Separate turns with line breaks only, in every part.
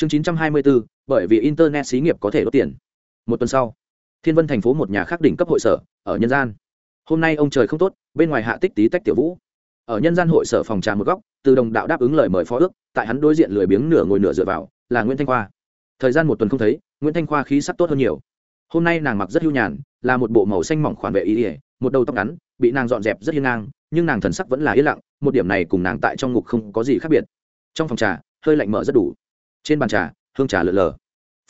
chương chín trăm hai mươi bốn bởi vì internet xí nghiệp có thể đốt tiền. Một tuần sau, thiên vân thành phố một nhà khác đỉnh cấp hội sở, ở nhân gian. Hôm nay ông trời không tốt, bên ngoài hạ tích tí tách tiểu vũ. Ở nhân gian hội sở phòng trà một góc, từ đồng đạo đáp ứng lời mời phó ước, tại hắn đối diện lười biếng nửa ngồi nửa dựa vào, là nguyễn thanh khoa. Thời gian một tuần không thấy, nguyễn thanh khoa khí sắc tốt hơn nhiều. Hôm nay nàng mặc rất hưu nhàn, là một bộ màu xanh mỏng khoản vệ ý ỉa một đầu tóc ngắn, bị nàng dọn dẹp rất hiên ngang, nhưng nàng thần sắc vẫn là yên lặng, một điểm này cùng nàng tại trong ngục không có gì khác biệt. Trong phòng trà, hơi lạnh mở rất đủ trên bàn trà, hương trà lợn lờ.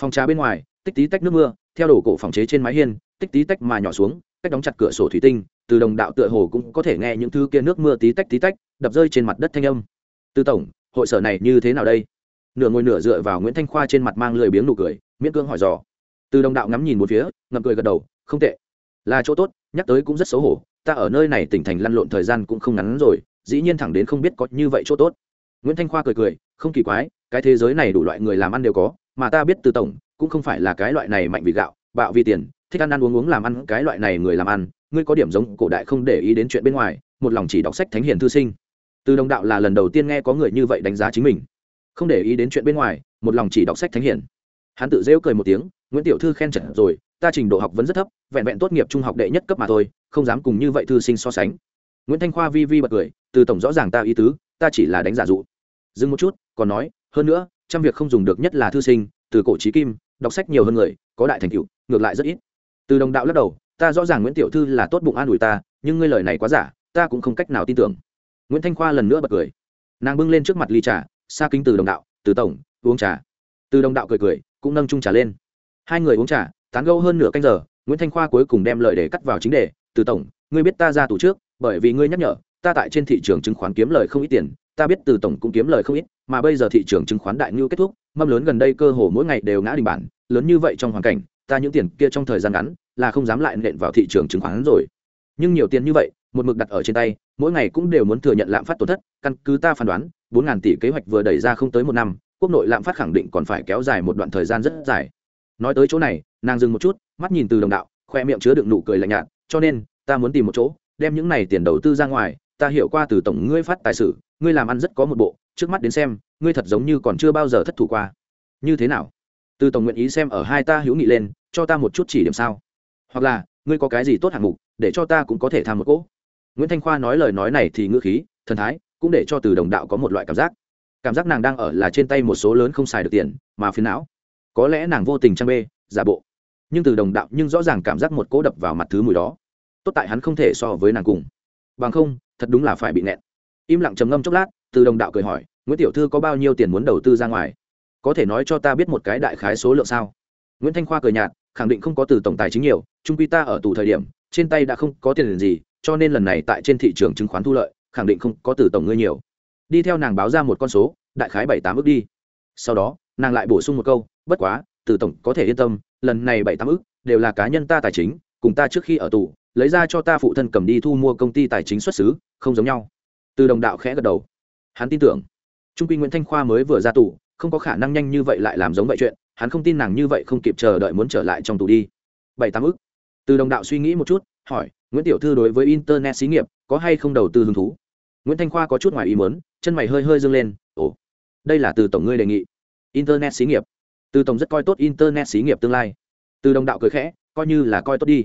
Phòng trà bên ngoài, tích tí tách nước mưa, theo đổ cổ phòng chế trên mái hiên, tích tí tách mà nhỏ xuống, cách đóng chặt cửa sổ thủy tinh, từ đồng đạo tựa hồ cũng có thể nghe những thứ kia nước mưa tí tách tí tách, đập rơi trên mặt đất thanh âm. Từ tổng, hội sở này như thế nào đây? Nửa ngồi nửa dựa vào nguyễn thanh khoa trên mặt mang lười biếng nụ cười, miễn cưỡng hỏi dò. Từ đồng đạo ngắm nhìn một phía, ngậm cười gật đầu, không tệ. Là chỗ tốt, nhắc tới cũng rất xấu hổ, ta ở nơi này tỉnh thành lăn lộn thời gian cũng không ngắn rồi, dĩ nhiên thẳng đến không biết có như vậy chỗ tốt. Nguyễn thanh khoa cười cười, không kỳ quái cái thế giới này đủ loại người làm ăn đều có, mà ta biết từ tổng cũng không phải là cái loại này mạnh vì gạo, bạo vì tiền, thích ăn ăn uống uống làm ăn, cái loại này người làm ăn, ngươi có điểm giống cổ đại không để ý đến chuyện bên ngoài, một lòng chỉ đọc sách thánh hiền thư sinh. Từ đồng đạo là lần đầu tiên nghe có người như vậy đánh giá chính mình. Không để ý đến chuyện bên ngoài, một lòng chỉ đọc sách thánh hiền. Hắn tự rêu cười một tiếng, nguyễn tiểu thư khen trận rồi, ta trình độ học vẫn rất thấp, vẹn vẹn tốt nghiệp trung học đệ nhất cấp mà thôi, không dám cùng như vậy thư sinh so sánh. Nguyễn thanh khoa vi vi bật cười từ tổng rõ ràng ta ý tứ, ta chỉ là đánh giả dụ. Dừng một chút, còn nói hơn nữa, trăm việc không dùng được nhất là thư sinh, từ cổ trí kim, đọc sách nhiều hơn người, có đại thành tựu, ngược lại rất ít. Từ đồng đạo lắc đầu, ta rõ ràng nguyễn tiểu thư là tốt bụng an ủi ta, nhưng ngươi lời này quá giả, ta cũng không cách nào tin tưởng. Nguyễn thanh khoa lần nữa bật cười. Nàng bưng lên trước mặt ly trà xa kính từ đồng đạo, từ tổng, uống trà. Từ đồng đạo cười cười, cũng nâng chung trà lên. Hai người uống trà, tán gâu hơn nửa canh giờ, nguyễn thanh khoa cuối cùng đem lời để cắt vào chính đề, từ tổng, ngươi biết ta ra tù trước, bởi vì ngươi nhắc nhở, ta tại trên thị trường chứng khoán kiếm lời không ít tiền ta biết từ tổng cũng kiếm lời không ít, mà bây giờ thị trường chứng khoán đại ngưu kết thúc, mâm lớn gần đây cơ hồ mỗi ngày đều ngã đình bản, lớn như vậy trong hoàn cảnh, ta những tiền kia trong thời gian ngắn là không dám lại nện vào thị trường chứng khoán rồi nhưng nhiều tiền như vậy, một mực đặt ở trên tay, mỗi ngày cũng đều muốn thừa nhận lạm phát tổn thất, căn cứ ta phán đoán, bốn ngàn tỷ kế hoạch vừa đẩy ra không tới một năm, quốc nội lạm phát khẳng định còn phải kéo dài một đoạn thời gian rất dài nói tới chỗ này, nàng dừng một chút, mắt nhìn từ đồng đạo, khoe miệng chứa đựng nụ cười lạnh nhạt, cho nên, ta muốn tìm một chỗ, đem những này tiền đầu tư ra ngoài, ta hiểu qua từ tổng ngươi phát tài sự ngươi làm ăn rất có một bộ, trước mắt đến xem, ngươi thật giống như còn chưa bao giờ thất thủ qua. Như thế nào? Từ tổng nguyện ý xem ở hai ta hữu nghị lên, cho ta một chút chỉ điểm sao? Hoặc là, ngươi có cái gì tốt hạng mục, để cho ta cũng có thể tham một cỗ? Nguyễn thanh khoa nói lời nói này thì ngữ khí, thần thái, cũng để cho từ đồng đạo có một loại cảm giác. Cảm giác nàng đang ở là trên tay một số lớn không xài được tiền, mà phiền não. Có lẽ nàng vô tình trang bê, giả bộ. Nhưng từ đồng đạo nhưng rõ ràng cảm giác một cỗ đập vào mặt thứ mùi đó. Tốt tại hắn không thể so với nàng cùng. Bằng không, thật đúng là phải bị nẹn im lặng trầm ngâm chốc lát, từ đồng đạo cười hỏi, nguyễn tiểu thư có bao nhiêu tiền muốn đầu tư ra ngoài? Có thể nói cho ta biết một cái đại khái số lượng sao? Nguyễn thanh khoa cười nhạt, khẳng định không có từ tổng tài chính nhiều trung quy ta ở tù thời điểm, trên tay đã không có tiền gì, cho nên lần này tại trên thị trường chứng khoán thu lợi, khẳng định không có từ tổng ngươi nhiều. Đi theo nàng báo ra một con số, đại khái bảy tám ước đi. Sau đó, nàng lại bổ sung một câu, bất quá, từ tổng có thể yên tâm, lần này bảy tám ước đều là cá nhân ta tài chính, cùng ta trước khi ở tù, lấy ra cho ta phụ thân cầm đi thu mua công ty tài chính xuất xứ, không giống nhau từ đồng đạo khẽ gật đầu. Hắn tin tưởng. Trung quy nguyễn thanh khoa mới vừa ra tù, không có khả năng nhanh như vậy lại làm giống vậy chuyện, hắn không tin nàng như vậy không kịp chờ đợi muốn trở lại trong tù đi. Bảy tám ức. Từ đồng đạo suy nghĩ một chút, hỏi, nguyễn tiểu thư đối với internet xí nghiệp có hay không đầu tư hứng thú? Nguyễn thanh khoa có chút ngoài ý mớn chân mày hơi hơi dâng lên, ồ, đây là từ tổng ngươi đề nghị. Internet xí nghiệp? Từ tổng rất coi tốt internet xí nghiệp tương lai. Từ đồng đạo cười khẽ, coi như là coi tốt đi.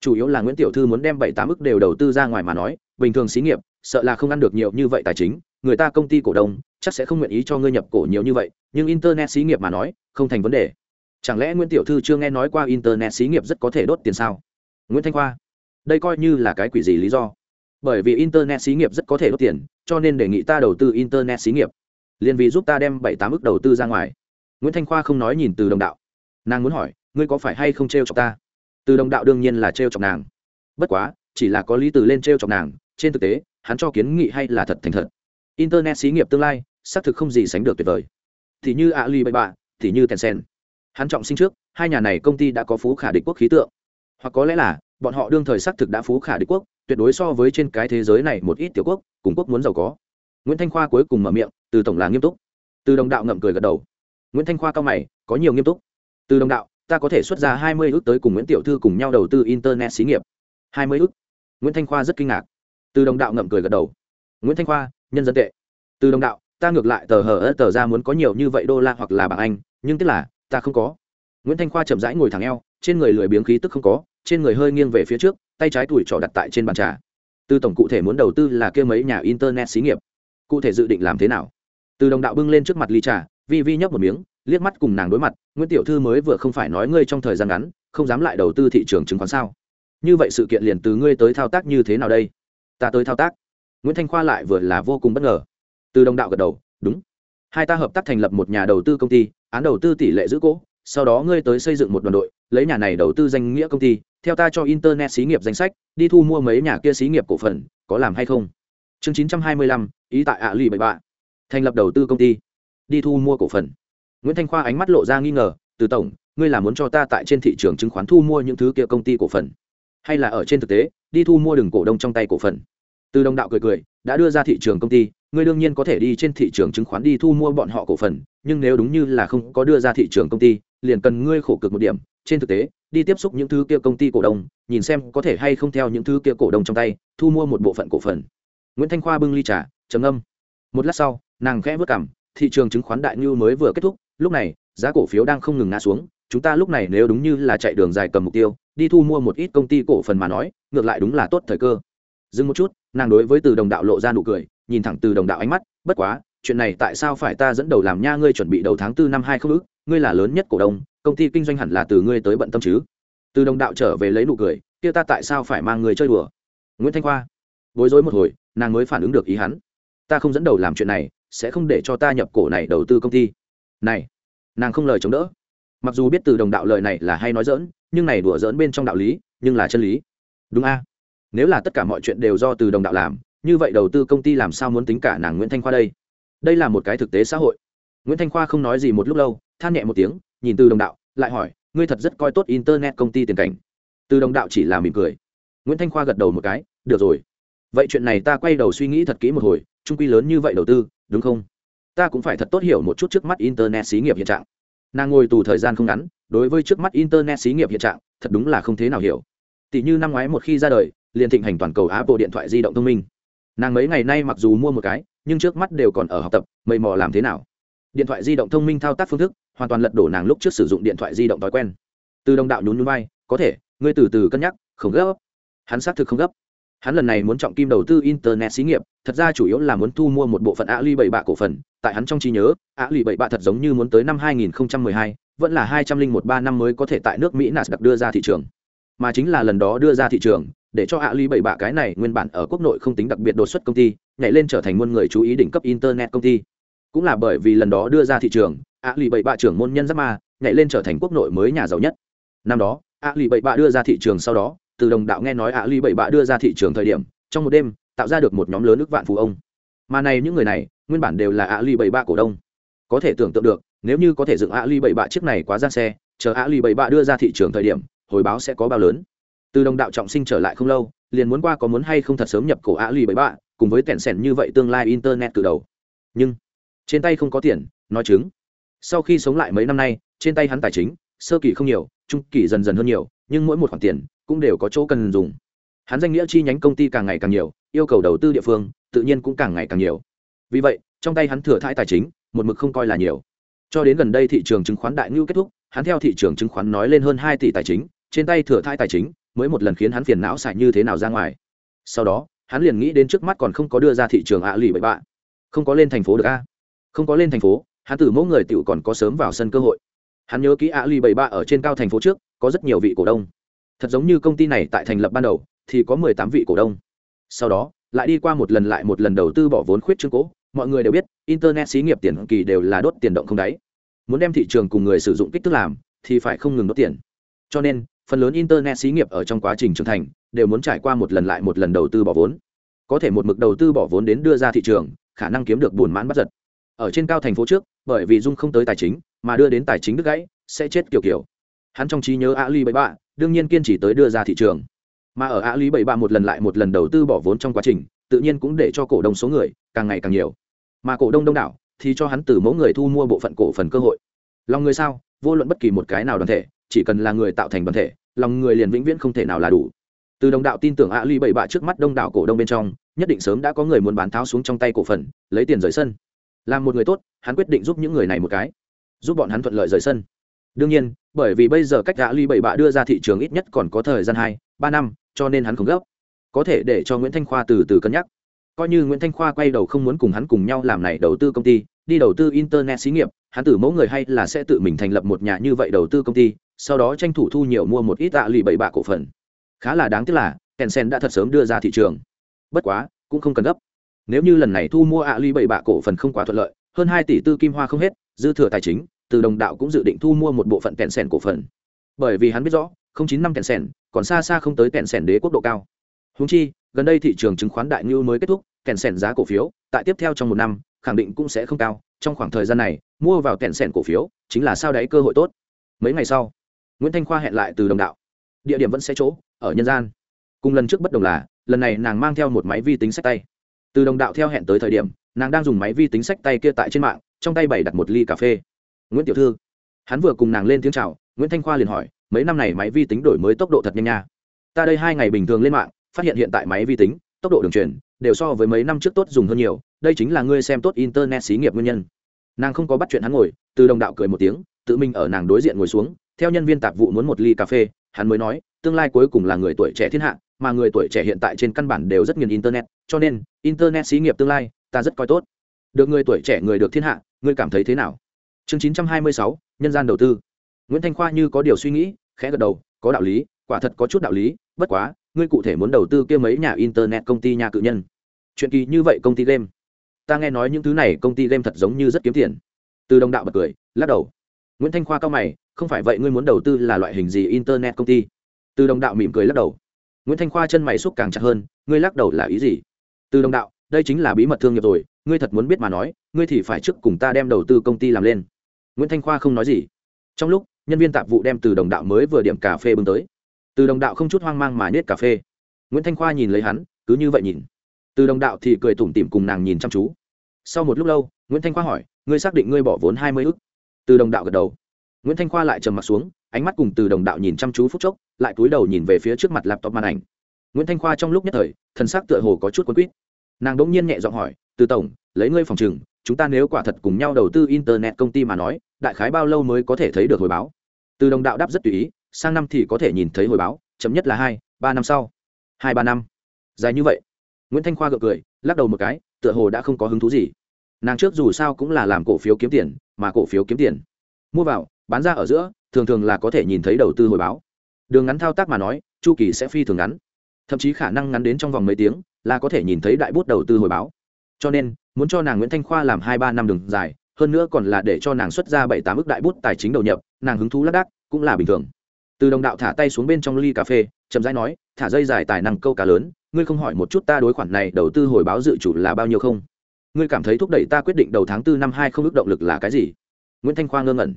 Chủ yếu là nguyễn tiểu thư muốn đem bảy tám ức đều đầu tư ra ngoài mà nói, bình thường xí nghiệp sợ là không ăn được nhiều như vậy tài chính, người ta công ty cổ đông chắc sẽ không nguyện ý cho ngươi nhập cổ nhiều như vậy, nhưng internet xí nghiệp mà nói, không thành vấn đề. Chẳng lẽ nguyễn tiểu thư chưa nghe nói qua internet xí nghiệp rất có thể đốt tiền sao? Nguyễn thanh khoa, đây coi như là cái quỷ gì lý do? Bởi vì internet xí nghiệp rất có thể đốt tiền, cho nên đề nghị ta đầu tư internet xí nghiệp. Liền vì giúp ta đem bảy tám ước đầu tư ra ngoài. Nguyễn thanh khoa không nói nhìn từ đồng đạo. Nàng muốn hỏi, ngươi có phải hay không t r e o chọc ta? Từ đồng đạo đương nhiên là t r e o chọc nàng. Bất quá, chỉ là có lý từ lên t r e o chọc nàng, trên thực tế hắn cho kiến nghị hay là thật thành thật. Internet xí nghiệp tương lai, xác thực không gì sánh được tuyệt vời. Thì như ali bậy bạ thì như tencent. Hắn trọng sinh trước, hai nhà này công ty đã có phú khả địch quốc khí tượng. Hoặc có lẽ là, bọn họ đương thời xác thực đã phú khả địch quốc, tuyệt đối so với trên cái thế giới này một ít tiểu quốc, cùng quốc muốn giàu có. Nguyễn thanh khoa cuối cùng mở miệng, từ tổng là nghiêm túc. Từ đồng đạo ngậm cười gật đầu. Nguyễn thanh khoa cao mày, có nhiều nghiêm túc. Từ đồng đạo, ta có thể xuất ra hai mươi ước tới cùng nguyễn tiểu thư cùng nhau đầu tư internet xí nghiệp. Hai mươi ước? Nguyễn thanh khoa rất kinh ngạc từ đồng đạo ngậm cười gật đầu. Nguyễn thanh khoa, nhân dân tệ. Từ đồng đạo, ta ngược lại tờ hờ ớt tờ ra muốn có nhiều như vậy đô la hoặc là bảng anh, nhưng tức là, ta không có. Nguyễn thanh khoa chậm rãi ngồi thẳng eo, trên người lười biếng khí tức không có, trên người hơi nghiêng về phía trước, tay trái tuổi trỏ đặt tại trên bàn trà. Từ tổng cụ thể muốn đầu tư là kêu mấy nhà internet xí nghiệp. Cụ thể dự định làm thế nào? Từ đồng đạo bưng lên trước mặt ly trà, vi vi nhấp một miếng, liếc mắt cùng nàng đối mặt, nguyễn tiểu thư mới vừa không phải nói ngươi trong thời gian ngắn, không dám lại đầu tư thị trường chứng khoán sao? Như vậy sự kiện liền từ ngươi tới thao tác như thế nào đây? Ta tới thao tác. Nguyễn thanh khoa lại vừa là vô cùng bất ngờ. Từ đồng đạo gật đầu, đúng. Hai ta hợp tác thành lập một nhà đầu tư công ty, án đầu tư tỷ lệ giữ cố sau đó ngươi tới xây dựng một đoàn đội, lấy nhà này đầu tư danh nghĩa công ty, theo ta cho internet xí nghiệp danh sách, đi thu mua mấy nhà kia xí nghiệp cổ phần, có làm hay không? Chương chín trăm hai mươi lăm, ý tại ạ lì bậy bạ. Thành lập đầu tư công ty, đi thu mua cổ phần. Nguyễn thanh khoa ánh mắt lộ ra nghi ngờ, từ tổng, ngươi là muốn cho ta tại trên thị trường chứng khoán thu mua những thứ kia công ty cổ phần? Hay là ở trên thực tế, đi thu mua đường cổ đông trong tay cổ phần. Từ đồng đạo cười cười, đã đưa ra thị trường công ty, ngươi đương nhiên có thể đi trên thị trường chứng khoán đi thu mua bọn họ cổ phần, nhưng nếu đúng như là không có đưa ra thị trường công ty, liền cần ngươi khổ cực một điểm. Trên thực tế, đi tiếp xúc những thứ kia công ty cổ đông, nhìn xem có thể hay không theo những thứ kia cổ đông trong tay, thu mua một bộ phận cổ phần. Nguyễn thanh khoa bưng ly trà, trầm âm một lát sau, nàng khẽ vất cảm thị trường chứng khoán đại ngưu mới vừa kết thúc, lúc này, giá cổ phiếu đang không ngừng ngã xuống chúng ta lúc này nếu đúng như là chạy đường dài cầm mục tiêu, đi thu mua một ít công ty cổ phần mà nói, ngược lại đúng là tốt thời cơ. Dừng một chút, nàng đối với từ đồng đạo lộ ra nụ cười, nhìn thẳng từ đồng đạo ánh mắt, bất quá, chuyện này tại sao phải ta dẫn đầu làm nha ngươi chuẩn bị đầu tháng tư năm hai không ước ngươi là lớn nhất cổ đông, công ty kinh doanh hẳn là từ ngươi tới bận tâm chứ? Từ đồng đạo trở về lấy nụ cười, kia ta tại sao phải mang người chơi đùa? Nguyễn thanh khoa, bối rối một hồi, nàng mới phản ứng được ý hắn. Ta không dẫn đầu làm chuyện này, sẽ không để cho ta nhập cổ này đầu tư công ty. Này. Nàng không lời chống đỡ mặc dù biết từ đồng đạo lời này là hay nói dỡn nhưng này đùa dỡn bên trong đạo lý, nhưng là chân lý. Đúng a? Nếu là tất cả mọi chuyện đều do từ đồng đạo làm, như vậy đầu tư công ty làm sao muốn tính cả nàng nguyễn thanh khoa đây? Đây là một cái thực tế xã hội. Nguyễn thanh khoa không nói gì một lúc lâu, than nhẹ một tiếng, nhìn từ đồng đạo, lại hỏi, ngươi thật rất coi tốt internet công ty tiền cảnh. Từ đồng đạo chỉ là mỉm cười. Nguyễn thanh khoa gật đầu một cái, được rồi. Vậy chuyện này ta quay đầu suy nghĩ thật kỹ một hồi, trung quy lớn như vậy đầu tư, đúng không? Ta cũng phải thật tốt hiểu một chút trước mắt internet xí nghiệp hiện trạng nàng ngồi tù thời gian không ngắn, đối với trước mắt internet xí nghiệp hiện trạng, thật đúng là không thế nào hiểu. Tỷ như năm ngoái một khi ra đời, liền thịnh hành toàn cầu apple điện thoại di động thông minh. Nàng mấy ngày nay mặc dù mua một cái, nhưng trước mắt đều còn ở học tập, mầy mò làm thế nào. Điện thoại di động thông minh thao tác phương thức, hoàn toàn lật đổ nàng lúc trước sử dụng điện thoại di động thói quen. Từ đồng đạo nhún núi bay có thể, ngươi từ từ cân nhắc, không gấp. Hắn xác thực không gấp hắn lần này muốn trọng kim đầu tư internet xí nghiệp thật ra chủ yếu là muốn thu mua một bộ phận ạ ly bảy bạ cổ phần. Tại hắn trong trí nhớ ạ ly bảy bạ thật giống như muốn tới năm 2012, vẫn là hai trăm linh một ba năm mới có thể tại nước mỹ nasdaq đưa ra thị trường. Mà chính là lần đó đưa ra thị trường để cho ạ ly bảy bạ cái này nguyên bản ở quốc nội không tính đặc biệt đột xuất công ty nhảy lên trở thành muôn người chú ý đỉnh cấp internet công ty. Cũng là bởi vì lần đó đưa ra thị trường ạ bảy bạ trưởng môn nhân giáp ma nhảy lên trở thành quốc nội mới nhà giàu nhất. Năm đó ạ bảy bạ đưa ra thị trường sau đó từ đồng đạo nghe nói ạ ly bảy bạ đưa ra thị trường thời điểm, trong một đêm, tạo ra được một nhóm lớn ước vạn phú ông. Mà này những người này, nguyên bản đều là ạ ly bảy bạ cổ đông. Có thể tưởng tượng được, nếu như có thể dựng ạ ly bảy bạ chiếc này quá gian xe, chờ ạ ly bảy bạ đưa ra thị trường thời điểm, hồi báo sẽ có bao lớn. Từ đồng đạo trọng sinh trở lại không lâu, liền muốn qua có muốn hay không thật sớm nhập cổ ạ ly bảy bạ, cùng với tẹn sẻn như vậy tương lai internet từ đầu. Nhưng, trên tay không có tiền, nói chứng. Sau khi sống lại mấy năm nay, trên tay hắn tài chính, sơ kỳ không nhiều, trung kỳ dần dần hơn nhiều, nhưng mỗi một khoản tiền cũng đều có chỗ cần dùng. Hắn danh nghĩa chi nhánh công ty càng ngày càng nhiều, yêu cầu đầu tư địa phương, tự nhiên cũng càng ngày càng nhiều. Vì vậy, trong tay hắn thừa thãi tài chính, một mực không coi là nhiều. Cho đến gần đây thị trường chứng khoán đại ngưu kết thúc, hắn theo thị trường chứng khoán nói lên hơn hai tỷ tài chính, trên tay thừa thãi tài chính mới một lần khiến hắn phiền não xài như thế nào ra ngoài. Sau đó, hắn liền nghĩ đến trước mắt còn không có đưa ra thị trường ạ lì bậy bạ. Không có lên thành phố được a. Không có lên thành phố, hắn từ mỗ người tiểu còn có sớm vào sân cơ hội. Hắn nhớ kỹ ạ lì bảy bạ ở trên cao thành phố trước, có rất nhiều vị cổ đông thật giống như công ty này tại thành lập ban đầu thì có mười tám vị cổ đông. Sau đó, lại đi qua một lần lại một lần đầu tư bỏ vốn khuyết trương cố, mọi người đều biết, internet xí nghiệp tiền kỳ đều là đốt tiền động không đáy. Muốn đem thị trường cùng người sử dụng kích thước làm, thì phải không ngừng đốt tiền. Cho nên, phần lớn internet xí nghiệp ở trong quá trình trưởng thành, đều muốn trải qua một lần lại một lần đầu tư bỏ vốn. Có thể một mực đầu tư bỏ vốn đến đưa ra thị trường, khả năng kiếm được buồn mãn bắt giật. Ở trên cao thành phố trước, bởi vì dung không tới tài chính, mà đưa đến tài chính đứt gãy, sẽ chết kiểu kiểu. Hắn trong trí nhớ ali bảy bạ đương nhiên kiên trì tới đưa ra thị trường. Mà ở ali bảy bạ một lần lại một lần đầu tư bỏ vốn trong quá trình, tự nhiên cũng để cho cổ đông số người càng ngày càng nhiều. Mà cổ đông đông đảo thì cho hắn từ mỗi người thu mua bộ phận cổ phần cơ hội. Lòng người sao? Vô luận bất kỳ một cái nào đoàn thể, chỉ cần là người tạo thành đoàn thể, lòng người liền vĩnh viễn không thể nào là đủ. Từ đồng đạo tin tưởng ali bảy bạ trước mắt đông đảo cổ đông bên trong, nhất định sớm đã có người muốn bán tháo xuống trong tay cổ phần, lấy tiền rời sân. Làm một người tốt, hắn quyết định giúp những người này một cái. Giúp bọn hắn thuận lợi rời sân. Đương nhiên bởi vì bây giờ cách gã ly bảy bạ đưa ra thị trường ít nhất còn có thời gian hai, ba năm, cho nên hắn không gấp. Có thể để cho nguyễn thanh khoa từ từ cân nhắc. Coi như nguyễn thanh khoa quay đầu không muốn cùng hắn cùng nhau làm này đầu tư công ty, đi đầu tư internet xí nghiệp, hắn tử mẫu người hay là sẽ tự mình thành lập một nhà như vậy đầu tư công ty, sau đó tranh thủ thu nhiều mua một ít tạ lì bảy bạ cổ phần. Khá là đáng tiếc là, Tencent đã thật sớm đưa ra thị trường. Bất quá, cũng không cần gấp. Nếu như lần này thu mua ạ ly bảy bạ cổ phần không quá thuận lợi, hơn hai tỷ tư kim hoa không hết, dư thừa tài chính từ đồng đạo cũng dự định thu mua một bộ phận kẹn sẻn cổ phần. Bởi vì hắn biết rõ, không chín năm kẹn sẻn, còn xa xa không tới kẹn sẻn đế quốc độ cao. Húng chi, gần đây thị trường chứng khoán đại ngưu mới kết thúc, kẹn sẻn giá cổ phiếu, tại tiếp theo trong một năm, khẳng định cũng sẽ không cao. Trong khoảng thời gian này, mua vào kẹn sẻn cổ phiếu chính là sao đáy cơ hội tốt. Mấy ngày sau, nguyễn thanh khoa hẹn lại từ đồng đạo. Địa điểm vẫn sẽ chỗ, ở nhân gian. Cùng lần trước bất đồng là, lần này nàng mang theo một máy vi tính sách tay. Từ đồng đạo theo hẹn tới thời điểm, nàng đang dùng máy vi tính sách tay kia tại trên mạng, trong tay bày đặt một ly cà phê nguyễn tiểu thư. Hắn vừa cùng nàng lên tiếng c h à o nguyễn thanh khoa liền hỏi, mấy năm này máy vi tính đổi mới tốc độ thật nhanh nha. Ta đây hai ngày bình thường lên mạng, phát hiện hiện tại máy vi tính, tốc độ đường truyền, đều so với mấy năm trước tốt dùng hơn nhiều, đây chính là ngươi xem tốt internet xí nghiệp nguyên nhân. Nàng không có bắt chuyện hắn ngồi, từ đồng đạo cười một tiếng, tự mình ở nàng đối diện ngồi xuống, theo nhân viên tạp vụ muốn một ly cà phê, hắn mới nói, tương lai cuối cùng là người tuổi trẻ thiên hạ, mà người tuổi trẻ hiện tại trên căn bản đều rất nghiền internet, cho nên, internet xí nghiệp tương lai, ta rất coi tốt. Được người tuổi trẻ người được thiên hạ, ngươi cảm thấy thế nào? Chương chín trăm hai mươi sáu, nhân gian đầu tư. Nguyễn thanh khoa như có điều suy nghĩ, khẽ gật đầu, có đạo lý, quả thật có chút đạo lý, bất quá, ngươi cụ thể muốn đầu tư kia mấy nhà internet công ty nhà cự nhân. Chuyện kỳ như vậy công ty game. Ta nghe nói những thứ này công ty game thật giống như rất kiếm tiền. Từ đồng đạo bật cười, lắc đầu. Nguyễn thanh khoa cao mày, không phải vậy ngươi muốn đầu tư là loại hình gì internet công ty? Từ đồng đạo mỉm cười lắc đầu. Nguyễn thanh khoa chân mày xúc càng chặt hơn, ngươi lắc đầu là ý gì? Từ đồng đạo, đây chính là bí mật thương nghiệp rồi, ngươi thật muốn biết mà nói, ngươi thì phải trước cùng ta đem đầu tư công ty làm lên nguyễn thanh khoa không nói gì. Trong lúc, nhân viên tạp vụ đem từ đồng đạo mới vừa điểm cà phê bưng tới. Từ đồng đạo không chút hoang mang mà nết cà phê. Nguyễn thanh khoa nhìn lấy hắn, cứ như vậy nhìn. Từ đồng đạo thì cười tủm tỉm cùng nàng nhìn chăm chú. Sau một lúc lâu, nguyễn thanh khoa hỏi, ngươi xác định ngươi bỏ vốn hai mươi ức? Từ đồng đạo gật đầu. Nguyễn thanh khoa lại trầm mặt xuống, ánh mắt cùng từ đồng đạo nhìn chăm chú phút chốc, lại cúi đầu nhìn về phía trước mặt laptop màn ảnh. Nguyễn thanh khoa trong lúc nhất thời, thần sắc tựa hồ có chút quân quýt. Nàng đ ỗ n g nhiên nhẹ giọng hỏi, từ tổng, lấy ngươi phòng chừng chúng ta nếu quả thật cùng nhau đầu tư internet công ty mà nói, đại khái bao lâu mới có thể thấy được hồi báo? Từ đồng đạo đáp rất tùy ý, sang năm thì có thể nhìn thấy hồi báo chấm nhất là hai, ba năm sau. Hai, ba năm. Dài như vậy. Nguyễn thanh khoa gượng cười, lắc đầu một cái, tựa hồ đã không có hứng thú gì. Nàng trước dù sao cũng là làm cổ phiếu kiếm tiền, mà cổ phiếu kiếm tiền. Mua vào, bán ra ở giữa, thường thường là có thể nhìn thấy đầu tư hồi báo. Đường ngắn thao tác mà nói, chu kỳ sẽ phi thường ngắn. Thậm chí khả năng ngắn đến trong vòng mấy tiếng, là có thể nhìn thấy đại bút đầu tư hồi báo cho nên, muốn cho nàng nguyễn thanh khoa làm hai ba năm đường dài, hơn nữa còn là để cho nàng xuất ra bảy tám ước đại bút tài chính đầu nhập, nàng hứng thú lác đác, cũng là bình thường. Từ đồng đạo thả tay xuống bên trong ly cà phê, chậm rãi nói, thả dây dài tài năng câu cá lớn, ngươi không hỏi một chút ta đối khoản này đầu tư hồi báo dự chủ là bao nhiêu không? Ngươi cảm thấy thúc đẩy ta quyết định đầu tháng tư năm hai không ước động lực là cái gì? Nguyễn thanh khoa ngơ ngẩn.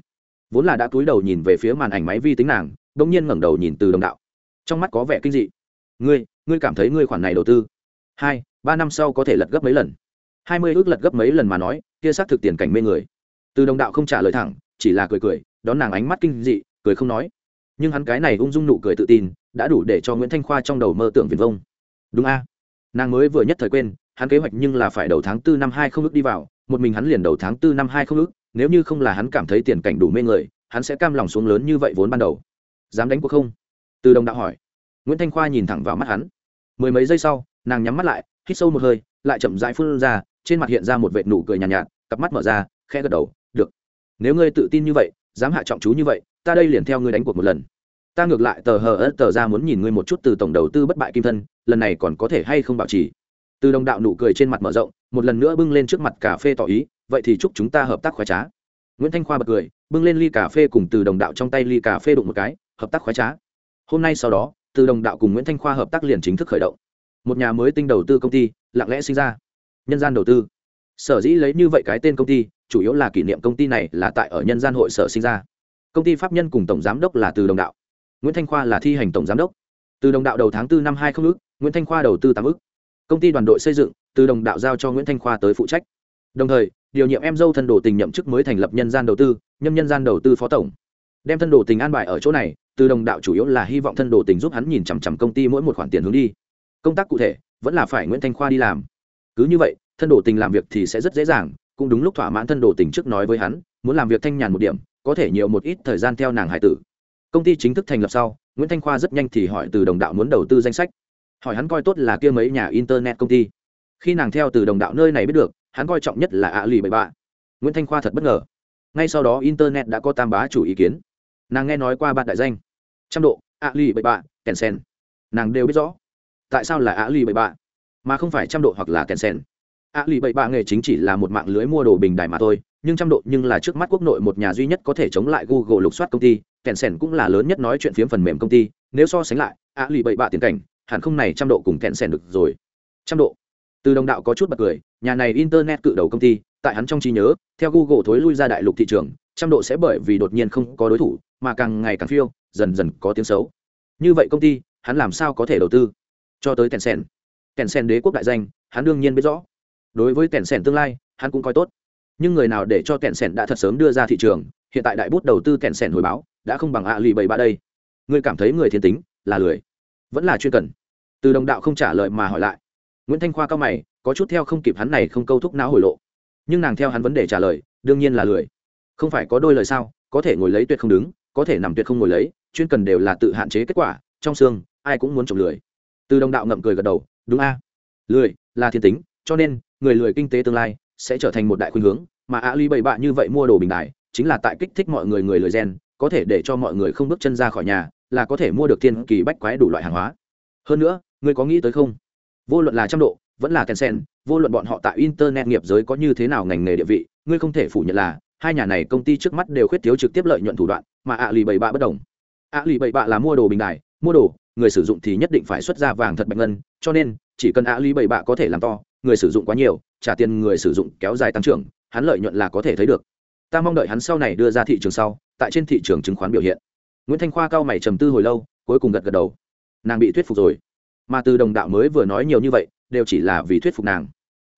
Vốn là đã túi đầu nhìn về phía màn ảnh máy vi tính nàng đ ỗ n g nhiên ngẩng đầu nhìn từ đồng đạo. Trong mắt có vẻ kinh dị. Ngươi ngươi cảm thấy ngươi khoản này đầu tư? Hai, ba năm sau có thể lật gấp mấy lần hai mươi ước lật gấp mấy lần mà nói, kia xác thực tiền cảnh mê người. Từ đồng đạo không trả lời thẳng, chỉ là cười cười, đón nàng ánh mắt kinh dị, cười không nói. Nhưng hắn cái này ung dung nụ cười tự tin, đã đủ để cho nguyễn thanh khoa trong đầu mơ tưởng viền vông. Đúng a. Nàng mới vừa nhất thời quên, hắn kế hoạch nhưng là phải đầu tháng tư năm hai không ước đi vào, một mình hắn liền đầu tháng tư năm hai không ước, nếu như không là hắn cảm thấy tiền cảnh đủ mê người, hắn sẽ cam lòng xuống lớn như vậy vốn ban đầu. Dám đánh cuộc không? Từ đồng đạo hỏi. Nguyễn thanh khoa nhìn thẳng vào mắt hắn. Mười mấy giây sau, nàng nhắm mắt lại, hít sâu một hơi, lại chậm rãi phun ra trên mặt hiện ra một vệt nụ cười nhàn nhạt, nhạt cặp mắt mở ra khẽ gật đầu được. Nếu ngươi tự tin như vậy dám hạ trọng chú như vậy ta đây liền theo ngươi đánh cuộc một lần. Ta ngược lại tờ hờ ớt tờ ra muốn nhìn ngươi một chút từ tổng đầu tư bất bại kim thân lần này còn có thể hay không bảo trì? Từ đồng đạo nụ cười trên mặt mở rộng một lần nữa bưng lên trước mặt cà phê tỏ ý vậy thì chúc chúng ta hợp tác khoái trá. Nguyễn thanh khoa bật cười bưng lên ly cà phê cùng từ đồng đạo trong tay ly cà phê đụng một cái hợp tác khoái trá. Hôm nay sau đó từ đồng đạo cùng nguyễn thanh khoa hợp tác liền chính thức khởi động. Một nhà mới tinh đầu tư công ty lặng lẽ sinh ra nhân gian đầu tư. Sở dĩ lấy như vậy cái tên công ty, chủ yếu là kỷ niệm công ty này là tại ở nhân gian hội sở sinh ra. Công ty pháp nhân cùng tổng giám đốc là từ đồng đạo. Nguyễn thanh khoa là thi hành tổng giám đốc. Từ đồng đạo đầu tháng 4 năm hai không ước nguyễn thanh khoa đầu tư tám ước công ty đoàn đội xây dựng, từ đồng đạo giao cho nguyễn thanh khoa tới phụ trách. Đồng thời, điều nhiệm em dâu thân đồ tình nhậm chức mới thành lập nhân gian đầu tư, nhâm nhân gian đầu tư phó tổng. Đem thân đồ tình an bài ở chỗ này, từ đồng đạo chủ yếu là hy vọng thân đồ tình giúp hắn nhìn chằm chằm công ty mỗi một khoản tiền hướng đi. Công tác cụ thể, vẫn là phải nguyễn thanh khoa đi làm cứ như vậy, thân đồ tình làm việc thì sẽ rất dễ dàng, cũng đúng lúc thỏa mãn thân đồ tình trước nói với hắn, muốn làm việc thanh nhàn một điểm, có thể nhiều một ít thời gian theo nàng hải tử. Công ty chính thức thành lập sau, nguyễn thanh khoa rất nhanh thì hỏi từ đồng đạo muốn đầu tư danh sách. Hỏi hắn coi tốt là kia mấy nhà internet công ty. Khi nàng theo từ đồng đạo nơi này biết được, hắn coi trọng nhất là ạ lì bậy bạ. Nguyễn thanh khoa thật bất ngờ. Ngay sau đó internet đã có tam bá chủ ý kiến. Nàng nghe nói qua bạn đại danh. Trăm độ, ạ lì bậy bạ, kèn sen. Nàng đều biết rõ. Tại sao là ạ lì bậy bạ? Mà không phải trăm độ hoặc là kèn sen a lì bậy bạ nghề chính chỉ là một mạng lưới mua đồ bình đại mà thôi, nhưng trăm độ nhưng là trước mắt quốc nội một nhà duy nhất có thể chống lại google lục soát công ty kèn sen cũng là lớn nhất nói chuyện phiếm phần mềm công ty, nếu so sánh lại, A lì bậy bạ tiền cảnh, hẳn không này trăm độ cùng kèn sen được rồi. Trăm độ. Từ đồng đạo có chút bật cười, nhà này internet cự đầu công ty, tại hắn trong trí nhớ, theo google thối lui ra đại lục thị trường, trăm độ sẽ bởi vì đột nhiên không có đối thủ, mà càng ngày càng phiêu, dần dần có tiếng xấu. Như vậy công ty, hắn làm sao có thể đầu tư? Cho tới kèn sen kèn sen đế quốc đại danh, hắn đương nhiên biết rõ. Đối với kèn sen tương lai, hắn cũng coi tốt. Nhưng người nào để cho kèn sen đã thật sớm đưa ra thị trường, hiện tại đại bút đầu tư kèn sen hồi báo, đã không bằng ạ lì bảy ba đây. Người cảm thấy người thiên tính là lười? Vẫn là chuyên cần. Từ đồng đạo không trả lời mà hỏi lại. Nguyễn thanh khoa cao mày, có chút theo không kịp hắn này không câu thúc não hồi lộ. Nhưng nàng theo hắn vấn đề trả lời, đương nhiên là lười. Không phải có đôi lời sao, có thể ngồi lấy tuyệt không đứng, có thể nằm tuyệt không ngồi lấy, chuyên cần đều là tự hạn chế kết quả, trong xương, ai cũng muốn trồng lười. Từ đồng đạo ngậm cười gật đầu đúng a? Lười, là thiên tính, cho nên, người lười kinh tế tương lai, sẽ trở thành một đại khuynh hướng, mà a ly bậy bạ như vậy mua đồ bình đại, chính là tại kích thích mọi người người lười gen, có thể để cho mọi người không bước chân ra khỏi nhà, là có thể mua được thiên kỳ bách quái đủ loại hàng hóa. Hơn nữa ngươi có nghĩ tới không? Vô luận là trăm độ, vẫn là kèn sen vô luận bọn họ tại internet nghiệp giới có như thế nào ngành nghề địa vị, ngươi không thể phủ nhận là, hai nhà này công ty trước mắt đều khuyết thiếu trực tiếp lợi nhuận thủ đoạn, mà ạ lì bảy bạ bất đồng. Ạ lì bảy bạ là mua đồ bình đài mua đồ người sử dụng thì nhất định phải xuất ra vàng thật bạch ngân, cho nên, chỉ cần ạ lì bảy bạ có thể làm to, người sử dụng quá nhiều, trả tiền người sử dụng kéo dài tăng trưởng, hắn lợi nhuận là có thể thấy được. Ta mong đợi hắn sau này đưa ra thị trường sau, tại trên thị trường chứng khoán biểu hiện. Nguyễn thanh khoa cao mày trầm tư hồi lâu, cuối cùng gật gật đầu. Nàng bị thuyết phục rồi. Mà từ đồng đạo mới vừa nói nhiều như vậy, đều chỉ là vì thuyết phục nàng.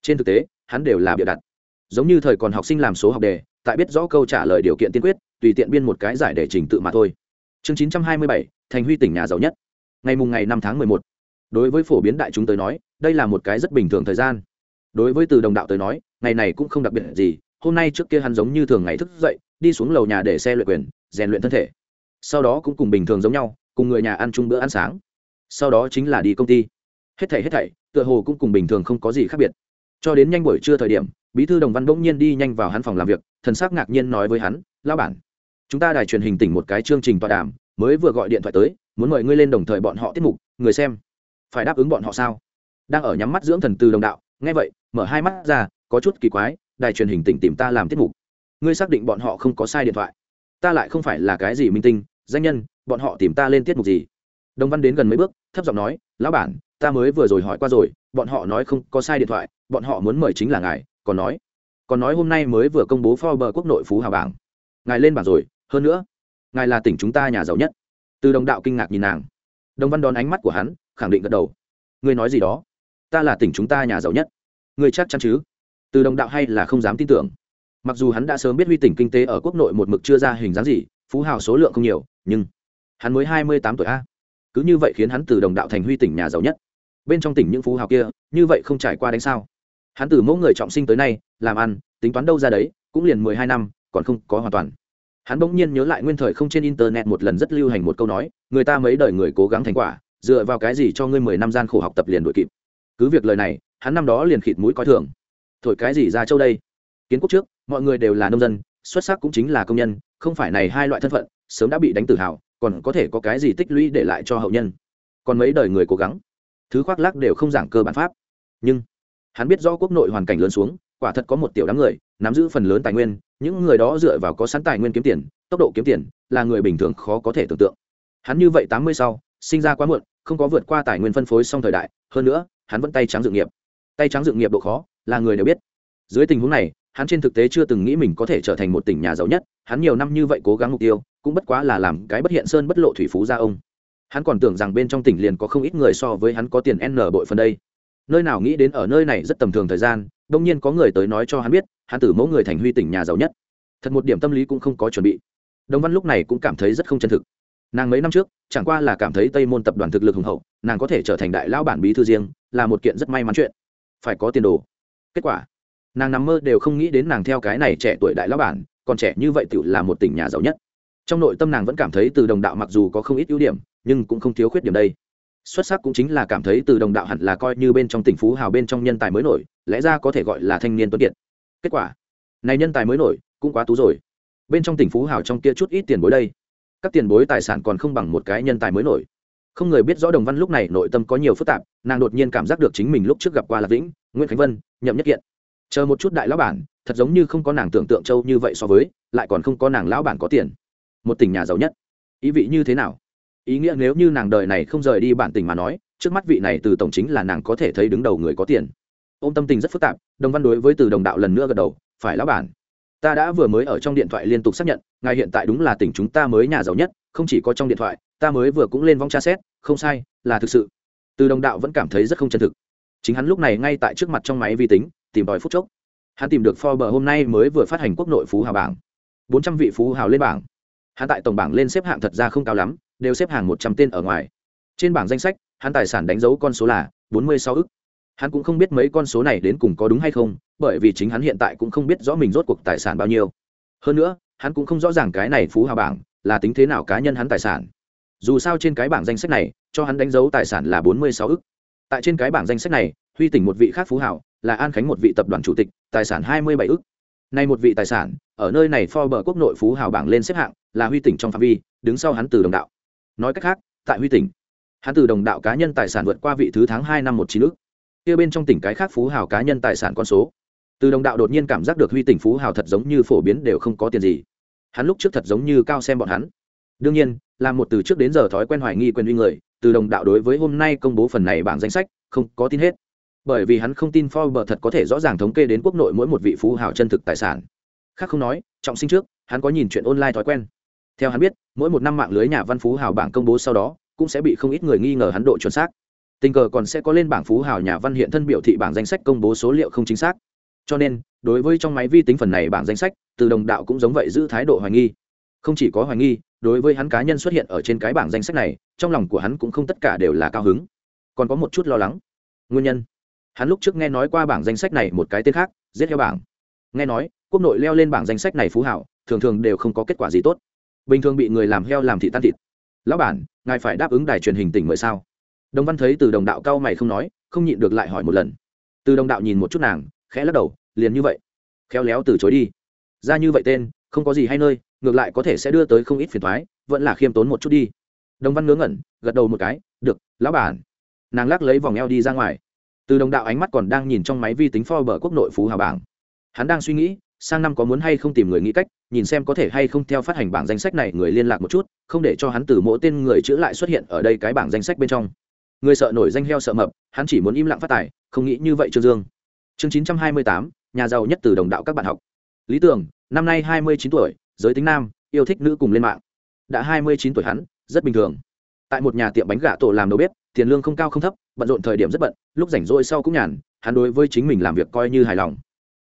Trên thực tế, hắn đều là bịa đặt. Giống như thời còn học sinh làm số học đề, tại biết rõ câu trả lời điều kiện tiên quyết, tùy tiện biên một cái giải để trình tự mà thôi. Chương chín trăm hai mươi bảy, thành huy tỉnh nhà giàu nhất ngày mùng ngày năm tháng mười một. Đối với phổ biến đại chúng tới nói, đây là một cái rất bình thường thời gian. Đối với từ đồng đạo tới nói, ngày này cũng không đặc biệt gì, hôm nay trước kia hắn giống như thường ngày thức dậy, đi xuống lầu nhà để xe luyện quyền, rèn luyện thân thể. Sau đó cũng cùng bình thường giống nhau, cùng người nhà ăn chung bữa ăn sáng. Sau đó chính là đi công ty. Hết thảy hết thảy, tựa hồ cũng cùng bình thường không có gì khác biệt. Cho đến nhanh buổi trưa thời điểm, bí thư đồng văn bỗng nhiên đi nhanh vào hắn phòng làm việc, thần sắc ngạc nhiên nói với hắn lao bản, chúng ta đài truyền hình tỉnh một cái chương trình tọa đàm, mới vừa gọi điện thoại tới muốn mời ngươi lên đồng thời bọn họ tiết mục, người xem. Phải đáp ứng bọn họ sao? Đang ở nhắm mắt dưỡng thần từ đồng đạo, nghe vậy, mở hai mắt ra, có chút kỳ quái, đài truyền hình tỉnh tìm ta làm tiết mục. Ngươi xác định bọn họ không có sai điện thoại. Ta lại không phải là cái gì minh tinh, danh nhân, bọn họ tìm ta lên tiết mục gì? Đồng văn đến gần mấy bước, thấp giọng nói, lão bản, ta mới vừa rồi hỏi qua rồi, bọn họ nói không có sai điện thoại, bọn họ muốn mời chính là ngài, còn nói còn nói hôm nay mới vừa công bố Forbes quốc nội phú hào bảng. Ngài lên bảng rồi, hơn nữa, ngài là tỉnh chúng ta nhà giàu nhất từ đồng đạo kinh ngạc nhìn nàng. Đồng văn đón ánh mắt của hắn, khẳng định gật đầu. Ngươi nói gì đó? Ta là tỉnh chúng ta nhà giàu nhất. Ngươi chắc chắn chứ? Từ đồng đạo hay là không dám tin tưởng. Mặc dù hắn đã sớm biết huy tỉnh kinh tế ở quốc nội một mực chưa ra hình dáng gì, phú hào số lượng không nhiều, nhưng hắn mới hai mươi tám tuổi a. Cứ như vậy khiến hắn từ đồng đạo thành huy tỉnh nhà giàu nhất. Bên trong tỉnh những phú hào kia, như vậy không trải qua đánh sao. Hắn từ mẫu người trọng sinh tới nay, làm ăn, tính toán đâu ra đấy, cũng liền mười hai năm, còn không có hoàn toàn hắn bỗng nhiên nhớ lại nguyên thời không trên internet một lần rất lưu hành một câu nói, người ta mấy đời người cố gắng thành quả, dựa vào cái gì cho ngươi mười năm gian khổ học tập liền đội kịp. Cứ việc lời này, hắn năm đó liền khịt mũi coi thường. Thổi cái gì ra châu đây? Kiến quốc trước, mọi người đều là nông dân, xuất sắc cũng chính là công nhân, không phải này hai loại thân phận, sớm đã bị đánh tự hào, còn có thể có cái gì tích lũy để lại cho hậu nhân. Còn mấy đời người cố gắng, thứ khoác lác đều không giảng cơ bản pháp. Nhưng, hắn biết do quốc nội hoàn cảnh lớn xuống, quả thật có một tiểu đám người nắm giữ phần lớn tài nguyên, những người đó dựa vào có sẵn tài nguyên kiếm tiền, tốc độ kiếm tiền là người bình thường khó có thể tưởng tượng. Hắn như vậy tám mươi sau, sinh ra quá muộn, không có vượt qua tài nguyên phân phối xong thời đại, hơn nữa, hắn vẫn tay trắng dự nghiệp. Tay trắng dự nghiệp độ khó là người đều biết. Dưới tình huống này, hắn trên thực tế chưa từng nghĩ mình có thể trở thành một tỉnh nhà giàu nhất, hắn nhiều năm như vậy cố gắng mục tiêu, cũng bất quá là làm cái bất hiện sơn bất lộ thủy phú ra ông. Hắn còn tưởng rằng bên trong tỉnh liền có không ít người so với hắn có tiền n bội phần đây. Nơi nào nghĩ đến ở nơi này rất tầm thường thời gian, đông nhiên có người tới nói cho hắn biết hắn tử mẫu người thành huy tỉnh nhà giàu nhất. Thật một điểm tâm lý cũng không có chuẩn bị. Đồng văn lúc này cũng cảm thấy rất không chân thực. Nàng mấy năm trước, chẳng qua là cảm thấy tây môn tập đoàn thực lực hùng hậu, nàng có thể trở thành đại lão bản bí thư riêng, là một kiện rất may mắn chuyện. Phải có tiền đồ. Kết quả, nàng nằm mơ đều không nghĩ đến nàng theo cái này trẻ tuổi đại lão bản, còn trẻ như vậy tự là một tỉnh nhà giàu nhất. Trong nội tâm nàng vẫn cảm thấy từ đồng đạo mặc dù có không ít ưu điểm, nhưng cũng không thiếu khuyết điểm đây. Xuất sắc cũng chính là cảm thấy từ đồng đạo hẳn là coi như bên trong tỉnh phú hào bên trong nhân tài mới nổi, lẽ ra có thể gọi là thanh niên tuấn kiệt kết quả. Này nhân tài mới nổi, cũng quá tú rồi. Bên trong tỉnh phú hào trong kia chút ít tiền bối đây. Các tiền bối tài sản còn không bằng một cái nhân tài mới nổi. Không người biết rõ đồng văn lúc này nội tâm có nhiều phức tạp, nàng đột nhiên cảm giác được chính mình lúc trước gặp qua lạc vĩnh, nguyễn khánh vân, nhậm nhất kiện. Chờ một chút đại lão bản, thật giống như không có nàng tưởng tượng châu như vậy so với, lại còn không có nàng lão bản có tiền. Một tỉnh nhà giàu nhất. Ý vị như thế nào? Ý nghĩa nếu như nàng đời này không rời đi bản tỉnh mà nói, trước mắt vị này từ tổng chính là nàng có thể thấy đứng đầu người có tiền. Ô m tâm tình rất phức tạp đồng văn đối với từ đồng đạo lần nữa gật đầu, phải lão bản, ta đã vừa mới ở trong điện thoại liên tục xác nhận, ngài hiện tại đúng là tỉnh chúng ta mới nhà giàu nhất, không chỉ có trong điện thoại, ta mới vừa cũng lên vong tra xét, không sai, là thực sự. Từ đồng đạo vẫn cảm thấy rất không chân thực. Chính hắn lúc này ngay tại trước mặt trong máy vi tính, tìm tòi phút chốc. Hắn tìm được forbes hôm nay mới vừa phát hành quốc nội phú hào bảng. Bốn trăm vị phú hào lên bảng. Hắn tại tổng bảng lên xếp hạng thật ra không cao lắm, đều xếp hàng một trăm tên ở ngoài. Trên bảng danh sách, hắn tài sản đánh dấu con số là bốn mươi sáu ức hắn cũng không biết mấy con số này đến cùng có đúng hay không, bởi vì chính hắn hiện tại cũng không biết rõ mình rốt cuộc tài sản bao nhiêu. Hơn nữa, hắn cũng không rõ ràng cái này phú hào bảng là tính thế nào cá nhân hắn tài sản. Dù sao trên cái bảng danh sách này, cho hắn đánh dấu tài sản là bốn mươi sáu ức. Tại trên cái bảng danh sách này, huy tỉnh một vị khác phú hào là an khánh một vị tập đoàn chủ tịch, tài sản hai mươi bảy ức. Nay một vị tài sản, ở nơi này Forbes quốc nội phú hào bảng lên xếp hạng là huy tỉnh trong phạm vi, đứng sau hắn từ đồng đạo. Nói cách khác, tại huy tỉnh, hắn từ đồng đạo cá nhân tài sản vượt qua vị thứ tháng hai năm một chín ức kia bên trong tỉnh cái khác phú hào cá nhân tài sản con số. Từ đồng đạo đột nhiên cảm giác được huy tỉnh phú hào thật giống như phổ biến đều không có tiền gì. Hắn lúc trước thật giống như cao xem bọn hắn. Đương nhiên, là một từ trước đến giờ thói quen hoài nghi quyền uy người, từ đồng đạo đối với hôm nay công bố phần này bảng danh sách, không có tin hết. Bởi vì hắn không tin Forbes thật có thể rõ ràng thống kê đến quốc nội mỗi một vị phú hào chân thực tài sản. Khác không nói, trọng sinh trước, hắn có nhìn chuyện online thói quen. Theo hắn biết, mỗi một năm mạng lưới nhà văn phú hào bảng công bố sau đó, cũng sẽ bị không ít người nghi ngờ hắn độ chuẩn xác tình cờ còn sẽ có lên bảng phú hào nhà văn hiện thân biểu thị bảng danh sách công bố số liệu không chính xác. Cho nên, đối với trong máy vi tính phần này bảng danh sách, từ đồng đạo cũng giống vậy giữ thái độ hoài nghi. Không chỉ có hoài nghi, đối với hắn cá nhân xuất hiện ở trên cái bảng danh sách này, trong lòng của hắn cũng không tất cả đều là cao hứng. Còn có một chút lo lắng. Nguyên nhân. Hắn lúc trước nghe nói qua bảng danh sách này một cái tên khác, giết theo bảng. Nghe nói, quốc nội leo lên bảng danh sách này phú hảo thường thường đều không có kết quả gì tốt. Bình thường bị người làm heo làm thị tan thịt. Lão bản, ngài phải đáp ứng đài truyền hình tỉnh mời sao? Đồng văn thấy từ đồng đạo cao mày không nói, không nhịn được lại hỏi một lần. Từ đồng đạo nhìn một chút nàng, khẽ lắc đầu, liền như vậy. Khéo léo từ chối đi. Ra như vậy tên, không có gì hay nơi, ngược lại có thể sẽ đưa tới không ít phiền thoái vẫn là khiêm tốn một chút đi. Đồng văn ngớ ngẩn, gật đầu một cái, được, lão bản. Nàng lắc lấy vòng eo đi ra ngoài. Từ đồng đạo ánh mắt còn đang nhìn trong máy vi tính for bờ quốc nội phú hào bảng. Hắn đang suy nghĩ, sang năm có muốn hay không tìm người nghĩ cách, nhìn xem có thể hay không theo phát hành bảng danh sách này người liên lạc một chút, không để cho hắn từ mỗi tên người chữ lại xuất hiện ở đây cái bảng danh sách bên trong người sợ nổi danh heo sợ mập, hắn chỉ muốn im lặng phát tài, không nghĩ như vậy trương dương. Chương chín trăm hai mươi tám, nhà giàu nhất từ đồng đạo các bạn học. Lý tưởng năm nay hai mươi chín tuổi, giới tính nam, yêu thích nữ cùng lên mạng. Đã hai mươi chín tuổi hắn, rất bình thường. Tại một nhà tiệm bánh gà tổ làm đầu bếp, tiền lương không cao không thấp, bận rộn thời điểm rất bận, lúc rảnh rỗi sau cũng nhàn, hắn đối với chính mình làm việc coi như hài lòng.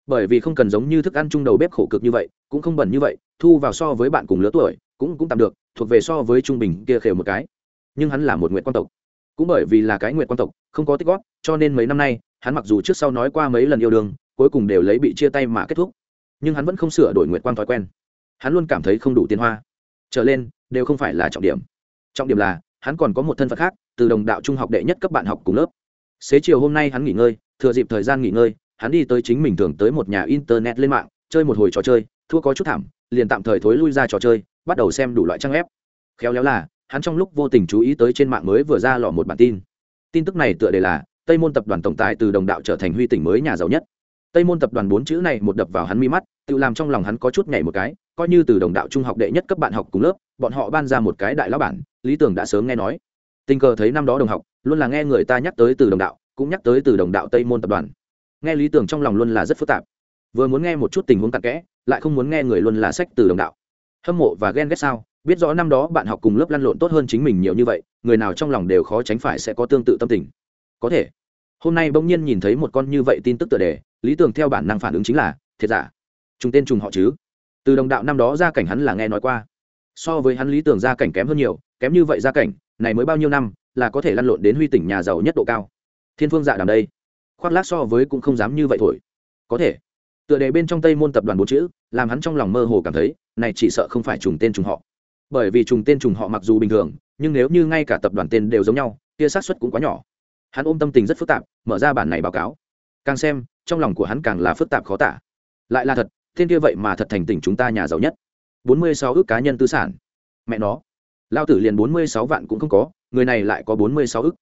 Bởi vì không cần giống như thức ăn chung đầu bếp khổ cực như vậy, cũng không bẩn như vậy, thu vào so với bạn cùng lứa tuổi, cũng cũng tạm được, thuộc về so với trung bình kia khều một cái. Nhưng hắn là một nguyện quan tộc cũng bởi vì là cái Nguyệt quan tộc, không có tích góp, cho nên mấy năm nay, hắn mặc dù trước sau nói qua mấy lần yêu đương, cuối cùng đều lấy bị chia tay mà kết thúc. Nhưng hắn vẫn không sửa đổi Nguyệt quan thói quen. Hắn luôn cảm thấy không đủ tiền hoa. Trở lên, đều không phải là trọng điểm. Trọng điểm là, hắn còn có một thân phận khác, từ đồng đạo trung học đệ nhất cấp bạn học cùng lớp. Xế chiều hôm nay hắn nghỉ ngơi, thừa dịp thời gian nghỉ ngơi, hắn đi tới chính mình thường tới một nhà internet lên mạng, chơi một hồi trò chơi, thua có chút thảm, liền tạm thời thối lui ra trò chơi, bắt đầu xem đủ loại trang web. khéo léo là hắn trong lúc vô tình chú ý tới trên mạng mới vừa ra lò một bản tin. Tin tức này tựa đề là, tây môn tập đoàn tổng tài từ đồng đạo trở thành huy tỉnh mới nhà giàu nhất. Tây môn tập đoàn bốn chữ này một đập vào hắn mi mắt, tự làm trong lòng hắn có chút nhảy một cái, coi như từ đồng đạo trung học đệ nhất cấp bạn học cùng lớp, bọn họ ban ra một cái đại lão bản, lý tưởng đã sớm nghe nói. Tình cờ thấy năm đó đồng học, luôn là nghe người ta nhắc tới từ đồng đạo, cũng nhắc tới từ đồng đạo tây môn tập đoàn. Nghe lý tưởng trong lòng luôn là rất phức tạp. Vừa muốn nghe một chút tình huống cặn kẽ, lại không muốn nghe người luôn là sách từ đồng đạo. Hâm mộ và ghen ghét sao? Biết rõ năm đó bạn học cùng lớp lăn lộn tốt hơn chính mình nhiều như vậy, người nào trong lòng đều khó tránh phải sẽ có tương tự tâm tình. Có thể. Hôm nay bỗng nhiên nhìn thấy một con như vậy tin tức tựa đề, lý tưởng theo bản năng phản ứng chính là, thiệt giả. Chúng tên trùng họ chứ. Từ đồng đạo năm đó gia cảnh hắn là nghe nói qua. So với hắn lý tưởng gia cảnh kém hơn nhiều, kém như vậy gia cảnh, này mới bao nhiêu năm, là có thể lăn lộn đến huy tỉnh nhà giàu nhất độ cao. Thiên phương dạ đàm đây. Khoác lác so với cũng không dám như vậy thổi. Có thể. Tựa đề bên trong tây môn tập đoàn bốn chữ, làm hắn trong lòng mơ hồ cảm thấy, này chỉ sợ không phải trùng tên trùng họ bởi vì trùng tên trùng họ mặc dù bình thường, nhưng nếu như ngay cả tập đoàn tên đều giống nhau, kia xác suất cũng quá nhỏ. Hắn ôm tâm tình rất phức tạp, mở ra bản này báo cáo. Càng xem, trong lòng của hắn càng là phức tạp khó tả. Lại là thật, tên kia vậy mà thật thành tỉnh chúng ta nhà giàu nhất. Bốn mươi sáu ước cá nhân tư sản. Mẹ nó. Lao tử liền bốn mươi sáu vạn cũng không có, người này lại có bốn mươi sáu ước.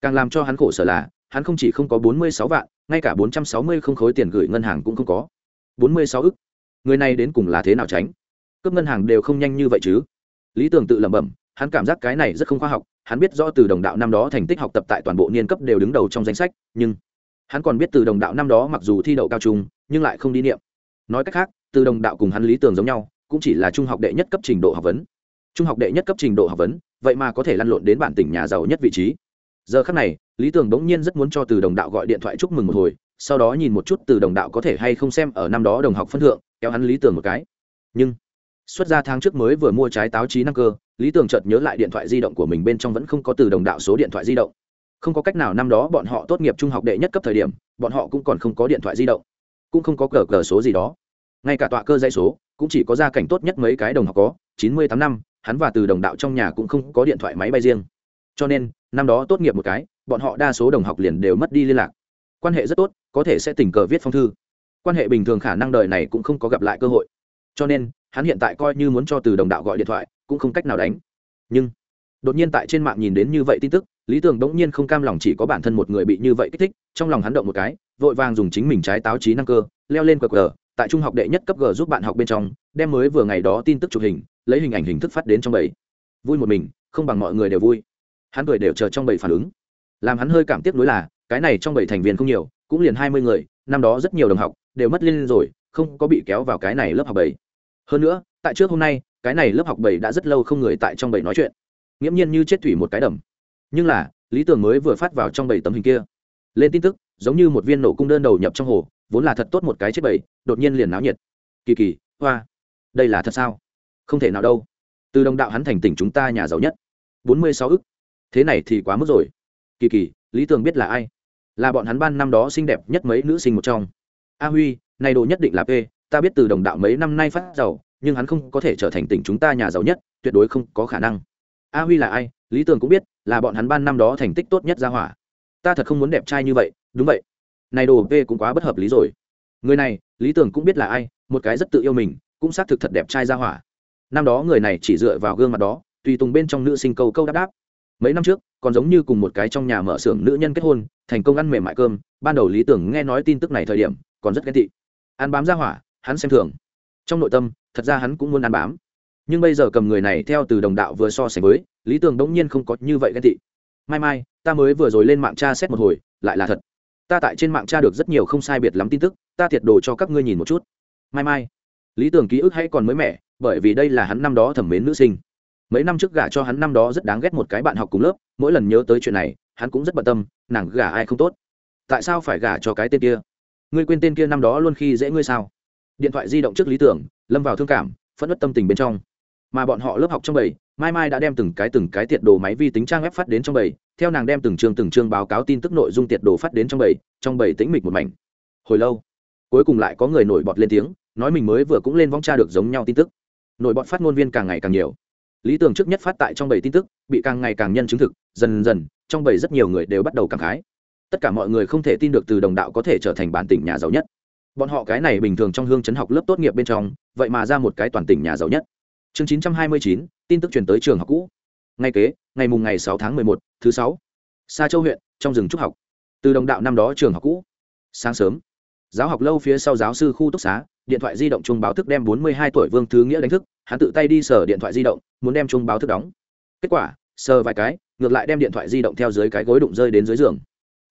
Càng làm cho hắn khổ sở là, hắn không chỉ không có bốn mươi sáu vạn, ngay cả bốn trăm sáu mươi không khối tiền gửi ngân hàng cũng không có. bốn mươi sáu ước. Người này đến cùng là thế nào tránh? Cướp ngân hàng đều không nhanh như vậy chứ lý tưởng tự lẩm bẩm, hắn cảm giác cái này rất không khoa học, hắn biết rõ từ đồng đạo năm đó thành tích học tập tại toàn bộ niên cấp đều đứng đầu trong danh sách, nhưng hắn còn biết từ đồng đạo năm đó mặc dù thi đậu cao trung, nhưng lại không đi niệm. Nói cách khác, từ đồng đạo cùng hắn lý tưởng giống nhau, cũng chỉ là trung học đệ nhất cấp trình độ học vấn. Trung học đệ nhất cấp trình độ học vấn, vậy mà có thể lăn lộn đến bản tỉnh nhà giàu nhất vị trí. Giờ khắc này, lý tưởng bỗng nhiên rất muốn cho từ đồng đạo gọi điện thoại chúc mừng một hồi, sau đó nhìn một chút từ đồng đạo có thể hay không xem ở năm đó đồng học phân thượng, kéo hắn lý tưởng một cái. Nhưng xuất ra tháng trước mới vừa mua trái táo trí năng cơ, lý tưởng chợt nhớ lại điện thoại di động của mình bên trong vẫn không có từ đồng đạo số điện thoại di động. Không có cách nào năm đó bọn họ tốt nghiệp trung học đệ nhất cấp thời điểm, bọn họ cũng còn không có điện thoại di động. Cũng không có cờ cờ số gì đó. Ngay cả tọa cơ dây số, cũng chỉ có gia cảnh tốt nhất mấy cái đồng học có, chín mươi tám năm, hắn và từ đồng đạo trong nhà cũng không có điện thoại máy bay riêng. Cho nên, năm đó tốt nghiệp một cái, bọn họ đa số đồng học liền đều mất đi liên lạc. Quan hệ rất tốt, có thể sẽ tình cờ viết phong thư. Quan hệ bình thường khả năng đời này cũng không có gặp lại cơ hội. Cho nên hắn hiện tại coi như muốn cho từ đồng đạo gọi điện thoại, cũng không cách nào đánh. Nhưng, đột nhiên tại trên mạng nhìn đến như vậy tin tức, lý tưởng đống nhiên không cam lòng chỉ có bản thân một người bị như vậy kích thích, trong lòng hắn động một cái, vội vàng dùng chính mình trái táo trí năng cơ, leo lên qr tại trung học đệ nhất cấp g giúp bạn học bên trong, đem mới vừa ngày đó tin tức chụp hình, lấy hình ảnh hình thức phát đến trong bầy. Vui một mình, không bằng mọi người đều vui. Hắn cười đều chờ trong bầy phản ứng. Làm hắn hơi cảm tiếc nuối là, cái này trong bầy thành viên không nhiều, cũng liền hai mươi người, năm đó rất nhiều đồng học, đều mất liên rồi, không có bị kéo vào cái này lớp học bầy hơn nữa, tại trước hôm nay, cái này lớp học bầy đã rất lâu không người tại trong bầy nói chuyện. Nghiễm nhiên như chết thủy một cái đầm. Nhưng là, lý tưởng mới vừa phát vào trong bầy tấm hình kia. Lên tin tức, giống như một viên nổ cung đơn đầu nhập trong hồ, vốn là thật tốt một cái chết bầy đột nhiên liền náo nhiệt. Kỳ kỳ, hoa. Đây là thật sao? Không thể nào đâu. Từ đồng đạo hắn thành tỉnh chúng ta nhà giàu nhất. Bốn mươi sáu ức. Thế này thì quá mức rồi. Kỳ kỳ, lý tưởng biết là ai? Là bọn hắn ban năm đó xinh đẹp nhất mấy nữ sinh một trong. A huy, này đồ nhất định là p ta biết từ đồng đạo mấy năm nay phát giàu, nhưng hắn không có thể trở thành tỉnh chúng ta nhà giàu nhất, tuyệt đối không có khả năng. A huy là ai? Lý tường cũng biết, là bọn hắn ban năm đó thành tích tốt nhất ra hỏa. Ta thật không muốn đẹp trai như vậy, đúng vậy. Này đồ v cũng quá bất hợp lý rồi. Người này, lý tường cũng biết là ai, một cái rất tự yêu mình, cũng xác thực thật đẹp trai ra hỏa. Năm đó người này chỉ dựa vào gương mặt đó, tùy tùng bên trong nữ sinh câu câu đáp đáp. Mấy năm trước, còn giống như cùng một cái trong nhà mở xưởng nữ nhân kết hôn, thành công ăn mềm mại cơm. Ban đầu lý tưởng nghe nói tin tức này thời điểm, còn rất ghen tị. Ăn bám ra hỏa hắn xem thường. Trong nội tâm, thật ra hắn cũng muốn ăn bám. Nhưng bây giờ cầm người này theo từ đồng đạo vừa so sánh với, lý tưởng đống nhiên không có như vậy ghen tị. Mai mai, ta mới vừa rồi lên mạng tra xét một hồi, lại là thật. Ta tại trên mạng tra được rất nhiều không sai biệt lắm tin tức, ta thiệt đồ cho các ngươi nhìn một chút. Mai mai. Lý tưởng ký ức hay còn mới mẻ, bởi vì đây là hắn năm đó thẩm mến nữ sinh. Mấy năm trước gả cho hắn năm đó rất đáng ghét một cái bạn học cùng lớp, mỗi lần nhớ tới chuyện này, hắn cũng rất bận tâm, nàng gả ai không tốt. Tại sao phải gả cho cái tên kia? Ngươi quên tên kia năm đó luôn khi dễ ngươi sao? Điện thoại di động trước lý tưởng, lâm vào thương cảm, phẫn nứt tâm tình bên trong. Mà bọn họ lớp học trong bầy, mai mai đã đem từng cái từng cái tiệt đồ máy vi tính trang web phát đến trong bầy, theo nàng đem từng chương từng chương báo cáo tin tức nội dung tiệt đồ phát đến trong bầy trong bầy tĩnh mịch một mảnh. Hồi lâu, cuối cùng lại có người nổi bọt lên tiếng, nói mình mới vừa cũng lên vong tra được giống nhau tin tức. Nổi bọt phát ngôn viên càng ngày càng nhiều. Lý tưởng trước nhất phát tại trong bầy tin tức, bị càng ngày càng nhân chứng thực, dần dần, trong bầy rất nhiều người đều bắt đầu cảm khái. Tất cả mọi người không thể tin được từ đồng đạo có thể trở thành bản tỉnh nhà giàu nhất bọn họ cái này bình thường trong hương chấn học lớp tốt nghiệp bên trong, vậy mà ra một cái toàn tỉnh nhà giàu nhất. Chương chín trăm hai mươi chín, tin tức truyền tới trường học cũ. Ngay kế, ngày mùng ngày sáu tháng mười một, thứ sáu. Xa châu huyện, trong rừng trúc học. Từ đồng đạo năm đó trường học cũ. Sáng sớm, giáo học lâu phía sau giáo sư khu túc xá, điện thoại di động chung báo thức đem bốn mươi hai tuổi vương thứ nghĩa đánh thức, hắn tự tay đi sở điện thoại di động, muốn đem chung báo thức đóng. Kết quả, sờ vài cái, ngược lại đem điện thoại di động theo dưới cái gối đụng rơi đến dưới giường.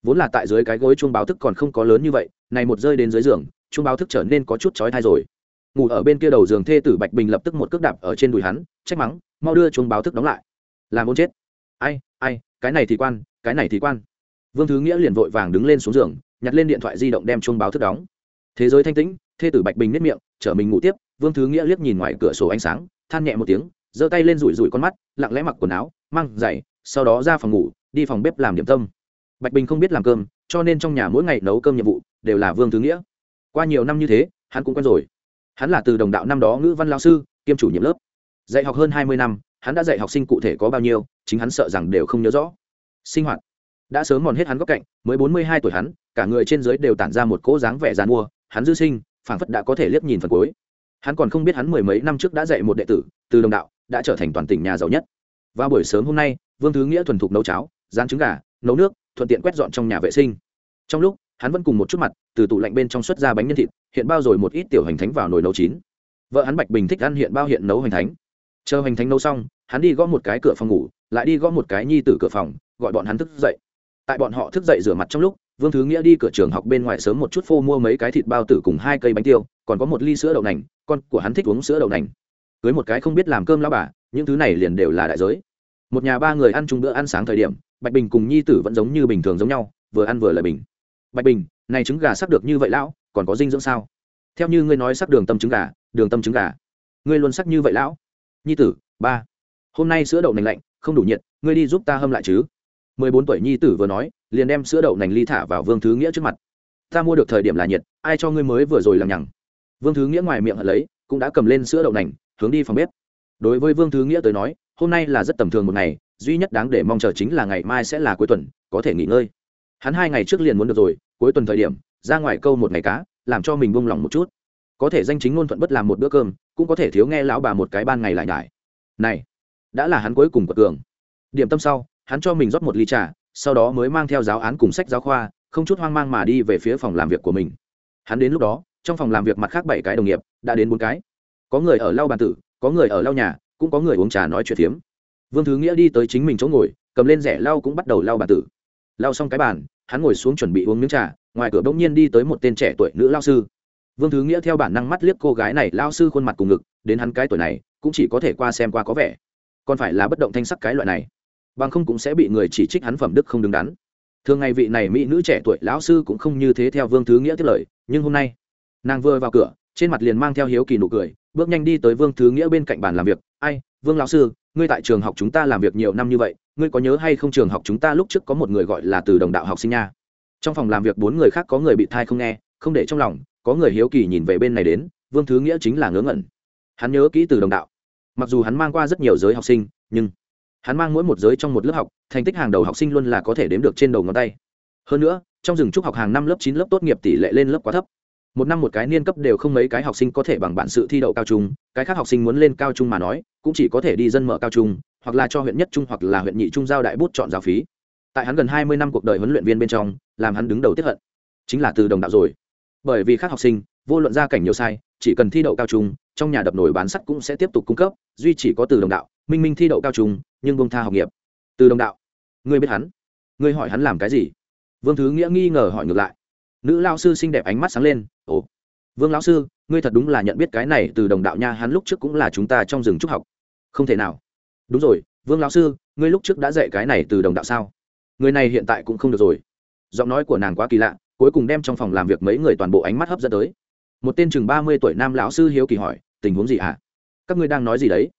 Vốn là tại dưới cái gối chuông báo thức còn không có lớn như vậy, này một rơi đến dưới giường chuông báo thức trở nên có chút chói thai rồi. Ngủ ở bên kia đầu giường thê tử bạch bình lập tức một cước đạp ở trên đùi hắn, trách mắng, mau đưa chuông báo thức đóng lại. Làm muốn chết. Ai ai, cái này thì quan, cái này thì quan. Vương thứ nghĩa liền vội vàng đứng lên xuống giường, nhặt lên điện thoại di động đem chuông báo thức đóng. Thế giới thanh tĩnh, thê tử bạch bình nếp miệng chở mình ngủ tiếp, vương thứ nghĩa liếc nhìn ngoài cửa sổ ánh sáng, than nhẹ một tiếng, giơ tay lên rủi rủi con mắt, lặng lẽ mặc quần áo, mang giày, sau đó ra phòng ngủ, đi phòng bếp làm điểm tâm. Bạch bình không biết làm cơm, cho nên trong nhà mỗi ngày nấu cơm nhiệm vụ đều là vương thứ nghĩa qua nhiều năm như thế, hắn cũng quen rồi. Hắn là từ đồng đạo năm đó ngữ văn lao sư, kiêm chủ nhiệm lớp. Dạy học hơn hai mươi năm, hắn đã dạy học sinh cụ thể có bao nhiêu, chính hắn sợ rằng đều không nhớ rõ. Sinh hoạt. Đã sớm mòn hết hắn góc cạnh, mới bốn mươi hai tuổi hắn, cả người trên dưới đều tản ra một cỗ dáng vẻ dàn mua, hắn dư sinh, phảng phất đã có thể liếc nhìn phần cuối. Hắn còn không biết hắn mười mấy năm trước đã dạy một đệ tử, từ đồng đạo, đã trở thành toàn tỉnh nhà giàu nhất. Vào buổi sớm hôm nay, vương thứ nghĩa thuần thục nấu cháo, rán trứng gà, nấu nước, thuận tiện quét dọn trong nhà vệ sinh. Trong lúc hắn vẫn cùng một chút mặt, từ tủ lạnh bên trong xuất ra bánh nhân thịt, hiện bao rồi một ít tiểu hành thánh vào nồi nấu chín. Vợ hắn bạch bình thích ăn hiện bao hiện nấu hành thánh. Chờ hành thánh nấu xong, hắn đi gõ một cái cửa phòng ngủ, lại đi gõ một cái nhi tử cửa phòng, gọi bọn hắn thức dậy. Tại bọn họ thức dậy rửa mặt trong lúc, vương thứ nghĩa đi cửa trường học bên ngoài sớm một chút phô mua mấy cái thịt bao tử cùng hai cây bánh tiêu, còn có một ly sữa đậu nành, con của hắn thích uống sữa đậu nành. Cưới một cái không biết làm cơm lao bà, những thứ này liền đều là đại giới. Một nhà ba người ăn chung bữa ăn sáng thời điểm, bạch bình cùng nhi tử vẫn giống như bình thường giống nhau, vừa ăn vừa lời bình bạch bình, này trứng gà sắc được như vậy lão, còn có dinh dưỡng sao? Theo như ngươi nói sắc đường tâm trứng gà, đường tâm trứng gà. Ngươi luôn sắc như vậy lão. Nhi tử, ba. Hôm nay sữa đậu nành lạnh, không đủ nhiệt, ngươi đi giúp ta hâm lại chứ. Mười bốn tuổi nhi tử vừa nói, liền đem sữa đậu nành ly thả vào vương thứ nghĩa trước mặt. Ta mua được thời điểm là nhiệt, ai cho ngươi mới vừa rồi làm nhằng. Vương thứ nghĩa ngoài miệng hận lấy, cũng đã cầm lên sữa đậu nành, hướng đi phòng bếp. Đối với vương thứ nghĩa tới nói, hôm nay là rất tầm thường một ngày, duy nhất đáng để mong chờ chính là ngày mai sẽ là cuối tuần, có thể nghỉ ngơi hắn hai ngày trước liền muốn được rồi, cuối tuần thời điểm, ra ngoài câu một ngày cá, làm cho mình buông lỏng một chút. Có thể danh chính ngôn thuận bất làm một bữa cơm, cũng có thể thiếu nghe lão bà một cái ban ngày lại nhải. Này, đã là hắn cuối cùng của cường. Điểm tâm sau, hắn cho mình rót một ly trà, sau đó mới mang theo giáo án cùng sách giáo khoa, không chút hoang mang mà đi về phía phòng làm việc của mình. Hắn đến lúc đó, trong phòng làm việc mặt khác bảy cái đồng nghiệp, đã đến bốn cái. Có người ở lau bàn tử, có người ở lau nhà, cũng có người uống trà nói chuyện phiếm. Vương thứ nghĩa đi tới chính mình chỗ ngồi, cầm lên rẻ lau cũng bắt đầu lau bàn tử lao xong cái bàn, hắn ngồi xuống chuẩn bị uống miếng trà, ngoài cửa bỗng nhiên đi tới một tên trẻ tuổi nữ lao sư. Vương thứ nghĩa theo bản năng mắt liếc cô gái này, lao sư khuôn mặt cùng ngực, đến hắn cái tuổi này, cũng chỉ có thể qua xem qua có vẻ. Còn phải là bất động thanh sắc cái loại này, bằng không cũng sẽ bị người chỉ trích hắn phẩm đức không đứng đắn. Thường ngày vị này mỹ nữ trẻ tuổi lão sư cũng không như thế theo vương thứ nghĩa tiết lời, nhưng hôm nay, nàng vừa vào cửa, trên mặt liền mang theo hiếu kỳ nụ cười, bước nhanh đi tới vương thứ nghĩa bên cạnh bàn làm việc. Ai, vương lão sư, ngươi tại trường học chúng ta làm việc nhiều năm như vậy ngươi có nhớ hay không trường học chúng ta lúc trước có một người gọi là từ đồng đạo học sinh nha? Trong phòng làm việc bốn người khác có người bị thai không nghe, không để trong lòng, có người hiếu kỳ nhìn về bên này đến, vương thứ nghĩa chính là ngớ ngẩn. Hắn nhớ kỹ từ đồng đạo. Mặc dù hắn mang qua rất nhiều giới học sinh, nhưng hắn mang mỗi một giới trong một lớp học, thành tích hàng đầu học sinh luôn là có thể đếm được trên đầu ngón tay. Hơn nữa, trong rừng trúc học hàng năm lớp chín, lớp tốt nghiệp tỷ lệ lên lớp quá thấp. Một năm một cái niên cấp đều không mấy cái học sinh có thể bằng bản sự thi đậu cao trung, cái khác học sinh muốn lên cao trung mà nói, cũng chỉ có thể đi dân mở cao trung hoặc là cho huyện nhất trung hoặc là huyện nhị trung giao đại bút chọn giáo phí. Tại hắn gần hai mươi năm cuộc đời huấn luyện viên bên trong, làm hắn đứng đầu tiếp hận. Chính là từ đồng đạo rồi. Bởi vì khác học sinh, vô luận gia cảnh nhiều sai, chỉ cần thi đậu cao trung, trong nhà đập nổi bán sắt cũng sẽ tiếp tục cung cấp, duy chỉ có từ đồng đạo, minh minh thi đậu cao trung, nhưng bông tha học nghiệp. Từ đồng đạo, ngươi biết hắn? Ngươi hỏi hắn làm cái gì? Vương thứ nghĩa nghi ngờ hỏi ngược lại. Nữ lao sư xinh đẹp ánh mắt sáng lên, ồ, vương lão sư, ngươi thật đúng là nhận biết cái này từ đồng đạo nha, hắn lúc trước cũng là chúng ta trong rừng trúc học. Không thể nào đúng rồi, vương lão sư, ngươi lúc trước đã dạy cái này từ đồng đạo sao? Người này hiện tại cũng không được rồi. Giọng nói của nàng quá kỳ lạ, cuối cùng đem trong phòng làm việc mấy người toàn bộ ánh mắt hấp dẫn tới. Một tên chừng ba mươi tuổi nam lão sư hiếu kỳ hỏi, tình huống gì ạ? À? các ngươi đang nói gì đấy?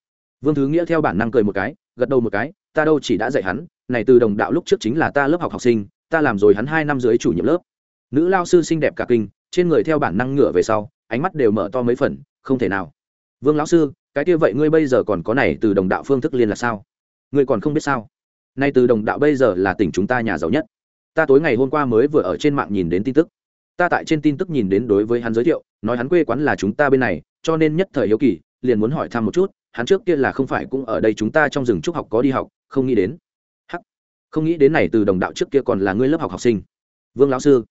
Vương thứ nghĩa theo bản năng cười một cái, gật đầu một cái, ta đâu chỉ đã dạy hắn, này từ đồng đạo lúc trước chính là ta lớp học học sinh, ta làm rồi hắn hai năm dưới chủ nhiệm lớp. Nữ lao sư xinh đẹp cả kinh, trên người theo bản năng ngửa về sau, ánh mắt đều mở to mấy phần, không thể nào. Vương lão sư cái kia vậy ngươi bây giờ còn có này từ đồng đạo phương thức liên là sao? Ngươi còn không biết sao? Nay từ đồng đạo bây giờ là tỉnh chúng ta nhà giàu nhất. Ta tối ngày hôm qua mới vừa ở trên mạng nhìn đến tin tức. Ta tại trên tin tức nhìn đến đối với hắn giới thiệu, nói hắn quê quán là chúng ta bên này, cho nên nhất thời hiếu kỳ, liền muốn hỏi thăm một chút, hắn trước kia là không phải cũng ở đây chúng ta trong rừng trúc học có đi học, không nghĩ đến. Hắc, không nghĩ đến này từ đồng đạo trước kia còn là ngươi lớp học học sinh. Vương lão sư,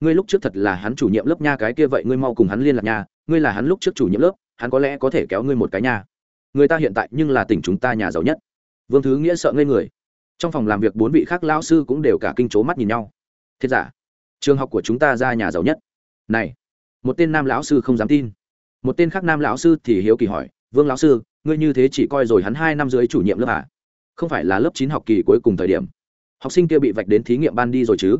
ngươi lúc trước thật là hắn chủ nhiệm lớp nha, cái kia vậy ngươi mau cùng hắn liên lạc nha, ngươi là hắn lúc trước chủ nhiệm lớp hắn có lẽ có thể kéo ngươi một cái nha. Người ta hiện tại nhưng là tỉnh chúng ta nhà giàu nhất. Vương thứ nghĩa sợ ngây người. Trong phòng làm việc bốn vị khác lão sư cũng đều cả kinh c mắt nhìn nhau. Thiết giả, trường học của chúng ta ra nhà giàu nhất. Này, một tên nam lão sư không dám tin. Một tên khác nam lão sư thì hiếu kỳ hỏi, vương lão sư, ngươi như thế chỉ coi rồi hắn hai năm dưới chủ nhiệm lớp à? không phải là lớp chín học kỳ cuối cùng thời điểm, học sinh kia bị vạch đến thí nghiệm ban đi rồi chứ?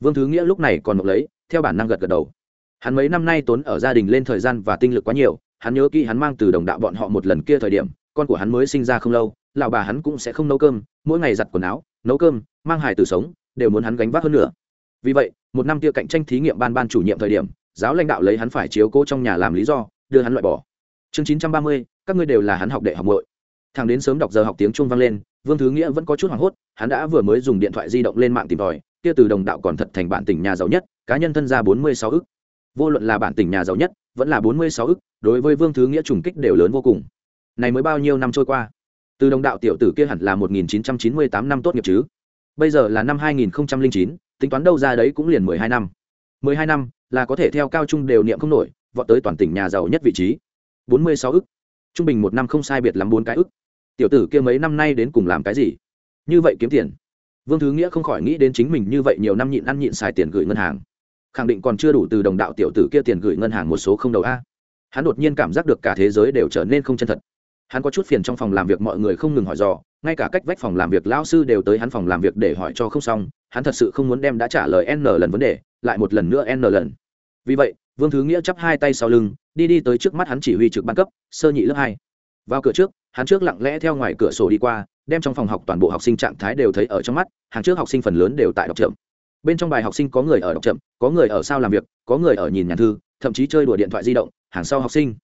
Vương thứ nghĩa lúc này còn mộc lấy, theo bản năng gật gật đầu. Hắn mấy năm nay tốn ở gia đình lên thời gian và tinh lực quá nhiều hắn nhớ kỹ hắn mang từ đồng đạo bọn họ một lần kia thời điểm, con của hắn mới sinh ra không lâu, lão bà hắn cũng sẽ không nấu cơm, mỗi ngày giặt quần áo, nấu cơm, mang hài từ sống, đều muốn hắn gánh vác hơn nữa. Vì vậy, một năm kia cạnh tranh thí nghiệm ban ban chủ nhiệm thời điểm, giáo lãnh đạo lấy hắn phải chiếu cố trong nhà làm lý do, đưa hắn loại bỏ. Chương chín trăm ba mươi, các ngươi đều là hắn học đệ học nội thằng đến sớm đọc giờ học tiếng trung vang lên, vương thứ nghĩa vẫn có chút hoảng hốt, hắn đã vừa mới dùng điện thoại di động lên mạng tìm tòi, kia từ đồng đạo còn thật thành bản tỉnh nhà giàu nhất, cá nhân thân ra bốn mươi sáu ức. Vô luận là bản tỉnh nhà giàu nhất vẫn là bốn mươi sáu ức, đối với vương thứ nghĩa trùng kích đều lớn vô cùng. Này mới bao nhiêu năm trôi qua? Từ đồng đạo tiểu tử kia hẳn là một nghìn chín trăm chín mươi tám năm tốt nghiệp chứ? Bây giờ là năm hai nghìn chín, tính toán đâu ra đấy cũng liền mười hai năm. mười hai năm là có thể theo cao trung đều niệm không nổi, vọt tới toàn tỉnh nhà giàu nhất vị trí. bốn mươi sáu ức. Trung bình một năm không sai biệt lắm bốn cái ức. Tiểu tử kia mấy năm nay đến cùng làm cái gì? Như vậy kiếm tiền. Vương thứ nghĩa không khỏi nghĩ đến chính mình như vậy nhiều năm nhịn ăn nhịn xài tiền gửi ngân hàng khẳng định còn chưa đủ từ đồng đạo tiểu tử kia tiền gửi ngân hàng một số không đầu a. Hắn đột nhiên cảm giác được cả thế giới đều trở nên không chân thật. Hắn có chút phiền trong phòng làm việc mọi người không ngừng hỏi dò, ngay cả cách vách phòng làm việc lão sư đều tới hắn phòng làm việc để hỏi cho không xong, hắn thật sự không muốn đem đã trả lời n lần vấn đề, lại một lần nữa n lần. Vì vậy, vương thứ nghĩa chắp hai tay sau lưng, đi đi tới trước mắt hắn chỉ huy trực ban cấp, sơ nhị lớp hai. Vào cửa trước, hắn trước lặng lẽ theo ngoài cửa sổ đi qua, đem trong phòng học toàn bộ học sinh trạng thái đều thấy ở trong mắt, hàng trước học sinh phần lớn đều tại đọc chậm bên trong bài học sinh có người ở đọc chậm, có người ở sao làm việc, có người ở nhìn nhàn thư, thậm chí chơi đùa điện thoại di động, hàng sau học sinh.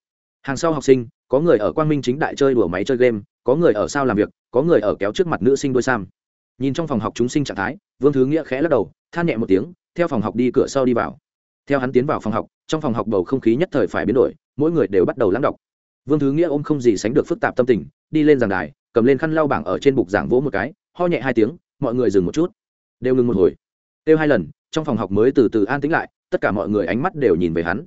Hàng sau học sinh, có người ở quang minh chính đại chơi đùa máy chơi game, có người ở sao làm việc, có người ở kéo trước mặt nữ sinh đôi sam. Nhìn trong phòng học chúng sinh trạng thái, vương thứ nghĩa khẽ lắc đầu, than nhẹ một tiếng, theo phòng học đi cửa sau đi vào. Theo hắn tiến vào phòng học, trong phòng học bầu không khí nhất thời phải biến đổi, mỗi người đều bắt đầu lắng đọc. Vương thứ nghĩa ôm không gì sánh được phức tạp tâm tình, đi lên giảng đài, cầm lên khăn lau bảng ở trên bục giảng vỗ một cái, ho nhẹ hai tiếng, mọi người dừng một chút. Đều ngừng một hồi kêu hai lần, trong phòng học mới từ từ an tĩnh lại, tất cả mọi người ánh mắt đều nhìn về hắn.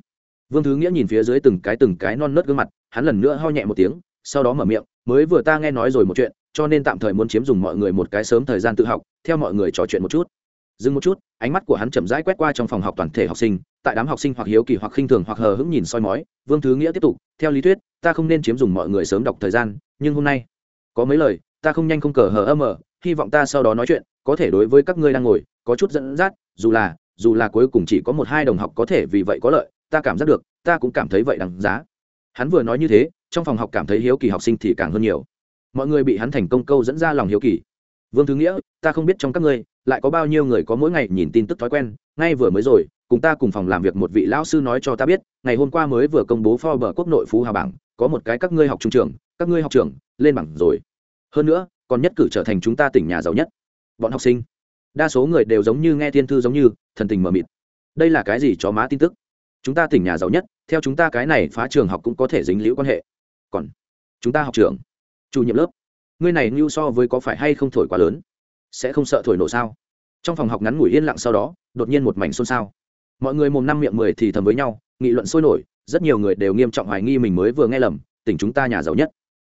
Vương thứ nghĩa nhìn phía dưới từng cái từng cái non nớt gương mặt, hắn lần nữa ho nhẹ một tiếng, sau đó mở miệng, mới vừa ta nghe nói rồi một chuyện, cho nên tạm thời muốn chiếm dùng mọi người một cái sớm thời gian tự học, theo mọi người trò chuyện một chút. Dừng một chút, ánh mắt của hắn chậm rãi quét qua trong phòng học toàn thể học sinh, tại đám học sinh hoặc hiếu kỳ hoặc khinh thường hoặc hờ hững nhìn soi mói, vương thứ nghĩa tiếp tục, theo lý thuyết, ta không nên chiếm dùng mọi người sớm đọc thời gian, nhưng hôm nay, có mấy lời, ta không nhanh không cờ hờ âm ở hy vọng ta sau đó nói chuyện, có thể đối với các ngươi đang ngồi có chút dẫn dắt, dù là dù là cuối cùng chỉ có một hai đồng học có thể vì vậy có lợi, ta cảm giác được, ta cũng cảm thấy vậy đáng giá. Hắn vừa nói như thế, trong phòng học cảm thấy hiếu kỳ học sinh thì càng hơn nhiều. Mọi người bị hắn thành công câu dẫn ra lòng hiếu kỳ. Vương thứ nghĩa, ta không biết trong các ngươi, lại có bao nhiêu người có mỗi ngày nhìn tin tức thói quen, ngay vừa mới rồi, cùng ta cùng phòng làm việc một vị lão sư nói cho ta biết, ngày hôm qua mới vừa công bố Forbes quốc nội phú hào bảng, có một cái các ngươi học trung trường, các ngươi học trường, lên bảng rồi. Hơn nữa, còn nhất cử trở thành chúng ta tỉnh nhà giàu nhất. Bọn học sinh đa số người đều giống như nghe thiên thư giống như, thần tình mờ mịt. Đây là cái gì chó má tin tức? Chúng ta tỉnh nhà giàu nhất, theo chúng ta cái này phá trường học cũng có thể dính liễu quan hệ. Còn chúng ta học trường, chủ nhiệm lớp, ngươi này như so với có phải hay không thổi quá lớn? Sẽ không sợ thổi nổ sao? Trong phòng học ngắn ngủi yên lặng sau đó, đột nhiên một mảnh xôn xao. Mọi người mồm năm miệng mười thì thầm với nhau, nghị luận sôi nổi, rất nhiều người đều nghiêm trọng hoài nghi mình mới vừa nghe lầm, tỉnh chúng ta nhà giàu nhất.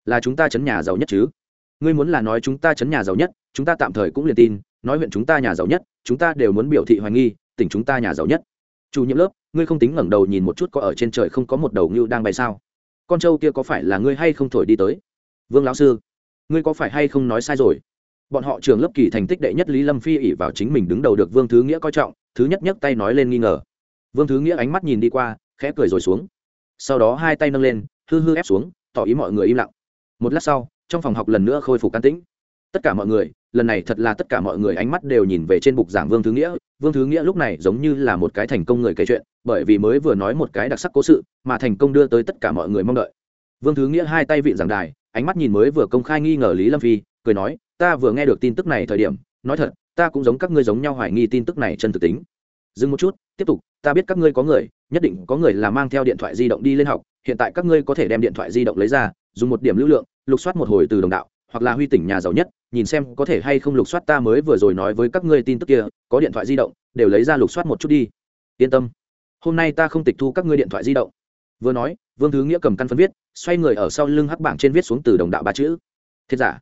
Là chúng ta chấn nhà giàu nhất chứ? Ngươi muốn là nói chúng ta chấn nhà giàu nhất, chúng ta tạm thời cũng liền tin nói huyện chúng ta nhà giàu nhất, chúng ta đều muốn biểu thị hoài nghi, tỉnh chúng ta nhà giàu nhất. Chủ nhiệm lớp, ngươi không tính ngẩng đầu nhìn một chút có ở trên trời không có một đầu ngưu đang bay sao? Con trâu kia có phải là ngươi hay không thổi đi tới? Vương lão sư, ngươi có phải hay không nói sai rồi? Bọn họ trường lớp kỳ thành tích đệ nhất lý lâm phi ỉ vào chính mình đứng đầu được vương thứ nghĩa coi trọng, thứ nhất nhấc tay nói lên nghi ngờ. Vương thứ nghĩa ánh mắt nhìn đi qua, khẽ cười rồi xuống. Sau đó hai tay nâng lên, hư hư ép xuống, tỏ ý mọi người im lặng. Một lát sau, trong phòng học lần nữa khôi phục can tĩnh tất cả mọi người, lần này thật là tất cả mọi người ánh mắt đều nhìn về trên bục giảng vương thứ nghĩa. Vương thứ nghĩa lúc này giống như là một cái thành công người kể chuyện, bởi vì mới vừa nói một cái đặc sắc cố sự, mà thành công đưa tới tất cả mọi người mong đợi. Vương thứ nghĩa hai tay vị giảng đài, ánh mắt nhìn mới vừa công khai nghi ngờ lý lâm phi, cười nói, ta vừa nghe được tin tức này thời điểm, nói thật, ta cũng giống các ngươi giống nhau hoài nghi tin tức này chân thực tính. Dừng một chút, tiếp tục, ta biết các ngươi có người, nhất định có người là mang theo điện thoại di động đi lên học, hiện tại các ngươi có thể đem điện thoại di động lấy ra, dùng một điểm lưu lượng, lục soát một hồi từ đồng đạo hoặc là huy tỉnh nhà giàu nhất, nhìn xem có thể hay không lục soát ta mới vừa rồi nói với các ngươi tin tức kia, có điện thoại di động, đều lấy ra lục soát một chút đi. Yên tâm. Hôm nay ta không tịch thu các ngươi điện thoại di động. Vừa nói, vương thứ nghĩa cầm căn phân viết, xoay người ở sau lưng hắc bảng trên viết xuống từ đồng đạo ba chữ. Thiết giả,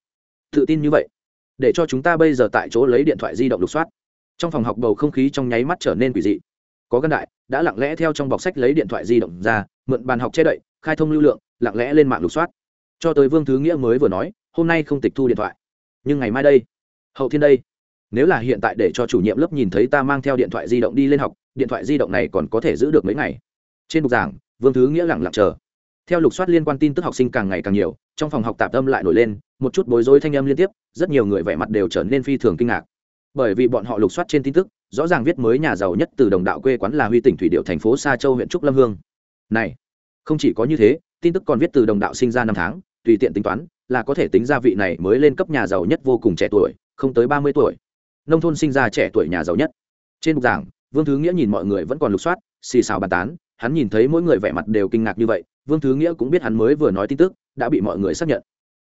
tự tin như vậy. Để cho chúng ta bây giờ tại chỗ lấy điện thoại di động lục soát. Trong phòng học bầu không khí trong nháy mắt trở nên quỷ dị. Có gân đại, đã lặng lẽ theo trong bọc sách lấy điện thoại di động ra, mượn bàn học che đậy, khai thông lưu lượng, lặng lẽ lên mạng lục soát. Cho tới vương thứ nghĩa mới vừa nói hôm nay không tịch thu điện thoại. Nhưng ngày mai đây, hậu thiên đây, nếu là hiện tại để cho chủ nhiệm lớp nhìn thấy ta mang theo điện thoại di động đi lên học, điện thoại di động này còn có thể giữ được mấy ngày? Trên bục giảng, vương thứ nghĩa lặng lặng chờ. Theo lục soát liên quan tin tức học sinh càng ngày càng nhiều, trong phòng học tạp âm lại nổi lên, một chút bối rối thanh âm liên tiếp, rất nhiều người vẻ mặt đều trở nên phi thường kinh ngạc. Bởi vì bọn họ lục soát trên tin tức, rõ ràng viết mới nhà giàu nhất từ đồng đạo quê quán là huy tỉnh thủy điệu, thành phố sa châu, huyện trúc lâm hương. Này, không chỉ có như thế, tin tức còn viết từ đồng đạo sinh ra năm tháng, tùy tiện tính toán là có thể tính ra vị này mới lên cấp nhà giàu nhất vô cùng trẻ tuổi, không tới ba mươi tuổi. Nông thôn sinh ra trẻ tuổi nhà giàu nhất. Trên bục giảng, vương thứ nghĩa nhìn mọi người vẫn còn lục soát, xì xào bàn tán, hắn nhìn thấy mỗi người vẻ mặt đều kinh ngạc như vậy, vương thứ nghĩa cũng biết hắn mới vừa nói tin tức, đã bị mọi người xác nhận.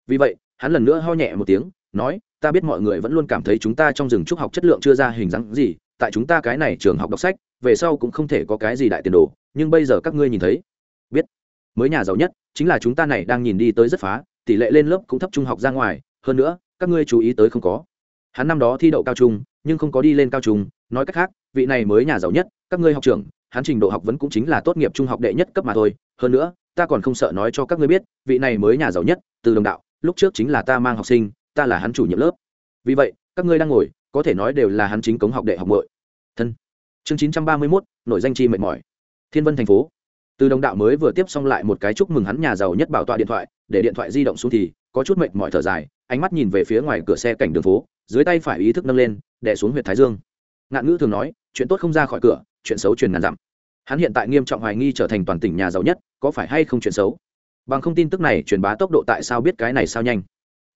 Vì vậy, hắn lần nữa ho nhẹ một tiếng, nói, ta biết mọi người vẫn luôn cảm thấy chúng ta trong rừng trúc học chất lượng chưa ra hình dáng gì, tại chúng ta cái này trường học đọc sách, về sau cũng không thể có cái gì đại tiền đồ, nhưng bây giờ các ngươi nhìn thấy. Biết, mới nhà giàu nhất, chính là chúng ta này đang nhìn đi tới rất phá tỷ lệ lên lớp cũng thấp trung học ra ngoài, hơn nữa, các ngươi chú ý tới không có. Hắn năm đó thi đậu cao trung, nhưng không có đi lên cao trung, nói cách khác, vị này mới nhà giàu nhất, các ngươi học trưởng, hắn trình độ học vấn cũng chính là tốt nghiệp trung học đệ nhất cấp mà thôi. Hơn nữa, ta còn không sợ nói cho các ngươi biết, vị này mới nhà giàu nhất, từ đồng đạo, lúc trước chính là ta mang học sinh, ta là hắn chủ nhiệm lớp. Vì vậy, các ngươi đang ngồi, có thể nói đều là hắn chính cống học đệ học mội thân. Chương chín trăm ba mươi mốt nội danh chi mệt mỏi. Thiên vân thành phố từ đồng đạo mới vừa tiếp xong lại một cái chúc mừng hắn nhà giàu nhất bảo tọa điện thoại, để điện thoại di động xuống thì, có chút mệt mỏi thở dài, ánh mắt nhìn về phía ngoài cửa xe cảnh đường phố, dưới tay phải ý thức nâng lên, đè xuống huyện thái dương. Ngạn ngữ thường nói, chuyện tốt không ra khỏi cửa, chuyện xấu truyền ngàn dặm. Hắn hiện tại nghiêm trọng hoài nghi trở thành toàn tỉnh nhà giàu nhất, có phải hay không chuyện xấu? Bằng không tin tức này truyền bá tốc độ tại sao biết cái này sao nhanh?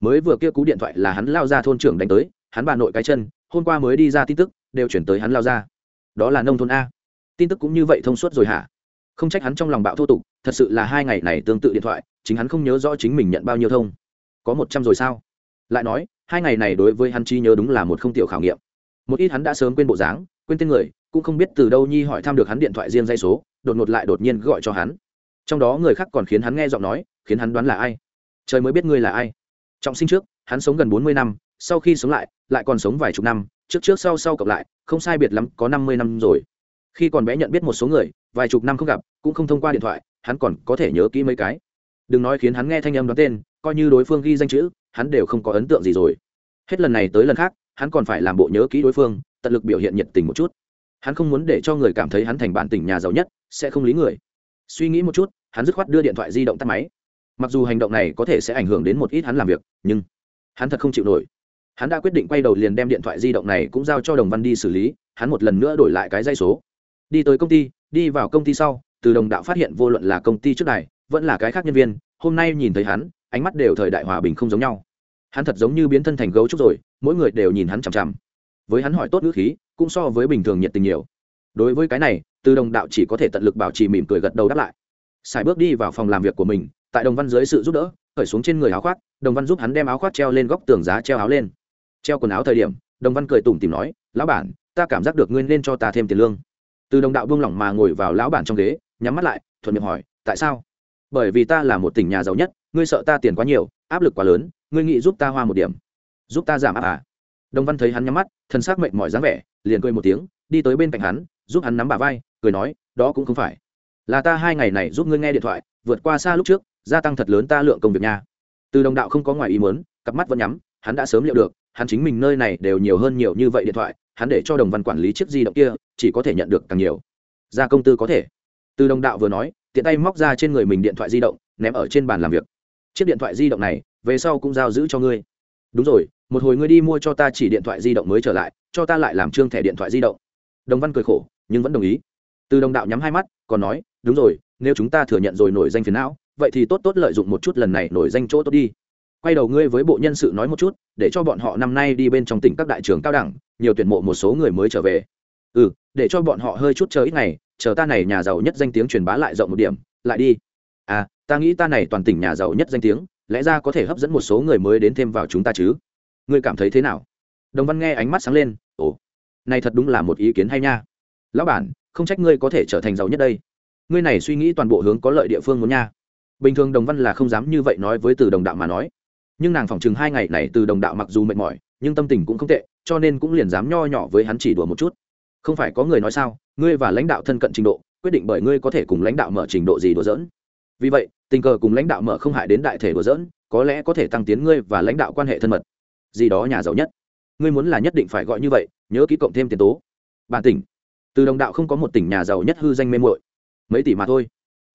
Mới vừa kia cú điện thoại là hắn lao ra thôn trưởng đánh tới, hắn bà nội cái chân, hôm qua mới đi ra tin tức, đều chuyển tới hắn lao ra. Đó là nông thôn a. Tin tức cũng như vậy thông suốt rồi hả? Không trách hắn trong lòng bạo thô tục, thật sự là hai ngày này tương tự điện thoại, chính hắn không nhớ rõ chính mình nhận bao nhiêu thông. Có một trăm rồi sao? Lại nói, hai ngày này đối với hắn chi nhớ đúng là một không tiểu khảo nghiệm. Một ít hắn đã sớm quên bộ dáng, quên tên người, cũng không biết từ đâu nhi hỏi thăm được hắn điện thoại riêng dây số, đột ngột lại đột nhiên gọi cho hắn. Trong đó người khác còn khiến hắn nghe giọng nói, khiến hắn đoán là ai? Trời mới biết ngươi là ai. Trọng sinh trước, hắn sống gần bốn mươi năm, sau khi sống lại lại còn sống vài chục năm, trước trước sau sau cộng lại, không sai biệt lắm, có năm mươi năm rồi khi còn bé nhận biết một số người, vài chục năm không gặp, cũng không thông qua điện thoại, hắn còn có thể nhớ kỹ mấy cái. Đừng nói khiến hắn nghe thanh âm đoán tên, coi như đối phương ghi danh chữ, hắn đều không có ấn tượng gì rồi. Hết lần này tới lần khác, hắn còn phải làm bộ nhớ kỹ đối phương, tận lực biểu hiện nhiệt tình một chút. Hắn không muốn để cho người cảm thấy hắn thành bản tỉnh nhà giàu nhất, sẽ không lý người. Suy nghĩ một chút, hắn dứt khoát đưa điện thoại di động tắt máy. Mặc dù hành động này có thể sẽ ảnh hưởng đến một ít hắn làm việc, nhưng hắn thật không chịu nổi. Hắn đã quyết định quay đầu liền đem điện thoại di động này cũng giao cho đồng văn đi xử lý, hắn một lần nữa đổi lại cái dây số đi tới công ty, đi vào công ty sau, từ đồng đạo phát hiện vô luận là công ty trước này, vẫn là cái khác nhân viên, hôm nay nhìn thấy hắn, ánh mắt đều thời đại hòa bình không giống nhau. Hắn thật giống như biến thân thành gấu trúc rồi, mỗi người đều nhìn hắn chằm chằm. Với hắn hỏi tốt ngữ khí, cũng so với bình thường nhiệt tình nhiều. Đối với cái này, từ đồng đạo chỉ có thể tận lực bảo trì mỉm cười gật đầu đáp lại. Sài bước đi vào phòng làm việc của mình, tại đồng văn dưới sự giúp đỡ khởi xuống trên người áo khoác, đồng văn giúp hắn đem áo khoác treo lên góc tường giá treo áo lên. Treo quần áo thời điểm, đồng văn cười tủm tìm nói, lão bản, ta cảm giác được ngươi nên cho ta thêm tiền lương từ đồng đạo buông lỏng mà ngồi vào lão bản trong ghế, nhắm mắt lại, thuận miệng hỏi, tại sao? Bởi vì ta là một tỉnh nhà giàu nhất, ngươi sợ ta tiền quá nhiều, áp lực quá lớn, ngươi nghĩ giúp ta hoa một điểm. Giúp ta giảm áp à? Đồng văn thấy hắn nhắm mắt thân xác mệnh mỏi dáng vẻ, liền cười một tiếng, đi tới bên cạnh hắn, giúp hắn nắm bà vai, cười nói, đó cũng không phải. Là ta hai ngày này giúp ngươi nghe điện thoại, vượt qua xa lúc trước, gia tăng thật lớn ta lượng công việc nha. Từ đồng đạo không có ngoài ý muốn, cặp mắt vẫn nhắm, hắn đã sớm liệu được, hắn chính mình nơi này đều nhiều hơn nhiều như vậy điện thoại hắn để cho đồng văn quản lý chiếc di động kia, chỉ có thể nhận được càng nhiều. Ra công tư có thể. Từ đồng đạo vừa nói, tiện tay móc ra trên người mình điện thoại di động, ném ở trên bàn làm việc. Chiếc điện thoại di động này, về sau cũng giao giữ cho ngươi. Đúng rồi, một hồi ngươi đi mua cho ta chỉ điện thoại di động mới trở lại, cho ta lại làm trương thẻ điện thoại di động. Đồng văn cười khổ, nhưng vẫn đồng ý. Từ đồng đạo nhắm hai mắt, còn nói, đúng rồi, nếu chúng ta thừa nhận rồi nổi danh phiền não, vậy thì tốt tốt lợi dụng một chút lần này nổi danh chỗ tốt đi. Quay đầu ngươi với bộ nhân sự nói một chút, để cho bọn họ năm nay đi bên trong tỉnh các đại trường cao đẳng nhiều tuyển mộ một số người mới trở về. Ừ để cho bọn họ hơi chút chờ ít ngày, chờ ta này nhà giàu nhất danh tiếng truyền bá lại rộng một điểm, lại đi. À ta nghĩ ta này toàn tỉnh nhà giàu nhất danh tiếng, lẽ ra có thể hấp dẫn một số người mới đến thêm vào chúng ta chứ? Ngươi cảm thấy thế nào? Đồng văn nghe ánh mắt sáng lên, ồ, này thật đúng là một ý kiến hay nha. Lão bản, không trách ngươi có thể trở thành giàu nhất đây. Ngươi này suy nghĩ toàn bộ hướng có lợi địa phương muốn nha. Bình thường đồng văn là không dám như vậy nói với từ đồng đạo mà nói. Nhưng nàng phỏng chừng hai ngày này từ đồng đạo mặc dù mệt mỏi, nhưng tâm tình cũng không tệ cho nên cũng liền dám nho nhỏ với hắn chỉ đùa một chút. Không phải có người nói sao, ngươi và lãnh đạo thân cận trình độ, quyết định bởi ngươi có thể cùng lãnh đạo mở trình độ gì đùa dỡn vì vậy, tình cờ cùng lãnh đạo mở không hại đến đại thể đùa dỡn có lẽ có thể tăng tiến ngươi và lãnh đạo quan hệ thân mật. Gì đó nhà giàu nhất. Ngươi muốn là nhất định phải gọi như vậy, nhớ ký cộng thêm tiền tố. Bản tỉnh. Từ đồng đạo không có một tỉnh nhà giàu nhất hư danh mê muội. Mấy tỷ mà thôi.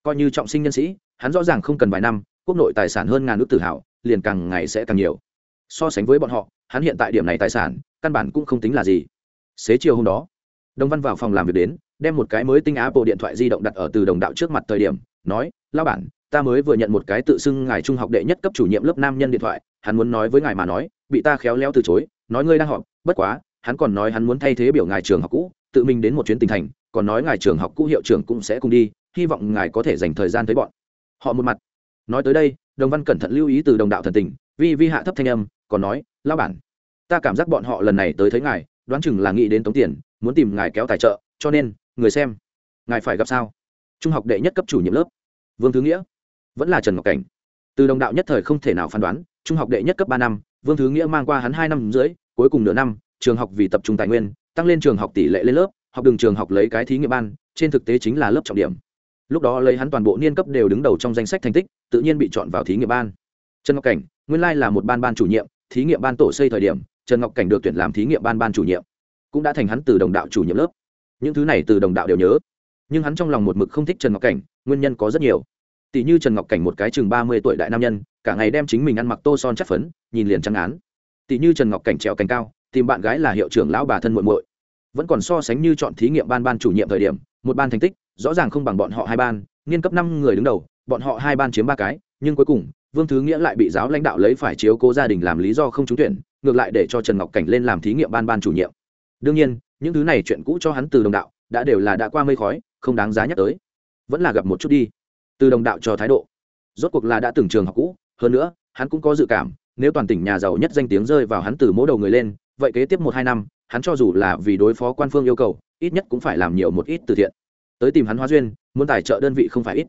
Coi như trọng sinh nhân sĩ, hắn rõ ràng không cần vài năm, quốc nội tài sản hơn ngàn nước tự hào, liền càng ngày sẽ càng nhiều. So sánh với bọn họ hắn hiện tại điểm này tài sản, căn bản cũng không tính là gì. Xế chiều hôm đó đồng văn vào phòng làm việc đến, đem một cái mới tinh apple điện thoại di động đặt ở từ đồng đạo trước mặt thời điểm, nói lao bản, ta mới vừa nhận một cái tự xưng ngài trung học đệ nhất cấp chủ nhiệm lớp nam nhân điện thoại, hắn muốn nói với ngài mà nói, bị ta khéo léo từ chối, nói ngươi đang họp, bất quá, hắn còn nói hắn muốn thay thế biểu ngài trường học cũ, tự mình đến một chuyến tỉnh thành, còn nói ngài trường học cũ hiệu trưởng cũng sẽ cùng đi, hy vọng ngài có thể dành thời gian tới bọn. Họ một mặt, nói tới đây đồng văn cẩn thận lưu ý từ đồng đạo thần tình, vi vi hạ thấp thanh âm còn nói lao bản, ta cảm giác bọn họ lần này tới thấy ngài, đoán chừng là nghĩ đến tống tiền, muốn tìm ngài kéo tài trợ, cho nên, người xem, ngài phải gặp sao? Trung học đệ nhất cấp chủ nhiệm lớp, vương thứ nghĩa, vẫn là trần ngọc cảnh. Từ đồng đạo nhất thời không thể nào phán đoán, trung học đệ nhất cấp ba năm, vương thứ nghĩa mang qua hắn hai năm dưới cuối cùng nửa năm, trường học vì tập trung tài nguyên, tăng lên trường học tỷ lệ lên lớp, học đường trường học lấy cái thí nghiệm ban, trên thực tế chính là lớp trọng điểm. Lúc đó lấy hắn toàn bộ niên cấp đều đứng đầu trong danh sách thành tích, tự nhiên bị chọn vào thí nghiệm ban. Trần ngọc cảnh, nguyên lai là một ban ban chủ nhiệm thí nghiệm ban tổ xây thời điểm, trần ngọc cảnh được tuyển làm thí nghiệm ban ban chủ nhiệm, cũng đã thành hắn từ đồng đạo chủ nhiệm lớp. Những thứ này từ đồng đạo đều nhớ, nhưng hắn trong lòng một mực không thích trần ngọc cảnh, nguyên nhân có rất nhiều. Tỷ như trần ngọc cảnh một cái chừng ba mươi tuổi đại nam nhân, cả ngày đem chính mình ăn mặc tô son chất phấn, nhìn liền trắng án. Tỷ như trần ngọc cảnh trèo cành cao, tìm bạn gái là hiệu trưởng lão bà thân muội muội. Vẫn còn so sánh như chọn thí nghiệm ban ban chủ nhiệm thời điểm, một ban thành tích, rõ ràng không bằng bọn họ hai ban nghiên cấp năm người đứng đầu, bọn họ hai ban chiếm ba cái, nhưng cuối cùng vương thứ nghĩa lại bị giáo lãnh đạo lấy phải chiếu cố gia đình làm lý do không trúng tuyển, ngược lại để cho trần ngọc cảnh lên làm thí nghiệm ban ban chủ nhiệm. Đương nhiên, những thứ này chuyện cũ cho hắn từ đồng đạo, đã đều là đã qua mây khói, không đáng giá nhắc tới. Vẫn là gặp một chút đi. Từ đồng đạo cho thái độ. Rốt cuộc là đã từng trường học cũ, hơn nữa, hắn cũng có dự cảm, nếu toàn tỉnh nhà giàu nhất danh tiếng rơi vào hắn từ mỗi đầu người lên, vậy kế tiếp một hai năm, hắn cho dù là vì đối phó quan phương yêu cầu, ít nhất cũng phải làm nhiều một ít từ thiện. Tới tìm hắn hóa duyên, muốn tài trợ đơn vị không phải ít.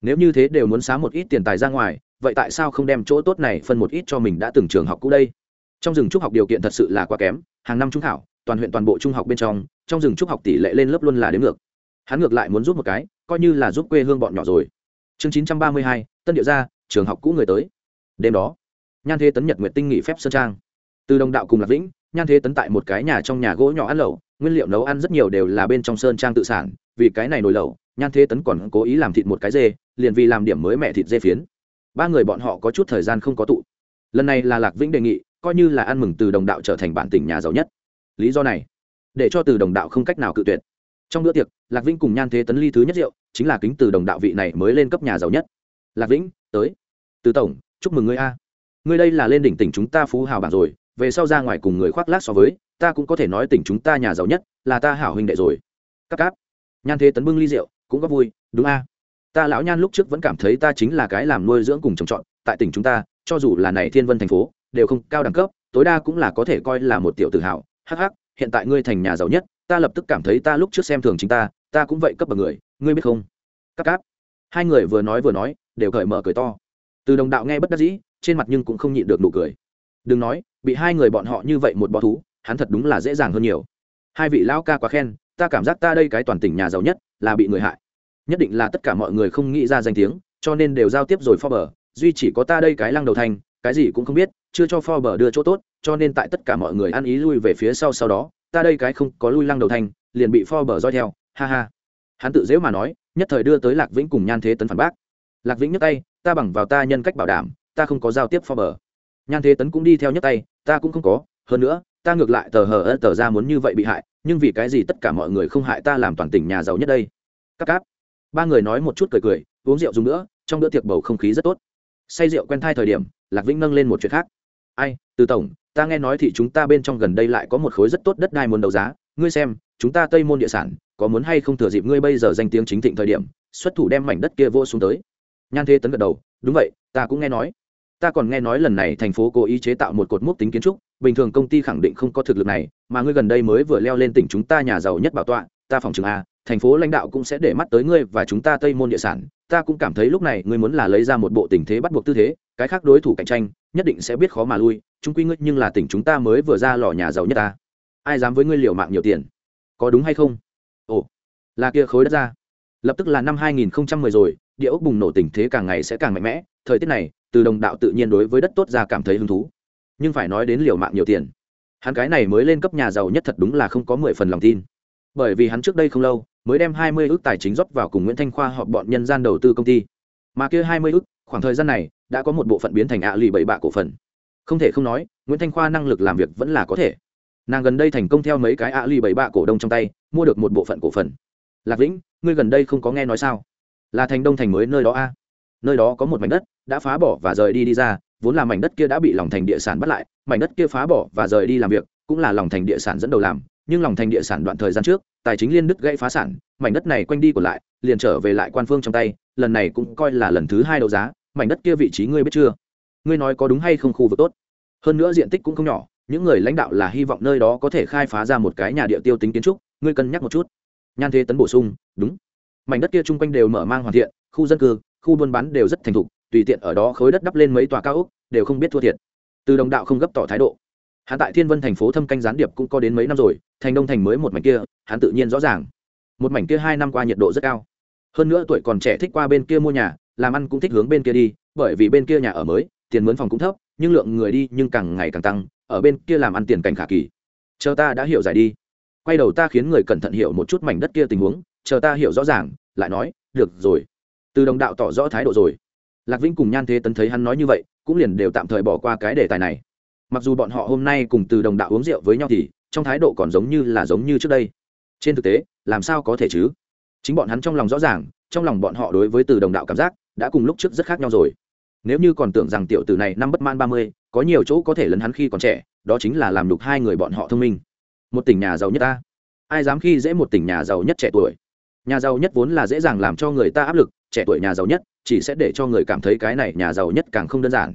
Nếu như thế đều muốn xá một ít tiền tài ra ngoài vậy tại sao không đem chỗ tốt này phân một ít cho mình đã từng trường học cũ đây? Trong rừng trúc học điều kiện thật sự là quá kém, hàng năm trung thảo toàn huyện toàn bộ trung học bên trong trong rừng trúc học tỷ lệ lên lớp luôn là đến ngược. Hắn ngược lại muốn giúp một cái, coi như là giúp quê hương bọn nhỏ rồi. Chương chín trăm ba mươi hai, tân điệu gia, trường học cũ người tới. Đêm đó, nhan thế tấn nhật nguyện tinh nghỉ phép sơn trang. Từ đồng đạo cùng lạc vĩnh, nhan thế tấn tại một cái nhà trong nhà gỗ nhỏ ăn lẩu, nguyên liệu nấu ăn rất nhiều đều là bên trong sơn trang tự sản, vì cái này nồi lẩu, nhan thế tấn còn cố ý làm thịt một cái dê, liền vì làm điểm mới mẹ thịt dê phiến ba người bọn họ có chút thời gian không có tụ. Lần này là lạc vĩnh đề nghị, coi như là ăn mừng từ đồng đạo trở thành bản tỉnh nhà giàu nhất. Lý do này, để cho từ đồng đạo không cách nào cự tuyệt. Trong bữa tiệc, lạc vĩnh cùng nhan thế tấn ly thứ nhất rượu, chính là kính từ đồng đạo vị này mới lên cấp nhà giàu nhất. Lạc vĩnh, tới. Từ tổng, chúc mừng ngươi a. Ngươi đây là lên đỉnh tỉnh chúng ta phú hào bảng rồi, về sau ra ngoài cùng người khoác lác so với, ta cũng có thể nói tỉnh chúng ta nhà giàu nhất, là ta hảo huynh đệ rồi. Các cáp. Nhan thế tấn bưng ly rượu, cũng có vui, đúng a ta lão nhan lúc trước vẫn cảm thấy ta chính là cái làm nuôi dưỡng cùng trồng trọt, tại tỉnh chúng ta, cho dù là này thiên vân thành phố, đều không cao đẳng cấp, tối đa cũng là có thể coi là một tiểu tự hào. Hắc hắc, hiện tại ngươi thành nhà giàu nhất, ta lập tức cảm thấy ta lúc trước xem thường chính ta ta cũng vậy cấp bậc người, ngươi biết không? Các cáp. Hai người vừa nói vừa nói, đều cởi mở cười to. Từ đồng đạo nghe bất đắc dĩ, trên mặt nhưng cũng không nhịn được nụ cười. Đừng nói, bị hai người bọn họ như vậy một bó thú, hắn thật đúng là dễ dàng hơn nhiều. Hai vị lão ca quá khen, ta cảm giác ta đây cái toàn tỉnh nhà giàu nhất, là bị người hại nhất định là tất cả mọi người không nghĩ ra danh tiếng cho nên đều giao tiếp rồi Forbes, duy chỉ có ta đây cái lăng đầu thành, cái gì cũng không biết, chưa cho Forbes đưa chỗ tốt, cho nên tại tất cả mọi người ăn ý lui về phía sau sau đó, ta đây cái không có lui lăng đầu thành, liền bị Forbes roi theo, ha ha. Hắn tự dễ mà nói, nhất thời đưa tới Lạc Vĩnh cùng Nhan Thế Tấn phản bác. Lạc Vĩnh nhấc tay, ta bằng vào ta nhân cách bảo đảm, ta không có giao tiếp Forbes. Nhan Thế Tấn cũng đi theo nhấc tay, ta cũng không có, hơn nữa, ta ngược lại tờ hờ ơ tờ ra muốn như vậy bị hại, nhưng vì cái gì tất cả mọi người không hại ta làm toàn tỉnh nhà giàu nhất đây? Các cáp ba người nói một chút cười cười, uống rượu dùng nữa trong bữa tiệc bầu không khí rất tốt. Say rượu quen thai thời điểm, lạc vĩnh nâng lên một chuyện khác. Ai, từ tổng, ta nghe nói thì chúng ta bên trong gần đây lại có một khối rất tốt đất đai muốn đấu giá. Ngươi xem, chúng ta tây môn địa sản, có muốn hay không thừa dịp ngươi bây giờ danh tiếng chính thịnh thời điểm, xuất thủ đem mảnh đất kia vô xuống tới. Nhan thế tấn gật đầu, đúng vậy, ta cũng nghe nói. Ta còn nghe nói lần này thành phố cố ý chế tạo một cột mốc tính kiến trúc, bình thường công ty khẳng định không có thực lực này, mà ngươi gần đây mới vừa leo lên tỉnh chúng ta nhà giàu nhất bảo tọa, ta phòng trường a thành phố lãnh đạo cũng sẽ để mắt tới ngươi và chúng ta tây môn địa sản. Ta cũng cảm thấy lúc này ngươi muốn là lấy ra một bộ tình thế bắt buộc tư thế, cái khác đối thủ cạnh tranh, nhất định sẽ biết khó mà lui. Chúng quy ngươi nhưng là tỉnh chúng ta mới vừa ra lò nhà giàu nhất ta. Ai dám với ngươi liều mạng nhiều tiền? Có đúng hay không? Ồ, là kia khối đất ra. Lập tức là năm 2010 rồi, địa ốc bùng nổ tình thế càng ngày sẽ càng mạnh mẽ. Thời tiết này, từ đồng đạo tự nhiên đối với đất tốt ra cảm thấy hứng thú. Nhưng phải nói đến liều mạng nhiều tiền. Hắn cái này mới lên cấp nhà giàu nhất thật đúng là không có mười phần lòng tin. Bởi vì hắn trước đây không lâu mới đem hai mươi ước tài chính rót vào cùng nguyễn thanh khoa họp bọn nhân gian đầu tư công ty. Mà kia hai mươi ước, khoảng thời gian này, đã có một bộ phận biến thành ạ lì bảy bạ cổ phần. Không thể không nói, nguyễn thanh khoa năng lực làm việc vẫn là có thể. Nàng gần đây thành công theo mấy cái ạ lì bảy bạ cổ đông trong tay, mua được một bộ phận cổ phần. Lạc vĩnh, ngươi gần đây không có nghe nói sao? Là thành đông thành mới nơi đó a? Nơi đó có một mảnh đất, đã phá bỏ và rời đi đi ra, vốn là mảnh đất kia đã bị lòng thành địa sản bắt lại, mảnh đất kia phá bỏ và rời đi làm việc, cũng là lòng thành địa sản dẫn đầu làm, nhưng lòng thành địa sản đoạn thời gian trước tài chính liên đức gãy phá sản, mảnh đất này quanh đi của lại, liền trở về lại quan phương trong tay, lần này cũng coi là lần thứ hai đấu giá, mảnh đất kia vị trí ngươi biết chưa? Ngươi nói có đúng hay không khu vực tốt? Hơn nữa diện tích cũng không nhỏ, những người lãnh đạo là hy vọng nơi đó có thể khai phá ra một cái nhà địa tiêu tính kiến trúc, ngươi cân nhắc một chút. Nhan thế tấn bổ sung, đúng. Mảnh đất kia chung quanh đều mở mang hoàn thiện, khu dân cư, khu buôn bán đều rất thành thục, tùy tiện ở đó khối đất đắp lên mấy tòa cao ốc, đều không biết thua thiệt. Từ đồng đạo không gấp tỏ thái độ hắn tại thiên vân thành phố thâm canh gián điệp cũng có đến mấy năm rồi, thành đông thành mới một mảnh kia, hắn tự nhiên rõ ràng. Một mảnh kia hai năm qua nhiệt độ rất cao. Hơn nữa tuổi còn trẻ thích qua bên kia mua nhà, làm ăn cũng thích hướng bên kia đi, bởi vì bên kia nhà ở mới, tiền mướn phòng cũng thấp, nhưng lượng người đi nhưng càng ngày càng tăng, ở bên kia làm ăn tiền cảnh khả kỳ. Chờ ta đã hiểu giải đi. Quay đầu ta khiến người cẩn thận hiểu một chút mảnh đất kia tình huống, chờ ta hiểu rõ ràng, lại nói, được rồi. Từ đồng đạo tỏ rõ thái độ rồi. Lạc vĩnh cùng nhan thế tấn thấy hắn nói như vậy, cũng liền đều tạm thời bỏ qua cái đề tài này mặc dù bọn họ hôm nay cùng từ đồng đạo uống rượu với nhau thì trong thái độ còn giống như là giống như trước đây. Trên thực tế, làm sao có thể chứ? Chính bọn hắn trong lòng rõ ràng, trong lòng bọn họ đối với từ đồng đạo cảm giác đã cùng lúc trước rất khác nhau rồi. Nếu như còn tưởng rằng tiểu tử này năm bất man ba mươi, có nhiều chỗ có thể lấn hắn khi còn trẻ, đó chính là làm đục hai người bọn họ thông minh. Một tỉnh nhà giàu nhất ta. Ai dám khi dễ một tỉnh nhà giàu nhất trẻ tuổi? Nhà giàu nhất vốn là dễ dàng làm cho người ta áp lực, trẻ tuổi nhà giàu nhất chỉ sẽ để cho người cảm thấy cái này nhà giàu nhất càng không đơn giản.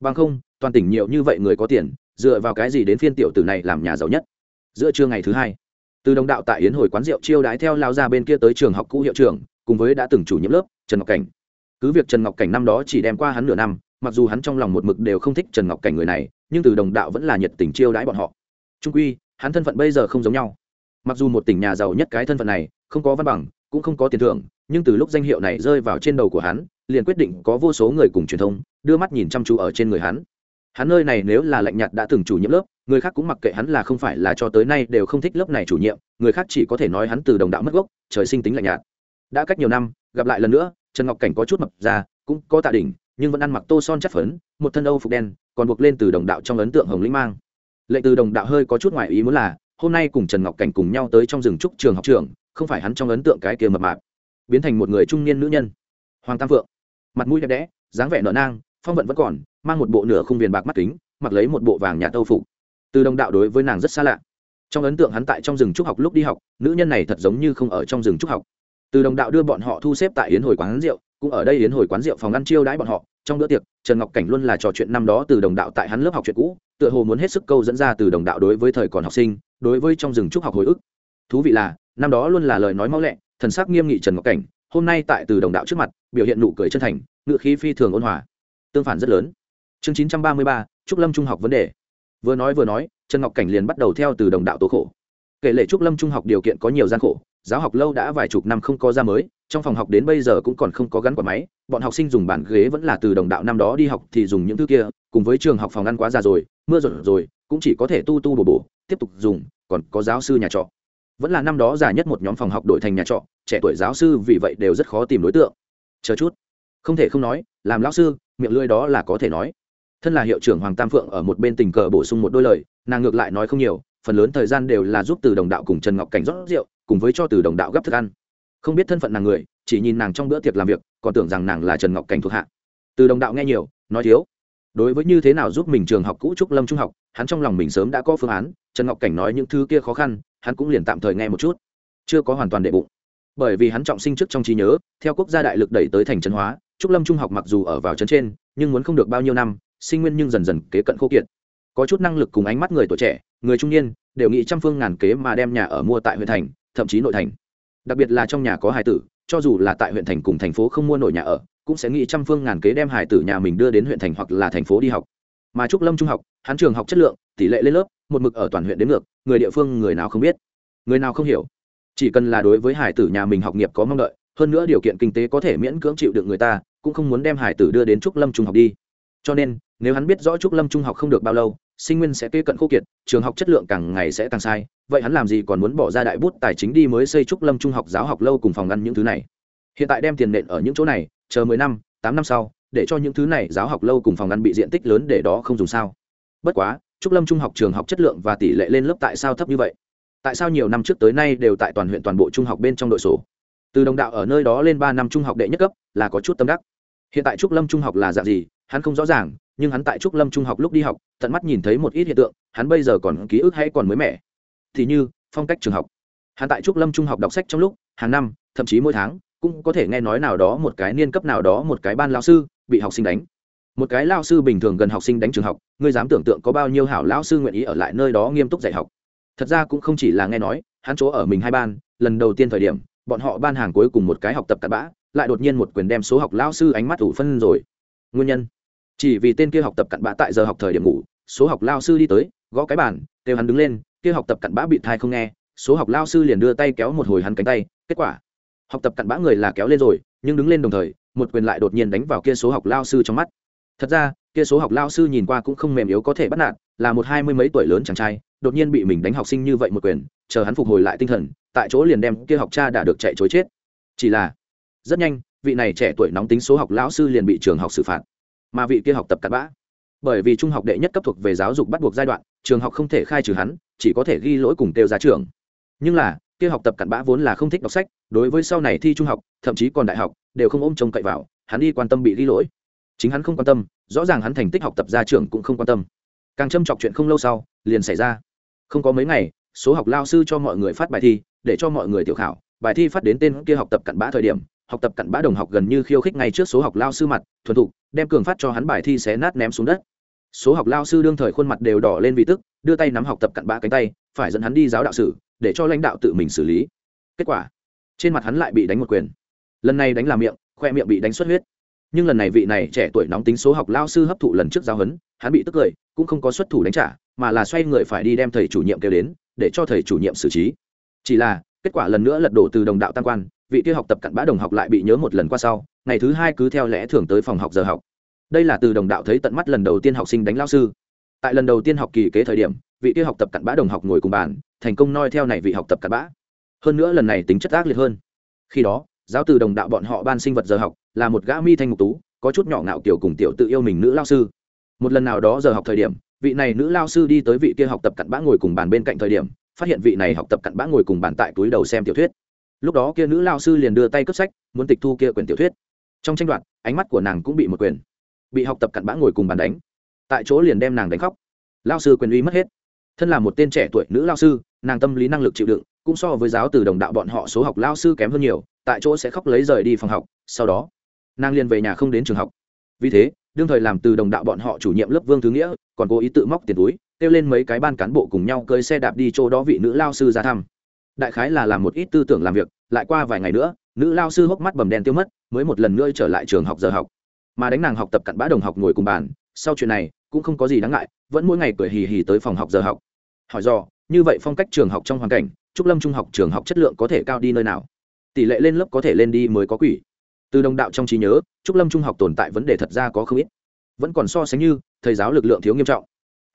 Bằng không toàn tỉnh nhiều như vậy người có tiền, dựa vào cái gì đến phiên tiểu tử này làm nhà giàu nhất? Giữa trưa ngày thứ hai, từ đồng đạo tại yến hồi quán rượu chiêu đái theo lao ra bên kia tới trường học cũ hiệu trưởng, cùng với đã từng chủ nhiệm lớp, trần ngọc cảnh. Cứ việc trần ngọc cảnh năm đó chỉ đem qua hắn nửa năm, mặc dù hắn trong lòng một mực đều không thích trần ngọc cảnh người này, nhưng từ đồng đạo vẫn là nhiệt tình chiêu đãi bọn họ. Trung quy, hắn thân phận bây giờ không giống nhau. Mặc dù một tỉnh nhà giàu nhất cái thân phận này, không có văn bằng, cũng không có tiền thưởng, nhưng từ lúc danh hiệu này rơi vào trên đầu của hắn, liền quyết định có vô số người cùng truyền thông, đưa mắt nhìn chăm chú ở trên người hắn hắn nơi này nếu là lạnh nhạt đã từng chủ nhiệm lớp, người khác cũng mặc kệ hắn là không phải là cho tới nay đều không thích lớp này chủ nhiệm, người khác chỉ có thể nói hắn từ đồng đạo mất gốc, trời sinh tính lạnh nhạt. Đã cách nhiều năm, gặp lại lần nữa, trần ngọc cảnh có chút mập ra, cũng có tạ đỉnh, nhưng vẫn ăn mặc tô son chất phấn, một thân âu phục đen, còn buộc lên từ đồng đạo trong ấn tượng hồng lĩnh mang. Lệnh từ đồng đạo hơi có chút ngoại ý muốn là, hôm nay cùng trần ngọc cảnh cùng nhau tới trong rừng trúc trường học trường, không phải hắn trong ấn tượng cái kia mập mạp, biến thành một người trung niên nữ nhân. Hoàng tam phượng, mặt mũi đẹp đẽ, dáng vẻ nợ nang phong vận vẫn còn, mang một bộ nửa khung viền bạc mắt kính, mặc lấy một bộ vàng nhà tâu phục. Từ đồng đạo đối với nàng rất xa lạ. Trong ấn tượng hắn tại trong rừng trúc học lúc đi học, nữ nhân này thật giống như không ở trong rừng trúc học. Từ đồng đạo đưa bọn họ thu xếp tại yến hồi quán rượu, cũng ở đây yến hồi quán rượu phòng ăn chiêu đãi bọn họ. Trong bữa tiệc, trần ngọc cảnh luôn là trò chuyện năm đó từ đồng đạo tại hắn lớp học chuyện cũ, tựa hồ muốn hết sức câu dẫn ra từ đồng đạo đối với thời còn học sinh, đối với trong rừng trúc học hồi ức. Thú vị là, năm đó luôn là lời nói mau lẹ, thần sắc nghiêm nghị trần ngọc cảnh, hôm nay tại từ đồng đạo trước mặt, biểu hiện nụ cười chân thành ngự khí phi thường ôn hòa tương phản rất lớn. Chương chín trăm ba mươi ba, trúc lâm trung học vấn đề. Vừa nói vừa nói, trần ngọc cảnh liền bắt đầu theo từ đồng đạo tố khổ. Kể lệ trúc lâm trung học điều kiện có nhiều gian khổ, giáo học lâu đã vài chục năm không có ra mới, trong phòng học đến bây giờ cũng còn không có gắn quả máy, bọn học sinh dùng bàn ghế vẫn là từ đồng đạo năm đó đi học thì dùng những thứ kia, cùng với trường học phòng ăn quá già rồi, mưa rồi rồi, cũng chỉ có thể tu tu bổ bổ, tiếp tục dùng, còn có giáo sư nhà trọ. Vẫn là năm đó già nhất một nhóm phòng học đổi thành nhà trọ, trẻ tuổi giáo sư vì vậy đều rất khó tìm đối tượng. Chờ chút. Không thể không nói, làm lão sư miệng lưỡi đó là có thể nói. Thân là hiệu trưởng hoàng tam phượng ở một bên tình cờ bổ sung một đôi lời, nàng ngược lại nói không nhiều, phần lớn thời gian đều là giúp từ đồng đạo cùng trần ngọc cảnh rót rượu, cùng với cho từ đồng đạo gấp thức ăn. Không biết thân phận nàng người, chỉ nhìn nàng trong bữa tiệc làm việc, còn tưởng rằng nàng là trần ngọc cảnh thuộc hạ. Từ đồng đạo nghe nhiều, nói thiếu. Đối với như thế nào giúp mình trường học cũ trúc lâm trung học, hắn trong lòng mình sớm đã có phương án, trần ngọc cảnh nói những thứ kia khó khăn, hắn cũng liền tạm thời nghe một chút. Chưa có hoàn toàn đệ bụng. Bởi vì hắn trọng sinh trước trong trí nhớ, theo quốc gia đại lực đẩy tới thành trấn hóa trúc lâm trung học mặc dù ở vào trấn trên, nhưng muốn không được bao nhiêu năm, sinh nguyên nhưng dần dần kế cận khô kiệt. Có chút năng lực cùng ánh mắt người tuổi trẻ, người trung niên, đều nghĩ trăm phương ngàn kế mà đem nhà ở mua tại huyện thành, thậm chí nội thành. Đặc biệt là trong nhà có hải tử, cho dù là tại huyện thành cùng thành phố không mua nổi nhà ở, cũng sẽ nghĩ trăm phương ngàn kế đem hải tử nhà mình đưa đến huyện thành hoặc là thành phố đi học. Mà trúc lâm trung học, hắn trường học chất lượng, tỷ lệ lên lớp, một mực ở toàn huyện đến ngược, người địa phương người nào không biết, người nào không hiểu. Chỉ cần là đối với hải tử nhà mình học nghiệp có mong đợi hơn nữa điều kiện kinh tế có thể miễn cưỡng chịu được người ta, cũng không muốn đem hải tử đưa đến trúc lâm trung học đi. Cho nên, nếu hắn biết rõ trúc lâm trung học không được bao lâu, sinh nguyên sẽ kê cận khô kiệt, trường học chất lượng càng ngày sẽ càng sai, vậy hắn làm gì còn muốn bỏ ra đại bút tài chính đi mới xây trúc lâm trung học giáo học lâu cùng phòng ngăn những thứ này. Hiện tại đem tiền nện ở những chỗ này, chờ mười năm, tám năm sau, để cho những thứ này giáo học lâu cùng phòng ngăn bị diện tích lớn để đó không dùng sao. Bất quá, trúc lâm trung học trường học chất lượng và tỷ lệ lên lớp tại sao thấp như vậy? Tại sao nhiều năm trước tới nay đều tại toàn huyện toàn bộ trung học bên trong đội sổ? Từ đồng đạo ở nơi đó lên ba năm trung học đệ nhất cấp là có chút tâm đắc. Hiện tại trúc lâm trung học là dạng gì, hắn không rõ ràng, nhưng hắn tại trúc lâm trung học lúc đi học, tận mắt nhìn thấy một ít hiện tượng, hắn bây giờ còn ký ức hay còn mới mẻ. Thì như, phong cách trường học. Hắn tại trúc lâm trung học đọc sách trong lúc, hàng năm, thậm chí mỗi tháng, cũng có thể nghe nói nào đó một cái niên cấp nào đó một cái ban lao sư bị học sinh đánh. Một cái lao sư bình thường gần học sinh đánh trường học, ngươi dám tưởng tượng có bao nhiêu hảo lao sư nguyện ý ở lại nơi đó nghiêm túc dạy học. Thật ra cũng không chỉ là nghe nói, hắn chỗ ở mình hai ban, lần đầu tiên thời điểm bọn họ ban hàng cuối cùng một cái học tập cặn bã, lại đột nhiên một quyền đem số học lao sư ánh mắt ủ phân rồi. Nguyên nhân? Chỉ vì tên kia học tập cặn bã tại giờ học thời điểm ngủ, số học lao sư đi tới, gõ cái bàn, kêu hắn đứng lên, kia học tập cặn bã bị thai không nghe, số học lao sư liền đưa tay kéo một hồi hắn cánh tay, kết quả? Học tập cặn bã người là kéo lên rồi, nhưng đứng lên đồng thời, một quyền lại đột nhiên đánh vào kia số học lao sư trong mắt. Thật ra, kia số học lao sư nhìn qua cũng không mềm yếu có thể bắt nạt, là một hai mươi mấy tuổi lớn chàng trai, đột nhiên bị mình đánh học sinh như vậy một quyền, chờ hắn phục hồi lại tinh thần tại chỗ liền đem kia học cha đã được chạy chối chết. Chỉ là, rất nhanh, vị này trẻ tuổi nóng tính số học lão sư liền bị trường học xử phạt. Mà vị kia học tập cặn bã, bởi vì trung học đệ nhất cấp thuộc về giáo dục bắt buộc giai đoạn, trường học không thể khai trừ hắn, chỉ có thể ghi lỗi cùng kêu ra trường. Nhưng là, kia học tập cặn bã vốn là không thích đọc sách, đối với sau này thi trung học, thậm chí còn đại học, đều không ôm trông cậy vào, hắn đi quan tâm bị ghi lỗi. Chính hắn không quan tâm, rõ ràng hắn thành tích học tập ra trường cũng không quan tâm. Càng châm chọc chuyện không lâu sau, liền xảy ra. Không có mấy ngày, số học lao sư cho mọi người phát bài thi để cho mọi người tiểu khảo, bài thi phát đến tên kia học tập cặn bã thời điểm, học tập cặn bã đồng học gần như khiêu khích ngay trước số học lao sư mặt, thuần thục, đem cường phát cho hắn bài thi xé nát ném xuống đất. Số học lao sư đương thời khuôn mặt đều đỏ lên vì tức, đưa tay nắm học tập cặn bã cánh tay, phải dẫn hắn đi giáo đạo sử, để cho lãnh đạo tự mình xử lý. Kết quả, trên mặt hắn lại bị đánh một quyền. Lần này đánh làm miệng, khoe miệng bị đánh xuất huyết. Nhưng lần này vị này trẻ tuổi nóng tính số học lao sư hấp thụ lần trước giáo huấn, hắn bị tức cười, cũng không có xuất thủ đánh trả, mà là xoay người phải đi đem thầy chủ nhiệm kêu đến, để cho thầy chủ nhiệm xử trí chỉ là, kết quả lần nữa lật đổ từ đồng đạo tam quan, vị kia học tập cặn bã đồng học lại bị nhớ một lần qua sau, ngày thứ hai cứ theo lẽ thường tới phòng học giờ học. Đây là từ đồng đạo thấy tận mắt lần đầu tiên học sinh đánh lao sư. Tại lần đầu tiên học kỳ kế thời điểm, vị kia học tập cặn bã đồng học ngồi cùng bàn, thành công noi theo này vị học tập cặn bã. Hơn nữa lần này tính chất ác liệt hơn. Khi đó, giáo từ đồng đạo bọn họ ban sinh vật giờ học là một gã mi thanh ngục tú, có chút nhỏ ngạo kiểu cùng tiểu tự yêu mình nữ lao sư. Một lần nào đó giờ học thời điểm, vị này nữ lao sư đi tới vị kia học tập cặn bã ngồi cùng bàn bên cạnh thời điểm phát hiện vị này học tập cặn bã ngồi cùng bàn tại túi đầu xem tiểu thuyết. Lúc đó kia nữ lao sư liền đưa tay cướp sách, muốn tịch thu kia quyển tiểu thuyết. Trong tranh đoạn ánh mắt của nàng cũng bị một quyền. Bị học tập cặn bã ngồi cùng bàn đánh. Tại chỗ liền đem nàng đánh khóc. Lao sư quyền uy mất hết. Thân là một tên trẻ tuổi nữ lao sư, nàng tâm lý năng lực chịu đựng, cũng so với giáo từ đồng đạo bọn họ số học lao sư kém hơn nhiều, tại chỗ sẽ khóc lấy rời đi phòng học, sau đó, nàng liền về nhà không đến trường học. Vì thế, đương thời làm từ đồng đạo bọn họ chủ nhiệm lớp vương thứ nghĩa, còn cố ý tự móc tiền túi kêu lên mấy cái ban cán bộ cùng nhau cơi xe đạp đi chỗ đó vị nữ lao sư ra thăm. Đại khái là làm một ít tư tưởng làm việc, lại qua vài ngày nữa, nữ lao sư hốc mắt bầm đen tiêu mất, mới một lần nữa trở lại trường học giờ học. Mà đánh nàng học tập cặn bã đồng học ngồi cùng bàn, sau chuyện này, cũng không có gì đáng ngại, vẫn mỗi ngày cười hì hì tới phòng học giờ học. Hỏi do như vậy phong cách trường học trong hoàn cảnh, trúc lâm trung học trường học chất lượng có thể cao đi nơi nào? Tỷ lệ lên lớp có thể lên đi mới có quỷ. Từ đồng đạo trong trí nhớ, trúc lâm trung học tồn tại vấn đề thật ra có không ít. Vẫn còn so sánh như, thầy giáo lực lượng thiếu nghiêm trọng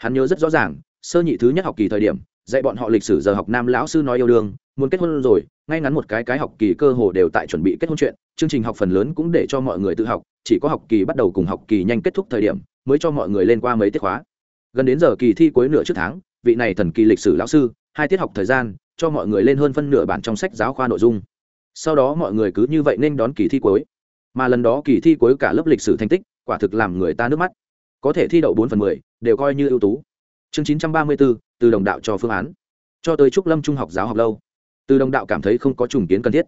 hắn nhớ rất rõ ràng, sơ nhị thứ nhất học kỳ thời điểm, dạy bọn họ lịch sử giờ học nam lão sư nói yêu đương, muốn kết hôn rồi, ngay ngắn một cái cái học kỳ cơ hồ đều tại chuẩn bị kết hôn chuyện, chương trình học phần lớn cũng để cho mọi người tự học, chỉ có học kỳ bắt đầu cùng học kỳ nhanh kết thúc thời điểm, mới cho mọi người lên qua mấy tiết khóa. Gần đến giờ kỳ thi cuối nửa trước tháng, vị này thần kỳ lịch sử lão sư, hai tiết học thời gian, cho mọi người lên hơn phân nửa bản trong sách giáo khoa nội dung. Sau đó mọi người cứ như vậy nên đón kỳ thi cuối. Mà lần đó kỳ thi cuối cả lớp lịch sử thành tích, quả thực làm người ta nước mắt. Có thể thi đậu bốn phần mười đều coi như ưu tú. Chương chín trăm ba mươi bốn từ đồng đạo cho phương án. Cho tới trúc lâm trung học giáo học lâu, từ đồng đạo cảm thấy không có trùng kiến cần thiết.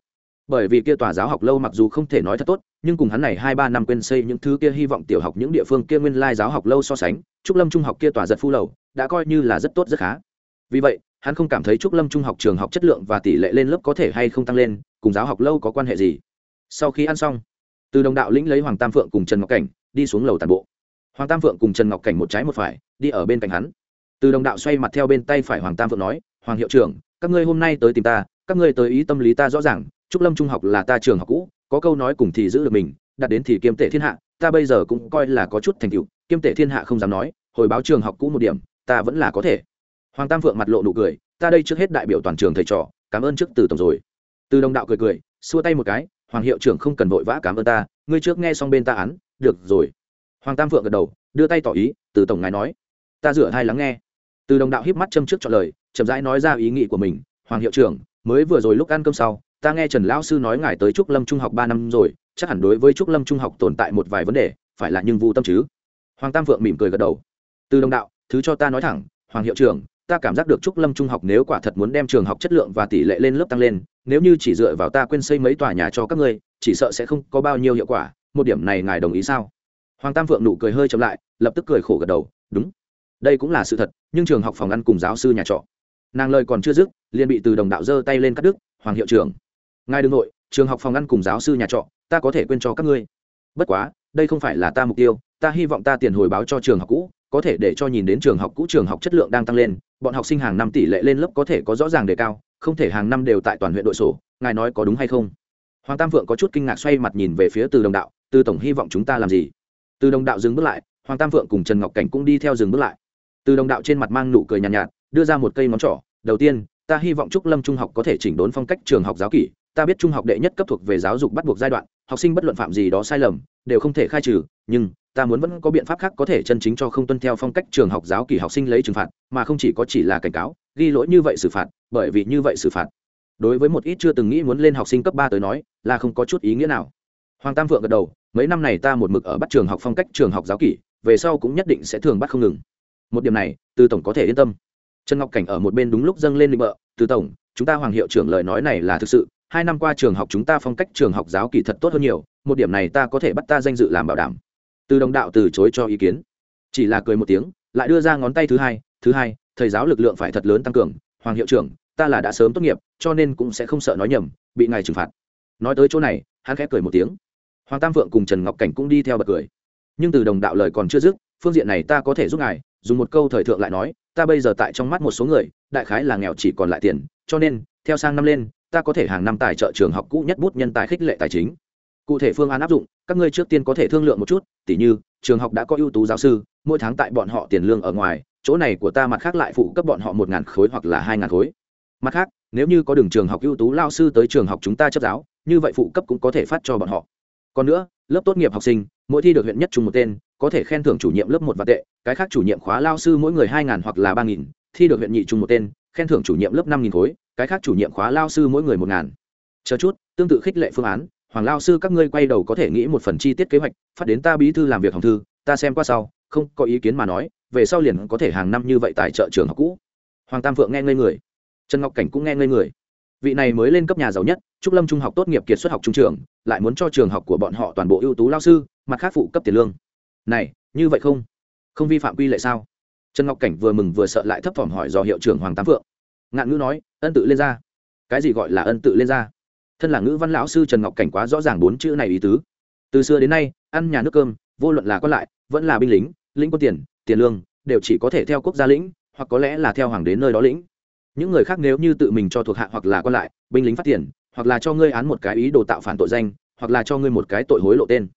Bởi vì kia tòa giáo học lâu mặc dù không thể nói thật tốt, nhưng cùng hắn này hai ba năm quên xây những thứ kia hy vọng tiểu học những địa phương kia nguyên lai giáo học lâu so sánh, trúc lâm trung học kia tòa giật phu lầu, đã coi như là rất tốt rất khá. Vì vậy, hắn không cảm thấy trúc lâm trung học trường học chất lượng và tỷ lệ lên lớp có thể hay không tăng lên, cùng giáo học lâu có quan hệ gì. Sau khi ăn xong, từ đồng đạo lĩnh lấy hoàng tam phượng cùng trần ngọc cảnh, đi xuống lầu tàn bộ hoàng tam phượng cùng trần ngọc cảnh một trái một phải, đi ở bên cạnh hắn. Từ đồng đạo xoay mặt theo bên tay phải hoàng tam phượng nói, hoàng hiệu trưởng, các ngươi hôm nay tới tìm ta, các ngươi tới ý tâm lý ta rõ ràng, trúc lâm trung học là ta trường học cũ, có câu nói cùng thì giữ được mình đặt đến thì kiêm tệ thiên hạ, ta bây giờ cũng coi là có chút thành tựu, kiêm tệ thiên hạ không dám nói, hồi báo trường học cũ một điểm, ta vẫn là có thể. Hoàng tam phượng mặt lộ nụ cười, ta đây trước hết đại biểu toàn trường thầy trò, cảm ơn trước từ tổng rồi. Từ đồng đạo cười cười, xua tay một cái, hoàng hiệu trưởng không cần vội vã cảm ơn ta, ngươi trước nghe xong bên ta án, được rồi hoàng tam phượng gật đầu, đưa tay tỏ ý, từ tổng ngài nói. Ta rửa hai lắng nghe. Từ đồng đạo híp mắt châm trước trả lời, chậm rãi nói ra ý nghĩ của mình. Hoàng hiệu trưởng, mới vừa rồi lúc ăn cơm sau, ta nghe trần lão sư nói ngài tới trúc lâm trung học ba năm rồi, chắc hẳn đối với trúc lâm trung học tồn tại một vài vấn đề, phải là nhưng vu tâm chứ? Hoàng tam phượng mỉm cười gật đầu. Từ đồng đạo, thứ cho ta nói thẳng, hoàng hiệu trưởng, ta cảm giác được trúc lâm trung học nếu quả thật muốn đem trường học chất lượng và tỷ lệ lên lớp tăng lên, nếu như chỉ dựa vào ta quên xây mấy tòa nhà cho các ngươi, chỉ sợ sẽ không có bao nhiêu hiệu quả, một điểm này ngài đồng ý sao? Hoàng tam phượng nụ cười hơi chậm lại, lập tức cười khổ gật đầu, đúng. Đây cũng là sự thật, nhưng trường học phòng ăn cùng giáo sư nhà trọ. Nàng lời còn chưa dứt, liền bị từ đồng đạo giơ tay lên cắt đứt, hoàng hiệu trưởng, ngài đ ư n g nội, trường học phòng ăn cùng giáo sư nhà trọ, ta có thể quên cho các ngươi. Bất quá, đây không phải là ta mục tiêu, ta hy vọng ta tiền hồi báo cho trường học cũ, có thể để cho nhìn đến trường học cũ trường học chất lượng đang tăng lên, bọn học sinh hàng năm tỷ lệ lên lớp có thể có rõ ràng đề cao, không thể hàng năm đều tại toàn huyện đội sổ, ngài nói có đúng hay không? Hoàng tam phượng có chút kinh ngạc xoay mặt nhìn về phía từ đồng đạo, từ tổng hy vọng chúng ta làm gì? Từ đồng đạo dừng bước lại hoàng tam phượng cùng trần ngọc cảnh cũng đi theo dừng bước lại. Từ đồng đạo trên mặt mang nụ cười nhàn nhạt, nhạt đưa ra một cây món trỏ đầu tiên ta hy vọng trúc lâm trung học có thể chỉnh đốn phong cách trường học giáo kỷ ta biết trung học đệ nhất cấp thuộc về giáo dục bắt buộc giai đoạn học sinh bất luận phạm gì đó sai lầm đều không thể khai trừ nhưng ta muốn vẫn có biện pháp khác có thể chân chính cho không tuân theo phong cách trường học giáo kỷ học sinh lấy trừng phạt mà không chỉ có chỉ là cảnh cáo ghi lỗi như vậy xử phạt bởi vì như vậy xử phạt. Đối với một ít chưa từng nghĩ muốn lên học sinh cấp ba tới nói là không có chút ý nghĩa nào. Hoàng tam phượng gật đầu mấy năm này ta một mực ở bắt trường học phong cách trường học giáo kỷ, về sau cũng nhất định sẽ thường bắt không ngừng. Một điểm này, từ tổng có thể yên tâm. Trần ngọc cảnh ở một bên đúng lúc dâng lên định bợ, từ tổng, chúng ta hoàng hiệu trưởng lời nói này là thực sự, hai năm qua trường học chúng ta phong cách trường học giáo kỳ thật tốt hơn nhiều, một điểm này ta có thể bắt ta danh dự làm bảo đảm. Từ đồng đạo từ chối cho ý kiến. Chỉ là cười một tiếng, lại đưa ra ngón tay thứ hai thứ hai, thầy giáo lực lượng phải thật lớn tăng cường, hoàng hiệu trưởng, ta là đã sớm tốt nghiệp, cho nên cũng sẽ không sợ nói nhầm, bị ngài trừng phạt. Nói tới chỗ này, hắn khẽ cười một tiếng hoàng tam vượng cùng trần ngọc cảnh cũng đi theo bật cười. Nhưng từ đồng đạo lời còn chưa dứt, phương diện này ta có thể giúp ngài, dùng một câu thời thượng lại nói, ta bây giờ tại trong mắt một số người, đại khái là nghèo chỉ còn lại tiền, cho nên, theo sang năm lên, ta có thể hàng năm tài trợ trường học cũ nhất bút nhân tài khích lệ tài chính. Cụ thể phương án áp dụng, các ngươi trước tiên có thể thương lượng một chút, tỉ như, trường học đã có ưu tú giáo sư, mỗi tháng tại bọn họ tiền lương ở ngoài, chỗ này của ta mặt khác lại phụ cấp bọn họ một ngàn khối hoặc là hai ngàn khối. Mặt khác, nếu như có đường trường học ưu tú lao sư tới trường học chúng ta chấp giáo, như vậy phụ cấp cũng có thể phát cho bọn họ còn nữa, lớp tốt nghiệp học sinh, mỗi thi được huyện nhất chung một tên, có thể khen thưởng chủ nhiệm lớp một và tệ, cái khác chủ nhiệm khóa lao sư mỗi người hai ngàn hoặc là ba nghìn, thi được huyện nhị chung một tên, khen thưởng chủ nhiệm lớp năm nghìn khối, cái khác chủ nhiệm khóa lao sư mỗi người một ngàn. Chờ chút, tương tự khích lệ phương án, hoàng lao sư các ngươi quay đầu có thể nghĩ một phần chi tiết kế hoạch, phát đến ta bí thư làm việc hồng thư, ta xem qua sau, không có ý kiến mà nói, về sau liền có thể hàng năm như vậy tại chợ trường học cũ. Hoàng tam phượng nghe ngây người. Trần ngọc cảnh cũng nghe ngây người. Vị này mới lên cấp nhà giàu nhất, trúc lâm trung học tốt nghiệp kiệt xuất học trung trường lại muốn cho trường học của bọn họ toàn bộ ưu tú lao sư, mặt khác phụ cấp tiền lương. Này, như vậy không? Không vi phạm quy lệ sao? Trần ngọc cảnh vừa mừng vừa sợ lại thấp thỏm hỏi do hiệu trưởng hoàng tám phượng. Ngạn ngữ nói, ân tự lên ra. Cái gì gọi là ân tự lên ra? Thân là ngữ văn lão sư trần ngọc cảnh quá rõ ràng bốn chữ này ý tứ. Từ xưa đến nay, ăn nhà nước cơm, vô luận là quan lại, vẫn là binh lính, lĩnh quân tiền tiền lương, đều chỉ có thể theo quốc gia lĩnh, hoặc có lẽ là theo hoàng đến nơi đó lĩnh. Những người khác nếu như tự mình cho thuộc hạ hoặc là quan lại, binh lính phát tiền hoặc là cho ngươi án một cái ý đồ tạo phản tội danh, hoặc là cho ngươi một cái tội hối lộ tên.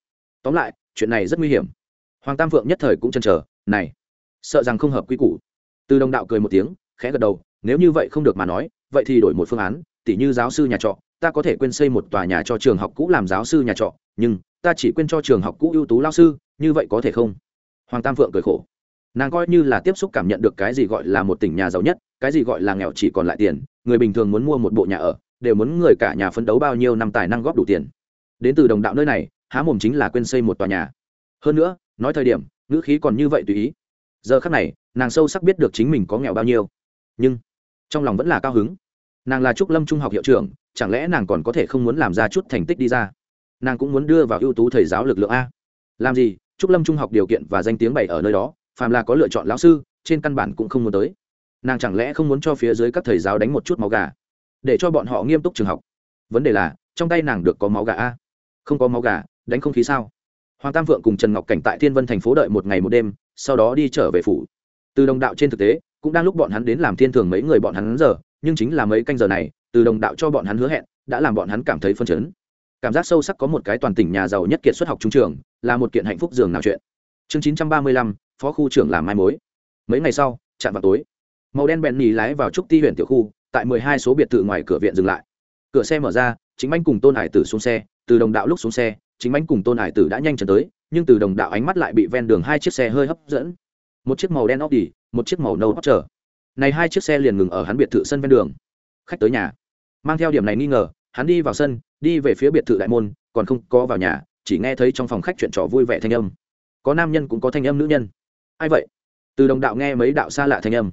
Tóm lại, chuyện này rất nguy hiểm. Hoàng tam phượng nhất thời cũng chần trở này, sợ rằng không hợp quy củ. Từ đồng đạo cười một tiếng, khẽ gật đầu, nếu như vậy không được mà nói, vậy thì đổi một phương án, tỉ như giáo sư nhà trọ, ta có thể quên xây một tòa nhà cho trường học cũ làm giáo sư nhà trọ, nhưng ta chỉ quên cho trường học cũ ưu tú lao sư, như vậy có thể không? Hoàng tam phượng cười khổ, nàng coi như là tiếp xúc cảm nhận được cái gì gọi là một tỉnh nhà giàu nhất, cái gì gọi là nghèo chỉ còn lại tiền, người bình thường muốn mua một bộ nhà ở đều muốn người cả nhà phấn đấu bao nhiêu năm tài năng góp đủ tiền. Đến từ đồng đạo nơi này, há mồm chính là quên xây một tòa nhà. Hơn nữa, nói thời điểm, ngữ khí còn như vậy tùy ý. Giờ khắc này, nàng sâu sắc biết được chính mình có nghèo bao nhiêu. Nhưng, trong lòng vẫn là cao hứng. Nàng là trúc lâm trung học hiệu trưởng, chẳng lẽ nàng còn có thể không muốn làm ra chút thành tích đi ra? Nàng cũng muốn đưa vào ưu tú thầy giáo lực lượng a. Làm gì, trúc lâm trung học điều kiện và danh tiếng bày ở nơi đó, phàm là có lựa chọn lão sư, trên căn bản cũng không muốn tới. Nàng chẳng lẽ không muốn cho phía dưới các thầy giáo đánh một chút máu gà? Để cho bọn họ nghiêm túc trường học. Vấn đề là, trong tay nàng được có máu gà a? Không có máu gà, đánh không khí sao? Hoàng tam vượng cùng trần ngọc cảnh tại thiên vân thành phố đợi một ngày một đêm, sau đó đi trở về phủ. Từ đồng đạo trên thực tế, cũng đang lúc bọn hắn đến làm thiên thường mấy người bọn hắn giờ, nhưng chính là mấy canh giờ này, từ đồng đạo cho bọn hắn hứa hẹn, đã làm bọn hắn cảm thấy phân chấn. Cảm giác sâu sắc có một cái toàn tỉnh nhà giàu nhất kiệt xuất học trung trường, là một kiện hạnh phúc dường nào chuyện. Chương chín trăm ba mươi lăm, phó khu trưởng làm mai mối. Mấy ngày sau, chạm vào tối. Màu đen bèn nhì lái vào trúc ti huyện tiểu khu tại mười hai số biệt thự ngoài cửa viện dừng lại. Cửa xe mở ra, chính anh cùng tôn hải tử xuống xe, từ đồng đạo lúc xuống xe, chính anh cùng tôn hải tử đã nhanh chân tới, nhưng từ đồng đạo ánh mắt lại bị ven đường hai chiếc xe hơi hấp dẫn. Một chiếc màu đen óc một chiếc màu nâu óc trở này hai chiếc xe liền ngừng ở hắn biệt thự sân ven đường. Khách tới nhà. Mang theo điểm này nghi ngờ, hắn đi vào sân, đi về phía biệt thự đại môn, còn không có vào nhà, chỉ nghe thấy trong phòng khách chuyện trò vui vẻ thanh âm. Có nam nhân cũng có thanh âm nữ nhân. Ai vậy? Từ đồng đạo nghe mấy đạo xa lạ thanh âm.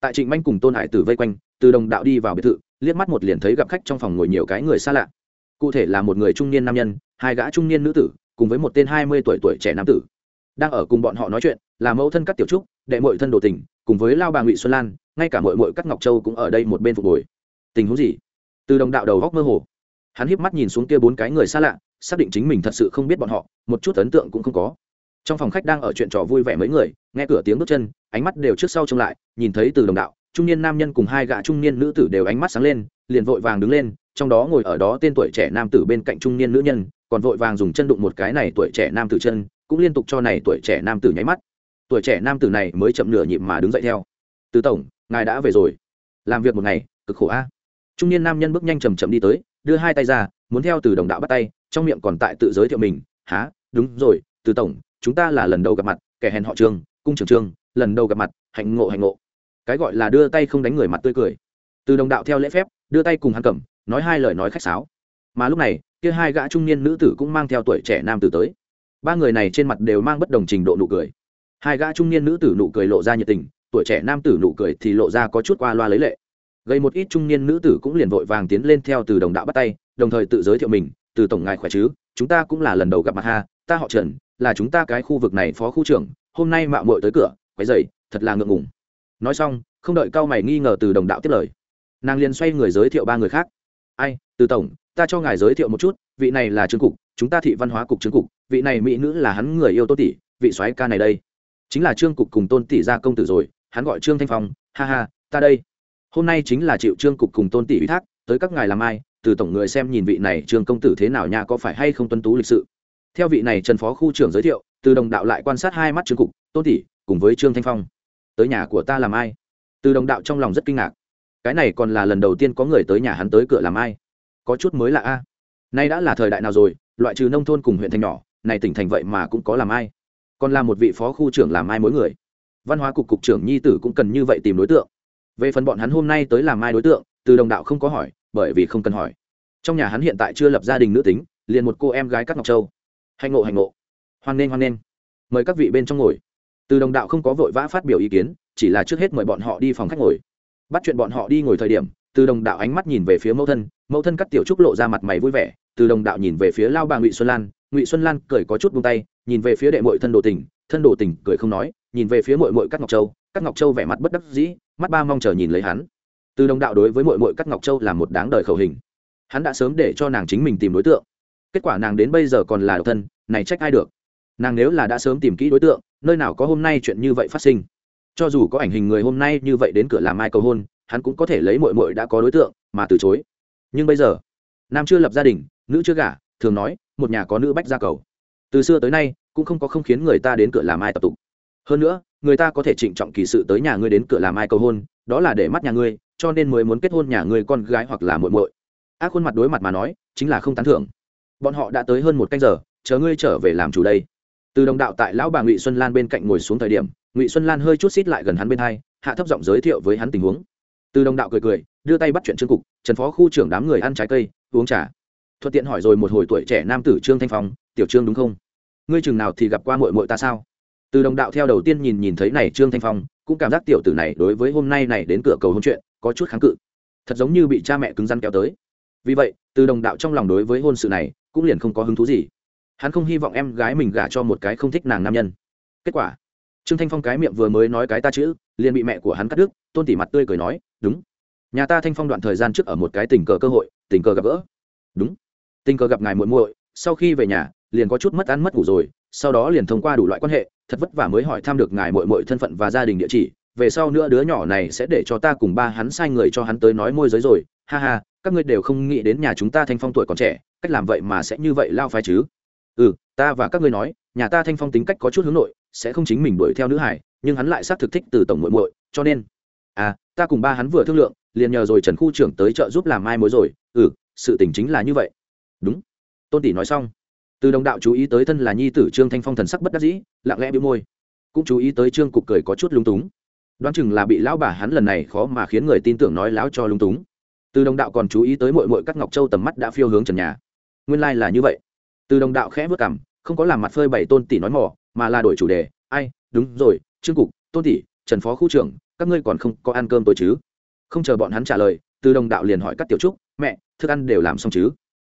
Tại trịnh manh cùng tôn hải tử vây quanh từ đồng đạo đi vào biệt thự, liếc mắt một liền thấy gặp khách trong phòng ngồi nhiều cái người xa lạ. Cụ thể là một người trung niên nam nhân, hai gã trung niên nữ tử, cùng với một tên hai mươi tuổi tuổi trẻ nam tử. Đang ở cùng bọn họ nói chuyện, là mẫu thân các tiểu trúc, đệ mội thân đồ tình, cùng với lao bà ngụy xuân lan, ngay cả mội mội các ngọc châu cũng ở đây một bên phục hồi. Tình huống gì? Từ đồng đạo đầu góc mơ hồ. Hắn híp mắt nhìn xuống kia bốn cái người xa lạ, xác định chính mình thật sự không biết bọn họ, một chút ấn tượng cũng không có. Trong phòng khách đang ở chuyện trò vui vẻ mấy người, nghe cửa tiếng bước chân, ánh mắt đều trước sau trông lại, nhìn thấy từ đồng đạo trung niên nam nhân cùng hai gã trung niên nữ tử đều ánh mắt sáng lên, liền vội vàng đứng lên, trong đó ngồi ở đó tên tuổi trẻ nam tử bên cạnh trung niên nữ nhân, còn vội vàng dùng chân đụng một cái này tuổi trẻ nam tử chân, cũng liên tục cho này tuổi trẻ nam tử nháy mắt. Tuổi trẻ nam tử này mới chậm nửa nhịp mà đứng dậy theo. Từ tổng, ngài đã về rồi. Làm việc một ngày, cực khổ a. Trung niên nam nhân bước nhanh chầm chậm đi tới, đưa hai tay ra, muốn theo từ đồng đạo bắt tay, trong miệng còn tại tự giới thiệu mình há đúng rồi từ tổng, chúng ta là lần đầu gặp mặt, kẻ hèn họ trường cung trường trương, lần đầu gặp mặt, hạnh ngộ hạnh ngộ cái gọi là đưa tay không đánh người mặt tươi cười. Từ đồng đạo theo lễ phép, đưa tay cùng hắn cầm, nói hai lời nói khách sáo. Mà lúc này, kia hai gã trung niên nữ tử cũng mang theo tuổi trẻ nam tử tới. Ba người này trên mặt đều mang bất đồng trình độ nụ cười. Hai gã trung niên nữ tử nụ cười lộ ra nhiệt tình, tuổi trẻ nam tử nụ cười thì lộ ra có chút qua loa lấy lệ. Gây một ít trung niên nữ tử cũng liền vội vàng tiến lên theo từ đồng đạo bắt tay, đồng thời tự giới thiệu mình, từ tổng ngài khỏe chứ? Chúng ta cũng là lần đầu gặp mặt ha, ta họ trần, là chúng ta cái khu vực này phó khu trưởng, hôm nay mạo muội tới cửa, quấy dày thật là ngượng ngùng nói xong, không đợi cao mày nghi ngờ từ đồng đạo tiếp lời, nàng liền xoay người giới thiệu ba người khác. Ai, từ tổng, ta cho ngài giới thiệu một chút, vị này là trương cục, chúng ta thị văn hóa cục trương cục, vị này mỹ nữ là hắn người yêu tôn tỷ, vị soái ca này đây. Chính là trương cục cùng tôn tỷ gia công tử rồi, hắn gọi trương thanh phong, ha ha, ta đây. Hôm nay chính là chịu trương cục cùng tôn tỷ ủy thác, tới các ngài làm ai, từ tổng người xem nhìn vị này trương công tử thế nào nha, có phải hay không tuân tú lịch sự? Theo vị này trần phó khu trưởng giới thiệu, từ đồng đạo lại quan sát hai mắt trương cục, tôn tỷ, cùng với trương thanh phong tới nhà của ta làm ai? Từ đồng đạo trong lòng rất kinh ngạc. Cái này còn là lần đầu tiên có người tới nhà hắn tới cửa làm ai? Có chút mới là a. Nay đã là thời đại nào rồi, loại trừ nông thôn cùng huyện thành nhỏ, này tỉnh thành vậy mà cũng có làm ai? Còn là một vị phó khu trưởng làm ai mỗi người? Văn hóa cục cục trưởng nhi tử cũng cần như vậy tìm đối tượng. Về phần bọn hắn hôm nay tới làm ai đối tượng, từ đồng đạo không có hỏi, bởi vì không cần hỏi. Trong nhà hắn hiện tại chưa lập gia đình nữ tính, liền một cô em gái cắt ngọc châu. Hạnh ngộ hạnh ngộ. Hoan nghênh hoan nghênh. Mời các vị bên trong ngồi từ đồng đạo không có vội vã phát biểu ý kiến, chỉ là trước hết mời bọn họ đi phòng khách ngồi. Bắt chuyện bọn họ đi ngồi thời điểm, từ đồng đạo ánh mắt nhìn về phía mẫu thân mẫu thân cắt tiểu trúc lộ ra mặt mày vui vẻ, từ đồng đạo nhìn về phía lao bà ngụy xuân lan, ngụy xuân lan cười có chút buông tay, nhìn về phía đệ mội thân đồ tình, thân đồ tình cười không nói, nhìn về phía mội mội cắt ngọc châu cắt ngọc châu vẻ mặt bất đắc dĩ, mắt ba mong chờ nhìn lấy hắn. Từ đồng đạo đối với mội mội cắt ngọc châu là một đáng đời khẩu hình. Hắn đã sớm để cho nàng chính mình tìm đối tượng. Kết quả nàng đến bây giờ còn là độc thân, này trách ai được? Nàng nếu là đã sớm tìm kỹ đối tượng, nơi nào có hôm nay chuyện như vậy phát sinh? Cho dù có ảnh hình người hôm nay như vậy đến cửa làm ai cầu hôn, hắn cũng có thể lấy mội mội đã có đối tượng mà từ chối. Nhưng bây giờ, nam chưa lập gia đình, nữ chưa gả, thường nói, một nhà có nữ bách gia cầu. Từ xưa tới nay, cũng không có không khiến người ta đến cửa làm ai tập tục. Hơn nữa, người ta có thể trịnh trọng kỳ sự tới nhà ngươi đến cửa làm ai cầu hôn, đó là để mắt nhà ngươi, cho nên mới muốn kết hôn nhà ngươi con gái hoặc là muội muội. Ác khuôn mặt đối mặt mà nói, chính là không tán thưởng. Bọn họ đã tới hơn một canh giờ, chờ ngươi trở về làm chủ đây từ đồng đạo tại lão bà ngụy xuân lan bên cạnh ngồi xuống thời điểm, ngụy xuân lan hơi chút xít lại gần hắn bên hai, hạ thấp giọng giới thiệu với hắn tình huống. Từ đồng đạo cười cười, đưa tay bắt chuyện trương cục, trần phó khu trưởng đám người ăn trái cây, uống trà. Thuận tiện hỏi rồi một hồi tuổi trẻ nam tử trương thanh phong, tiểu trương đúng không? Ngươi chừng nào thì gặp qua mội mội ta sao? Từ đồng đạo theo đầu tiên nhìn nhìn thấy này trương thanh phong, cũng cảm giác tiểu tử này đối với hôm nay này đến cửa cầu hôn chuyện, có chút kháng cự. Thật giống như bị cha mẹ cứng rắn kéo tới. Vì vậy, từ đồng đạo trong lòng đối với hôn sự này, cũng liền không có hứng thú gì hắn không hy vọng em gái mình gả cho một cái không thích nàng nam nhân. Kết quả, trương thanh phong cái miệng vừa mới nói cái ta chữ, liền bị mẹ của hắn cắt đứt, tôn tỉ mặt tươi cười nói, đúng. Nhà ta thanh phong đoạn thời gian trước ở một cái tình cờ cơ hội, tình cờ gặp gỡ. Đúng. Tình cờ gặp ngài muội muội, sau khi về nhà, liền có chút mất ăn mất ngủ rồi, sau đó liền thông qua đủ loại quan hệ, thật vất vả mới hỏi thăm được ngài muội muội thân phận và gia đình địa chỉ, về sau nữa đứa nhỏ này sẽ để cho ta cùng ba hắn sai người cho hắn tới nói môi giới rồi. Ha ha, các ngươi đều không nghĩ đến nhà chúng ta thanh phong tuổi còn trẻ, cách làm vậy mà sẽ như vậy lao phái chứ? Ừ ta và các ngươi nói, nhà ta thanh phong tính cách có chút hướng nội, sẽ không chính mình đuổi theo nữ hải, nhưng hắn lại xác thực thích từ tổng muội muội, cho nên. À ta cùng ba hắn vừa thương lượng, liền nhờ rồi trần khu trưởng tới chợ giúp làm mai mối rồi. Ừ sự tình chính là như vậy. Đúng. Tôn tỷ nói xong. Từ đồng đạo chú ý tới thân là nhi tử trương thanh phong thần sắc bất đắc dĩ, lặng lẽ bĩu môi. Cũng chú ý tới trương cục cười có chút lúng túng. Đoán chừng là bị lão bà hắn lần này khó mà khiến người tin tưởng nói lão cho lúng túng. Từ đồng đạo còn chú ý tới mội mội các ngọc châu tầm mắt đã phiêu hướng trần nhà. Nguyên lai、like、là như vậy từ đồng đạo khẽ vất cảm không có làm mặt phơi bày tôn tỷ nói mỏ mà là đổi chủ đề. Ai? Đúng rồi, trương cục, tôn tỷ, trần phó khu trưởng, các ngươi còn không có ăn cơm tối chứ? Không chờ bọn hắn trả lời, từ đồng đạo liền hỏi các tiểu trúc, mẹ, thức ăn đều làm xong chứ?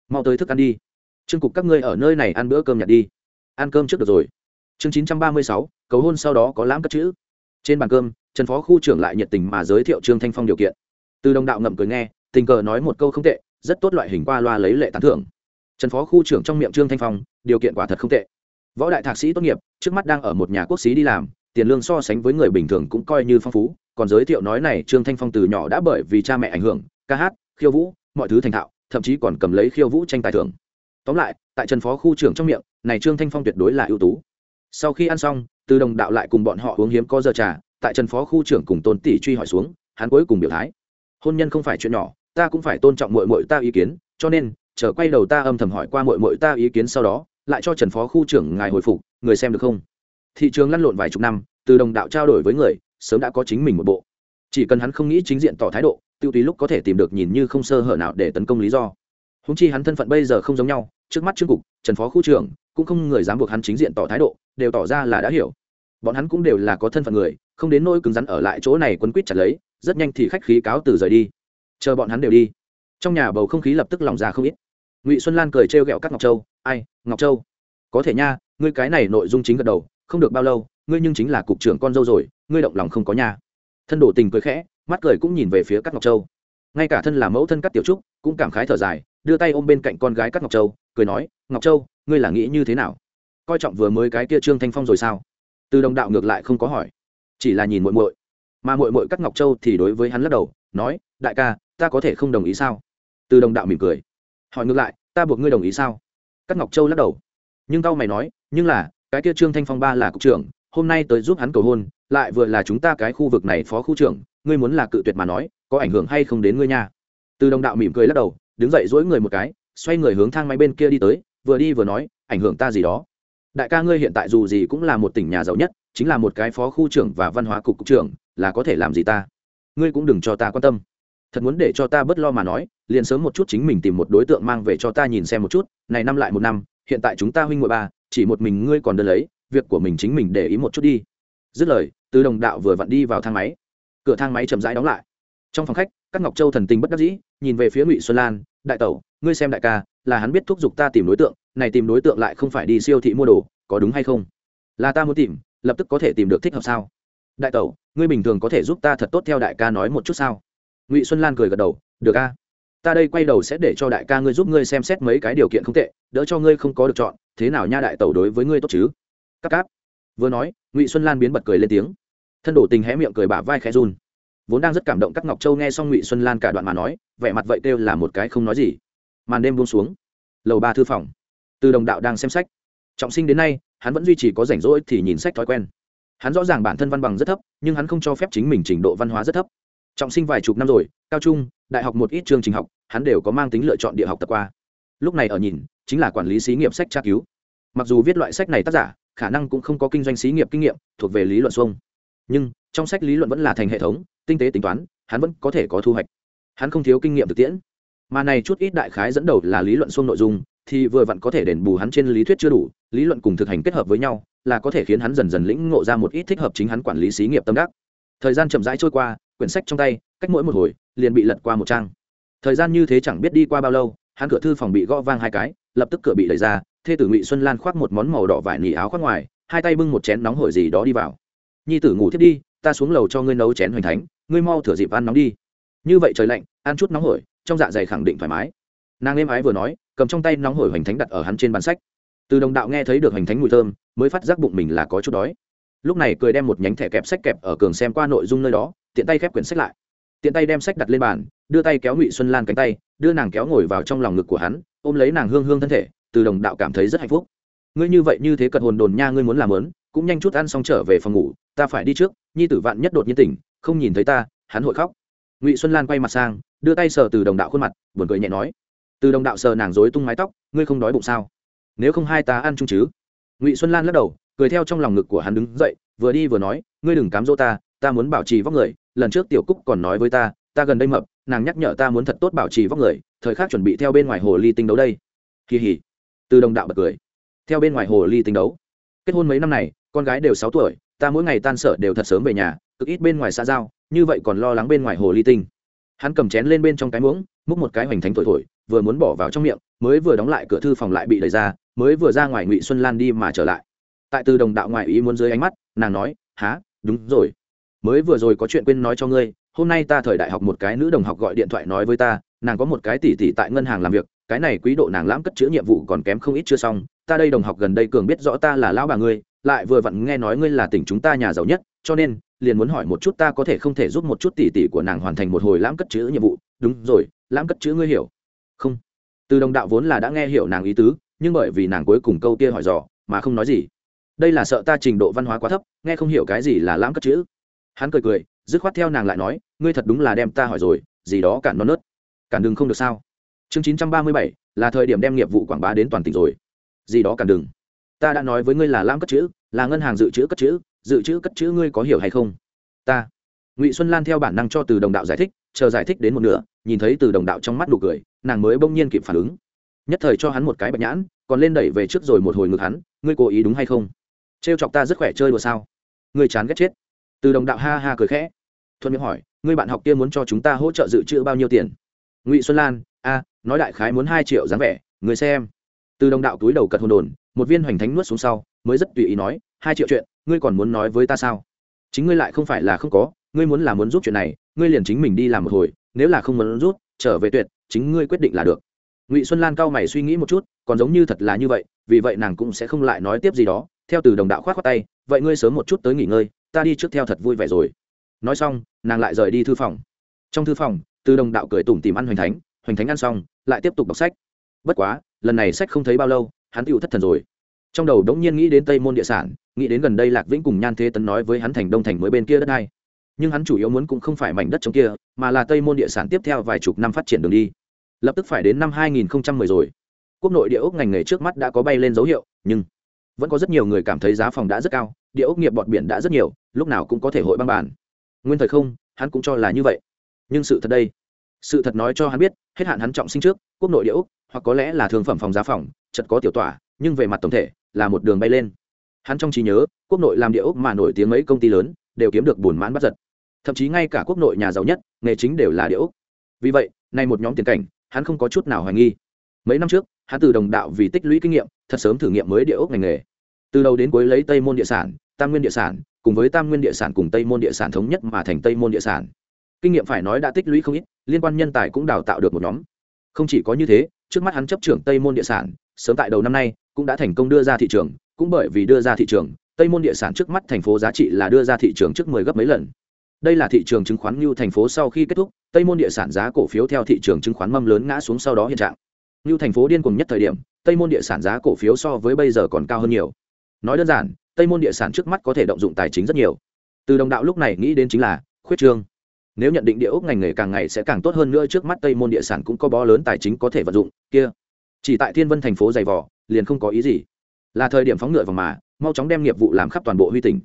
Mau tới thức ăn đi. Trương cục các ngươi ở nơi này ăn bữa cơm nhặt đi. Ăn cơm trước được rồi. Chương chín trăm ba mươi sáu, cầu hôn sau đó có lãm cất chữ. Trên bàn cơm, trần phó khu trưởng lại nhiệt tình mà giới thiệu trương thanh phong điều kiện. Từ đồng đạo ngậm cười nghe, tình cờ nói một câu không tệ, rất tốt loại hình qua loa lấy lệ tán thưởng trần phó khu trưởng trong miệng trương thanh phong, điều kiện quả thật không tệ. Võ đại thạc sĩ tốt nghiệp, trước mắt đang ở một nhà quốc sĩ đi làm, tiền lương so sánh với người bình thường cũng coi như phong phú. Còn giới thiệu nói này, trương thanh phong từ nhỏ đã bởi vì cha mẹ ảnh hưởng, ca hát, khiêu vũ, mọi thứ thành thạo, thậm chí còn cầm lấy khiêu vũ tranh tài thưởng. Tóm lại, tại trần phó khu trưởng trong miệng, này trương thanh phong tuyệt đối là ưu tú. Sau khi ăn xong, từ đồng đạo lại cùng bọn họ uống hiếm có giờ trà, tại trần phó khu trưởng cùng tôn tỷ truy hỏi xuống, hắn cuối cùng biểu thái. Hôn nhân không phải chuyện nhỏ, ta cũng phải tôn trọng mội mội ta ý kiến, cho nên chờ quay đầu ta âm thầm hỏi qua mội mội ta ý kiến sau đó, lại cho trần phó khu trưởng ngài hồi phục, người xem được không? Thị trường lăn lộn vài chục năm, từ đồng đạo trao đổi với người, sớm đã có chính mình một bộ. Chỉ cần hắn không nghĩ chính diện tỏ thái độ, tiêu tùy lúc có thể tìm được nhìn như không sơ hở nào để tấn công lý do. Húng chi hắn thân phận bây giờ không giống nhau, trước mắt trương cục, trần phó khu trưởng, cũng không người dám buộc hắn chính diện tỏ thái độ, đều tỏ ra là đã hiểu. Bọn hắn cũng đều là có thân phận người, không đến nỗi cứng rắn ở lại chỗ này quấn quýt chặt lấy, rất nhanh thì khách khí cáo từ rời đi. Chờ bọn hắn đều đi. Trong nhà bầu không khí lập tức lòng ra không ít ngụy xuân lan cười trêu ghẹo các ngọc châu, ai, ngọc châu? Có thể nha, ngươi cái này nội dung chính gật đầu, không được bao lâu, ngươi nhưng chính là cục trưởng con dâu rồi, ngươi động lòng không có nha. Thân đổ tình cười khẽ, mắt cười cũng nhìn về phía các ngọc châu. Ngay cả thân là mẫu thân các tiểu trúc, cũng cảm khái thở dài, đưa tay ôm bên cạnh con gái các ngọc châu, cười nói, ngọc châu, ngươi là nghĩ như thế nào? Coi trọng vừa mới cái kia trương thanh phong rồi sao? Từ đồng đạo ngược lại không có hỏi, chỉ là nhìn muội muội. Mà muội muội các ngọc châu thì đối với hắn lắc đầu, nói, đại ca, ta có thể không đồng ý sao? Từ đồng đạo mỉm cười hỏi ngược lại, ta buộc ngươi đồng ý sao? Các ngọc châu lắc đầu. Nhưng tao mày nói, nhưng là, cái kia trương thanh phong ba là cục trưởng, hôm nay tới giúp hắn cầu hôn, lại vừa là chúng ta cái khu vực này phó khu trưởng, ngươi muốn là cự tuyệt mà nói, có ảnh hưởng hay không đến ngươi nha? Từ đồng đạo mỉm cười lắc đầu, đứng dậy dỗi người một cái, xoay người hướng thang máy bên kia đi tới, vừa đi vừa nói, ảnh hưởng ta gì đó? Đại ca ngươi hiện tại dù gì cũng là một tỉnh nhà giàu nhất, chính là một cái phó khu trưởng và văn hóa cục cục trưởng, là có thể làm gì ta? Ngươi cũng đừng cho ta quan tâm thật muốn để cho ta bớt lo mà nói, liền sớm một chút chính mình tìm một đối tượng mang về cho ta nhìn xem một chút, này năm lại một năm, hiện tại chúng ta huynh ngội ba, chỉ một mình ngươi còn đơn lấy, việc của mình chính mình để ý một chút đi. Dứt lời, từ đồng đạo vừa vặn đi vào thang máy. Cửa thang máy chậm rãi đóng lại. Trong phòng khách, các ngọc châu thần tình bất đắc dĩ, nhìn về phía ngụy xuân lan, đại tẩu, ngươi xem đại ca, là hắn biết thúc giục ta tìm đối tượng, này tìm đối tượng lại không phải đi siêu thị mua đồ, có đúng hay không? Là ta muốn tìm, lập tức có thể tìm được thích hợp sao? Đại tẩu, ngươi bình thường có thể giúp ta thật tốt theo đại ca nói một chút sao? Ngụy xuân lan cười gật đầu được a ta đây quay đầu sẽ để cho đại ca ngươi giúp ngươi xem xét mấy cái điều kiện không tệ đỡ cho ngươi không có được chọn thế nào nha đại tẩu đối với ngươi tốt chứ cáp cáp vừa nói ngụy xuân lan biến bật cười lên tiếng thân đổ tình hé miệng cười bả vai khẽ run vốn đang rất cảm động các ngọc châu nghe xong ngụy xuân lan cả đoạn mà nói vẻ mặt vậy kêu là một cái không nói gì màn đêm buông xuống lầu ba thư phòng từ đồng đạo đang xem sách trọng sinh đến nay hắn vẫn duy trì có rảnh rỗi thì nhìn sách thói quen hắn rõ ràng bản thân văn bằng rất thấp nhưng hắn không cho phép chính mình trình độ văn hóa rất thấp trọng sinh vài chục năm rồi, cao trung, đại học một ít chương trình học, hắn đều có mang tính lựa chọn địa học tập qua. Lúc này ở nhìn, chính là quản lý xí nghiệp sách tra cứu. Mặc dù viết loại sách này tác giả, khả năng cũng không có kinh doanh xí nghiệp kinh nghiệm, thuộc về lý luận xuông. Nhưng, trong sách lý luận vẫn là thành hệ thống, tinh tế tính toán, hắn vẫn có thể có thu hoạch. Hắn không thiếu kinh nghiệm thực tiễn. Mà này chút ít đại khái dẫn đầu là lý luận xuông nội dung, thì vừa vặn có thể đền bù hắn trên lý thuyết chưa đủ, lý luận cùng thực hành kết hợp với nhau, là có thể khiến hắn dần dần lĩnh ngộ ra một ít thích hợp chính hắn quản lý xí nghiệp tâm đắc. Thời gian chậm rãi trôi qua quyển sách trong tay, cách mỗi một hồi, liền bị lật qua một trang. Thời gian như thế chẳng biết đi qua bao lâu, hắn cửa thư phòng bị gõ vang hai cái, lập tức cửa bị đẩy ra, thê tử ngụy xuân lan khoác một món màu đỏ vải nỉ áo khoác ngoài, hai tay bưng một chén nóng hổi gì đó đi vào. Nhi tử ngủ thiết đi, ta xuống lầu cho ngươi nấu chén hoành thánh, ngươi mau thửa dịp ăn nóng đi. Như vậy trời lạnh, ăn chút nóng hổi, trong dạ dày khẳng định thoải mái. Nàng êm ái vừa nói, cầm trong tay nóng hổi hoành thánh đặt ở hắn trên bàn sách. Từ đồng đạo nghe thấy được hoành thánh mùi thơm, mới phát giác bụng mình là có chút đói. Lúc này cười đem một nhánh thẻ kẹp sách kẹp ở cường xem qua nội dung nơi đó tiện tay khép quyển sách lại. Tiện tay đem sách đặt lên bàn, đưa tay kéo ngụy xuân lan cánh tay, đưa nàng kéo ngồi vào trong lòng ngực của hắn, ôm lấy nàng hương hương thân thể, từ đồng đạo cảm thấy rất hạnh phúc. Ngươi như vậy như thế cật hồn đồn nha, ngươi muốn làm lớn, cũng nhanh chút ăn xong trở về phòng ngủ, ta phải đi trước, nhi tử vạn nhất đột nhiên tỉnh, không nhìn thấy ta, hắn hội khóc. Ngụy xuân lan quay mặt sang, đưa tay sờ từ đồng đạo khuôn mặt, buồn cười nhẹ nói, từ đồng đạo sờ nàng dối tung mái tóc, ngươi không đói bụng sao? Nếu không hai ta ăn chung chứ? Ngụy xuân lan lắc đầu, cười theo trong lòng ngực của hắn đứng dậy, vừa đi vừa nói, ngươi đừng cám dỗ ta ta muốn bảo trì vóc người lần trước tiểu cúc còn nói với ta ta gần đây mập, nàng nhắc nhở ta muốn thật tốt bảo trì vóc người, thời khắc chuẩn bị theo bên ngoài hồ ly tinh đấu đây. Kỳ hỉ từ đồng đạo bật cười. Theo bên ngoài hồ ly tinh đấu. Kết hôn mấy năm này, con gái đều sáu tuổi, ta mỗi ngày tan sở đều thật sớm về nhà, cực ít bên ngoài xa giao, như vậy còn lo lắng bên ngoài hồ ly tinh. Hắn cầm chén lên bên trong cái muỗng, múc một cái hoành thánh thổi thổi, vừa muốn bỏ vào trong miệng, mới vừa đóng lại cửa thư phòng lại bị đẩy ra, mới vừa ra ngoài ngụy xuân lan đi mà trở lại. Tại từ đồng đạo ngoại ý muốn dưới ánh mắt, nàng nói há đúng rồi mới vừa rồi có chuyện quên nói cho ngươi, hôm nay ta thời đại học một cái nữ đồng học gọi điện thoại nói với ta, nàng có một cái tỷ tỷ tại ngân hàng làm việc, cái này quý độ nàng lãm cất chữ nhiệm vụ còn kém không ít chưa xong, ta đây đồng học gần đây cường biết rõ ta là lão bà ngươi, lại vừa vặn nghe nói ngươi là tỉnh chúng ta nhà giàu nhất, cho nên, liền muốn hỏi một chút ta có thể không thể giúp một chút tỷ tỷ của nàng hoàn thành một hồi lãm cất chữ nhiệm vụ. Đúng rồi, lãm cất chữ ngươi hiểu. Không. Từ đồng đạo vốn là đã nghe hiểu nàng ý tứ, nhưng bởi vì nàng cuối cùng câu kia hỏi dò, mà không nói gì. Đây là sợ ta trình độ văn hóa quá thấp, nghe không hiểu cái gì là lãm cất chữ hắn cười cười, dứt khoát theo nàng lại nói, ngươi thật đúng là đem ta hỏi rồi, gì đó cản non nớt. Cản đừng không được sao? Chương chín trăm ba mươi bảy, là thời điểm đem nghiệp vụ quảng bá đến toàn tỉnh rồi. Gì đó cản đừng ta đã nói với ngươi là lam cất chữ, là ngân hàng dự trữ cất chữ, dự trữ cất chữ ngươi có hiểu hay không? Ta. Ngụy xuân lan theo bản năng cho từ đồng đạo giải thích, chờ giải thích đến một nửa, nhìn thấy từ đồng đạo trong mắt nụ cười, nàng mới bỗng nhiên kịp phản ứng. Nhất thời cho hắn một cái bạch nhãn, còn lên đẩy về trước rồi một hồi ngực hắn, ngươi cố ý đúng hay không? Trêu chọc ta rất khỏe chơi đùa sao? Ngươi chán ghét chết từ đồng đạo ha ha cười khẽ. Thuận miệng hỏi, ngươi bạn học kia muốn cho chúng ta hỗ trợ dự trữ bao nhiêu tiền? Ngụy xuân lan, a, nói đại khái muốn hai triệu dáng vẻ, người xem. Từ đồng đạo túi đầu cật hồn đồn, một viên hoành thánh nuốt xuống sau, mới rất tùy ý nói, hai triệu chuyện, ngươi còn muốn nói với ta sao? Chính ngươi lại không phải là không có, ngươi muốn là muốn giúp chuyện này, ngươi liền chính mình đi làm một hồi, nếu là không muốn rút trở về tuyệt, chính ngươi quyết định là được. Ngụy xuân lan cao mày suy nghĩ một chút, còn giống như thật là như vậy, vì vậy nàng cũng sẽ không lại nói tiếp gì đó. Theo từ đồng đạo khoát khoát tay, vậy ngươi sớm một chút tới nghỉ ngơi ta đi trước theo thật vui vẻ rồi. Nói xong, nàng lại rời đi thư phòng. Trong thư phòng, từ đồng đạo cười tủm tìm ăn hoành thánh hoành thánh ăn xong, lại tiếp tục đọc sách. Bất quá, lần này sách không thấy bao lâu, hắn tựu thất thần rồi. Trong đầu đống nhiên nghĩ đến tây môn địa sản, nghĩ đến gần đây lạc vĩnh cùng nhan thế tấn nói với hắn thành đông thành mới bên kia đất hai. nhưng hắn chủ yếu muốn cũng không phải mảnh đất trong kia, mà là tây môn địa sản tiếp theo vài chục năm phát triển đường đi. Lập tức phải đến năm 2010 rồi. Quốc nội địa ốc ngành nghề trước mắt đã có bay lên dấu hiệu, nhưng vẫn có rất nhiều người cảm thấy giá phòng đã rất cao, địa ốc nghiệp bọt biển đã rất nhiều, lúc nào cũng có thể hội băng bàn. Nguyên thời không, hắn cũng cho là như vậy. Nhưng sự thật đây, sự thật nói cho hắn biết, hết hạn hắn trọng sinh trước, quốc nội địa ốc, hoặc có lẽ là thương phẩm phòng giá phòng, chật có tiểu tỏa, nhưng về mặt tổng thể, là một đường bay lên. Hắn trong trí nhớ, quốc nội làm địa ốc mà nổi tiếng mấy công ty lớn, đều kiếm được buồn mãn bắt giật. Thậm chí ngay cả quốc nội nhà giàu nhất, nghề chính đều là địa ốc. Vì vậy, nay một nhóm tiền cảnh, hắn không có chút nào hoài nghi. Mấy năm trước hắn từ đồng đạo vì tích lũy kinh nghiệm, thật sớm thử nghiệm mới địa ốc ngành nghề. Từ đầu đến cuối lấy tây môn địa sản, tam nguyên địa sản, cùng với tam nguyên địa sản cùng tây môn địa sản thống nhất mà thành tây môn địa sản. Kinh nghiệm phải nói đã tích lũy không ít, liên quan nhân tài cũng đào tạo được một nhóm. Không chỉ có như thế, trước mắt hắn chấp trưởng tây môn địa sản, sớm tại đầu năm nay cũng đã thành công đưa ra thị trường, cũng bởi vì đưa ra thị trường, tây môn địa sản trước mắt thành phố giá trị là đưa ra thị trường trước mười gấp mấy lần. Đây là thị trường chứng khoán như thành phố sau khi kết thúc, tây môn địa sản giá cổ phiếu theo thị trường chứng khoán mâm lớn ngã xuống sau đó hiện trạng như thành phố điên cuồng nhất thời điểm, tây môn địa sản giá cổ phiếu so với bây giờ còn cao hơn nhiều. Nói đơn giản, tây môn địa sản trước mắt có thể động dụng tài chính rất nhiều. Từ đồng đạo lúc này nghĩ đến chính là, khuyết trương. Nếu nhận định địa ốc ngành nghề càng ngày sẽ càng tốt hơn nữa trước mắt tây môn địa sản cũng có bó lớn tài chính có thể vận dụng, kia. Chỉ tại thiên vân thành phố dày vỏ liền không có ý gì. Là thời điểm phóng ngựa vào mà, mau chóng đem nghiệp vụ làm khắp toàn bộ huy tỉnh.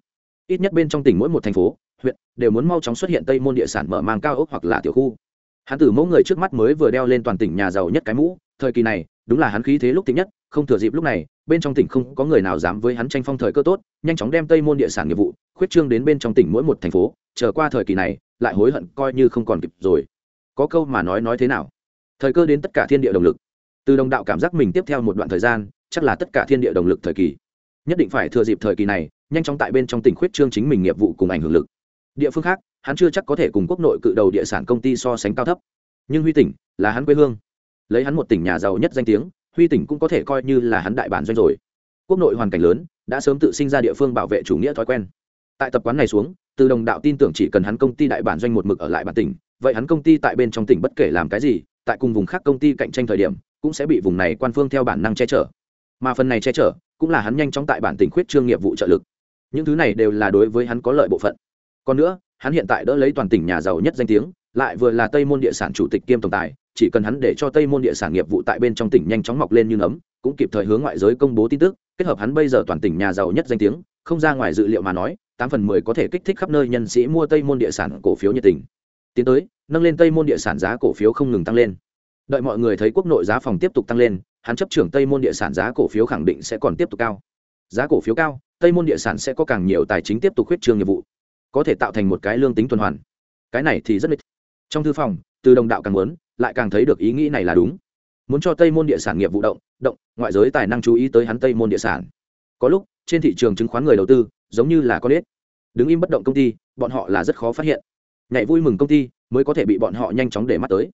Ít nhất bên trong tỉnh mỗi một thành phố, huyện, đều muốn mau chóng xuất hiện tây môn địa sản mở mang cao ốc hoặc là tiểu khu. Hắn tử mẫu người trước mắt mới vừa đeo lên toàn tỉnh nhà giàu nhất cái mũ thời kỳ này, đúng là hắn khí thế lúc tính nhất, không thừa dịp lúc này, bên trong tỉnh không có người nào dám với hắn tranh phong thời cơ tốt, nhanh chóng đem tây môn địa sản nghiệp vụ, khuyết trương đến bên trong tỉnh mỗi một thành phố, chờ qua thời kỳ này, lại hối hận coi như không còn kịp rồi. Có câu mà nói nói thế nào? Thời cơ đến tất cả thiên địa động lực. Từ đồng đạo cảm giác mình tiếp theo một đoạn thời gian, chắc là tất cả thiên địa động lực thời kỳ. Nhất định phải thừa dịp thời kỳ này, nhanh chóng tại bên trong tỉnh khuyết trương chính mình nghiệp vụ cùng ảnh hưởng lực. Địa phương khác, hắn chưa chắc có thể cùng quốc nội cự đầu địa sản công ty so sánh cao thấp. Nhưng huy tỉnh, là hắn quê hương lấy hắn một tỉnh nhà giàu nhất danh tiếng, huy tỉnh cũng có thể coi như là hắn đại bản doanh rồi. Quốc nội hoàn cảnh lớn, đã sớm tự sinh ra địa phương bảo vệ chủ nghĩa thói quen. Tại tập quán này xuống, từ đồng đạo tin tưởng chỉ cần hắn công ty đại bản doanh một mực ở lại bản tỉnh, vậy hắn công ty tại bên trong tỉnh bất kể làm cái gì, tại cùng vùng khác công ty cạnh tranh thời điểm, cũng sẽ bị vùng này quan phương theo bản năng che chở. Mà phần này che chở, cũng là hắn nhanh chóng tại bản tỉnh khuyết trương nghiệp vụ trợ lực. Những thứ này đều là đối với hắn có lợi bộ phận. Còn nữa, hắn hiện tại đỡ lấy toàn tỉnh nhà giàu nhất danh tiếng, lại vừa là tây môn địa sản chủ tịch kiêm tổng tài chỉ cần hắn để cho tây môn địa sản nghiệp vụ tại bên trong tỉnh nhanh chóng mọc lên như nấm, cũng kịp thời hướng ngoại giới công bố tin tức, kết hợp hắn bây giờ toàn tỉnh nhà giàu nhất danh tiếng, không ra ngoài dự liệu mà nói, tám phần mười có thể kích thích khắp nơi nhân sĩ mua tây môn địa sản cổ phiếu nhiệt tình. Tiến tới, nâng lên tây môn địa sản giá cổ phiếu không ngừng tăng lên. Đợi mọi người thấy quốc nội giá phòng tiếp tục tăng lên, hắn chấp trưởng tây môn địa sản giá cổ phiếu khẳng định sẽ còn tiếp tục cao. Giá cổ phiếu cao, tây môn địa sản sẽ có càng nhiều tài chính tiếp tục khuyết trương nghiệp vụ, có thể tạo thành một cái lương tính tuần hoàn. Cái này thì rất ít trong thư phòng, từ đồng đạo càng muốn lại càng thấy được ý nghĩ này là đúng. Muốn cho tây môn địa sản nghiệp vụ động động, ngoại giới tài năng chú ý tới hắn tây môn địa sản. Có lúc, trên thị trường chứng khoán người đầu tư, giống như là con ếch. Đứng im bất động công ty, bọn họ là rất khó phát hiện. Nhảy vui mừng công ty, mới có thể bị bọn họ nhanh chóng để mắt tới.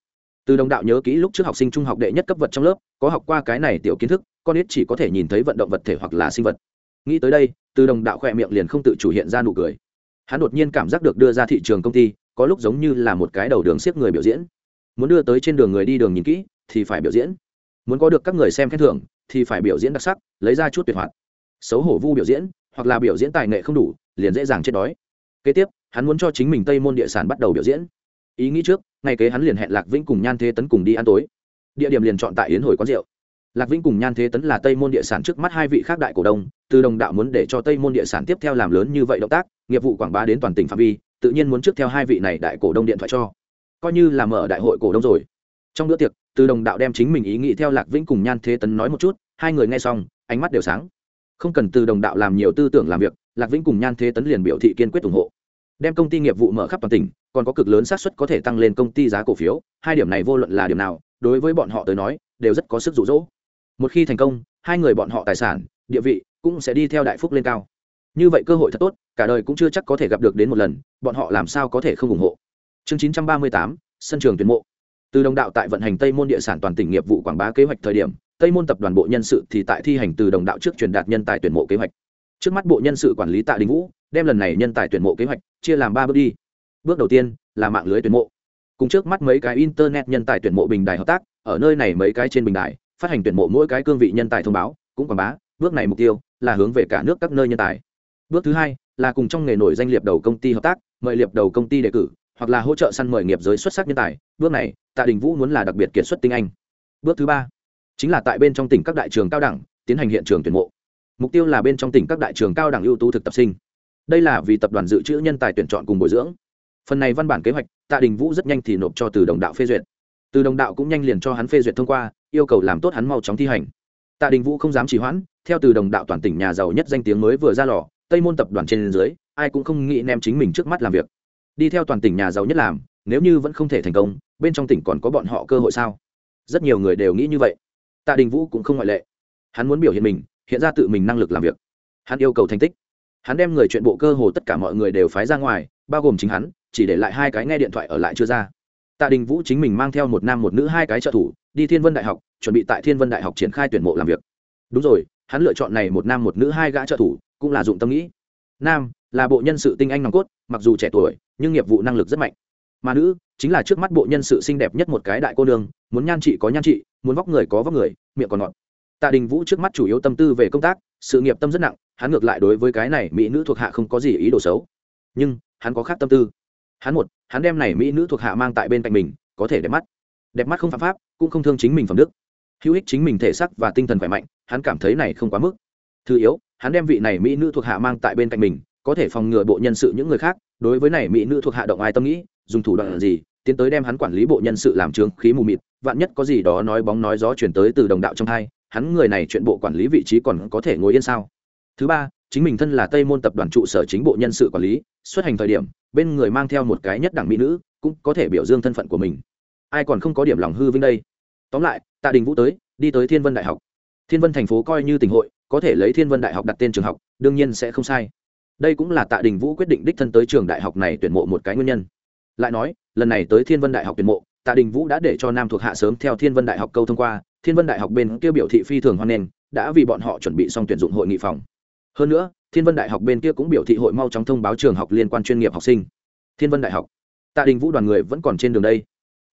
Từ đồng đạo nhớ kỹ lúc trước học sinh trung học đệ nhất cấp vật trong lớp, có học qua cái này tiểu kiến thức, con ếch chỉ có thể nhìn thấy vận động vật thể hoặc là sinh vật. Nghĩ tới đây, từ đồng đạo khỏe miệng liền không tự chủ hiện ra nụ cười. Hắn đột nhiên cảm giác được đưa ra thị trường công ty, có lúc giống như là một cái đầu đường siết người biểu diễn muốn đưa tới trên đường người đi đường nhìn kỹ, thì phải biểu diễn. Muốn có được các người xem khen thưởng, thì phải biểu diễn đặc sắc, lấy ra chút tuyệt hoạt. Xấu hổ vu biểu diễn, hoặc là biểu diễn tài nghệ không đủ, liền dễ dàng chết đói. Kế tiếp, hắn muốn cho chính mình tây môn địa sản bắt đầu biểu diễn. Ý nghĩ trước, ngày kế hắn liền hẹn lạc vĩnh cùng nhan thế tấn cùng đi ăn tối. Địa điểm liền chọn tại yến hồi quán rượu. Lạc vĩnh cùng nhan thế tấn là tây môn địa sản trước mắt hai vị khác đại cổ đông, từ đồng đạo muốn để cho tây môn địa sản tiếp theo làm lớn như vậy động tác, nghiệp vụ quảng bá đến toàn tỉnh phạm vi, tự nhiên muốn trước theo hai vị này đại cổ đông điện thoại cho coi như là mở đại hội cổ đông rồi. Trong bữa tiệc, từ đồng đạo đem chính mình ý nghĩ theo lạc vĩnh cùng nhan thế tấn nói một chút, hai người nghe xong, ánh mắt đều sáng. Không cần từ đồng đạo làm nhiều tư tưởng làm việc, lạc vĩnh cùng nhan thế tấn liền biểu thị kiên quyết ủng hộ. Đem công ty nghiệp vụ mở khắp toàn tỉnh, còn có cực lớn xác suất có thể tăng lên công ty giá cổ phiếu, hai điểm này vô luận là điểm nào, đối với bọn họ tới nói, đều rất có sức rụ rỗ một khi thành công, hai người bọn họ tài sản, địa vị cũng sẽ đi theo đại phúc lên cao. Như vậy cơ hội thật tốt, cả đời cũng chưa chắc có thể gặp được đến một lần, bọn họ làm sao có thể không ủng hộ? Chương chín trăm ba mươi tám, sân trường tuyển mộ. Từ đồng đạo tại vận hành tây môn địa sản toàn tỉnh nghiệp vụ quảng bá kế hoạch thời điểm, tây môn tập đoàn bộ nhân sự thì tại thi hành từ đồng đạo trước truyền đạt nhân tài tuyển mộ kế hoạch. Trước mắt bộ nhân sự quản lý tạ đình vũ, đem lần này nhân tài tuyển mộ kế hoạch chia làm ba bước đi. Bước đầu tiên là mạng lưới tuyển mộ. Cùng trước mắt mấy cái internet nhân tài tuyển mộ bình đài hợp tác, ở nơi này mấy cái trên bình đài, phát hành tuyển mộ mỗi cái cương vị nhân tài thông báo, cũng quảng bá, bước này mục tiêu là hướng về cả nước các nơi nhân tài. Bước thứ hai là cùng trong nghề nổi danh liệp đầu công ty hợp tác, mời liệp đầu công ty đề cử hoặc là hỗ trợ săn mời nghiệp giới xuất sắc nhân tài. Bước này, tạ đình vũ muốn là đặc biệt kiệt xuất tinh anh. Bước thứ ba, chính là tại bên trong tỉnh các đại trường cao đẳng tiến hành hiện trường tuyển mộ. Mục tiêu là bên trong tỉnh các đại trường cao đẳng ưu tú thực tập sinh. Đây là vì tập đoàn dự trữ nhân tài tuyển chọn cùng bồi dưỡng. Phần này văn bản kế hoạch, tạ đình vũ rất nhanh thì nộp cho từ đồng đạo phê duyệt. Từ đồng đạo cũng nhanh liền cho hắn phê duyệt thông qua, yêu cầu làm tốt hắn mau chóng thi hành. Tạ đình vũ không dám trì hoãn, theo từ đồng đạo toàn tỉnh nhà giàu nhất danh tiếng mới vừa ra lò, tây môn tập đoàn trên dưới, ai cũng không nghĩ nem chính mình trước mắt làm việc đi theo toàn tỉnh nhà giàu nhất làm, nếu như vẫn không thể thành công, bên trong tỉnh còn có bọn họ cơ hội sao? Rất nhiều người đều nghĩ như vậy. Tạ đình vũ cũng không ngoại lệ. Hắn muốn biểu hiện mình, hiện ra tự mình năng lực làm việc. Hắn yêu cầu thành tích. Hắn đem người chuyện bộ cơ hồ tất cả mọi người đều phái ra ngoài, bao gồm chính hắn, chỉ để lại hai cái nghe điện thoại ở lại chưa ra. Tạ đình vũ chính mình mang theo một nam một nữ hai cái trợ thủ, đi thiên vân đại học, chuẩn bị tại thiên vân đại học triển khai tuyển mộ làm việc. Đúng rồi, hắn lựa chọn này một nam một nữ hai gã trợ thủ, cũng là dụng tâm nghĩ. Nam là bộ nhân sự tinh anh nòng cốt, mặc dù trẻ tuổi, nhưng nghiệp vụ năng lực rất mạnh. Mà nữ, chính là trước mắt bộ nhân sự xinh đẹp nhất một cái đại cô nương, muốn nhan trị có nhan trị, muốn vóc người có vóc người, miệng còn ngọt. Tạ đình vũ trước mắt chủ yếu tâm tư về công tác, sự nghiệp tâm rất nặng, hắn ngược lại đối với cái này mỹ nữ thuộc hạ không có gì ý đồ xấu. Nhưng, hắn có khác tâm tư. Hắn một, hắn đem này mỹ nữ thuộc hạ mang tại bên cạnh mình, có thể đẹp mắt. Đẹp mắt không phạm pháp, cũng không thương chính mình phẩm đức. Hữu ích chính mình thể sắc và tinh thần khỏe mạnh, hắn cảm thấy này không quá mức. Thứ yếu, hắn đem vị này mỹ nữ thuộc hạ mang tại bên cạnh mình có thể phòng ngừa bộ nhân sự những người khác, đối với này mỹ nữ thuộc hạ động ai tâm nghĩ, dùng thủ đoạn gì, tiến tới đem hắn quản lý bộ nhân sự làm trướng, khí mù mịt, vạn nhất có gì đó nói bóng nói gió chuyển tới từ đồng đạo trong hai hắn người này chuyện bộ quản lý vị trí còn có thể ngồi yên sao? Thứ ba, chính mình thân là tây môn tập đoàn trụ sở chính bộ nhân sự quản lý, xuất hành thời điểm, bên người mang theo một cái nhất đẳng mỹ nữ, cũng có thể biểu dương thân phận của mình. Ai còn không có điểm lòng hư vinh đây? Tóm lại, tạ đình vũ tới, đi tới thiên vân đại học. Thiên vân thành phố coi như tình hội, có thể lấy thiên vân đại học đặt tên trường học, đương nhiên sẽ không sai đây cũng là tạ đình vũ quyết định đích thân tới trường đại học này tuyển mộ một cái nguyên nhân. Lại nói, lần này tới thiên vân đại học tuyển mộ, tạ đình vũ đã để cho nam thuộc hạ sớm theo thiên vân đại học câu thông qua, thiên vân đại học bên kia biểu thị phi thường hoan nghênh, đã vì bọn họ chuẩn bị xong tuyển dụng hội nghị phòng. Hơn nữa, thiên vân đại học bên kia cũng biểu thị hội mau chóng thông báo trường học liên quan chuyên nghiệp học sinh. Thiên vân đại học. Tạ đình vũ đoàn người vẫn còn trên đường đây.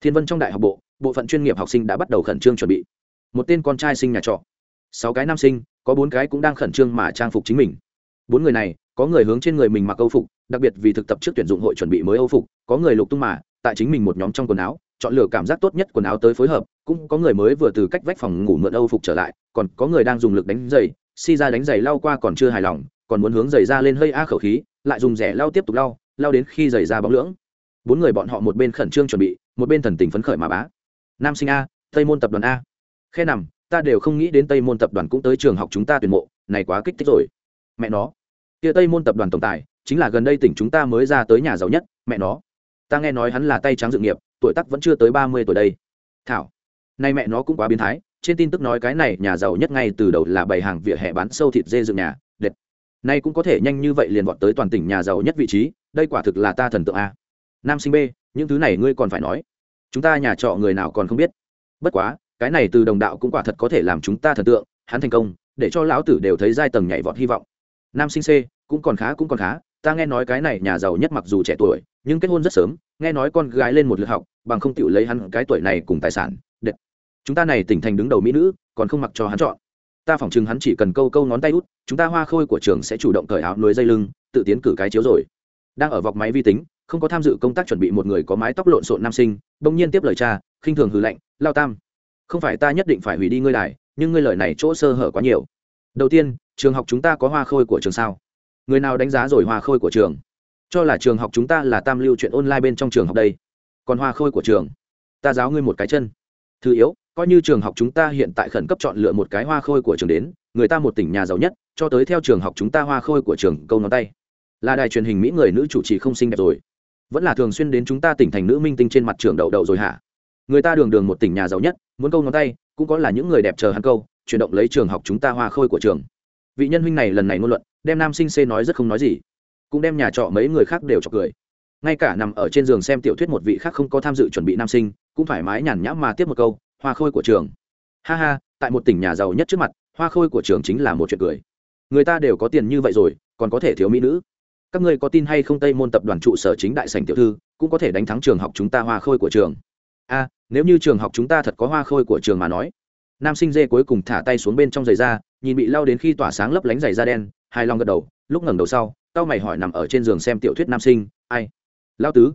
Thiên vân trong đại học bộ bộ phận chuyên nghiệp học sinh đã bắt đầu khẩn trương chuẩn bị. Một tên con trai sinh nhà trọ, sáu cái nam sinh, có bốn cái cũng đang khẩn trương mà trang phục chính mình. Bốn người này có người hướng trên người mình mặc âu phục, đặc biệt vì thực tập trước tuyển dụng hội chuẩn bị mới âu phục, có người lục tung mà, tại chính mình một nhóm trong quần áo, chọn lựa cảm giác tốt nhất quần áo tới phối hợp, cũng có người mới vừa từ cách vách phòng ngủ mượn âu phục trở lại, còn có người đang dùng lực đánh giày, si ra đánh giày lau qua còn chưa hài lòng, còn muốn hướng giày ra lên hơi a khẩu khí, lại dùng rẻ lau tiếp tục lau lau đến khi giày ra bóng lưỡng. Bốn người bọn họ một bên khẩn trương chuẩn bị, một bên thần tình phấn khởi mà bá. Nam sinh a, tây môn tập đoàn a. Khe nằm, ta đều không nghĩ đến tây môn tập đoàn cũng tới trường học chúng ta tuyển mộ, này quá kích thích rồi. Mẹ nó kia tây môn tập đoàn tổng tài, chính là gần đây tỉnh chúng ta mới ra tới nhà giàu nhất, mẹ nó. Ta nghe nói hắn là tay trắng dự nghiệp, tuổi tác vẫn chưa tới ba mươi tuổi đây. Thảo. Nay mẹ nó cũng quá biến thái, trên tin tức nói cái này nhà giàu nhất ngay từ đầu là bày hàng vỉa hè bán sâu thịt dê dựng nhà đệt nay cũng có thể nhanh như vậy liền vọt tới toàn tỉnh nhà giàu nhất vị trí, đây quả thực là ta thần tượng a. Nam sinh b, những thứ này ngươi còn phải nói. Chúng ta nhà trọ người nào còn không biết. Bất quá, cái này từ đồng đạo cũng quả thật có thể làm chúng ta thần tượng, hắn thành công, để cho lão tử đều thấy giai tầng nhảy vọt hy vọng nam sinh c, cũng còn khá, cũng còn khá. Ta nghe nói cái này nhà giàu nhất mặc dù trẻ tuổi, nhưng kết hôn rất sớm, nghe nói con gái lên một lượt học, bằng không chịu lấy hắn cái tuổi này cùng tài sản, đệt. Chúng ta này tỉnh thành đứng đầu mỹ nữ, còn không mặc cho hắn chọn. Ta phỏng chừng hắn chỉ cần câu câu ngón tay út, chúng ta hoa khôi của trường sẽ chủ động cởi áo nuôi dây lưng, tự tiến cử cái chiếu rồi. Đang ở vọc máy vi tính, không có tham dự công tác chuẩn bị một người có mái tóc lộn xộn nam sinh, bỗng nhiên tiếp lời cha, khinh thường hư lệnh lao tam, không phải ta nhất định phải hủy đi ngươi đài, nhưng ngươi lời này chỗ sơ hở quá nhiều. Đầu tiên trường học chúng ta có hoa khôi của trường sao? Người nào đánh giá rồi hoa khôi của trường? Cho là trường học chúng ta là tam lưu chuyện online bên trong trường học đây. Còn hoa khôi của trường? Ta giáo ngươi một cái chân. Thứ yếu, coi như trường học chúng ta hiện tại khẩn cấp chọn lựa một cái hoa khôi của trường đến, người ta một tỉnh nhà giàu nhất, cho tới theo trường học chúng ta hoa khôi của trường câu ngón tay. Là đài truyền hình mỹ người nữ chủ trì không xinh đẹp rồi. Vẫn là thường xuyên đến chúng ta tỉnh thành nữ minh tinh trên mặt trường đậu đậu rồi hả? Người ta đường đường một tỉnh nhà giàu nhất, muốn câu ngón tay, cũng có là những người đẹp chờ hắn câu, chuyển động lấy trường học chúng ta hoa khôi của trường vị nhân huynh này lần này ngôn luận, đem nam sinh c nói rất không nói gì. Cũng đem nhà trọ mấy người khác đều chọc cười. Ngay cả nằm ở trên giường xem tiểu thuyết một vị khác không có tham dự chuẩn bị nam sinh, cũng thoải mái nhàn nhã mà tiếp một câu, hoa khôi của trường. Ha ha, tại một tỉnh nhà giàu nhất trước mặt, hoa khôi của trường chính là một chuyện cười. Người ta đều có tiền như vậy rồi, còn có thể thiếu mỹ nữ. Các ngươi có tin hay không tây môn tập đoàn trụ sở chính đại sành tiểu thư, cũng có thể đánh thắng trường học chúng ta hoa khôi của trường. A, nếu như trường học chúng ta thật có hoa khôi của trường mà nói. Nam sinh dê cuối cùng thả tay xuống bên trong giày da nhìn bị lao đến khi tỏa sáng lấp lánh giày da đen hai lòng gật đầu, lúc ngẩng đầu sau tao mày hỏi nằm ở trên giường xem tiểu thuyết nam sinh, ai? Lão tứ,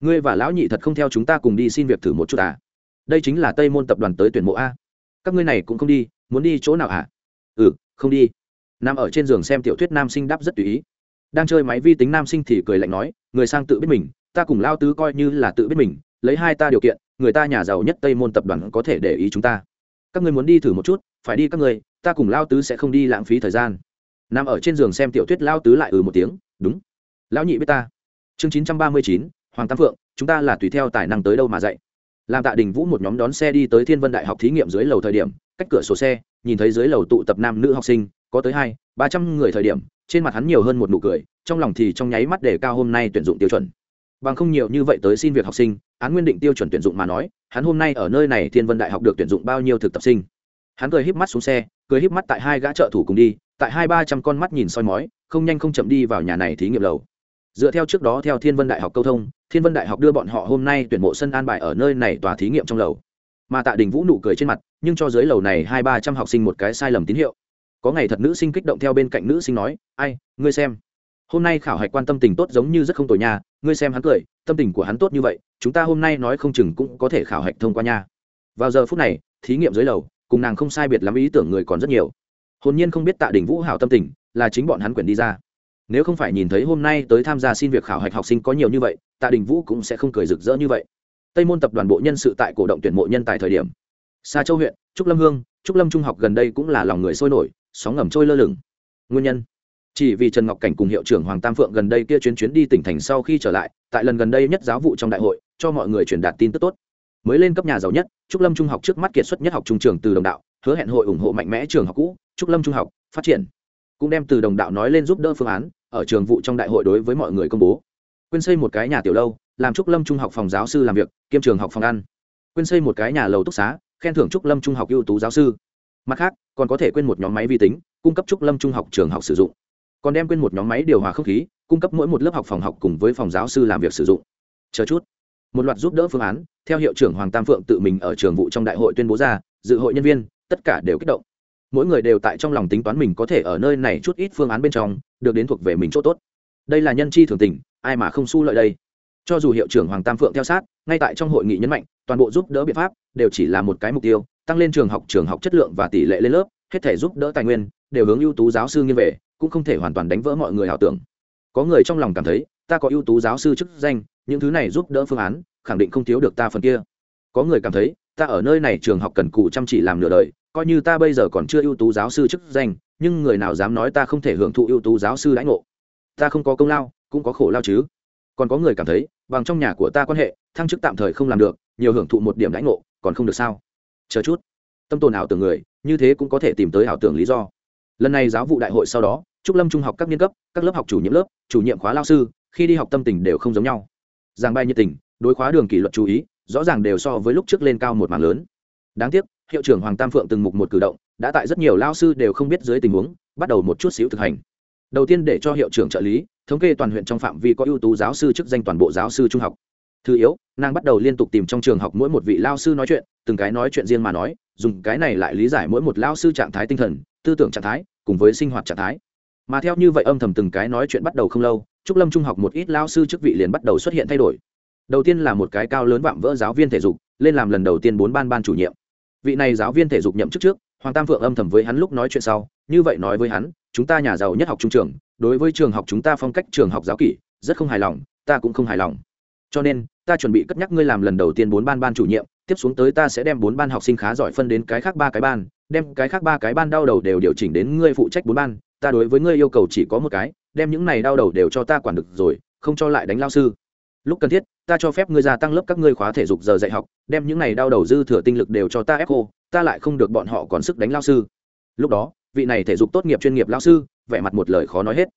ngươi và lão nhị thật không theo chúng ta cùng đi xin việc thử một chút à? Đây chính là tây môn tập đoàn tới tuyển mộ a. Các ngươi này cũng không đi, muốn đi chỗ nào à ừ không đi. Nằm ở trên giường xem tiểu thuyết nam sinh đáp rất tùy ý. Đang chơi máy vi tính nam sinh thì cười lạnh nói, người sang tự biết mình, ta cùng lao tứ coi như là tự biết mình, lấy hai ta điều kiện, người ta nhà giàu nhất tây môn tập đoàn có thể để ý chúng ta. Các ngươi muốn đi thử một chút, phải đi các ngươi ta cùng lao tứ sẽ không đi lãng phí thời gian. Nằm ở trên giường xem tiểu thuyết, lao tứ lại ừ một tiếng, đúng. Lão nhị biết ta. Chương chín trăm ba mươi chín, hoàng tam phượng, chúng ta là tùy theo tài năng tới đâu mà dạy. Làm tạ đình vũ một nhóm đón xe đi tới thiên vân đại học thí nghiệm dưới lầu thời điểm, cách cửa sổ xe, nhìn thấy dưới lầu tụ tập nam nữ học sinh, có tới hai, ba trăm người thời điểm, trên mặt hắn nhiều hơn một nụ cười, trong lòng thì trong nháy mắt để cao hôm nay tuyển dụng tiêu chuẩn. Bằng không nhiều như vậy tới xin việc học sinh, án nguyên định tiêu chuẩn tuyển dụng mà nói, hắn hôm nay ở nơi này thiên vân đại học được tuyển dụng bao nhiêu thực tập sinh. Hắn cười híp mắt xuống xe cười híp mắt tại hai gã trợ thủ cùng đi, tại hai ba trăm con mắt nhìn soi mói, không nhanh không chậm đi vào nhà này thí nghiệm lầu. Dựa theo trước đó theo thiên vân đại học câu thông, thiên vân đại học đưa bọn họ hôm nay tuyển mộ sân an bài ở nơi này tòa thí nghiệm trong lầu. Mà tạ đình vũ nụ cười trên mặt, nhưng cho dưới lầu này hai ba trăm học sinh một cái sai lầm tín hiệu. Có ngày thật nữ sinh kích động theo bên cạnh nữ sinh nói, ai, ngươi xem. Hôm nay khảo hạch quan tâm tình tốt giống như rất không tồi nha, ngươi xem hắn cười, tâm tình của hắn tốt như vậy, chúng ta hôm nay nói không chừng cũng có thể khảo hạch thông qua nha. Vào giờ phút này, thí nghiệm dưới lầu cùng nàng không sai biệt lắm ý tưởng người còn rất nhiều. Hồn nhiên không biết tạ đình vũ hảo tâm tình, là chính bọn hắn quyển đi ra. Nếu không phải nhìn thấy hôm nay tới tham gia xin việc khảo hạch học sinh có nhiều như vậy, tạ đình vũ cũng sẽ không cười rực rỡ như vậy. Tây môn tập đoàn bộ nhân sự tại cổ động tuyển mộ nhân tại thời điểm. Xa châu huyện, trúc lâm hương, trúc lâm trung học gần đây cũng là lòng người sôi nổi, sóng ngầm trôi lơ lửng. Nguyên nhân? Chỉ vì trần ngọc cảnh cùng hiệu trưởng hoàng tam phượng gần đây kia chuyến chuyến đi tỉnh thành sau khi trở lại, tại lần gần đây nhất giáo vụ trong đại hội, cho mọi người truyền đạt tin tức tốt mới lên cấp nhà giàu nhất, trúc lâm trung học trước mắt kiệt xuất nhất học trung trường từ đồng đạo, hứa hẹn hội ủng hộ mạnh mẽ trường học cũ, trúc lâm trung học, phát triển. Cũng đem từ đồng đạo nói lên giúp đỡ phương án, ở trường vụ trong đại hội đối với mọi người công bố. Quyên xây một cái nhà tiểu lâu, làm trúc lâm trung học phòng giáo sư làm việc, kiêm trường học phòng ăn. Quyên xây một cái nhà lầu túc xá, khen thưởng trúc lâm trung học ưu tú giáo sư. Mặt khác, còn có thể quên một nhóm máy vi tính, cung cấp trúc lâm trung học trường học sử dụng. Còn đem quên một nhóm máy điều hòa không khí, cung cấp mỗi một lớp học phòng học cùng với phòng giáo sư làm việc sử dụng. Chờ chút một loạt giúp đỡ phương án, theo hiệu trưởng hoàng tam phượng tự mình ở trường vụ trong đại hội tuyên bố ra, dự hội nhân viên, tất cả đều kích động. Mỗi người đều tại trong lòng tính toán mình có thể ở nơi này chút ít phương án bên trong, được đến thuộc về mình chỗ tốt. Đây là nhân chi thường tình, ai mà không su lợi đây? Cho dù hiệu trưởng hoàng tam phượng theo sát, ngay tại trong hội nghị nhấn mạnh, toàn bộ giúp đỡ biện pháp đều chỉ là một cái mục tiêu, tăng lên trường học trường học chất lượng và tỷ lệ lên lớp, hết thể giúp đỡ tài nguyên đều hướng ưu tú giáo sư nghiêng về, cũng không thể hoàn toàn đánh vỡ mọi người ảo tưởng. Có người trong lòng cảm thấy ta có ưu tú giáo sư chức danh, những thứ này giúp đỡ phương án, khẳng định không thiếu được ta phần kia. Có người cảm thấy, ta ở nơi này trường học cần cù chăm chỉ làm nửa đời, coi như ta bây giờ còn chưa ưu tú giáo sư chức danh, nhưng người nào dám nói ta không thể hưởng thụ ưu tú giáo sư lãnh ngộ? Ta không có công lao, cũng có khổ lao chứ. Còn có người cảm thấy, bằng trong nhà của ta quan hệ, thăng chức tạm thời không làm được, nhiều hưởng thụ một điểm lãnh ngộ, còn không được sao? Chờ chút. Tâm tồn ảo tưởng người, như thế cũng có thể tìm tới ảo tưởng lý do. Lần này giáo vụ đại hội sau đó, trúc lâm trung học các niên cấp, các lớp học chủ nhiệm lớp, chủ nhiệm khóa lao sư khi đi học tâm tình đều không giống nhau. Giảng bài nhiệt tình, đối khóa đường kỷ luật chú ý, rõ ràng đều so với lúc trước lên cao một mảng lớn. Đáng tiếc, hiệu trưởng hoàng tam phượng từng mục một cử động, đã tại rất nhiều lao sư đều không biết dưới tình huống, bắt đầu một chút xíu thực hành. Đầu tiên để cho hiệu trưởng trợ lý thống kê toàn huyện trong phạm vi có ưu tú giáo sư chức danh toàn bộ giáo sư trung học. Thứ yếu, nàng bắt đầu liên tục tìm trong trường học mỗi một vị lao sư nói chuyện, từng cái nói chuyện riêng mà nói, dùng cái này lại lý giải mỗi một lao sư trạng thái tinh thần, tư tưởng trạng thái, cùng với sinh hoạt trạng thái. Mà theo như vậy âm thầm từng cái nói chuyện bắt đầu không lâu trúc lâm trung học một ít lao sư chức vị liền bắt đầu xuất hiện thay đổi. Đầu tiên là một cái cao lớn vạm vỡ giáo viên thể dục, lên làm lần đầu tiên bốn ban ban chủ nhiệm. Vị này giáo viên thể dục nhậm chức trước, hoàng tam phượng âm thầm với hắn lúc nói chuyện sau, như vậy nói với hắn, chúng ta nhà giàu nhất học trung trường, đối với trường học chúng ta phong cách trường học giáo kỷ, rất không hài lòng, ta cũng không hài lòng. Cho nên, ta chuẩn bị cất nhắc ngươi làm lần đầu tiên bốn ban ban chủ nhiệm, tiếp xuống tới ta sẽ đem bốn ban học sinh khá giỏi phân đến cái khác ba cái ban, đem cái khác ba cái ban đau đầu đều điều chỉnh đến ngươi phụ trách bốn ban, ta đối với ngươi yêu cầu chỉ có một cái đem những này đau đầu đều cho ta quản được rồi, không cho lại đánh lao sư. Lúc cần thiết, ta cho phép ngươi gia tăng lớp các ngươi khóa thể dục giờ dạy học, đem những này đau đầu dư thừa tinh lực đều cho ta ép cô, ta lại không được bọn họ còn sức đánh lao sư. Lúc đó, vị này thể dục tốt nghiệp chuyên nghiệp lao sư, vẻ mặt một lời khó nói hết.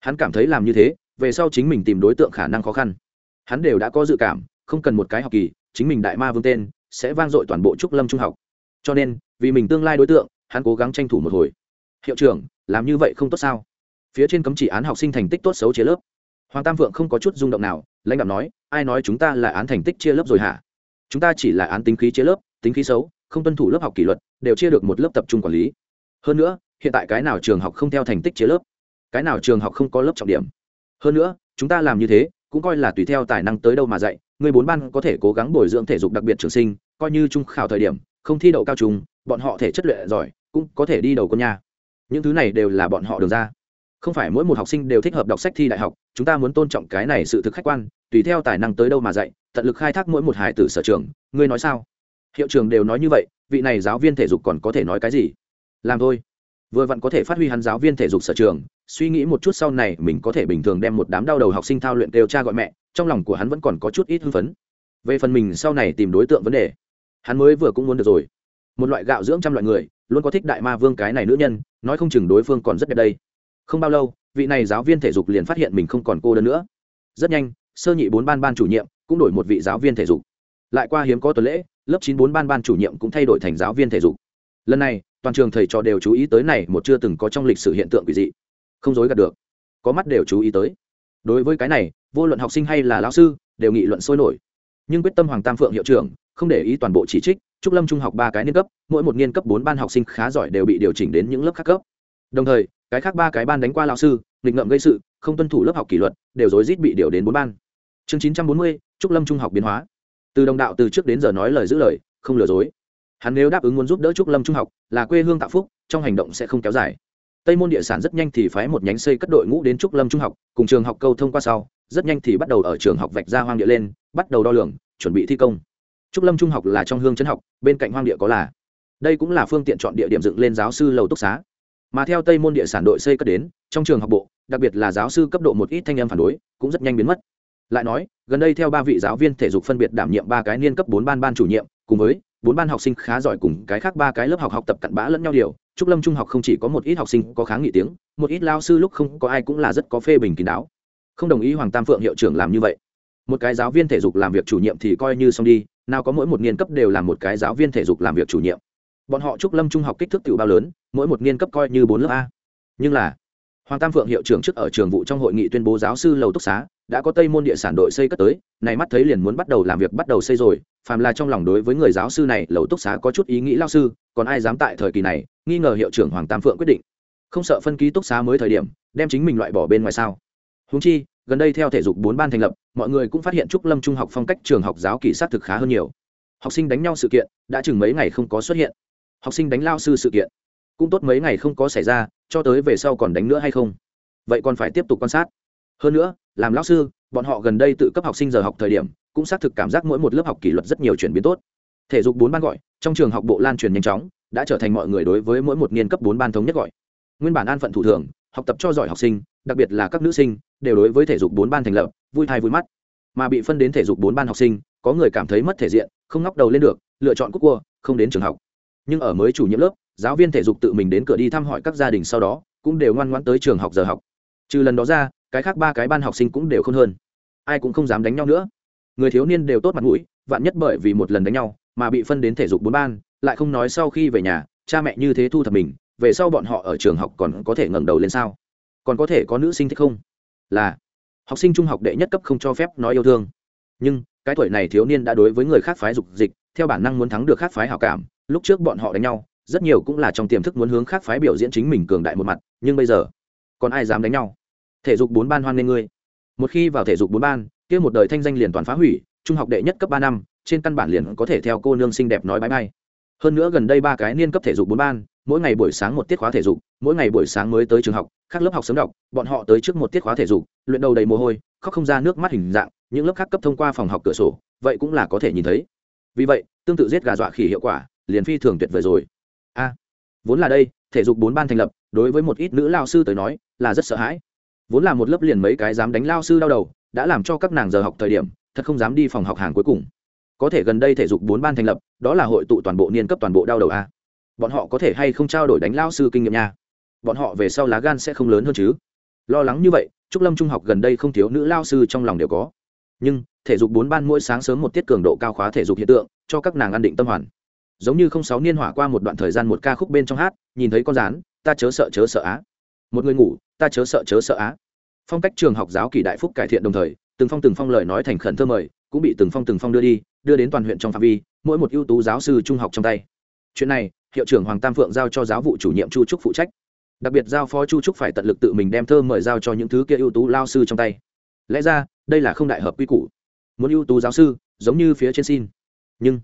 Hắn cảm thấy làm như thế, về sau chính mình tìm đối tượng khả năng khó khăn. Hắn đều đã có dự cảm, không cần một cái học kỳ, chính mình đại ma vương tên, sẽ vang dội toàn bộ trúc lâm trung học. Cho nên, vì mình tương lai đối tượng, hắn cố gắng tranh thủ một hồi. Hiệu trưởng, làm như vậy không tốt sao? Phía trên cấm chỉ án học sinh thành tích tốt xấu chia lớp. Hoàng tam vượng không có chút rung động nào, lãnh đạo nói, ai nói chúng ta là án thành tích chia lớp rồi hả? Chúng ta chỉ là án tính khí chia lớp, tính khí xấu, không tuân thủ lớp học kỷ luật, đều chia được một lớp tập trung quản lý. Hơn nữa, hiện tại cái nào trường học không theo thành tích chia lớp? Cái nào trường học không có lớp trọng điểm? Hơn nữa, chúng ta làm như thế, cũng coi là tùy theo tài năng tới đâu mà dạy. Người bốn ban có thể cố gắng bồi dưỡng thể dục đặc biệt trường sinh, coi như trung khảo thời điểm, không thi đậu cao trùng bọn họ thể chất luyện giỏi, cũng có thể đi đầu con nhà những thứ này đều là bọn họ đường ra không phải mỗi một học sinh đều thích hợp đọc sách thi đại học, chúng ta muốn tôn trọng cái này sự thực khách quan, tùy theo tài năng tới đâu mà dạy, tận lực khai thác mỗi một hải tử sở trường, ngươi nói sao? Hiệu trường đều nói như vậy, vị này giáo viên thể dục còn có thể nói cái gì? Làm thôi. Vừa vặn có thể phát huy hắn giáo viên thể dục sở trường, suy nghĩ một chút sau này mình có thể bình thường đem một đám đau đầu học sinh thao luyện kêu cha gọi mẹ, trong lòng của hắn vẫn còn có chút ít hưng phấn. Về phần mình sau này tìm đối tượng vấn đề, hắn mới vừa cũng muốn được rồi. Một loại gạo dưỡng trăm loại người, luôn có thích đại ma vương cái này nữ nhân, nói không chừng đối phương còn rất đẹp đây không bao lâu, vị này giáo viên thể dục liền phát hiện mình không còn cô đơn nữa. Rất nhanh, sơ nhị bốn ban ban chủ nhiệm cũng đổi một vị giáo viên thể dục. Lại qua hiếm có tuần lễ, lớp chín bốn ban ban chủ nhiệm cũng thay đổi thành giáo viên thể dục. Lần này, toàn trường thầy trò đều chú ý tới này một chưa từng có trong lịch sử hiện tượng quỷ dị. Không dối gạt được. Có mắt đều chú ý tới. Đối với cái này, vô luận học sinh hay là lao sư, đều nghị luận sôi nổi. Nhưng quyết tâm hoàng tam phượng hiệu trưởng không để ý toàn bộ chỉ trích, trúc lâm trung học ba cái niên cấp, mỗi một niên cấp bốn ban học sinh khá giỏi đều bị điều chỉnh đến những lớp khác cấp. Đồng thời cái khác ba cái ban đánh qua lão sư, nghịch ngợm gây sự, không tuân thủ lớp học kỷ luật, đều rối rít bị điều đến bốn ban. Chương chín trăm bốn mươi, trúc lâm trung học biến hóa. Từ đồng đạo từ trước đến giờ nói lời giữ lời, không lừa dối. Hắn nếu đáp ứng muốn giúp đỡ trúc lâm trung học, là quê hương tạo phúc, trong hành động sẽ không kéo dài. Tây môn địa sản rất nhanh thì phái một nhánh xây cất đội ngũ đến trúc lâm trung học, cùng trường học câu thông qua sau, rất nhanh thì bắt đầu ở trường học vạch ra hoang địa lên, bắt đầu đo lường, chuẩn bị thi công. Trúc lâm trung học là trong hương trấn học, bên cạnh hoang địa có là. Đây cũng là phương tiện chọn địa điểm dựng lên giáo sư lầu túc xá mà theo tây môn địa sản đội xây cất đến, trong trường học bộ, đặc biệt là giáo sư cấp độ một ít thanh em phản đối, cũng rất nhanh biến mất. Lại nói, gần đây theo ba vị giáo viên thể dục phân biệt đảm nhiệm ba cái niên cấp bốn ban ban chủ nhiệm, cùng với bốn ban học sinh khá giỏi cùng cái khác ba cái lớp học học tập cặn bã lẫn nhau điều, trúc lâm trung học không chỉ có một ít học sinh có kháng nghị tiếng, một ít lao sư lúc không có ai cũng là rất có phê bình kín đáo. Không đồng ý hoàng tam phượng hiệu trưởng làm như vậy. Một cái giáo viên thể dục làm việc chủ nhiệm thì coi như xong đi, nào có mỗi một niên cấp đều là một cái giáo viên thể dục làm việc chủ nhiệm bọn họ trúc lâm trung học kích thước tiểu bao lớn, mỗi một niên cấp coi như bốn lớp a. Nhưng là, hoàng tam phượng hiệu trưởng trước ở trường vụ trong hội nghị tuyên bố giáo sư lầu túc xá đã có tây môn địa sản đội xây cất tới, này mắt thấy liền muốn bắt đầu làm việc bắt đầu xây rồi, phàm là trong lòng đối với người giáo sư này, lầu túc xá có chút ý nghĩ lao sư, còn ai dám tại thời kỳ này, nghi ngờ hiệu trưởng hoàng tam phượng quyết định. Không sợ phân ký túc xá mới thời điểm, đem chính mình loại bỏ bên ngoài sao. Húng chi, gần đây theo thể dục bốn ban thành lập, mọi người cũng phát hiện trúc lâm trung học phong cách trường học giáo kỳ sát thực khá hơn nhiều. Học sinh đánh nhau sự kiện, đã chừng mấy ngày không có xuất hiện học sinh đánh lao sư sự kiện. Cũng tốt mấy ngày không có xảy ra, cho tới về sau còn đánh nữa hay không? Vậy còn phải tiếp tục quan sát. Hơn nữa, làm lão sư, bọn họ gần đây tự cấp học sinh giờ học thời điểm, cũng xác thực cảm giác mỗi một lớp học kỷ luật rất nhiều chuyển biến tốt. Thể dục bốn ban gọi, trong trường học bộ lan truyền nhanh chóng, đã trở thành mọi người đối với mỗi một niên cấp bốn ban thống nhất gọi. Nguyên bản an phận thủ thường, học tập cho giỏi học sinh, đặc biệt là các nữ sinh, đều đối với thể dục bốn ban thành lập, vui thai vui mắt. Mà bị phân đến thể dục bốn ban học sinh, có người cảm thấy mất thể diện, không ngóc đầu lên được, lựa chọn cúc cua, không đến trường học nhưng ở mới chủ nhiệm lớp, giáo viên thể dục tự mình đến cửa đi thăm hỏi các gia đình sau đó, cũng đều ngoan ngoãn tới trường học giờ học. Trừ lần đó ra, cái khác ba cái ban học sinh cũng đều không hơn. Ai cũng không dám đánh nhau nữa. Người thiếu niên đều tốt mặt mũi, vạn nhất bởi vì một lần đánh nhau, mà bị phân đến thể dục bốn ban, lại không nói sau khi về nhà, cha mẹ như thế thu thập mình, về sau bọn họ ở trường học còn có thể ngẩng đầu lên sao? Còn có thể có nữ sinh thích không? Là, học sinh trung học đệ nhất cấp không cho phép nói yêu thương. Nhưng, cái tuổi này thiếu niên đã đối với người khác phái dục dịch, theo bản năng muốn thắng được khác phái hảo cảm lúc trước bọn họ đánh nhau, rất nhiều cũng là trong tiềm thức muốn hướng khác phái biểu diễn chính mình cường đại một mặt, nhưng bây giờ, còn ai dám đánh nhau? Thể dục bốn ban hoan nghênh ngươi. Một khi vào thể dục bốn ban, kia một đời thanh danh liền toàn phá hủy, trung học đệ nhất cấp ba năm, trên căn bản liền có thể theo cô nương xinh đẹp nói bãi bay. Hơn nữa gần đây ba cái niên cấp thể dục bốn ban, mỗi ngày buổi sáng một tiết khóa thể dục, mỗi ngày buổi sáng mới tới trường học, khác lớp học sớm đọc, bọn họ tới trước một tiết khóa thể dục, luyện đầu đầy mồ hôi, khóc không ra nước mắt hình dạng, những lớp khác cấp thông qua phòng học cửa sổ, vậy cũng là có thể nhìn thấy. Vì vậy, tương tự giết gà dọa khỉ hiệu quả liền phi thường tuyệt vời rồi. A, vốn là đây, thể dục bốn ban thành lập, đối với một ít nữ lao sư tới nói, là rất sợ hãi. Vốn là một lớp liền mấy cái dám đánh lao sư đau đầu, đã làm cho các nàng giờ học thời điểm, thật không dám đi phòng học hàng cuối cùng. Có thể gần đây thể dục bốn ban thành lập, đó là hội tụ toàn bộ niên cấp toàn bộ đau đầu a. Bọn họ có thể hay không trao đổi đánh lao sư kinh nghiệm nha? Bọn họ về sau lá gan sẽ không lớn hơn chứ? Lo lắng như vậy, trúc lâm trung học gần đây không thiếu nữ lao sư trong lòng đều có. Nhưng, thể dục bốn ban mỗi sáng sớm một tiết cường độ cao khóa thể dục hiện tượng, cho các nàng an định tâm hoàn giống như không sáu niên hỏa qua một đoạn thời gian một ca khúc bên trong hát, nhìn thấy con rán, ta chớ sợ chớ sợ á. Một người ngủ, ta chớ sợ chớ sợ á. Phong cách trường học giáo kỳ đại phúc cải thiện đồng thời, từng phong từng phong lời nói thành khẩn thơ mời, cũng bị từng phong từng phong đưa đi, đưa đến toàn huyện trong phạm vi, mỗi một ưu tú giáo sư trung học trong tay. Chuyện này, hiệu trưởng hoàng tam phượng giao cho giáo vụ chủ nhiệm chu trúc phụ trách. Đặc biệt giao phó chu trúc phải tận lực tự mình đem thơ mời giao cho những thứ kia ưu tú lao sư trong tay. Lẽ ra, đây là không đại hợp quy củ. Muốn ưu tú giáo sư, giống như phía trên xin. Nhưng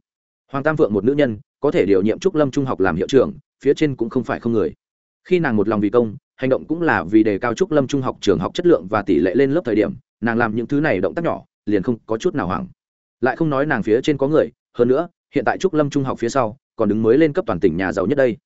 hoàng tam phượng một nữ nhân, có thể điều nhiệm trúc lâm trung học làm hiệu trưởng, phía trên cũng không phải không người. Khi nàng một lòng vì công, hành động cũng là vì đề cao trúc lâm trung học trường học chất lượng và tỷ lệ lên lớp thời điểm, nàng làm những thứ này động tác nhỏ, liền không có chút nào hoảng. Lại không nói nàng phía trên có người, hơn nữa, hiện tại trúc lâm trung học phía sau, còn đứng mới lên cấp toàn tỉnh nhà giàu nhất đây.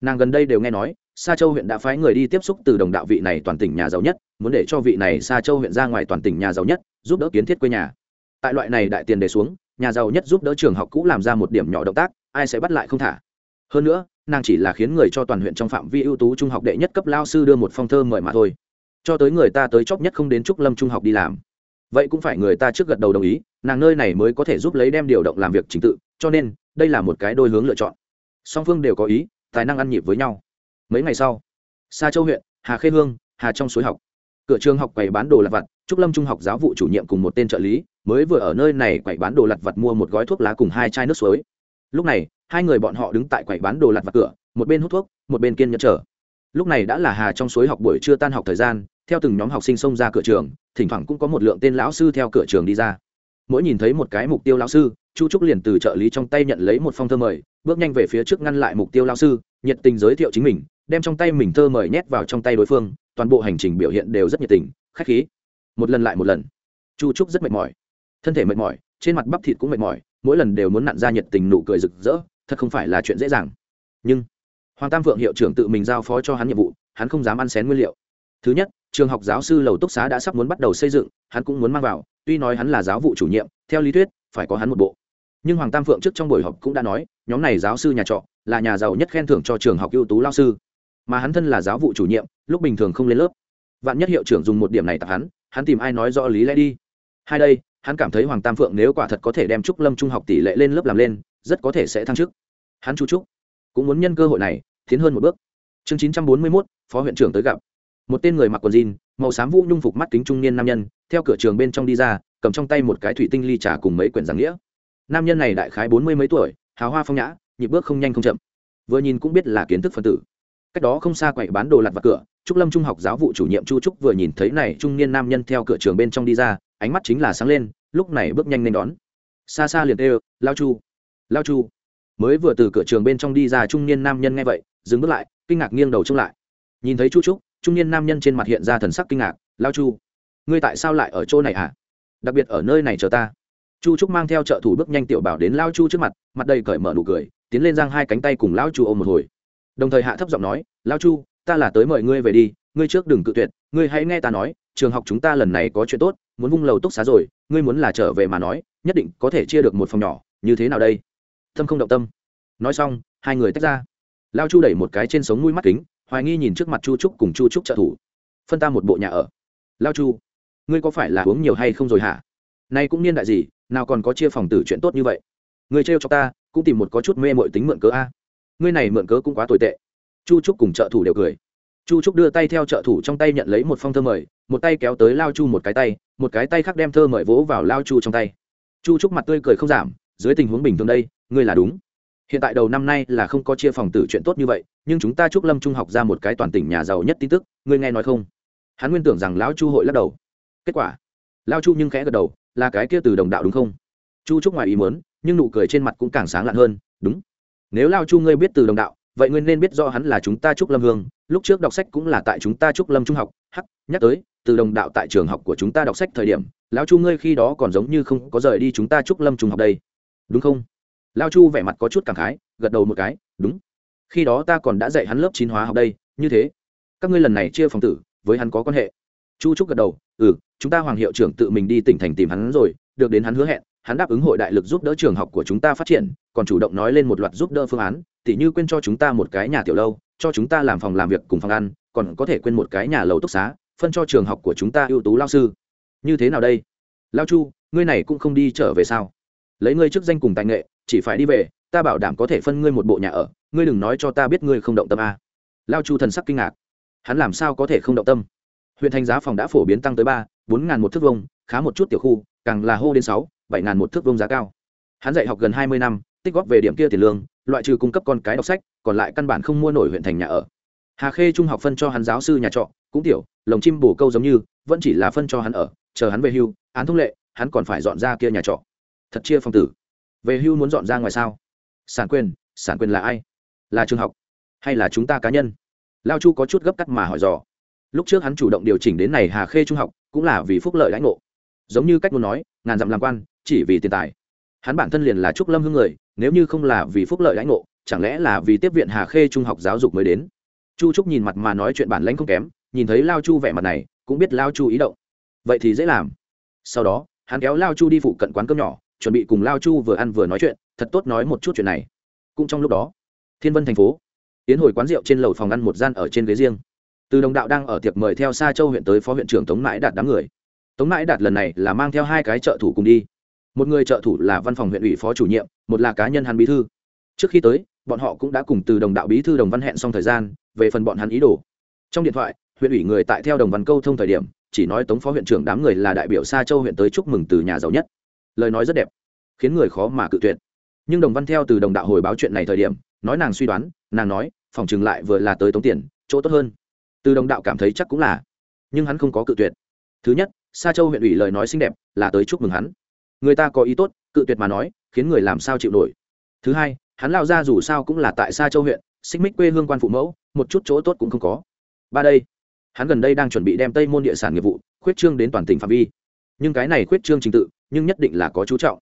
Nàng gần đây đều nghe nói, sa châu huyện đã phái người đi tiếp xúc từ đồng đạo vị này toàn tỉnh nhà giàu nhất, muốn để cho vị này sa châu huyện ra ngoài toàn tỉnh nhà giàu nhất, giúp đỡ kiến thiết quê nhà. Tại loại này đại tiền đề xuống nhà giàu nhất giúp đỡ trường học cũ làm ra một điểm nhỏ động tác, ai sẽ bắt lại không thả. Hơn nữa, nàng chỉ là khiến người cho toàn huyện trong phạm vi ưu tú trung học đệ nhất cấp lao sư đưa một phong thơ mời mà thôi. Cho tới người ta tới chóc nhất không đến trúc lâm trung học đi làm. Vậy cũng phải người ta trước gật đầu đồng ý, nàng nơi này mới có thể giúp lấy đem điều động làm việc trình tự, cho nên, đây là một cái đôi hướng lựa chọn. Song phương đều có ý, tài năng ăn nhịp với nhau. Mấy ngày sau xa châu huyện, hà khê hương, hà trong suối học. Cửa trường học quầy bán đồ lặt vặt trúc lâm trung học giáo vụ chủ nhiệm cùng một tên trợ lý, mới vừa ở nơi này quầy bán đồ lặt vặt mua một gói thuốc lá cùng hai chai nước suối. Lúc này, hai người bọn họ đứng tại quầy bán đồ lặt vặt cửa, một bên hút thuốc, một bên kiên nhẫn chờ. Lúc này đã là hà trong suối học buổi trưa tan học thời gian, theo từng nhóm học sinh xông ra cửa trường, thỉnh thoảng cũng có một lượng tên lão sư theo cửa trường đi ra. Mỗi nhìn thấy một cái mục tiêu lão sư, chu trúc liền từ trợ lý trong tay nhận lấy một phong thơ mời, bước nhanh về phía trước ngăn lại mục tiêu lão sư, nhiệt tình giới thiệu chính mình, đem trong tay mình thơ mời nhét vào trong tay đối phương, toàn bộ hành trình biểu hiện đều rất nhiệt tình, khách khí một lần lại một lần. Chu trúc rất mệt mỏi, thân thể mệt mỏi, trên mặt bắp thịt cũng mệt mỏi, mỗi lần đều muốn nặn ra nhiệt tình nụ cười rực rỡ, thật không phải là chuyện dễ dàng. Nhưng, hoàng tam phượng hiệu trưởng tự mình giao phó cho hắn nhiệm vụ, hắn không dám ăn xén nguyên liệu. Thứ nhất, trường học giáo sư lầu túc xá đã sắp muốn bắt đầu xây dựng, hắn cũng muốn mang vào, tuy nói hắn là giáo vụ chủ nhiệm, theo lý thuyết, phải có hắn một bộ. Nhưng hoàng tam phượng trước trong buổi họp cũng đã nói, nhóm này giáo sư nhà trọ, là nhà giàu nhất khen thưởng cho trường học ưu tú lao sư. Mà hắn thân là giáo vụ chủ nhiệm, lúc bình thường không lên lớp. Vạn nhất hiệu trưởng dùng một điểm này tạp hắn hắn tìm ai nói rõ lý lẽ đi. Hai đây, hắn cảm thấy hoàng tam phượng nếu quả thật có thể đem trúc lâm trung học tỷ lệ lên lớp làm lên, rất có thể sẽ thăng chức. Hắn chú trúc cũng muốn nhân cơ hội này tiến hơn một bước. Chương chín trăm bốn mươi mốt, phó huyện trưởng tới gặp. Một tên người mặc quần jean, màu xám vũ nhung phục mắt kính trung niên nam nhân, theo cửa trường bên trong đi ra, cầm trong tay một cái thủy tinh ly trà cùng mấy quyển giảng nghĩa. Nam nhân này đại khái bốn mươi mấy tuổi, hào hoa phong nhã, nhịp bước không nhanh không chậm. Vừa nhìn cũng biết là kiến thức phân tử. Cách đó không xa quậy bán đồ lặt vào cửa trúc lâm trung học giáo vụ chủ nhiệm chu trúc vừa nhìn thấy này, trung niên nam nhân theo cửa trường bên trong đi ra, ánh mắt chính là sáng lên, lúc này bước nhanh lên đón. Xa xa liền kêu, lao chu lao chu. Mới vừa từ cửa trường bên trong đi ra, trung niên nam nhân nghe vậy, dừng bước lại, kinh ngạc nghiêng đầu trông lại. Nhìn thấy chu trúc, trung niên nam nhân trên mặt hiện ra thần sắc kinh ngạc, lao chu, ngươi tại sao lại ở chỗ này hả? Đặc biệt ở nơi này chờ ta. Chu trúc mang theo trợ thủ bước nhanh tiểu bảo đến lao chu trước mặt mặt đầy cởi mở nụ cười, tiến lên giang hai cánh tay cùng lao chu ôm một hồi. Đồng thời hạ thấp giọng nói, lao chu ta là tới mời ngươi về đi, ngươi trước đừng cự tuyệt, ngươi hãy nghe ta nói, trường học chúng ta lần này có chuyện tốt, muốn vung lầu túc xá rồi, ngươi muốn là trở về mà nói, nhất định có thể chia được một phòng nhỏ, như thế nào đây? Tâm không động tâm. Nói xong, hai người tách ra. Lao chu đẩy một cái trên sống mũi mắt kính, hoài nghi nhìn trước mặt chu trúc cùng chu trúc trợ thủ. Phân ta một bộ nhà ở. Lao chu, ngươi có phải là uống nhiều hay không rồi hả? Nay cũng niên đại gì, nào còn có chia phòng tử chuyện tốt như vậy? Ngươi trêu cho ta, cũng tìm một có chút mê mội tính mượn cớ a. Ngươi này mượn cớ cũng quá tồi tệ chu trúc cùng trợ thủ đều cười. Chu trúc đưa tay theo trợ thủ trong tay nhận lấy một phong thơ mời, một tay kéo tới lao chu một cái tay, một cái tay khác đem thơ mời vỗ vào lao chu trong tay. Chu trúc mặt tươi cười không giảm, dưới tình huống bình thường đây, ngươi là đúng. Hiện tại đầu năm nay là không có chia phòng tử chuyện tốt như vậy, nhưng chúng ta chúc lâm trung học ra một cái toàn tỉnh nhà giàu nhất tin tức, ngươi nghe nói không? Hắn nguyên tưởng rằng lão chu hội lắc đầu. Kết quả, lao chu nhưng khẽ gật đầu, là cái kia từ đồng đạo đúng không? Chu trúc ngoài ý muốn, nhưng nụ cười trên mặt cũng càng sáng lạn hơn, đúng. Nếu lao chu ngươi biết từ đồng đạo vậy ngươi nên biết do hắn là chúng ta trúc lâm hương, lúc trước đọc sách cũng là tại chúng ta trúc lâm trung học, hắc, nhắc tới, từ đồng đạo tại trường học của chúng ta đọc sách thời điểm, lão chu ngươi khi đó còn giống như không có rời đi chúng ta trúc lâm trung học đây. Đúng không? Lão chu vẻ mặt có chút cảm khái, gật đầu một cái, đúng. Khi đó ta còn đã dạy hắn lớp chín hóa học đây, như thế. Các ngươi lần này chia phòng tử, với hắn có quan hệ. Chu trúc gật đầu ừ chúng ta hoàng hiệu trưởng tự mình đi tỉnh thành tìm hắn rồi, được đến hắn hứa hẹn, hắn đáp ứng hội đại lực giúp đỡ trường học của chúng ta phát triển, còn chủ động nói lên một loạt giúp đỡ phương án tỉ như quên cho chúng ta một cái nhà tiểu lâu, cho chúng ta làm phòng làm việc cùng phòng ăn, còn có thể quên một cái nhà lầu túc xá, phân cho trường học của chúng ta ưu tú lao sư. Như thế nào đây? Lao chu, ngươi này cũng không đi trở về sao? Lấy ngươi chức danh cùng tài nghệ, chỉ phải đi về, ta bảo đảm có thể phân ngươi một bộ nhà ở, ngươi đừng nói cho ta biết ngươi không động tâm a lao chu thần sắc kinh ngạc. Hắn làm sao có thể không động tâm? Huyện thành giá phòng đã phổ biến tăng tới ba, bốn ngàn một thước vông khá một chút tiểu khu, càng là hô đến sáu, bảy ngàn một thước vông giá cao. Hắn dạy học gần hai mươi năm, tích góp về điểm kia tiền lương loại trừ cung cấp con cái đọc sách, còn lại căn bản không mua nổi huyện thành nhà ở. Hà khê trung học phân cho hắn giáo sư nhà trọ, cũng tiểu, lồng chim bồ câu giống như, vẫn chỉ là phân cho hắn ở, chờ hắn về hưu, án thông lệ, hắn còn phải dọn ra kia nhà trọ. Thật chia phong tử. Về hưu muốn dọn ra ngoài sao? Sản quyền sản quyền là ai? Là trường học, hay là chúng ta cá nhân? Lao chu có chút gấp cắt mà hỏi dò. Lúc trước hắn chủ động điều chỉnh đến này hà khê trung học, cũng là vì phúc lợi lãnh ngộ. Giống như cách muốn nói, ngàn dặm làm quan, chỉ vì tiền tài. Hắn bản thân liền là trúc lâm hương người nếu như không là vì phúc lợi lãnh ngộ, chẳng lẽ là vì tiếp viện hà khê trung học giáo dục mới đến? Chu trúc nhìn mặt mà nói chuyện bản lãnh không kém, nhìn thấy lao chu vẻ mặt này, cũng biết lao chu ý động. Vậy thì dễ làm. Sau đó, hắn kéo lao chu đi phụ cận quán cơm nhỏ, chuẩn bị cùng lao chu vừa ăn vừa nói chuyện, thật tốt nói một chút chuyện này. Cũng trong lúc đó, thiên vân thành phố tiến hồi quán rượu trên lầu phòng ăn một gian ở trên ghế riêng. Từ đồng đạo đang ở tiệc mời theo xa châu huyện tới phó huyện trưởng tống mãi đạt đám người. Tống mãi đạt lần này là mang theo hai cái trợ thủ cùng đi một người trợ thủ là văn phòng huyện ủy phó chủ nhiệm, một là cá nhân hắn bí thư. Trước khi tới, bọn họ cũng đã cùng từ đồng đạo bí thư đồng văn hẹn xong thời gian, về phần bọn hắn ý đồ. Trong điện thoại, huyện ủy người tại theo đồng văn câu thông thời điểm, chỉ nói tống phó huyện trưởng đám người là đại biểu xa châu huyện tới chúc mừng từ nhà giàu nhất. Lời nói rất đẹp, khiến người khó mà cự tuyệt. Nhưng đồng văn theo từ đồng đạo hồi báo chuyện này thời điểm, nói nàng suy đoán, nàng nói, phòng trừng lại vừa là tới tống tiền, chỗ tốt hơn. Từ đồng đạo cảm thấy chắc cũng là, nhưng hắn không có cự tuyệt. Thứ nhất xa châu huyện ủy lời nói xinh đẹp, là tới chúc mừng hắn người ta có ý tốt, cự tuyệt mà nói, khiến người làm sao chịu nổi. Thứ hai, hắn lao ra dù sao cũng là tại sa châu huyện, xích mích quê hương quan phụ mẫu, một chút chỗ tốt cũng không có. Ba đây, hắn gần đây đang chuẩn bị đem tây môn địa sản nghiệp vụ, khuyết trương đến toàn tỉnh phạm vi. Nhưng cái này khuyết trương trình tự, nhưng nhất định là có chú trọng.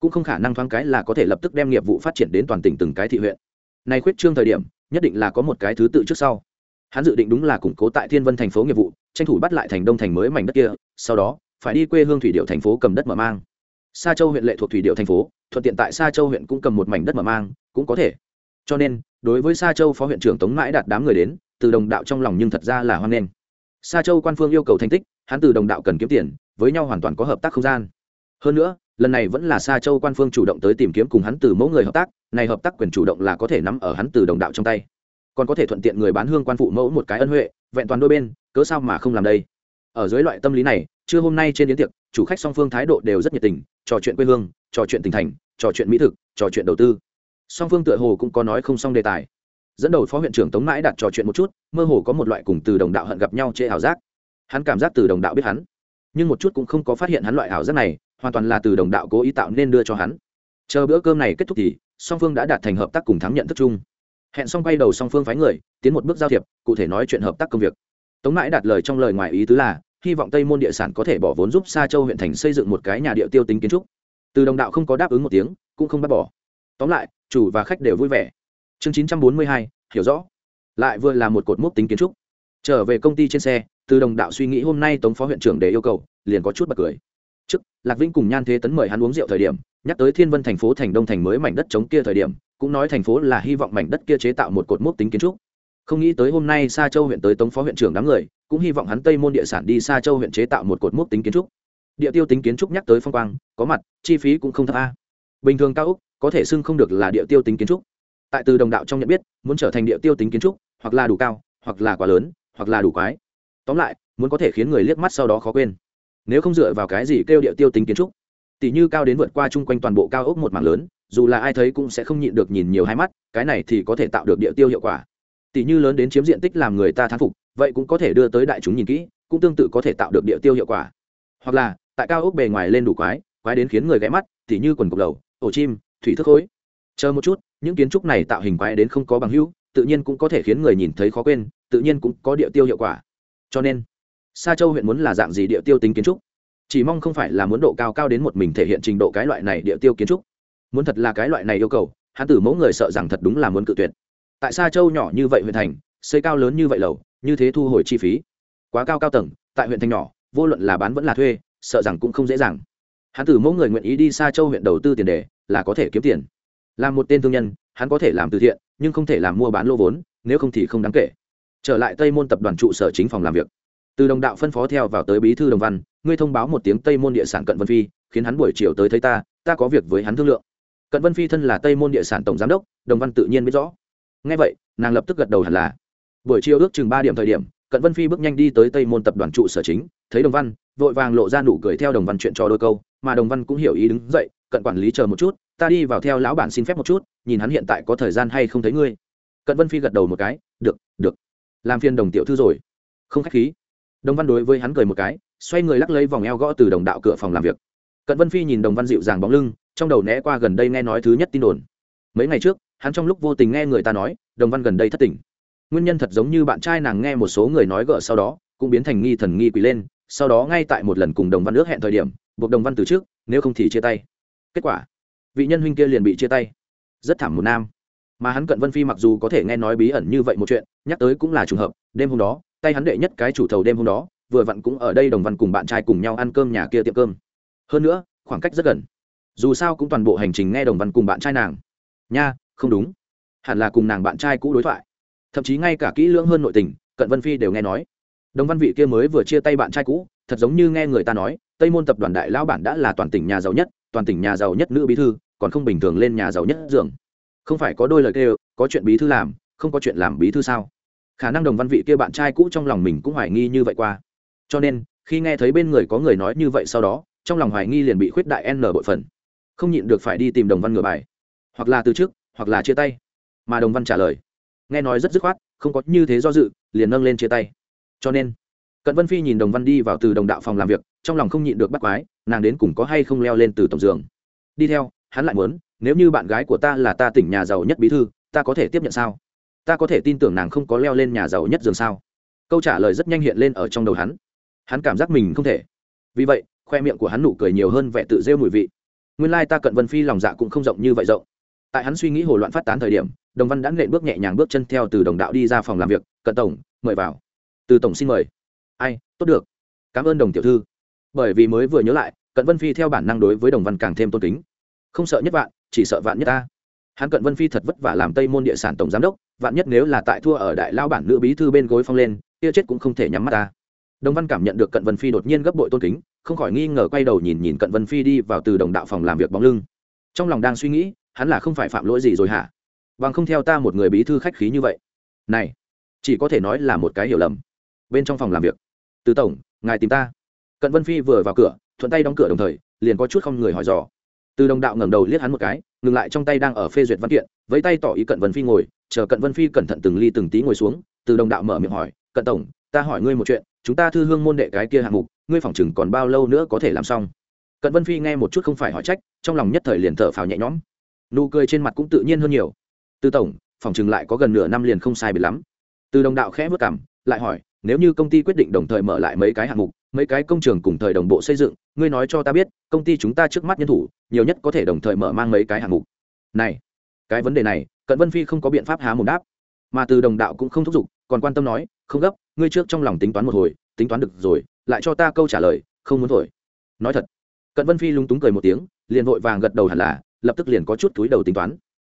Cũng không khả năng thoáng cái là có thể lập tức đem nghiệp vụ phát triển đến toàn tỉnh từng cái thị huyện. Này khuyết trương thời điểm, nhất định là có một cái thứ tự trước sau. Hắn dự định đúng là củng cố tại thiên vân thành phố nghiệp vụ, tranh thủ bắt lại thành đông thành mới mảnh đất kia, sau đó, phải đi quê hương thủy điệu thành phố cầm đất mở mang sa châu huyện lệ thuộc thủy điệu thành phố, thuận tiện tại sa châu huyện cũng cầm một mảnh đất mà mang, cũng có thể. Cho nên, đối với sa châu phó huyện trưởng tống mãi đạt đám người đến, từ đồng đạo trong lòng nhưng thật ra là hoan nghênh. Sa châu quan phương yêu cầu thành tích, hắn từ đồng đạo cần kiếm tiền, với nhau hoàn toàn có hợp tác không gian. Hơn nữa, lần này vẫn là sa châu quan phương chủ động tới tìm kiếm cùng hắn từ mẫu người hợp tác, này hợp tác quyền chủ động là có thể nắm ở hắn từ đồng đạo trong tay. Còn có thể thuận tiện người bán hương quan phụ mẫu một cái ân huệ, vẹn toàn đôi bên, cớ sao mà không làm đây? Ở dưới loại tâm lý này, trưa hôm nay trên yến tiệc chủ khách song phương thái độ đều rất nhiệt tình, trò chuyện quê hương, trò chuyện tỉnh thành, trò chuyện mỹ thực, trò chuyện đầu tư. Song phương tựa hồ cũng có nói không xong đề tài. Dẫn đầu phó huyện trưởng tống mãi đặt trò chuyện một chút, mơ hồ có một loại cùng từ đồng đạo hận gặp nhau chê ảo giác. Hắn cảm giác từ đồng đạo biết hắn, nhưng một chút cũng không có phát hiện hắn loại ảo giác này, hoàn toàn là từ đồng đạo cố ý tạo nên đưa cho hắn. Chờ bữa cơm này kết thúc thì, song phương đã đạt thành hợp tác cùng thắng nhận thức chung. Hẹn xong quay đầu song phương phái người, tiến một bước giao thiệp, cụ thể nói chuyện hợp tác công việc. Tống mãi đạt lời trong lời ngoài ý tứ là hy vọng tây môn địa sản có thể bỏ vốn giúp sa châu huyện thành xây dựng một cái nhà địa tiêu tính kiến trúc. Từ đồng đạo không có đáp ứng một tiếng, cũng không bắt bỏ. Tóm lại, chủ và khách đều vui vẻ. Chương chín trăm bốn mươi hai, hiểu rõ. Lại vừa là một cột mốc tính kiến trúc. Trở về công ty trên xe, từ đồng đạo suy nghĩ hôm nay tống phó huyện trưởng để yêu cầu, liền có chút bật cười. Trước, lạc vĩnh cùng nhan thế tấn mời hắn uống rượu thời điểm, nhắc tới thiên vân thành phố thành đông thành mới mảnh đất chống kia thời điểm, cũng nói thành phố là hy vọng mảnh đất kia chế tạo một cột mốc tính kiến trúc không nghĩ tới hôm nay sa châu huyện tới tống phó huyện trưởng đám người, cũng hy vọng hắn tây môn địa sản đi sa châu huyện chế tạo một cột mốc tính kiến trúc. Địa tiêu tính kiến trúc nhắc tới phong quang, có mặt, chi phí cũng không thấp a. Bình thường cao úc, có thể xưng không được là địa tiêu tính kiến trúc. Tại từ đồng đạo trong nhận biết, muốn trở thành địa tiêu tính kiến trúc, hoặc là đủ cao, hoặc là quá lớn, hoặc là đủ quái. Tóm lại, muốn có thể khiến người liếc mắt sau đó khó quên. Nếu không dựa vào cái gì kêu địa tiêu tính kiến trúc? Tỷ như cao đến vượt qua chung quanh toàn bộ cao ốc một mảng lớn, dù là ai thấy cũng sẽ không nhịn được nhìn nhiều hai mắt, cái này thì có thể tạo được địa tiêu hiệu quả tỷ như lớn đến chiếm diện tích làm người ta thán phục, vậy cũng có thể đưa tới đại chúng nhìn kỹ, cũng tương tự có thể tạo được địa tiêu hiệu quả. Hoặc là, tại cao ốc bề ngoài lên đủ quái quái đến khiến người ghé mắt tỷ như quần cục lầu, ổ chim, thủy thức khối. Chờ một chút, những kiến trúc này tạo hình quái đến không có bằng hữu, tự nhiên cũng có thể khiến người nhìn thấy khó quên, tự nhiên cũng có địa tiêu hiệu quả. Cho nên, sa châu huyện muốn là dạng gì địa tiêu tính kiến trúc? Chỉ mong không phải là muốn độ cao cao đến một mình thể hiện trình độ cái loại này địa tiêu kiến trúc. Muốn thật là cái loại này yêu cầu, hắn tử mẫu người sợ rằng thật đúng là muốn cự tuyệt tại xa châu nhỏ như vậy huyện thành, xây cao lớn như vậy lầu, như thế thu hồi chi phí. Quá cao cao tầng, tại huyện thành nhỏ, vô luận là bán vẫn là thuê, sợ rằng cũng không dễ dàng. Hắn từ mẫu người nguyện ý đi xa châu huyện đầu tư tiền đề, là có thể kiếm tiền. Làm một tên thương nhân, hắn có thể làm từ thiện, nhưng không thể làm mua bán lô vốn, nếu không thì không đáng kể. Trở lại tây môn tập đoàn trụ sở chính phòng làm việc. Từ đồng đạo phân phó theo vào tới bí thư đồng văn, ngươi thông báo một tiếng tây môn địa sản cận vân phi, khiến hắn buổi chiều tới thấy ta ta có việc với hắn thương lượng. Cận vân phi thân là tây môn địa sản tổng giám đốc, đồng văn tự nhiên biết rõ ngay vậy, nàng lập tức gật đầu hẳn là. Buổi chiều ước chừng ba điểm thời điểm, cận vân phi bước nhanh đi tới tây môn tập đoàn trụ sở chính, thấy đồng văn, vội vàng lộ ra nụ cười theo đồng văn chuyện trò đôi câu, mà đồng văn cũng hiểu ý đứng dậy, cận quản lý chờ một chút, ta đi vào theo lão bản xin phép một chút, nhìn hắn hiện tại có thời gian hay không thấy ngươi. Cận vân phi gật đầu một cái, được được. Làm phiên đồng tiểu thư rồi. Không khách khí. Đồng văn đối với hắn cười một cái, xoay người lắc lấy vòng eo gõ từ đồng đạo cửa phòng làm việc. Cận vân phi nhìn đồng văn dịu dàng bóng lưng, trong đầu né qua gần đây nghe nói thứ nhất tin đồn. Mấy ngày trước hắn trong lúc vô tình nghe người ta nói, đồng văn gần đây thất tình. Nguyên nhân thật giống như bạn trai nàng nghe một số người nói gỡ sau đó, cũng biến thành nghi thần nghi quỷ lên, sau đó ngay tại một lần cùng đồng văn ước hẹn thời điểm, buộc đồng văn từ trước, nếu không thì chia tay. Kết quả, vị nhân huynh kia liền bị chia tay. Rất thảm một nam. Mà hắn cận vân phi mặc dù có thể nghe nói bí ẩn như vậy một chuyện, nhắc tới cũng là trùng hợp, đêm hôm đó, tay hắn đệ nhất cái chủ thầu đêm hôm đó, vừa vặn cũng ở đây đồng văn cùng bạn trai cùng nhau ăn cơm nhà kia tiệm cơm. Hơn nữa, khoảng cách rất gần. Dù sao cũng toàn bộ hành trình nghe đồng văn cùng bạn trai nàng. Nha không đúng. Hẳn là cùng nàng bạn trai cũ đối thoại. Thậm chí ngay cả kỹ lưỡng hơn nội tình, cận vân phi đều nghe nói. Đồng văn vị kia mới vừa chia tay bạn trai cũ, thật giống như nghe người ta nói, tây môn tập đoàn đại lao bản đã là toàn tỉnh nhà giàu nhất, toàn tỉnh nhà giàu nhất nữ bí thư, còn không bình thường lên nhà giàu nhất dường không phải có đôi lời kêu, có chuyện bí thư làm, không có chuyện làm bí thư sao? Khả năng đồng văn vị kia bạn trai cũ trong lòng mình cũng hoài nghi như vậy qua. Cho nên, khi nghe thấy bên người có người nói như vậy sau đó, trong lòng hoài nghi liền bị khuyết đại n bội phần. Không nhịn được phải đi tìm đồng văn ngửa bài. Hoặc là từ trước hoặc là chia tay. Mà đồng văn trả lời, nghe nói rất dứt khoát, không có như thế do dự, liền nâng lên chia tay. Cho nên, cận vân phi nhìn đồng văn đi vào từ đồng đạo phòng làm việc, trong lòng không nhịn được bắt quái, nàng đến cùng có hay không leo lên từ tổng giường. Đi theo, hắn lại muốn, nếu như bạn gái của ta là ta tỉnh nhà giàu nhất bí thư, ta có thể tiếp nhận sao? Ta có thể tin tưởng nàng không có leo lên nhà giàu nhất giường sao? Câu trả lời rất nhanh hiện lên ở trong đầu hắn. Hắn cảm giác mình không thể. Vì vậy, khoe miệng của hắn nụ cười nhiều hơn vẻ tự rêu mùi vị. Nguyên lai ta cận vân phi lòng dạ cũng không rộng như vậy rộng tại hắn suy nghĩ hồ loạn phát tán thời điểm, đồng văn đã nện bước nhẹ nhàng bước chân theo từ đồng đạo đi ra phòng làm việc, cận tổng, mời vào. Từ tổng xin mời. Ai, tốt được. Cảm ơn đồng tiểu thư. Bởi vì mới vừa nhớ lại, cận vân phi theo bản năng đối với đồng văn càng thêm tôn kính. Không sợ nhất vạn, chỉ sợ vạn nhất ta. Hắn cận vân phi thật vất vả làm tây môn địa sản tổng giám đốc, vạn nhất nếu là tại thua ở đại lao bản nữ bí thư bên gối phong lên, kia chết cũng không thể nhắm mắt ta. Đồng văn cảm nhận được cận vân phi đột nhiên gấp bội tôn kính, không khỏi nghi ngờ quay đầu nhìn nhìn cận vân phi đi vào từ đồng đạo phòng làm việc bóng lưng. Trong lòng đang suy nghĩ hắn là không phải phạm lỗi gì rồi hả? Bằng không theo ta một người bí thư khách khí như vậy. Này, chỉ có thể nói là một cái hiểu lầm. Bên trong phòng làm việc. Từ tổng, ngài tìm ta. Cận vân phi vừa vào cửa, thuận tay đóng cửa đồng thời, liền có chút không người hỏi dò. Từ đồng đạo ngẩng đầu liếc hắn một cái, ngừng lại trong tay đang ở phê duyệt văn kiện với tay tỏ ý cận vân phi ngồi, chờ cận vân phi cẩn thận từng ly từng tí ngồi xuống, từ đồng đạo mở miệng hỏi, cận tổng, ta hỏi ngươi một chuyện, chúng ta thư hương môn đệ cái kia hạng mục, ngươi phỏng chừng còn bao lâu nữa có thể làm xong? Cận vân phi nghe một chút không phải hỏi trách, trong lòng nhất thời liền thở phào nhẹ nhõm nụ cười trên mặt cũng tự nhiên hơn nhiều. Từ tổng, phòng chừng lại có gần nửa năm liền không sai biệt lắm. Từ đồng đạo khẽ vất cảm lại hỏi, nếu như công ty quyết định đồng thời mở lại mấy cái hạng mục, mấy cái công trường cùng thời đồng bộ xây dựng, ngươi nói cho ta biết, công ty chúng ta trước mắt nhân thủ, nhiều nhất có thể đồng thời mở mang mấy cái hạng mục. Này, cái vấn đề này, cận vân phi không có biện pháp há mồm đáp. Mà từ đồng đạo cũng không thúc giục, còn quan tâm nói, không gấp, ngươi trước trong lòng tính toán một hồi, tính toán được rồi, lại cho ta câu trả lời, không muốn thổi. Nói thật, cận vân phi lúng túng cười một tiếng, liền vội vàng gật đầu hẳn là lập tức liền có chút túi đầu tính toán.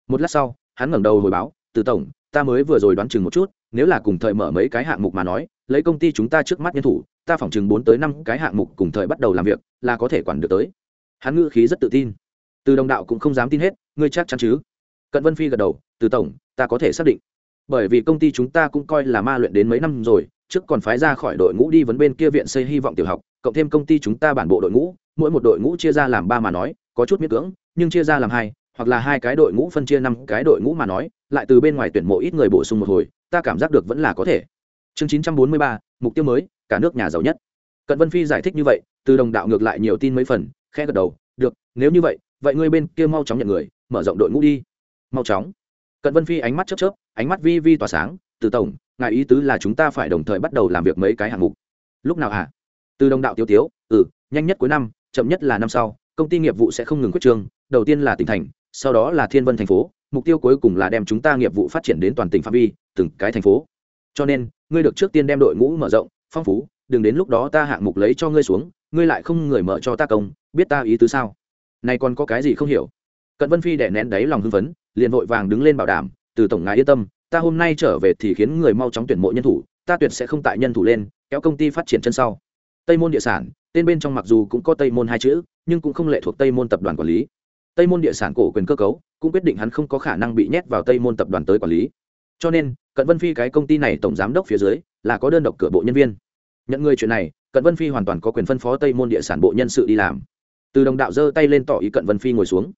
Một lát sau, hắn ngẩng đầu hồi báo, từ tổng, ta mới vừa rồi đoán chừng một chút, nếu là cùng thời mở mấy cái hạng mục mà nói, lấy công ty chúng ta trước mắt nhân thủ, ta phỏng chừng bốn tới năm cái hạng mục cùng thời bắt đầu làm việc, là có thể quản được tới. Hắn ngữ khí rất tự tin. Từ đồng đạo cũng không dám tin hết, ngươi chắc chắn chứ? Cận vân phi gật đầu, từ tổng, ta có thể xác định. Bởi vì công ty chúng ta cũng coi là ma luyện đến mấy năm rồi, trước còn phái ra khỏi đội ngũ đi vấn bên kia viện xây hy vọng tiểu học, cộng thêm công ty chúng ta bản bộ đội ngũ, mỗi một đội ngũ chia ra làm ba mà nói có chút miễn cưỡng, nhưng chia ra làm hai, hoặc là hai cái đội ngũ phân chia năm cái đội ngũ mà nói, lại từ bên ngoài tuyển mộ ít người bổ sung một hồi, ta cảm giác được vẫn là có thể. Chương chín trăm bốn mươi ba, mục tiêu mới, cả nước nhà giàu nhất. Cận vân phi giải thích như vậy, từ đồng đạo ngược lại nhiều tin mấy phần khe gật đầu, được, nếu như vậy vậy ngươi bên kia mau chóng nhận người, mở rộng đội ngũ đi. Mau chóng. Cận vân phi ánh mắt chớp chớp, ánh mắt vi vi tỏa sáng, từ tổng, ngài ý tứ là chúng ta phải đồng thời bắt đầu làm việc mấy cái hạng mục. Lúc nào hả? À? từ đồng đạo tiêu tiếu ừ nhanh nhất cuối năm, chậm nhất là năm sau công ty nghiệp vụ sẽ không ngừng quyết trương, đầu tiên là tỉnh thành, sau đó là thiên vân thành phố, mục tiêu cuối cùng là đem chúng ta nghiệp vụ phát triển đến toàn tỉnh phạm vi, từng cái thành phố. Cho nên, ngươi được trước tiên đem đội ngũ mở rộng, phong phú, đừng đến lúc đó ta hạng mục lấy cho ngươi xuống, ngươi lại không người mở cho ta công, biết ta ý tứ sao? Này còn có cái gì không hiểu? Cận vân phi đẻ nén đáy lòng hưng phấn, liền vội vàng đứng lên bảo đảm, từ tổng ngài yên tâm, ta hôm nay trở về thì khiến người mau chóng tuyển mộ nhân thủ, ta tuyệt sẽ không tại nhân thủ lên, kéo công ty phát triển chân sau. Tây môn địa sản tên bên trong mặc dù cũng có tây môn hai chữ, nhưng cũng không lệ thuộc tây môn tập đoàn quản lý. Tây môn địa sản cổ quyền cơ cấu, cũng quyết định hắn không có khả năng bị nhét vào tây môn tập đoàn tới quản lý. Cho nên, cận vân phi cái công ty này tổng giám đốc phía dưới, là có đơn độc cửa bộ nhân viên. Nhận người chuyện này, cận vân phi hoàn toàn có quyền phân phó tây môn địa sản bộ nhân sự đi làm. Từ đồng đạo giơ tay lên tỏ ý cận vân phi ngồi xuống.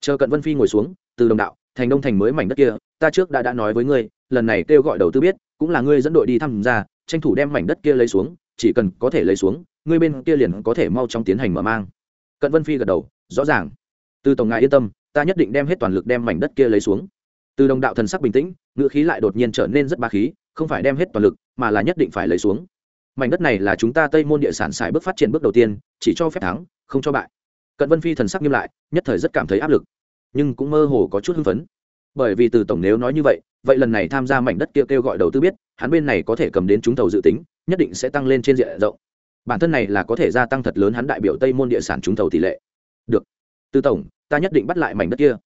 Chờ cận vân phi ngồi xuống, từ đồng đạo, thành đông thành mới mảnh đất kia, ta trước đã đã nói với ngươi, lần này kêu gọi đầu tư biết, cũng là ngươi dẫn đội đi thăm ra tranh thủ đem mảnh đất kia lấy xuống, chỉ cần có thể lấy xuống ngươi bên kia liền có thể mau chóng tiến hành mở mang. Cận vân phi gật đầu rõ ràng. Từ tổng ngài yên tâm ta nhất định đem hết toàn lực đem mảnh đất kia lấy xuống. Từ đồng đạo thần sắc bình tĩnh ngữ khí lại đột nhiên trở nên rất ba khí không phải đem hết toàn lực mà là nhất định phải lấy xuống. Mảnh đất này là chúng ta tây môn địa sản xài bước phát triển bước đầu tiên chỉ cho phép thắng không cho bại. Cận vân phi thần sắc nghiêm lại nhất thời rất cảm thấy áp lực nhưng cũng mơ hồ có chút hưng phấn. Bởi vì từ tổng nếu nói như vậy vậy lần này tham gia mảnh đất kia kêu, kêu gọi đầu tư biết hắn bên này có thể cầm đến chúng thầu dự tính nhất định sẽ tăng lên trên diện rộng bản thân này là có thể gia tăng thật lớn hắn đại biểu tây môn địa sản chúng thầu tỷ lệ. Được. Từ tổng, ta nhất định bắt lại mảnh đất kia.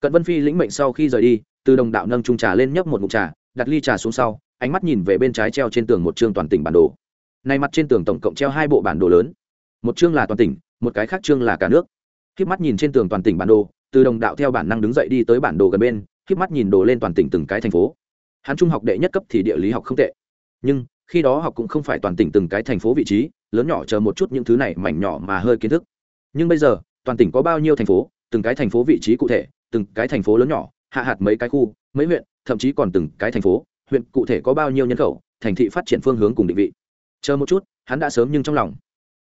Cận vân phi lĩnh mệnh sau khi rời đi, từ đồng đạo nâng trung trà lên nhấp một mục trà, đặt ly trà xuống sau, ánh mắt nhìn về bên trái treo trên tường một chương toàn tỉnh bản đồ. Này mặt trên tường tổng cộng treo hai bộ bản đồ lớn. Một chương là toàn tỉnh, một cái khác chương là cả nước. Khiếp mắt nhìn trên tường toàn tỉnh bản đồ, từ đồng đạo theo bản năng đứng dậy đi tới bản đồ gần bên, khiếp mắt nhìn đồ lên toàn tỉnh từng cái thành phố. Hắn trung học đệ nhất cấp thì địa lý học không tệ. Nhưng, khi đó học cũng không phải toàn tỉnh từng cái thành phố vị trí lớn nhỏ chờ một chút những thứ này mảnh nhỏ mà hơi kiến thức. Nhưng bây giờ, toàn tỉnh có bao nhiêu thành phố, từng cái thành phố vị trí cụ thể, từng cái thành phố lớn nhỏ, hạ hạt mấy cái khu, mấy huyện, thậm chí còn từng cái thành phố, huyện cụ thể có bao nhiêu nhân khẩu, thành thị phát triển phương hướng cùng định vị. Chờ một chút, hắn đã sớm nhưng trong lòng.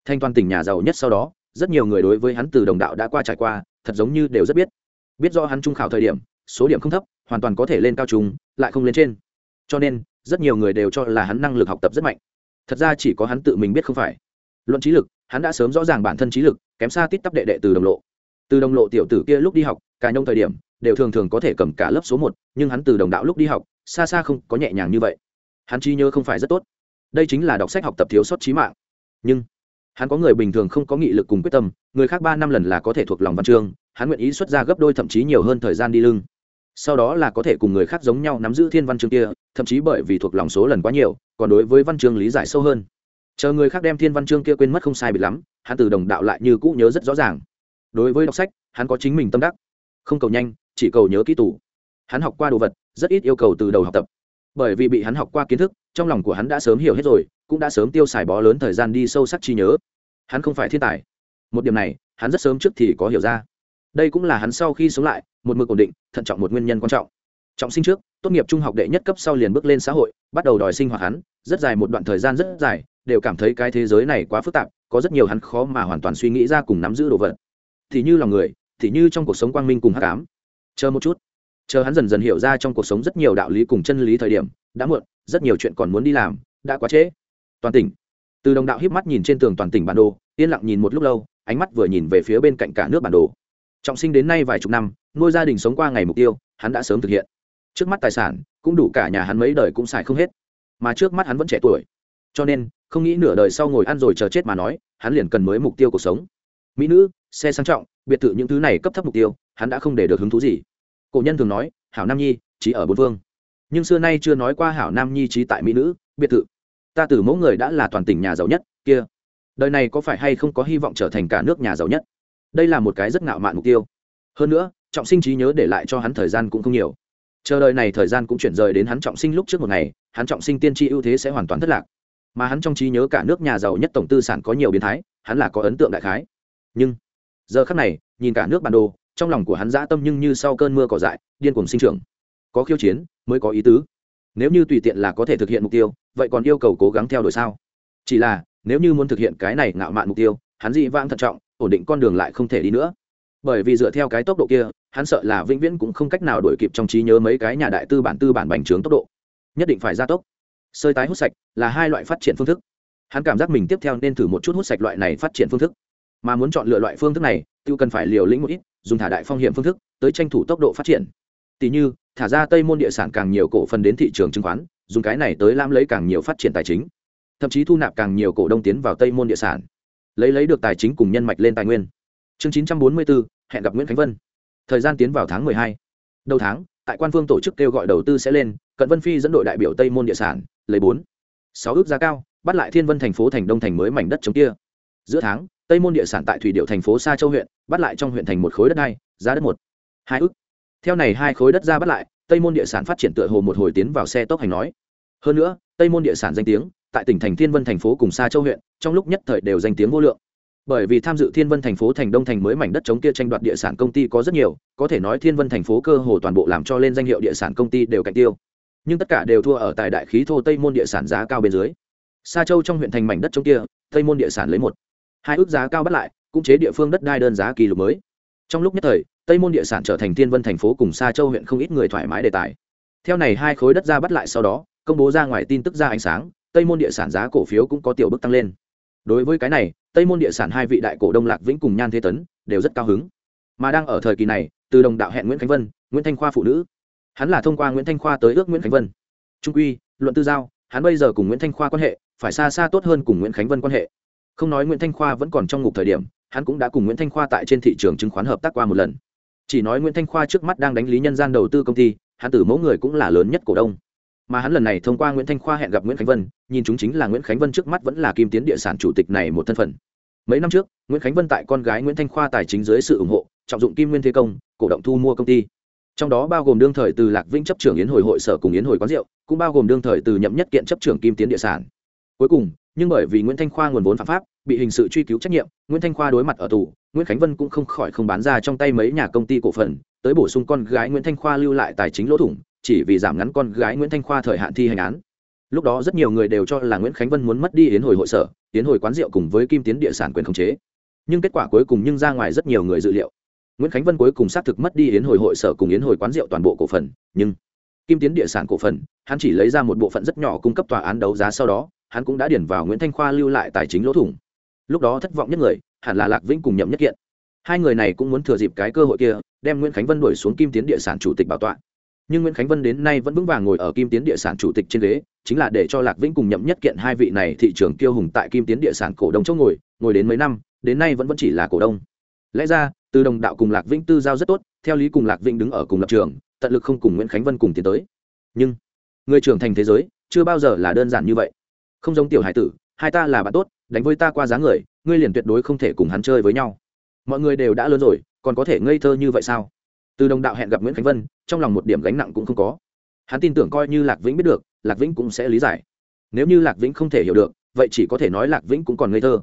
Thanh toàn tỉnh nhà giàu nhất sau đó, rất nhiều người đối với hắn từ đồng đạo đã qua trải qua, thật giống như đều rất biết. Biết do hắn trung khảo thời điểm, số điểm không thấp, hoàn toàn có thể lên cao trung, lại không lên trên. Cho nên, rất nhiều người đều cho là hắn năng lực học tập rất mạnh thật ra chỉ có hắn tự mình biết không phải. Luận trí lực, hắn đã sớm rõ ràng bản thân trí lực, kém xa tít tắp đệ đệ từ đồng lộ. Từ đồng lộ tiểu tử kia lúc đi học, cả nhông thời điểm, đều thường thường có thể cầm cả lớp số một, nhưng hắn từ đồng đạo lúc đi học, xa xa không có nhẹ nhàng như vậy. Hắn trí nhớ không phải rất tốt. Đây chính là đọc sách học tập thiếu sót trí mạng. Nhưng, hắn có người bình thường không có nghị lực cùng quyết tâm, người khác ba năm lần là có thể thuộc lòng văn chương, hắn nguyện ý xuất ra gấp đôi thậm chí nhiều hơn thời gian đi lưng. Sau đó là có thể cùng người khác giống nhau nắm giữ thiên văn chương kia thậm chí bởi vì thuộc lòng số lần quá nhiều, còn đối với văn chương lý giải sâu hơn. Chờ người khác đem thiên văn chương kia quên mất không sai bị lắm, hắn từ đồng đạo lại như cũ nhớ rất rõ ràng. Đối với đọc sách, hắn có chính mình tâm đắc. Không cầu nhanh, chỉ cầu nhớ kỹ tủ. Hắn học qua đồ vật, rất ít yêu cầu từ đầu học tập. Bởi vì bị hắn học qua kiến thức, trong lòng của hắn đã sớm hiểu hết rồi, cũng đã sớm tiêu xài bó lớn thời gian đi sâu sắc chi nhớ. Hắn không phải thiên tài. Một điểm này, hắn rất sớm trước thì có hiểu ra. Đây cũng là hắn sau khi sống lại, một mực ổn định, thận trọng một nguyên nhân quan trọng. Trọng sinh trước tốt nghiệp trung học đệ nhất cấp sau liền bước lên xã hội, bắt đầu đòi sinh hoạt hắn, rất dài một đoạn thời gian rất dài, đều cảm thấy cái thế giới này quá phức tạp, có rất nhiều hắn khó mà hoàn toàn suy nghĩ ra cùng nắm giữ đồ vật. Thì như lòng người, thì như trong cuộc sống quang minh cùng hắc ám. Chờ một chút. Chờ hắn dần dần hiểu ra trong cuộc sống rất nhiều đạo lý cùng chân lý thời điểm, đã muộn, rất nhiều chuyện còn muốn đi làm, đã quá trễ. Toàn tỉnh. Từ đồng đạo híp mắt nhìn trên tường toàn tỉnh bản đồ, yên lặng nhìn một lúc lâu, ánh mắt vừa nhìn về phía bên cạnh cả nước bản đồ. Trọng sinh đến nay vài chục năm, nuôi gia đình sống qua ngày mục tiêu, hắn đã sớm thực hiện trước mắt tài sản, cũng đủ cả nhà hắn mấy đời cũng xài không hết. Mà trước mắt hắn vẫn trẻ tuổi. Cho nên, không nghĩ nửa đời sau ngồi ăn rồi chờ chết mà nói, hắn liền cần mới mục tiêu cuộc sống. Mỹ nữ, xe sang trọng, biệt thự những thứ này cấp thấp mục tiêu, hắn đã không để được hứng thú gì. Cổ nhân thường nói, hảo nam nhi trí ở bốn vương. Nhưng xưa nay chưa nói qua hảo nam nhi trí tại mỹ nữ, biệt thự. Ta từ mẫu người đã là toàn tỉnh nhà giàu nhất, kia. Đời này có phải hay không có hy vọng trở thành cả nước nhà giàu nhất? Đây là một cái rất ngạo mạn mục tiêu. Hơn nữa, trọng sinh trí nhớ để lại cho hắn thời gian cũng không nhiều chờ đời này thời gian cũng chuyển rời đến hắn trọng sinh lúc trước một ngày, hắn trọng sinh tiên tri ưu thế sẽ hoàn toàn thất lạc. Mà hắn trong trí nhớ cả nước nhà giàu nhất tổng tư sản có nhiều biến thái, hắn là có ấn tượng đại khái. Nhưng, giờ khắc này, nhìn cả nước bản đồ, trong lòng của hắn dã tâm nhưng như sau cơn mưa cỏ dại, điên cuồng sinh trưởng. Có khiêu chiến, mới có ý tứ. Nếu như tùy tiện là có thể thực hiện mục tiêu, vậy còn yêu cầu cố gắng theo đuổi sao? Chỉ là, nếu như muốn thực hiện cái này ngạo mạn mục tiêu, hắn dị vãng thận trọng, ổn định con đường lại không thể đi nữa bởi vì dựa theo cái tốc độ kia hắn sợ là vĩnh viễn cũng không cách nào đổi kịp trong trí nhớ mấy cái nhà đại tư bản tư bản bành trướng tốc độ. Nhất định phải gia tốc. Sơi tái hút sạch là hai loại phát triển phương thức. Hắn cảm giác mình tiếp theo nên thử một chút hút sạch loại này phát triển phương thức. Mà muốn chọn lựa loại phương thức này tự cần phải liều lĩnh một ít dùng thả đại phong hiểm phương thức tới tranh thủ tốc độ phát triển. Tỷ như thả ra tây môn địa sản càng nhiều cổ phần đến thị trường chứng khoán dùng cái này tới lam lấy càng nhiều phát triển tài chính. Thậm chí thu nạp càng nhiều cổ đông tiến vào tây môn địa sản. Lấy lấy được tài chính cùng nhân mạch lên tài nguyên. Chương 944, hẹn gặp nguyễn khánh vân thời gian tiến vào tháng mười hai đầu tháng tại quan phương tổ chức kêu gọi đầu tư sẽ lên cận vân phi dẫn đội đại biểu tây môn địa sản lấy bốn sáu ước giá cao bắt lại thiên vân thành phố thành đông thành mới mảnh đất chống kia giữa tháng tây môn địa sản tại thủy điệu thành phố sa châu huyện bắt lại trong huyện thành một khối đất hai giá đất một hai ước theo này hai khối đất ra bắt lại tây môn địa sản phát triển tựa hồ một hồi tiến vào xe tốc hành nói hơn nữa tây môn địa sản danh tiếng tại tỉnh thành thiên vân thành phố cùng sa châu huyện trong lúc nhất thời đều danh tiếng vô lượng bởi vì tham dự thiên vân thành phố thành đông thành mới mảnh đất chống kia tranh đoạt địa sản công ty có rất nhiều, có thể nói thiên vân thành phố cơ hồ toàn bộ làm cho lên danh hiệu địa sản công ty đều cạnh tiêu. Nhưng tất cả đều thua ở tại đại khí thô tây môn địa sản giá cao bên dưới. Sa châu trong huyện thành mảnh đất chống kia, tây môn địa sản lấy một. Hai ước giá cao bắt lại, cũng chế địa phương đất đai đơn giá kỷ lục mới. Trong lúc nhất thời, tây môn địa sản trở thành thiên vân thành phố cùng sa châu huyện không ít người thoải mái đề tài. Theo này hai khối đất ra bắt lại sau đó, công bố ra ngoài tin tức ra ánh sáng, tây môn địa sản giá cổ phiếu cũng có tiểu bước tăng lên đối với cái này, tây môn địa sản hai vị đại cổ đông lạc vĩnh cùng nhan thế tấn đều rất cao hứng. Mà đang ở thời kỳ này, từ đồng đạo hẹn nguyễn khánh vân, nguyễn thanh khoa phụ nữ. Hắn là thông qua nguyễn thanh khoa tới ước nguyễn khánh vân. Trung quy, luận tư giao, hắn bây giờ cùng nguyễn thanh khoa quan hệ, phải xa xa tốt hơn cùng nguyễn khánh vân quan hệ. Không nói nguyễn thanh khoa vẫn còn trong ngục thời điểm, hắn cũng đã cùng nguyễn thanh khoa tại trên thị trường chứng khoán hợp tác qua một lần. Chỉ nói nguyễn thanh khoa trước mắt đang đánh lý nhân gian đầu tư công ty, hắn tử mẫu người cũng là lớn nhất cổ đông mà hắn lần này thông qua nguyễn thanh khoa hẹn gặp nguyễn khánh vân, nhìn chúng chính là nguyễn khánh vân trước mắt vẫn là kim tiến địa sản chủ tịch này một thân phận. Mấy năm trước, nguyễn khánh vân tại con gái nguyễn thanh khoa tài chính dưới sự ủng hộ, trọng dụng kim nguyên thế công, cổ động thu mua công ty. Trong đó bao gồm đương thời từ lạc vĩnh chấp trưởng yến hồi hội sở cùng yến hồi quán rượu, cũng bao gồm đương thời từ nhậm nhất kiện chấp trưởng kim tiến địa sản. Cuối cùng, nhưng bởi vì nguyễn thanh khoa nguồn vốn phạm pháp, bị hình sự truy cứu trách nhiệm, nguyễn thanh khoa đối mặt ở tù, nguyễn khánh vân cũng không khỏi không bán ra trong tay mấy nhà công ty cổ phần, tới bổ sung con gái nguyễn thanh khoa lưu lại tài chính lỗ thủng chỉ vì giảm ngắn con gái nguyễn thanh khoa thời hạn thi hành án. Lúc đó rất nhiều người đều cho là nguyễn khánh vân muốn mất đi yến hồi hội sở, yến hồi quán rượu cùng với kim tiến địa sản quyền khống chế. Nhưng kết quả cuối cùng nhưng ra ngoài rất nhiều người dự liệu. Nguyễn khánh vân cuối cùng xác thực mất đi yến hồi hội sở cùng yến hồi quán rượu toàn bộ cổ phần, nhưng kim tiến địa sản cổ phần, hắn chỉ lấy ra một bộ phận rất nhỏ cung cấp tòa án đấu giá sau đó, hắn cũng đã điển vào nguyễn thanh khoa lưu lại tài chính lỗ thủng. Lúc đó thất vọng nhất người, hẳn là lạc vĩnh cùng nhậm nhất kiện. Hai người này cũng muốn thừa dịp cái cơ hội kia, đem nguyễn khánh vân đuổi xuống kim tiến địa sản chủ tịch bảo tọa nhưng nguyễn khánh vân đến nay vẫn vững vàng ngồi ở kim tiến địa sản chủ tịch trên ghế, chính là để cho lạc vĩnh cùng nhậm nhất kiện hai vị này thị trường tiêu hùng tại kim tiến địa sản cổ đông chỗ ngồi ngồi đến mấy năm, đến nay vẫn vẫn chỉ là cổ đông. Lẽ ra, từ đồng đạo cùng lạc vĩnh tư giao rất tốt, theo lý cùng lạc vĩnh đứng ở cùng lập trường, tận lực không cùng nguyễn khánh vân cùng tiến tới. Nhưng, người trưởng thành thế giới, chưa bao giờ là đơn giản như vậy. Không giống tiểu hải tử, hai ta là bạn tốt, đánh với ta qua giá người, ngươi liền tuyệt đối không thể cùng hắn chơi với nhau. Mọi người đều đã lớn rồi, còn có thể ngây thơ như vậy sao? Từ đồng đạo hẹn gặp nguyễn khánh vân, trong lòng một điểm gánh nặng cũng không có. Hắn tin tưởng coi như lạc vĩnh biết được, lạc vĩnh cũng sẽ lý giải. Nếu như lạc vĩnh không thể hiểu được, vậy chỉ có thể nói lạc vĩnh cũng còn ngây thơ.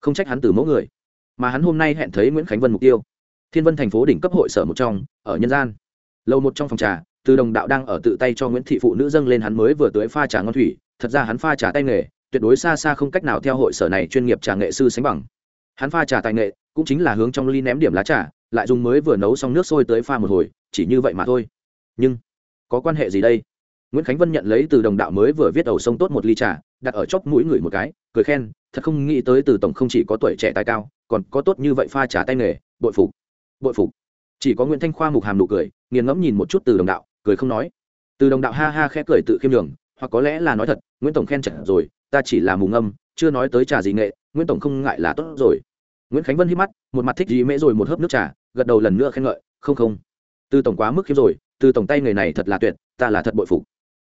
Không trách hắn từ mẫu người. Mà hắn hôm nay hẹn thấy nguyễn khánh vân mục tiêu. Thiên vân thành phố đỉnh cấp hội sở một trong, ở nhân gian. Lâu một trong phòng trà, từ đồng đạo đang ở tự tay cho nguyễn thị phụ nữ dâng lên hắn mới vừa tới pha trà ngon thủy, thật ra hắn pha trà tay nghề, tuyệt đối xa xa không cách nào theo hội sở này chuyên nghiệp trà nghệ sư sánh bằng. Hắn pha trà tài nghệ, cũng chính là hướng trong ly ném điểm lá trà lại dùng mới vừa nấu xong nước sôi tới pha một hồi, chỉ như vậy mà thôi. Nhưng, có quan hệ gì đây? Nguyễn khánh vân nhận lấy từ đồng đạo mới vừa viết đầu sông tốt một ly trà, đặt ở chóp mũi người một cái, cười khen, thật không nghĩ tới từ tổng không chỉ có tuổi trẻ tài cao, còn có tốt như vậy pha trà tay nghề, bội phục bội phục. Chỉ có nguyễn thanh khoa mục hàm nụ cười, nghiền ngẫm nhìn một chút từ đồng đạo, cười không nói. Từ đồng đạo ha ha khẽ cười tự khiêm đường hoặc có lẽ là nói thật, nguyễn tổng khen chật rồi, ta chỉ là mù ngâm, chưa nói tới trà gì nghệ, nguyễn tổng không ngại là tốt rồi nguyễn khánh vân hít mắt, một mặt thích gì mễ rồi một hớp nước trà, gật đầu lần nữa khen ngợi, không không. Từ tổng quá mức khiếm rồi, từ tổng tay người này thật là tuyệt, ta là thật bội phục.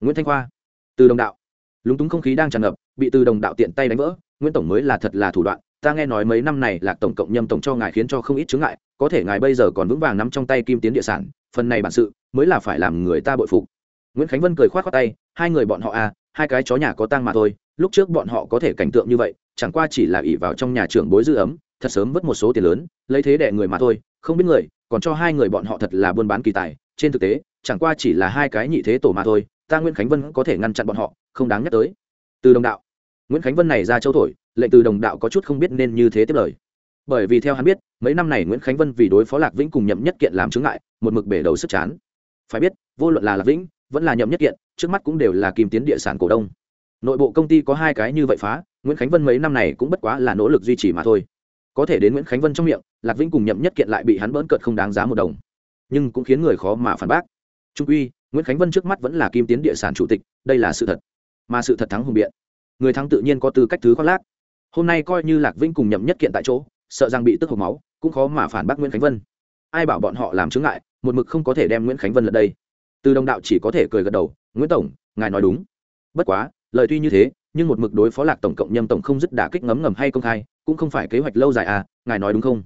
Nguyễn thanh khoa, từ đồng đạo. Lúng túng không khí đang tràn ngập, bị từ đồng đạo tiện tay đánh vỡ, nguyễn tổng mới là thật là thủ đoạn, ta nghe nói mấy năm này lạc tổng cộng nhâm tổng cho ngài khiến cho không ít chướng ngại, có thể ngài bây giờ còn vững vàng nắm trong tay kim tiến địa sản, phần này bản sự mới là phải làm người ta bội phục. Nguyễn khánh vân cười khoát khoát tay, hai người bọn họ à hai cái chó nhà có tang mà thôi, lúc trước bọn họ có thể cảnh tượng như vậy, chẳng qua chỉ là ỷ vào trong nhà trưởng bối dư ấm thật sớm vớt một số tiền lớn, lấy thế đẻ người mà thôi, không biết người, còn cho hai người bọn họ thật là buôn bán kỳ tài, trên thực tế, chẳng qua chỉ là hai cái nhị thế tổ mà thôi, ta nguyễn khánh vân có thể ngăn chặn bọn họ, không đáng nhắc tới. Từ đồng đạo, nguyễn khánh vân này ra châu thổi, lệnh từ đồng đạo có chút không biết nên như thế tiếp lời. Bởi vì theo hắn biết, mấy năm này nguyễn khánh vân vì đối phó lạc vĩnh cùng nhậm nhất kiện làm chứng ngại, một mực bể đầu sức chán. Phải biết, vô luận là lạc vĩnh, vẫn là nhậm nhất kiện, trước mắt cũng đều là kim tiến địa sản cổ đông. Nội bộ công ty có hai cái như vậy phá, nguyễn khánh vân mấy năm này cũng bất quá là nỗ lực duy trì mà thôi có thể đến nguyễn khánh vân trong miệng, lạc vĩnh cùng nhậm nhất kiện lại bị hắn bỡn cợt không đáng giá một đồng. Nhưng cũng khiến người khó mà phản bác. Trung uy nguyễn khánh vân trước mắt vẫn là kim tiến địa sản chủ tịch, đây là sự thật. Mà sự thật thắng hùng biện. Người thắng tự nhiên có tư cách thứ khoác lác. Hôm nay coi như lạc vĩnh cùng nhậm nhất kiện tại chỗ, sợ rằng bị tức hộc máu, cũng khó mà phản bác nguyễn khánh vân. Ai bảo bọn họ làm chứng ngại, một mực không có thể đem nguyễn khánh vân lật đây. Từ đồng đạo chỉ có thể cười gật đầu, nguyễn tổng, ngài nói đúng. Bất quá, lời tuy như thế, nhưng một mực đối phó lạc tổng cộng nhâm tổng không dứt đả kích ngấm ngầm hay công khai cũng không phải kế hoạch lâu dài à ngài nói đúng không?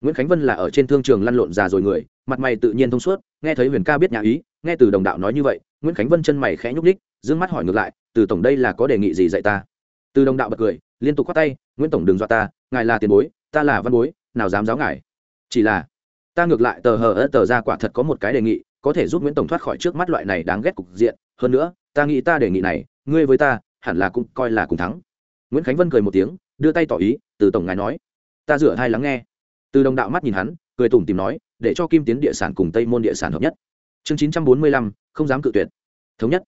Nguyễn khánh vân là ở trên thương trường lăn lộn già rồi người, mặt mày tự nhiên thông suốt, nghe thấy huyền ca biết nhà ý, nghe từ đồng đạo nói như vậy, nguyễn khánh vân chân mày khẽ nhúc ních d mắt hỏi ngược lại, từ tổng đây là có đề nghị gì dạy ta? Từ đồng đạo bật cười, liên tục khoát tay, nguyễn tổng đừng dọa ta, ngài là tiền bối, ta là văn bối, nào dám giáo ngài. Chỉ là, ta ngược lại tờ hờ ớt tờ ra quả thật có một cái đề nghị, có thể giúp nguyễn tổng thoát khỏi trước mắt loại này đáng ghét cục diện. Hơn nữa, ta nghĩ ta đề nghị này, ngươi với ta, hẳn là cũng coi là cùng thắng. Nguyễn khánh vân cười một tiếng đưa tay tỏ ý, từ tổng ngài nói. Ta rửa hai lắng nghe. Từ đồng đạo mắt nhìn hắn, cười tủm tìm nói, để cho kim tiến địa sản cùng tây môn địa sản hợp nhất. Chương chín trăm bốn mươi lăm, không dám cự tuyệt. Thống nhất.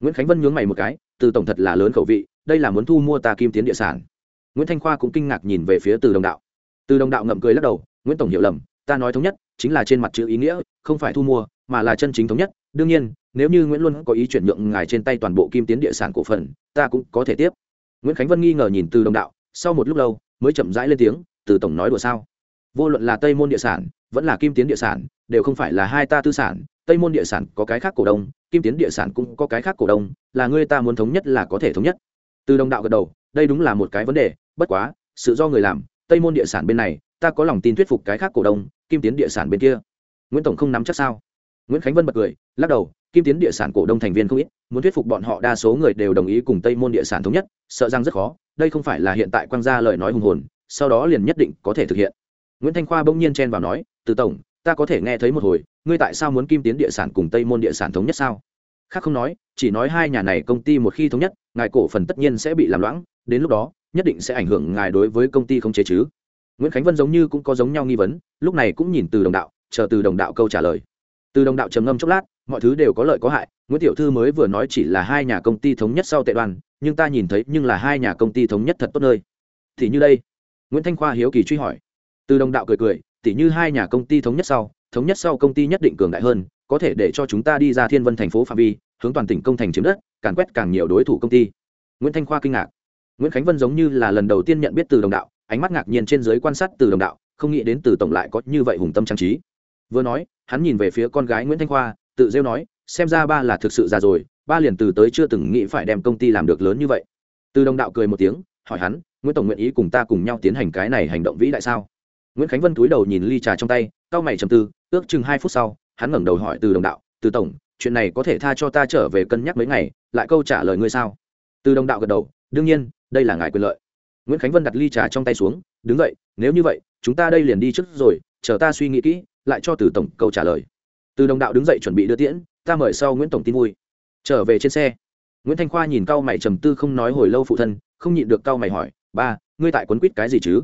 Nguyễn khánh vân nhướng mày một cái, từ tổng thật là lớn khẩu vị, đây là muốn thu mua ta kim tiến địa sản. Nguyễn thanh khoa cũng kinh ngạc nhìn về phía từ đồng đạo. Từ đồng đạo ngậm cười lắc đầu, nguyễn tổng hiểu lầm, ta nói thống nhất, chính là trên mặt chữ ý nghĩa, không phải thu mua, mà là chân chính thống nhất. Đương nhiên, nếu như nguyễn luân có ý chuyển nhượng ngài trên tay toàn bộ kim tiến địa sản cổ phần, ta cũng có thể tiếp. Nguyễn khánh vân nghi ngờ nhìn từ đồng đạo sau một lúc lâu mới chậm rãi lên tiếng, từ tổng nói đùa sao? Vô luận là tây môn địa sản, vẫn là kim tiến địa sản, đều không phải là hai ta tư sản. Tây môn địa sản có cái khác cổ đông, kim tiến địa sản cũng có cái khác cổ đông, là ngươi ta muốn thống nhất là có thể thống nhất. Từ đồng đạo gật đầu, đây đúng là một cái vấn đề, bất quá, sự do người làm, tây môn địa sản bên này, ta có lòng tin thuyết phục cái khác cổ đông, kim tiến địa sản bên kia. Nguyễn tổng không nắm chắc sao? Nguyễn khánh vân bật cười, lắc đầu, kim tiến địa sản cổ đông thành viên không ít, muốn thuyết phục bọn họ đa số người đều đồng ý cùng tây môn địa sản thống nhất, sợ rằng rất khó đây không phải là hiện tại quang gia lời nói hùng hồn, sau đó liền nhất định có thể thực hiện. Nguyễn thanh khoa bỗng nhiên chen vào nói, từ tổng, ta có thể nghe thấy một hồi, ngươi tại sao muốn kim tiến địa sản cùng tây môn địa sản thống nhất sao? Khác không nói, chỉ nói hai nhà này công ty một khi thống nhất, ngài cổ phần tất nhiên sẽ bị làm loãng, đến lúc đó, nhất định sẽ ảnh hưởng ngài đối với công ty không chế chứ. Nguyễn khánh vân giống như cũng có giống nhau nghi vấn, lúc này cũng nhìn từ đồng đạo, chờ từ đồng đạo câu trả lời từ đồng đạo trầm ngâm chốc lát, mọi thứ đều có lợi có hại, nguyễn tiểu thư mới vừa nói chỉ là hai nhà công ty thống nhất sau tệ đoàn, nhưng ta nhìn thấy nhưng là hai nhà công ty thống nhất thật tốt nơi. Thì như đây, nguyễn thanh khoa hiếu kỳ truy hỏi. Từ đồng đạo cười cười, tỉ như hai nhà công ty thống nhất sau, thống nhất sau công ty nhất định cường đại hơn, có thể để cho chúng ta đi ra thiên vân thành phố phạm vi, hướng toàn tỉnh công thành chiếm đất, càn quét càng nhiều đối thủ công ty. Nguyễn thanh khoa kinh ngạc. Nguyễn khánh vân giống như là lần đầu tiên nhận biết từ đồng đạo, ánh mắt ngạc nhiên trên giới quan sát từ đồng đạo, không nghĩ đến từ tổng lại có như vậy hùng tâm trang trí. Vừa nói hắn nhìn về phía con gái nguyễn thanh khoa, tự rêu nói, xem ra ba là thực sự già rồi, ba liền từ tới chưa từng nghĩ phải đem công ty làm được lớn như vậy. Từ đồng đạo cười một tiếng, hỏi hắn, nguyễn tổng nguyện ý cùng ta cùng nhau tiến hành cái này hành động vĩ đại sao? Nguyễn khánh vân cúi đầu nhìn ly trà trong tay, cau mày trầm tư, ước chừng hai phút sau, hắn ngẩng đầu hỏi từ đồng đạo, từ tổng, chuyện này có thể tha cho ta trở về cân nhắc mấy ngày, lại câu trả lời ngươi sao? Từ đồng đạo gật đầu, đương nhiên, đây là ngài quyền lợi. Nguyễn khánh vân đặt ly trà trong tay xuống, đứng dậy, nếu như vậy, chúng ta đây liền đi trước rồi, chờ ta suy nghĩ kỹ lại cho từ tổng câu trả lời. Từ đồng đạo đứng dậy chuẩn bị đưa tiễn, ta mời sau nguyễn tổng tin vui. Trở về trên xe. Nguyễn thanh khoa nhìn cao mày trầm tư không nói hồi lâu phụ thân, không nhịn được cao mày hỏi, ba, ngươi tại quấn quýt cái gì chứ?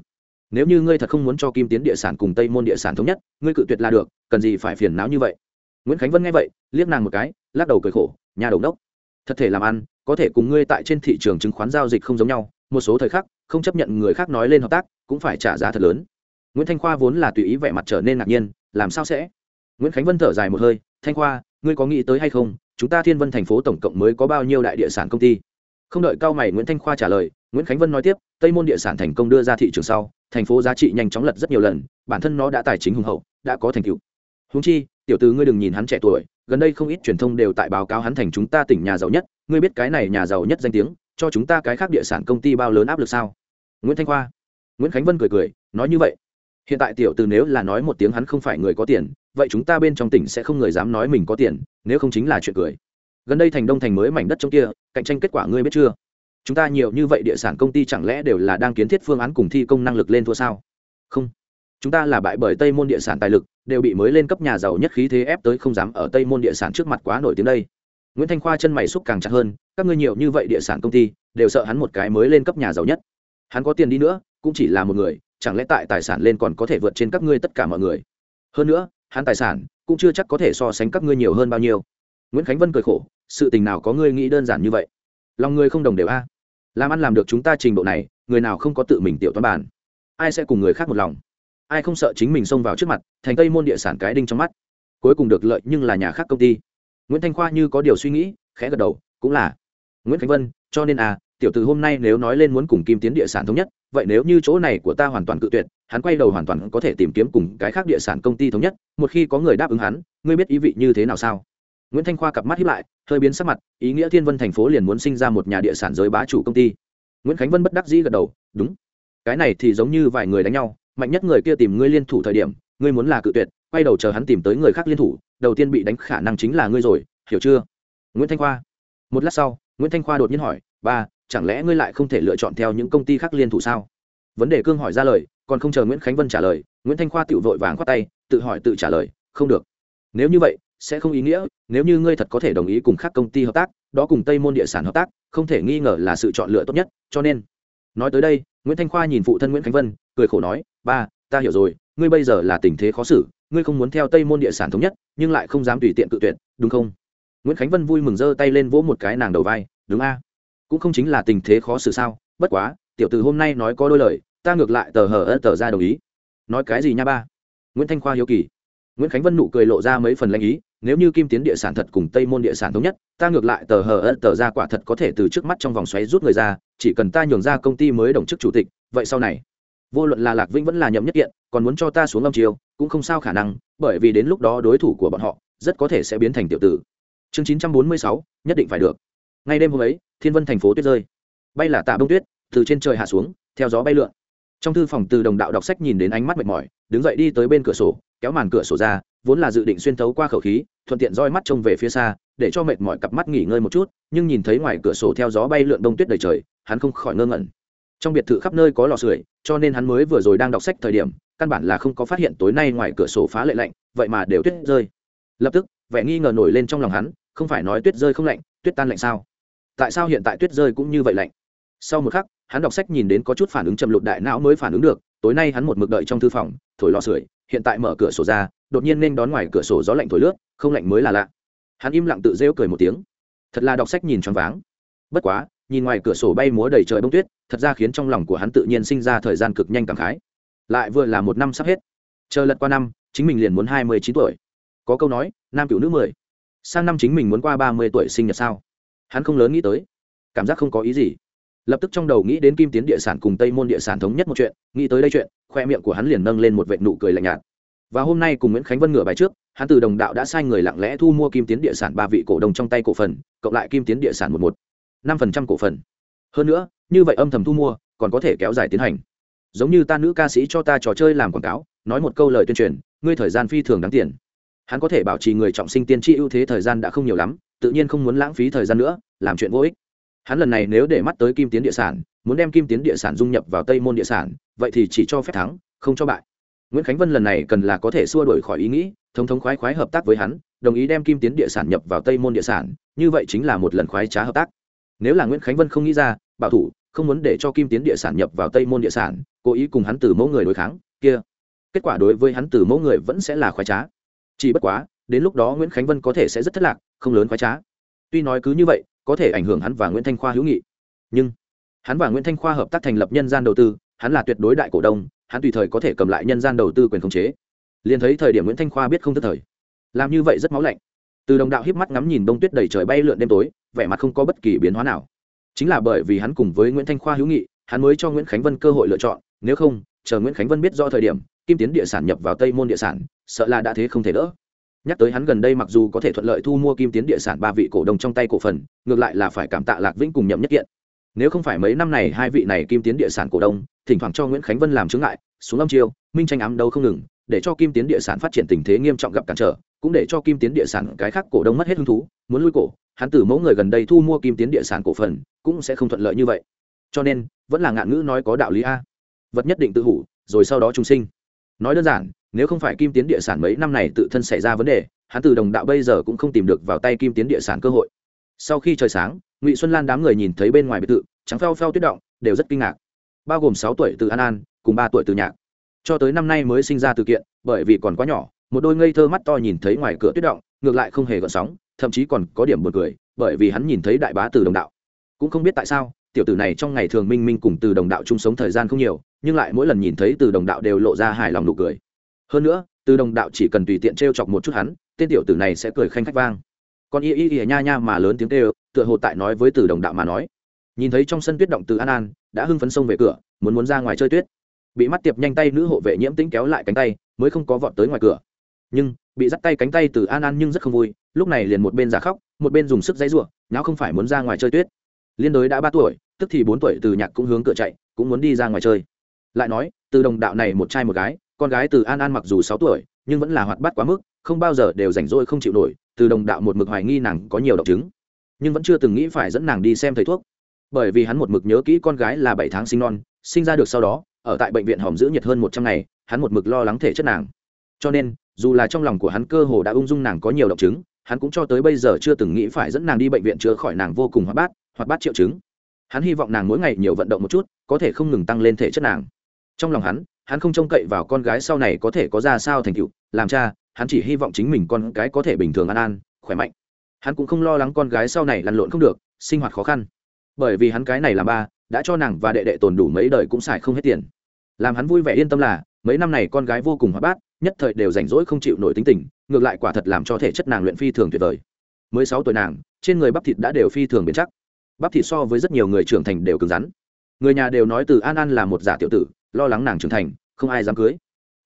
Nếu như ngươi thật không muốn cho kim tiến địa sản cùng tây môn địa sản thống nhất, ngươi cự tuyệt là được, cần gì phải phiền não như vậy? Nguyễn khánh vân nghe vậy, liếc nàng một cái, lắc đầu cười khổ, nhà đầu đốc, thật thể làm ăn, có thể cùng ngươi tại trên thị trường chứng khoán giao dịch không giống nhau, một số thời khắc, không chấp nhận người khác nói lên hợp tác, cũng phải trả giá thật lớn. Nguyễn thanh khoa vốn là tùy ý vẻ mặt trở nên ngạc nhiên làm sao sẽ? Nguyễn khánh vân thở dài một hơi, thanh khoa, ngươi có nghĩ tới hay không? Chúng ta thiên vân thành phố tổng cộng mới có bao nhiêu đại địa sản công ty? Không đợi cao mày nguyễn thanh khoa trả lời, nguyễn khánh vân nói tiếp, tây môn địa sản thành công đưa ra thị trường sau, thành phố giá trị nhanh chóng lật rất nhiều lần, bản thân nó đã tài chính hùng hậu, đã có thành tựu. Húng chi, tiểu từ ngươi đừng nhìn hắn trẻ tuổi, gần đây không ít truyền thông đều tại báo cáo hắn thành chúng ta tỉnh nhà giàu nhất, ngươi biết cái này nhà giàu nhất danh tiếng, cho chúng ta cái khác địa sản công ty bao lớn áp lực sao? Nguyễn thanh khoa. Nguyễn khánh vân cười cười, nói như vậy hiện tại tiểu từ nếu là nói một tiếng hắn không phải người có tiền, vậy chúng ta bên trong tỉnh sẽ không người dám nói mình có tiền, nếu không chính là chuyện cười. Gần đây thành đông thành mới mảnh đất trong kia, cạnh tranh kết quả ngươi biết chưa? Chúng ta nhiều như vậy địa sản công ty chẳng lẽ đều là đang kiến thiết phương án cùng thi công năng lực lên thua sao? Không. Chúng ta là bại bởi tây môn địa sản tài lực, đều bị mới lên cấp nhà giàu nhất khí thế ép tới không dám ở tây môn địa sản trước mặt quá nổi tiếng đây. Nguyễn thanh khoa chân mày xúc càng chặt hơn, các ngươi nhiều như vậy địa sản công ty, đều sợ hắn một cái mới lên cấp nhà giàu nhất. Hắn có tiền đi nữa, cũng chỉ là một người chẳng lẽ tại tài sản lên còn có thể vượt trên các ngươi tất cả mọi người? Hơn nữa, hắn tài sản cũng chưa chắc có thể so sánh các ngươi nhiều hơn bao nhiêu. Nguyễn khánh vân cười khổ, sự tình nào có ngươi nghĩ đơn giản như vậy? Lòng ngươi không đồng đều a. Làm ăn làm được chúng ta trình độ này, người nào không có tự mình tiểu toán bản ai sẽ cùng người khác một lòng? Ai không sợ chính mình xông vào trước mặt, thành tây môn địa sản cái đinh trong mắt? Cuối cùng được lợi nhưng là nhà khác công ty. Nguyễn thanh khoa như có điều suy nghĩ, khẽ gật đầu, cũng là nguyễn khánh vân, cho nên à tiểu từ hôm nay nếu nói lên muốn cùng kim tiến địa sản thống nhất, vậy nếu như chỗ này của ta hoàn toàn cự tuyệt, hắn quay đầu hoàn toàn có thể tìm kiếm cùng cái khác địa sản công ty thống nhất, một khi có người đáp ứng hắn, ngươi biết ý vị như thế nào sao? Nguyễn thanh khoa cặp mắt hiếp lại, hơi biến sắc mặt, ý nghĩa thiên vân thành phố liền muốn sinh ra một nhà địa sản giới bá chủ công ty. Nguyễn khánh vân bất đắc dĩ gật đầu, đúng. Cái này thì giống như vài người đánh nhau, mạnh nhất người kia tìm ngươi liên thủ thời điểm, ngươi muốn là cự tuyệt, quay đầu chờ hắn tìm tới người khác liên thủ, đầu tiên bị đánh khả năng chính là ngươi rồi, hiểu chưa? Nguyễn thanh khoa. Một lát sau nguyễn thanh khoa đột nhiên hỏi, ba, chẳng lẽ ngươi lại không thể lựa chọn theo những công ty khác liên thủ sao? Vấn đề cương hỏi ra lời, còn không chờ nguyễn khánh vân trả lời, nguyễn thanh khoa tự vội vàng khoát tay, tự hỏi tự trả lời, không được. Nếu như vậy, sẽ không ý nghĩa, nếu như ngươi thật có thể đồng ý cùng các công ty hợp tác, đó cùng tây môn địa sản hợp tác, không thể nghi ngờ là sự chọn lựa tốt nhất, cho nên. Nói tới đây, nguyễn thanh khoa nhìn phụ thân nguyễn khánh vân, cười khổ nói, ba, ta hiểu rồi, ngươi bây giờ là tình thế khó xử, ngươi không muốn theo tây môn địa sản thống nhất, nhưng lại không dám tùy tiện cự tuyệt, đúng không? Nguyễn khánh vân vui mừng giơ tay lên vỗ một cái nàng đầu vai đúng a? Cũng không chính là tình thế khó xử sao? Bất quá, tiểu từ hôm nay nói có đôi lời, ta ngược lại tờ hờ ơ tờ ra đồng ý. Nói cái gì nha ba? Nguyễn thanh khoa hiếu kỳ. Nguyễn khánh vân nụ cười lộ ra mấy phần lanh ý, nếu như kim tiến địa sản thật cùng tây môn địa sản thống nhất, ta ngược lại tờ hờ ơ tờ ra quả thật có thể từ trước mắt trong vòng xoáy rút người ra, chỉ cần ta nhường ra công ty mới đồng chức chủ tịch, vậy sau này, vô luận là lạc vĩnh vẫn là nhậm nhất kiện, còn muốn cho ta xuống âm chiều cũng không sao khả năng, bởi vì đến lúc đó đối thủ của bọn họ rất có thể sẽ biến thành tiểu tử. Chương chín trăm bốn mươi sáu, nhất định phải được ngay đêm hôm ấy, thiên vân thành phố tuyết rơi. Bay là tạ bông tuyết, từ trên trời hạ xuống, theo gió bay lượn. Trong thư phòng từ đồng đạo đọc sách nhìn đến ánh mắt mệt mỏi, đứng dậy đi tới bên cửa sổ, kéo màn cửa sổ ra, vốn là dự định xuyên thấu qua khẩu khí, thuận tiện roi mắt trông về phía xa, để cho mệt mỏi cặp mắt nghỉ ngơi một chút, nhưng nhìn thấy ngoài cửa sổ theo gió bay lượn đông tuyết đầy trời, hắn không khỏi ngơ ngẩn. Trong biệt thự khắp nơi có lò sưởi, cho nên hắn mới vừa rồi đang đọc sách thời điểm, căn bản là không có phát hiện tối nay ngoài cửa sổ phá lệ lạnh, vậy mà đều tuyết rơi. Lập tức, vẻ nghi ngờ nổi lên trong lòng hắn, không phải nói tuyết rơi không lạnh, tuyết tan lạnh sao? Tại sao hiện tại tuyết rơi cũng như vậy lạnh? Sau một khắc, hắn đọc sách nhìn đến có chút phản ứng chậm lụt đại não mới phản ứng được, tối nay hắn một mực đợi trong thư phòng, thổi lò sưởi, hiện tại mở cửa sổ ra, đột nhiên nên đón ngoài cửa sổ gió lạnh thổi lướt, không lạnh mới là lạ. Hắn im lặng tự rêu cười một tiếng. Thật là đọc sách nhìn choáng váng. Bất quá, nhìn ngoài cửa sổ bay múa đầy trời bông tuyết, thật ra khiến trong lòng của hắn tự nhiên sinh ra thời gian cực nhanh cảm khái. Lại vừa là một năm sắp hết. Chờ lật qua năm, chính mình liền muốn hai mươi chín tuổi. Có câu nói, nam cựu nữ mười. Sang năm chính mình muốn qua ba mươi tuổi sinh nhật sao? Hắn không lớn nghĩ tới. Cảm giác không có ý gì. Lập tức trong đầu nghĩ đến kim tiến địa sản cùng tây môn địa sản thống nhất một chuyện, nghĩ tới đây chuyện, khoe miệng của hắn liền nâng lên một vệ nụ cười lạnh nhạt. Và hôm nay cùng nguyễn khánh vân ngửa bài trước, hắn từ đồng đạo đã sai người lặng lẽ thu mua kim tiến địa sản ba vị cổ đông trong tay cổ phần, cộng lại kim tiến địa sản một một, năm phần trăm cổ phần. Hơn nữa, như vậy âm thầm thu mua, còn có thể kéo dài tiến hành. Giống như ta nữ ca sĩ cho ta trò chơi làm quảng cáo, nói một câu lời tuyên truyền, ngươi thời gian phi thường đáng tiền. Hắn có thể bảo trì người trọng sinh tiên tri ưu thế thời gian đã không nhiều lắm tự nhiên không muốn lãng phí thời gian nữa, làm chuyện vô ích. Hắn lần này nếu để mắt tới kim tiến địa sản, muốn đem kim tiến địa sản dung nhập vào tây môn địa sản, vậy thì chỉ cho phép thắng, không cho bại. Nguyễn khánh vân lần này cần là có thể xua đổi khỏi ý nghĩ, thống thống khoái khoái hợp tác với hắn, đồng ý đem kim tiến địa sản nhập vào tây môn địa sản, như vậy chính là một lần khoái trá hợp tác. Nếu là nguyễn khánh vân không nghĩ ra, bảo thủ, không muốn để cho kim tiến địa sản nhập vào tây môn địa sản, cố ý cùng hắn từ mẫu người đối kháng, kia. Kết quả đối với hắn từ mẫu người vẫn sẽ là khoái trá. Chỉ bất quá, đến lúc đó nguyễn khánh vân có thể sẽ rất thất lạc không lớn khoái trá. Tuy nói cứ như vậy, có thể ảnh hưởng hắn và nguyễn thanh khoa hữu nghị. Nhưng hắn và nguyễn thanh khoa hợp tác thành lập nhân gian đầu tư, hắn là tuyệt đối đại cổ đông, hắn tùy thời có thể cầm lại nhân gian đầu tư quyền khống chế. Liền thấy thời điểm nguyễn thanh khoa biết không tức thời. Làm như vậy rất máu lạnh. Từ đồng đạo híp mắt ngắm nhìn bông tuyết đầy trời bay lượn đêm tối, vẻ mặt không có bất kỳ biến hóa nào. Chính là bởi vì hắn cùng với nguyễn thanh khoa hữu nghị, hắn mới cho nguyễn khánh vân cơ hội lựa chọn, nếu không, chờ nguyễn khánh vân biết do thời điểm, kim tiến địa sản nhập vào tây môn địa sản, sợ là đã thế không thể đỡ nhắc tới hắn gần đây mặc dù có thể thuận lợi thu mua kim tiến địa sản ba vị cổ đông trong tay cổ phần, ngược lại là phải cảm tạ lạc vĩnh cùng nhậm nhất kiện. Nếu không phải mấy năm này hai vị này kim tiến địa sản cổ đông, thỉnh thoảng cho nguyễn khánh vân làm chứng ngại, xuống âm chiêu, minh tranh ám đâu không ngừng, để cho kim tiến địa sản phát triển tình thế nghiêm trọng gặp cản trở, cũng để cho kim tiến địa sản cái khác cổ đông mất hết hứng thú, muốn lui cổ, hắn từ mẫu người gần đây thu mua kim tiến địa sản cổ phần, cũng sẽ không thuận lợi như vậy. Cho nên, vẫn là ngạn ngữ nói có đạo lý a. Vật nhất định tự hủ, rồi sau đó trung sinh. Nói đơn giản nếu không phải kim tiến địa sản mấy năm này tự thân xảy ra vấn đề, hắn từ đồng đạo bây giờ cũng không tìm được vào tay kim tiến địa sản cơ hội. Sau khi trời sáng, ngụy xuân lan đám người nhìn thấy bên ngoài biệt thự, trắng phao phao tuyết động, đều rất kinh ngạc. Bao gồm sáu tuổi từ an an, cùng ba tuổi từ nhạc. Cho tới năm nay mới sinh ra từ kiện, bởi vì còn quá nhỏ, một đôi ngây thơ mắt to nhìn thấy ngoài cửa tuyết động, ngược lại không hề gợn sóng, thậm chí còn có điểm buồn cười, bởi vì hắn nhìn thấy đại bá từ đồng đạo. Cũng không biết tại sao, tiểu tử này trong ngày thường minh minh cùng từ đồng đạo chung sống thời gian không nhiều, nhưng lại mỗi lần nhìn thấy từ đồng đạo đều lộ ra hài lòng nụ cười hơn nữa, từ đồng đạo chỉ cần tùy tiện t r e o chọc một chút hắn, tên tiểu tử này sẽ cười khanh khách vang. Còn y y y nha nha mà lớn tiếng tê tựa hồ tại nói với từ đồng đạo mà nói. Nhìn thấy trong sân tuyết động từ an an, đã hưng phấn sông về cửa, muốn muốn ra ngoài chơi tuyết. Bị mắt tiệp nhanh tay nữ hộ vệ nhiễm tính kéo lại cánh tay, mới không có vọt tới ngoài cửa. Nhưng, bị dắt tay cánh tay từ an an nhưng rất không vui, lúc này liền một bên giả khóc, một bên dùng sức dãy ruộng nháo không phải muốn ra ngoài chơi tuyết. Liên đối đã ba tuổi, tức thì bốn tuổi từ nhạc cũng hướng cửa chạy, cũng muốn đi ra ngoài chơi. Lại nói, từ đồng đạo này một trai một gái con gái từ an an mặc dù sáu tuổi, nhưng vẫn là hoạt bát quá mức, không bao giờ đều rảnh rỗi không chịu nổi, từ đồng đạo một mực hoài nghi nàng có nhiều độc chứng. Nhưng vẫn chưa từng nghĩ phải dẫn nàng đi xem thầy thuốc. Bởi vì hắn một mực nhớ kỹ con gái là bảy tháng sinh non, sinh ra được sau đó, ở tại bệnh viện hòm giữ nhiệt hơn một trăm ngày, hắn một mực lo lắng thể chất nàng. Cho nên, dù là trong lòng của hắn cơ hồ đã ung dung nàng có nhiều động chứng, hắn cũng cho tới bây giờ chưa từng nghĩ phải dẫn nàng đi bệnh viện chữa khỏi nàng vô cùng hoạt bát hoạt bát triệu chứng. Hắn hy vọng nàng mỗi ngày nhiều vận động một chút, có thể không ngừng tăng lên thể chất nàng. Trong lòng hắn hắn không trông cậy vào con gái sau này có thể có ra sao thành tựu, làm cha, hắn chỉ hy vọng chính mình con cái có thể bình thường an an, khỏe mạnh. Hắn cũng không lo lắng con gái sau này lăn lộn không được, sinh hoạt khó khăn. Bởi vì hắn cái này làm ba, đã cho nàng và đệ đệ tồn đủ mấy đời cũng xài không hết tiền. Làm hắn vui vẻ yên tâm là, mấy năm này con gái vô cùng hoạt bát, nhất thời đều rảnh rỗi không chịu nổi tính tình, ngược lại quả thật làm cho thể chất nàng luyện phi thường tuyệt vời. Mới sáu tuổi nàng, trên người bắp thịt đã đều phi thường biến chắc. Bắp thịt so với rất nhiều người trưởng thành đều cứng rắn. Người nhà đều nói từ an an là một giả tiểu tử lo lắng nàng trưởng thành, không ai dám cưới.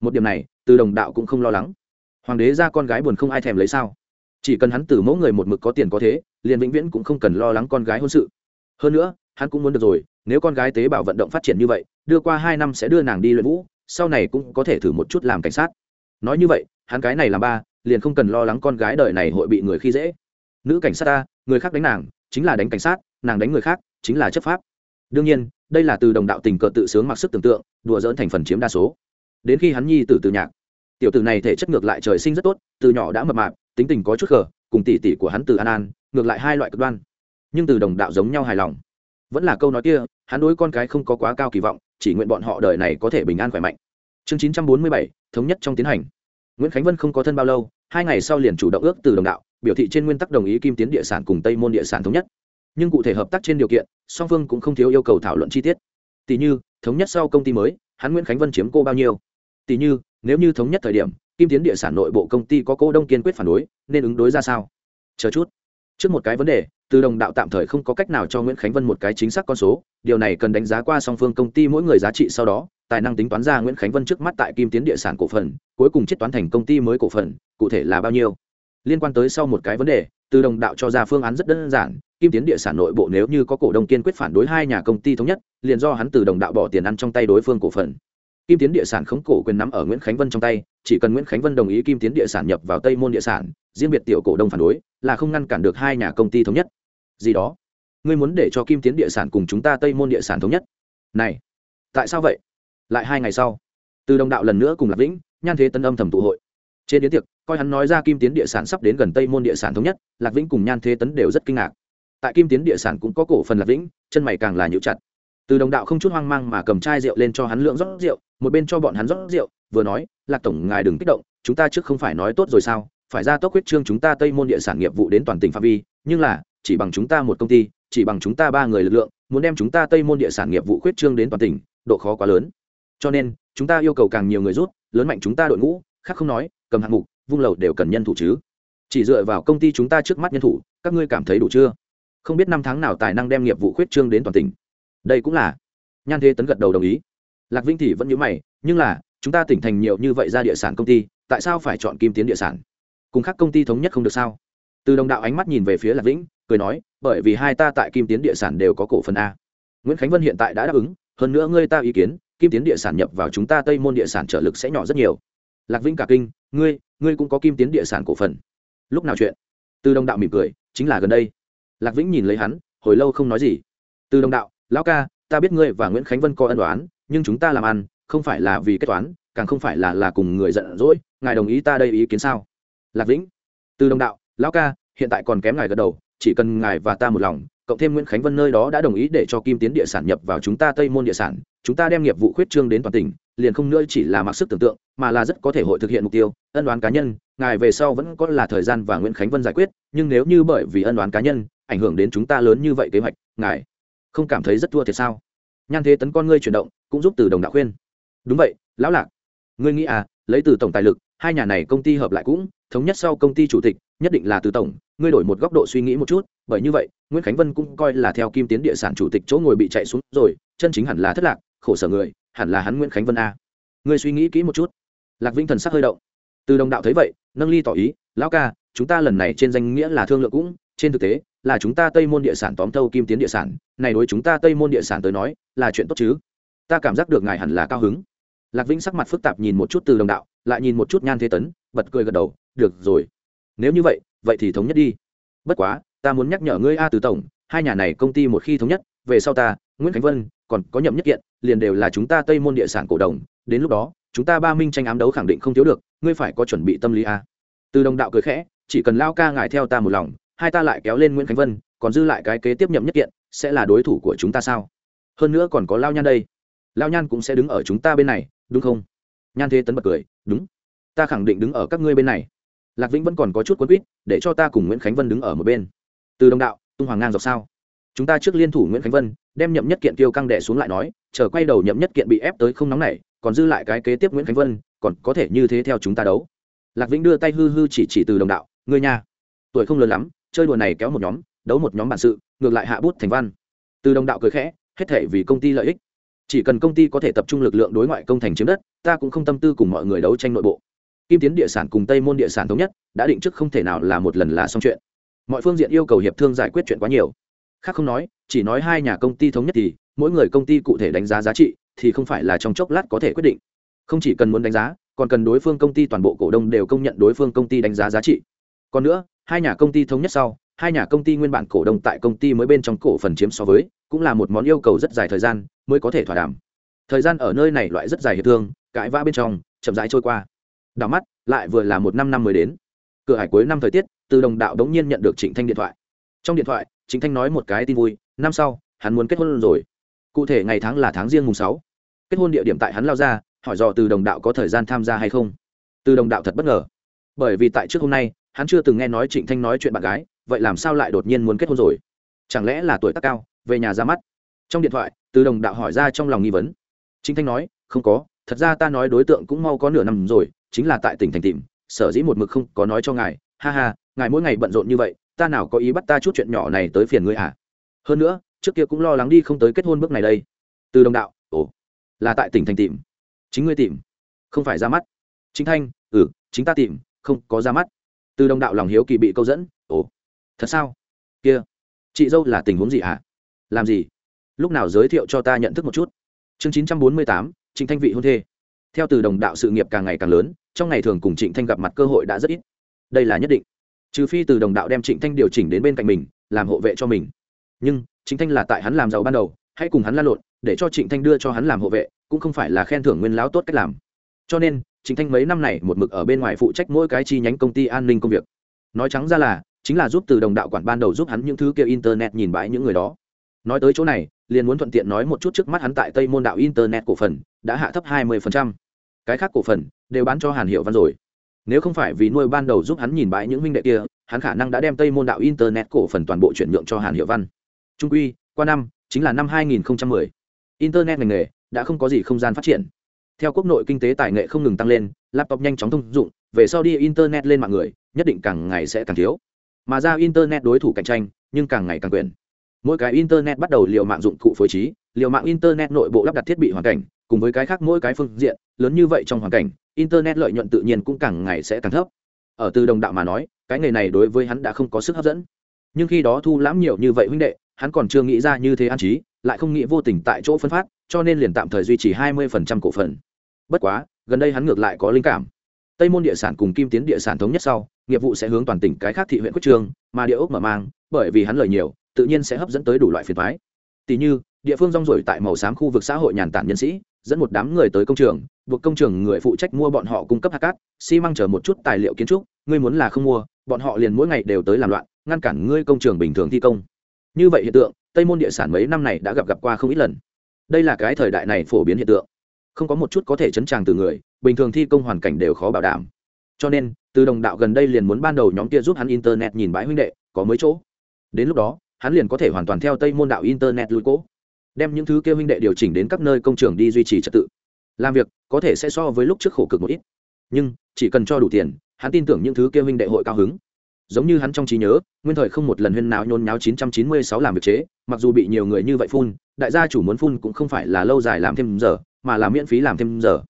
Một điểm này, từ đồng đạo cũng không lo lắng. Hoàng đế ra con gái buồn không ai thèm lấy sao? Chỉ cần hắn từ mẫu người một mực có tiền có thế, liền vĩnh viễn cũng không cần lo lắng con gái hôn sự. Hơn nữa, hắn cũng muốn được rồi, nếu con gái tế bào vận động phát triển như vậy, đưa qua hai năm sẽ đưa nàng đi luyện vũ, sau này cũng có thể thử một chút làm cảnh sát. Nói như vậy, hắn cái này làm ba, liền không cần lo lắng con gái đời này hội bị người khi dễ. Nữ cảnh sát ta người khác đánh nàng, chính là đánh cảnh sát, nàng đánh người khác, chính là chấp pháp. Đương nhiên đây là từ đồng đạo tình cờ tự sướng mặc sức tưởng tượng, đùa dỡn thành phần chiếm đa số. Đến khi hắn nhi tử từ nhạc, tiểu tử này thể chất ngược lại trời sinh rất tốt, từ nhỏ đã mập mạp, tính tình có chút khờ, cùng tỷ tỷ của hắn từ an an, ngược lại hai loại cực đoan. Nhưng từ đồng đạo giống nhau hài lòng. Vẫn là câu nói kia, hắn đối con cái không có quá cao kỳ vọng, chỉ nguyện bọn họ đời này có thể bình an khỏe mạnh. Chương chín trăm bốn mươi bảy, thống nhất trong tiến hành. Nguyễn khánh vân không có thân bao lâu, hai ngày sau liền chủ động ước từ đồng đạo, biểu thị trên nguyên tắc đồng ý kim tiến địa sản cùng tây môn địa sản thống nhất. Nhưng cụ thể hợp tác trên điều kiện song phương cũng không thiếu yêu cầu thảo luận chi tiết. Tỷ như, thống nhất sau công ty mới, hắn nguyễn khánh vân chiếm cô bao nhiêu? Tỷ như, nếu như thống nhất thời điểm, kim tiến địa sản nội bộ công ty có cô đông kiên quyết phản đối, nên ứng đối ra sao? Chờ chút. Trước một cái vấn đề, từ đồng đạo tạm thời không có cách nào cho nguyễn khánh vân một cái chính xác con số, điều này cần đánh giá qua song phương công ty mỗi người giá trị sau đó, tài năng tính toán ra nguyễn khánh vân trước mắt tại kim tiến địa sản cổ phần, cuối cùng chiết toán thành công ty mới cổ phần, cụ thể là bao nhiêu? Liên quan tới sau một cái vấn đề từ đồng đạo cho ra phương án rất đơn giản, kim tiến địa sản nội bộ nếu như có cổ đông kiên quyết phản đối hai nhà công ty thống nhất, liền do hắn từ đồng đạo bỏ tiền ăn trong tay đối phương cổ phần. Kim tiến địa sản khống cổ quyền nắm ở nguyễn khánh vân trong tay, chỉ cần nguyễn khánh vân đồng ý kim tiến địa sản nhập vào tây môn địa sản, riêng biệt tiểu cổ đông phản đối, là không ngăn cản được hai nhà công ty thống nhất. Gì đó? Ngươi muốn để cho kim tiến địa sản cùng chúng ta tây môn địa sản thống nhất? Này, tại sao vậy? Lại hai ngày sau, từ đồng đạo lần nữa cùng lạc vĩnh, nhan thế tân âm thầm tụ hội trên đến tiệc, coi hắn nói ra kim tiến địa sản sắp đến gần tây môn địa sản thống nhất, lạc vĩnh cùng nhan thế tấn đều rất kinh ngạc. Tại kim tiến địa sản cũng có cổ phần lạc vĩnh, chân mày càng là nhũ chặt. Từ đồng đạo không chút hoang mang mà cầm chai rượu lên cho hắn lượng rót rượu, một bên cho bọn hắn rót rượu, vừa nói, lạc tổng, ngài đừng kích động, chúng ta trước không phải nói tốt rồi sao? Phải ra tốc huyết trương chúng ta tây môn địa sản nghiệp vụ đến toàn tỉnh phạm vi, nhưng là, chỉ bằng chúng ta một công ty, chỉ bằng chúng ta ba người lực lượng, muốn đem chúng ta tây môn địa sản nghiệp vụ khuyết trương đến toàn tỉnh, độ khó quá lớn. Cho nên, chúng ta yêu cầu càng nhiều người rút, lớn mạnh chúng ta đội ngũ, khác không nói cầm hạng mục, vung lầu đều cần nhân thủ chứ. Chỉ dựa vào công ty chúng ta trước mắt nhân thủ, các ngươi cảm thấy đủ chưa? Không biết năm tháng nào tài năng đem nghiệp vụ khuyết trương đến toàn tỉnh. Đây cũng là. Nhan thế tấn gật đầu đồng ý. Lạc vinh thì vẫn nhớ mày, nhưng là, chúng ta tỉnh thành nhiều như vậy ra địa sản công ty, tại sao phải chọn kim tiến địa sản? Cùng các công ty thống nhất không được sao? Từ đồng đạo ánh mắt nhìn về phía lạc vĩnh, cười nói, bởi vì hai ta tại kim tiến địa sản đều có cổ phần a. Nguyễn khánh vân hiện tại đã đáp ứng, hơn nữa ngươi ta ý kiến, kim tiến địa sản nhập vào chúng ta tây môn địa sản trợ lực sẽ nhỏ rất nhiều lạc vĩnh cả kinh, ngươi ngươi cũng có kim tiến địa sản cổ phần. Lúc nào chuyện? Từ đồng đạo mỉm cười, chính là gần đây. Lạc vĩnh nhìn lấy hắn, hồi lâu không nói gì. Từ đồng đạo, lão ca, ta biết ngươi và nguyễn khánh vân có ân đoán nhưng chúng ta làm ăn, không phải là vì kết toán, càng không phải là là cùng người giận dỗi, ngài đồng ý ta đây ý kiến sao? Lạc vĩnh, từ đồng đạo, lão ca, hiện tại còn kém ngài gật đầu, chỉ cần ngài và ta một lòng cộng thêm nguyễn khánh vân nơi đó đã đồng ý để cho kim tiến địa sản nhập vào chúng ta tây môn địa sản chúng ta đem nghiệp vụ khuyết trương đến toàn tỉnh liền không nữa chỉ là mặc sức tưởng tượng mà là rất có thể hội thực hiện mục tiêu ân đoán cá nhân ngài về sau vẫn có là thời gian và nguyễn khánh vân giải quyết nhưng nếu như bởi vì ân đoán cá nhân ảnh hưởng đến chúng ta lớn như vậy kế hoạch ngài không cảm thấy rất thua thiệt sao nhan thế tấn con ngươi chuyển động cũng giúp từ đồng đạo khuyên đúng vậy lão lạc ngươi nghĩ à lấy từ tổng tài lực hai nhà này công ty hợp lại cũng thống nhất sau công ty chủ tịch nhất định là từ tổng, ngươi đổi một góc độ suy nghĩ một chút, bởi như vậy, nguyễn khánh vân cũng coi là theo kim tiến địa sản chủ tịch chỗ ngồi bị chạy xuống rồi, chân chính hẳn là thất lạc, khổ sở người, hẳn là hắn nguyễn khánh vân a. Ngươi suy nghĩ kỹ một chút. Lạc vĩnh thần sắc hơi động. Từ đồng đạo thấy vậy, nâng ly tỏ ý, lão ca, chúng ta lần này trên danh nghĩa là thương lượng cũng, trên thực tế, là chúng ta tây môn địa sản tóm thâu kim tiến địa sản, này đối chúng ta tây môn địa sản tới nói, là chuyện tốt chứ? Ta cảm giác được ngài hẳn là cao hứng. Lạc vĩnh sắc mặt phức tạp nhìn một chút từ đồng đạo, lại nhìn một chút nhan thế tấn, bật cười gật đầu, được rồi nếu như vậy vậy thì thống nhất đi. Bất quá, ta muốn nhắc nhở ngươi a từ tổng, hai nhà này công ty một khi thống nhất, về sau ta, nguyễn khánh vân, còn có nhậm nhất kiện, liền đều là chúng ta tây môn địa sản cổ đồng. Đến lúc đó, chúng ta ba minh tranh ám đấu khẳng định không thiếu được, ngươi phải có chuẩn bị tâm lý a. Từ đồng đạo cười khẽ, chỉ cần lao ca ngài theo ta một lòng, hai ta lại kéo lên nguyễn khánh vân, còn dư lại cái kế tiếp nhậm nhất kiện, sẽ là đối thủ của chúng ta sao? Hơn nữa còn có lao nhan đây. Lao nhan cũng sẽ đứng ở chúng ta bên này, đúng không? Nhan thế tấn bật cười, đúng. Ta khẳng định đứng ở các ngươi bên này lạc vĩnh vẫn còn có chút quấn quýt để cho ta cùng nguyễn khánh vân đứng ở một bên. Từ đồng đạo tung hoàng ngang dọc sao? Chúng ta trước liên thủ nguyễn khánh vân đem nhậm nhất kiện tiêu căng đẻ xuống lại nói chờ quay đầu nhậm nhất kiện bị ép tới không nóng này còn dư lại cái kế tiếp nguyễn khánh vân còn có thể như thế theo chúng ta đấu. Lạc vĩnh đưa tay hư hư chỉ chỉ từ đồng đạo người nhà, tuổi không lớn lắm chơi đùa này kéo một nhóm đấu một nhóm bản sự ngược lại hạ bút thành văn. Từ đồng đạo cười khẽ hết thể vì công ty lợi ích. Chỉ cần công ty có thể tập trung lực lượng đối ngoại công thành chiếm đất ta cũng không tâm tư cùng mọi người đấu tranh nội bộ kim tiến địa sản cùng tây môn địa sản thống nhất, đã định trước không thể nào là một lần là xong chuyện. Mọi phương diện yêu cầu hiệp thương giải quyết chuyện quá nhiều. Khác không nói, chỉ nói hai nhà công ty thống nhất thì, mỗi người công ty cụ thể đánh giá giá trị thì không phải là trong chốc lát có thể quyết định. Không chỉ cần muốn đánh giá, còn cần đối phương công ty toàn bộ cổ đông đều công nhận đối phương công ty đánh giá giá trị. Còn nữa, hai nhà công ty thống nhất sau, hai nhà công ty nguyên bản cổ đông tại công ty mới bên trong cổ phần chiếm so với, cũng là một món yêu cầu rất dài thời gian mới có thể thỏa đàm. Thời gian ở nơi này loại rất dài hiệp thương, cãi vã bên trong, chậm rãi trôi qua đảo mắt, lại vừa là một năm năm mới đến. Cửa hải cuối năm thời tiết, từ đồng đạo đống nhiên nhận được trịnh thanh điện thoại. Trong điện thoại, trịnh thanh nói một cái tin vui, năm sau, hắn muốn kết hôn rồi. Cụ thể ngày tháng là tháng riêng mùng sáu. Kết hôn địa điểm tại hắn lao ra, hỏi dò từ đồng đạo có thời gian tham gia hay không. Từ đồng đạo thật bất ngờ. Bởi vì tại trước hôm nay, hắn chưa từng nghe nói trịnh thanh nói chuyện bạn gái, vậy làm sao lại đột nhiên muốn kết hôn rồi? Chẳng lẽ là tuổi tác cao, về nhà ra mắt? Trong điện thoại, từ đồng đạo hỏi ra trong lòng nghi vấn. Trịnh thanh nói, không có, thật ra ta nói đối tượng cũng mau có nửa năm rồi chính là tại tỉnh thành tìm, sở dĩ một mực không có nói cho ngài, ha ha, ngài mỗi ngày bận rộn như vậy, ta nào có ý bắt ta chút chuyện nhỏ này tới phiền ngươi à? Hơn nữa, trước kia cũng lo lắng đi không tới kết hôn bước này đây. Từ đồng đạo, ồ, là tại tỉnh thành tìm. Chính ngươi tìm, không phải ra mắt. Chính thanh ừ chính ta tìm, không có ra mắt. Từ đồng đạo lòng hiếu kỳ bị câu dẫn, ồ, thật sao? Kia, chị dâu là tình huống gì hả à? làm gì? Lúc nào giới thiệu cho ta nhận thức một chút? Chương chín trăm bốn mươi tám, trịnh thanh vị hôn thê theo từ đồng đạo sự nghiệp càng ngày càng lớn, trong ngày thường cùng trịnh thanh gặp mặt cơ hội đã rất ít. Đây là nhất định. Trừ phi từ đồng đạo đem trịnh thanh điều chỉnh đến bên cạnh mình, làm hộ vệ cho mình. Nhưng, trịnh thanh là tại hắn làm giàu ban đầu, hãy cùng hắn la lộn, để cho trịnh thanh đưa cho hắn làm hộ vệ, cũng không phải là khen thưởng nguyên láo tốt cách làm. Cho nên, trịnh thanh mấy năm này một mực ở bên ngoài phụ trách mỗi cái chi nhánh công ty an ninh công việc. Nói trắng ra là, chính là giúp từ đồng đạo quản ban đầu giúp hắn những thứ kia internet nhìn bãi những người đó. Nói tới chỗ này, liền muốn thuận tiện nói một chút trước mắt hắn tại tây môn đạo internet cổ phần, đã hạ thấp 20% cái khác cổ phần đều bán cho hàn hiệu văn rồi. Nếu không phải vì nuôi ban đầu giúp hắn nhìn bãi những huynh đệ kia, hắn khả năng đã đem tây môn đạo internet cổ phần toàn bộ chuyển nhượng cho hàn hiệu văn. Trung quy, qua năm, chính là năm 2010. internet ngành nghề đã không có gì không gian phát triển. Theo quốc nội kinh tế tài nghệ không ngừng tăng lên, laptop nhanh chóng thông dụng, về sau đi internet lên mạng người, nhất định càng ngày sẽ càng thiếu. Mà ra internet đối thủ cạnh tranh, nhưng càng ngày càng quyền. Mỗi cái internet bắt đầu liều mạng dụng cụ phối trí, liều mạng internet nội bộ lắp đặt thiết bị hoàn cảnh cùng với cái khác mỗi cái phương diện, lớn như vậy trong hoàn cảnh, internet lợi nhuận tự nhiên cũng càng ngày sẽ càng thấp. Ở từ đồng đạo mà nói, cái nghề này đối với hắn đã không có sức hấp dẫn. Nhưng khi đó thu lãm nhiều như vậy huynh đệ, hắn còn chưa nghĩ ra như thế an trí, lại không nghĩ vô tình tại chỗ phân phát, cho nên liền tạm thời duy trì hai mươi cổ phần. Bất quá, gần đây hắn ngược lại có linh cảm. Tây môn địa sản cùng kim tiến địa sản thống nhất sau, nghiệp vụ sẽ hướng toàn tỉnh cái khác thị huyện quyết trường, mà địa ốc mở mang, bởi vì hắn lời nhiều, tự nhiên sẽ hấp dẫn tới đủ loại phiền thoái tỷ như, địa phương rong rổi tại màu xám khu vực xã hội nhàn tản nhân sĩ dẫn một đám người tới công trường, buộc công trường người phụ trách mua bọn họ cung cấp hạt cát, xi măng chở một chút tài liệu kiến trúc, ngươi muốn là không mua, bọn họ liền mỗi ngày đều tới làm loạn, ngăn cản ngươi công trường bình thường thi công. Như vậy hiện tượng, tây môn địa sản mấy năm này đã gặp gặp qua không ít lần. Đây là cái thời đại này phổ biến hiện tượng. Không có một chút có thể chấn tràng từ người, bình thường thi công hoàn cảnh đều khó bảo đảm. Cho nên, từ đồng đạo gần đây liền muốn ban đầu nhóm kia giúp hắn internet nhìn bãi huynh đệ, có mấy chỗ. Đến lúc đó, hắn liền có thể hoàn toàn theo tây môn đạo internet lui cố đem những thứ kia huynh đệ điều chỉnh đến các nơi công trường đi duy trì trật tự. Làm việc, có thể sẽ so với lúc trước khổ cực một ít. Nhưng, chỉ cần cho đủ tiền, hắn tin tưởng những thứ kia huynh đệ hội cao hứng. Giống như hắn trong trí nhớ, nguyên thời không một lần huyên nào nhôn nháo 996 làm việc chế, mặc dù bị nhiều người như vậy phun, đại gia chủ muốn phun cũng không phải là lâu dài làm thêm giờ, mà là miễn phí làm thêm giờ.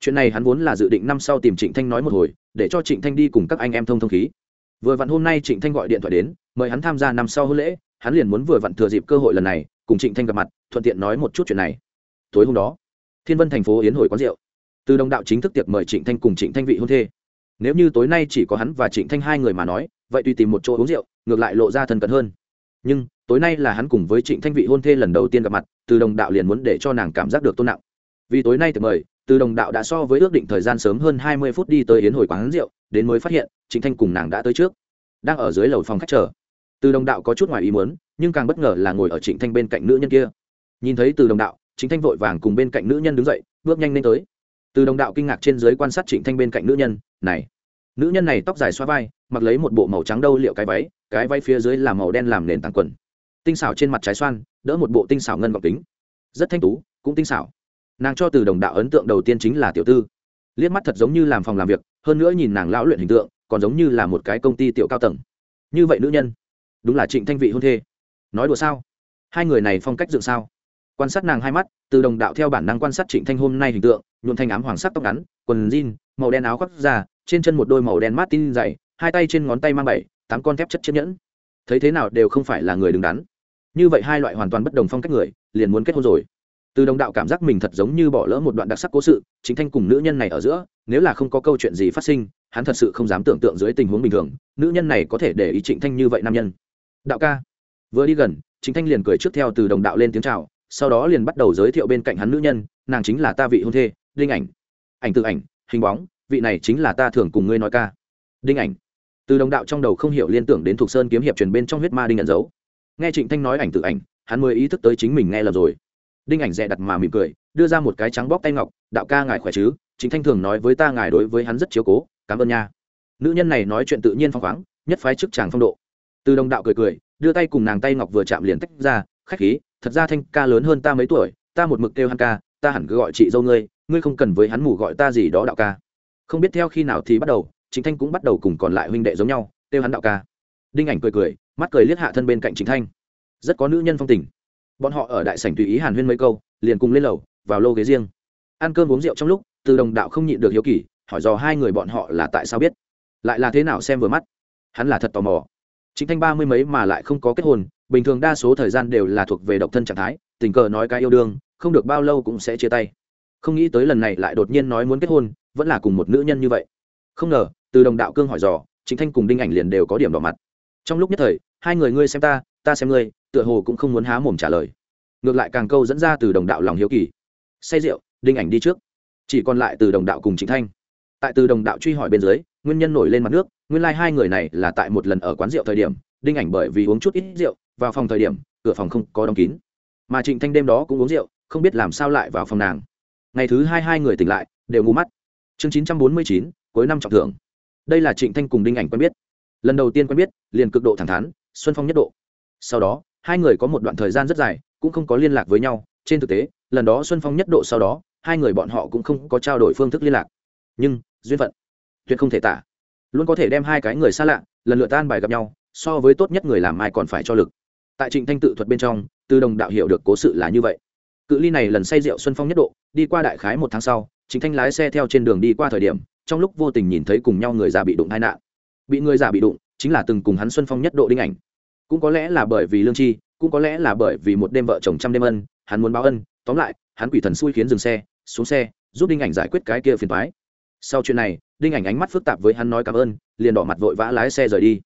Chuyện này hắn vốn là dự định năm sau tìm trịnh thanh nói một hồi, để cho trịnh thanh đi cùng các anh em thông thông khí. Vừa vặn hôm nay trịnh thanh gọi điện thoại đến, mời hắn tham gia năm sau hôn lễ, hắn liền muốn vừa vặn thừa dịp cơ hội lần này, cùng trịnh thanh gặp mặt thuận tiện nói một chút chuyện này. Tối hôm đó, thiên vân thành phố yến hồi quán rượu. Từ đồng đạo chính thức tiệc mời trịnh thanh cùng trịnh thanh vị hôn thê. Nếu như tối nay chỉ có hắn và trịnh thanh hai người mà nói, vậy tùy tìm một chỗ uống rượu, ngược lại lộ ra thân cận hơn. Nhưng, tối nay là hắn cùng với trịnh thanh vị hôn thê lần đầu tiên gặp mặt, từ đồng đạo liền muốn để cho nàng cảm giác được tôn nặng. Vì tối nay tiệc mời, từ đồng đạo đã so với ước định thời gian sớm hơn hai mươi phút đi tới yến hồi quán rượu, đến mới phát hiện, trịnh thanh cùng nàng đã tới trước. Đang ở dưới lầu phòng khách chờ. Từ đồng đạo có chút ngoài ý muốn, nhưng càng bất ngờ là ngồi ở trịnh thanh bên cạnh nữ nhân kia nhìn thấy từ đồng đạo, trịnh thanh vội vàng cùng bên cạnh nữ nhân đứng dậy, bước nhanh lên tới. Từ đồng đạo kinh ngạc trên dưới quan sát trịnh thanh bên cạnh nữ nhân, này, nữ nhân này tóc dài xoa vai, mặc lấy một bộ màu trắng đâu liệu cái váy cái váy phía dưới là màu đen làm nền tảng quần. Tinh xảo trên mặt trái xoan, đỡ một bộ tinh xảo ngân gọc kính. Rất thanh tú, cũng tinh xảo. Nàng cho từ đồng đạo ấn tượng đầu tiên chính là tiểu tư. Liếc mắt thật giống như làm phòng làm việc, hơn nữa nhìn nàng lão luyện hình tượng, còn giống như là một cái công ty tiểu cao tầng. Như vậy nữ nhân, đúng là trịnh thanh vị hôn thê. Nói đùa sao? Hai người này phong cách dựng sao? Quan sát nàng hai mắt, từ đồng đạo theo bản năng quan sát trịnh thanh hôm nay hình tượng, nhuộm thanh ám hoàng sắc tóc ngắn, quần jean, màu đen áo khoác da trên chân một đôi màu đen mát tin dày, hai tay trên ngón tay mang bảy, tám con thép chất chiếc nhẫn. Thấy thế nào đều không phải là người đứng đắn. Như vậy hai loại hoàn toàn bất đồng phong cách người, liền muốn kết hôn rồi. Từ đồng đạo cảm giác mình thật giống như bỏ lỡ một đoạn đặc sắc cố sự chính thanh cùng nữ nhân này ở giữa, nếu là không có câu chuyện gì phát sinh, hắn thật sự không dám tưởng tượng dưới tình huống bình thường, nữ nhân này có thể để ý trịnh thanh như vậy nam nhân. Đạo ca. Vừa đi gần chính thanh liền cười trước theo từ đồng đạo lên tiếng chào sau đó liền bắt đầu giới thiệu bên cạnh hắn nữ nhân, nàng chính là ta vị hôn thê, đinh ảnh. Ảnh tự ảnh, hình bóng, vị này chính là ta thường cùng ngươi nói ca. Đinh ảnh. Từ đồng đạo trong đầu không hiểu liên tưởng đến thuộc sơn kiếm hiệp truyền bên trong huyết ma đinh nhận dấu nghe trịnh thanh nói ảnh tự ảnh, hắn mới ý thức tới chính mình nghe lầm rồi. Đinh ảnh dè đặt mà mỉm cười, đưa ra một cái trắng bóc tay ngọc, đạo ca ngài khỏe chứ? Chính thanh thường nói với ta ngài đối với hắn rất chiếu cố, cảm ơn nha. Nữ nhân này nói chuyện tự nhiên phong khoáng, nhất phái chức chàng phong độ. Từ đồng đạo cười cười, đưa tay cùng nàng tay ngọc vừa chạm liền tách ra, khách khí thật ra thanh ca lớn hơn ta mấy tuổi, ta một mực kêu hắn ca, ta hẳn cứ gọi chị dâu ngươi ngươi không cần với hắn mù gọi ta gì đó đạo ca. Không biết theo khi nào thì bắt đầu chính thanh cũng bắt đầu cùng còn lại huynh đệ giống nhau, kêu hắn đạo ca. Đinh ảnh cười cười, mắt cười liếc hạ thân bên cạnh chính thanh. Rất có nữ nhân phong tình. Bọn họ ở đại sảnh tùy ý hàn huyên mấy câu, liền cùng lên lầu, vào lô ghế riêng. Ăn cơm uống rượu trong lúc, từ đồng đạo không nhịn được hiếu kỳ, hỏi dò hai người bọn họ là tại sao biết. Lại là thế nào xem vừa mắt. Hắn là thật tò mò. Chính thanh ba mươi mấy mà lại không có kết hôn bình thường đa số thời gian đều là thuộc về độc thân trạng thái, tình cờ nói cái yêu đương, không được bao lâu cũng sẽ chia tay. Không nghĩ tới lần này lại đột nhiên nói muốn kết hôn, vẫn là cùng một nữ nhân như vậy. Không ngờ, từ đồng đạo cương hỏi dò chính thanh cùng đinh ảnh liền đều có điểm đỏ mặt. Trong lúc nhất thời, hai người ngươi xem ta ta xem ngươi, tựa hồ cũng không muốn há mồm trả lời. Ngược lại càng câu dẫn ra từ đồng đạo lòng hiếu kỳ. Say rượu, đinh ảnh đi trước. Chỉ còn lại từ đồng đạo cùng chính thanh. Tại từ đồng đạo truy hỏi bên dưới, nguyên nhân nổi lên mặt nước, nguyên lai、like、hai người này là tại một lần ở quán rượu thời điểm, đinh ảnh bởi vì uống chút ít rượu vào phòng thời điểm, cửa phòng không có đóng kín. Mà trịnh thanh đêm đó cũng uống rượu, không biết làm sao lại vào phòng nàng. Ngày thứ hai hai người tỉnh lại, đều ngu mắt. Chương chín trăm bốn mươi chín, cuối năm trọng thưởng. Đây là trịnh thanh cùng đinh ảnh quen biết. Lần đầu tiên quen biết, liền cực độ thẳng thắn, xuân phong nhất độ. Sau đó, hai người có một đoạn thời gian rất dài, cũng không có liên lạc với nhau. Trên thực tế, lần đó xuân phong nhất độ sau đó, hai người bọn họ cũng không có trao đổi phương thức liên lạc. Nhưng, duyên phận, tuyệt không thể tả. Luôn có thể đem hai cái người xa lạ, lần lượt tan bài gặp nhau, so với tốt nhất người làm ai còn phải cho lực tại trịnh thanh tự thuật bên trong, từ đồng đạo hiểu được cố sự là như vậy. Cự ly này lần say rượu xuân phong nhất độ, đi qua đại khái một tháng sau, Trịnh thanh lái xe theo trên đường đi qua thời điểm, trong lúc vô tình nhìn thấy cùng nhau người già bị đụng tai nạn. Bị người già bị đụng, chính là từng cùng hắn xuân phong nhất độ đinh ảnh. Cũng có lẽ là bởi vì lương chi, cũng có lẽ là bởi vì một đêm vợ chồng trăm đêm ân, hắn muốn báo ân, tóm lại, hắn quỷ thần xui khiến dừng xe, xuống xe, giúp đinh ảnh giải quyết cái kia phiền toái. Sau chuyện này, đinh ảnh ánh mắt phức tạp với hắn nói cảm ơn, liền đỏ mặt vội vã lái xe rời đi.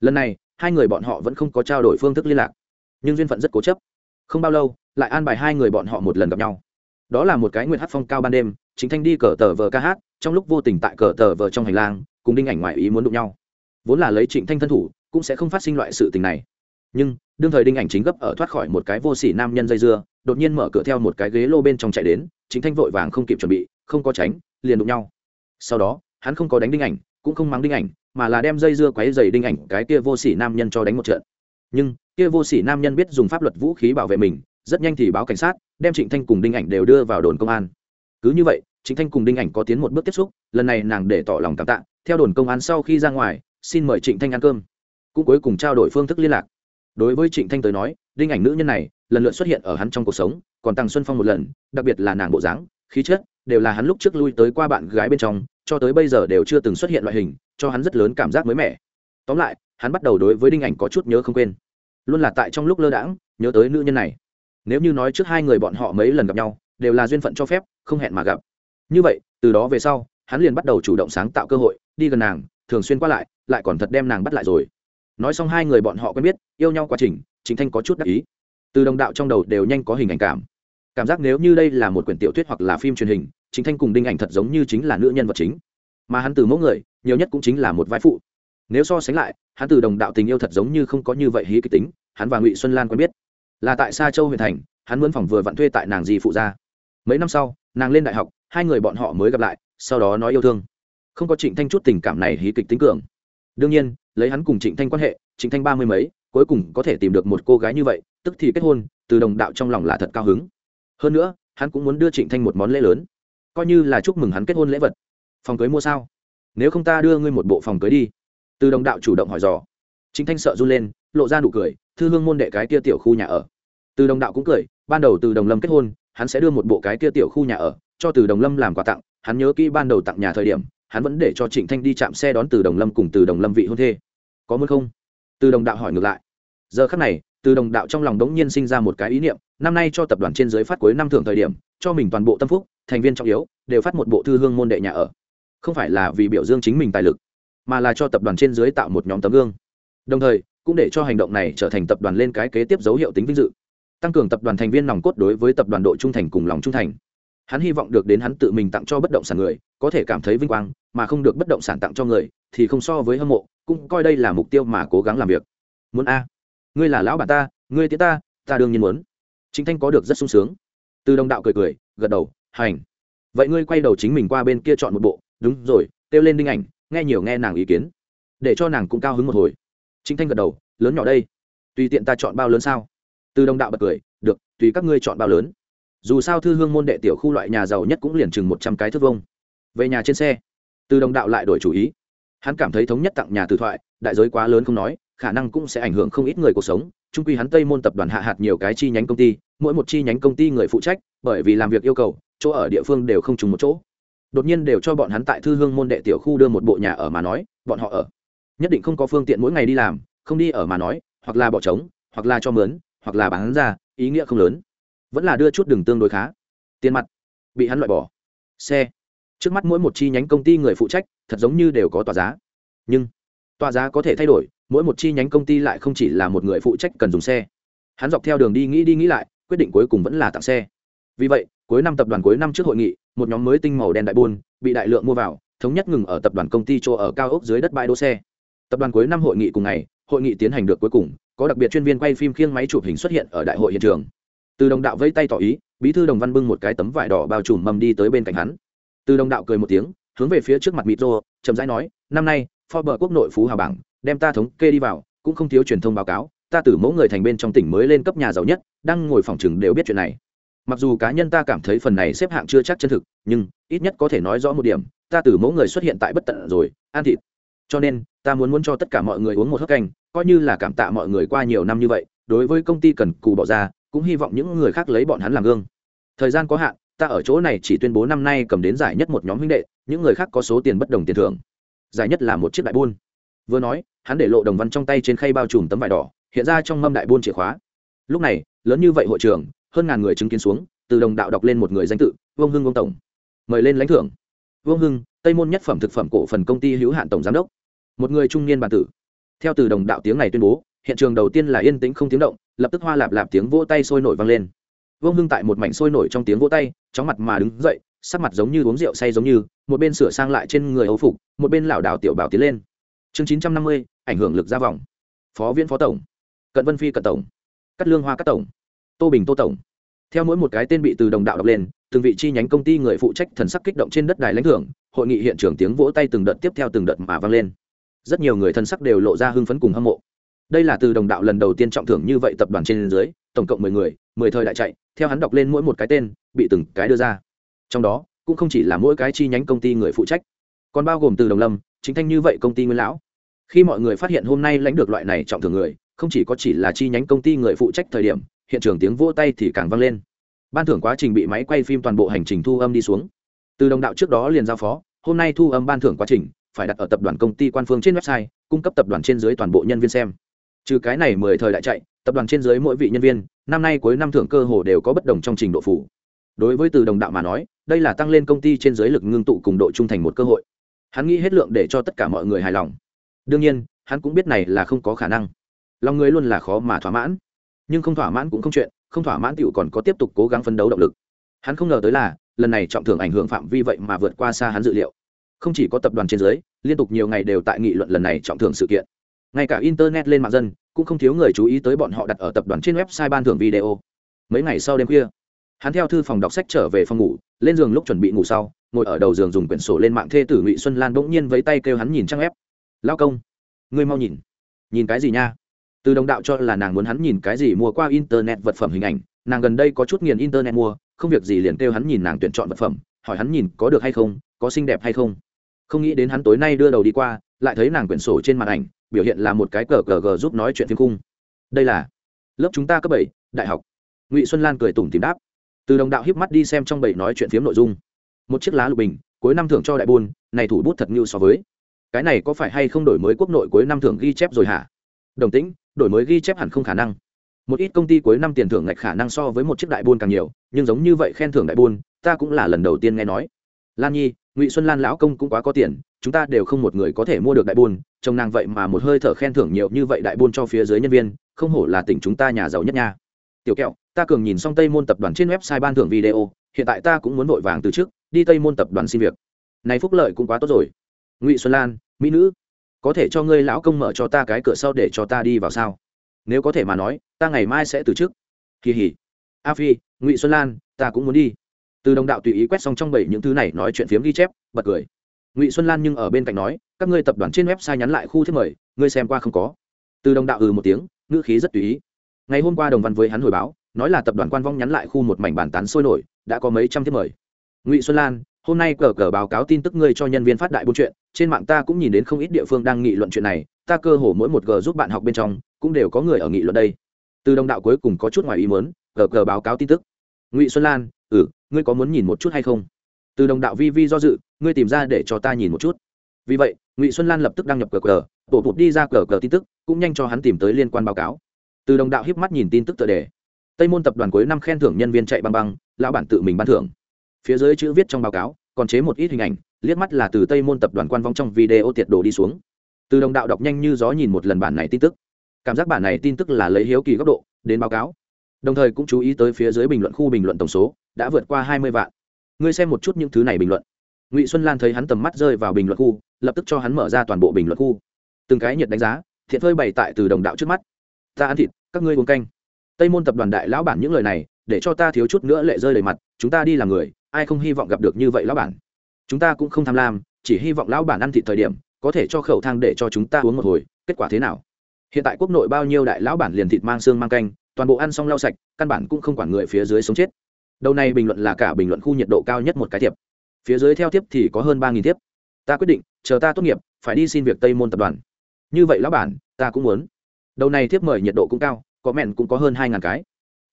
Lần này hai người bọn họ vẫn không có trao đổi phương thức liên lạc. Nhưng duyên phận rất cố chấp. Không bao lâu, lại an bài hai người bọn họ một lần gặp nhau. Đó là một cái nguyệt hát phong cao ban đêm, chính thanh đi cờ tờ vờ ca hát, trong lúc vô tình tại cờ tờ vờ trong hành lang, cùng đinh ảnh ngoại ý muốn đụng nhau. Vốn là lấy trịnh thanh thân thủ, cũng sẽ không phát sinh loại sự tình này. Nhưng, đương thời đinh ảnh chính gấp ở thoát khỏi một cái vô sỉ nam nhân dây dưa, đột nhiên mở cửa theo một cái ghế lô bên trong chạy đến, chính thanh vội vàng không kịp chuẩn bị, không có tránh, liền đụng nhau. Sau đó, hắn không có đánh đinh ảnh cũng không mắng đinh ảnh, mà là đem dây dưa quấy dày đinh ảnh cái kia vô sỉ nam nhân cho đánh một trận. Nhưng, kia vô sỉ nam nhân biết dùng pháp luật vũ khí bảo vệ mình, rất nhanh thì báo cảnh sát, đem trịnh thanh cùng đinh ảnh đều đưa vào đồn công an. Cứ như vậy, trịnh thanh cùng đinh ảnh có tiến một bước tiếp xúc, lần này nàng để tỏ lòng cảm tạ, theo đồn công an sau khi ra ngoài, xin mời trịnh thanh ăn cơm. Cũng cuối cùng trao đổi phương thức liên lạc. Đối với trịnh thanh tới nói, đinh ảnh nữ nhân này, lần lượt xuất hiện ở hắn trong cuộc sống, còn tăng xuân phong một lần, đặc biệt là nàng bộ dáng, khí chất đều là hắn lúc trước lui tới qua bạn gái bên trong, cho tới bây giờ đều chưa từng xuất hiện loại hình, cho hắn rất lớn cảm giác mới mẻ. Tóm lại, hắn bắt đầu đối với đinh ảnh có chút nhớ không quên. Luôn là tại trong lúc lơ đãng, nhớ tới nữ nhân này. Nếu như nói trước hai người bọn họ mấy lần gặp nhau, đều là duyên phận cho phép, không hẹn mà gặp. Như vậy, từ đó về sau, hắn liền bắt đầu chủ động sáng tạo cơ hội, đi gần nàng, thường xuyên qua lại lại còn thật đem nàng bắt lại rồi. Nói xong hai người bọn họ quen biết, yêu nhau quá trình, chính thanh có chút đắc ý. Từ đồng đạo trong đầu đều nhanh có hình ảnh cảm cảm giác nếu như đây là một quyển tiểu thuyết hoặc là phim truyền hình chính thanh cùng đinh ảnh thật giống như chính là nữ nhân vật chính. Mà hắn từ mẫu người, nhiều nhất cũng chính là một vai phụ. Nếu so sánh lại, hắn từ đồng đạo tình yêu thật giống như không có như vậy hí kịch tính, hắn và ngụy xuân lan quen biết. Là tại sa châu huyện thành, hắn muốn phòng vừa vặn thuê tại nàng di phụ gia. Mấy năm sau, nàng lên đại học, hai người bọn họ mới gặp lại, sau đó nói yêu thương. Không có trịnh thanh chút tình cảm này hí kịch tính cường. Đương nhiên, lấy hắn cùng trịnh thanh quan hệ, trịnh thanh ba mươi mấy, cuối cùng có thể tìm được một cô gái như vậy, tức thì kết hôn, từ đồng đạo trong lòng là thật cao hứng hơn nữa, hắn cũng muốn đưa trịnh thanh một món lễ lớn. Coi như là chúc mừng hắn kết hôn lễ vật. Phòng cưới mua sao? Nếu không ta đưa ngươi một bộ phòng cưới đi. Từ đồng đạo chủ động hỏi dò. Chính thanh sợ run lên, lộ ra nụ cười, thư hương môn đệ cái kia tiểu khu nhà ở. Từ đồng đạo cũng cười, ban đầu từ đồng lâm kết hôn, hắn sẽ đưa một bộ cái kia tiểu khu nhà ở, cho từ đồng lâm làm quà tặng. Hắn nhớ kỹ ban đầu tặng nhà thời điểm, hắn vẫn để cho trịnh thanh đi chạm xe đón từ đồng lâm cùng từ đồng lâm vị hôn thê. Có muốn không? Từ đồng đạo hỏi ngược lại. Giờ khắc này từ đồng đạo trong lòng đống nhiên sinh ra một cái ý niệm, năm nay cho tập đoàn trên dưới phát cuối năm thưởng thời điểm, cho mình toàn bộ tâm phúc, thành viên trọng yếu, đều phát một bộ thư hương môn đệ nhà ở. Không phải là vì biểu dương chính mình tài lực, mà là cho tập đoàn trên dưới tạo một nhóm tấm gương. Đồng thời, cũng để cho hành động này trở thành tập đoàn lên cái kế tiếp dấu hiệu tính vinh dự. Tăng cường tập đoàn thành viên nòng cốt đối với tập đoàn độ trung thành cùng lòng trung thành. Hắn hy vọng được đến hắn tự mình tặng cho bất động sản người, có thể cảm thấy vinh quang, mà không được bất động sản tặng cho người, thì không so với hâm mộ, cũng coi đây là mục tiêu mà cố gắng làm việc. Muốn a ngươi là lão bà ta, ngươi tiến ta ta đương nhiên muốn. Chính thanh có được rất sung sướng. Từ đồng đạo cười cười, gật đầu, hành. Vậy ngươi quay đầu chính mình qua bên kia chọn một bộ. Đúng rồi, kêu lên đinh ảnh, nghe nhiều nghe nàng ý kiến. Để cho nàng cũng cao hứng một hồi. Chính thanh gật đầu, lớn nhỏ đây. Tùy tiện ta chọn bao lớn sao? Từ đồng đạo bật cười, được, tùy các ngươi chọn bao lớn. Dù sao thư hương môn đệ tiểu khu loại nhà giàu nhất cũng liền chừng một trăm cái thước vông về nhà trên xe. Từ đồng đạo lại đổi chủ ý. Hắn cảm thấy thống nhất tặng nhà từ thoại, đại giới quá lớn không nói khả năng cũng sẽ ảnh hưởng không ít người cuộc sống. Trung quy hắn tây môn tập đoàn hạ hạt nhiều cái chi nhánh công ty, mỗi một chi nhánh công ty người phụ trách, bởi vì làm việc yêu cầu, chỗ ở địa phương đều không trùng một chỗ. Đột nhiên đều cho bọn hắn tại thư hương môn đệ tiểu khu đưa một bộ nhà ở mà nói, bọn họ ở. Nhất định không có phương tiện mỗi ngày đi làm, không đi ở mà nói, hoặc là bỏ trống, hoặc là cho mướn, hoặc là bán ra, ý nghĩa không lớn. Vẫn là đưa chút đường tương đối khá. Tiền mặt. Bị hắn loại bỏ. Xe. Trước mắt mỗi một chi nhánh công ty người phụ trách, thật giống như đều có tòa giá. Nhưng, tòa giá có thể thay đổi mỗi một chi nhánh công ty lại không chỉ là một người phụ trách cần dùng xe. Hắn dọc theo đường đi nghĩ đi nghĩ lại, quyết định cuối cùng vẫn là tặng xe. Vì vậy, cuối năm tập đoàn cuối năm trước hội nghị, một nhóm mới tinh màu đen đại buôn bị đại lượng mua vào, thống nhất ngừng ở tập đoàn công ty chỗ ở cao ốc dưới đất bãi đỗ xe. Tập đoàn cuối năm hội nghị cùng ngày, hội nghị tiến hành được cuối cùng, có đặc biệt chuyên viên quay phim khiêng máy chụp hình xuất hiện ở đại hội hiện trường. Từ đồng đạo vẫy tay tỏ ý, bí thư đồng văn bưng một cái tấm vải đỏ bao trùm mầm đi tới bên cạnh hắn. Từ đồng đạo cười một tiếng, hướng về phía trước mặt mịt rô chậm rãi nói, năm nay, forbes quốc nội phú hào bảng đem ta thống kê đi vào, cũng không thiếu truyền thông báo cáo, ta từ mẫu người thành bên trong tỉnh mới lên cấp nhà giàu nhất, đang ngồi phòng chừng đều biết chuyện này. Mặc dù cá nhân ta cảm thấy phần này xếp hạng chưa chắc chân thực, nhưng ít nhất có thể nói rõ một điểm, ta từ mẫu người xuất hiện tại bất tận rồi, ăn thịt. Cho nên, ta muốn muốn cho tất cả mọi người uống một hớp canh, coi như là cảm tạ mọi người qua nhiều năm như vậy, đối với công ty cần cù bỏ ra, cũng hy vọng những người khác lấy bọn hắn làm gương. Thời gian có hạn, ta ở chỗ này chỉ tuyên bố năm nay cầm đến giải nhất một nhóm huynh đệ, những người khác có số tiền bất đồng tiền thưởng. Giải nhất là một chiếc đại buôn vừa nói, hắn để lộ đồng văn trong tay trên khay bao trùm tấm vải đỏ, hiện ra trong mâm đại buôn chìa khóa. Lúc này, lớn như vậy hội trường, hơn ngàn người chứng kiến xuống, từ đồng đạo đọc lên một người danh tự, vương hưng vương tổng. Mời lên lãnh thưởng. Vương hưng, tây môn nhất phẩm thực phẩm cổ phần công ty hữu hạn tổng giám đốc. Một người trung niên bản tử. Theo từ đồng đạo tiếng này tuyên bố, hiện trường đầu tiên là yên tĩnh không tiếng động, lập tức hoa lạp lạp tiếng vỗ tay sôi nổi vang lên. Vương hưng tại một mảnh sôi nổi trong tiếng vỗ tay, chóng mặt mà đứng dậy, sắc mặt giống như uống rượu say giống như, một bên sửa sang lại trên người ấu phục, một bên lảo đảo tiểu bảo tiến lên chương chín trăm năm mươi, ảnh hưởng lực ra vòng. Phó viên phó tổng, cận vân phi cận tổng cắt lương hoa cắt tổng, tô bình tô tổng. Theo mỗi một cái tên bị từ đồng đạo đọc lên, từng vị chi nhánh công ty người phụ trách thần sắc kích động trên đất đài lãnh thưởng, hội nghị hiện trường tiếng vỗ tay từng đợt tiếp theo từng đợt mà vang lên. Rất nhiều người thần sắc đều lộ ra hưng phấn cùng hâm mộ. Đây là từ đồng đạo lần đầu tiên trọng thưởng như vậy tập đoàn trên dưới, tổng cộng mười người, mười thời đại chạy, theo hắn đọc lên mỗi một cái tên, bị từng cái đưa ra. Trong đó, cũng không chỉ là mỗi cái chi nhánh công ty người phụ trách, còn bao gồm từ đồng lâm chính thanh như vậy công ty nguyên lão. Khi mọi người phát hiện hôm nay lãnh được loại này trọng thưởng người, không chỉ có chỉ là chi nhánh công ty người phụ trách thời điểm, hiện trường tiếng vỗ tay thì càng vang lên. Ban thưởng quá trình bị máy quay phim toàn bộ hành trình thu âm đi xuống. Từ đồng đạo trước đó liền giao phó, hôm nay thu âm ban thưởng quá trình, phải đặt ở tập đoàn công ty quan phương trên website, cung cấp tập đoàn trên dưới toàn bộ nhân viên xem. Trừ cái này mười thời đại chạy, tập đoàn trên dưới mỗi vị nhân viên, năm nay cuối năm thưởng cơ hồ đều có bất đồng trong trình độ phủ. Đối với từ đồng đạo mà nói, đây là tăng lên công ty trên dưới lực ngưng tụ cùng độ trung thành một cơ hội hắn nghĩ hết lượng để cho tất cả mọi người hài lòng. Đương nhiên, hắn cũng biết này là không có khả năng. Lòng người luôn là khó mà thỏa mãn. Nhưng không thỏa mãn cũng không chuyện, không thỏa mãn tựu còn có tiếp tục cố gắng phấn đấu động lực. Hắn không ngờ tới là, lần này trọng thưởng ảnh hưởng phạm vi vậy mà vượt qua xa hắn dự liệu. Không chỉ có tập đoàn trên dưới, liên tục nhiều ngày đều tại nghị luận lần này trọng thưởng sự kiện. Ngay cả internet lên mạng dân, cũng không thiếu người chú ý tới bọn họ đặt ở tập đoàn trên website ban thưởng video. Mấy ngày sau đêm khuya, hắn theo thư phòng đọc sách trở về phòng ngủ, lên giường lúc chuẩn bị ngủ sau ngồi ở đầu giường dùng quyển sổ lên mạng thê tử ngụy xuân lan bỗng nhiên với tay kêu hắn nhìn trang ép lao công, ngươi mau nhìn. Nhìn cái gì nha? Từ đồng đạo cho là nàng muốn hắn nhìn cái gì mua qua internet vật phẩm hình ảnh. Nàng gần đây có chút nghiền internet mua, không việc gì liền kêu hắn nhìn nàng tuyển chọn vật phẩm, hỏi hắn nhìn có được hay không, có xinh đẹp hay không. Không nghĩ đến hắn tối nay đưa đầu đi qua, lại thấy nàng quyển sổ trên màn ảnh, biểu hiện là một cái cờ cờ gờ giúp nói chuyện phim khung đây là lớp chúng ta cấp bảy, đại học. Ngụy xuân lan cười tủm tìm đáp. Từ đồng đạo hiếp mắt đi xem trong bảy nói chuyện phiếm nội dung một chiếc lá lục bình, cuối năm thưởng cho đại buôn, này thủ bút thật như so với. Cái này có phải hay không đổi mới quốc nội cuối năm thưởng ghi chép rồi hả? Đồng tĩnh, đổi mới ghi chép hẳn không khả năng. Một ít công ty cuối năm tiền thưởng ngạch khả năng so với một chiếc đại buôn càng nhiều, nhưng giống như vậy khen thưởng đại buôn, ta cũng là lần đầu tiên nghe nói. Lan nhi, ngụy xuân lan lão công cũng quá có tiền, chúng ta đều không một người có thể mua được đại buôn chồng nàng vậy mà một hơi thở khen thưởng nhiều như vậy đại buôn cho phía dưới nhân viên, không hổ là tỉnh chúng ta nhà giàu nhất nha. Tiểu kẹo, ta cường nhìn xong tây môn tập đoàn trên website ban thưởng video, hiện tại ta cũng muốn vội vàng từ trước đi tây môn tập đoàn xin việc. Này phúc lợi cũng quá tốt rồi. Ngụy xuân lan, mỹ nữ, có thể cho ngươi lão công mở cho ta cái cửa sau để cho ta đi vào sao? Nếu có thể mà nói, ta ngày mai sẽ từ chức. Kỳ hỉ a phi, ngụy xuân lan, ta cũng muốn đi. Từ đồng đạo tùy ý quét xong trong bảy những thứ này nói chuyện phiếm ghi chép, bật cười. Ngụy xuân lan nhưng ở bên cạnh nói, các ngươi tập đoàn trên website nhắn lại khu thiết mời, ngươi xem qua không có? Từ đồng đạo ừ một tiếng, ngữ khí rất tùy ý. Ngày hôm qua đồng văn với hắn hồi báo, nói là tập đoàn quan vong nhắn lại khu một mảnh bàn tán sôi nổi, đã có mấy trăm thiết mời ngụy xuân lan, hôm nay cờ cờ báo cáo tin tức ngươi cho nhân viên phát đại buôn chuyện, trên mạng ta cũng nhìn đến không ít địa phương đang nghị luận chuyện này, ta cơ hồ mỗi một g giúp bạn học bên trong, cũng đều có người ở nghị luận đây. Từ đồng đạo cuối cùng có chút ngoài ý muốn, cờ cờ báo cáo tin tức. Ngụy xuân lan ừ ngươi có muốn nhìn một chút hay không? Từ đồng đạo vi vi do dự, ngươi tìm ra để cho ta nhìn một chút. Vì vậy, ngụy xuân lan lập tức đăng nhập cờ cờ, tổ bụt đi ra cờ cờ tin tức, cũng nhanh cho hắn tìm tới liên quan báo cáo. Từ đồng đạo hiếp mắt nhìn tin tức tựa đề. Tây môn tập đoàn cuối năm khen thưởng nhân viên chạy băng băng, lão bản tự mình ban thưởng phía dưới chữ viết trong báo cáo, còn chế một ít hình ảnh, liếc mắt là từ tây môn tập đoàn quan vong trong video tiệt đồ đi xuống. Từ đồng đạo đọc nhanh như gió nhìn một lần bản này tin tức. Cảm giác bản này tin tức là lấy hiếu kỳ góc độ, đến báo cáo. Đồng thời cũng chú ý tới phía dưới bình luận khu bình luận tổng số, đã vượt qua hai mươi vạn. Ngươi xem một chút những thứ này bình luận. Ngụy xuân lan thấy hắn tầm mắt rơi vào bình luận khu, lập tức cho hắn mở ra toàn bộ bình luận khu. Từng cái nhiệt đánh giá thiện phơi bày tại từ đồng đạo trước mắt. Ta ăn thịt, các ngươi uống canh. Tây môn tập đoàn đại lão bản những lời này, để cho ta thiếu chút nữa lệ rơi đầy mặt, chúng ta đi làm người ai không hy vọng gặp được như vậy lão bản? Chúng ta cũng không tham lam, chỉ hy vọng lão bản ăn thịt thời điểm, có thể cho khẩu thang để cho chúng ta uống một hồi, kết quả thế nào? Hiện tại quốc nội bao nhiêu đại lão bản liền thịt mang xương mang canh, toàn bộ ăn xong lau sạch, căn bản cũng không quản người phía dưới sống chết. Đầu này bình luận là cả bình luận khu nhiệt độ cao nhất một cái thiệp. Phía dưới theo tiếp thì có hơn ba nghìn tiếp ta quyết định, chờ ta tốt nghiệp, phải đi xin việc tây môn tập đoàn. Như vậy lão bản, ta cũng muốn. Đầu này tiếp mời nhiệt độ cũng cao, có mẹn cũng có hơn hai ngàn cái.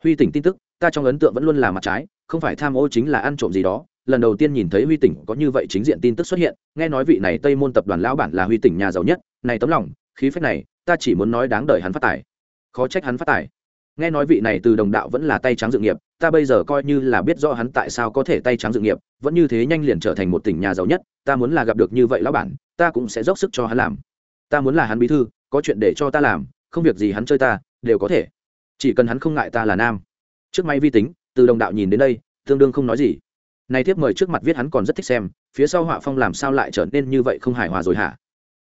Huy tỉnh tin tức, ta trong ấn tượng vẫn luôn là mặt trái không phải tham ô chính là ăn trộm gì đó. Lần đầu tiên nhìn thấy huy tỉnh có như vậy chính diện tin tức xuất hiện, nghe nói vị này tây môn tập đoàn lão bản là huy tỉnh nhà giàu nhất, này tấm lòng, khí phách này, ta chỉ muốn nói đáng đời hắn phát tài. Khó trách hắn phát tài. Nghe nói vị này từ đồng đạo vẫn là tay trắng dự nghiệp, ta bây giờ coi như là biết rõ hắn tại sao có thể tay trắng dự nghiệp, vẫn như thế nhanh liền trở thành một tỉnh nhà giàu nhất, ta muốn là gặp được như vậy lão bản, ta cũng sẽ dốc sức cho hắn làm. Ta muốn là hắn bí thư, có chuyện để cho ta làm, không việc gì hắn chơi ta, đều có thể. Chỉ cần hắn không ngại ta là nam. Trước máy vi tính từ đồng đạo nhìn đến đây, tương đương không nói gì. Nay tiếp mời trước mặt viết hắn còn rất thích xem, phía sau họa phong làm sao lại trở nên như vậy không hài hòa rồi hả?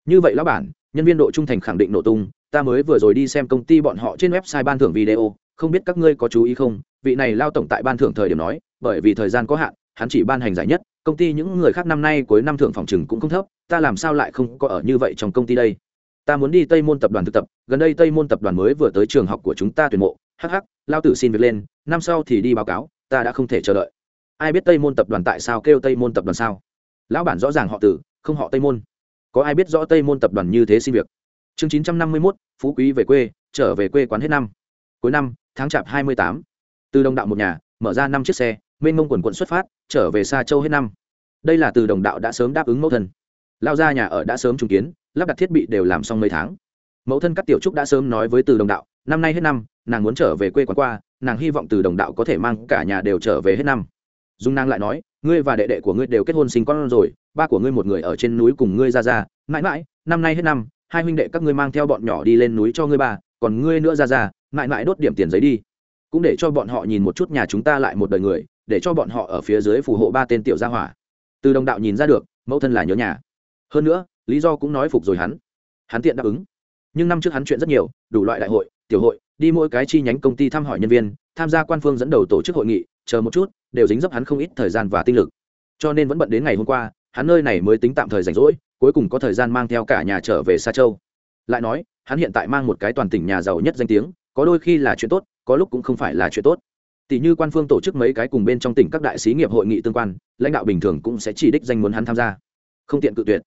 Như vậy lão bản, nhân viên độ trung thành khẳng định nổ tung, ta mới vừa rồi đi xem công ty bọn họ trên website ban thưởng video, không biết các ngươi có chú ý không? Vị này lao tổng tại ban thưởng thời điểm nói, bởi vì thời gian có hạn, hắn chỉ ban hành giải nhất, công ty những người khác năm nay cuối năm thưởng phòng trừng cũng không thấp, ta làm sao lại không có ở như vậy trong công ty đây? Ta muốn đi tây môn tập đoàn thực tập, gần đây tây môn tập đoàn mới vừa tới trường học của chúng ta tuyển mộ hắc hắc, lao tử xin việc lên năm sau thì đi báo cáo ta đã không thể chờ đợi. Ai biết tây môn tập đoàn tại sao kêu tây môn tập đoàn sao? Lão bản rõ ràng họ tử không họ tây môn. Có ai biết rõ tây môn tập đoàn như thế xin việc? Chương chín trăm năm mươi mốt phú quý về quê trở về quê quán hết năm. Cuối năm tháng chạp hai mươi tám. Từ đồng đạo một nhà mở ra năm chiếc xe mênh mông quần quận xuất phát trở về xa châu hết năm. Đây là từ đồng đạo đã sớm đáp ứng mẫu thân. Lao ra nhà ở đã sớm trùng kiến lắp đặt thiết bị đều làm xong mấy tháng. Mẫu thân các tiểu trúc đã sớm nói với từ đồng đạo năm nay hết năm, nàng muốn trở về quê quán qua, nàng hy vọng từ đồng đạo có thể mang cả nhà đều trở về hết năm. Dung nàng lại nói, ngươi và đệ đệ của ngươi đều kết hôn sinh con rồi, ba của ngươi một người ở trên núi cùng ngươi ra ra. Mãi mãi, năm nay hết năm, hai huynh đệ các ngươi mang theo bọn nhỏ đi lên núi cho ngươi ba, còn ngươi nữa ra ra, mãi mãi đốt điểm tiền giấy đi. Cũng để cho bọn họ nhìn một chút nhà chúng ta lại một đời người, để cho bọn họ ở phía dưới phù hộ ba tên tiểu gia hỏa. Từ đồng đạo nhìn ra được, mẫu thân là nhớ nhà. Hơn nữa, lý do cũng nói phục rồi hắn. Hắn tiện đáp ứng. Nhưng năm trước hắn chuyện rất nhiều, đủ loại đại hội tiểu hội, đi mỗi cái chi nhánh công ty thăm hỏi nhân viên, tham gia quan phương dẫn đầu tổ chức hội nghị, chờ một chút, đều dính dấp hắn không ít thời gian và tinh lực. Cho nên vẫn bận đến ngày hôm qua, hắn nơi này mới tính tạm thời rảnh rỗi, cuối cùng có thời gian mang theo cả nhà trở về xa châu. Lại nói, hắn hiện tại mang một cái toàn tỉnh nhà giàu nhất danh tiếng, có đôi khi là chuyện tốt, có lúc cũng không phải là chuyện tốt. Tỷ như quan phương tổ chức mấy cái cùng bên trong tỉnh các đại sĩ nghiệp hội nghị tương quan, lãnh đạo bình thường cũng sẽ chỉ đích danh muốn hắn tham gia. Không tiện cự tuyệt.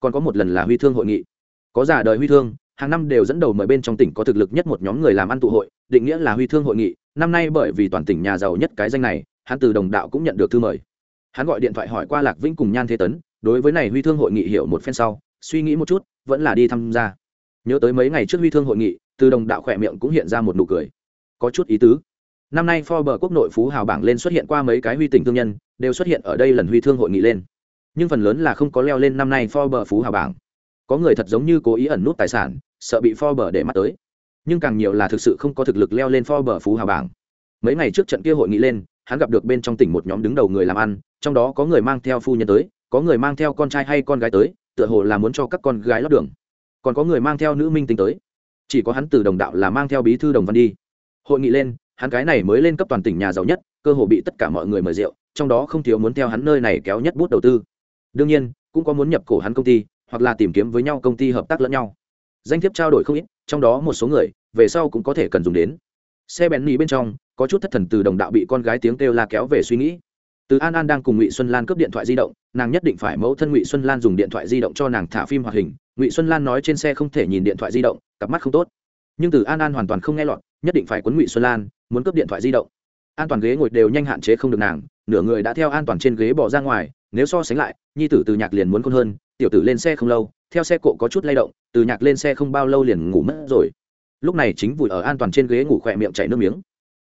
Còn có một lần là huy thương hội nghị. Có giả đời huy thương hàng năm đều dẫn đầu mời bên trong tỉnh có thực lực nhất một nhóm người làm ăn tụ hội, định nghĩa là huy thương hội nghị. Năm nay bởi vì toàn tỉnh nhà giàu nhất cái danh này, hắn từ đồng đạo cũng nhận được thư mời. Hắn gọi điện thoại hỏi qua lạc vĩnh cùng nhan thế tấn, đối với này huy thương hội nghị hiểu một phen sau, suy nghĩ một chút, vẫn là đi tham gia. Nhớ tới mấy ngày trước huy thương hội nghị, từ đồng đạo khỏe miệng cũng hiện ra một nụ cười. Có chút ý tứ. Năm nay Forbes quốc nội phú hào bảng lên xuất hiện qua mấy cái huy tỉnh thương nhân, đều xuất hiện ở đây lần huy thương hội nghị lên. Nhưng phần lớn là không có leo lên năm nay Forbes phú hào bảng. Có người thật giống như cố ý ẩn nút tài sản sợ bị Forbes để mắt tới. Nhưng càng nhiều là thực sự không có thực lực leo lên Forbes phú hào bảng. Mấy ngày trước trận kia hội nghị lên, hắn gặp được bên trong tỉnh một nhóm đứng đầu người làm ăn, trong đó có người mang theo phu nhân tới, có người mang theo con trai hay con gái tới, tựa hồ là muốn cho các con gái lót đường. Còn có người mang theo nữ minh tinh tới. Chỉ có hắn từ đồng đạo là mang theo bí thư đồng văn đi. Hội nghị lên, hắn cái này mới lên cấp toàn tỉnh nhà giàu nhất, cơ hồ bị tất cả mọi người mời rượu, trong đó không thiếu muốn theo hắn nơi này kéo nhất bút đầu tư. Đương nhiên, cũng có muốn nhập cổ hắn công ty, hoặc là tìm kiếm với nhau công ty hợp tác lẫn nhau danh thiếp trao đổi không ít, trong đó một số người, về sau cũng có thể cần dùng đến. Xe bén nỉ bên trong, có chút thất thần từ đồng đạo bị con gái tiếng kêu la kéo về suy nghĩ. Từ an an đang cùng ngụy xuân lan cướp điện thoại di động, nàng nhất định phải mẫu thân ngụy xuân lan dùng điện thoại di động cho nàng thả phim hoạt hình. Ngụy xuân lan nói trên xe không thể nhìn điện thoại di động, cặp mắt không tốt. Nhưng từ an an hoàn toàn không nghe lọt, nhất định phải quấn ngụy xuân lan, muốn cướp điện thoại di động. An toàn ghế ngồi đều nhanh hạn chế không được nàng, nửa người đã theo an toàn trên ghế bỏ ra ngoài nếu so sánh lại, nhi tử từ nhạc liền muốn khôn hơn, tiểu tử lên xe không lâu, theo xe cộ có chút lay động, từ nhạc lên xe không bao lâu liền ngủ mất rồi. Lúc này chính vùi ở an toàn trên ghế ngủ khỏe miệng chảy nước miếng.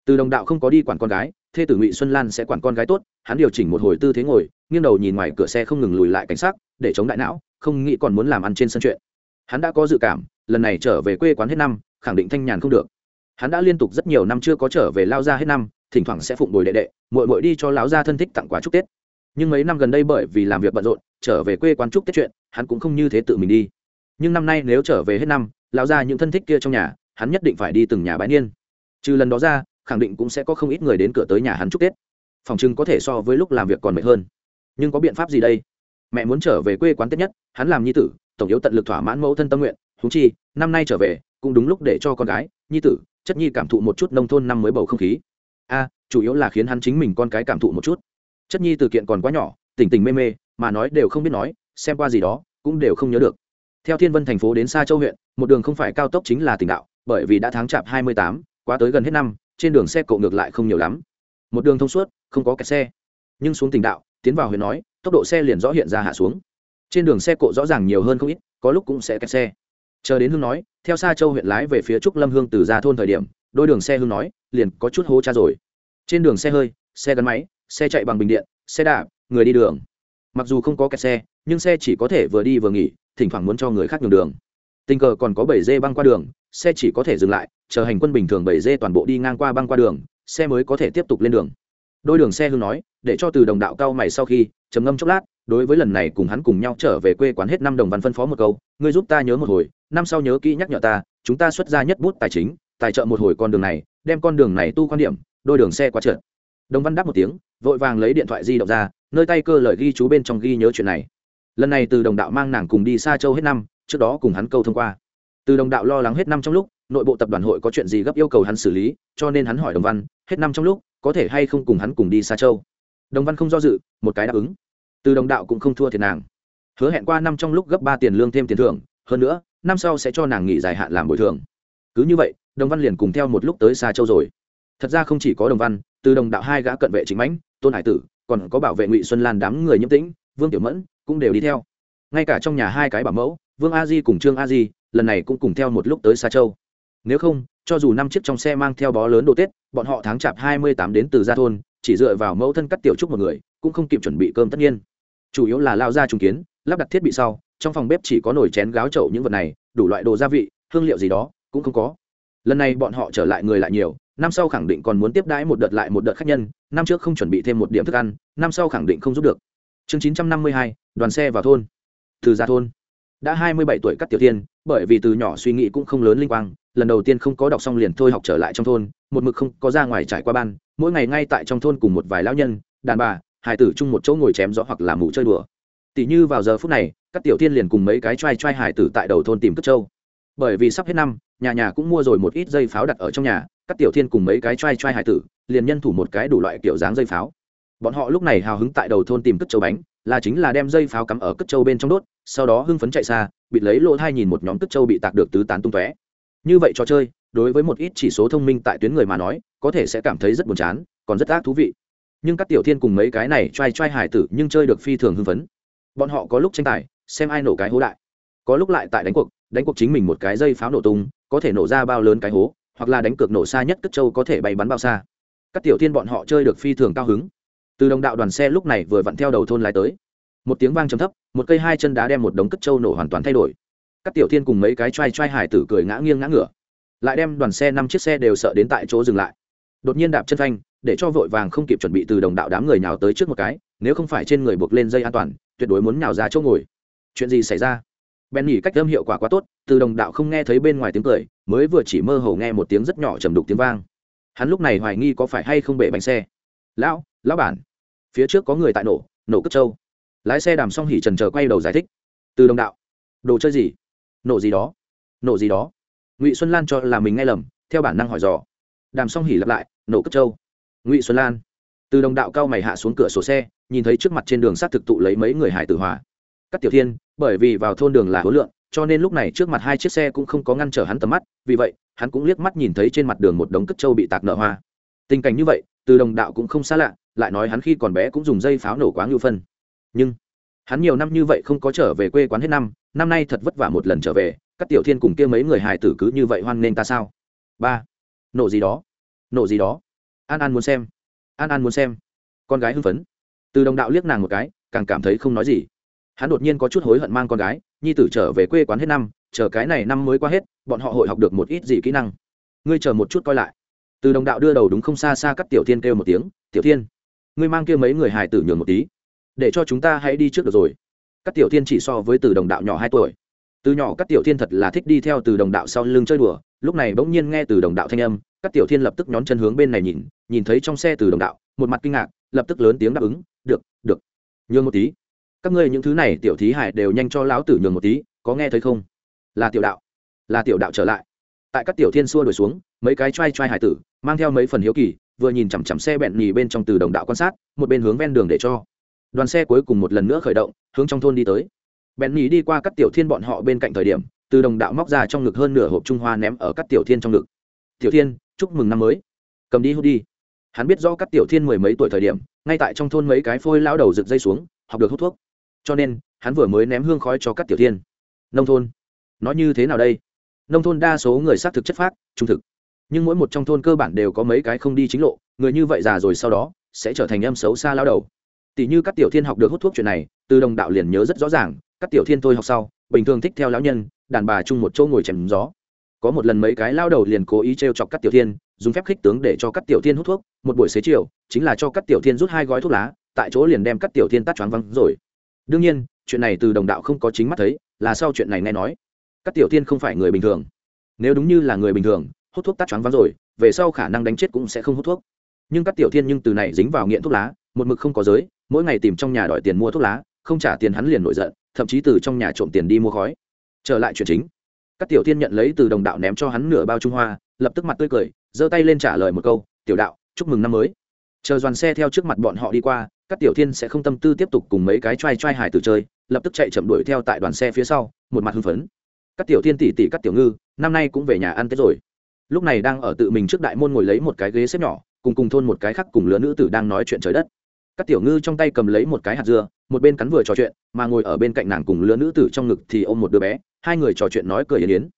Từ đồng đạo không có đi quản con gái, thê tử ngụy xuân lan sẽ quản con gái tốt, hắn điều chỉnh một hồi tư thế ngồi, nghiêng đầu nhìn ngoài cửa xe không ngừng lùi lại cảnh sát để chống đại não, không nghĩ còn muốn làm ăn trên sân chuyện. Hắn đã có dự cảm, lần này trở về quê quán hết năm, khẳng định thanh nhàn không được. Hắn đã liên tục rất nhiều năm chưa có trở về lao ra hết năm, thỉnh thoảng sẽ phụng bồi đệ đệ mội mội đi cho lão gia thân thích tặng quà chúc tết nhưng mấy năm gần đây bởi vì làm việc bận rộn, trở về quê quán chúc tết chuyện, hắn cũng không như thế tự mình đi. Nhưng năm nay nếu trở về hết năm, lão ra những thân thích kia trong nhà, hắn nhất định phải đi từng nhà bãi niên. Trừ lần đó ra, khẳng định cũng sẽ có không ít người đến cửa tới nhà hắn chúc tết. Phòng chừng có thể so với lúc làm việc còn mệt hơn. Nhưng có biện pháp gì đây? Mẹ muốn trở về quê quán tết nhất, hắn làm nhi tử, tổng yếu tận lực thỏa mãn mẫu thân tâm nguyện thú chi, năm nay trở về, cũng đúng lúc để cho con gái, nhi tử, chất nhi cảm thụ một chút nông thôn năm mới bầu không khí. A, chủ yếu là khiến hắn chính mình con cái cảm thụ một chút chất nhi từ kiện còn quá nhỏ, tỉnh tỉnh mê mê, mà nói đều không biết nói, xem qua gì đó, cũng đều không nhớ được. Theo thiên vân thành phố đến xa châu huyện, một đường không phải cao tốc chính là tỉnh đạo, bởi vì đã tháng chạp hai mươi tám, quá tới gần hết năm, trên đường xe cộ ngược lại không nhiều lắm. Một đường thông suốt, không có kẹt xe. Nhưng xuống tỉnh đạo, tiến vào huyện nói, tốc độ xe liền rõ hiện ra hạ xuống. Trên đường xe cộ rõ ràng nhiều hơn không ít, có lúc cũng sẽ kẹt xe. Chờ đến hương nói, theo xa châu huyện lái về phía trúc lâm hương từ ra thôn thời điểm, đôi đường xe hương nói, liền có chút hố cha rồi. Trên đường xe hơi, xe gắn máy xe chạy bằng bình điện, xe đạp, người đi đường. Mặc dù không có kẹt xe, nhưng xe chỉ có thể vừa đi vừa nghỉ, thỉnh thoảng muốn cho người khác nhường đường. Tình cờ còn có bảy dê băng qua đường, xe chỉ có thể dừng lại, chờ hành quân bình thường bảy dê toàn bộ đi ngang qua băng qua đường, xe mới có thể tiếp tục lên đường. Đôi đường xe hương nói, để cho từ đồng đạo cao mày sau khi, trầm ngâm chốc lát, đối với lần này cùng hắn cùng nhau trở về quê quán hết năm đồng văn phân phó một câu, ngươi giúp ta nhớ một hồi, năm sau nhớ kỹ nhắc nhở ta, chúng ta xuất ra nhất bút tài chính, tài trợ một hồi con đường này, đem con đường này tu quan điểm, đôi đường xe quá trượt. Đồng văn đáp một tiếng vội vàng lấy điện thoại di động ra, nơi tay cơ lời ghi chú bên trong ghi nhớ chuyện này. Lần này từ đồng đạo mang nàng cùng đi xa châu hết năm, trước đó cùng hắn câu thông qua. Từ đồng đạo lo lắng hết năm trong lúc, nội bộ tập đoàn hội có chuyện gì gấp yêu cầu hắn xử lý, cho nên hắn hỏi đồng văn, hết năm trong lúc, có thể hay không cùng hắn cùng đi xa châu? Đồng văn không do dự, một cái đáp ứng. Từ đồng đạo cũng không thua thiệt nàng. Hứa hẹn qua năm trong lúc gấp ba tiền lương thêm tiền thưởng, hơn nữa, năm sau sẽ cho nàng nghỉ dài hạn làm bồi thường. Cứ như vậy, đồng văn liền cùng theo một lúc tới xa châu rồi. Thật ra không chỉ có đồng văn, từ đồng đạo hai gã cận vệ chính mãnh tôn hải tử, còn có bảo vệ ngụy xuân lan đám người nhiễm tĩnh, vương tiểu mẫn cũng đều đi theo. Ngay cả trong nhà hai cái bảo mẫu, vương a di cùng trương a di, lần này cũng cùng theo một lúc tới xa châu. Nếu không, cho dù năm chiếc trong xe mang theo bó lớn đồ tết, bọn họ tháng chạp hai mươi tám đến từ gia thôn, chỉ dựa vào mẫu thân cắt tiểu trúc một người, cũng không kịp chuẩn bị cơm tất nhiên. Chủ yếu là lao ra trùng kiến, lắp đặt thiết bị sau, trong phòng bếp chỉ có nồi chén gáo trậu những vật này, đủ loại đồ gia vị, hương liệu gì đó, cũng không có lần này bọn họ trở lại người lại nhiều, năm sau khẳng định còn muốn tiếp đãi một đợt lại một đợt khách nhân, năm trước không chuẩn bị thêm một điểm thức ăn, năm sau khẳng định không giúp được. Chương chín trăm năm mươi hai, đoàn xe vào thôn. Từ ra thôn. Đã hai mươi bảy tuổi cắt tiểu tiên, bởi vì từ nhỏ suy nghĩ cũng không lớn linh quang, lần đầu tiên không có đọc xong liền thôi học trở lại trong thôn, một mực không có ra ngoài trải qua ban, mỗi ngày ngay tại trong thôn cùng một vài lão nhân, đàn bà hải tử chung một chỗ ngồi chém gió hoặc là mù chơi đùa. Tỷ như vào giờ phút này, các tiểu tiên liền cùng mấy cái t r a i t r a i hải tử tại đầu thôn tìm cất trâu bởi vì sắp hết năm, nhà nhà cũng mua rồi một ít dây pháo đặt ở trong nhà, các tiểu thiên cùng mấy cái t r a i t r a i hải tử, liền nhân thủ một cái đủ loại kiểu dáng dây pháo. Bọn họ lúc này hào hứng tại đầu thôn tìm cất châu bánh, là chính là đem dây pháo cắm ở cất châu bên trong đốt, sau đó hưng phấn chạy xa bị lấy lỗ thai nhìn một nhóm cất châu bị tạc được tứ tán tung tóe. Như vậy trò chơi, đối với một ít chỉ số thông minh tại tuyến người mà nói, có thể sẽ cảm thấy rất buồn chán, còn rất ác thú vị. Nhưng các tiểu thiên cùng mấy cái này t r a i t r a i hải tử nhưng chơi được phi thường hưng phấn. Bọn họ có lúc tranh tài, xem ai nổ cái hố đại. Có lúc lại tại đánh cuộc đánh cuộc chính mình một cái dây pháo nổ tung, có thể nổ ra bao lớn cái hố, hoặc là đánh cược nổ xa nhất cất châu có thể bay bắn bao xa. Các tiểu thiên bọn họ chơi được phi thường cao hứng. Từ đồng đạo đoàn xe lúc này vừa vặn theo đầu thôn lái tới. Một tiếng vang trầm thấp, một cây hai chân đá đem một đống cất châu nổ hoàn toàn thay đổi. Các tiểu thiên cùng mấy cái t r a i t r a i hải tử cười ngã nghiêng ngã ngửa. Lại đem đoàn xe năm chiếc xe đều sợ đến tại chỗ dừng lại. Đột nhiên đạp chân phanh, để cho vội vàng không kịp chuẩn bị từ đồng đạo đám người nhào tới trước một cái, nếu không phải trên người buộc lên dây an toàn, tuyệt đối muốn nhào ra chỗ ngồi. Chuyện gì xảy ra? Bèn nhỉ cách âm hiệu quả quá tốt, từ đồng đạo không nghe thấy bên ngoài tiếng cười, mới vừa chỉ mơ hồ nghe một tiếng rất nhỏ trầm đục tiếng vang. Hắn lúc này hoài nghi có phải hay không bể bánh xe. Lão lão bản. Phía trước có người tại nổ nổ cất trâu. Lái xe đàm xong hỉ trần chờ quay đầu giải thích. Từ đồng đạo. Đồ chơi gì? Nổ gì đó. Nổ gì đó? Ngụy xuân lan cho là mình nghe lầm, theo bản năng hỏi dò. Đàm xong hỉ lặp lại, nổ cất trâu. Ngụy xuân lan. Từ đồng đạo cao mày hạ xuống cửa sổ xe, nhìn thấy trước mặt trên đường sát thực tụ lấy mấy người hải tử hòa. Các tiểu thiên bởi vì vào thôn đường là hối lượng, cho nên lúc này trước mặt hai chiếc xe cũng không có ngăn trở hắn tầm mắt, vì vậy, hắn cũng liếc mắt nhìn thấy trên mặt đường một đống cất trâu bị tạc nợ hoa. Tình cảnh như vậy, từ đồng đạo cũng không xa lạ, lại nói hắn khi còn bé cũng dùng dây pháo nổ quá ngưu phân. Nhưng, hắn nhiều năm như vậy không có trở về quê quán hết năm năm nay thật vất vả một lần trở về, các tiểu thiên cùng kia mấy người hài tử cứ như vậy hoan nghênh ta sao? Ba, nổ gì đó, nổ gì đó. An an muốn xem, an an muốn xem. Con gái hưng phấn. Từ đồng đạo liếc nàng một cái, càng cảm thấy không nói gì hắn đột nhiên có chút hối hận mang con gái, nhi tử trở về quê quán hết năm, chờ cái này năm mới qua hết, bọn họ hội học được một ít gì kỹ năng. Ngươi chờ một chút coi lại. Từ đồng đạo đưa đầu đúng không xa xa cắt tiểu thiên kêu một tiếng, tiểu thiên, ngươi mang kia mấy người hài tử nhường một tí, để cho chúng ta hãy đi trước được rồi. Các tiểu thiên chỉ so với từ đồng đạo nhỏ hai tuổi. Từ nhỏ các tiểu thiên thật là thích đi theo từ đồng đạo sau lưng chơi đùa, lúc này bỗng nhiên nghe từ đồng đạo thanh âm các tiểu thiên lập tức nhón chân hướng bên này nhìn nhìn thấy trong xe từ đồng đạo, một mặt kinh ngạc, lập tức lớn tiếng đáp ứng, được được, nhường một tí các ngươi những thứ này tiểu thí hải đều nhanh cho lão tử nhường một tí, có nghe thấy không? Là tiểu đạo. Là tiểu đạo trở lại. Tại các tiểu thiên xua đuổi xuống, mấy cái t r a i t r a i hải tử, mang theo mấy phần hiếu kỳ, vừa nhìn chằm chằm xe bẹn nhì bên trong từ đồng đạo quan sát, một bên hướng ven đường để cho. Đoàn xe cuối cùng một lần nữa khởi động, hướng trong thôn đi tới. Bẹn nhì đi qua các tiểu thiên bọn họ bên cạnh thời điểm, từ đồng đạo móc ra trong ngực hơn nửa hộp trung hoa ném ở các tiểu thiên trong ngực. Tiểu thiên, chúc mừng năm mới. Cầm đi hút đi. Hắn biết do các tiểu thiên mười mấy tuổi thời điểm, ngay tại trong thôn mấy cái phôi lao đầu rực dây xuống, học được hút thuốc cho nên, hắn vừa mới ném hương khói cho các tiểu thiên. Nông thôn. Nói như thế nào đây? Nông thôn đa số người xác thực chất phác, trung thực. Nhưng mỗi một trong thôn cơ bản đều có mấy cái không đi chính lộ, người như vậy già rồi sau đó, sẽ trở thành âm xấu xa lao đầu. Tỷ như các tiểu thiên học được hút thuốc chuyện này, từ đồng đạo liền nhớ rất rõ ràng, các tiểu thiên thôi học sau, bình thường thích theo lão nhân, đàn bà chung một chỗ ngồi chèm gió. Có một lần mấy cái lao đầu liền cố ý t r e o chọc các tiểu thiên, dùng phép khích tướng để cho các tiểu thiên hút thuốc, một buổi xế chiều, chính là cho các tiểu thiên rút hai gói thuốc lá, tại chỗ liền đem các tiểu thiên tắt choáng văng rồi đương nhiên, chuyện này từ đồng đạo không có chính mắt thấy, là sau chuyện này nghe nói. Các tiểu tiên không phải người bình thường. Nếu đúng như là người bình thường, hút thuốc tắt choáng váng rồi, về sau khả năng đánh chết cũng sẽ không hút thuốc. Nhưng các tiểu tiên nhưng từ này dính vào nghiện thuốc lá, một mực không có giới, mỗi ngày tìm trong nhà đòi tiền mua thuốc lá, không trả tiền hắn liền nổi giận, thậm chí từ trong nhà trộm tiền đi mua khói. Trở lại chuyện chính. Các tiểu tiên nhận lấy từ đồng đạo ném cho hắn nửa bao trung hoa, lập tức mặt tươi cười, giơ tay lên trả lời một câu, tiểu đạo, chúc mừng năm mới. Chờ đoàn xe theo trước mặt bọn họ đi qua các tiểu thiên sẽ không tâm tư tiếp tục cùng mấy cái t r a i t r a i hải tử chơi, lập tức chạy chậm đuổi theo tại đoàn xe phía sau, một mặt hưng phấn. Các tiểu thiên tỉ tỉ các tiểu ngư, năm nay cũng về nhà ăn tết rồi. Lúc này đang ở tự mình trước đại môn ngồi lấy một cái ghế xếp nhỏ, cùng cùng thôn một cái khác cùng lứa nữ tử đang nói chuyện trời đất. Các tiểu ngư trong tay cầm lấy một cái hạt dưa, một bên cắn vừa trò chuyện, mà ngồi ở bên cạnh nàng cùng lứa nữ tử trong ngực thì ôm một đứa bé, hai người trò chuyện nói cười yến yến.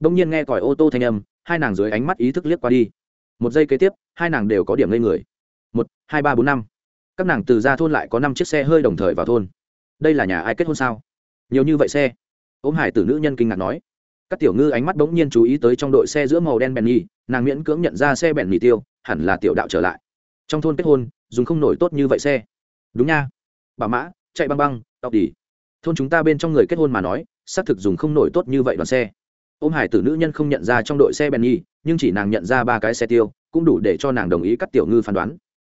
Đông nhiên nghe còi ô tô thanh âm, hai nàng dưới ánh mắt ý thức liếc qua đi. Một giây kế tiếp, hai nàng đều có điểm ngây người. Một, hai, ba, bốn, năm các nàng từ ra thôn lại có năm chiếc xe hơi đồng thời vào thôn. Đây là nhà ai kết hôn sao? Nhiều như vậy xe. Ôm hải tử nữ nhân kinh ngạc nói. Các tiểu ngư ánh mắt bỗng nhiên chú ý tới trong đội xe giữa màu đen bèn nhì nàng miễn cưỡng nhận ra xe bèn nhì tiêu, hẳn là tiểu đạo trở lại. Trong thôn kết hôn, dùng không nổi tốt như vậy xe. Đúng nha. Bà mã, chạy băng băng đọc đi thôn chúng ta bên trong người kết hôn mà nói, xác thực dùng không nổi tốt như vậy đoàn xe. Ôm hải tử nữ nhân không nhận ra trong đội xe benny nhưng chỉ nàng nhận ra ba cái xe tiêu, cũng đủ để cho nàng đồng ý các tiểu ngư phán đoán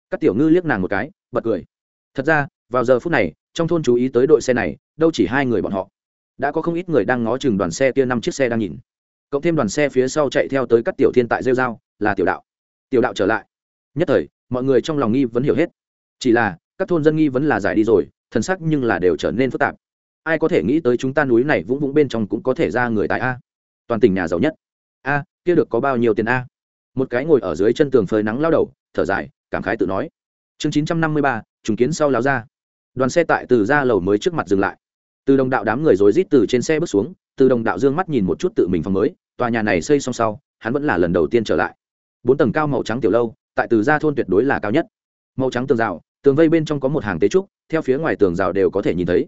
các tiểu ngư liếc nàng một cái, bật cười. Thật ra, vào giờ phút này, trong thôn chú ý tới đội xe này, đâu chỉ hai người bọn họ. Đã có không ít người đang ngó chừng đoàn xe kia năm chiếc xe đang nhìn. Cộng thêm đoàn xe phía sau chạy theo tới các tiểu thiên tại rêu dao là tiểu đạo. Tiểu đạo trở lại. Nhất thời, mọi người trong lòng nghi vẫn hiểu hết. Chỉ là, các thôn dân nghi vẫn là giải đi rồi, thần sắc nhưng là đều trở nên phức tạp. Ai có thể nghĩ tới chúng ta núi này vũng vũng bên trong cũng có thể ra người tại a. Toàn tỉnh nhà giàu nhất. A, kia được có bao nhiêu tiền a? Một cái ngồi ở dưới chân tường phơi nắng lao đầu, thở dài cảm khái tự nói. Chương chín trăm năm mươi ba, trùng kiến sau láo ra. Đoàn xe tại từ ra lầu mới trước mặt dừng lại. Từ đồng đạo đám người rối rít từ trên xe bước xuống, từ đồng đạo dương mắt nhìn một chút tự mình phòng mới, tòa nhà này xây xong sau, hắn vẫn là lần đầu tiên trở lại. Bốn tầng cao màu trắng tiểu lâu, tại từ gia thôn tuyệt đối là cao nhất. Màu trắng tường rào, tường vây bên trong có một hàng tế trúc, theo phía ngoài tường rào đều có thể nhìn thấy.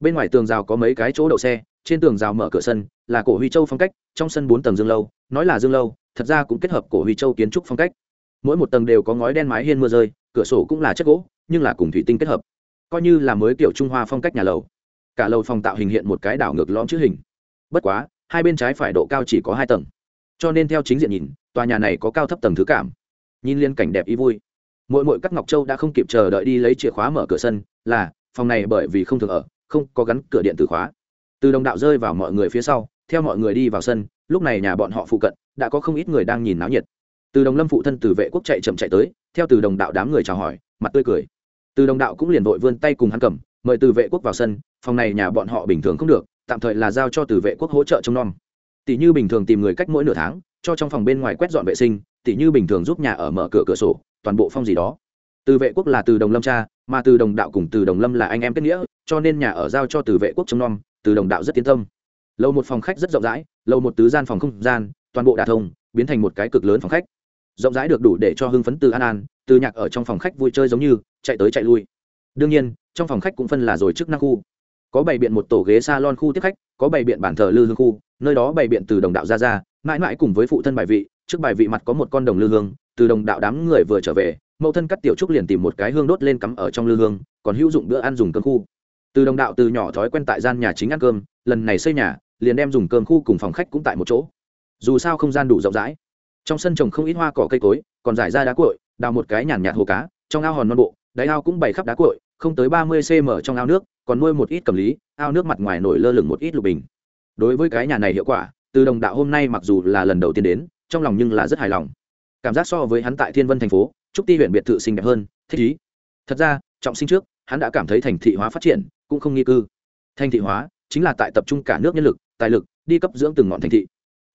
Bên ngoài tường rào có mấy cái chỗ đậu xe, trên tường rào mở cửa sân, là cổ huy châu phong cách, trong sân bốn tầng dương lâu, nói là dương lâu, thật ra cũng kết hợp cổ huy châu kiến trúc phong cách mỗi một tầng đều có ngói đen mái hiên mưa rơi, cửa sổ cũng là chất gỗ, nhưng là cùng thủy tinh kết hợp. Coi như là mới kiểu trung hoa phong cách nhà lầu. Cả lầu phòng tạo hình hiện một cái đảo ngược lõm chữ hình. Bất quá, hai bên trái phải độ cao chỉ có hai tầng. Cho nên theo chính diện nhìn, tòa nhà này có cao thấp tầng thứ cảm. Nhìn liên cảnh đẹp ý vui. Mỗi mỗi các ngọc châu đã không kịp chờ đợi đi lấy chìa khóa mở cửa sân, là, phòng này bởi vì không thường ở, không có gắn cửa điện tử khóa. Từ đồng đạo rơi vào mọi người phía sau, theo mọi người đi vào sân, lúc này nhà bọn họ phụ cận, đã có không ít người đang nhìn náo nhiệt từ đồng lâm phụ thân từ vệ quốc chạy chậm chạy tới, theo từ đồng đạo đám người chào hỏi, mặt tươi cười. Từ đồng đạo cũng liền vội vươn tay cùng hắn cầm, mời từ vệ quốc vào sân, phòng này nhà bọn họ bình thường không được, tạm thời là giao cho từ vệ quốc hỗ trợ trông nom. Tỷ như bình thường tìm người cách mỗi nửa tháng, cho trong phòng bên ngoài quét dọn vệ sinh, tỷ như bình thường giúp nhà ở mở cửa cửa sổ, toàn bộ phong gì đó. Từ vệ quốc là từ đồng lâm cha, mà từ đồng đạo cùng từ đồng lâm là anh em kết nghĩa, cho nên nhà ở giao cho từ vệ quốc trông nom, từ đồng đạo rất tiến tâm. Lầu một phòng khách rất rộng rãi lầu một tứ gian phòng không gian, toàn bộ đà thông, biến thành một cái cực lớn phòng khách rộng rãi được đủ để cho hưng phấn từ an an, từ nhạc ở trong phòng khách vui chơi giống như, chạy tới chạy lui. Đương nhiên, trong phòng khách cũng phân là rồi chức năng khu. Có bày biện một tổ ghế salon khu tiếp khách, có bày biện bản thờ lư hương khu, nơi đó bày biện từ đồng đạo ra ra, mãi mãi cùng với phụ thân bài vị, trước bài vị mặt có một con đồng lư hương, từ đồng đạo đám người vừa trở về, mẫu thân cắt tiểu trúc liền tìm một cái hương đốt lên cắm ở trong lư hương, còn hữu dụng bữa ăn dùng cơm khu. Từ đồng đạo từ nhỏ thói quen tại gian nhà chính ăn cơm, lần này xây nhà, liền đem dùng cơm khu cùng phòng khách cũng tại một chỗ. Dù sao không gian đủ rộng rãi trong sân trồng không ít hoa cỏ cây cối, còn giải ra đá cội đào một cái nhàn nhạt hồ cá, trong ao hòn non bộ, đáy ao cũng bày khắp đá cội không tới ba mươi cm trong ao nước, còn nuôi một ít cầm lý, ao nước mặt ngoài nổi lơ lửng một ít lục bình. Đối với cái nhà này hiệu quả, từ đồng đạo hôm nay mặc dù là lần đầu tiên đến, trong lòng nhưng là rất hài lòng. Cảm giác so với hắn tại thiên vân thành phố, trúc ti huyện biệt thự xinh đẹp hơn, thích ý. Thật ra, trọng sinh trước, hắn đã cảm thấy thành thị hóa phát triển, cũng không nghi cư. Thành thị hóa chính là tại tập trung cả nước nhân lực, tài lực, đi cấp dưỡng từng ngọn thành thị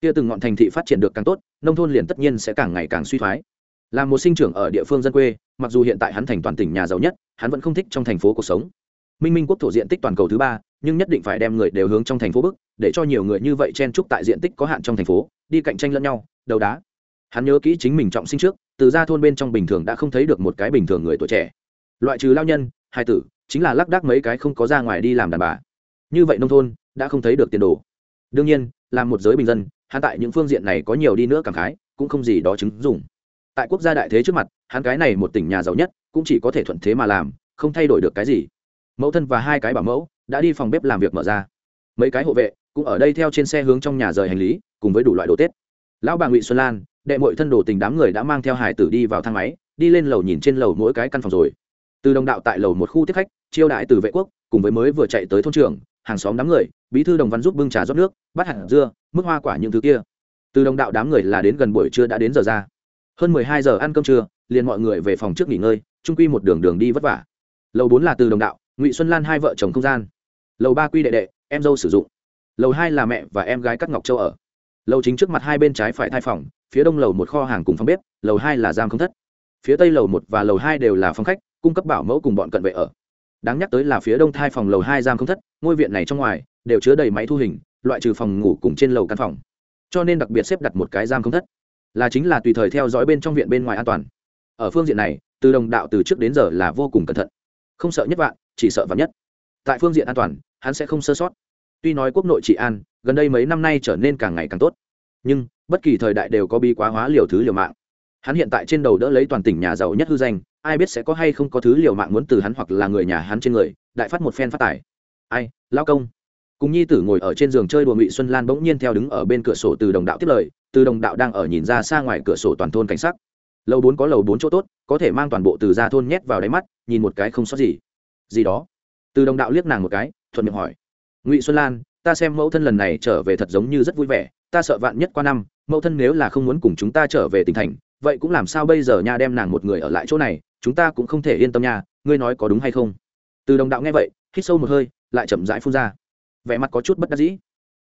kia từng ngọn thành thị phát triển được càng tốt, nông thôn liền tất nhiên sẽ càng ngày càng suy thoái. Là một sinh trưởng ở địa phương dân quê, mặc dù hiện tại hắn thành toàn tỉnh nhà giàu nhất, hắn vẫn không thích trong thành phố cuộc sống. Minh minh quốc thổ diện tích toàn cầu thứ ba, nhưng nhất định phải đem người đều hướng trong thành phố bức, để cho nhiều người như vậy chen trúc tại diện tích có hạn trong thành phố, đi cạnh tranh lẫn nhau, đầu đá. Hắn nhớ kỹ chính mình trọng sinh trước, từ ra thôn bên trong bình thường đã không thấy được một cái bình thường người tuổi trẻ. Loại trừ lao nhân, hai tử, chính là lác đác mấy cái không có ra ngoài đi làm đàn bà. Như vậy nông thôn, đã không thấy được tiền đồ. Đương nhiên, là một giới bình dân hắn tại những phương diện này có nhiều đi nữa cảm khái, cũng không gì đó chứng dùng tại quốc gia đại thế trước mặt, hắn cái này một tỉnh nhà giàu nhất, cũng chỉ có thể thuận thế mà làm, không thay đổi được cái gì. Mẫu thân và hai cái bảo mẫu đã đi phòng bếp làm việc mở ra. Mấy cái hộ vệ cũng ở đây theo trên xe hướng trong nhà rời hành lý, cùng với đủ loại đồ tết. Lão bà ngụy xuân lan, đệ mội thân đồ tình đám người đã mang theo hải tử đi vào thang máy, đi lên lầu nhìn trên lầu mỗi cái căn phòng rồi. Từ đồng đạo tại lầu một khu tiếp khách, chiêu đại từ vệ quốc, cùng với mới vừa chạy tới thôn trường hàng xóm đám người bí thư đồng văn giúp bưng trà rót nước, bắt hạt dưa, mức hoa quả những thứ kia. Từ đồng đạo đám người là đến gần buổi trưa đã đến giờ ra. Hơn mười hai giờ ăn cơm trưa, liền mọi người về phòng trước nghỉ ngơi trung quy một đường đường đi vất vả. Lầu bốn là từ đồng đạo, ngụy xuân lan hai vợ chồng không gian. Lầu ba quy đệ đệ, em dâu sử dụng. Lầu hai là mẹ và em gái cắt ngọc châu ở. Lầu chính trước mặt hai bên trái phải thai phòng, phía đông lầu một kho hàng cùng phòng bếp, lầu hai là giam không thất. Phía tây lầu một và lầu hai đều là phòng khách, cung cấp bảo mẫu cùng bọn cận vệ ở. Đáng nhắc tới là phía đông thai phòng lầu hai giam không thất, ngôi viện này trong ngoài đều chứa đầy máy thu hình, loại trừ phòng ngủ cùng trên lầu căn phòng. Cho nên đặc biệt xếp đặt một cái giam không thất. Là chính là tùy thời theo dõi bên trong viện bên ngoài an toàn. Ở phương diện này, từ đồng đạo từ trước đến giờ là vô cùng cẩn thận. Không sợ nhất vạn, chỉ sợ vạn nhất. Tại phương diện an toàn, hắn sẽ không sơ sót. Tuy nói quốc nội trị an, gần đây mấy năm nay trở nên càng ngày càng tốt. Nhưng, bất kỳ thời đại đều có bi quá hóa liều thứ liều mạng. Hắn hiện tại trên đầu đỡ lấy toàn tỉnh nhà giàu nhất hư danh, ai biết sẽ có hay không có thứ liều mạng muốn từ hắn hoặc là người nhà hắn trên người, đại phát một phen phát tài. Ai lao công? Cùng nhi tử ngồi ở trên giường chơi đùa ngụy xuân lan bỗng nhiên theo đứng ở bên cửa sổ từ đồng đạo tiếp lời, từ đồng đạo đang ở nhìn ra xa ngoài cửa sổ toàn thôn cảnh sắc. Lầu bốn có lầu bốn chỗ tốt, có thể mang toàn bộ từ ra thôn nhét vào đáy mắt, nhìn một cái không sót gì. Gì đó? Từ đồng đạo liếc nàng một cái, thuận miệng hỏi. Ngụy xuân lan, ta xem mẫu thân lần này trở về thật giống như rất vui vẻ, ta sợ vạn nhất qua năm, mẫu thân nếu là không muốn cùng chúng ta trở về tỉnh thành, vậy cũng làm sao bây giờ nha đem nàng một người ở lại chỗ này, chúng ta cũng không thể yên tâm nha, ngươi nói có đúng hay không? Từ đồng đạo nghe vậy, hít sâu một hơi, lại chậm rãi phun ra vẻ mặt có chút bất đắc dĩ.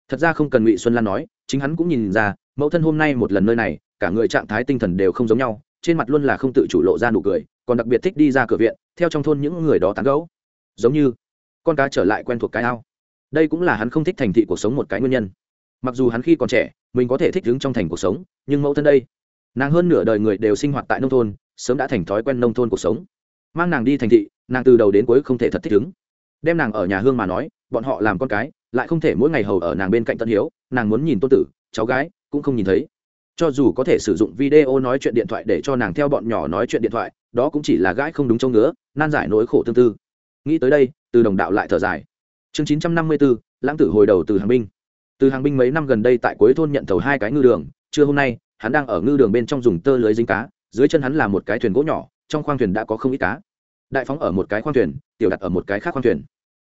Thật ra không cần ngụy xuân lan nói, chính hắn cũng nhìn ra, mẫu thân hôm nay một lần nơi này, cả người trạng thái tinh thần đều không giống nhau, trên mặt luôn là không tự chủ lộ ra nụ cười, còn đặc biệt thích đi ra cửa viện, theo trong thôn những người đó tán gấu giống như, con cá trở lại quen thuộc cái ao. Đây cũng là hắn không thích thành thị cuộc sống một cái nguyên nhân. Mặc dù hắn khi còn trẻ, mình có thể thích đứng trong thành cuộc sống, nhưng mẫu thân đây, nàng hơn nửa đời người đều sinh hoạt tại nông thôn, sớm đã thành thói quen nông thôn cuộc sống. Mang nàng đi thành thị, nàng từ đầu đến cuối không thể thật thích ứng đem nàng ở nhà hương mà nói, bọn họ làm con cái, lại không thể mỗi ngày hầu ở nàng bên cạnh tân hiếu, nàng muốn nhìn tôn tử, cháu gái, cũng không nhìn thấy. Cho dù có thể sử dụng video nói chuyện điện thoại để cho nàng theo bọn nhỏ nói chuyện điện thoại, đó cũng chỉ là gãi không đúng châu ngứa, nan giải nỗi khổ tương tư. Nghĩ tới đây, từ đồng đạo lại thở dài. Chương chín trăm năm mươi bốn lãng tử hồi đầu từ hàng binh. Từ hàng binh mấy năm gần đây tại cuối thôn nhận thầu hai cái ngư đường, trưa hôm nay, hắn đang ở ngư đường bên trong dùng tơ lưới dính cá, dưới chân hắn là một cái thuyền gỗ nhỏ, trong khoang thuyền đã có không ít cá. Đại phóng ở một cái khoang thuyền, tiểu đặt ở một cái khác khoang thuyền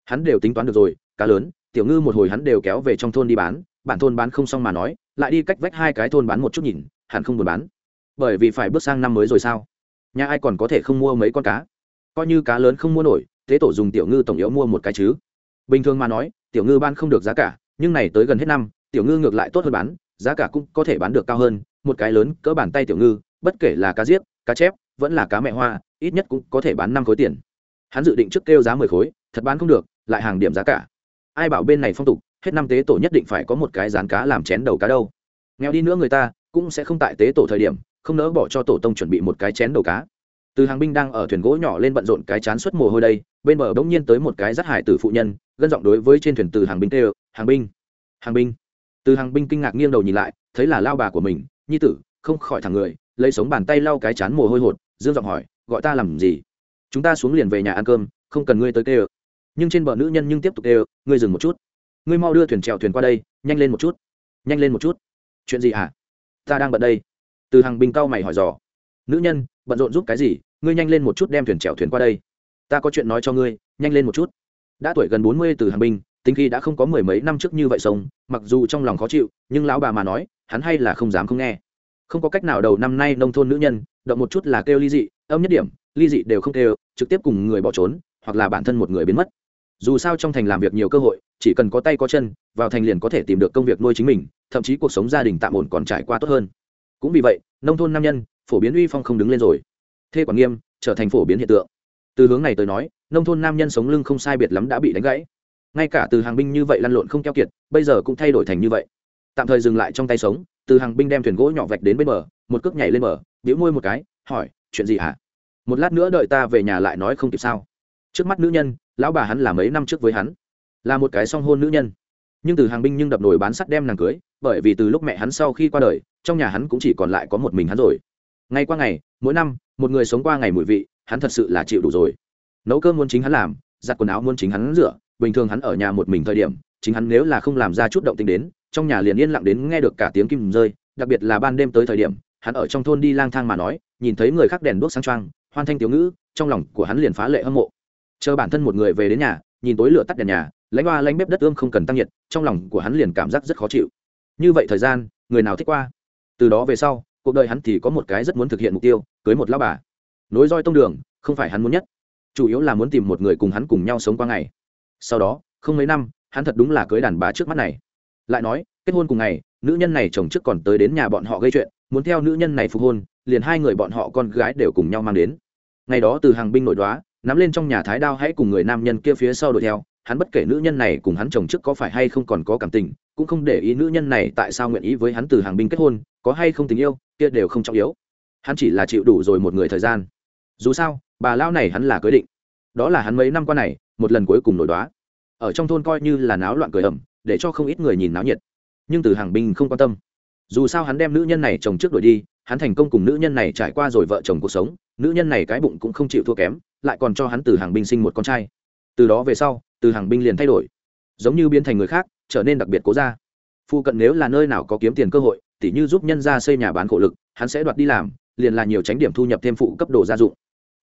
hắn đều tính toán được rồi, cá lớn, tiểu ngư một hồi hắn đều kéo về trong thôn đi bán, bản thôn bán không xong mà nói, lại đi cách vách hai cái thôn bán một chút nhìn, hẳn không buồn bán. Bởi vì phải bước sang năm mới rồi sao? Nhà ai còn có thể không mua mấy con cá? Coi như cá lớn không mua nổi, thế tổ dùng tiểu ngư tổng yếu mua một cái chứ. Bình thường mà nói, tiểu ngư ban không được giá cả, nhưng này tới gần hết năm, tiểu ngư ngược lại tốt hơn bán, giá cả cũng có thể bán được cao hơn, một cái lớn cỡ bàn tay tiểu ngư, bất kể là cá giết, cá chép, vẫn là cá mẹ hoa, ít nhất cũng có thể bán năm khối tiền. Hắn dự định trước kêu giá mười khối, thật bán không được lại hàng điểm giá cả. Ai bảo bên này phong tục, hết năm tế tổ nhất định phải có một cái rán cá làm chén đầu cá đâu. Nghèo đi nữa người ta, cũng sẽ không tại tế tổ thời điểm, không nỡ bỏ cho tổ tông chuẩn bị một cái chén đầu cá. Từ hàng binh đang ở thuyền gỗ nhỏ lên bận rộn cái chán suất mồ hôi đây, bên bờ bỗng nhiên tới một cái rắt hải tử phụ nhân, gân giọng đối với trên thuyền từ hàng binh tê hàng binh hàng binh. Từ hàng binh kinh ngạc nghiêng đầu nhìn lại, thấy là lao bà của mình, nhi tử, không khỏi thẳng người, lấy sống bàn tay lau cái chán mồ hôi hột. Dương giọng hỏi, gọi ta làm gì? Chúng ta xuống liền về nhà ăn cơm, không cần ngươi tới tê nhưng trên bờ nữ nhân nhưng tiếp tục đều ngươi dừng một chút. Ngươi mau đưa thuyền trèo thuyền qua đây, nhanh lên một chút. Nhanh lên một chút. Chuyện gì hả? Ta đang bận đây. Từ hàng binh cao mày hỏi dò. Nữ nhân, bận rộn giúp cái gì? Ngươi nhanh lên một chút đem thuyền trèo thuyền qua đây. Ta có chuyện nói cho ngươi, nhanh lên một chút. Đã tuổi gần bốn mươi, từ hàng binh tính khi đã không có mười mấy năm trước như vậy sống, mặc dù trong lòng khó chịu, nhưng lão bà mà nói, hắn hay là không dám không nghe. Không có cách nào đầu năm nay nông thôn nữ nhân, động một chút là kêu ly dị, âm nhất điểm, ly dị đều không kêu, trực tiếp cùng người bỏ trốn, hoặc là bản thân một người biến mất dù sao trong thành làm việc nhiều cơ hội, chỉ cần có tay có chân, vào thành liền có thể tìm được công việc nuôi chính mình, thậm chí cuộc sống gia đình tạm ổn còn trải qua tốt hơn. Cũng vì vậy, nông thôn nam nhân, phổ biến uy phong không đứng lên rồi. Thê quản nghiêm, trở thành phổ biến hiện tượng. Từ hướng này tới nói, nông thôn nam nhân sống lưng không sai biệt lắm đã bị đánh gãy. Ngay cả từ hàng binh như vậy lăn lộn không keo kiệt, bây giờ cũng thay đổi thành như vậy. Tạm thời dừng lại trong tay sống, từ hàng binh đem thuyền gỗ nhỏ vạch đến bên bờ, một cước nhảy lên bờ biễu môi một cái, hỏi, chuyện gì hả? Một lát nữa đợi ta về nhà lại nói không kịp sao? Trước mắt nữ nhân lão bà hắn là mấy năm trước với hắn, là một cái song hôn nữ nhân. Nhưng từ hàng binh nhưng đập nổi bán sắt đem nàng cưới, bởi vì từ lúc mẹ hắn sau khi qua đời, trong nhà hắn cũng chỉ còn lại có một mình hắn rồi. Ngày qua ngày, mỗi năm, một người sống qua ngày mùi vị, hắn thật sự là chịu đủ rồi. Nấu cơm muốn chính hắn làm, giặt quần áo muốn chính hắn rửa, bình thường hắn ở nhà một mình thời điểm, chính hắn nếu là không làm ra chút động tình đến, trong nhà liền yên lặng đến nghe được cả tiếng kim rơi, đặc biệt là ban đêm tới thời điểm, hắn ở trong thôn đi lang thang mà nói, nhìn thấy người khác đèn đuốc sang trang hoan thanh tiểu ngữ, trong lòng của hắn liền phá lệ hâm mộ chờ bản thân một người về đến nhà, nhìn tối lửa tắt đèn nhà lãnh hoa lãnh bếp đất ươm không cần tăng nhiệt, trong lòng của hắn liền cảm giác rất khó chịu. Như vậy thời gian, người nào thích qua? Từ đó về sau, cuộc đời hắn thì có một cái rất muốn thực hiện mục tiêu, cưới một lao bà. Nối roi tông đường, không phải hắn muốn nhất. Chủ yếu là muốn tìm một người cùng hắn cùng nhau sống qua ngày. Sau đó, không mấy năm, hắn thật đúng là cưới đàn bà trước mắt này. Lại nói, kết hôn cùng ngày, nữ nhân này chồng trước còn tới đến nhà bọn họ gây chuyện, muốn theo nữ nhân này phục hôn, liền hai người bọn họ con gái đều cùng nhau mang đến. Ngày đó từ hàng binh nội đoá nắm lên trong nhà thái đao hãy cùng người nam nhân kia phía sau đuổi theo, hắn bất kể nữ nhân này cùng hắn chồng trước có phải hay không còn có cảm tình, cũng không để ý nữ nhân này tại sao nguyện ý với hắn từ hàng binh kết hôn, có hay không tình yêu, kia đều không trọng yếu. Hắn chỉ là chịu đủ rồi một người thời gian. Dù sao, bà lao này hắn là cưới định. Đó là hắn mấy năm qua này, một lần cuối cùng nổi đoá. Ở trong thôn coi như là náo loạn cười ẩm, để cho không ít người nhìn náo nhiệt. Nhưng từ hàng binh không quan tâm. Dù sao hắn đem nữ nhân này chồng trước đuổi đi, hắn thành công cùng nữ nhân này trải qua rồi vợ chồng cuộc sống, nữ nhân này cái bụng cũng không chịu thua kém lại còn cho hắn từ hàng binh sinh một con trai. Từ đó về sau, từ hàng binh liền thay đổi. Giống như biến thành người khác, trở nên đặc biệt cố ra phụ cận nếu là nơi nào có kiếm tiền cơ hội, tỉ như giúp nhân ra xây nhà bán khổ lực, hắn sẽ đoạt đi làm, liền là nhiều tránh điểm thu nhập thêm phụ cấp đồ gia dụng.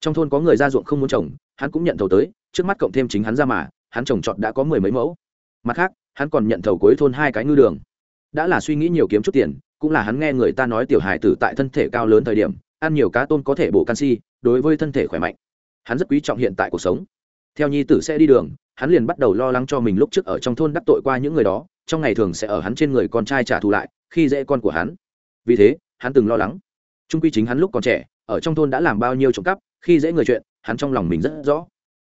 Trong thôn có người gia dụng không muốn trồng, hắn cũng nhận thầu tới, trước mắt cộng thêm chính hắn ra mà, hắn trồng trọt đã có mười mấy mẫu. Mặt khác, hắn còn nhận thầu cuối thôn hai cái ngư đường. Đã là suy nghĩ nhiều kiếm chút tiền, cũng là hắn nghe người ta nói tiểu hài tử tại thân thể cao lớn thời điểm, ăn nhiều cá tôm có thể bổ canxi, đối với thân thể khỏe mạnh hắn rất quý trọng hiện tại cuộc sống. Theo nhi tử sẽ đi đường, hắn liền bắt đầu lo lắng cho mình lúc trước ở trong thôn đắc tội qua những người đó, trong ngày thường sẽ ở hắn trên người con trai trả thù lại, khi dễ con của hắn. Vì thế, hắn từng lo lắng. Trung quy chính hắn lúc còn trẻ, ở trong thôn đã làm bao nhiêu trộm cắp, khi dễ người chuyện, hắn trong lòng mình rất rõ.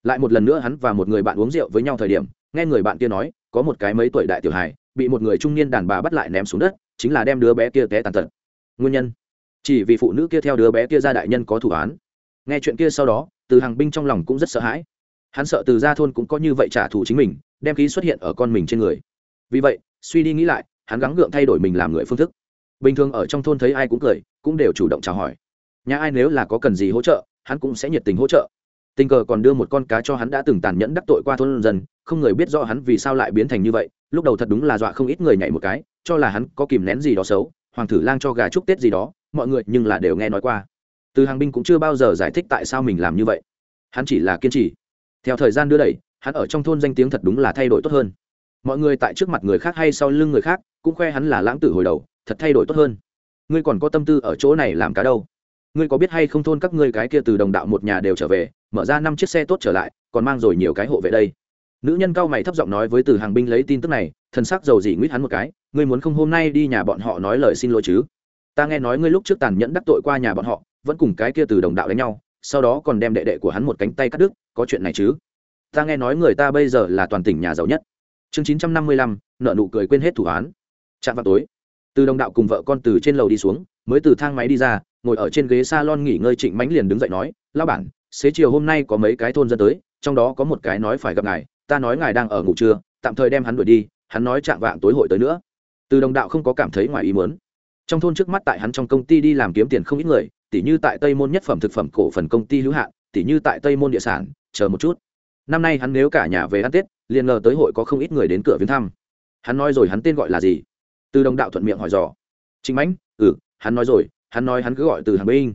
Lại một lần nữa hắn và một người bạn uống rượu với nhau thời điểm, nghe người bạn kia nói, có một cái mấy tuổi đại tiểu hài, bị một người trung niên đàn bà bắt lại ném xuống đất, chính là đem đứa bé kia té tàn tật. Nguyên nhân? Chỉ vì phụ nữ kia theo đứa bé kia ra đại nhân có thủ án. Nghe chuyện kia sau đó từ hàng binh trong lòng cũng rất sợ hãi. Hắn sợ từ gia thôn cũng có như vậy trả thù chính mình, đem khí xuất hiện ở con mình trên người. Vì vậy, suy đi nghĩ lại, hắn gắng gượng thay đổi mình làm người phương thức. Bình thường ở trong thôn thấy ai cũng cười, cũng đều chủ động chào hỏi. Nhà ai nếu là có cần gì hỗ trợ, hắn cũng sẽ nhiệt tình hỗ trợ. Tình cờ còn đưa một con cá cho hắn đã từng tàn nhẫn đắc tội qua thôn dân, không người biết rõ hắn vì sao lại biến thành như vậy, lúc đầu thật đúng là dọa không ít người nhảy một cái, cho là hắn có kìm nén gì đó xấu, hoàng thử lang cho gà chúc tết gì đó, mọi người nhưng là đều nghe nói qua từ hàng binh cũng chưa bao giờ giải thích tại sao mình làm như vậy. Hắn chỉ là kiên trì. Theo thời gian đưa đẩy, hắn ở trong thôn danh tiếng thật đúng là thay đổi tốt hơn. Mọi người tại trước mặt người khác hay sau lưng người khác, cũng khoe hắn là lãng tử hồi đầu, thật thay đổi tốt hơn. Ngươi còn có tâm tư ở chỗ này làm cá đâu? Ngươi có biết hay không thôn các ngươi cái kia từ đồng đạo một nhà đều trở về, mở ra năm chiếc xe tốt trở lại, còn mang rồi nhiều cái hộ vệ đây. Nữ nhân cao mày thấp giọng nói với từ hàng binh lấy tin tức này, thần sắc dầu dỉ nguyết hắn một cái, ngươi muốn không hôm nay đi nhà bọn họ nói lời xin lỗi chứ? Ta nghe nói ngươi lúc trước tàn nhẫn đắc tội qua nhà bọn họ vẫn cùng cái kia từ đồng đạo đánh nhau, sau đó còn đem đệ đệ của hắn một cánh tay cắt đứt, có chuyện này chứ? Ta nghe nói người ta bây giờ là toàn tỉnh nhà giàu nhất. Chương chín trăm năm mươi lăm, nợ nụ cười quên hết thủ án chạm vào tối, từ đồng đạo cùng vợ con từ trên lầu đi xuống, mới từ thang máy đi ra, ngồi ở trên ghế s a lon nghỉ ngơi trịnh mánh liền đứng dậy nói lao bản, xế chiều hôm nay có mấy cái thôn dân tới, trong đó có một cái nói phải gặp ngài, ta nói ngài đang ở ngủ trưa, tạm thời đem hắn đuổi đi, hắn nói chạm vạng tối hội tới nữa. Từ đồng đạo không có cảm thấy ngoài ý muốn trong thôn trước mắt tại hắn trong công ty đi làm kiếm tiền không ít người, tỉ như tại tây môn nhất phẩm thực phẩm cổ phần công ty hữu hạn, tỉ như tại tây môn địa sản, chờ một chút. Năm nay hắn nếu cả nhà về ăn tết, liền ngờ tới hội có không ít người đến cửa viếng thăm. Hắn nói rồi hắn tên gọi là gì? Từ đồng đạo thuận miệng hỏi dò. Chính mãnh ừ hắn nói rồi, hắn nói hắn cứ gọi từ hàng binh.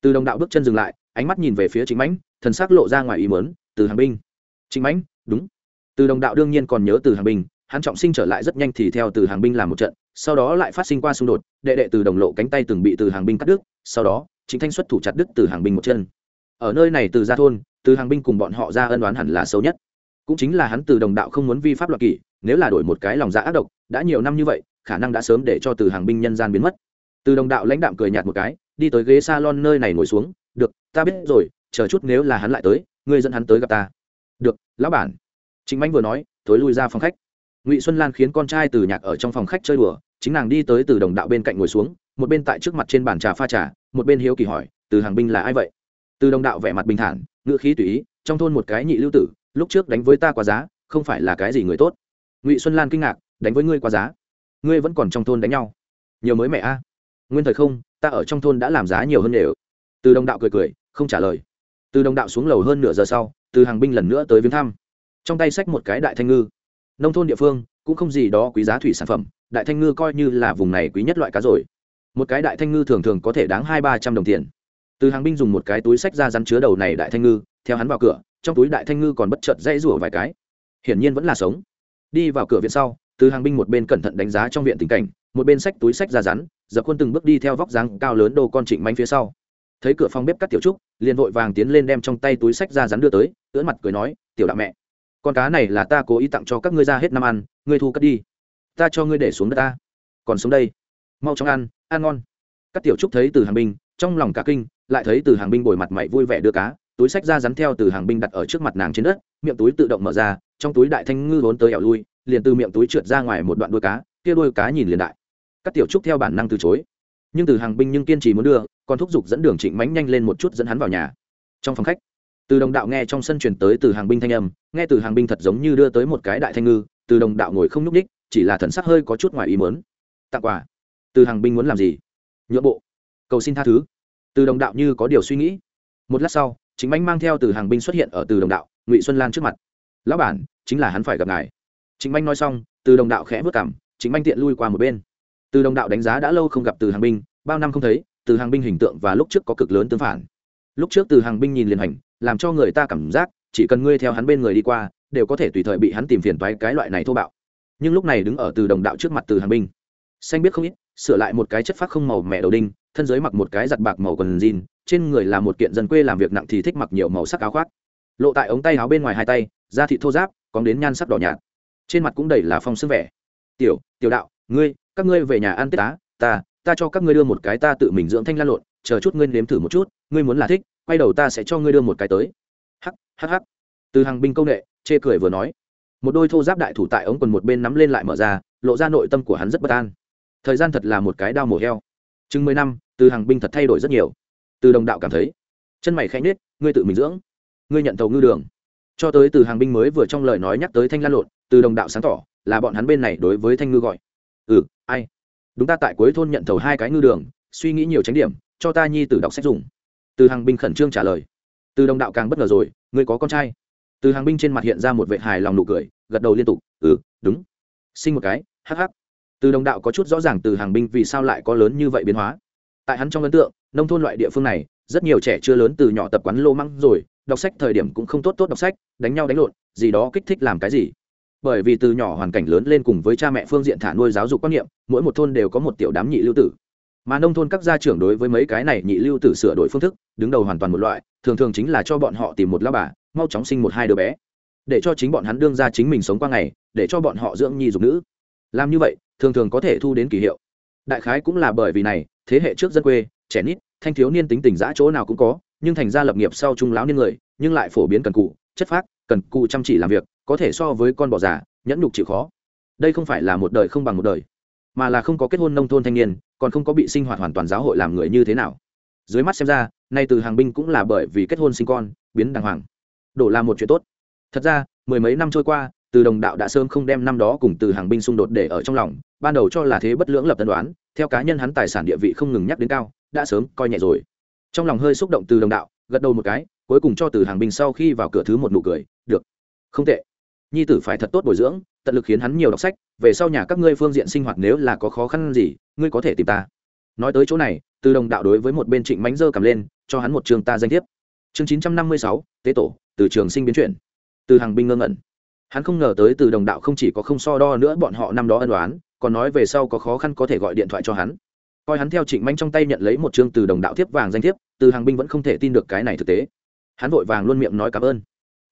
Từ đồng đạo bước chân dừng lại, ánh mắt nhìn về phía chính mãnh, thần sắc lộ ra ngoài ý mớn từ hàng binh. Chính mãnh, đúng. Từ đồng đạo đương nhiên còn nhớ từ hàng binh, hắn trọng sinh trở lại rất nhanh thì theo từ hàng binh làm một trận sau đó lại phát sinh qua xung đột, đệ đệ từ đồng lộ cánh tay từng bị từ hàng binh cắt đứt, sau đó chính thanh xuất thủ chặt đứt từ hàng binh một chân. Ở nơi này từ ra thôn, từ hàng binh cùng bọn họ ra ân đoán hẳn là sâu nhất. Cũng chính là hắn từ đồng đạo không muốn vi pháp luật kỷ, nếu là đổi một cái lòng dạ ác độc, đã nhiều năm như vậy, khả năng đã sớm để cho từ hàng binh nhân gian biến mất. Từ đồng đạo lãnh đạm cười nhạt một cái, đi tới ghế salon nơi này ngồi xuống, được, ta biết rồi, chờ chút nếu là hắn lại tới, ngươi dẫn hắn tới gặp ta. Được, lão bản. Chính Mạnh vừa nói, thối lui ra phòng khách. Ngụy xuân lan khiến con trai từ nhạc ở trong phòng khách chơi đùa chính nàng đi tới từ đồng đạo bên cạnh ngồi xuống, một bên tại trước mặt trên bàn trà pha trà, một bên hiếu kỳ hỏi, từ hàng binh là ai vậy? Từ đồng đạo vẻ mặt bình thản ngựa khí tùy ý, trong thôn một cái nhị lưu tử, lúc trước đánh với ta quá giá, không phải là cái gì người tốt. Ngụy xuân lan kinh ngạc, đánh với ngươi quá giá? Ngươi vẫn còn trong thôn đánh nhau? Nhiều mới mẹ a. Nguyên thời không, ta ở trong thôn đã làm giá nhiều hơn đều. Từ đồng đạo cười cười, không trả lời. Từ đồng đạo xuống lầu hơn nửa giờ sau, từ hàng binh lần nữa tới viếng thăm. Trong tay xách một cái đại thanh ngư. Nông thôn địa phương, cũng không gì đó quý giá thủy sản phẩm đại thanh ngư coi như là vùng này quý nhất loại cá rồi. Một cái đại thanh ngư thường thường có thể đáng hai ba trăm đồng tiền. Từ hàng binh dùng một cái túi sách ra rắn chứa đầu này đại thanh ngư, theo hắn vào cửa, trong túi đại thanh ngư còn bất chợt dãy rủa vài cái. Hiển nhiên vẫn là sống. Đi vào cửa viện sau, từ hàng binh một bên cẩn thận đánh giá trong viện tình cảnh, một bên sách túi sách ra rắn, dập khuôn từng bước đi theo vóc dáng cao lớn đồ con trịnh manh phía sau. Thấy cửa phòng bếp cắt tiểu trúc, liền vội vàng tiến lên đem trong tay túi sách ra rắn đưa tới, ưỡn mặt cười nói, tiểu đạo mẹ, con cá này là ta cố ý tặng cho các ngươi ra hết năm ăn, ngươi thu cất đi ta cho ngươi để xuống đất ta. Còn xuống đây. Mau chóng ăn ăn ngon. Các tiểu trúc thấy từ hàng binh, trong lòng cả kinh, lại thấy từ hàng binh bồi mặt mày vui vẻ đưa cá, túi sách ra rắn theo từ hàng binh đặt ở trước mặt nàng trên đất, miệng túi tự động mở ra, trong túi đại thanh ngư vốn tới ẻo lui, liền từ miệng túi trượt ra ngoài một đoạn đuôi cá, kia đuôi cá nhìn liền đại. Các tiểu trúc theo bản năng từ chối. Nhưng từ hàng binh nhưng kiên trì muốn đưa, còn thúc giục dẫn đường trịnh mánh nhanh lên một chút dẫn hắn vào nhà. Trong phòng khách, từ đồng đạo nghe trong sân truyền tới từ hàng binh thanh âm, nghe từ hàng binh thật giống như đưa tới một cái đại thanh ngư, từ đồng đạo ngồi không nhúc ních chỉ là thần sắc hơi có chút ngoài ý mớn tặng quà. Từ hàng binh muốn làm gì? Nhượng bộ. Cầu xin tha thứ. Từ đồng đạo như có điều suy nghĩ. Một lát sau, chính bánh mang theo từ hàng binh xuất hiện ở từ đồng đạo, ngụy xuân lan trước mặt. Lão bản, chính là hắn phải gặp ngài. Chính bánh nói xong, từ đồng đạo khẽ vất cảm chính bánh tiện lui qua một bên. Từ đồng đạo đánh giá đã lâu không gặp từ hàng binh, bao năm không thấy, từ hàng binh hình tượng và lúc trước có cực lớn tương phản. Lúc trước từ hàng binh nhìn liền hành, làm cho người ta cảm giác, chỉ cần ngươi theo hắn bên người đi qua, đều có thể tùy thời bị hắn tìm phiền toái cái loại này thô bạo nhưng lúc này đứng ở từ đồng đạo trước mặt từ hàng binh. Xanh biết không ít, sửa lại một cái chất phát không màu mẹ đầu đinh, thân giới mặc một cái giặt bạc màu quần jean, trên người là một kiện dân quê làm việc nặng thì thích mặc nhiều màu sắc áo khoác. Lộ tại ống tay áo bên ngoài hai tay, da thịt thô giáp còn đến nhan sắc đỏ nhạt. Trên mặt cũng đầy là phong sức vẻ. Tiểu tiểu đạo, ngươi, các ngươi về nhà ăn tết tá ta ta cho các ngươi đưa một cái ta tự mình dưỡng thanh lan lộn, chờ chút ngươi nếm thử một chút, ngươi muốn là thích, quay đầu ta sẽ cho ngươi đưa một cái tới. Hắc hắc hắc. Từ hàng binh công nghệ, chê cười vừa nói một đôi thô giáp đại thủ tại ống quần một bên nắm lên lại mở ra, lộ ra nội tâm của hắn rất bất an. Thời gian thật là một cái đau mổ heo. Chừng mười năm, từ hàng binh thật thay đổi rất nhiều. Từ đồng đạo cảm thấy, chân mày khẽ nết ngươi tự mình dưỡng. Ngươi nhận tàu ngư đường. Cho tới từ hàng binh mới vừa trong lời nói nhắc tới thanh lan lộn, từ đồng đạo sáng tỏ, là bọn hắn bên này đối với thanh ngư gọi. Ừ ai? Đúng ta tại cuối thôn nhận thầu hai cái ngư đường, suy nghĩ nhiều tránh điểm, cho ta nhi từ đọc sách dùng. Từ hàng binh khẩn trương trả lời. Từ đồng đạo càng bất ngờ rồi, ngươi có con trai? Từ hàng binh trên mặt hiện ra một vệ hài lòng nụ cười, gật đầu liên tục ừ đúng. Sinh một cái hh từ đồng đạo có chút rõ ràng từ hàng binh vì sao lại có lớn như vậy biến hóa. Tại hắn trong ấn tượng, nông thôn loại địa phương này, rất nhiều trẻ chưa lớn từ nhỏ tập quán lô măng rồi, đọc sách thời điểm cũng không tốt tốt đọc sách, đánh nhau đánh lộn, gì đó kích thích làm cái gì. Bởi vì từ nhỏ hoàn cảnh lớn lên cùng với cha mẹ phương diện thả nuôi giáo dục quan niệm, mỗi một thôn đều có một tiểu đám nhị lưu tử. Mà nông thôn các gia trưởng đối với mấy cái này nhị lưu tử sửa đổi phương thức, đứng đầu hoàn toàn một loại, thường thường chính là cho bọn họ tìm một lao bà mau chóng sinh một hai đứa bé. Để cho chính bọn hắn đương ra chính mình sống qua ngày, để cho bọn họ dưỡng nhi dục nữ. Làm như vậy, thường thường có thể thu đến kỳ hiệu. Đại khái cũng là bởi vì này, thế hệ trước dân quê, trẻ nít, thanh thiếu niên tính tình giã chỗ nào cũng có, nhưng thành ra lập nghiệp sau trung lão niên người, nhưng lại phổ biến cần cụ chất phác, cần cụ chăm chỉ làm việc, có thể so với con bò già, nhẫn nhục chịu khó. Đây không phải là một đời không bằng một đời, mà là không có kết hôn nông thôn thanh niên, còn không có bị sinh hoạt hoàn toàn giáo hội làm người như thế nào. Dưới mắt xem ra, nay từ hàng binh cũng là bởi vì kết hôn sinh con, biến đàng hoàng đổ là một chuyện tốt. Thật ra, mười mấy năm trôi qua, từ đồng đạo đã sớm không đem năm đó cùng từ hàng binh xung đột để ở trong lòng, ban đầu cho là thế bất lưỡng lập tân đoán, theo cá nhân hắn tài sản địa vị không ngừng nhắc đến cao, đã sớm coi nhẹ rồi. Trong lòng hơi xúc động từ đồng đạo, gật đầu một cái, cuối cùng cho từ hàng binh sau khi vào cửa thứ một nụ cười, được, không tệ. Nhi tử phải thật tốt bồi dưỡng, tận lực khiến hắn nhiều đọc sách, về sau nhà các ngươi phương diện sinh hoạt nếu là có khó khăn gì, ngươi có thể tìm ta. Nói tới chỗ này, từ đồng đạo đối với một bên trịnh mánh dơ cầm lên, cho hắn một trường ta danh thiếp chương chín trăm năm mươi sáu, tế tổ, từ trường sinh biến chuyển. Từ hàng binh ngơ ngẩn. Hắn không ngờ tới từ đồng đạo không chỉ có không so đo nữa bọn họ năm đó ân đoán còn nói về sau có khó khăn có thể gọi điện thoại cho hắn. Coi hắn theo trịnh manh trong tay nhận lấy một chương từ đồng đạo thiếp vàng danh thiếp, từ hàng binh vẫn không thể tin được cái này thực tế. Hắn vội vàng luôn miệng nói cảm ơn.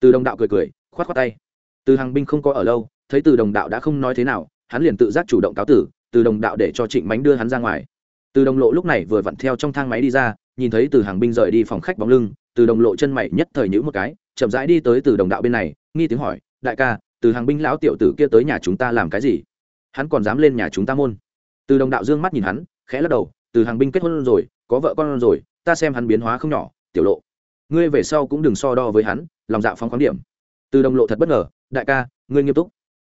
Từ đồng đạo cười cười k h o á t tay. Từ hàng binh không có ở lâu, thấy từ đồng đạo đã không nói thế nào, hắn liền tự giác chủ động cáo tử, từ đồng đạo để cho trịnh mánh đưa hắn ra ngoài. Từ đồng lộ lúc này vừa vặn theo trong thang máy đi ra, nhìn thấy từ hàng binh rời đi phòng khách bóng lưng từ đồng lộ chân mày nhất thời nhữ một cái, chậm rãi đi tới từ đồng đạo bên này, nghi tiếng hỏi, đại ca, từ hàng binh lão tiểu tử kia tới nhà chúng ta làm cái gì? Hắn còn dám lên nhà chúng ta môn? Từ đồng đạo dương mắt nhìn hắn, khẽ lắc đầu, từ hàng binh kết hôn rồi, có vợ con rồi, ta xem hắn biến hóa không nhỏ, tiểu lộ. Ngươi về sau cũng đừng so đo với hắn, lòng dạ phong khoáng điểm. Từ đồng lộ thật bất ngờ, đại ca, ngươi nghiêm túc.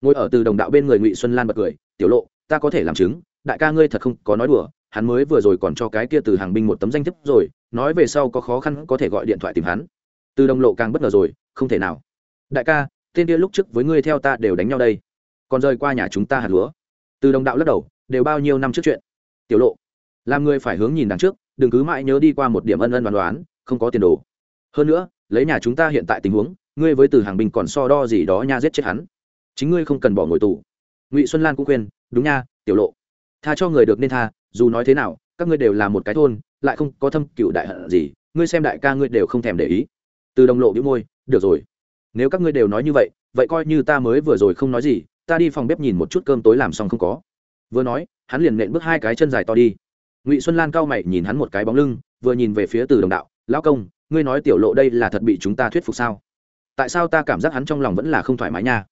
Ngồi ở từ đồng đạo bên người ngụy xuân lan bật cười, tiểu lộ, ta có thể làm chứng, đại ca ngươi thật không có nói đùa, hắn mới vừa rồi còn cho cái kia từ hàng binh một tấm danh thiếp rồi nói về sau có khó khăn có thể gọi điện thoại tìm hắn. Từ đồng lộ càng bất ngờ rồi, không thể nào. Đại ca, tên kia lúc trước với ngươi theo ta đều đánh nhau đây. Còn rời qua nhà chúng ta hạt lúa. Từ đồng đạo lắc đầu, đều bao nhiêu năm trước chuyện. Tiểu lộ, làm người phải hướng nhìn đằng trước, đừng cứ mãi nhớ đi qua một điểm ân ân đoán đoán, không có tiền đồ. Hơn nữa, lấy nhà chúng ta hiện tại tình huống, ngươi với từ hàng Bình còn so đo gì đó nha giết chết hắn. Chính ngươi không cần bỏ ngồi tù. Ngụy xuân lan cũng khuyên, đúng nha, tiểu lộ, tha cho người được nên tha, dù nói thế nào các ngươi đều là một cái thôn, lại không có thâm cựu đại hận gì, ngươi xem đại ca ngươi đều không thèm để ý. Từ đồng lộ bĩu môi, được rồi, nếu các ngươi đều nói như vậy vậy coi như ta mới vừa rồi không nói gì, ta đi phòng bếp nhìn một chút cơm tối làm xong không có. Vừa nói, hắn liền nện bước hai cái chân dài to đi. Ngụy xuân lan cao mày nhìn hắn một cái bóng lưng, vừa nhìn về phía từ đồng đạo, lão công, ngươi nói tiểu lộ đây là thật bị chúng ta thuyết phục sao? Tại sao ta cảm giác hắn trong lòng vẫn là không thoải mái nha?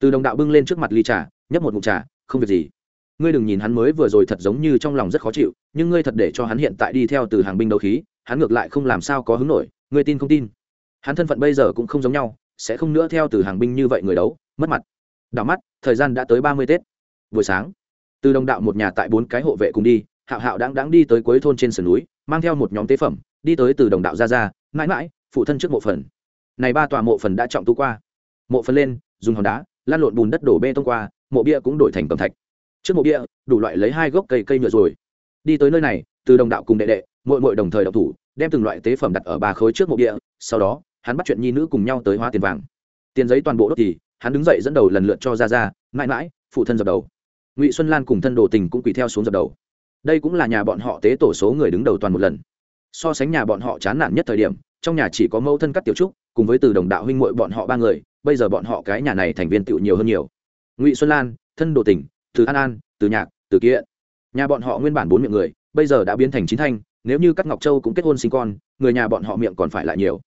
Từ đồng đạo bưng lên trước mặt ly trà, nhấp một mụt trà, không việc gì ngươi đừng nhìn hắn mới vừa rồi thật giống như trong lòng rất khó chịu, nhưng ngươi thật để cho hắn hiện tại đi theo từ hàng binh đấu khí, hắn ngược lại không làm sao có hứng nổi, ngươi tin không tin? Hắn thân phận bây giờ cũng không giống nhau, sẽ không nữa theo từ hàng binh như vậy người đấu, mất mặt. Đảo mắt, thời gian đã tới ba mươi tết. Buổi sáng, từ đồng đạo một nhà tại bốn cái hộ vệ cùng đi, hạo hạo đáng đáng đi tới cuối thôn trên sườn núi, mang theo một nhóm tế phẩm, đi tới từ đồng đạo ra ra, mãi mãi, phụ thân trước mộ phần. Này ba tòa mộ phần đã trọng tu qua. Mộ phần lên, dùng hòn đá lan lộn bùn đất đổ bê tông qua, mộ bia cũng đổi thành cầm thạch trước mộ bia đủ loại lấy hai gốc cây cây nhựa rồi. Đi tới nơi này, từ đồng đạo cùng đệ đệ mội mội đồng thời đọc thủ, đem từng loại tế phẩm đặt ở ba khối trước mộ bia sau đó, hắn bắt chuyện nhi nữ cùng nhau tới hóa tiền vàng. Tiền giấy toàn bộ đốt thì, hắn đứng dậy dẫn đầu lần lượt cho ra ra, mãi mãi, phụ thân dập đầu. Ngụy xuân lan cùng thân đồ tình cũng quỳ theo xuống dập đầu. Đây cũng là nhà bọn họ tế tổ số người đứng đầu toàn một lần. So sánh nhà bọn họ chán nản nhất thời điểm, trong nhà chỉ có mẫu thân các tiểu trúc, cùng với từ đồng đạo huynh muội bọn họ ba người, bây giờ bọn họ cái nhà này thành viên tựu nhiều hơn nhiều. Ngụy xuân lan, thân đồ tình từ an an, từ nhạc, từ kia nhà bọn họ nguyên bản bốn miệng người, bây giờ đã biến thành chín thanh, nếu như các ngọc châu cũng kết hôn sinh con, người nhà bọn họ miệng còn phải lại nhiều.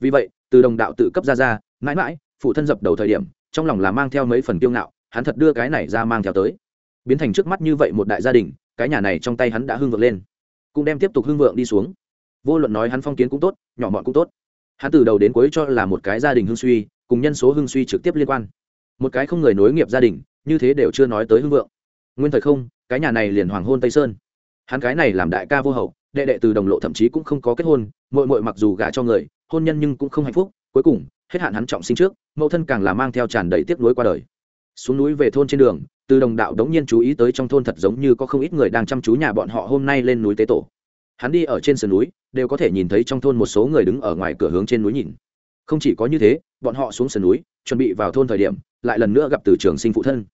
Vì vậy, từ đồng đạo tự cấp ra ra, mãi mãi, phụ thân dập đầu thời điểm, trong lòng là mang theo mấy phần kiêu ngạo, hắn thật đưa cái này ra mang theo tới. Biến thành trước mắt như vậy một đại gia đình, cái nhà này trong tay hắn đã hưng vượng lên. Cũng đem tiếp tục hưng vượng đi xuống. Vô luận nói hắn phong kiến cũng tốt, nhỏ mọn cũng tốt. Hắn từ đầu đến cuối cho là một cái gia đình hưng suy, cùng nhân số hưng suy trực tiếp liên quan. Một cái không người nối nghiệp gia đình như thế đều chưa nói tới hưng vượng. Nguyên thời không, cái nhà này liền hoàng hôn tây sơn. Hắn cái này làm đại ca vô hậu, đệ đệ từ đồng lộ thậm chí cũng không có kết hôn mội mội mặc dù gả cho người, hôn nhân nhưng cũng không hạnh phúc, cuối cùng, hết hạn hắn trọng sinh trước, mẫu thân càng là mang theo tràn đầy tiếc nuối qua đời. Xuống núi về thôn trên đường, từ đồng đạo đống nhiên chú ý tới trong thôn thật giống như có không ít người đang chăm chú nhà bọn họ hôm nay lên núi tế tổ. Hắn đi ở trên sườn núi, đều có thể nhìn thấy trong thôn một số người đứng ở ngoài cửa hướng trên núi nhìn. Không chỉ có như thế, bọn họ xuống sườn núi, chuẩn bị vào thôn thời điểm lại lần nữa gặp từ trường sinh phụ thân.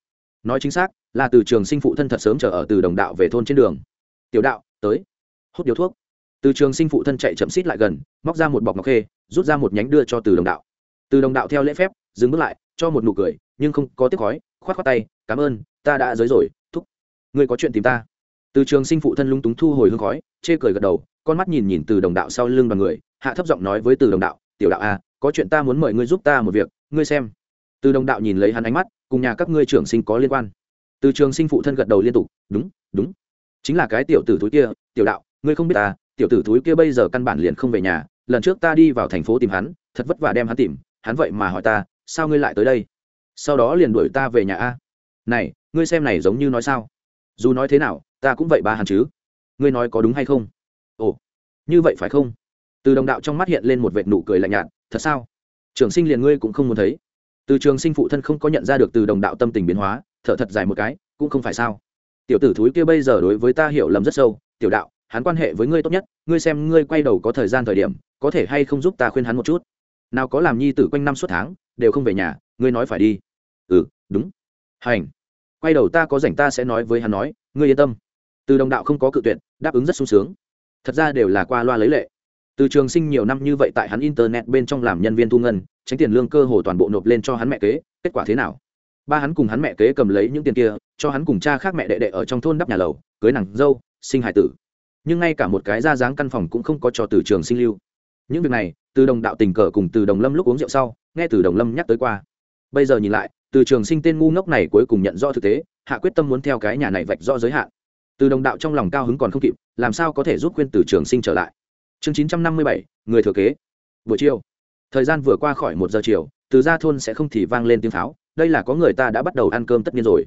Nói chính xác là từ trường sinh phụ thân thật sớm chờ ở từ đồng đạo về thôn trên đường. Tiểu đạo tới. Hút điếu thuốc. Từ trường sinh phụ thân chạy chậm xít lại gần móc ra một bọc ngọc khê rút ra một nhánh đưa cho từ đồng đạo. Từ đồng đạo theo lễ phép dừng bước lại cho một nụ cười nhưng không có tiếc khói k h o á t k h o á tay cảm ơn ta đã giới rồi thúc. Ngươi có chuyện tìm ta. Từ trường sinh phụ thân lung túng thu hồi hương khói chê cười gật đầu con mắt nhìn nhìn từ đồng đạo sau lưng đoàn người hạ thấp giọng nói với từ đồng đạo tiểu đạo a à, có chuyện ta muốn mời ngươi giúp ta một việc ngươi xem từ đồng đạo nhìn lấy hắn ánh mắt, cùng nhà các ngươi trưởng sinh có liên quan. Từ trường sinh phụ thân gật đầu liên tục, đúng đúng. Chính là cái tiểu tử thúi kia, tiểu đạo, ngươi không biết ta tiểu tử thúi kia bây giờ căn bản liền không về nhà, lần trước ta đi vào thành phố tìm hắn, thật vất vả đem hắn tìm, hắn vậy mà hỏi ta, sao ngươi lại tới đây? Sau đó liền đuổi ta về nhà a. Này, ngươi xem này giống như nói sao? Dù nói thế nào, ta cũng vậy ba hắn chứ. Ngươi nói có đúng hay không? Ồ, như vậy phải không? Từ đồng đạo trong mắt hiện lên một vệt nụ cười lạnh nhạt, thật sao? Trường sinh liền ngươi cũng không muốn thấy từ trường sinh phụ thân không có nhận ra được từ đồng đạo tâm tình biến hóa, thở thật dài một cái, cũng không phải sao. Tiểu tử thúi kia bây giờ đối với ta hiểu lầm rất sâu, tiểu đạo, hắn quan hệ với ngươi tốt nhất, ngươi xem ngươi quay đầu có thời gian thời điểm, có thể hay không giúp ta khuyên hắn một chút? Nào có làm nhi tử quanh năm suốt tháng, đều không về nhà, ngươi nói phải đi. Ừ đúng. Hành. Quay đầu ta có rảnh ta sẽ nói với hắn nói, ngươi yên tâm. Từ đồng đạo không có cự tuyệt, đáp ứng rất sung sướng. Thật ra đều là qua loa lấy lệ từ trường sinh nhiều năm như vậy tại hắn internet bên trong làm nhân viên thu ngân, tránh tiền lương cơ hồ toàn bộ nộp lên cho hắn mẹ kế, kết quả thế nào? Ba hắn cùng hắn mẹ kế cầm lấy những tiền kia, cho hắn cùng cha khác mẹ đệ đệ ở trong thôn đắp nhà lầu, cưới nàng dâu, sinh hải tử. Nhưng ngay cả một cái ra dáng căn phòng cũng không có cho từ trường sinh lưu. Những việc này, từ đồng đạo tình cờ cùng từ đồng lâm lúc uống rượu sau, nghe từ đồng lâm nhắc tới qua. Bây giờ nhìn lại, từ trường sinh tên ngu ngốc này cuối cùng nhận rõ thực tế, hạ quyết tâm muốn theo cái nhà này vạch rõ giới hạn. Từ đồng đạo trong lòng cao hứng còn không kịp, làm sao có thể giúp khuyên từ trường sinh trở lại? Chương chín trăm năm mươi bảy, người thừa kế. Buổi chiều. Thời gian vừa qua khỏi một giờ chiều, từ ra thôn sẽ không thì vang lên tiếng pháo, đây là có người ta đã bắt đầu ăn cơm tất nhiên rồi.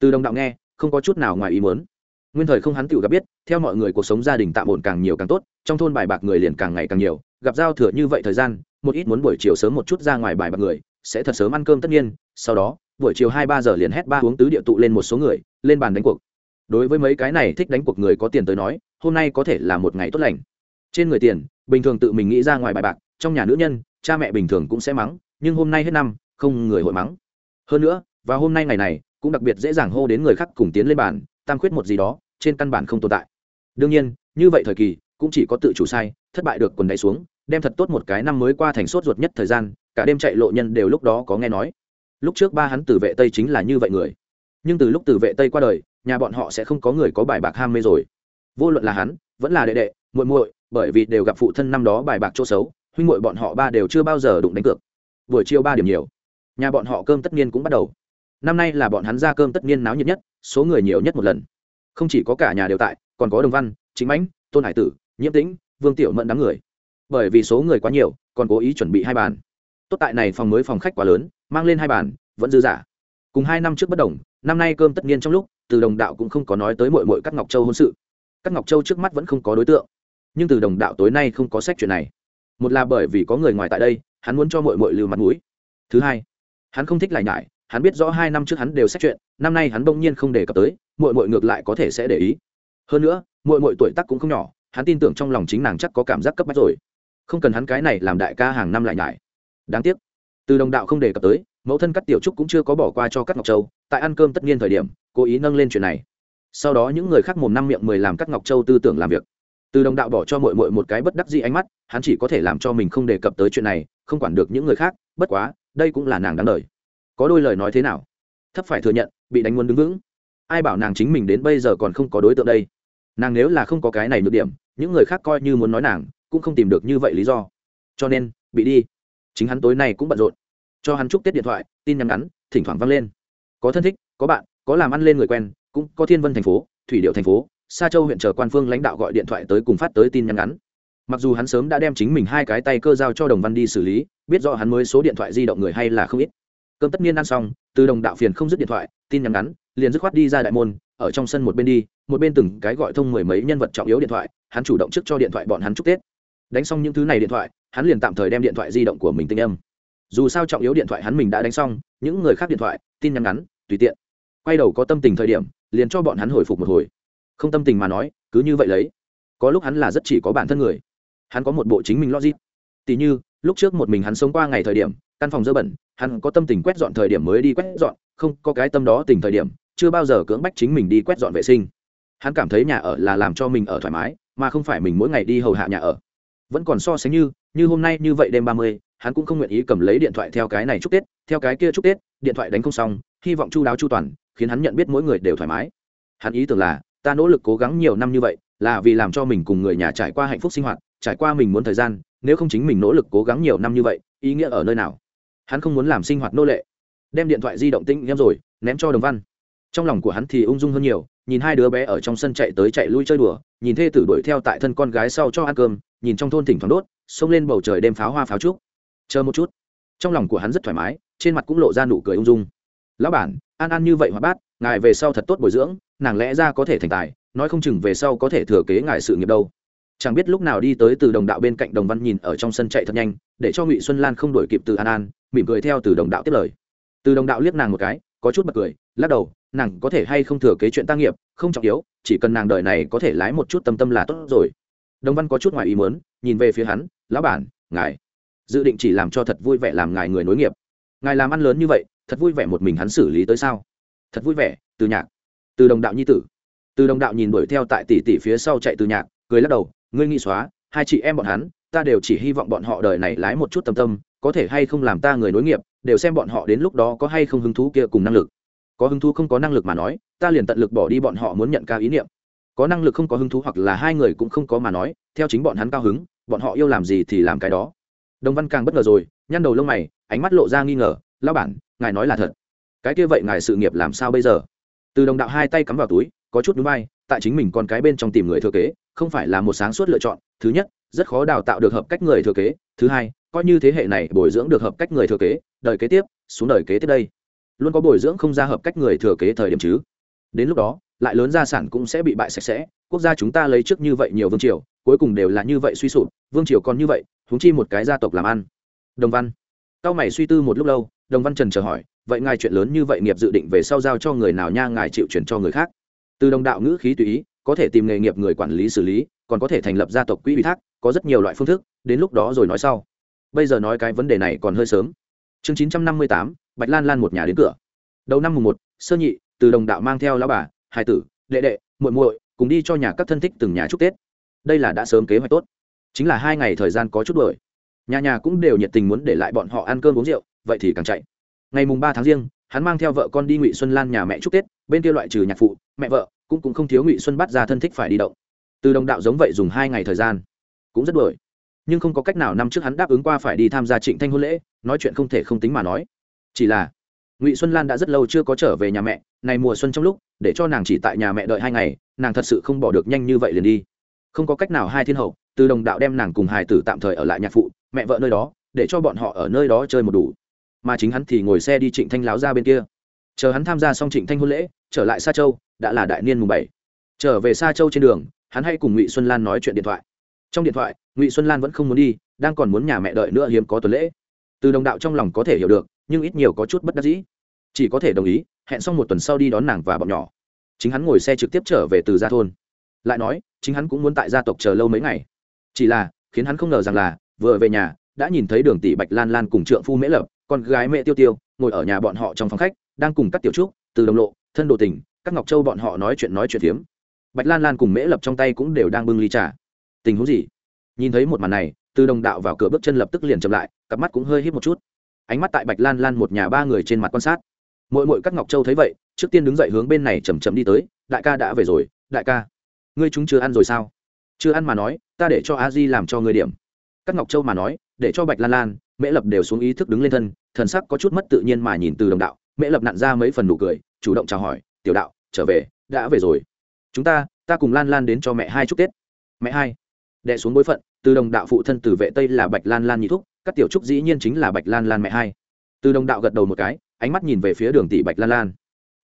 Từ đồng đạo nghe, không có chút nào ngoài ý muốn. Nguyên thời không hắn tự gặp biết, theo mọi người cuộc sống gia đình tạm ổn càng nhiều càng tốt, trong thôn bài bạc người liền càng ngày càng nhiều, gặp giao thừa như vậy thời gian, một ít muốn buổi chiều sớm một chút ra ngoài bài bạc người, sẽ thật sớm ăn cơm tất nhiên, sau đó, buổi chiều hai ba giờ liền hét ba uống tứ địa tụ lên một số người, lên bàn đánh cuộc. Đối với mấy cái này thích đánh cuộc người có tiền tới nói, hôm nay có thể là một ngày tốt lành trên người tiền, bình thường tự mình nghĩ ra ngoài bài bạc, trong nhà nữ nhân, cha mẹ bình thường cũng sẽ mắng, nhưng hôm nay hết năm, không người hội mắng. Hơn nữa, và hôm nay ngày này, cũng đặc biệt dễ dàng hô đến người khác cùng tiến lên bàn, tam khuyết một gì đó, trên căn bản không tồn tại. Đương nhiên, như vậy thời kỳ, cũng chỉ có tự chủ sai, thất bại được quần đáy xuống, đem thật tốt một cái năm mới qua thành sốt ruột nhất thời gian, cả đêm chạy lộ nhân đều lúc đó có nghe nói. Lúc trước ba hắn từ vệ tây chính là như vậy người. Nhưng từ lúc từ vệ tây qua đời, nhà bọn họ sẽ không có người có bài bạc ham mê rồi. Vô luận là hắn, vẫn là đệ đệ, muội muội bởi vì đều gặp phụ thân năm đó bài bạc chỗ xấu, huynh muội bọn họ ba đều chưa bao giờ đụng đánh cược. Buổi chiều ba điểm nhiều, nhà bọn họ cơm tất niên cũng bắt đầu. Năm nay là bọn hắn ra cơm tất niên náo nhiệt nhất, số người nhiều nhất một lần. Không chỉ có cả nhà đều tại, còn có đồng văn, chính mãnh, tôn hải tử, nhiễm tĩnh, vương tiểu mẫn đám người. Bởi vì số người quá nhiều, còn cố ý chuẩn bị hai bàn. Tốt tại này phòng mới phòng khách quá lớn, mang lên hai bàn, vẫn dư giả. Cùng hai năm trước bất đồng, năm nay cơm tất niên trong lúc, từ đồng đạo cũng không có nói tới mội mội các ngọc châu hôn sự. Các ngọc châu trước mắt vẫn không có đối tượng nhưng từ đồng đạo tối nay không có sách chuyện này. Một là bởi vì có người ngoài tại đây, hắn muốn cho mội mội lưu mặt mũi. Thứ hai, hắn không thích lại nhải, hắn biết rõ hai năm trước hắn đều xét chuyện, năm nay hắn bỗng nhiên không đề cập tới mội mội ngược lại có thể sẽ để ý. Hơn nữa mội mội tuổi tắc cũng không nhỏ, hắn tin tưởng trong lòng chính nàng chắc có cảm giác cấp bách rồi. Không cần hắn cái này làm đại ca hàng năm lại nhải. Đáng tiếc, từ đồng đạo không đề cập tới, mẫu thân cắt tiểu trúc cũng chưa có bỏ qua cho các ngọc châu, tại ăn cơm tất nhiên thời điểm, cố ý nâng lên chuyện này. Sau đó những người khác mồm năm miệng mười làm các ngọc châu tư tưởng làm việc từ đồng đạo bỏ cho mội mội một cái bất đắc dĩ ánh mắt, hắn chỉ có thể làm cho mình không đề cập tới chuyện này, không quản được những người khác, bất quá, đây cũng là nàng đáng lời. có đôi lời nói thế nào? Thấp phải thừa nhận, bị đánh muốn đứng vững. Ai bảo nàng chính mình đến bây giờ còn không có đối tượng đây? Nàng nếu là không có cái này nhược điểm, những người khác coi như muốn nói nàng, cũng không tìm được như vậy lý do. Cho nên, bị đi. Chính hắn tối nay cũng bận rộn. Cho hắn chúc tết điện thoại, tin nhắn ngắn, thỉnh thoảng vang lên. Có thân thích, có bạn, có làm ăn lên người quen, cũng có thiên vân thành phố, thủy điệu thành phố sa châu huyện chờ quan phương lãnh đạo gọi điện thoại tới cùng phát tới tin nhắn ngắn. Mặc dù hắn sớm đã đem chính mình hai cái tay cơ giao cho đồng văn đi xử lý, biết rõ hắn mới số điện thoại di động người hay là không ít. Cơm tất nhiên ăn xong, từ đồng đạo phiền không dứt điện thoại, tin nhắn ngắn, liền dứt khoát đi ra đại môn, ở trong sân một bên đi, một bên từng cái gọi thông mười mấy nhân vật trọng yếu điện thoại, hắn chủ động trước cho điện thoại bọn hắn chúc tết. Đánh xong những thứ này điện thoại, hắn liền tạm thời đem điện thoại di động của mình tinh âm. Dù sao trọng yếu điện thoại hắn mình đã đánh xong, những người khác điện thoại, tin nhắn ngắn, tùy tiện. Quay đầu có tâm tình thời điểm, liền cho bọn hắn hồi phục một hồi không tâm tình mà nói, cứ như vậy lấy. Có lúc hắn là rất chỉ có bản thân người. Hắn có một bộ chính mình logic. Tỉ như, lúc trước một mình hắn sống qua ngày thời điểm, căn phòng dơ bẩn, hắn có tâm tình quét dọn thời điểm mới đi quét dọn, không có cái tâm đó tình thời điểm, chưa bao giờ cưỡng bách chính mình đi quét dọn vệ sinh. Hắn cảm thấy nhà ở là làm cho mình ở thoải mái, mà không phải mình mỗi ngày đi hầu hạ nhà ở. Vẫn còn so sánh như như hôm nay như vậy đêm ba mươi, hắn cũng không nguyện ý cầm lấy điện thoại theo cái này chúc tết, theo cái kia chúc tết, điện thoại đánh không xong, hy vọng chu đáo chu toàn, khiến hắn nhận biết mỗi người đều thoải mái. Hắn ý tưởng là ta nỗ lực cố gắng nhiều năm như vậy, là vì làm cho mình cùng người nhà trải qua hạnh phúc sinh hoạt, trải qua mình muốn thời gian, nếu không chính mình nỗ lực cố gắng nhiều năm như vậy, ý nghĩa ở nơi nào? Hắn không muốn làm sinh hoạt nô lệ. Đem điện thoại di động tĩnh nhắm rồi, ném cho đồng văn. Trong lòng của hắn thì ung dung hơn nhiều, nhìn hai đứa bé ở trong sân chạy tới chạy lui chơi đùa, nhìn thê tử đuổi theo tại thân con gái sau cho ăn cơm, nhìn trong thôn thỉnh thoảng đốt, xông lên bầu trời đem pháo hoa pháo trúc. Chờ một chút. Trong lòng của hắn rất thoải mái, trên mặt cũng lộ ra nụ cười ung dung. Lão bản, an an như vậy hoa bát ngài về sau thật tốt bồi dưỡng, nàng lẽ ra có thể thành tài, nói không chừng về sau có thể thừa kế ngài sự nghiệp đâu. Chẳng biết lúc nào đi tới từ đồng đạo bên cạnh đồng văn nhìn ở trong sân chạy thật nhanh, để cho ngụy xuân lan không đổi kịp từ an an, mỉm cười theo từ đồng đạo tiếp lời. Từ đồng đạo liếc nàng một cái, có chút bật cười, lắc đầu, nàng có thể hay không thừa kế chuyện tác nghiệp, không trọng yếu, chỉ cần nàng đợi này có thể lái một chút tâm tâm là tốt rồi. Đồng văn có chút ngoài ý muốn, nhìn về phía hắn, lão bản, ngài dự định chỉ làm cho thật vui vẻ làm ngài người nối nghiệp. Ngài làm ăn lớn như vậy, thật vui vẻ một mình hắn xử lý tới sao? Thật vui vẻ, từ nhạc. Từ đồng đạo nhi tử. Từ đồng đạo nhìn đuổi theo tại tỷ tỷ phía sau chạy từ nhạc, cười lắc đầu, ngươi nghĩ xóa, hai chị em bọn hắn, ta đều chỉ hy vọng bọn họ đời này lái một chút tâm tâm, có thể hay không làm ta người nối nghiệp, đều xem bọn họ đến lúc đó có hay không hứng thú kia cùng năng lực. Có hứng thú không có năng lực mà nói, ta liền tận lực bỏ đi bọn họ muốn nhận ca ý niệm. Có năng lực không có hứng thú hoặc là hai người cũng không có mà nói, theo chính bọn hắn cao hứng, bọn họ yêu làm gì thì làm cái đó. Đồng văn càng bất ngờ rồi, nhăn đầu lông mày, ánh mắt lộ ra nghi ngờ lao bản, ngài nói là thật cái kia vậy ngài sự nghiệp làm sao bây giờ? Từ đồng đạo hai tay cắm vào túi, có chút núi bay tại chính mình còn cái bên trong tìm người thừa kế, không phải là một sáng suốt lựa chọn. Thứ nhất, rất khó đào tạo được hợp cách người thừa kế. Thứ hai, coi như thế hệ này bồi dưỡng được hợp cách người thừa kế đời kế tiếp, xuống đời kế tiếp đây, luôn có bồi dưỡng không ra hợp cách người thừa kế thời điểm chứ. Đến lúc đó, lại lớn gia sản cũng sẽ bị bại sạch sẽ. Quốc gia chúng ta lấy trước như vậy nhiều vương triều, cuối cùng đều là như vậy suy sụp, vương triều còn như vậy húng chi một cái gia tộc làm ăn. Đồng văn. Cao mày suy tư một lúc lâu, đồng văn trần chờ hỏi vậy ngài chuyện lớn như vậy nghiệp dự định về sau giao cho người nào nha, ngài chịu chuyển cho người khác. Từ đồng đạo ngữ khí tùy ý, có thể tìm nghề nghiệp người quản lý xử lý, còn có thể thành lập gia tộc quỹ ủy thác, có rất nhiều loại phương thức, đến lúc đó rồi nói sau. Bây giờ nói cái vấn đề này còn hơi sớm. Chương chín trăm năm mươi tám, bạch lan lan một nhà đến cửa. Đầu năm mùng một, sơ nhị, từ đồng đạo mang theo lão bà hai tử, đệ đệ, muội muội, cùng đi cho nhà các thân thích từng nhà chúc tết. Đây là đã sớm kế hoạch tốt. Chính là hai ngày thời gian có chút đuổi. Nhà nhà cũng đều nhiệt tình muốn để lại bọn họ ăn cơm uống rượu, vậy thì càng chạy ngày mùng ba tháng riêng, hắn mang theo vợ con đi ngụy xuân lan nhà mẹ chúc tết, bên kia loại trừ nhạc phụ, mẹ vợ, cũng cũng không thiếu ngụy xuân bắt ra thân thích phải đi động. Từ đồng đạo giống vậy dùng hai ngày thời gian, cũng rất đuổi. Nhưng không có cách nào năm trước hắn đáp ứng qua phải đi tham gia trịnh thanh hôn lễ, nói chuyện không thể không tính mà nói. Chỉ là, ngụy xuân lan đã rất lâu chưa có trở về nhà mẹ, này mùa xuân trong lúc, để cho nàng chỉ tại nhà mẹ đợi hai ngày, nàng thật sự không bỏ được nhanh như vậy liền đi. Không có cách nào hai thiên hậu, từ đồng đạo đem nàng cùng hài tử tạm thời ở lại nhạc phụ, mẹ vợ nơi đó, để cho bọn họ ở nơi đó chơi một đủ mà chính hắn thì ngồi xe đi trịnh thanh láo ra bên kia. Chờ hắn tham gia xong trịnh thanh hôn lễ, trở lại sa châu, đã là đại niên mùng bảy. Trở về sa châu trên đường, hắn hay cùng ngụy xuân lan nói chuyện điện thoại. Trong điện thoại, ngụy xuân lan vẫn không muốn đi, đang còn muốn nhà mẹ đợi nữa hiếm có tuần lễ. Từ đồng đạo trong lòng có thể hiểu được, nhưng ít nhiều có chút bất đắc dĩ. Chỉ có thể đồng ý, hẹn xong một tuần sau đi đón nàng và bọn nhỏ. Chính hắn ngồi xe trực tiếp trở về từ gia thôn. Lại nói, chính hắn cũng muốn tại gia tộc chờ lâu mấy ngày. Chỉ là, khiến hắn không ngờ rằng là, vừa về nhà, đã nhìn thấy đường tỷ bạch lan lan cùng trượng phu mễ lập con gái mẹ tiêu tiêu, ngồi ở nhà bọn họ trong phòng khách, đang cùng các tiểu trúc, từ đồng lộ, thân đồ tình các ngọc châu bọn họ nói chuyện nói chuyện phiếm. Bạch lan lan cùng mễ lập trong tay cũng đều đang bưng ly trà. Tình huống gì? Nhìn thấy một màn này, từ đồng đạo vào cửa bước chân lập tức liền chậm lại, cặp mắt cũng hơi hít một chút. Ánh mắt tại bạch lan lan một nhà ba người trên mặt quan sát. Mỗi mỗi các ngọc châu thấy vậy, trước tiên đứng dậy hướng bên này chầm chậm đi tới, đại ca đã về rồi, đại ca. Ngươi chúng chưa ăn rồi sao? Chưa ăn mà nói, ta để cho a di làm cho ngươi điểm. Các ngọc châu mà nói để cho bạch lan lan, mễ lập đều xuống ý thức đứng lên thân, thần sắc có chút mất tự nhiên mà nhìn từ đồng đạo. Mễ lập nặn ra mấy phần nụ cười, chủ động chào hỏi, tiểu đạo, trở về, đã về rồi. Chúng ta ta cùng lan lan đến cho mẹ hai chúc tết. Mẹ hai đệ xuống bối phận, từ đồng đạo phụ thân từ vệ tây là bạch lan lan nhị thúc, các tiểu trúc dĩ nhiên chính là bạch lan lan mẹ hai. Từ đồng đạo gật đầu một cái, ánh mắt nhìn về phía đường tỷ bạch lan lan.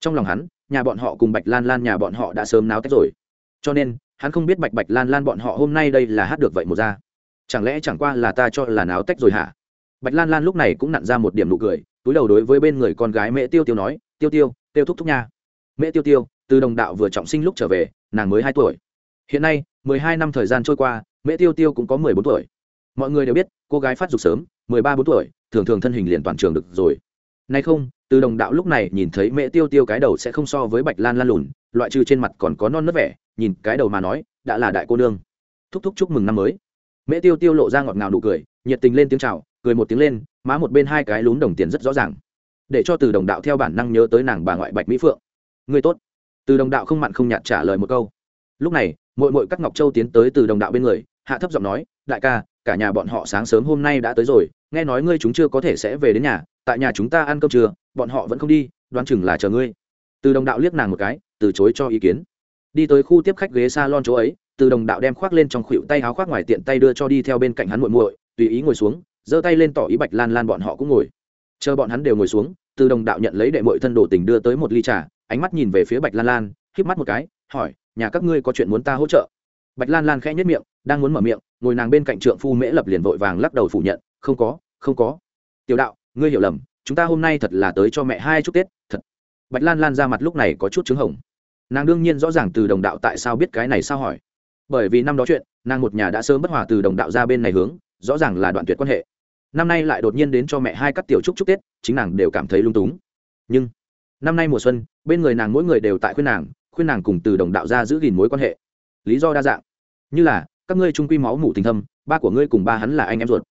Trong lòng hắn, nhà bọn họ cùng bạch lan lan nhà bọn họ đã sớm náo tách rồi. Cho nên, hắn không biết bạch bạch lan lan bọn họ hôm nay đây là hát được vậy một ra chẳng lẽ chẳng qua là ta cho là náo tách rồi hả? Bạch lan lan lúc này cũng nặn ra một điểm nụ cười, túi đầu đối với bên người con gái mẹ tiêu tiêu nói, tiêu tiêu tiêu thúc thúc nha. Mẹ tiêu tiêu, từ đồng đạo vừa trọng sinh lúc trở về, nàng mới hai tuổi. Hiện nay, mười hai năm thời gian trôi qua mẹ tiêu tiêu cũng có mười bốn tuổi. Mọi người đều biết, cô gái phát dục sớm, mười ba bốn tuổi, thường thường thân hình liền toàn trường được rồi. Nay không, từ đồng đạo lúc này nhìn thấy mẹ tiêu tiêu cái đầu sẽ không so với bạch lan lan lùn, loại trừ trên mặt còn có non nớt vẻ, nhìn cái đầu mà nói, đã là đại cô nương. Thúc thúc chúc mừng năm mới. Mễ tiêu tiêu lộ ra ngọt ngào nụ cười, nhiệt tình lên tiếng chào, cười một tiếng lên, má một bên hai cái lún đồng tiền rất rõ ràng. Để cho từ đồng đạo theo bản năng nhớ tới nàng bà ngoại bạch mỹ phượng. Người tốt. Từ đồng đạo không mặn không nhạt trả lời một câu. Lúc này mội mội các ngọc châu tiến tới từ đồng đạo bên người, hạ thấp giọng nói, đại ca, cả nhà bọn họ sáng sớm hôm nay đã tới rồi, nghe nói ngươi chúng chưa có thể sẽ về đến nhà, tại nhà chúng ta ăn cơm trưa, bọn họ vẫn không đi, đoán chừng là chờ ngươi. Từ đồng đạo liếc nàng một cái, từ chối cho ý kiến. Đi tới khu tiếp khách ghế s a lon chỗ ấy từ đồng đạo đem khoác lên trong khuỷu tay áo khoác ngoài tiện tay đưa cho đi theo bên cạnh hắn muội muội, tùy ý ngồi xuống, giơ tay lên tỏ ý bạch lan lan bọn họ cũng ngồi. Chờ bọn hắn đều ngồi xuống, từ đồng đạo nhận lấy đệ mội thân đồ tình đưa tới một ly trà, ánh mắt nhìn về phía bạch lan lan híp mắt một cái, hỏi, nhà các ngươi có chuyện muốn ta hỗ trợ? Bạch lan lan khẽ nhất miệng, đang muốn mở miệng, ngồi nàng bên cạnh trượng phu mễ lập liền vội vàng lắc đầu phủ nhận, không có không có. Tiểu đạo, ngươi hiểu lầm, chúng ta hôm nay thật là tới cho mẹ hai chúc tết, thật. Bạch lan lan ra mặt lúc này có chút chứng hồng. Nàng đương nhiên rõ ràng từ đồng đạo tại sao biết cái này sao hỏi bởi vì năm đó chuyện, nàng một nhà đã sớm bất hòa từ đồng đạo ra bên này hướng, rõ ràng là đoạn tuyệt quan hệ. Năm nay lại đột nhiên đến cho mẹ hai cắt tiểu trúc chúc tết, chính nàng đều cảm thấy lung túng. Nhưng, năm nay mùa xuân, bên người nàng mỗi người đều tại khuyên nàng khuyên nàng cùng từ đồng đạo ra giữ gìn mối quan hệ. Lý do đa dạng. Như là, các ngươi trung quy máu mủ tình thâm, ba của ngươi cùng ba hắn là anh em ruột.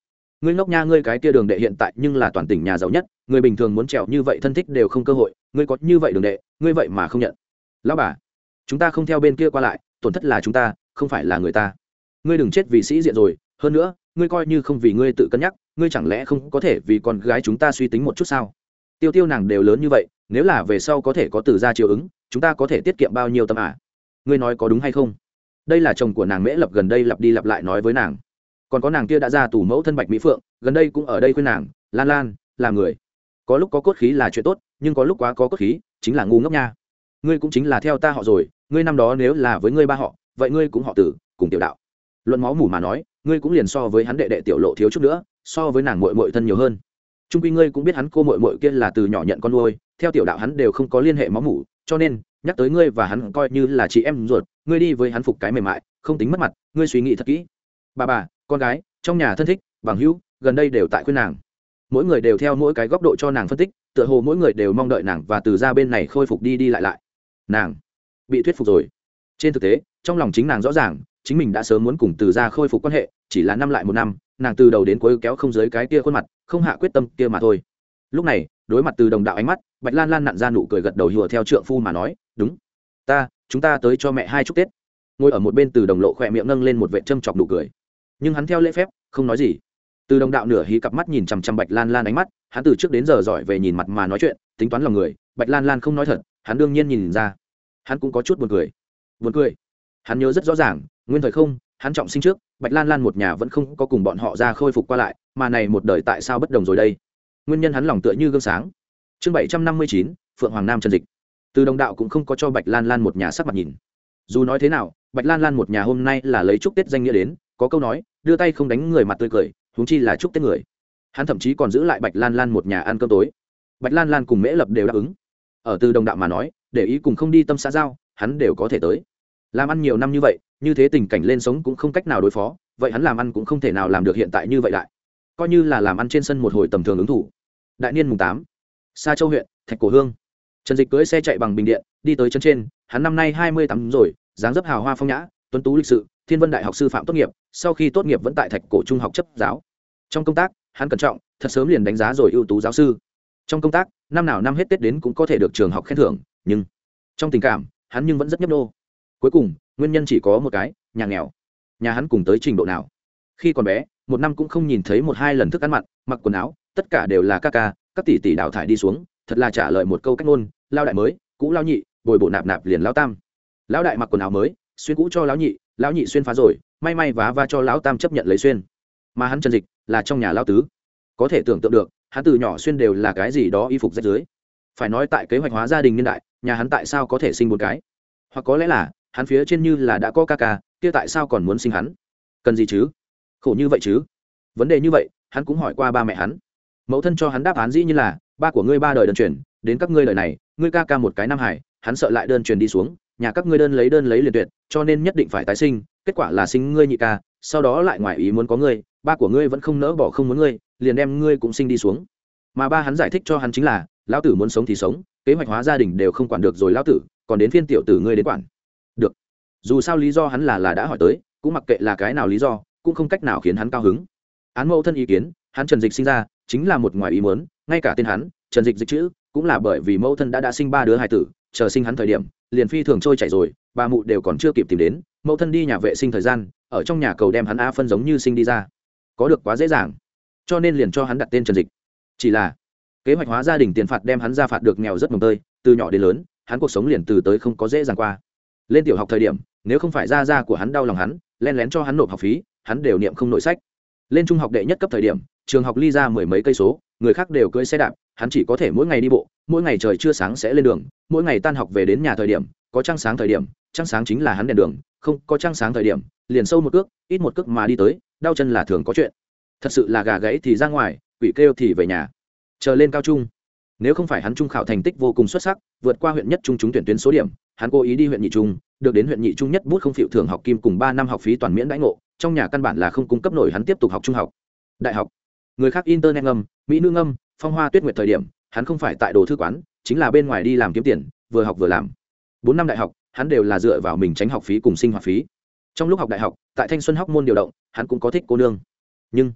Ngươi ngốc nha, ngươi cái kia đường đệ hiện tại nhưng là toàn tỉnh nhà giàu nhất, người bình thường muốn trèo như vậy thân thích đều không cơ hội, ngươi có như vậy đường đệ, ngươi vậy mà không nhận. Lão bà, chúng ta không theo bên kia qua lại, tổn thất là chúng ta không phải là người ta. Ngươi đừng chết vì sĩ diện rồi, hơn nữa, ngươi coi như không vì ngươi tự cân nhắc, ngươi chẳng lẽ không có thể vì con gái chúng ta suy tính một chút sao? Tiêu tiêu nàng đều lớn như vậy, nếu là về sau có thể có từ ra chiều ứng, chúng ta có thể tiết kiệm bao nhiêu tâm ạ ngươi nói có đúng hay không? Đây là chồng của nàng mễ lập gần đây lặp đi lặp lại nói với nàng. Còn có nàng kia đã ra tù mẫu thân bạch mỹ phượng, gần đây cũng ở đây khuyên nàng, lan lan, là người. Có lúc có cốt khí là chuyện tốt, nhưng có lúc quá có cốt khí, chính là ngu ngốc nha. Ngươi cũng chính là theo ta họ rồi, ngươi năm đó nếu là với ngươi ba họ vậy ngươi cũng họ tử, cùng tiểu đạo. Luận máu mủ mà nói, ngươi cũng liền so với hắn đệ đệ tiểu lộ thiếu chút nữa, so với nàng mội mội thân nhiều hơn. Trung quy ngươi cũng biết hắn cô mội mội kia là từ nhỏ nhận con nuôi, theo tiểu đạo hắn đều không có liên hệ máu mủ, cho nên, nhắc tới ngươi và hắn coi như là chị em ruột, ngươi đi với hắn phục cái mềm mại, không tính mất mặt, ngươi suy nghĩ thật kỹ. Bà bà, con gái, trong nhà thân thích, bằng hữu, gần đây đều tại khuyên nàng. Mỗi người đều theo mỗi cái góc độ cho nàng phân tích, tựa hồ mỗi người đều mong đợi nàng và từ ra bên này khôi phục đi đi lại lại. Nàng bị thuyết phục rồi. Trên thực tế trong lòng chính nàng rõ ràng, chính mình đã sớm muốn cùng từ ra khôi phục quan hệ, chỉ là năm lại một năm, nàng từ đầu đến cuối kéo không dưới cái kia khuôn mặt, không hạ quyết tâm kia mà thôi. Lúc này, đối mặt từ đồng đạo ánh mắt, bạch lan lan nặn ra nụ cười gật đầu hùa theo trượng phu mà nói, đúng. Ta, chúng ta tới cho mẹ hai chúc tết. Ngồi ở một bên từ đồng lộ khỏe miệng nâng lên một vệ châm chọc nụ cười. Nhưng hắn theo lễ phép, không nói gì. Từ đồng đạo nửa hí cặp mắt nhìn chằm chằm bạch lan lan ánh mắt, hắn từ trước đến giờ giỏi về nhìn mặt mà nói chuyện, tính toán lòng người, bạch lan lan không nói thật, hắn đương nhiên nhìn ra. Hắn cũng có chút buồn cười. Buồn cười? Hắn nhớ rất rõ ràng, nguyên thời không, hắn trọng sinh trước, bạch lan lan một nhà vẫn không có cùng bọn họ ra khôi phục qua lại, mà này một đời tại sao bất đồng rồi đây? Nguyên nhân hắn lòng tựa như gương sáng. Chương bảy trăm năm mươi chín, phượng hoàng nam trần dịch. Từ đồng đạo cũng không có cho bạch lan lan một nhà sắc mặt nhìn. Dù nói thế nào, bạch lan lan một nhà hôm nay là lấy chúc tết danh nghĩa đến, có câu nói, đưa tay không đánh người mặt tươi cười, huống chi là chúc tết người. Hắn thậm chí còn giữ lại bạch lan lan một nhà ăn cơm tối. Bạch lan lan cùng mễ lập đều đáp ứng. Ở từ đồng đạo mà nói, để ý cùng không đi tâm xã giao, hắn đều có thể tới làm ăn nhiều năm như vậy, như thế tình cảnh lên sống cũng không cách nào đối phó, vậy hắn làm ăn cũng không thể nào làm được hiện tại như vậy lại. Coi như là làm ăn trên sân một hồi tầm thường ứng thủ. Đại niên mùng tám xa châu huyện, thạch cổ hương. Trần dịch cưới xe chạy bằng bình điện, đi tới chân trên, hắn năm nay hai mươi tám rồi, dáng dấp hào hoa phong nhã, tuấn tú lịch sự, thiên vân đại học sư phạm tốt nghiệp, sau khi tốt nghiệp vẫn tại thạch cổ trung học chấp giáo. Trong công tác, hắn cẩn trọng, thật sớm liền đánh giá rồi ưu tú giáo sư. Trong công tác, năm nào năm hết tết đến cũng có thể được trường học khen thưởng, nhưng trong tình cảm, hắn nhưng vẫn rất nhấp nô cuối cùng, nguyên nhân chỉ có một cái, nhà nghèo. Nhà hắn cùng tới trình độ nào? Khi còn bé, một năm cũng không nhìn thấy một hai lần thức ăn mặn, mặc quần áo, tất cả đều là ca ca, các tỷ tỷ đào thải đi xuống, thật là trả lời một câu cách ngôn lao đại mới, cũ lao nhị, bồi bổ nạp nạp liền lao tam. Lão đại mặc quần áo mới, xuyên cũ cho lão nhị lão nhị xuyên phá rồi, may may vá va cho lão tam chấp nhận lấy xuyên. Mà hắn trần dịch là trong nhà lao tứ. Có thể tưởng tượng được, hắn từ nhỏ xuyên đều là cái gì đó y phục rách dưới phải nói tại kế hoạch hóa gia đình niên đại, nhà hắn tại sao có thể sinh một cái? Hoặc có lẽ là hắn phía trên như là đã có ca ca, kia tại sao còn muốn sinh hắn? Cần gì chứ? Khổ như vậy chứ? Vấn đề như vậy, hắn cũng hỏi qua ba mẹ hắn. Mẫu thân cho hắn đáp án dĩ như là, ba của ngươi ba đời đơn truyền, đến các ngươi đời này, ngươi ca ca một cái nam hải, hắn sợ lại đơn truyền đi xuống, nhà các ngươi đơn lấy đơn lấy liền tuyệt, cho nên nhất định phải tái sinh, kết quả là sinh ngươi nhị ca, sau đó lại ngoài ý muốn có ngươi, ba của ngươi vẫn không nỡ bỏ không muốn ngươi, liền đem ngươi cũng sinh đi xuống. Mà ba hắn giải thích cho hắn chính là, lão tử muốn sống thì sống, kế hoạch hóa gia đình đều không quản được rồi lão tử, còn đến phiên tiểu tử ngươi đến quản dù sao lý do hắn là là đã hỏi tới, cũng mặc kệ là cái nào lý do, cũng không cách nào khiến hắn cao hứng. Án mẫu thân ý kiến, hắn trần dịch sinh ra, chính là một ngoài ý muốn, ngay cả tên hắn, trần dịch dịch chữ, cũng là bởi vì mẫu thân đã đã sinh ba đứa hài tử, chờ sinh hắn thời điểm, liền phi thường trôi chảy rồi bà mụ đều còn chưa kịp tìm đến, mẫu thân đi nhà vệ sinh thời gian, ở trong nhà cầu đem hắn a phân giống như sinh đi ra. Có được quá dễ dàng, cho nên liền cho hắn đặt tên trần dịch. Chỉ là, kế hoạch hóa gia đình tiền phạt đem hắn ra phạt được nghèo rất mồng tơi, từ nhỏ đến lớn, hắn cuộc sống liền từ tới không có dễ dàng qua. Lên tiểu học thời điểm nếu không phải gia gia của hắn đau lòng hắn, len lén cho hắn nộp học phí, hắn đều niệm không nội sách. Lên trung học đệ nhất cấp thời điểm, trường học ly ra mười mấy cây số, người khác đều cưỡi xe đạp, hắn chỉ có thể mỗi ngày đi bộ, mỗi ngày trời chưa sáng sẽ lên đường, mỗi ngày tan học về đến nhà thời điểm, có trăng sáng thời điểm, trăng sáng chính là hắn đèn đường, không, có trăng sáng thời điểm, liền sâu một cước, ít một cước mà đi tới, đau chân là thường có chuyện. Thật sự là gà gãy thì ra ngoài, quỷ kêu thì về nhà. Chờ lên cao trung, nếu không phải hắn trung khảo thành tích vô cùng xuất sắc, vượt qua huyện nhất trung trúng tuyển tuyến số điểm, hắn cố ý đi huyện nhị trung được đến huyện nhị trung nhất bút không phiệu thường học kim cùng ba năm học phí toàn miễn đãi ngộ, trong nhà căn bản là không cung cấp nổi hắn tiếp tục học trung học. Đại học. Người khác internet ngâm, mỹ nữ ngâm, phong hoa tuyết nguyệt thời điểm, hắn không phải tại đồ thư quán, chính là bên ngoài đi làm kiếm tiền, vừa học vừa làm. Bốn năm đại học, hắn đều là dựa vào mình tránh học phí cùng sinh hoạt phí. Trong lúc học đại học, tại thanh xuân học môn điều động, hắn cũng có thích cô nương. Nhưng,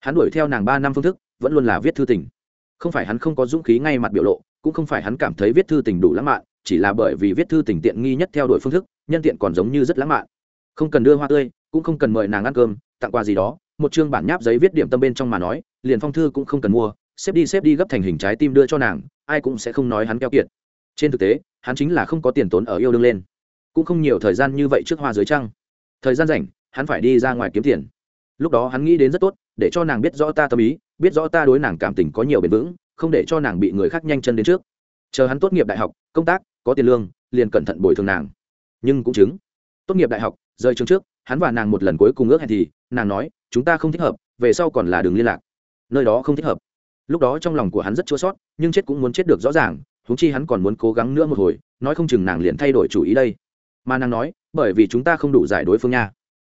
hắn đuổi theo nàng ba năm phương thức, vẫn luôn là viết thư tình. Không phải hắn không có dũng khí ngay mặt biểu lộ, cũng không phải hắn cảm thấy viết thư tình đủ lãng mạn chỉ là bởi vì viết thư tình tiện nghi nhất theo đuổi phương thức, nhân tiện còn giống như rất lãng mạn. Không cần đưa hoa tươi, cũng không cần mời nàng ăn cơm, tặng quà gì đó, một chương bản nháp giấy viết điểm tâm bên trong mà nói, liền phong thư cũng không cần mua, xếp đi xếp đi gấp thành hình trái tim đưa cho nàng, ai cũng sẽ không nói hắn keo kiệt. Trên thực tế, hắn chính là không có tiền tốn ở yêu đương lên. Cũng không nhiều thời gian như vậy trước hoa dưới trăng. Thời gian rảnh, hắn phải đi ra ngoài kiếm tiền. Lúc đó hắn nghĩ đến rất tốt, để cho nàng biết rõ ta tâm ý, biết rõ ta đối nàng cảm tình có nhiều bền vững, không để cho nàng bị người khác nhanh chân đến trước. Chờ hắn tốt nghiệp đại học, công tác có tiền lương, liền cẩn thận bồi thường nàng. Nhưng cũng chứng. Tốt nghiệp đại học, rời trường trước, hắn và nàng một lần cuối cùng ước hẹn thì, nàng nói, chúng ta không thích hợp, về sau còn là đường liên lạc. Nơi đó không thích hợp. Lúc đó trong lòng của hắn rất chua sót nhưng chết cũng muốn chết được rõ ràng, huống chi hắn còn muốn cố gắng nữa một hồi, nói không chừng nàng liền thay đổi chủ ý đây. Mà nàng nói, bởi vì chúng ta không đủ giải đối phương nha.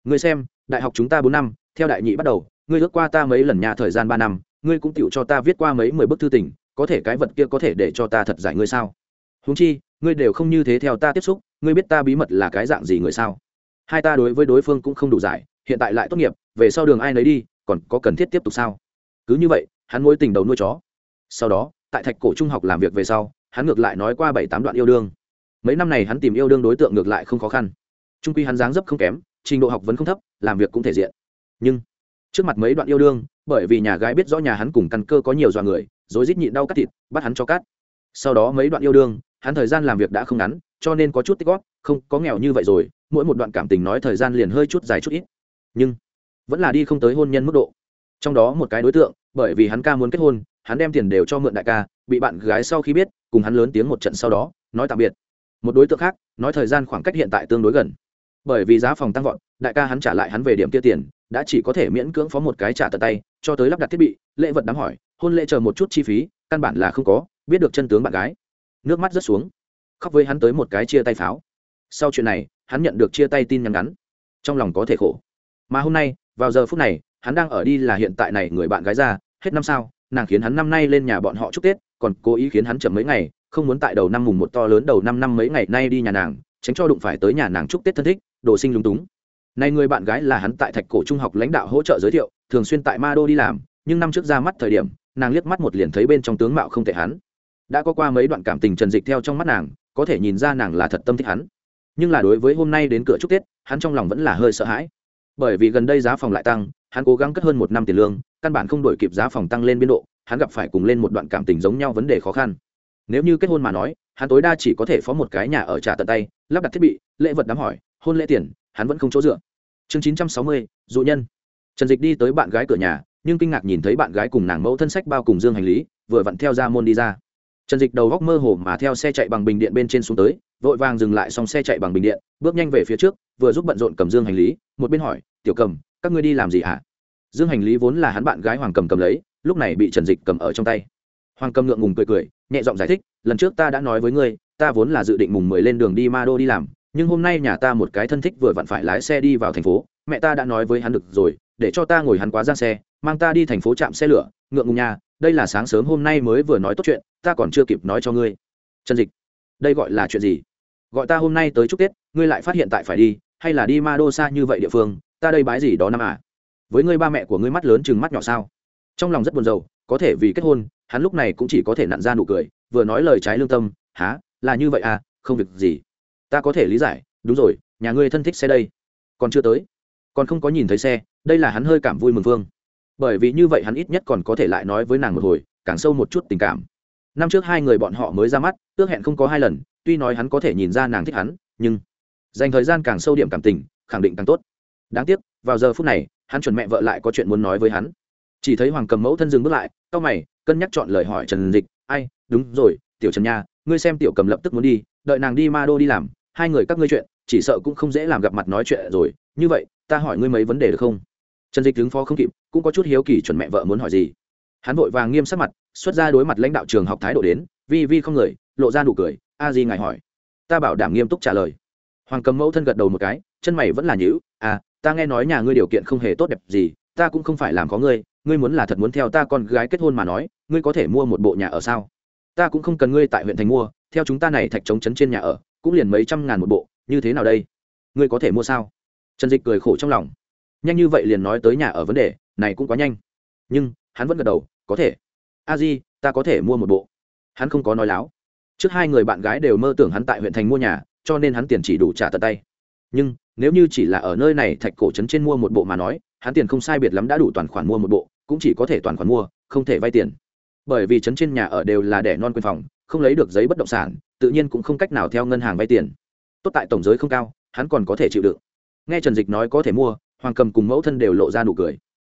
Ngươi xem, đại học chúng ta bốn năm, theo đại nhị bắt đầu, ngươi ước qua ta mấy lần nhà thời gian ba năm, ngươi cũng tựu cho ta viết qua mấy mười bức thư tình, có thể cái vật kia có thể để cho ta thật giải ngươi sao? Huống chi ngươi đều không như thế theo ta tiếp xúc, ngươi biết ta bí mật là cái dạng gì người sao? Hai ta đối với đối phương cũng không đủ giải, hiện tại lại tốt nghiệp, về sau đường ai nấy đi, còn có cần thiết tiếp tục sao? Cứ như vậy, hắn mối tình đầu nuôi chó. Sau đó, tại thạch cổ trung học làm việc về sau, hắn ngược lại nói qua bảy tám đoạn yêu đương. Mấy năm này hắn tìm yêu đương đối tượng ngược lại không khó khăn. Trung quy hắn dáng dấp không kém, trình độ học vấn không thấp, làm việc cũng thể diện. Nhưng, trước mặt mấy đoạn yêu đương, bởi vì nhà gái biết rõ nhà hắn cùng căn cơ có nhiều dọa người rồi rít nhịn đau cắt thịt, bắt hắn cho cắt. Sau đó mấy đoạn yêu đương hắn thời gian làm việc đã không ngắn, cho nên có chút tích góp, không, có nghèo như vậy rồi, mỗi một đoạn cảm tình nói thời gian liền hơi chút dài chút ít. Nhưng, vẫn là đi không tới hôn nhân mức độ. Trong đó một cái đối tượng, bởi vì hắn ca muốn kết hôn, hắn đem tiền đều cho mượn đại ca, bị bạn gái sau khi biết, cùng hắn lớn tiếng một trận sau đó, nói tạm biệt. Một đối tượng khác, nói thời gian khoảng cách hiện tại tương đối gần. Bởi vì giá phòng tăng vọt, đại ca hắn trả lại hắn về điểm kia tiền, đã chỉ có thể miễn cưỡng phó một cái trả tận tay, cho tới lắp đặt thiết bị, lễ vật đám hỏi, hôn lễ chờ một chút chi phí, căn bản là không có, biết được chân tướng bạn gái nước mắt rớt xuống. Khóc với hắn tới một cái chia tay pháo. Sau chuyện này, hắn nhận được chia tay tin nhắn ngắn. Trong lòng có thể khổ. Mà hôm nay, vào giờ phút này, hắn đang ở đi là hiện tại này người bạn gái ra, hết năm sao, nàng khiến hắn năm nay lên nhà bọn họ chúc tết, còn cố ý khiến hắn chậm mấy ngày, không muốn tại đầu năm mùng một to lớn đầu năm năm mấy ngày nay đi nhà nàng, tránh cho đụng phải tới nhà nàng chúc tết thân thích, đồ sinh lúng túng. Nay người bạn gái là hắn tại thạch cổ trung học lãnh đạo hỗ trợ giới thiệu, thường xuyên tại ma đô đi làm, nhưng năm trước ra mắt thời điểm, nàng liếc mắt một liền thấy bên trong tướng mạo không thể hắn đã có qua mấy đoạn cảm tình trần dịch theo trong mắt nàng, có thể nhìn ra nàng là thật tâm thích hắn. Nhưng là đối với hôm nay đến cửa chúc tết, hắn trong lòng vẫn là hơi sợ hãi. Bởi vì gần đây giá phòng lại tăng, hắn cố gắng cất hơn một năm tiền lương, căn bản không đổi kịp giá phòng tăng lên biên độ, hắn gặp phải cùng lên một đoạn cảm tình giống nhau vấn đề khó khăn. Nếu như kết hôn mà nói, hắn tối đa chỉ có thể phó một cái nhà ở trả tận tay, lắp đặt thiết bị, lễ vật đám hỏi, hôn lễ tiền, hắn vẫn không chỗ dựa. Chương chín trăm sáu mươi, dụ nhân. Trần dịch đi tới bạn gái cửa nhà, nhưng kinh ngạc nhìn thấy bạn gái cùng nàng mẫu thân sách bao cùng dương hành lý, vừa vặn theo ra môn đi ra trần dịch đầu góc mơ hồ mà theo xe chạy bằng bình điện bên trên xuống tới, vội vàng dừng lại xong xe chạy bằng bình điện, bước nhanh về phía trước, vừa giúp bận rộn cầm dương hành lý, một bên hỏi, tiểu cầm, các ngươi đi làm gì hả? Dương hành lý vốn là hắn bạn gái hoàng cầm cầm lấy, lúc này bị trần dịch cầm ở trong tay. Hoàng cầm ngượng ngùng cười cười, nhẹ giọng giải thích, lần trước ta đã nói với ngươi, ta vốn là dự định mùng mười lên đường đi ma đô đi làm, nhưng hôm nay nhà ta một cái thân thích vừa vặn phải lái xe đi vào thành phố, mẹ ta đã nói với hắn được rồi, để cho ta ngồi hắn quá ra xe, mang ta đi thành phố trạm xe lửa, ngượng ngùng nhà đây là sáng sớm hôm nay mới vừa nói tốt chuyện, ta còn chưa kịp nói cho ngươi. Trần dịch, đây gọi là chuyện gì? Gọi ta hôm nay tới chúc tết, ngươi lại phát hiện tại phải đi, hay là đi ma đô xa như vậy địa phương, ta đây bái gì đó năm à? Với ngươi ba mẹ của ngươi mắt lớn chừng mắt nhỏ sao? Trong lòng rất buồn rầu, có thể vì kết hôn, hắn lúc này cũng chỉ có thể nặn ra nụ cười, vừa nói lời trái lương tâm há là như vậy à? Không việc gì. Ta có thể lý giải, đúng rồi, nhà ngươi thân thích xe đây. Còn chưa tới. Còn không có nhìn thấy xe, đây là hắn hơi cảm vui mừng vương bởi vì như vậy hắn ít nhất còn có thể lại nói với nàng một hồi, càng sâu một chút tình cảm. Năm trước hai người bọn họ mới ra mắt, ước hẹn không có hai lần, tuy nói hắn có thể nhìn ra nàng thích hắn, nhưng dành thời gian càng sâu điểm cảm tình, khẳng định càng tốt. Đáng tiếc, vào giờ phút này, hắn chuẩn mẹ vợ lại có chuyện muốn nói với hắn. Chỉ thấy hoàng cầm mẫu thân dừng bước lại, cau mày, cân nhắc chọn lời hỏi trần dịch, ai, đúng rồi, tiểu trần nha, ngươi xem tiểu cầm lập tức muốn đi, đợi nàng đi ma đô đi làm, hai người các ngươi chuyện, chỉ sợ cũng không dễ làm gặp mặt nói chuyện rồi, như vậy, ta hỏi ngươi mấy vấn đề được không? Trần dịch đứng phó không kịp, cũng có chút hiếu kỳ chuẩn mẹ vợ muốn hỏi gì. Hắn vội vàng nghiêm sắc mặt, xuất ra đối mặt lãnh đạo trường học thái độ đến, vi vi không người, lộ ra nụ cười, a di ngài hỏi. Ta bảo đảm nghiêm túc trả lời. Hoàng cầm mẫu thân gật đầu một cái, chân mày vẫn là nhữ à ta nghe nói nhà ngươi điều kiện không hề tốt đẹp gì, ta cũng không phải làm có ngươi ngươi muốn là thật muốn theo ta con gái kết hôn mà nói, ngươi có thể mua một bộ nhà ở sao? Ta cũng không cần ngươi tại huyện thành mua, theo chúng ta này thạch trống chấn trên nhà ở, cũng liền mấy trăm ngàn một bộ, như thế nào đây? Ngươi có thể mua sao? Trần dịch cười khổ trong lòng nhanh như vậy liền nói tới nhà ở vấn đề, này cũng quá nhanh. Nhưng, hắn vẫn gật đầu, có thể. A di, ta có thể mua một bộ. Hắn không có nói láo. Trước hai người bạn gái đều mơ tưởng hắn tại huyện thành mua nhà, cho nên hắn tiền chỉ đủ trả tận tay. Nhưng, nếu như chỉ là ở nơi này thạch cổ trấn trên mua một bộ mà nói, hắn tiền không sai biệt lắm đã đủ toàn khoản mua một bộ, cũng chỉ có thể toàn khoản mua, không thể vay tiền. Bởi vì trấn trên nhà ở đều là đẻ non quyền phòng, không lấy được giấy bất động sản, tự nhiên cũng không cách nào theo ngân hàng vay tiền. Tốt tại tổng giới không cao, hắn còn có thể chịu đựng. Nghe trần dịch nói có thể mua hoàng cầm cùng mẫu thân đều lộ ra nụ cười.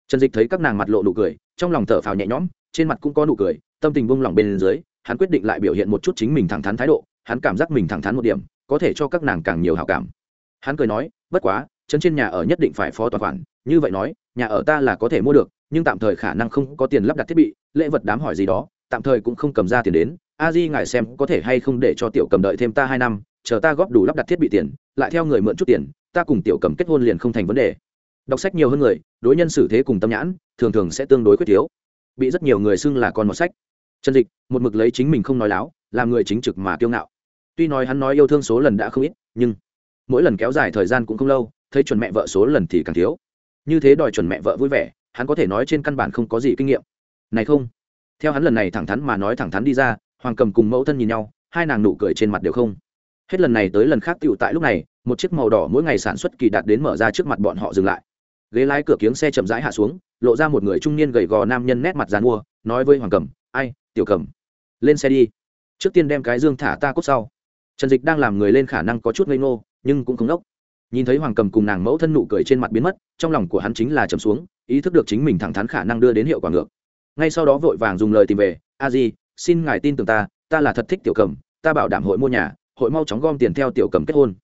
Trần dịch thấy các nàng mặt lộ nụ cười, trong lòng thở phào nhẹ nhõm, trên mặt cũng có nụ cười, tâm tình bung lỏng bên dưới, hắn quyết định lại biểu hiện một chút chính mình thẳng thắn thái độ, hắn cảm giác mình thẳng thắn một điểm, có thể cho các nàng càng nhiều hào cảm. Hắn cười nói, bất quá, trấn trên nhà ở nhất định phải phó toàn khoản, như vậy nói, nhà ở ta là có thể mua được, nhưng tạm thời khả năng không có tiền lắp đặt thiết bị, lễ vật đám hỏi gì đó, tạm thời cũng không cầm ra tiền đến. A di ngài xem có thể hay không để cho tiểu cầm đợi thêm ta hai năm, chờ ta góp đủ lắp đặt thiết bị tiền, lại theo người mượn chút tiền, ta cùng tiểu cầm kết hôn liền không thành vấn đề đọc sách nhiều hơn người, đối nhân xử thế cùng tâm nhãn, thường thường sẽ tương đối quyết thiếu. Bị rất nhiều người xưng là con một sách. Trần dịch, một mực lấy chính mình không nói láo, làm người chính trực mà kiêu ngạo. Tuy nói hắn nói yêu thương số lần đã không ít, nhưng mỗi lần kéo dài thời gian cũng không lâu, thấy chuẩn mẹ vợ số lần thì càng thiếu. Như thế đòi chuẩn mẹ vợ vui vẻ, hắn có thể nói trên căn bản không có gì kinh nghiệm. Này không, theo hắn lần này thẳng thắn mà nói thẳng thắn đi ra, hoàng cầm cùng mẫu thân nhìn nhau, hai nàng nụ cười trên mặt đều không. Hết lần này tới lần khác, tựu tại lúc này, một chiếc màu đỏ mỗi ngày sản xuất kỳ đạt đến mở ra trước mặt bọn họ dừng lại ghế lái cửa kiếng xe chậm rãi hạ xuống, lộ ra một người trung niên gầy gò nam nhân nét mặt dàn mua nói với hoàng cầm ai, tiểu cầm lên xe đi. Trước tiên đem cái dương thả ta cốt sau. Trần dịch đang làm người lên khả năng có chút ngây ngô, nhưng cũng không đốc. Nhìn thấy hoàng cầm cùng nàng mẫu thân nụ cười trên mặt biến mất, trong lòng của hắn chính là trầm xuống, ý thức được chính mình thẳng thắn khả năng đưa đến hiệu quả ngược. Ngay sau đó vội vàng dùng lời tìm về, a di, xin ngài tin tưởng ta ta là thật thích tiểu cầm ta bảo đảm hội mua nhà, hội mau chóng gom tiền theo tiểu cầm kết hôn.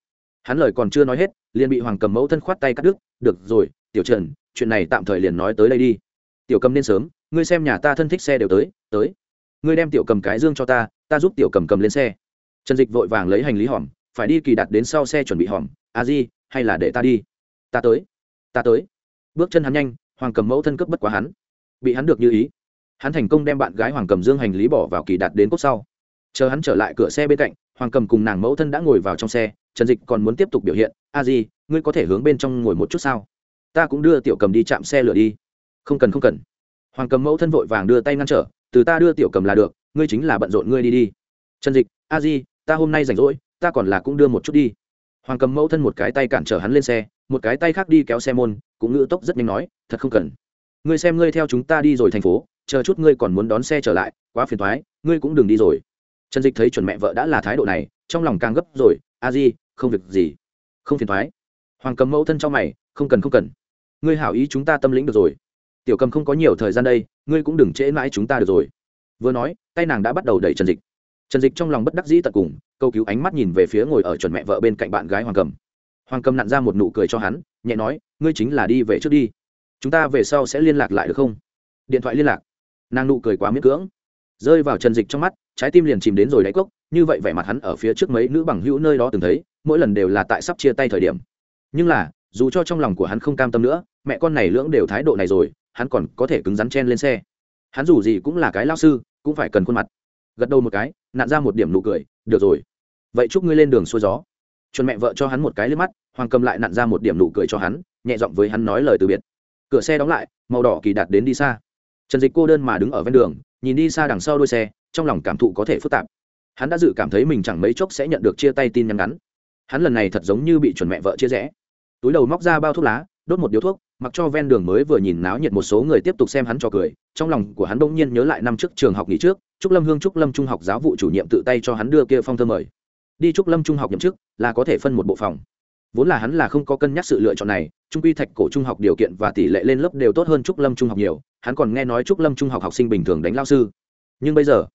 Hắn lời còn chưa nói hết, liền bị hoàng cầm mẫu thân khoát tay cắt đứt, được rồi tiểu trần, chuyện này tạm thời liền nói tới đây đi. Tiểu cầm nên sớm, ngươi xem nhà ta thân thích xe đều tới tới. Ngươi đem tiểu cầm cái dương cho ta ta giúp tiểu cầm cầm lên xe. Trần dịch vội vàng lấy hành lý hòm, phải đi kỳ đặt đến sau xe chuẩn bị hòm, a di, hay là để ta đi? Ta tới ta tới. Bước chân hắn nhanh, hoàng cầm mẫu thân cướp bất quá hắn. Bị hắn được như ý. Hắn thành công đem bạn gái hoàng cầm dương hành lý bỏ vào kỳ đặt đến cốt sau. Chờ hắn trở lại cửa xe bên cạnh, hoàng cầm cùng nàng mẫu thân đã ngồi vào trong xe, trần dịch còn muốn tiếp tục biểu hiện, a di, ngươi có thể hướng bên trong ngồi một chút sao? Ta cũng đưa tiểu cầm đi chạm xe lửa đi. Không cần không cần. Hoàng cầm mẫu thân vội vàng đưa tay ngăn trở, từ ta đưa tiểu cầm là được, ngươi chính là bận rộn ngươi đi đi. Trần dịch, a di, ta hôm nay rảnh rỗi, ta còn là cũng đưa một chút đi. Hoàng cầm mẫu thân một cái tay cản trở hắn lên xe, một cái tay khác đi kéo xe môn, cũng ngữ tốc rất nhanh nói, thật không cần. Ngươi xem ngươi theo chúng ta đi rồi thành phố, chờ chút ngươi còn muốn đón xe trở lại, quá phiền thoái ngươi cũng đừng đi rồi. Trần dịch thấy chuẩn mẹ vợ đã là thái độ này, trong lòng càng gấp rồi, a di, không việc gì. Không phiền thoái hoàng cầm mẫu thân cho mày, không cần không cần ngươi hảo ý chúng ta tâm lĩnh được rồi. Tiểu cầm không có nhiều thời gian đây, ngươi cũng đừng trễ mãi chúng ta được rồi. Vừa nói, tay nàng đã bắt đầu đẩy trần dịch. Trần dịch trong lòng bất đắc dĩ tận cùng, câu cứu ánh mắt nhìn về phía ngồi ở chuẩn mẹ vợ bên cạnh bạn gái hoàng cầm. Hoàng cầm nặn ra một nụ cười cho hắn, nhẹ nói, ngươi chính là đi về trước đi. Chúng ta về sau sẽ liên lạc lại được không? Điện thoại liên lạc. Nàng nụ cười quá miễn cưỡng. Rơi vào trần dịch trong mắt, trái tim liền chìm đến rồi đáy cốc, như vậy vẻ mặt hắn ở phía trước mấy nữ bằng hữu nơi đó từng thấy, mỗi lần đều là tại sắp chia tay thời điểm. Nhưng là dù cho trong lòng của hắn không cam tâm nữa, mẹ con này lưỡng đều thái độ này rồi, hắn còn có thể cứng rắn chen lên xe. Hắn dù gì cũng là cái lao sư, cũng phải cần khuôn mặt. Gật đầu một cái nạn ra một điểm nụ cười, được rồi. Vậy chúc ngươi lên đường xuôi gió. Chuẩn mẹ vợ cho hắn một cái lên mắt, hoàng cầm lại nặn ra một điểm nụ cười cho hắn, nhẹ giọng với hắn nói lời từ biệt. Cửa xe đóng lại, màu đỏ kỳ đạt đến đi xa. Trần dịch cô đơn mà đứng ở ven đường, nhìn đi xa đằng sau đuôi xe, trong lòng cảm thụ có thể phức tạp. Hắn đã dự cảm thấy mình chẳng mấy chốc sẽ nhận được chia tay tin nhắn ngắn. Hắn lần này thật giống như bị chuẩn mẹ vợ chia rẽ túi đầu móc ra bao thuốc lá, đốt một điếu thuốc, mặc cho ven đường mới vừa nhìn náo nhiệt một số người tiếp tục xem hắn cho cười, trong lòng của hắn bỗng nhiên nhớ lại năm trước trường học nghỉ trước, trúc lâm hương trúc lâm trung học giáo vụ chủ nhiệm tự tay cho hắn đưa kia phong thơ mời. Đi trúc lâm trung học nhậm chức, là có thể phân một bộ phòng. Vốn là hắn là không có cân nhắc sự lựa chọn này, trung quy thạch cổ trung học điều kiện và tỷ lệ lên lớp đều tốt hơn trúc lâm trung học nhiều, hắn còn nghe nói trúc lâm trung học học sinh bình thường đánh lao sư. Nhưng bây giờ,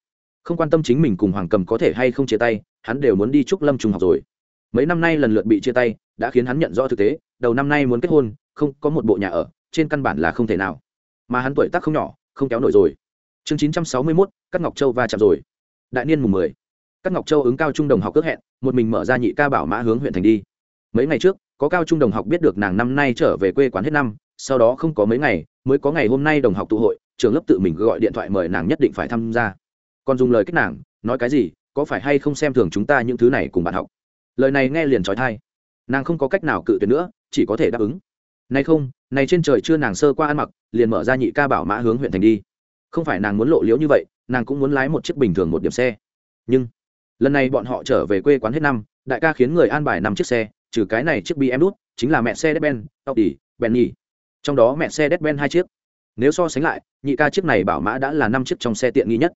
không quan tâm chính mình cùng hoàng cầm có thể hay không chia tay, hắn đều muốn đi trúc lâm trung học rồi mấy năm nay lần lượt bị chia tay, đã khiến hắn nhận rõ thực tế, đầu năm nay muốn kết hôn, không có một bộ nhà ở, trên căn bản là không thể nào. Mà hắn tuổi tác không nhỏ, không kéo nổi rồi. Chương chín trăm sáu mươi mốt các ngọc châu va chạm rồi. Đại niên mùng mười. Các ngọc châu ứng cao trung đồng học ước hẹn, một mình mở ra nhị ca bảo mã hướng huyện thành đi. Mấy ngày trước, có cao trung đồng học biết được nàng năm nay trở về quê quán hết năm, sau đó không có mấy ngày, mới có ngày hôm nay đồng học tụ hội, trường lớp tự mình gọi điện thoại mời nàng nhất định phải tham gia. Còn dùng lời kết nàng, nói cái gì, có phải hay không xem thường chúng ta những thứ này cùng bạn học? Lời này nghe liền trói thai nàng không có cách nào cự tuyệt nữa chỉ có thể đáp ứng nay không này trên trời chưa nàng sơ qua ăn mặc liền mở ra nhị ca bảo mã hướng huyện thành đi không phải nàng muốn lộ liễu như vậy nàng cũng muốn lái một chiếc bình thường một điểm xe nhưng lần này bọn họ trở về quê quán hết năm đại ca khiến người an bài năm chiếc xe trừ cái này chiếc bm đút chính là mẹ xe Deben, ben Benny. Trong đó mẹ xe Deben hai chiếc. Nếu so sánh lại, nhị ca chiếc này bảo mã đã là năm chiếc trong xe tiện nghi nhất.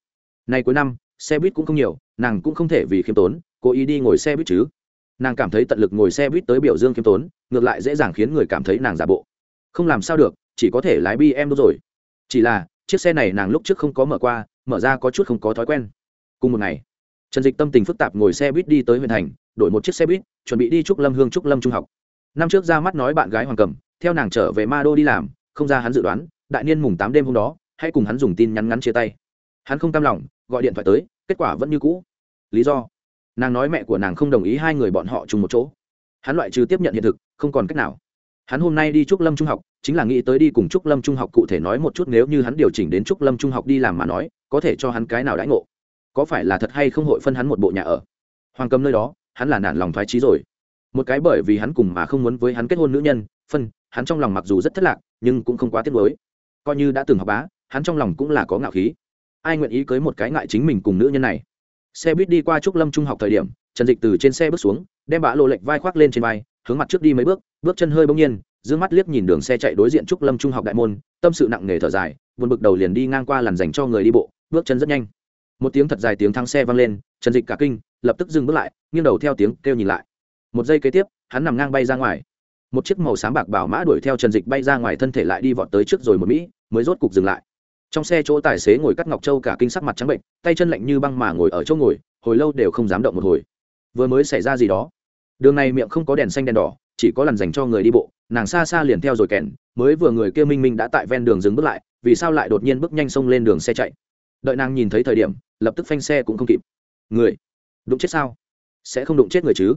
Nay cuối năm, xe buýt cũng không nhiều, nàng cũng không thể vì khiêm tốn, cố ý đi ngồi xe buýt chứ. Nàng cảm thấy tận lực ngồi xe buýt tới biểu dương khiêm tốn, ngược lại dễ dàng khiến người cảm thấy nàng giả bộ. Không làm sao được, chỉ có thể lái bi em BMW rồi. Chỉ là, chiếc xe này nàng lúc trước không có mở qua, mở ra có chút không có thói quen. Cùng một ngày, Trần Dịch tâm tình phức tạp ngồi xe buýt đi tới huyện thành, đổi một chiếc xe buýt, chuẩn bị đi trúc Lâm Hương trúc Lâm trung học năm trước ra mắt nói bạn gái hoàng cầm theo nàng trở về ma đô đi làm không ra hắn dự đoán đại niên mùng tám đêm hôm đó hãy cùng hắn dùng tin nhắn ngắn chia tay hắn không cam lòng gọi điện thoại tới kết quả vẫn như cũ lý do nàng nói mẹ của nàng không đồng ý hai người bọn họ chung một chỗ. Hắn loại trừ tiếp nhận hiện thực, không còn cách nào. Hắn hôm nay đi trúc lâm trung học, chính là nghĩ tới đi cùng trúc lâm trung học cụ thể nói một chút nếu như hắn điều chỉnh đến trúc lâm trung học đi làm mà nói, có thể cho hắn cái nào đãi ngộ. Có phải là thật hay không hội phân hắn một bộ nhà ở? Hoàng cầm nơi đó, hắn là nản lòng thoái trí rồi. Một cái bởi vì hắn cùng mà không muốn với hắn kết hôn nữ nhân, phân, hắn trong lòng mặc dù rất thất lạc, nhưng cũng không quá tiếc nuối. Coi như đã từng học bá, hắn trong lòng cũng là có ngạo khí. Ai nguyện ý cưới một cái ngại chính mình cùng nữ nhân này? Xe buýt đi qua trúc lâm trung học thời điểm, trần dịch từ trên xe bước xuống, đem bã lộ lệch vai khoác lên trên vai, hướng mặt trước đi mấy bước bước chân hơi bỗng nhiên d mắt liếc nhìn đường xe chạy đối diện trúc lâm trung học đại môn, tâm sự nặng nề thở dài, buồn bực đầu liền đi ngang qua làn dành cho người đi bộ, bước chân rất nhanh. Một tiếng thật dài tiếng thang xe vang lên, trần dịch cả kinh, lập tức dừng bước lại, nghiêng đầu theo tiếng kêu nhìn lại. Một giây kế tiếp, hắn nằm ngang bay ra ngoài. Một chiếc màu sáng bạc bảo mã đuổi theo trần dịch bay ra ngoài thân thể lại đi vọt tới trước rồi một mỹ, mới rốt cục dừng lại trong xe chỗ tài xế ngồi cắt ngọc châu cả kinh sắc mặt trắng bệnh, tay chân lạnh như băng mà ngồi ở chỗ ngồi, hồi lâu đều không dám động một hồi. Vừa mới xảy ra gì đó? Đường này miệng không có đèn xanh đèn đỏ, chỉ có làn dành cho người đi bộ, nàng xa xa liền theo rồi kèn, mới vừa người kia minh minh đã tại ven đường dừng bước lại, vì sao lại đột nhiên bước nhanh xông lên đường xe chạy? Đợi nàng nhìn thấy thời điểm, lập tức phanh xe cũng không kịp. Người, đụng chết sao? Sẽ không đụng chết người chứ?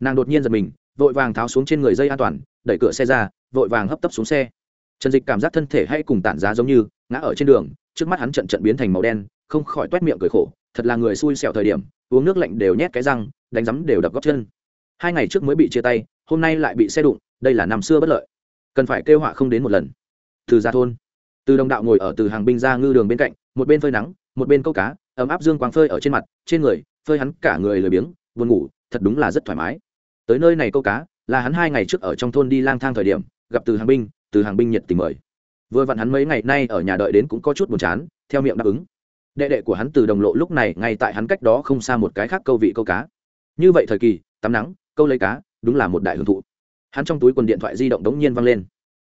Nàng đột nhiên giật mình, vội vàng tháo xuống trên người dây an toàn, đẩy cửa xe ra, vội vàng hấp tấp xuống xe. Trần dịch cảm giác thân thể hay cùng tản giá giống như ngã ở trên đường, trước mắt hắn trận trận biến thành màu đen, không khỏi t u é t miệng cười khổ, thật là người xui xẻo thời điểm, uống nước lạnh đều nhét cái răng, đánh rắm đều đập góc chân. Hai ngày trước mới bị chia tay, hôm nay lại bị xe đụng, đây là năm xưa bất lợi. Cần phải kêu họa không đến một lần. Từ ra thôn. Từ đồng đạo ngồi ở từ hàng binh ra ngư đường bên cạnh, một bên phơi nắng, một bên câu cá, ấm áp dương quang phơi ở trên mặt, trên người, phơi hắn cả người lười biếng, buồn ngủ, thật đúng là rất thoải mái. Tới nơi này câu cá, là hắn hai ngày trước ở trong thôn đi lang thang thời điểm, gặp từ hàng binh, từ hàng binh nhiệt tình mời vừa vặn hắn mấy ngày nay ở nhà đợi đến cũng có chút buồn chán, theo miệng đáp ứng. Đệ đệ của hắn từ đồng lộ lúc này ngay tại hắn cách đó không xa một cái khác câu vị câu cá. Như vậy thời kỳ, tắm nắng, câu lấy cá, đúng là một đại hưởng thụ. Hắn trong túi quần điện thoại di động đống nhiên văng lên.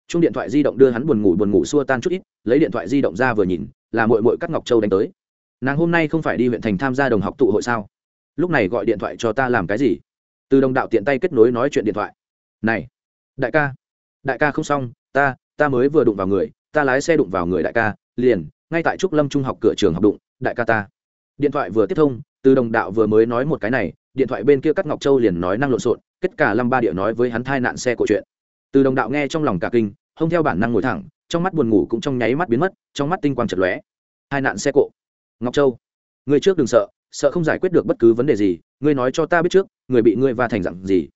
Chung điện thoại di động đưa hắn buồn ngủ buồn ngủ xua tan chút ít, lấy điện thoại di động ra vừa nhìn, là mội mội cắt ngọc châu đánh tới. Nàng hôm nay không phải đi huyện thành tham gia đồng học tụ hội sao? Lúc này gọi điện thoại cho ta làm cái gì? Từ đồng đạo tiện tay kết nối nói chuyện điện thoại. Này, đại ca đại ca không xong, ta ta mới vừa đụng vào người, ta lái xe đụng vào người đại ca, liền, ngay tại trúc lâm trung học cửa trường học đụng, đại ca ta. Điện thoại vừa tiếp thông, từ đồng đạo vừa mới nói một cái này, điện thoại bên kia cắt ngọc châu liền nói năng lộn xộn, kết cả lâm ba địa nói với hắn thai nạn xe cổ chuyện. Từ đồng đạo nghe trong lòng cả kinh, không theo bản năng ngồi thẳng, trong mắt buồn ngủ cũng trong nháy mắt biến mất, trong mắt tinh quang chật lóe. Hai nạn xe cộ. Ngọc châu, người trước đừng sợ sợ không giải quyết được bất cứ vấn đề gì, ngươi nói cho ta biết trước, người bị ngươi va thành dặn gì?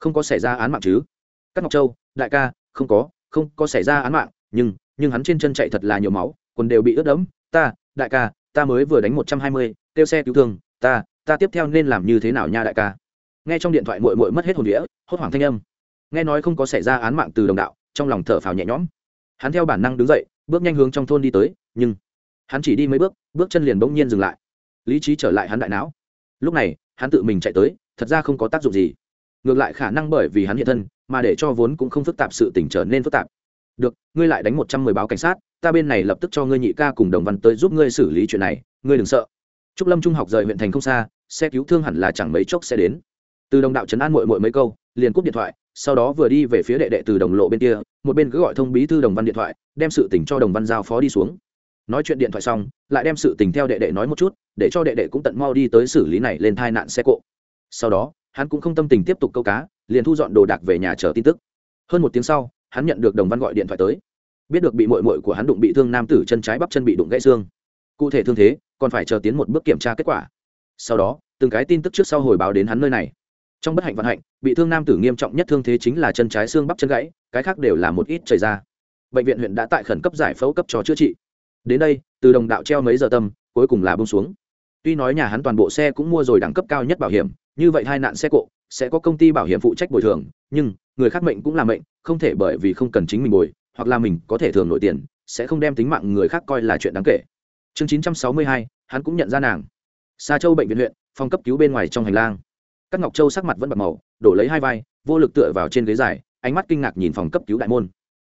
Không có xảy ra án mạng chứ? Các ngọc châu, đại ca, không có không có xảy ra án mạng, nhưng nhưng hắn trên chân chạy thật là nhiều máu, quần đều bị ướt đẫm. Ta, đại ca, ta mới vừa đánh một trăm hai mươi, kêu xe cứu thương. Ta ta tiếp theo nên làm như thế nào nha đại ca? Nghe trong điện thoại mội mội mất hết hồn đĩa hốt hoảng thanh âm. Nghe nói không có xảy ra án mạng từ đồng đạo, trong lòng thở phào nhẹ nhõm. Hắn theo bản năng đứng dậy, bước nhanh hướng trong thôn đi tới, nhưng hắn chỉ đi mấy bước bước chân liền bỗng nhiên dừng lại. Lý trí trở lại hắn đại não. Lúc này, hắn tự mình chạy tới, thật ra không có tác dụng gì. Ngược lại khả năng bởi vì hắn hiện thân mà để cho vốn cũng không phức tạp sự tình trở nên phức tạp. Được, ngươi lại đánh một trăm mười báo cảnh sát, ta bên này lập tức cho ngươi nhị ca cùng đồng văn tới giúp ngươi xử lý chuyện này, ngươi đừng sợ. Trúc lâm trung học rời huyện thành không xa, xe cứu thương hẳn là chẳng mấy chốc sẽ đến. Từ đồng đạo trấn an mội mội mấy câu, liền cúp điện thoại, sau đó vừa đi về phía đệ đệ từ đồng lộ bên kia, một bên cứ gọi thông bí thư đồng văn điện thoại, đem sự tình cho đồng văn giao phó đi xuống. Nói chuyện điện thoại xong, lại đem sự tình theo đệ đệ nói một chút, để cho đệ đệ cũng tận mau đi tới xử lý này lên tai nạn xe cộ. Sau đó hắn cũng không tâm tình tiếp tục câu cá, liền thu dọn đồ đạc về nhà chờ tin tức. Hơn một tiếng sau, hắn nhận được đồng văn gọi điện thoại tới. Biết được bị mội mội của hắn đụng bị thương nam tử chân trái bắp chân bị đụng gãy xương. Cụ thể thương thế, còn phải chờ tiến một bước kiểm tra kết quả. Sau đó, từng cái tin tức trước sau hồi báo đến hắn nơi này. Trong bất hạnh vận hạnh, bị thương nam tử nghiêm trọng nhất thương thế chính là chân trái xương bắp chân gãy, cái khác đều là một ít chảy ra. Bệnh viện huyện đã tại khẩn cấp giải phẫu cấp cho chữa trị. Đến đây, từ đồng đạo treo mấy giờ tâm, cuối cùng là bông xuống. Tuy nói nhà hắn toàn bộ xe cũng mua rồi đẳng cấp cao nhất bảo hiểm như vậy hai nạn xe cộ, sẽ có công ty bảo hiểm phụ trách bồi thường, nhưng người khác mệnh cũng là mệnh, không thể bởi vì không cần chính mình bồi, hoặc là mình có thể thường nổi tiền, sẽ không đem tính mạng người khác coi là chuyện đáng kể. Chương chín trăm sáu mươi hai, hắn cũng nhận ra nàng. Xa châu bệnh viện huyện, phòng cấp cứu bên ngoài trong hành lang. Các ngọc châu sắc mặt vẫn bật màu, đổ lấy hai vai, vô lực tựa vào trên ghế dài, ánh mắt kinh ngạc nhìn phòng cấp cứu đại môn.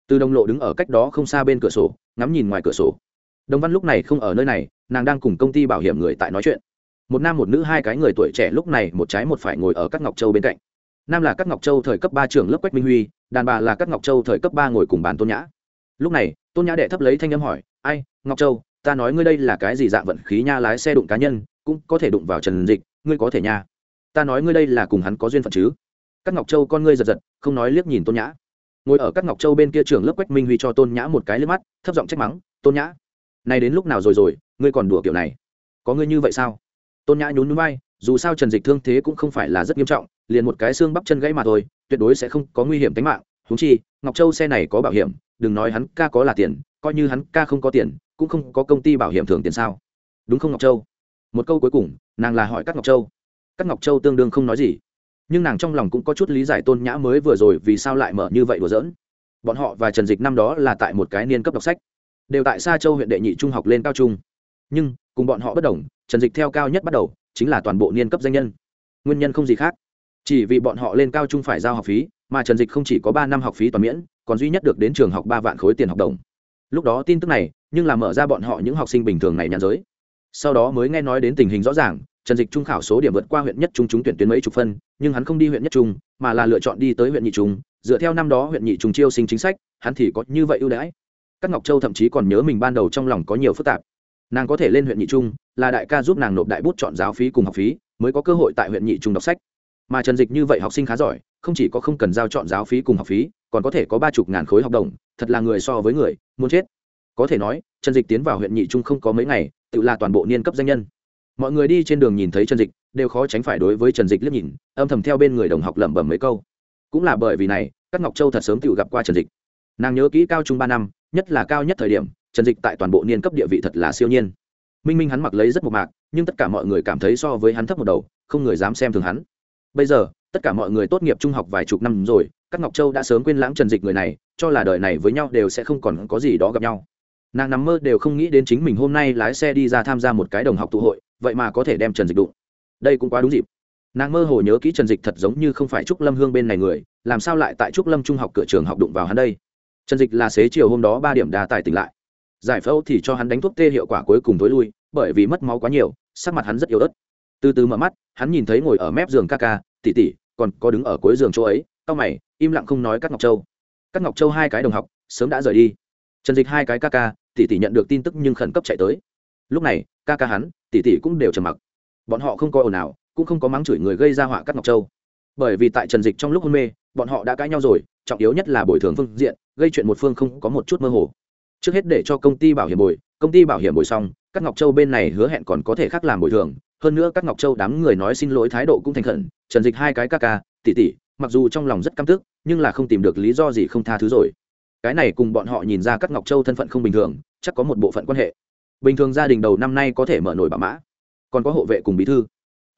Từ đồng lộ đứng ở cách đó không xa bên cửa sổ, ngắm nhìn ngoài cửa sổ. Đồng văn lúc này không ở nơi này, nàng đang cùng công ty bảo hiểm người tại nói chuyện một nam một nữ hai cái người tuổi trẻ lúc này, một trái một phải ngồi ở các ngọc châu bên cạnh. Nam là các ngọc châu thời cấp ba trường lớp quách minh huy, đàn bà là các ngọc châu thời cấp ba ngồi cùng bàn tôn nhã. Lúc này, tôn nhã đệ thấp lấy thanh âm hỏi, ai, ngọc châu, ta nói ngươi đây là cái gì dạng vận khí nha, lái xe đụng cá nhân, cũng có thể đụng vào trần dịch, ngươi có thể nha. Ta nói ngươi đây là cùng hắn có duyên phận chứ? Các ngọc châu con ngươi giật giật, không nói liếc nhìn tôn nhã. Ngồi ở các ngọc châu bên kia trường lớp quách minh huy cho tôn nhã một cái liếc mắt, thấp giọng trách mắng, tôn nhã, này đến lúc nào rồi rồi, ngươi còn đùa kiểu này? Có ngươi như vậy sao? Tôn nhã nhún núi bay, dù sao trần dịch thương thế cũng không phải là rất nghiêm trọng, liền một cái xương bắp chân gãy mà thôi, tuyệt đối sẽ không có nguy hiểm tính mạng. Húng chi, ngọc châu xe này có bảo hiểm, đừng nói hắn ca có là tiền, coi như hắn ca không có tiền, cũng không có công ty bảo hiểm thường tiền sao? Đúng không ngọc châu? Một câu cuối cùng, nàng là hỏi các ngọc châu. Các ngọc châu tương đương không nói gì. Nhưng nàng trong lòng cũng có chút lý giải tôn nhã mới vừa rồi vì sao lại mở như vậy đùa giỡn. Bọn họ và trần dịch năm đó là tại một cái niên cấp đọc sách. Đều tại sa châu huyện đệ nhị trung học lên cao trung nhưng cùng bọn họ bất đồng, trần dịch theo cao nhất bắt đầu, chính là toàn bộ niên cấp danh nhân. Nguyên nhân không gì khác. Chỉ vì bọn họ lên cao trung phải giao học phí, mà trần dịch không chỉ có ba năm học phí toàn miễn, còn duy nhất được đến trường học ba vạn khối tiền học đồng. Lúc đó tin tức này, nhưng là mở ra bọn họ những học sinh bình thường này nhàn giới. Sau đó mới nghe nói đến tình hình rõ ràng, trần dịch trung khảo số điểm vượt qua huyện nhất trung trúng tuyển tuyến mấy chục phân, nhưng hắn không đi huyện nhất trung, mà là lựa chọn đi tới huyện nhị trung. Dựa theo năm đó huyện nhị trung chiêu sinh chính sách, hắn thì có như vậy ưu đãi. Các ngọc châu thậm chí còn nhớ mình ban đầu trong lòng có nhiều phức tạp nàng có thể lên huyện nhị trung, là đại ca giúp nàng nộp đại bút chọn giáo phí cùng học phí, mới có cơ hội tại huyện nhị trung đọc sách. Mà trần dịch như vậy học sinh khá giỏi, không chỉ có không cần giao chọn giáo phí cùng học phí, còn có thể có ba chục ngàn khối học đồng, thật là người so với người, muốn chết. Có thể nói, trần dịch tiến vào huyện nhị trung không có mấy ngày, tự là toàn bộ niên cấp danh nhân. Mọi người đi trên đường nhìn thấy trần dịch, đều khó tránh phải đối với trần dịch liếc nhìn, âm thầm theo bên người đồng học lẩm bẩm mấy câu. Cũng là bởi vì này, các ngọc châu thật sớm tự gặp qua trần dịch. Nàng nhớ kỹ cao trung ba năm, nhất là cao nhất thời điểm trần dịch tại toàn bộ niên cấp địa vị thật là siêu nhiên. Minh minh hắn mặc lấy rất một mạc, nhưng tất cả mọi người cảm thấy so với hắn thấp một đầu, không người dám xem thường hắn. Bây giờ, tất cả mọi người tốt nghiệp trung học vài chục năm rồi, các ngọc châu đã sớm quên lãng trần dịch người này, cho là đời này với nhau đều sẽ không còn có gì đó gặp nhau. Nàng nằm mơ đều không nghĩ đến chính mình hôm nay lái xe đi ra tham gia một cái đồng học tụ hội, vậy mà có thể đem trần dịch đụng. Đây cũng quá đúng dịp. Nàng mơ hồ nhớ kỹ trần dịch thật giống như không phải trúc lâm hương bên này người, làm sao lại tại trúc lâm trung học cửa trường học đụng vào hắn đây? Trần dịch là xế chiều hôm đó ba điểm đa tài tỉnh lại giải phẫu thì cho hắn đánh thuốc tê hiệu quả cuối cùng tối lui, bởi vì mất máu quá nhiều, sắc mặt hắn rất yếu ớt. Từ từ mở mắt, hắn nhìn thấy ngồi ở mép giường ca ca tỉ tỉ còn có đứng ở cuối giường chỗ ấy, tao mày, im lặng không nói các ngọc châu. Các ngọc châu hai cái đồng học, sớm đã rời đi. Trần dịch hai cái ca ca tỉ tỉ nhận được tin tức nhưng khẩn cấp chạy tới. Lúc này, ca ca hắn tỉ tỉ cũng đều trầm mặc. Bọn họ không có ồn ào, cũng không có mắng chửi người gây ra họa các ngọc châu. Bởi vì tại trần dịch trong lúc hôn mê, bọn họ đã cãi nhau rồi, trọng yếu nhất là bồi thường phương diện, gây chuyện một phương không có một chút mơ hồ trước hết để cho công ty bảo hiểm bồi, công ty bảo hiểm bồi xong, các ngọc châu bên này hứa hẹn còn có thể khác làm bồi thường. Hơn nữa các ngọc châu đám người nói xin lỗi thái độ cũng thành khẩn, trần dịch hai cái ca ca tỉ tỉ mặc dù trong lòng rất căm tức, nhưng là không tìm được lý do gì không tha thứ rồi. Cái này cùng bọn họ nhìn ra các ngọc châu thân phận không bình thường, chắc có một bộ phận quan hệ. Bình thường gia đình đầu năm nay có thể mở nổi bà mã, còn có hộ vệ cùng bí thư.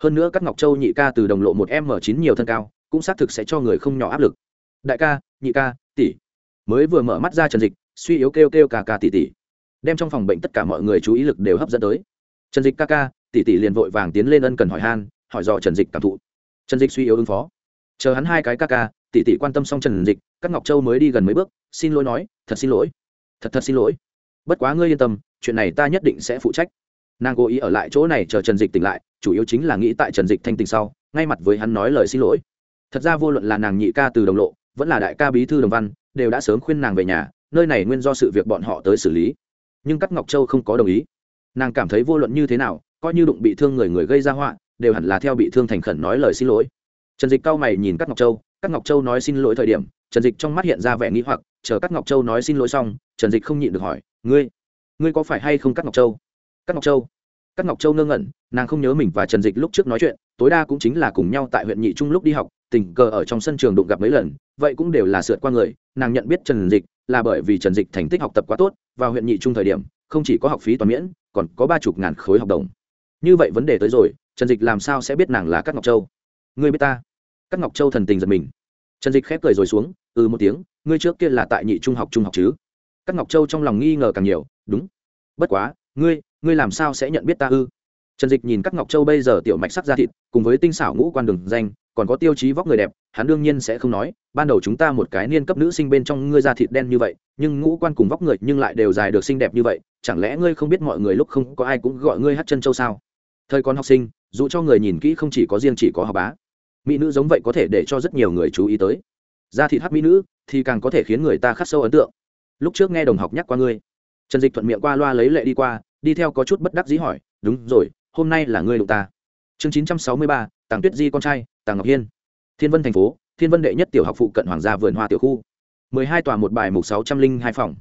Hơn nữa các ngọc châu nhị ca từ đồng lộ một m chín nhiều thân cao, cũng xác thực sẽ cho người không nhỏ áp lực. Đại ca, nhị ca, tỷ. Mới vừa mở mắt ra trần dịch suy yếu kêu kêu ca ca tỷ tỷ đem trong phòng bệnh tất cả mọi người chú ý lực đều hấp dẫn tới. Trần dịch ca ca tỷ tỷ liền vội vàng tiến lên ân cần hỏi han, hỏi dò trần dịch cảm thụ. Trần dịch suy yếu ứng phó. Chờ hắn hai cái ca ca tỷ tỷ quan tâm xong trần dịch, các ngọc châu mới đi gần mấy bước, xin lỗi nói, thật xin lỗi. Thật thật xin lỗi. Bất quá ngươi yên tâm, chuyện này ta nhất định sẽ phụ trách. Nàng cố ý ở lại chỗ này chờ trần dịch tỉnh lại, chủ yếu chính là nghĩ tại trần dịch thanh tình sau, ngay mặt với hắn nói lời xin lỗi. Thật ra vô luận là nàng nhị ca từ đồng lộ, vẫn là đại ca bí thư đồng văn, đều đã sớm khuyên nàng về nhà nơi này nguyên do sự việc bọn họ tới xử lý. Nhưng các ngọc châu không có đồng ý. Nàng cảm thấy vô luận như thế nào, coi như đụng bị thương người người gây ra họa, đều hẳn là theo bị thương thành khẩn nói lời xin lỗi. Trần dịch cao mày nhìn các ngọc châu các ngọc châu nói xin lỗi thời điểm, trần dịch trong mắt hiện ra vẻ nghĩ hoặc, chờ các ngọc châu nói xin lỗi xong, trần dịch không nhịn được hỏi, ngươi ngươi có phải hay không các ngọc châu? Các ngọc châu? Các ngọc châu ngơ ngẩn, nàng không nhớ mình và trần dịch lúc trước nói chuyện, tối đa cũng chính là cùng nhau tại huyện nhị trung lúc đi học, tình cờ ở trong sân trường đụng gặp mấy lần, vậy cũng đều là sượt qua người, nàng nhận biết trần dịch là bởi vì trần dịch thành tích học tập quá tốt, vào huyện nhị trung thời điểm, không chỉ có học phí toàn miễn, còn có ba chục ngàn khối học đồng. Như vậy vấn đề tới rồi, trần dịch làm sao sẽ biết nàng là các ngọc châu? Ngươi biết ta? Các ngọc châu thần tình giật mình. Trần dịch khép cười rồi xuống ừ một tiếng, ngươi trước kia là tại nhị trung học trung học chứ? Các ngọc châu trong lòng nghi ngờ càng nhiều, đúng. Bất quá, ngươi ngươi làm sao sẽ nhận biết ta ư? Trần dịch nhìn các ngọc châu bây giờ tiểu mạch sắc da thịt, cùng với tinh xảo ngũ quan đường danh còn có tiêu chí vóc người đẹp, hắn đương nhiên sẽ không nói, ban đầu chúng ta một cái niên cấp nữ sinh bên trong ngươi da thịt đen như vậy, nhưng ngũ quan cùng vóc người nhưng lại đều dài được xinh đẹp như vậy, chẳng lẽ ngươi không biết mọi người lúc không có ai cũng gọi ngươi hát chân châu sao? Thời còn học sinh, dù cho người nhìn kỹ không chỉ có riêng chỉ có học bá, mỹ nữ giống vậy có thể để cho rất nhiều người chú ý tới. Da thịt hát mỹ nữ thì càng có thể khiến người ta khắc sâu ấn tượng. Lúc trước nghe đồng học nhắc qua ngươi. Trần dịch thuận miệng qua loa lấy lệ đi qua, đi theo có chút bất đắc dĩ hỏi, đúng rồi, hôm nay là ngươi đụng ta. Chương chín trăm sáu mươi ba, tàng tuyết di con trai tàng ngọc hiên. Thiên vân thành phố, thiên vân đệ nhất tiểu học phụ cận hoàng gia vườn hoa tiểu khu. mười hai tòa một bài mục sáu trăm linh hai phòng.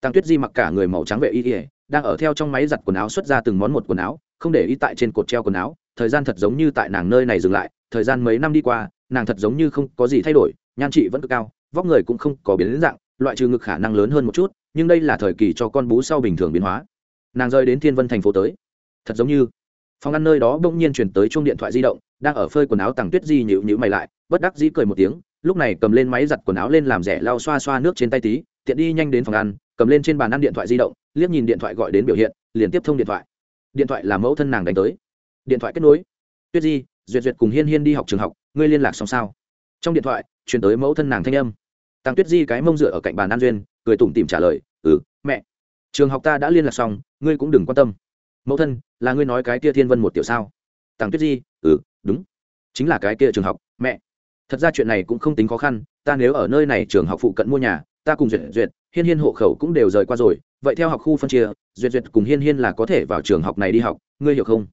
Tàng tuyết di mặc cả người màu trắng vệ y ỉa đang ở theo trong máy giặt quần áo xuất ra từng món một quần áo, không để ý tại trên cột treo quần áo. Thời gian thật giống như tại nàng nơi này dừng lại. Thời gian mấy năm đi qua, nàng thật giống như không có gì thay đổi, nhan trị vẫn cực cao, vóc người cũng không có biến dạng, loại trừ ngực khả năng lớn hơn một chút, nhưng đây là thời kỳ cho con bú sau bình thường biến hóa. Nàng rơi đến thiên vân thành phố tới. Thật giống như phòng ăn nơi đó bỗng nhiên chuyển tới chuông điện thoại di động, đang ở phơi quần áo tàng tuyết di nhịu nhịu mày lại, bất đắc dĩ cười một tiếng, lúc này cầm lên máy giặt quần áo lên làm rẻ lau xoa xoa nước trên tay tí, tiện đi nhanh đến phòng ăn, cầm lên trên bàn ăn điện thoại di động, liếc nhìn điện thoại gọi đến biểu hiện, liền tiếp thông điện thoại. Điện thoại là mẫu thân nàng đánh tới. Điện thoại kết nối. Tuyết di, duyệt duyệt cùng hiên hiên đi học trường học, ngươi liên lạc xong sao? Trong điện thoại chuyển tới mẫu thân nàng thanh âm. Tàng tuyết di cái mông dựa ở cạnh bàn an duyên, cười tủm tìm trả lời ừ mẹ. Trường học ta đã liên lạc xong, ngươi cũng đừng quan tâm mẫu thân, là ngươi nói cái kia thiên vân một tiểu sao? Tăng tuyết di ừ đúng. Chính là cái kia trường học, mẹ. Thật ra chuyện này cũng không tính khó khăn, ta nếu ở nơi này trường học phụ cận mua nhà, ta cùng duyệt duyệt, hiên hiên hộ khẩu cũng đều rời qua rồi, vậy theo học khu phân chia, duyệt duyệt cùng hiên hiên là có thể vào trường học này đi học, ngươi hiểu không?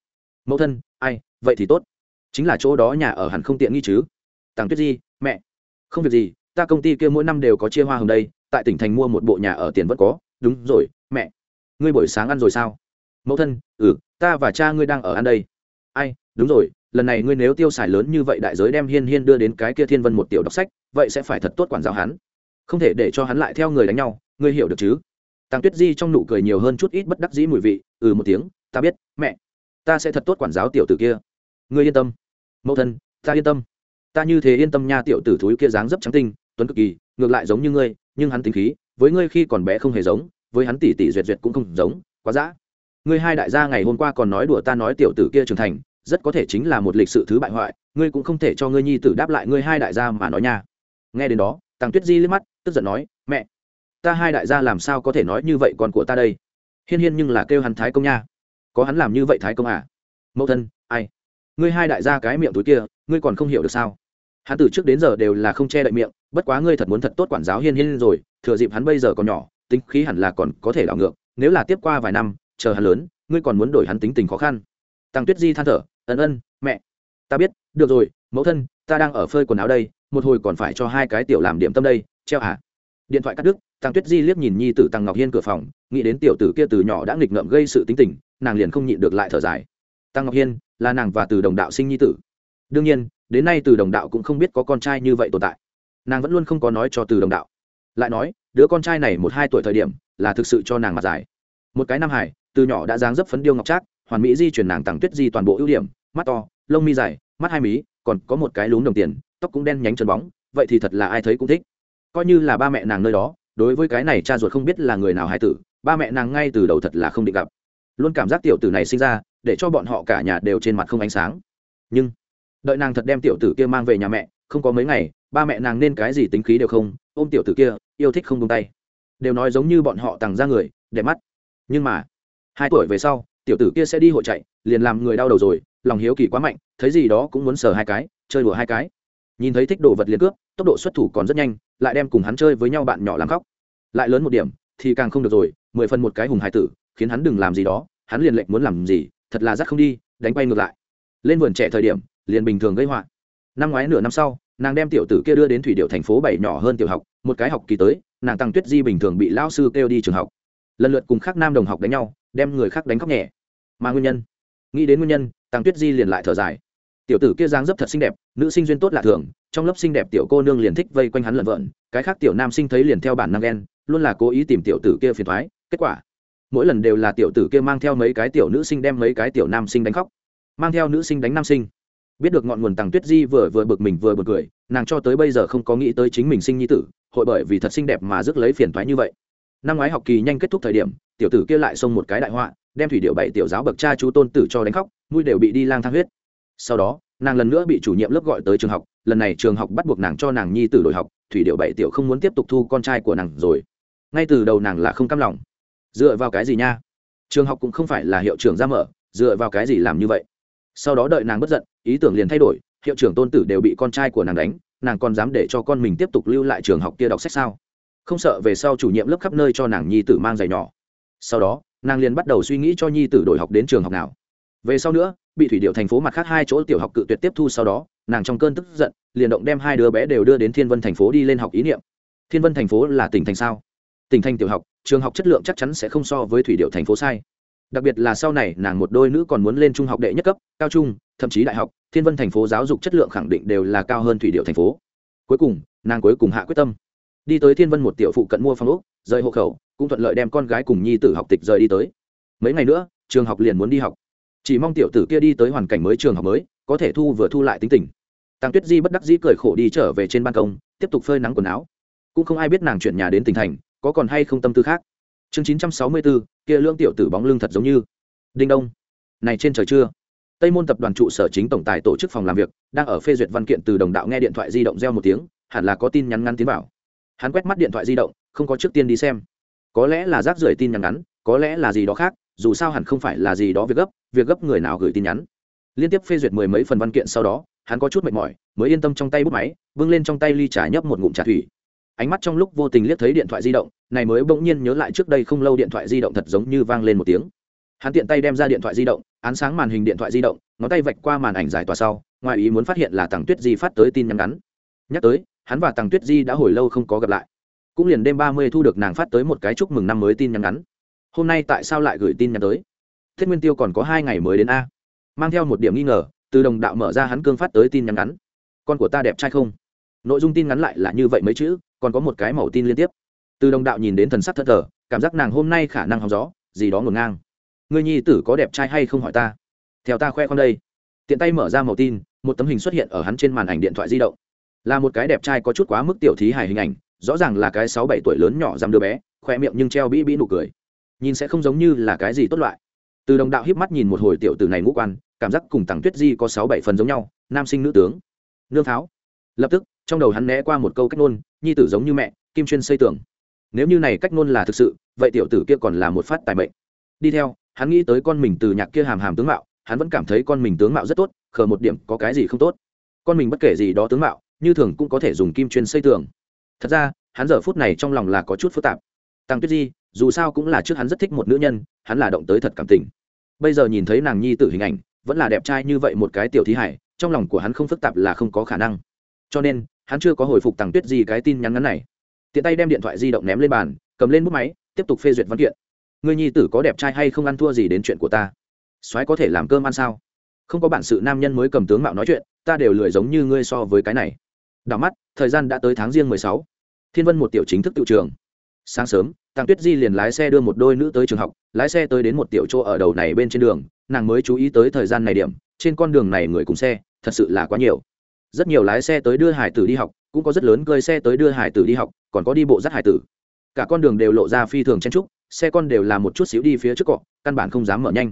Mẫu thân, ai, vậy thì tốt. Chính là chỗ đó nhà ở hẳn không tiện nghi chứ. Tàng tuyết di, mẹ. Không việc gì, ta công ty kia mỗi năm đều có chia hoa hồng đây, tại tỉnh thành mua một bộ nhà ở tiền vẫn có. Đúng rồi, mẹ. Ngươi buổi sáng ăn rồi sao? Mẫu thân ừ ta và cha ngươi đang ở ăn đây. Ai, đúng rồi, lần này ngươi nếu tiêu xài lớn như vậy đại giới đem hiên hiên đưa đến cái kia thiên vân một tiểu đọc sách, vậy sẽ phải thật tốt quản giáo hắn. Không thể để cho hắn lại theo người đánh nhau, ngươi hiểu được chứ? Tăng tuyết di trong nụ cười nhiều hơn chút ít bất đắc dĩ mùi vị ừ một tiếng, ta biết, mẹ, ta sẽ thật tốt quản giáo tiểu tử kia. Ngươi yên tâm, mẫu thân, ta yên tâm. Ta như thế yên tâm nha tiểu tử thúi kia dáng dấp trắng tinh, tuấn cực kỳ, ngược lại giống như ngươi, nhưng hắn tính khí, với ngươi khi còn bé không hề giống, với hắn tỷ tỷ duyệt duyệt cũng không giống, quá dã ngươi hai đại gia ngày hôm qua còn nói đùa ta nói tiểu tử kia trưởng thành, rất có thể chính là một lịch sự thứ bại hoại, ngươi cũng không thể cho ngươi nhi tử đáp lại ngươi hai đại gia mà nói nha. Nghe đến đó tàng tuyết di liếc mắt, tức giận nói, mẹ, ta hai đại gia làm sao có thể nói như vậy còn của ta đây? Hiên hiên nhưng là kêu hắn thái công nha. Có hắn làm như vậy thái công à? Mẫu thân, ai? Ngươi hai đại gia cái miệng túi kia, ngươi còn không hiểu được sao? Hắn từ trước đến giờ đều là không che đậy miệng, bất quá ngươi thật muốn thật tốt quản giáo hiên hiên rồi, thừa dịp hắn bây giờ còn nhỏ, tính khí hẳn là còn có thể đảo ngược, nếu là tiếp qua vài năm chờ hắn lớn, ngươi còn muốn đổi hắn tính tình khó khăn. Tăng tuyết di than thở, ân ân, mẹ, ta biết, được rồi, mẫu thân, ta đang ở phơi quần áo đây, một hồi còn phải cho hai cái tiểu làm điểm tâm đây, treo hả? Điện thoại cắt đứt tăng tuyết di liếc nhìn nhi tử tăng ngọc hiên cửa phòng, nghĩ đến tiểu tử kia từ nhỏ đã nghịch ngợm gây sự tính tình, nàng liền không nhịn được lại thở dài. Tăng ngọc hiên là nàng và từ đồng đạo sinh nhi tử. Đương nhiên, đến nay từ đồng đạo cũng không biết có con trai như vậy tồn tại. Nàng vẫn luôn không có nói cho từ đồng đạo. Lại nói, đứa con trai này một hai tuổi thời điểm là thực sự cho nàng mặt dài. Một cái nam hải từ nhỏ đã dáng dấp phấn điêu ngọc trác, hoàn mỹ di chuyển nàng tặng tuyết di toàn bộ ưu điểm, mắt to, lông mi dài, mắt hai mí, còn có một cái lún đồng tiền, tóc cũng đen nhánh trần bóng, vậy thì thật là ai thấy cũng thích. Coi như là ba mẹ nàng nơi đó, đối với cái này cha ruột không biết là người nào hài tử, ba mẹ nàng ngay từ đầu thật là không định gặp. Luôn cảm giác tiểu tử này sinh ra, để cho bọn họ cả nhà đều trên mặt không ánh sáng. Nhưng, đợi nàng thật đem tiểu tử kia mang về nhà mẹ, không có mấy ngày, ba mẹ nàng nên cái gì tính khí đều không, ôm tiểu tử kia, yêu thích không tung tay. Đều nói giống như bọn họ tằng ra người, đẹp mắt. Nhưng mà hai tuổi về sau, tiểu tử kia sẽ đi hội chạy, liền làm người đau đầu rồi, lòng hiếu kỳ quá mạnh, thấy gì đó cũng muốn sờ hai cái, chơi đùa hai cái. Nhìn thấy thích đồ vật liền cướp, tốc độ xuất thủ còn rất nhanh, lại đem cùng hắn chơi với nhau bạn nhỏ làm khóc. Lại lớn một điểm, thì càng không được rồi, mười phần một cái hùng hải tử, khiến hắn đừng làm gì đó, hắn liền lệnh muốn làm gì, thật là dắt không đi, đánh quay ngược lại. Lên vườn trẻ thời điểm, liền bình thường gây họa. Năm ngoái nửa năm sau, nàng đem tiểu tử kia đưa đến thủy điệu thành phố bảy nhỏ hơn tiểu học, một cái học kỳ tới, nàng tăng tuyết di bình thường bị lao sư kêu đi trường học. Lần lượt cùng khác nam đồng học đánh nhau đem người khác đánh khóc nhẹ. Mà nguyên nhân? Nghĩ đến nguyên nhân tăng tuyết di liền lại thở dài. Tiểu tử kia dáng dấp thật xinh đẹp, nữ sinh duyên tốt lạ thường, trong lớp xinh đẹp tiểu cô nương liền thích vây quanh hắn lợn vợn, cái khác tiểu nam sinh thấy liền theo bản năng ghen, luôn là cố ý tìm tiểu tử kia phiền thoái kết quả, mỗi lần đều là tiểu tử kia mang theo mấy cái tiểu nữ sinh đem mấy cái tiểu nam sinh đánh khóc, mang theo nữ sinh đánh nam sinh. Biết được ngọn nguồn tàng tuyết di vừa vừa bực mình vừa bực cười, nàng cho tới bây giờ không có nghĩ tới chính mình sinh nhi tử, hội bởi vì thật xinh đẹp mà rước lấy phiền thoái như vậy. Năm ngoái học kỳ nhanh kết thúc thời điểm tiểu tử kia lại xông một cái đại họa, đem thủy điệu bảy tiểu giáo bậc cha chú tôn tử cho đánh khóc, mũi đều bị đi lang thang huyết. Sau đó, nàng lần nữa bị chủ nhiệm lớp gọi tới trường học, lần này trường học bắt buộc nàng cho nàng nhi tử đổi học, thủy điệu bảy tiểu không muốn tiếp tục thu con trai của nàng rồi. Ngay từ đầu nàng là không cam lòng. Dựa vào cái gì nha? Trường học cũng không phải là hiệu trưởng ra mở, dựa vào cái gì làm như vậy? Sau đó đợi nàng bất giận, ý tưởng liền thay đổi, hiệu trưởng tôn tử đều bị con trai của nàng đánh, nàng còn dám để cho con mình tiếp tục lưu lại trường học kia đọc sách sao? Không sợ về sau chủ nhiệm lớp khắp nơi cho nàng nhi tử mang giày nhỏ sau đó, nàng liền bắt đầu suy nghĩ cho nhi tử đổi học đến trường học nào. Về sau nữa, bị thủy điệu thành phố mặt khác hai chỗ tiểu học cự tuyệt tiếp thu sau đó, nàng trong cơn tức giận, liền động đem hai đứa bé đều đưa đến thiên vân thành phố đi lên học ý niệm. Thiên vân thành phố là tỉnh thành sao? Tỉnh thành tiểu học, trường học chất lượng chắc chắn sẽ không so với thủy điệu thành phố sai. Đặc biệt là sau này, nàng một đôi nữ còn muốn lên trung học đệ nhất cấp, cao trung, thậm chí đại học, thiên vân thành phố giáo dục chất lượng khẳng định đều là cao hơn thủy điệu thành phố. Cuối cùng, nàng cuối cùng hạ quyết tâm. Đi tới thiên vân một tiểu phụ cận mua phòng úc rời hộ khẩu cũng thuận lợi đem con gái cùng nhi tử học tịch rời đi tới. Mấy ngày nữa, trường học liền muốn đi học. Chỉ mong tiểu tử kia đi tới hoàn cảnh mới trường học mới, có thể thu vừa thu lại tính tình. Tăng tuyết di bất đắc dĩ cười khổ đi trở về trên ban công, tiếp tục phơi nắng quần áo. Cũng không ai biết nàng chuyển nhà đến tỉnh thành, có còn hay không tâm tư khác. Chương chín trăm sáu mươi bốn kia lương tiểu tử bóng lưng thật giống như. Đinh đông. Này trên trời chưa? Tây môn tập đoàn trụ sở chính tổng tài tổ chức phòng làm việc, đang ở phê duyệt văn kiện từ đồng đạo nghe điện thoại di động reo một tiếng, hẳn là có tin nhắn ngắn tiến vào. Hắn quét mắt điện thoại di động, không có trước tiên đi xem có lẽ là rác rưởi tin nhắn ngắn, có lẽ là gì đó khác, dù sao hẳn không phải là gì đó việc gấp việc gấp người nào gửi tin nhắn. Liên tiếp phê duyệt mười mấy phần văn kiện sau đó, hắn có chút mệt mỏi, mới yên tâm trong tay bút máy vâng lên trong tay ly trà nhấp một ngụm trà thủy. Ánh mắt trong lúc vô tình liếc thấy điện thoại di động, này mới bỗng nhiên nhớ lại trước đây không lâu điện thoại di động thật giống như vang lên một tiếng. Hắn tiện tay đem ra điện thoại di động, án sáng màn hình điện thoại di động, ngón tay vạch qua màn ảnh giải tòa sau, ngoài ý muốn phát hiện là tàng tuyết di phát tới tin nhắn ngắn. Nhắc tới, hắn và tàng tuyết di đã hồi lâu không có gặp lại cũng liền đêm ba mươi thu được nàng phát tới một cái chúc mừng năm mới tin nhắn ngắn. Hôm nay tại sao lại gửi tin nhắn tới? Thiết nguyên tiêu còn có hai ngày mới đến a. Mang theo một điểm nghi ngờ, từ đồng đạo mở ra hắn cương phát tới tin nhắn ngắn. Con của ta đẹp trai không? Nội dung tin ngắn lại là như vậy mấy chữ, còn có một cái màu tin liên tiếp. Từ đồng đạo nhìn đến thần sắc thất thờ, cảm giác nàng hôm nay khả năng hóng gió, gì đó ngổn ngang. Người nhi tử có đẹp trai hay không hỏi ta? Theo ta khoe con đây. Tiện tay mở ra màu tin, một tấm hình xuất hiện ở hắn trên màn ảnh điện thoại di động. Là một cái đẹp trai có chút quá mức tiểu thí hài hình ảnh rõ ràng là cái sáu bảy tuổi lớn nhỏ dám đứa bé, khoe miệng nhưng treo bĩ bĩ nụ cười. Nhìn sẽ không giống như là cái gì tốt loại. Từ đồng đạo hiếp mắt nhìn một hồi tiểu tử này ngũ quan, cảm giác cùng tặng tuyết di có sáu bảy phần giống nhau, nam sinh nữ tướng. Nương tháo. Lập tức, trong đầu hắn né qua một câu cách nôn nhi tử giống như mẹ, kim chuyên xây tường. Nếu như này cách nôn là thực sự, vậy tiểu tử kia còn là một phát tài mệnh. Đi theo, hắn nghĩ tới con mình từ nhạc kia hàm hàm tướng mạo, hắn vẫn cảm thấy con mình tướng mạo rất tốt, khờ một điểm có cái gì không tốt. Con mình bất kể gì đó tướng mạo, như thường cũng có thể dùng kim chuyên xây tường thật ra, hắn giờ phút này trong lòng là có chút phức tạp. Tăng tuyết di, dù sao cũng là trước hắn rất thích một nữ nhân, hắn là động tới thật cảm tình. Bây giờ nhìn thấy nàng nhi tử hình ảnh, vẫn là đẹp trai như vậy một cái tiểu thí hải, trong lòng của hắn không phức tạp là không có khả năng. Cho nên, hắn chưa có hồi phục tăng tuyết di cái tin nhắn ngắn này. Tiện tay đem điện thoại di động ném lên bàn, cầm lên bút máy, tiếp tục phê duyệt văn kiện. Người nhi tử có đẹp trai hay không ăn thua gì đến chuyện của ta? Soái có thể làm cơm ăn sao? Không có bản sự nam nhân mới cầm tướng mạo nói chuyện, ta đều lười giống như ngươi so với cái này. Đảo mắt thời gian đã tới tháng riêng mười sáu. Thiên vân một tiểu chính thức tự trường. Sáng sớm tăng tuyết di liền lái xe đưa một đôi nữ tới trường học, lái xe tới đến một tiểu chỗ ở đầu này bên trên đường, nàng mới chú ý tới thời gian này điểm, trên con đường này người cùng xe, thật sự là quá nhiều. Rất nhiều lái xe tới đưa hải tử đi học, cũng có rất lớn cơi xe tới đưa hải tử đi học, còn có đi bộ dắt hải tử. Cả con đường đều lộ ra phi thường chen trúc xe con đều là một chút xíu đi phía trước cọ, căn bản không dám mở nhanh.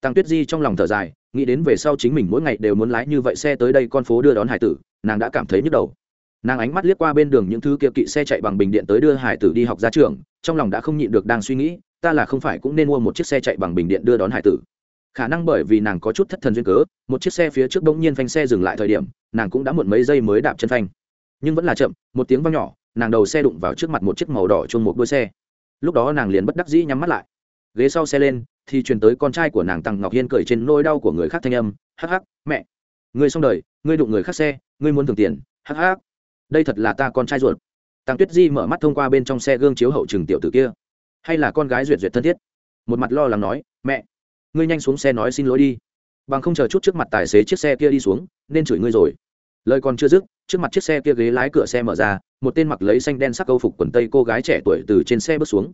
Tăng tuyết di trong lòng thở dài, nghĩ đến về sau chính mình mỗi ngày đều muốn lái như vậy xe tới đây con phố đưa đón hải tử, nàng đã cảm thấy nhức đầu nàng ánh mắt liếc qua bên đường những thứ kia kỵ xe chạy bằng bình điện tới đưa hải tử đi học ra trường, trong lòng đã không nhịn được đang suy nghĩ, ta là không phải cũng nên mua một chiếc xe chạy bằng bình điện đưa đón hải tử. Khả năng bởi vì nàng có chút thất thần duyên cớ, một chiếc xe phía trước bỗng nhiên phanh xe dừng lại thời điểm, nàng cũng đã muộn mấy giây mới đạp chân phanh. Nhưng vẫn là chậm, một tiếng vang nhỏ, nàng đầu xe đụng vào trước mặt một chiếc màu đỏ chung một đuôi xe. Lúc đó nàng liền bất đắc dĩ nhắm mắt lại. Ghế sau xe lên, thì truyền tới con trai của nàng tăng ngọc hiên cười trên nỗi đau của người khác thanh âm, hắc hắc, mẹ, ngươi xong đời, ngươi đụng người khác xe, ngươi muốn thường tiền, hắc hắc đây thật là ta con trai ruột. Tăng tuyết di mở mắt thông qua bên trong xe gương chiếu hậu trường tiểu tử kia. Hay là con gái duyệt duyệt thân thiết? Một mặt lo lắng nói, mẹ, ngươi nhanh xuống xe nói xin lỗi đi. Bằng không chờ chút trước mặt tài xế chiếc xe kia đi xuống, nên chửi ngươi rồi. Lời còn chưa dứt, trước mặt chiếc xe kia ghế lái cửa xe mở ra, một tên mặc lấy xanh đen sắc câu phục quần tây cô gái trẻ tuổi từ trên xe bước xuống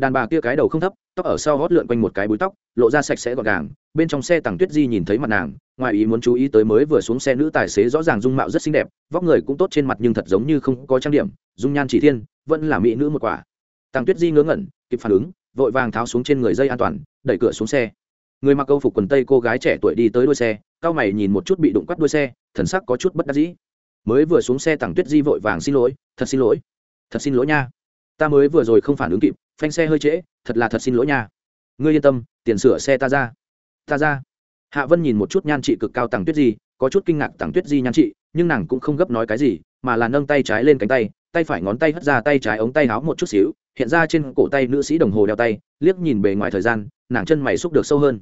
đàn bà kia cái đầu không thấp, tóc ở sau gót lượn quanh một cái búi tóc, lộ ra sạch sẽ gọn gàng, bên trong xe tàng tuyết di nhìn thấy mặt nàng, ngoài ý muốn chú ý tới mới vừa xuống xe nữ tài xế rõ ràng dung mạo rất xinh đẹp, vóc người cũng tốt trên mặt nhưng thật giống như không có trang điểm, dung nhan chỉ thiên, vẫn là mỹ nữ một quả. Tàng tuyết di ngớ ngẩn, kịp phản ứng, vội vàng tháo xuống trên người dây an toàn, đẩy cửa xuống xe. Người mặc câu phục quần tây cô gái trẻ tuổi đi tới đuôi xe, cao mày nhìn một chút bị đụng quắt đuôi xe, thần sắc có chút bất đắc dĩ. Mới vừa xuống xe tàng tuyết di vội vàng xin lỗi, thật xin lỗi, thật xin lỗi nha. Ta mới vừa rồi không phản ứng kịp phanh xe hơi trễ, thật là thật xin lỗi nha. Ngươi yên tâm, tiền sửa xe ta ra. Ta ra. Hạ vân nhìn một chút nhan trị cực cao tàng tuyết di, có chút kinh ngạc tàng tuyết di nhan trị, nhưng nàng cũng không gấp nói cái gì, mà là nâng tay trái lên cánh tay tay phải ngón tay hất ra tay trái ống tay áo một chút xíu, hiện ra trên cổ tay nữ sĩ đồng hồ đeo tay, liếc nhìn bề ngoài thời gian, nàng chân mày xúc được sâu hơn.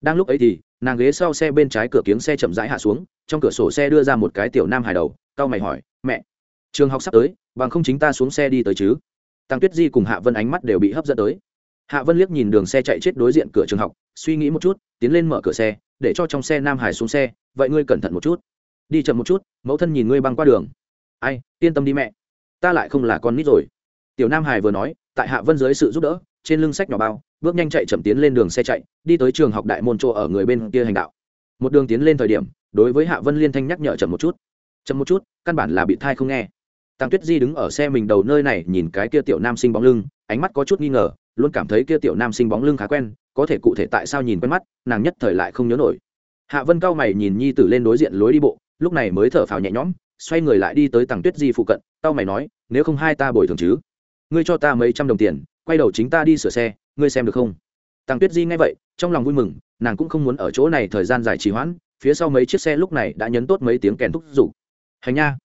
Đang lúc ấy thì, nàng ghế sau xe bên trái cửa kiếng xe chậm rãi hạ xuống, trong cửa sổ xe đưa ra một cái tiểu nam hài đầu cao mày hỏi, mẹ, trường học sắp tới, bằng không chính ta xuống xe đi tới chứ? Tăng tuyết di cùng hạ vân ánh mắt đều bị hấp dẫn tới. Hạ vân liếc nhìn đường xe chạy chết đối diện cửa trường học, suy nghĩ một chút, tiến lên mở cửa xe, để cho trong xe nam hải xuống xe, vậy ngươi cẩn thận một chút. Đi chậm một chút, mẫu thân nhìn ngươi băng qua đường. Ai, yên tâm đi mẹ. Ta lại không là con nít rồi. Tiểu nam hải vừa nói, tại hạ vân dưới sự giúp đỡ, trên lưng sách nhỏ bao, bước nhanh chạy chậm tiến lên đường xe chạy, đi tới trường học đại môn chỗ ở người bên kia hành đạo. Một đường tiến lên thời điểm, đối với hạ vân liên thanh nhắc nhở chậm một chút. Chậm một chút, căn bản là bị thai không nghe tăng tuyết di đứng ở xe mình đầu nơi này nhìn cái kia tiểu nam sinh bóng lưng, ánh mắt có chút nghi ngờ, luôn cảm thấy kia tiểu nam sinh bóng lưng khá quen, có thể cụ thể tại sao nhìn quen mắt, nàng nhất thời lại không nhớ nổi. Hạ vân cao mày nhìn nhi tử lên đối diện lối đi bộ, lúc này mới thở phào nhẹ nhõm, xoay người lại đi tới tàng tuyết di phụ cận tao mày nói, nếu không hai ta bồi thường chứ? Ngươi cho ta mấy trăm đồng tiền, quay đầu chính ta đi sửa xe, ngươi xem được không? Tàng tuyết di nghe vậy, trong lòng vui mừng, nàng cũng không muốn ở chỗ này thời gian dài trì hoãn, phía sau mấy chiếc xe lúc này đã nhấn tốt mấy tiếng kèn thúc giục. Hành nha,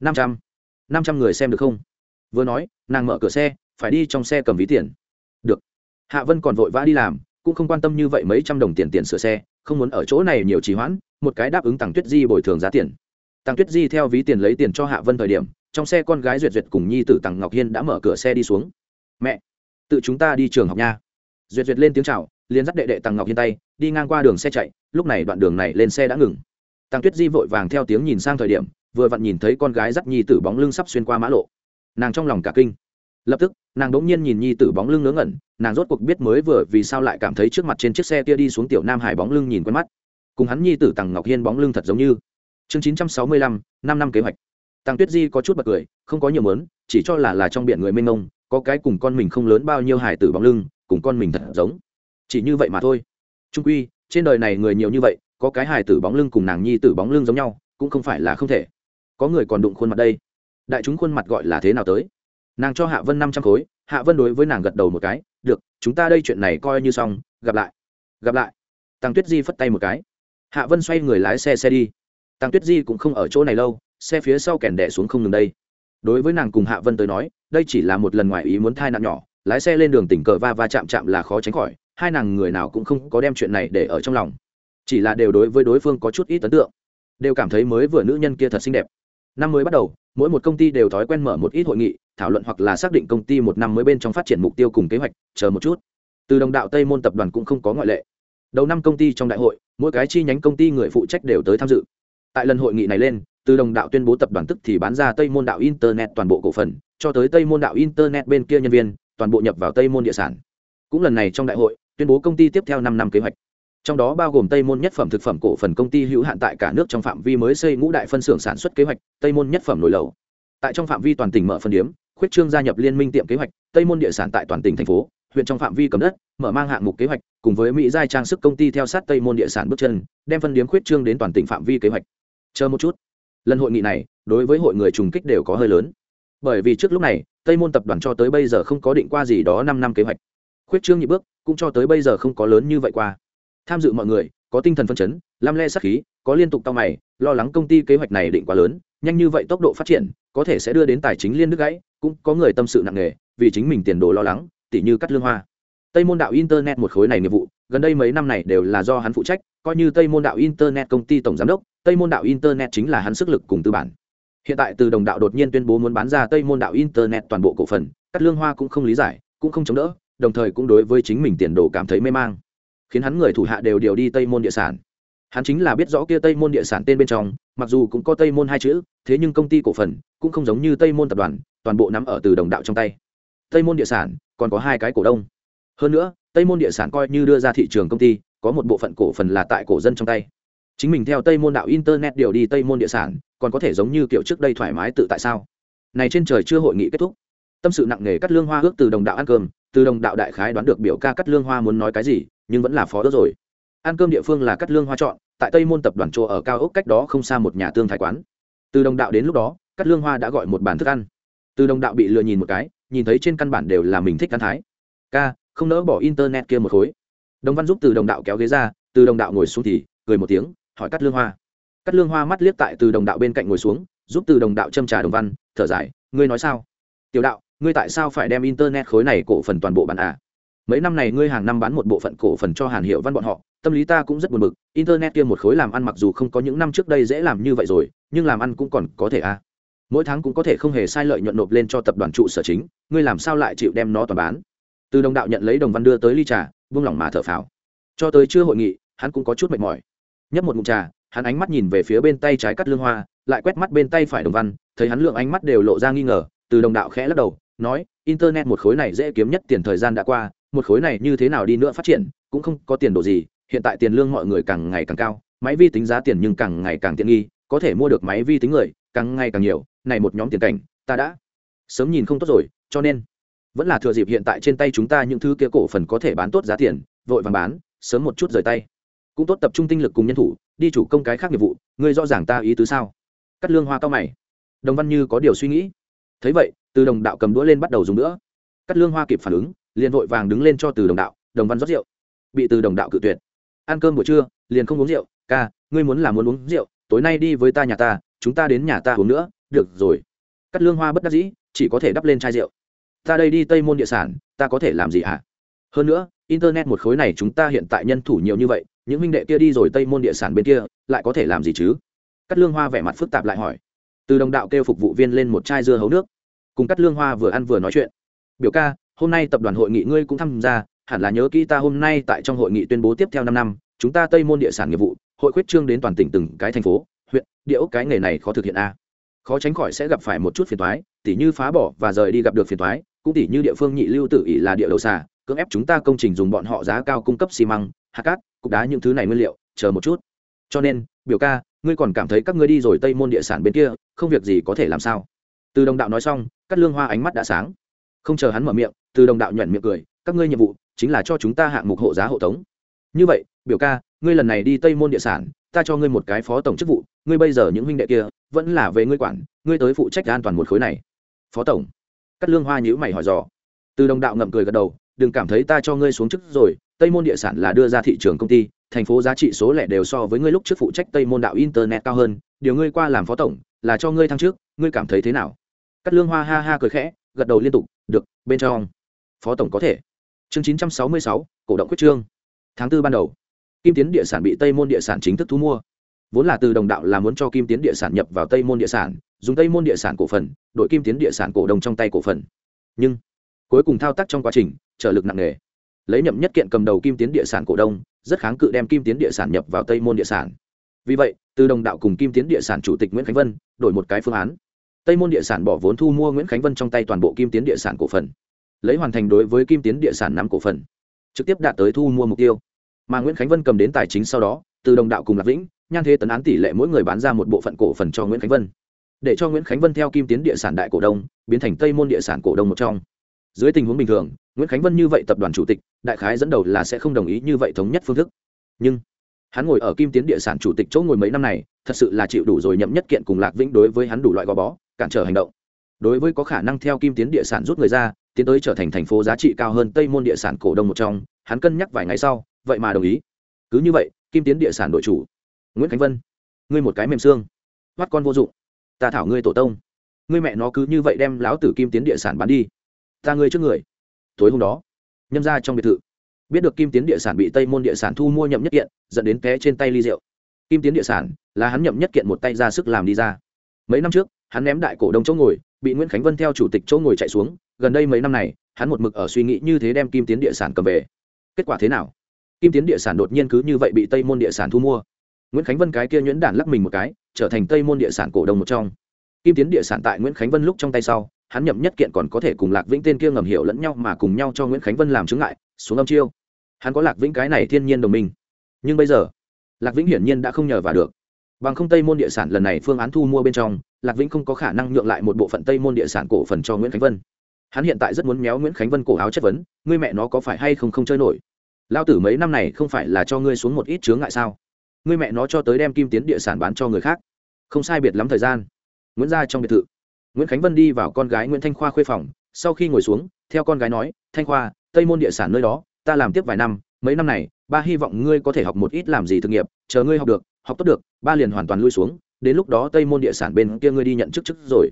năm trăm năm trăm người xem được không? Vừa nói, nàng mở cửa xe, phải đi trong xe cầm ví tiền. Được. Hạ vân còn vội vã đi làm, cũng không quan tâm như vậy mấy trăm đồng tiền tiền sửa xe, không muốn ở chỗ này nhiều trì hoãn, một cái đáp ứng tàng tuyết di bồi thường giá tiền. Tàng tuyết di theo ví tiền lấy tiền cho hạ vân thời điểm, trong xe con gái duyệt duyệt cùng nhi tử tàng ngọc hiên đã mở cửa xe đi xuống. Mẹ, tự chúng ta đi trường học nha. Duyệt duyệt lên tiếng c h à o liền dắt đệ đệ tàng ngọc hiên tay, đi ngang qua đường xe chạy, lúc này đoạn đường này lên xe đã ngừng. Tàng tuyết di vội vàng theo tiếng nhìn sang thời điểm vừa vặn nhìn thấy con gái dắt nhi tử bóng lưng sắp xuyên qua mã lộ. Nàng trong lòng cả kinh. Lập tức, nàng đ ỗ n g nhiên nhìn nhi tử bóng lưng ngớ ngẩn, nàng rốt cuộc biết mới vừa vì sao lại cảm thấy trước mặt trên chiếc xe kia đi xuống tiểu nam hải bóng lưng nhìn quen mắt. Cùng hắn nhi tử tằng ngọc hiên bóng lưng thật giống như. Chương chín trăm sáu mươi lăm, năm năm kế hoạch. Tàng tuyết di có chút bật cười, không có nhiều mớn, chỉ cho là là trong biển người mênh mông, có cái cùng con mình không lớn bao nhiêu hải tử bóng lưng, cùng con mình thật giống. Chỉ như vậy mà thôi. Trung quy, trên đời này người nhiều như vậy, có cái hải tử bóng lưng cùng nàng nhi tử bóng lưng giống nhau, cũng không phải là không thể có người còn đụng khuôn mặt đây. Đại chúng khuôn mặt gọi là thế nào tới? Nàng cho hạ vân năm trăm khối, hạ vân đối với nàng gật đầu một cái, được, chúng ta đây chuyện này coi như xong, gặp lại. Gặp lại? Tăng tuyết di phất tay một cái. Hạ vân xoay người lái xe xe đi. Tăng tuyết di cũng không ở chỗ này lâu, xe phía sau kèn đẻ xuống không ngừng đây. Đối với nàng cùng hạ vân tới nói, đây chỉ là một lần ngoài ý muốn thai nạn nhỏ, lái xe lên đường tỉnh cờ va va chạm chạm là khó tránh khỏi, hai nàng người nào cũng không có đem chuyện này để ở trong lòng. Chỉ là đều đối với đối phương có chút ít ấn tượng, đều cảm thấy mới vừa nữ nhân kia thật xinh đẹp năm mới bắt đầu, mỗi một công ty đều thói quen mở một ít hội nghị, thảo luận hoặc là xác định công ty một năm mới bên trong phát triển mục tiêu cùng kế hoạch, chờ một chút. Từ đồng đạo tây môn tập đoàn cũng không có ngoại lệ. Đầu năm công ty trong đại hội, mỗi cái chi nhánh công ty người phụ trách đều tới tham dự. Tại lần hội nghị này lên, từ đồng đạo tuyên bố tập đoàn tức thì bán ra tây môn đạo internet toàn bộ cổ phần, cho tới tây môn đạo internet bên kia nhân viên, toàn bộ nhập vào tây môn địa sản. Cũng lần này trong đại hội, tuyên bố công ty tiếp theo năm năm kế hoạch trong đó bao gồm tây môn nhất phẩm thực phẩm cổ phần công ty hữu hạn tại cả nước trong phạm vi mới xây ngũ đại phân xưởng sản xuất kế hoạch, tây môn nhất phẩm nổi lầu. Tại trong phạm vi toàn tỉnh mở phân điếm, khuyết trương gia nhập liên minh tiệm kế hoạch, tây môn địa sản tại toàn tỉnh thành phố, huyện trong phạm vi cầm đất, mở mang hạng mục kế hoạch, cùng với mỹ giai trang sức công ty theo sát tây môn địa sản bước chân, đem phân điếm khuyết trương đến toàn tỉnh phạm vi kế hoạch. Chờ một chút. Lần hội nghị này, đối với hội người trùng kích đều có hơi lớn. Bởi vì trước lúc này, tây môn tập đoàn cho tới bây giờ không có định qua gì đó năm năm kế hoạch. Khuyết trương nhị bước, cũng cho tới bây giờ không có lớn như vậy qua tham dự mọi người, có tinh thần phân chấn lam le sắc khí, có liên tục tao mày, lo lắng công ty kế hoạch này định quá lớn, nhanh như vậy tốc độ phát triển, có thể sẽ đưa đến tài chính liên nước gãy, cũng có người tâm sự nặng nề, vì chính mình tiền đồ lo lắng, tỉ như cắt lương hoa. Tây môn đạo internet một khối này nghiệp vụ, gần đây mấy năm này đều là do hắn phụ trách, coi như tây môn đạo internet công ty tổng giám đốc, tây môn đạo internet chính là hắn sức lực cùng tư bản. Hiện tại từ đồng đạo đột nhiên tuyên bố muốn bán ra tây môn đạo internet toàn bộ cổ phần, cắt lương hoa cũng không lý giải, cũng không chống đỡ, đồng thời cũng đối với chính mình tiền đồ cảm thấy mê mang khiến hắn người thủ hạ đều điều đi tây môn địa sản. Hắn chính là biết rõ kia tây môn địa sản tên bên trong, mặc dù cũng có tây môn hai chữ, thế nhưng công ty cổ phần cũng không giống như tây môn tập đoàn, toàn bộ nắm ở từ đồng đạo trong tay. Tây môn địa sản còn có hai cái cổ đông. Hơn nữa, tây môn địa sản coi như đưa ra thị trường công ty, có một bộ phận cổ phần là tại cổ dân trong tay. Chính mình theo tây môn đạo internet điều đi tây môn địa sản, còn có thể giống như kiểu trước đây thoải mái tự tại sao? Này trên trời chưa hội nghị kết thúc. Tâm sự nặng nề cắt lương hoa ước từ đồng đạo ăn cơm, từ đồng đạo đại khái đoán được biểu ca cắt lương hoa muốn nói cái gì nhưng vẫn là phó đỡ rồi. Ăn cơm địa phương là cắt lương hoa chọn tại tây môn tập đoàn chỗ ở cao ốc cách đó không xa một nhà tương thái quán. Từ đồng đạo đến lúc đó cắt lương hoa đã gọi một bàn thức ăn. Từ đồng đạo bị lừa nhìn một cái, nhìn thấy trên căn bản đều là mình thích ăn thái. Ca, không nỡ bỏ internet kia một khối. Đồng văn giúp từ đồng đạo kéo ghế ra, từ đồng đạo ngồi xuống thì cười một tiếng, hỏi cắt lương hoa. Cắt lương hoa mắt liếc tại từ đồng đạo bên cạnh ngồi xuống, giúp từ đồng đạo châm trà đồng văn, thở dài, ngươi nói sao? Tiểu đạo, ngươi tại sao phải đem internet khối này cổ phần toàn bộ bản à? Mấy năm này ngươi hàng năm bán một bộ phận cổ phần cho hàn hiệu văn bọn họ, tâm lý ta cũng rất buồn bực. Internet kia một khối làm ăn mặc dù không có những năm trước đây dễ làm như vậy rồi, nhưng làm ăn cũng còn có thể à mỗi tháng cũng có thể không hề sai lợi nhuận nộp lên cho tập đoàn trụ sở chính, ngươi làm sao lại chịu đem nó toàn bán? Từ đồng đạo nhận lấy đồng văn đưa tới ly trà, buông lỏng mà thở phào. Cho tới chưa hội nghị, hắn cũng có chút mệt mỏi. Nhấp một ngụm trà, hắn ánh mắt nhìn về phía bên tay trái cắt lương hoa, lại quét mắt bên tay phải đồng văn, thấy hắn lượng ánh mắt đều lộ ra nghi ngờ, từ đồng đạo khẽ lắc đầu, nói, internet một khối này dễ kiếm nhất tiền thời gian đã qua một khối này như thế nào đi nữa phát triển, cũng không có tiền đồ gì, hiện tại tiền lương mọi người càng ngày càng cao, máy vi tính giá tiền nhưng càng ngày càng tiện nghi, có thể mua được máy vi tính người, càng ngày càng nhiều, này một nhóm tiền cảnh, ta đã sớm nhìn không tốt rồi, cho nên vẫn là thừa dịp hiện tại trên tay chúng ta những thứ kia cổ phần có thể bán tốt giá tiền, vội vàng bán, sớm một chút rời tay. Cũng tốt tập trung tinh lực cùng nhân thủ, đi chủ công cái khác nghiệp vụ, ngươi rõ ràng ta ý tứ sao? Cắt lương hoa cao mày. Đồng văn như có điều suy nghĩ. Thấy vậy, từ đồng đạo cầm đũa lên bắt đầu dùng nữa. Cắt lương hoa kịp phản ứng liền vội vàng đứng lên cho từ đồng đạo, đồng văn rót rượu. Bị từ đồng đạo cự tuyệt. Ăn cơm buổi trưa, liền không uống rượu. Ca, ngươi muốn là muốn uống rượu, tối nay đi với ta nhà ta, chúng ta đến nhà ta uống nữa, được rồi. Cắt lương hoa bất đắc dĩ, chỉ có thể đắp lên chai rượu. Ta đây đi tây môn địa sản, ta có thể làm gì hả à? hơn nữa, internet một khối này chúng ta hiện tại nhân thủ nhiều như vậy, những minh đệ kia đi rồi tây môn địa sản bên kia, lại có thể làm gì chứ? Cắt lương hoa vẻ mặt phức tạp lại hỏi. Từ đồng đạo kêu phục vụ viên lên một chai dưa hấu nước. Cùng cắt lương hoa vừa ăn vừa nói chuyện. Biểu ca hôm nay tập đoàn hội nghị ngươi cũng tham gia, hẳn là nhớ kỹ ta hôm nay tại trong hội nghị tuyên bố tiếp theo năm năm, chúng ta tây môn địa sản nghiệp vụ, hội khuyết trương đến toàn tỉnh từng cái thành phố, huyện, địa ốc cái nghề này khó thực hiện a. Khó tránh khỏi sẽ gặp phải một chút phiền toái, tỉ như phá bỏ và rời đi gặp được phiền toái, cũng tỉ như địa phương nhị lưu tự ỉ là địa đầu xà, cưỡng ép chúng ta công trình dùng bọn họ giá cao cung cấp xi măng, hạt cát, cục đá những thứ này nguyên liệu, chờ một chút. Cho nên, biểu ca, ngươi còn cảm thấy các ngươi đi rồi tây môn địa sản bên kia, không việc gì có thể làm sao? Từ đồng đạo nói xong, cắt lương hoa ánh mắt đã sáng không chờ hắn mở miệng, từ đồng đạo nhuận miệng cười, các ngươi nhiệm vụ chính là cho chúng ta hạng mục hộ giá hộ tống. Như vậy, biểu ca, ngươi lần này đi tây môn địa sản, ta cho ngươi một cái phó tổng chức vụ, ngươi bây giờ những huynh đệ kia vẫn là về ngươi quản, ngươi tới phụ trách an toàn một khối này. Phó tổng? Cắt lương hoa nhữ mày hỏi dò. Từ đồng đạo ngậm cười gật đầu, đừng cảm thấy ta cho ngươi xuống chức rồi, tây môn địa sản là đưa ra thị trường công ty, thành phố giá trị số lẻ đều so với ngươi lúc trước phụ trách tây môn đạo internet cao hơn, điều ngươi qua làm phó tổng là cho ngươi thăng trước ngươi cảm thấy thế nào? Cắt lương hoa ha ha cười khẽ, gật đầu liên tục bên trong. Phó tổng có thể. Chương chín trăm sáu mươi sáu, cổ động quyết trương. Tháng tư ban đầu, kim tiến địa sản bị tây môn địa sản chính thức thu mua. Vốn là từ đồng đạo là muốn cho kim tiến địa sản nhập vào tây môn địa sản, dùng tây môn địa sản cổ phần đội kim tiến địa sản cổ đông trong tay cổ phần. Nhưng, cuối cùng thao tác trong quá trình trợ lực nặng nề. Lấy nhậm nhất kiện cầm đầu kim tiến địa sản cổ đông, rất kháng cự đem kim tiến địa sản nhập vào tây môn địa sản. Vì vậy, từ đồng đạo cùng kim tiến địa sản chủ tịch nguyễn khánh vân, đổi một cái phương án tây môn địa sản bỏ vốn thu mua nguyễn khánh vân trong tay toàn bộ kim tiến địa sản cổ phần, lấy hoàn thành đối với kim tiến địa sản nắm cổ phần, trực tiếp đạt tới thu mua mục tiêu. Mà nguyễn khánh vân cầm đến tài chính sau đó, từ đồng đạo cùng lạc vĩnh, nhan thế tấn án tỷ lệ mỗi người bán ra một bộ phận cổ phần cho nguyễn khánh vân. Để cho nguyễn khánh vân theo kim tiến địa sản đại cổ đông, biến thành tây môn địa sản cổ đông một trong. Dưới tình huống bình thường, nguyễn khánh vân như vậy tập đoàn chủ tịch, đại khái dẫn đầu là sẽ không đồng ý như vậy thống nhất phương thức. Nhưng, hắn ngồi ở kim tiến địa sản chủ tịch chỗ ngồi mấy năm này, thật sự là chịu đủ rồi nhậm nhất kiện cùng lạc vĩnh đối với hắn đủ loại gò bó cản trở hành động. Đối với có khả năng theo kim tiến địa sản rút người ra, tiến tới trở thành thành phố giá trị cao hơn tây môn địa sản cổ đông một trong, hắn cân nhắc vài ngày sau, vậy mà đồng ý. Cứ như vậy, kim tiến địa sản đội chủ, nguyễn khánh vân, ngươi một cái mềm xương mắt con vô dụng. Ta thảo ngươi tổ tông. Ngươi mẹ nó cứ như vậy đem lão tử kim tiến địa sản bán đi. Ta ngươi trước người. Tối hôm đó, nhâm ra trong biệt thự, biết được kim tiến địa sản bị tây môn địa sản thu mua nhậm nhất kiện, dẫn đến té trên tay ly rượu. Kim tiến địa sản là hắn nhậm nhất kiện một tay ra sức làm đi ra. Mấy năm trước hắn ném đại cổ đông chỗ ngồi, bị nguyễn khánh vân theo chủ tịch chỗ ngồi chạy xuống, gần đây mấy năm này, hắn một mực ở suy nghĩ như thế đem kim tiến địa sản cầm về. Kết quả thế nào? Kim tiến địa sản đột nhiên cứ như vậy bị tây môn địa sản thu mua. Nguyễn khánh vân cái kia nhuyễn đản lắc mình một cái, trở thành tây môn địa sản cổ đông một trong. Kim tiến địa sản tại nguyễn khánh vân lúc trong tay sau, hắn nhậm nhất kiện còn có thể cùng lạc vĩnh tên kia ngầm hiểu lẫn nhau mà cùng nhau cho nguyễn khánh vân làm chứng ngại, xuống âm chiêu. Hắn có lạc vĩnh cái này thiên nhiên đồng minh. Nhưng bây giờ, lạc vĩnh hiển nhiên đã không nhờ vào được. Bằng không tây môn địa sản lần này phương án thu mua bên trong lạc vĩnh không có khả năng nhượng lại một bộ phận tây môn địa sản cổ phần cho nguyễn khánh vân. Hắn hiện tại rất muốn méo nguyễn khánh vân cổ áo chất vấn, ngươi mẹ nó có phải hay không không chơi nổi? Lao tử mấy năm này không phải là cho ngươi xuống một ít chướng ngại sao? Ngươi mẹ nó cho tới đem kim tiến địa sản bán cho người khác. Không sai biệt lắm thời gian. Nguyễn ra trong biệt thự, nguyễn khánh vân đi vào con gái nguyễn thanh khoa khuê phòng, sau khi ngồi xuống, theo con gái nói, thanh khoa, tây môn địa sản nơi đó, ta làm tiếp vài năm, mấy năm này, ba hy vọng ngươi có thể học một ít làm gì thực nghiệp, chờ ngươi học được, học tốt được, ba liền hoàn toàn lui xuống đến lúc đó tây môn địa sản bên kia ngươi đi nhận chức chức rồi.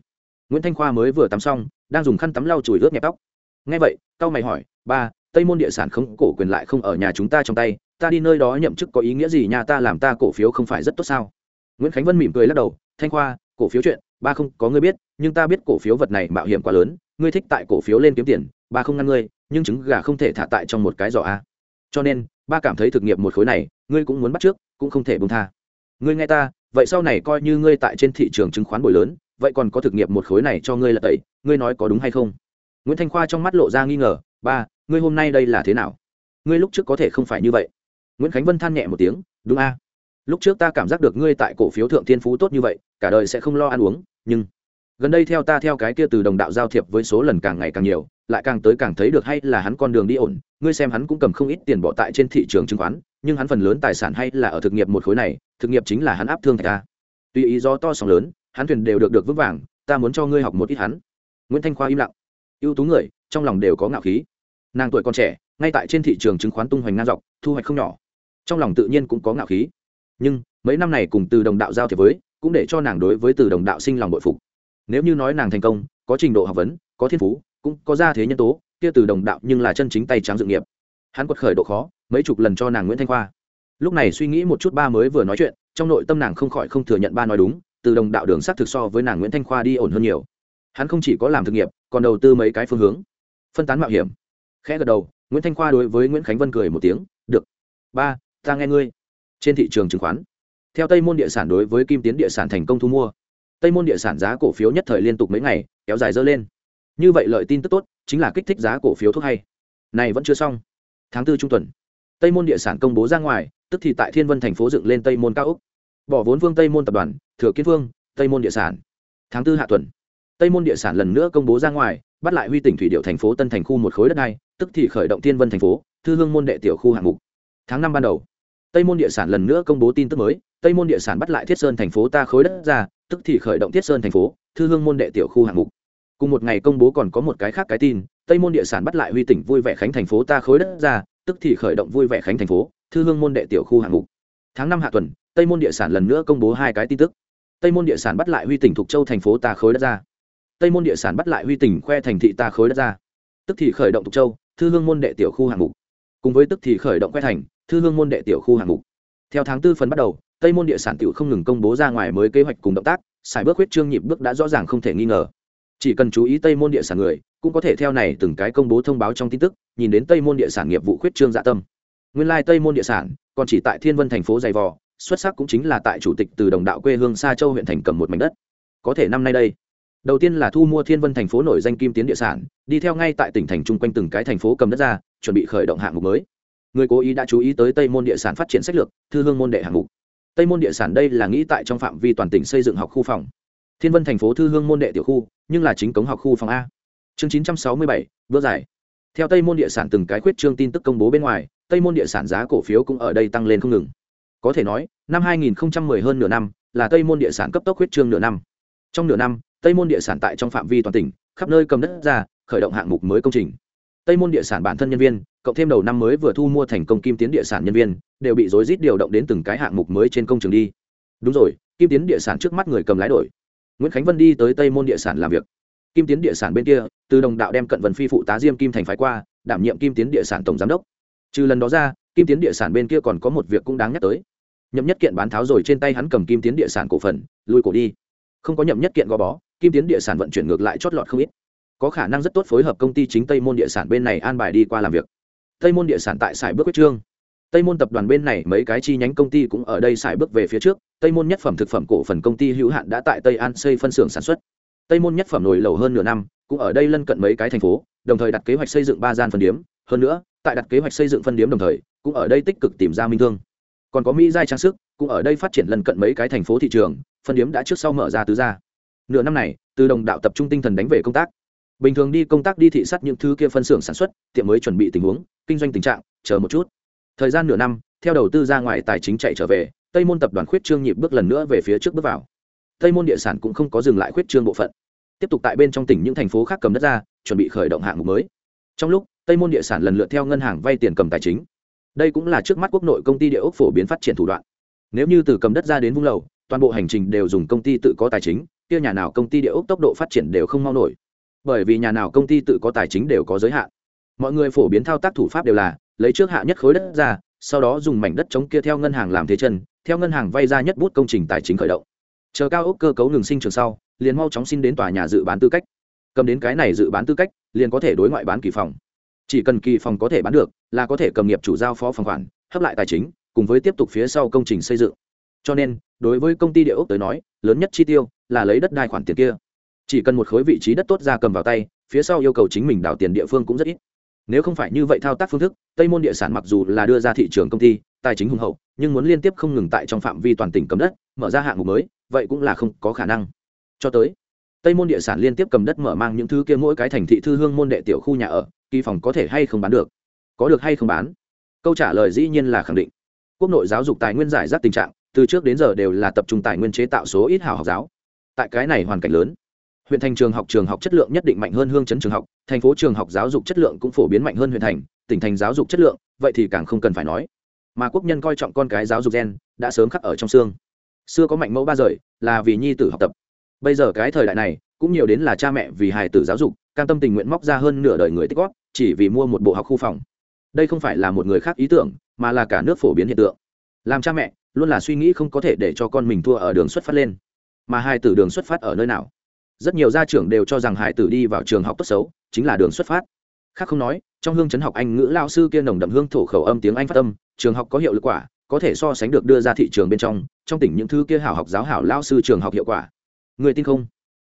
Nguyễn thanh khoa mới vừa tắm xong, đang dùng khăn tắm lau chùi ướt nhẹp tóc. Ngay vậy cao mày hỏi, ba, tây môn địa sản không, cổ quyền lại không ở nhà chúng ta trong tay, ta đi nơi đó nhậm chức có ý nghĩa gì? Nhà ta làm ta cổ phiếu không phải rất tốt sao? Nguyễn khánh vân mỉm cười lắc đầu, thanh khoa, cổ phiếu chuyện, ba không có ngươi biết, nhưng ta biết cổ phiếu vật này mạo hiểm quá lớn, ngươi thích tại cổ phiếu lên kiếm tiền, ba không ngăn ngươi, nhưng trứng gà không thể thả tại trong một cái giỏ a. Cho nên, ba cảm thấy thực nghiệp một khối này, ngươi cũng muốn bắt trước, cũng không thể bông tha. Ngươi nghe ta vậy sau này coi như ngươi tại trên thị trường chứng khoán bồi lớn, vậy còn có thực nghiệp một khối này cho ngươi là tẩy, ngươi nói có đúng hay không? Nguyễn thanh khoa trong mắt lộ ra nghi ngờ, ba, ngươi hôm nay đây là thế nào? Ngươi lúc trước có thể không phải như vậy. Nguyễn khánh vân than nhẹ một tiếng, đúng a. Lúc trước ta cảm giác được ngươi tại cổ phiếu thượng thiên phú tốt như vậy, cả đời sẽ không lo ăn uống, nhưng gần đây theo ta theo cái kia từ đồng đạo giao thiệp với số lần càng ngày càng nhiều, lại càng tới càng thấy được hay là hắn con đường đi ổn. Ngươi xem hắn cũng cầm không ít tiền bỏ tại trên thị trường chứng khoán, nhưng hắn phần lớn tài sản hay là ở thực nghiệp một khối này thực nghiệp chính là hắn áp thương thạch ta tuy ý do to sóng lớn, hắn thuyền đều được được vững vàng, ta muốn cho ngươi học một ít hắn. Nguyễn thanh khoa im lặng. Ưu tú người, trong lòng đều có ngạo khí. Nàng tuổi còn trẻ, ngay tại trên thị trường chứng khoán tung hoành ngang dọc, thu hoạch không nhỏ. Trong lòng tự nhiên cũng có ngạo khí. Nhưng, mấy năm này cùng từ đồng đạo giao thiệp với, cũng để cho nàng đối với từ đồng đạo sinh lòng bội phục. Nếu như nói nàng thành công, có trình độ học vấn, có thiên phú, cũng có gia thế nhân tố, kia từ đồng đạo nhưng là chân chính tay trắng dự nghiệp. Hắn quật khởi độ khó, mấy chục lần cho nàng nguyễn thanh khoa lúc này suy nghĩ một chút ba mới vừa nói chuyện, trong nội tâm nàng không khỏi không thừa nhận ba nói đúng, từ đồng đạo đường sắt thực so với nàng nguyễn thanh khoa đi ổn hơn nhiều. Hắn không chỉ có làm thực nghiệp, còn đầu tư mấy cái phương hướng. Phân tán mạo hiểm. Khẽ gật đầu, nguyễn thanh khoa đối với nguyễn khánh vân cười một tiếng, được. Ba, ta nghe ngươi. Trên thị trường chứng khoán. Theo tây môn địa sản đối với kim tiến địa sản thành công thu mua. Tây môn địa sản giá cổ phiếu nhất thời liên tục mấy ngày, kéo dài dơ lên. Như vậy lợi tin tức tốt, chính là kích thích giá cổ phiếu thuốc hay. Này vẫn chưa xong. Tháng tư trung tuần, tây môn địa sản công bố ra ngoài tức thì tại thiên vân thành phố dựng lên tây môn cao úc bỏ vốn vương tây môn tập đoàn thừa kiến vương tây môn địa sản tháng tư hạ tuần tây môn địa sản lần nữa công bố ra ngoài bắt lại huy tỉnh thủy điệu thành phố tân thành khu một khối đất này tức thì khởi động thiên vân thành phố thư hương môn đệ tiểu khu hạng mục tháng năm ban đầu tây môn địa sản lần nữa công bố tin tức mới tây môn địa sản bắt lại thiết sơn thành phố ta khối đất ra tức thì khởi động thiết sơn thành phố thư hương môn đệ tiểu khu hạng mục cùng một ngày công bố còn có một cái khác cái tin tây môn địa sản bắt lại huy tỉnh vui vẻ khánh thành phố ta khối đất ra tức thì khởi động vui vẻ khánh thành phố, thư hương môn đệ tiểu khu hạng mục. Tháng năm hạ tuần, tây môn địa sản lần nữa công bố hai cái tin tức. Tây môn địa sản bắt lại huy tỉnh thục châu thành phố tà khối đất ra tây môn địa sản bắt lại huy tỉnh khoe thành thị tà khối đất ra tức thì khởi động thục châu, thư hương môn đệ tiểu khu hạng mục. Cùng với tức thì khởi động khoe thành, thư hương môn đệ tiểu khu hạng mục. Theo tháng tư phần bắt đầu, tây môn địa sản tiểu không ngừng công bố ra ngoài mới kế hoạch cùng động tác, xài bước huyết trương nhịp bước đã rõ ràng không thể nghi ngờ chỉ cần chú ý tây môn địa sản người, cũng có thể theo này từng cái công bố thông báo trong tin tức, nhìn đến tây môn địa sản nghiệp vụ khuyết trương dạ tâm. Nguyên lai tây môn địa sản còn chỉ tại thiên vân thành phố dày vò, xuất sắc cũng chính là tại chủ tịch từ đồng đạo quê hương sa châu huyện thành cầm một mảnh đất. Có thể năm nay đây, đầu tiên là thu mua thiên vân thành phố nổi danh kim tiến địa sản, đi theo ngay tại tỉnh thành chung quanh từng cái thành phố cầm đất ra, chuẩn bị khởi động hạng mục mới. Người cố ý đã chú ý tới tây môn địa sản phát triển sách lược, thư hương môn đệ hạng mục. Tây môn địa sản đây là nghĩ tại trong phạm vi toàn tỉnh xây dựng học khu phòng thiên vân thành phố thư hương môn đệ tiểu khu, nhưng là chính cống học khu phòng a. Chương chín trăm sáu mươi bảy, bước theo tây môn địa sản từng cái khuyết trương tin tức công bố bên ngoài, tây môn địa sản giá cổ phiếu cũng ở đây tăng lên không ngừng. Có thể nói, năm 2010 hơn nửa năm là tây môn địa sản cấp tốc khuyết trương nửa năm. Trong nửa năm, tây môn địa sản tại trong phạm vi toàn tỉnh, khắp nơi cầm đất ra, khởi động hạng mục mới công trình. Tây môn địa sản bản thân nhân viên, cộng thêm đầu năm mới vừa thu mua thành công kim tiến địa sản nhân viên, đều bị rối rít điều động đến từng cái hạng mục mới trên công trường đi. Đúng rồi, kim tiến địa sản trước mắt người cầm lái đổi nguyễn khánh vân đi tới tây môn địa sản làm việc. Kim tiến địa sản bên kia, từ đồng đạo đem cận vân phi phụ tá diêm kim thành phái qua, đảm nhiệm kim tiến địa sản tổng giám đốc. Trừ lần đó ra, kim tiến địa sản bên kia còn có một việc cũng đáng nhắc tới. Nhậm nhất kiện bán tháo rồi trên tay hắn cầm kim tiến địa sản cổ phần lui cổ đi. Không có nhậm nhất kiện gò bó, kim tiến địa sản vận chuyển ngược lại chót lọt không ít. Có khả năng rất tốt phối hợp công ty chính tây môn địa sản bên này an bài đi qua làm việc. Tây môn địa sản tại sài bước quyết trương tây môn tập đoàn bên này mấy cái chi nhánh công ty cũng ở đây xài bước về phía trước. Tây môn nhất phẩm thực phẩm cổ phần công ty hữu hạn đã tại tây an xây phân xưởng sản xuất. Tây môn nhất phẩm nổi lầu hơn nửa năm, cũng ở đây lân cận mấy cái thành phố, đồng thời đặt kế hoạch xây dựng ba gian phân điếm. Hơn nữa, tại đặt kế hoạch xây dựng phân điếm đồng thời, cũng ở đây tích cực tìm ra minh thương. Còn có mỹ giai trang sức, cũng ở đây phát triển lân cận mấy cái thành phố thị trường, phân điếm đã trước sau mở ra tứ ra nửa năm này, từ đồng đạo tập trung tinh thần đánh về công tác. Bình thường đi công tác đi thị sát những thứ kia phân xưởng sản xuất, tiệm mới chuẩn bị tình huống, kinh doanh tình trạng, chờ một chút thời gian nửa năm, theo đầu tư ra ngoài tài chính chạy trở về, tây môn tập đoàn khuyết trương nhịp bước lần nữa về phía trước bước vào. Tây môn địa sản cũng không có dừng lại khuyết trương bộ phận. Tiếp tục tại bên trong tỉnh những thành phố khác cầm đất ra, chuẩn bị khởi động hạng mục mới. Trong lúc, tây môn địa sản lần lượt theo ngân hàng vay tiền cầm tài chính. Đây cũng là trước mắt quốc nội công ty địa ốc phổ biến phát triển thủ đoạn. Nếu như từ cầm đất ra đến vung lầu, toàn bộ hành trình đều dùng công ty tự có tài chính, kia nhà nào công ty địa ốc tốc độ phát triển đều không mau nổi. Bởi vì nhà nào công ty tự có tài chính đều có giới hạn. Mọi người phổ biến thao tác thủ pháp đều là lấy trước hạ nhất khối đất ra, sau đó dùng mảnh đất chống kia theo ngân hàng làm thế chân, theo ngân hàng vay ra nhất bút công trình tài chính khởi động. Chờ cao ốc cơ cấu ngừng sinh trường sau, liền mau chóng xin đến tòa nhà dự bán tư cách. Cầm đến cái này dự bán tư cách, liền có thể đối ngoại bán kỳ phòng. Chỉ cần kỳ phòng có thể bán được, là có thể cầm nghiệp chủ giao phó phòng khoản, hấp lại tài chính, cùng với tiếp tục phía sau công trình xây dựng. Cho nên, đối với công ty địa ốc tới nói, lớn nhất chi tiêu là lấy đất đai khoản tiền kia. Chỉ cần một khối vị trí đất tốt ra cầm vào tay, phía sau yêu cầu chính mình đảo tiền địa phương cũng rất ít nếu không phải như vậy thao tác phương thức, tây môn địa sản mặc dù là đưa ra thị trường công ty, tài chính hùng hậu, nhưng muốn liên tiếp không ngừng tại trong phạm vi toàn tỉnh cầm đất, mở ra hạng mục mới, vậy cũng là không có khả năng. Cho tới, tây môn địa sản liên tiếp cầm đất mở mang những thứ kia mỗi cái thành thị thư hương môn đệ tiểu khu nhà ở, kỳ phòng có thể hay không bán được? Có được hay không bán? Câu trả lời dĩ nhiên là khẳng định. Quốc nội giáo dục tài nguyên giải rác tình trạng, từ trước đến giờ đều là tập trung tài nguyên chế tạo số ít hảo học giáo. Tại cái này hoàn cảnh lớn huyện thành trường học trường học chất lượng nhất định mạnh hơn hương chấn trường học, thành phố trường học giáo dục chất lượng cũng phổ biến mạnh hơn huyện thành, tỉnh thành giáo dục chất lượng, vậy thì càng không cần phải nói. Mà quốc nhân coi trọng con cái giáo dục gen đã sớm khắc ở trong xương. Xưa có mạnh mẫu ba rời, là vì nhi tử học tập. Bây giờ cái thời đại này, cũng nhiều đến là cha mẹ vì hài tử giáo dục, cam tâm tình nguyện móc ra hơn nửa đời người tích góp, chỉ vì mua một bộ học khu phòng. Đây không phải là một người khác ý tưởng, mà là cả nước phổ biến hiện tượng. Làm cha mẹ, luôn là suy nghĩ không có thể để cho con mình thua ở đường xuất phát lên. Mà hai tử đường xuất phát ở nơi nào? Rất nhiều gia trưởng đều cho rằng hải tử đi vào trường học tốt xấu, chính là đường xuất phát. Khác không nói, trong hương chấn học anh ngữ lao sư kia nồng đậm hương thổ khẩu âm tiếng anh phát âm, trường học có hiệu lực quả, có thể so sánh được đưa ra thị trường bên trong trong tỉnh những thứ kia hảo học giáo hảo lao sư trường học hiệu quả. Người tin không?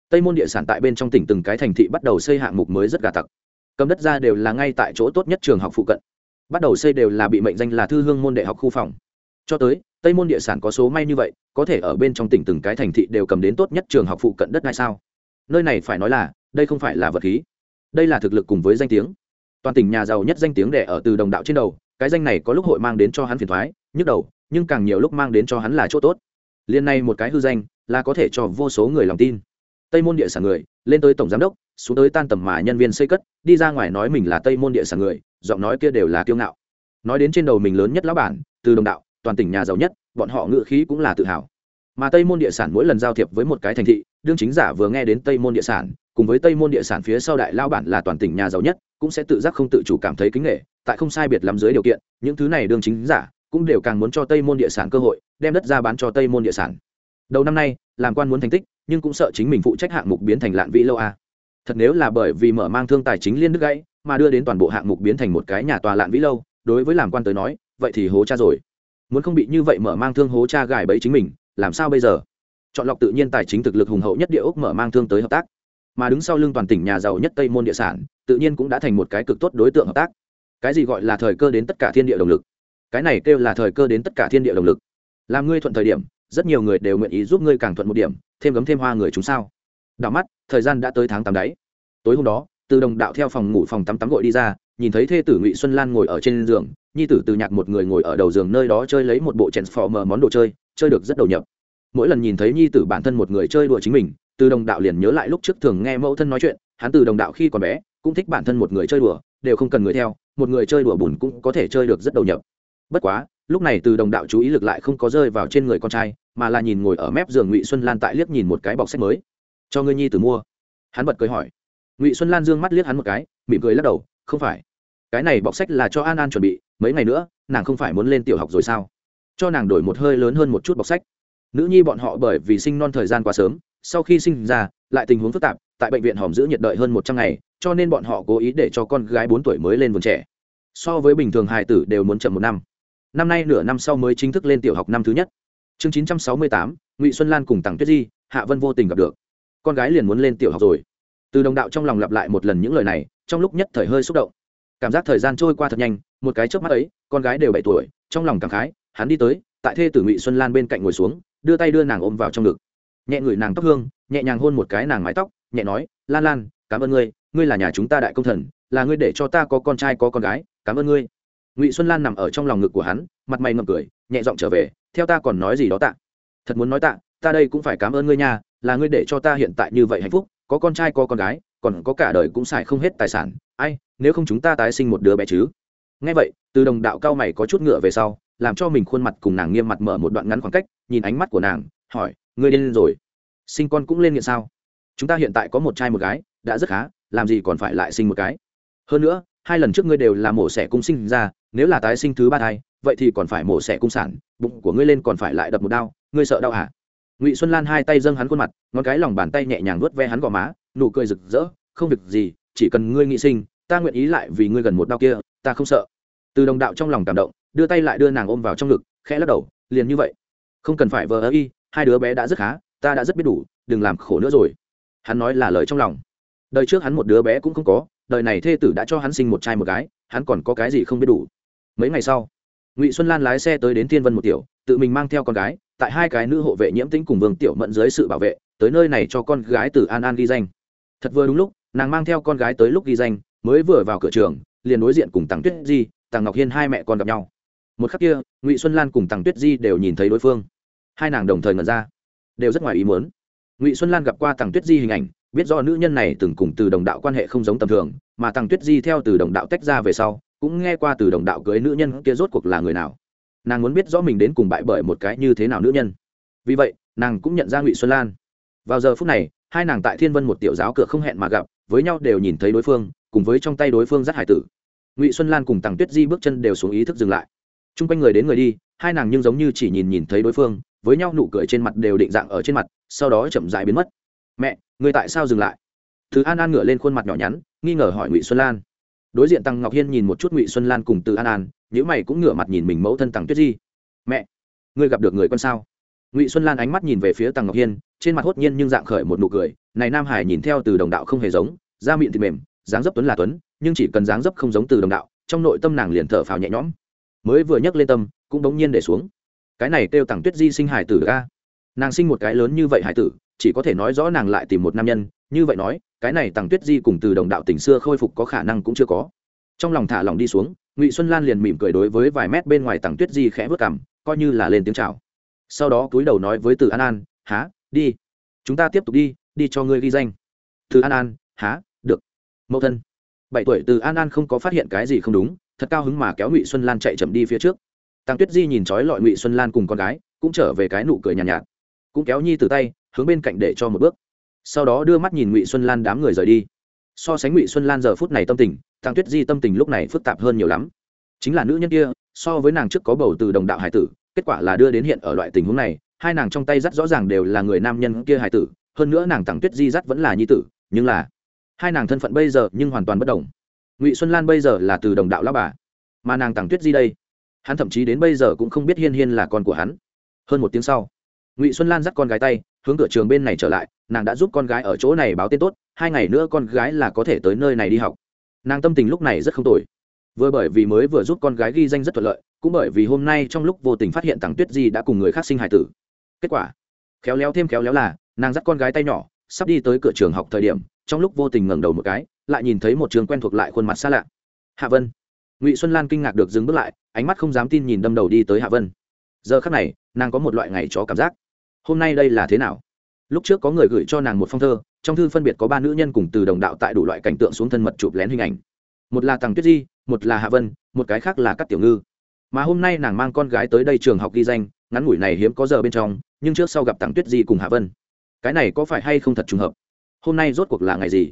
Tây môn địa sản tại bên trong tỉnh từng cái thành thị bắt đầu xây hạng mục mới rất gà tặc. Cầm đất ra đều là ngay tại chỗ tốt nhất trường học phụ cận. Bắt đầu xây đều là bị mệnh danh là thư hương môn đại học khu phòng. Cho tới, tây môn địa sản có số may như vậy, có thể ở bên trong tỉnh từng cái thành thị đều cầm đến tốt nhất trường học phụ cận đất ngay sao? Nơi này phải nói là, đây không phải là vật khí. Đây là thực lực cùng với danh tiếng. Toàn tỉnh nhà giàu nhất danh tiếng đẻ ở từ đồng đạo trên đầu, cái danh này có lúc hội mang đến cho hắn phiền thoái, nhức đầu, nhưng càng nhiều lúc mang đến cho hắn là chỗ tốt. Liên này một cái hư danh, là có thể cho vô số người lòng tin. Tây môn địa sản người, lên tới tổng giám đốc, xuống tới tan tầm mà nhân viên xây cất, đi ra ngoài nói mình là tây môn địa sản người, giọng nói kia đều là kiêu ngạo. Nói đến trên đầu mình lớn nhất lão bản, từ đồng đạo, toàn tỉnh nhà giàu nhất, bọn họ ngự khí cũng là tự hào mà tây môn địa sản mỗi lần giao thiệp với một cái thành thị, đương chính giả vừa nghe đến tây môn địa sản, cùng với tây môn địa sản phía sau đại lao bản là toàn tỉnh nhà giàu nhất, cũng sẽ tự giác không tự chủ cảm thấy kính nghệ tại không sai biệt lắm dưới điều kiện, những thứ này đương chính giả cũng đều càng muốn cho tây môn địa sản cơ hội, đem đất ra bán cho tây môn địa sản. Đầu năm nay, làm quan muốn thành tích, nhưng cũng sợ chính mình phụ trách hạng mục biến thành lạn vĩ lâu a. Thật nếu là bởi vì mở mang thương tài chính liên đức gãy, mà đưa đến toàn bộ hạng mục biến thành một cái nhà tòa lạn vĩ lâu, đối với làm quan tới nói, vậy thì hố cha rồi. Muốn không bị như vậy mở mang thương hố cha gài bẫy chính mình làm sao bây giờ? Chọn lọc tự nhiên tài chính thực lực hùng hậu nhất địa ốc mở mang thương tới hợp tác. Mà đứng sau lưng toàn tỉnh nhà giàu nhất tây môn địa sản, tự nhiên cũng đã thành một cái cực tốt đối tượng hợp tác. Cái gì gọi là thời cơ đến tất cả thiên địa động lực? Cái này kêu là thời cơ đến tất cả thiên địa động lực. Làm ngươi thuận thời điểm, rất nhiều người đều nguyện ý giúp ngươi càng thuận một điểm, thêm gấm thêm hoa người chúng sao? Đảo mắt, thời gian đã tới tháng tám đáy tối hôm đó, từ đồng đạo theo phòng ngủ phòng tắm tắm gội đi ra, nhìn thấy thê tử ngụy xuân lan ngồi ở trên giường, nhi tử từ nhạc một người ngồi ở đầu giường nơi đó chơi lấy một bộ chèn phò mờ món đồ chơi chơi được rất đầu nhập. Mỗi lần nhìn thấy nhi tử bản thân một người chơi đùa chính mình, từ đồng đạo liền nhớ lại lúc trước thường nghe mẫu thân nói chuyện, hắn từ đồng đạo khi còn bé, cũng thích bản thân một người chơi đùa, đều không cần người theo, một người chơi đùa bùn cũng có thể chơi được rất đầu nhập. Bất quá, lúc này từ đồng đạo chú ý lực lại không có rơi vào trên người con trai, mà là nhìn ngồi ở mép giường ngụy xuân lan tại liếc nhìn một cái bọc sách mới. Cho ngươi nhi tử mua. Hắn bật cười hỏi. Ngụy xuân lan dương mắt liếc hắn một cái, mỉm cười lắc đầu, không phải. Cái này bọc sách là cho an an chuẩn bị, mấy ngày nữa, nàng không phải muốn lên tiểu học rồi sao? Cho nàng đổi một hơi lớn hơn một chút bọc sách. Nữ nhi bọn họ bởi vì sinh non thời gian quá sớm, sau khi sinh ra, lại tình huống phức tạp, tại bệnh viện hòm giữ nhiệt đợi hơn một trăm ngày, cho nên bọn họ cố ý để cho con gái bốn tuổi mới lên vườn trẻ. So với bình thường hài tử đều muốn chậm một năm. Năm nay nửa năm sau mới chính thức lên tiểu học năm thứ nhất. Chương chín trăm sáu mươi tám, ngụy xuân lan cùng tặng tuyết di, hạ vân vô tình gặp được. Con gái liền muốn lên tiểu học rồi. Từ đồng đạo trong lòng lặp lại một lần những lời này, trong lúc nhất thời hơi xúc động. Cảm giác thời gian trôi qua thật nhanh, một cái trước mắt ấy, con gái đều bảy tuổi, trong lòng cảm khái hắn đi tới, tại thê tử ngụy xuân lan bên cạnh ngồi xuống, đưa tay đưa nàng ôm vào trong ngực. Nhẹ ngửi nàng tóc hương, nhẹ nhàng hôn một cái nàng mái tóc, nhẹ nói, lan lan, cảm ơn ngươi ngươi là nhà chúng ta đại công thần, là ngươi để cho ta có con trai có con gái, cảm ơn ngươi. Ngụy xuân lan nằm ở trong lòng ngực của hắn, mặt mày ngậm cười, nhẹ giọng trở về, theo ta còn nói gì đó tạ. Thật muốn nói tạ, ta đây cũng phải cảm ơn ngươi nha, là ngươi để cho ta hiện tại như vậy hạnh phúc, có con trai có con gái, còn có cả đời cũng xài không hết tài sản. Ai, nếu không chúng ta tái sinh một đứa bé chứ? Ngay vậy, từ đồng đạo cao mày có chút ngựa về sau làm cho mình khuôn mặt cùng nàng nghiêm mặt mở một đoạn ngắn khoảng cách, nhìn ánh mắt của nàng, hỏi, ngươi điên rồi, sinh con cũng lên nghiện sao? Chúng ta hiện tại có một trai một gái, đã rất khá, làm gì còn phải lại sinh một cái? Hơn nữa, hai lần trước ngươi đều là mổ xẻ cung sinh ra, nếu là tái sinh thứ ba thai, vậy thì còn phải mổ xẻ cung sản, bụng của ngươi lên còn phải lại đập một đau ngươi sợ đau hả? Ngụy xuân lan hai tay dâng hắn khuôn mặt, ngón cái lòng bàn tay nhẹ nhàng vuốt ve hắn gò má, nụ cười rực rỡ, không việc gì, chỉ cần ngươi nghĩ sinh, ta nguyện ý lại vì ngươi gần một đau kia, ta không sợ. Từ đồng đạo trong lòng cảm động đưa tay lại đưa nàng ôm vào trong ngực, khẽ lắc đầu, liền như vậy. Không cần phải vờ ơ y, hai đứa bé đã rất khá, ta đã rất biết đủ, đừng làm khổ nữa rồi. Hắn nói là lời trong lòng. Đời trước hắn một đứa bé cũng không có, đời này thê tử đã cho hắn sinh một trai một gái, hắn còn có cái gì không biết đủ. Mấy ngày sau, ngụy xuân lan lái xe tới đến thiên vân một tiểu, tự mình mang theo con gái, tại hai cái nữ hộ vệ nhiễm tính cùng vương tiểu mẫn dưới sự bảo vệ, tới nơi này cho con gái từ an an ghi danh. Thật vừa đúng lúc, nàng mang theo con gái tới lúc ghi danh, mới vừa vào cửa trường, liền đối diện cùng tàng tuyết di tàng ngọc hiên hai mẹ con gặp nhau một khắc kia, ngụy xuân lan cùng tằng tuyết di đều nhìn thấy đối phương. Hai nàng đồng thời ngẩn ra, đều rất ngoài ý muốn. Ngụy xuân lan gặp qua tằng tuyết di hình ảnh, biết do nữ nhân này từng cùng từ đồng đạo quan hệ không giống tầm thường, mà tằng tuyết di theo từ đồng đạo tách ra về sau, cũng nghe qua từ đồng đạo cưới nữ nhân kia rốt cuộc là người nào. Nàng muốn biết rõ mình đến cùng bại bởi một cái như thế nào nữ nhân. Vì vậy, nàng cũng nhận ra ngụy xuân lan. Vào giờ phút này, hai nàng tại thiên vân một tiểu giáo cửa không hẹn mà gặp, với nhau đều nhìn thấy đối phương, cùng với trong tay đối phương rất hải tử. Ngụy xuân lan cùng tằng tuyết di bước chân đều xuống ý thức dừng lại t r u n g quanh người đến người đi, hai nàng nhưng giống như chỉ nhìn nhìn thấy đối phương, với nhau nụ cười trên mặt đều định dạng ở trên mặt, sau đó chậm dại biến mất. Mẹ, người tại sao dừng lại? Thứ an an ngửa lên khuôn mặt nhỏ nhắn, nghi ngờ hỏi ngụy xuân lan. Đối diện tăng ngọc hiên nhìn một chút ngụy xuân lan cùng từ an an nhữ mày cũng ngửa mặt nhìn mình mẫu thân tặng tuyết di. Mẹ, ngươi gặp được người con sao? Ngụy xuân lan ánh mắt nhìn về phía tăng ngọc hiên, trên mặt hốt nhiên nhưng dạng khởi một nụ cười, này nam hải nhìn theo từ đồng đạo không hề giống, da miệng thì mềm, dáng dấp tuấn là tuấn, nhưng chỉ cần dáng dấp không giống từ đồng đạo, trong nội tâm nàng liền thở phào nhẹ nhõm mới vừa nhấc lên tâm, cũng bỗng nhiên để xuống. Cái này kêu tặng tuyết di sinh hải tử ga nàng sinh một cái lớn như vậy hải tử, chỉ có thể nói rõ nàng lại tìm một nam nhân, như vậy nói, cái này tặng tuyết di cùng từ đồng đạo tình xưa khôi phục có khả năng cũng chưa có. Trong lòng thả lòng đi xuống, ngụy xuân lan liền mỉm cười đối với vài mét bên ngoài tặng tuyết di khẽ vớt cảm coi như là lên tiếng chào. Sau đó cúi đầu nói với từ an an, há, đi. Chúng ta tiếp tục đi đi cho ngươi ghi danh. Từ an an, há, được. Mẫu thân. Bảy tuổi từ an an không có phát hiện cái gì không đúng thật cao hứng mà kéo ngụy xuân lan chạy chậm đi phía trước tăng tuyết di nhìn trói lọi ngụy xuân lan cùng con gái cũng trở về cái nụ cười nhàn nhạt, nhạt cũng kéo nhi từ tay hướng bên cạnh để cho một bước sau đó đưa mắt nhìn ngụy xuân lan đám người rời đi so sánh ngụy xuân lan giờ phút này tâm tình tăng tuyết di tâm tình lúc này phức tạp hơn nhiều lắm chính là nữ nhân kia so với nàng trước có bầu từ đồng đạo hải tử kết quả là đưa đến hiện ở loại tình huống này hai nàng trong tay dắt rõ ràng đều là người nam nhân kia hải tử hơn nữa nàng tăng tuyết di dắt vẫn là nhi tử nhưng là hai nàng thân phận bây giờ nhưng hoàn toàn bất đồng ngụy xuân lan bây giờ là từ đồng đạo lao bà mà nàng tặng tuyết di đây hắn thậm chí đến bây giờ cũng không biết hiên hiên là con của hắn hơn một tiếng sau ngụy xuân lan dắt con gái tay hướng cửa trường bên này trở lại nàng đã giúp con gái ở chỗ này báo tên tốt hai ngày nữa con gái là có thể tới nơi này đi học nàng tâm tình lúc này rất không tồi vừa bởi vì mới vừa giúp con gái ghi danh rất thuận lợi cũng bởi vì hôm nay trong lúc vô tình phát hiện tặng tuyết di đã cùng người khác sinh hài tử kết quả khéo léo thêm khéo léo là nàng dắt con gái tay nhỏ sắp đi tới cửa trường học thời điểm trong lúc vô tình ngẩng đầu một cái, lại nhìn thấy một trường quen thuộc lại khuôn mặt xa lạ. Hạ vân. Ngụy xuân lan kinh ngạc được dừng bước lại, ánh mắt không dám tin nhìn đâm đầu đi tới hạ vân. Giờ khắc này, nàng có một loại ngày chó cảm giác. Hôm nay đây là thế nào? Lúc trước có người gửi cho nàng một phong thơ, trong thư phân biệt có ba nữ nhân cùng từ đồng đạo tại đủ loại cảnh tượng xuống thân mật chụp lén hình ảnh. Một là tàng tuyết di, một là hạ vân, một cái khác là các tiểu ngư. Mà hôm nay nàng mang con gái tới đây trường học ghi danh, ngắn ngủi này hiếm có giờ bên trong, nhưng trước sau gặp tàng tuyết di cùng hạ vân. Cái này có phải hay không thật trùng hợp? Hôm nay rốt cuộc là ngày gì?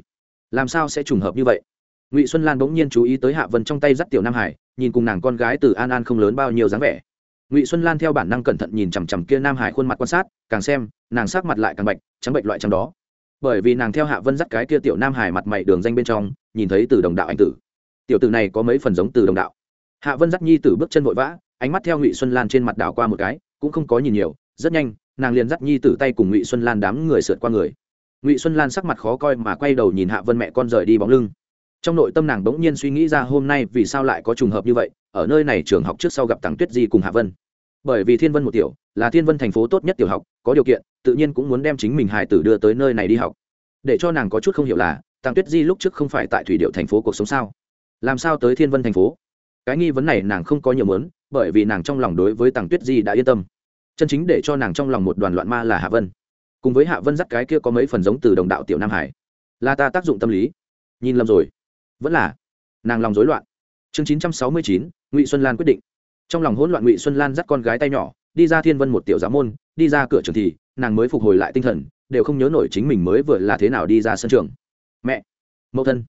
Làm sao sẽ trùng hợp như vậy? Ngụy xuân lan bỗng nhiên chú ý tới hạ vân trong tay dắt tiểu nam hải nhìn cùng nàng con gái từ an an không lớn bao nhiêu dáng vẻ. Ngụy xuân lan theo bản năng cẩn thận nhìn chằm chằm kia nam hải khuôn mặt quan sát càng xem nàng sắc mặt lại càng bạch, trắng bệnh loại trong đó. Bởi vì nàng theo hạ vân dắt cái kia tiểu nam hải mặt mày đường danh bên trong nhìn thấy từ đồng đạo anh tử. Tiểu tử này có mấy phần giống từ đồng đạo. Hạ vân dắt nhi tử bước chân vội vã ánh mắt theo ngụy xuân lan trên mặt đảo qua một cái cũng không có nhìn nhiều rất nhanh nàng liền dắt nhi tử tay cùng ngụy xuân lan đám người sượt qua người ngụy xuân lan sắc mặt khó coi mà quay đầu nhìn hạ vân mẹ con rời đi bóng lưng trong nội tâm nàng bỗng nhiên suy nghĩ ra hôm nay vì sao lại có trùng hợp như vậy ở nơi này trường học trước sau gặp tặng tuyết di cùng hạ vân bởi vì thiên vân một tiểu là thiên vân thành phố tốt nhất tiểu học có điều kiện tự nhiên cũng muốn đem chính mình hài tử đưa tới nơi này đi học để cho nàng có chút không hiểu là tặng tuyết di lúc trước không phải tại thủy điệu thành phố cuộc sống sao làm sao tới thiên vân thành phố cái nghi vấn này nàng không có nhiều mớn bởi vì nàng trong lòng đối với tặng tuyết di đã yên tâm chân chính để cho nàng trong lòng một đoàn loạn ma là hạ vân cùng với hạ vân dắt cái kia có mấy phần giống từ đồng đạo tiểu nam hải. Là ta tác dụng tâm lý. Nhìn lầm rồi. Vẫn là. Nàng lòng rối loạn. Chương chín trăm sáu mươi chín, ngụy xuân lan quyết định. Trong lòng hỗn loạn ngụy xuân lan dắt con gái tay nhỏ, đi ra thiên vân một tiểu giáo môn, đi ra cửa trường thì, nàng mới phục hồi lại tinh thần, đều không nhớ nổi chính mình mới vừa là thế nào đi ra sân trường. Mẹ! Mẫu thân!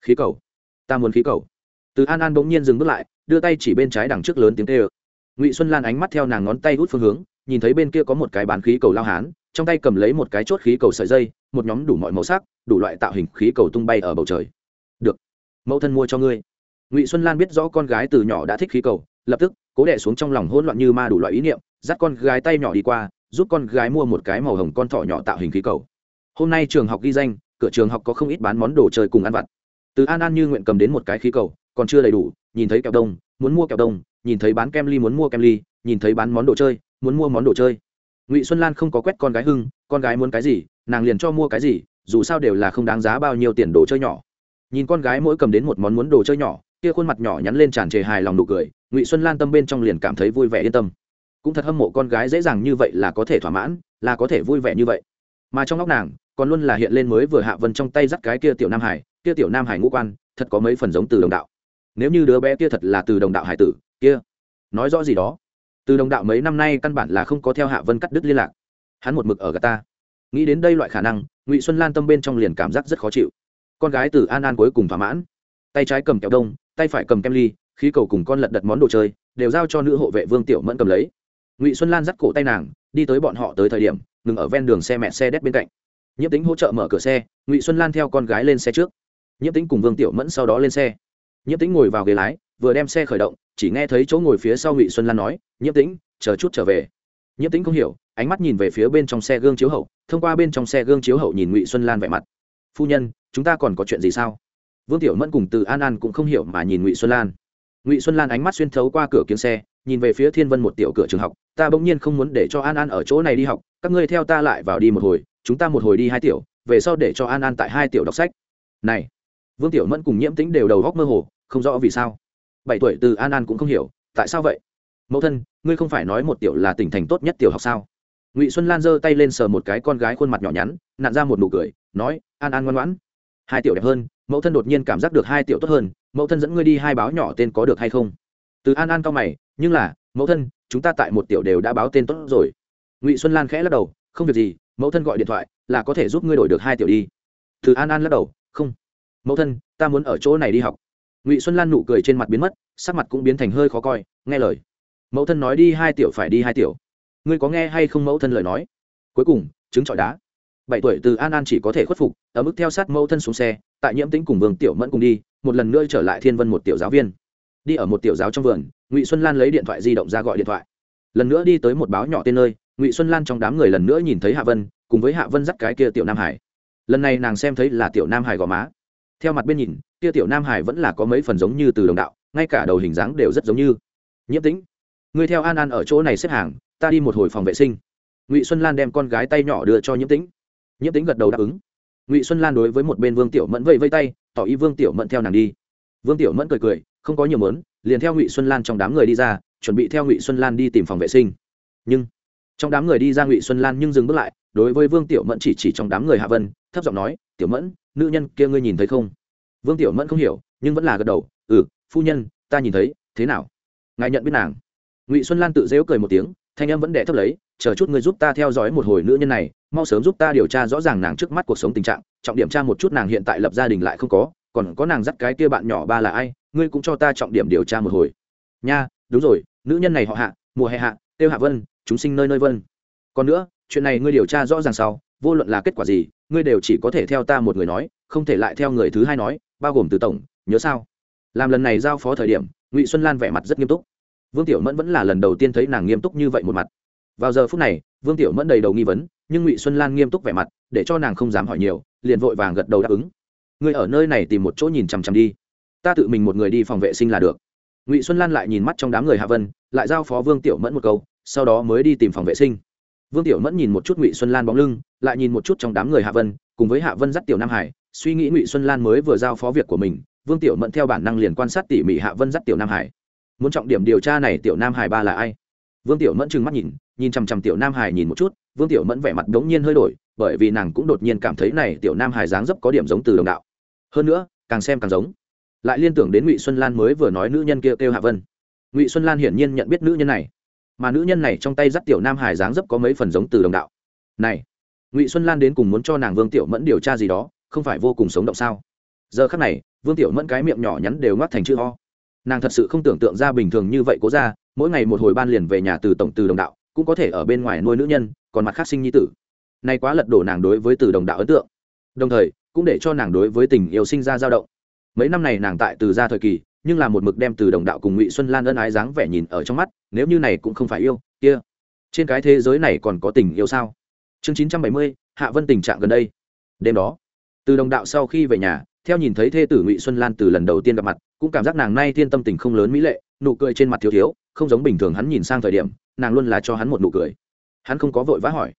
Khí cầu! Ta muốn khí cầu! Từ an an bỗng nhiên dừng bước lại, đưa tay chỉ bên trái đằng trước lớn tiếng tê ơ ngụy xuân lan ánh mắt theo nàng ngón tay hút phương hướng, nhìn thấy bên kia có một cái bán khí cầu lao hán trong tay cầm lấy một cái chốt khí cầu sợi dây, một nhóm đủ mọi màu sắc, đủ loại tạo hình khí cầu tung bay ở bầu trời. Được, mẫu thân mua cho ngươi. Ngụy xuân lan biết rõ con gái từ nhỏ đã thích khí cầu, lập tức cố đẻ xuống trong lòng hỗn loạn như ma đủ loại ý niệm, dắt con gái tay nhỏ đi qua, giúp con gái mua một cái màu hồng con thỏ nhỏ tạo hình khí cầu. Hôm nay trường học ghi danh, cửa trường học có không ít bán món đồ chơi cùng ăn vặt. Từ an an như nguyện cầm đến một cái khí cầu, còn chưa đầy đủ, nhìn thấy kẹo đông, muốn mua kẹo đông, nhìn thấy bán kem ly muốn mua kem ly, nhìn thấy bán món đồ chơi, muốn mua món đồ chơi ngụy xuân lan không có quét con gái hưng, con gái muốn cái gì, nàng liền cho mua cái gì, dù sao đều là không đáng giá bao nhiêu tiền đồ chơi nhỏ. Nhìn con gái mỗi cầm đến một món muốn đồ chơi nhỏ, kia khuôn mặt nhỏ nhắn lên tràn trề hài lòng nụ cười, ngụy xuân lan tâm bên trong liền cảm thấy vui vẻ yên tâm. Cũng thật hâm mộ con gái dễ dàng như vậy là có thể thỏa mãn, là có thể vui vẻ như vậy. Mà trong óc nàng, còn luôn là hiện lên mới vừa hạ vân trong tay dắt cái kia tiểu nam hải, kia tiểu nam hải ngũ quan, thật có mấy phần giống từ đồng đạo. Nếu như đứa bé kia thật là từ đồng đạo hải tử, kia, nói rõ gì đó từ đồng đạo mấy năm nay căn bản là không có theo hạ vân cắt đứt liên lạc. Hắn một mực ở gà ta. Nghĩ đến đây loại khả năng, ngụy xuân lan tâm bên trong liền cảm giác rất khó chịu. Con gái từ an an cuối cùng thỏa mãn. Tay trái cầm kẹo đông, tay phải cầm kem ly, khí cầu cùng con lật đật món đồ chơi, đều giao cho nữ hộ vệ vương tiểu mẫn cầm lấy. Ngụy xuân lan dắt cổ tay nàng, đi tới bọn họ tới thời điểm, ngừng ở ven đường xe mẹ xe đét bên cạnh. Nhiễm tính hỗ trợ mở cửa xe, ngụy xuân lan theo con gái lên xe trước. Nhiễm tính cùng vương tiểu mẫn sau đó lên xe. Nhiễm tính ngồi vào ghế lái, vừa đem xe khởi động chỉ nghe thấy chỗ ngồi phía sau ngụy xuân lan nói, nhiễm tĩnh, chờ chút trở về. Nhiễm tĩnh không hiểu, ánh mắt nhìn về phía bên trong xe gương chiếu hậu, thông qua bên trong xe gương chiếu hậu nhìn ngụy xuân lan vẻ mặt. Phu nhân, chúng ta còn có chuyện gì sao? Vương tiểu mẫn cùng từ an an cũng không hiểu mà nhìn ngụy xuân lan. Ngụy xuân lan ánh mắt xuyên thấu qua cửa kiếm xe, nhìn về phía thiên vân một tiểu cửa trường học, ta bỗng nhiên không muốn để cho an an ở chỗ này đi học, các ngươi theo ta lại vào đi một hồi, chúng ta một hồi đi hai tiểu, về sau để cho an an tại hai tiểu đọc sách. Này, vương tiểu mẫn cùng nhiễm tính đều đầu góc mơ hồ, không rõ vì sao bảy tuổi từ an an cũng không hiểu, tại sao vậy? Mẫu thân, ngươi không phải nói một tiểu là tỉnh thành tốt nhất tiểu học sao? Ngụy xuân lan giơ tay lên sờ một cái con gái khuôn mặt nhỏ nhắn, nặn ra một nụ cười, nói, an an ngoan ngoãn. Hai tiểu đẹp hơn, mẫu thân đột nhiên cảm giác được hai tiểu tốt hơn, mẫu thân dẫn ngươi đi hai báo nhỏ tên có được hay không? Từ an an cao mày, nhưng là, mẫu thân, chúng ta tại một tiểu đều đã báo tên tốt rồi. Ngụy xuân lan khẽ lắc đầu, không việc gì, mẫu thân gọi điện thoại, là có thể giúp ngươi đổi được hai tiểu đi. Từ an an lắc đầu, không. Mẫu thân, ta muốn ở chỗ này đi học ngụy xuân lan nụ cười trên mặt biến mất sắc mặt cũng biến thành hơi khó coi nghe lời mẫu thân nói đi hai tiểu phải đi hai tiểu ngươi có nghe hay không mẫu thân lời nói cuối cùng chứng trọi đá bảy tuổi từ an an chỉ có thể khuất phục ở mức theo sát mẫu thân xuống xe tại nhiễm tính cùng vương tiểu mẫn cùng đi một lần nữa trở lại thiên vân một tiểu giáo viên đi ở một tiểu giáo trong vườn ngụy xuân lan lấy điện thoại di động ra gọi điện thoại lần nữa đi tới một báo nhỏ tên nơi ngụy xuân lan trong đám người lần nữa nhìn thấy hạ vân cùng với hạ vân dắt cái kia tiểu nam hải lần này nàng xem thấy là tiểu nam hải gò má theo mặt bên nhìn Tia tiểu nam hải vẫn là có mấy phần giống như từ đồng đạo, ngay cả đầu hình dáng đều rất giống như. Nhiễm tính người theo an an ở chỗ này xếp hàng, ta đi một hồi phòng vệ sinh. Ngụy xuân lan đem con gái tay nhỏ đưa cho nhiễm tính nhiễm tính gật đầu đáp ứng. Ngụy xuân lan đối với một bên vương tiểu mẫn vây vây tay, tỏ ý vương tiểu mẫn theo nàng đi. Vương tiểu mẫn cười cười, không có nhiều mớn liền theo ngụy xuân lan trong đám người đi ra, chuẩn bị theo ngụy xuân lan đi tìm phòng vệ sinh. Nhưng, trong đám người đi ra ngụy xuân lan nhưng dừng bước lại, đối với vương tiểu mẫn chỉ chỉ trong đám người hạ vân, thấp giọng nói, tiểu mẫn nữ nhân kia ngươi nhìn thấy không? Vương tiểu mẫn không hiểu, nhưng vẫn là gật đầu ừ phu nhân, ta nhìn thấy, thế nào? Ngài nhận biết nàng. Ngụy xuân lan tự dễu cười một tiếng, thanh em vẫn đẻ thấp lấy, chờ chút ngươi giúp ta theo dõi một hồi nữ nhân này, mau sớm giúp ta điều tra rõ ràng nàng trước mắt cuộc sống tình trạng, trọng điểm tra một chút nàng hiện tại lập gia đình lại không có, còn có nàng dắt cái kia bạn nhỏ ba là ai, ngươi cũng cho ta trọng điểm điều tra một hồi. Nha, đúng rồi, nữ nhân này họ hạ, mùa hè hạ, tiêu hạ vân, chúng sinh nơi nơi vân. Còn nữa, chuyện này ngươi điều tra rõ ràng sau, vô luận là kết quả gì ngươi đều chỉ có thể theo ta một người nói, không thể lại theo người thứ hai nói, bao gồm từ tổng, nhớ sao? Làm lần này giao phó thời điểm, ngụy xuân lan vẻ mặt rất nghiêm túc. Vương tiểu mẫn vẫn là lần đầu tiên thấy nàng nghiêm túc như vậy một mặt. Vào giờ phút này, vương tiểu mẫn đầy đầu nghi vấn, nhưng ngụy xuân lan nghiêm túc vẻ mặt, để cho nàng không dám hỏi nhiều, liền vội vàng gật đầu đáp ứng. Ngươi ở nơi này tìm một chỗ nhìn chằm chằm đi. Ta tự mình một người đi phòng vệ sinh là được. Ngụy xuân lan lại nhìn mắt trong đám người hạ vân, lại giao phó vương tiểu mẫn một câu, sau đó mới đi tìm phòng vệ sinh vương tiểu mẫn nhìn một chút ngụy xuân lan bóng lưng, lại nhìn một chút trong đám người hạ vân, cùng với hạ vân dắt tiểu nam hải, suy nghĩ ngụy xuân lan mới vừa giao phó việc của mình, vương tiểu mẫn theo bản năng liền quan sát tỉ mỉ hạ vân dắt tiểu nam hải. Muốn trọng điểm điều tra này tiểu nam hải ba là ai? Vương tiểu mẫn trừng mắt nhìn nhìn chằm chằm tiểu nam hải nhìn một chút, vương tiểu mẫn vẻ mặt đống nhiên hơi đổi, bởi vì nàng cũng đột nhiên cảm thấy này tiểu nam hải dáng dấp có điểm giống từ đồng đạo. Hơn nữa, càng xem càng giống. Lại liên tưởng đến ngụy xuân lan mới vừa nói nữ nhân kia kêu hạ vân. Ngụy xuân lan hiển nhiên nhận biết nữ nhân này mà nữ nhân này trong tay dắt tiểu nam hải dáng dấp có mấy phần giống từ đồng đạo. Này, ngụy xuân lan đến cùng muốn cho nàng vương tiểu mẫn điều tra gì đó, không phải vô cùng sống động sao? Giờ khắc này, vương tiểu mẫn cái miệng nhỏ nhắn đều ngoắt thành chữ ho nàng thật sự không tưởng tượng ra bình thường như vậy cố ra, mỗi ngày một hồi ban liền về nhà từ tổng từ đồng đạo, cũng có thể ở bên ngoài nuôi nữ nhân, còn mặt khác sinh nhi tử. Nay quá lật đổ nàng đối với từ đồng đạo ấn tượng. Đồng thời, cũng để cho nàng đối với tình yêu sinh ra dao động. Mấy năm này nàng tại từ gia thời kỳ nhưng là một mực đem từ đồng đạo cùng ngụy xuân lan ân ái dáng vẻ nhìn ở trong mắt, nếu như này cũng không phải yêu, kia. Trên cái thế giới này còn có tình yêu sao? Chương chín trăm bảy mươi, hạ vân tình trạng gần đây. Đêm đó, từ đồng đạo sau khi về nhà, theo nhìn thấy thê tử ngụy xuân lan từ lần đầu tiên gặp mặt, cũng cảm giác nàng nay thiên tâm tình không lớn mỹ lệ, nụ cười trên mặt thiếu thiếu, không giống bình thường hắn nhìn sang thời điểm, nàng luôn là cho hắn một nụ cười. Hắn không có vội vã hỏi.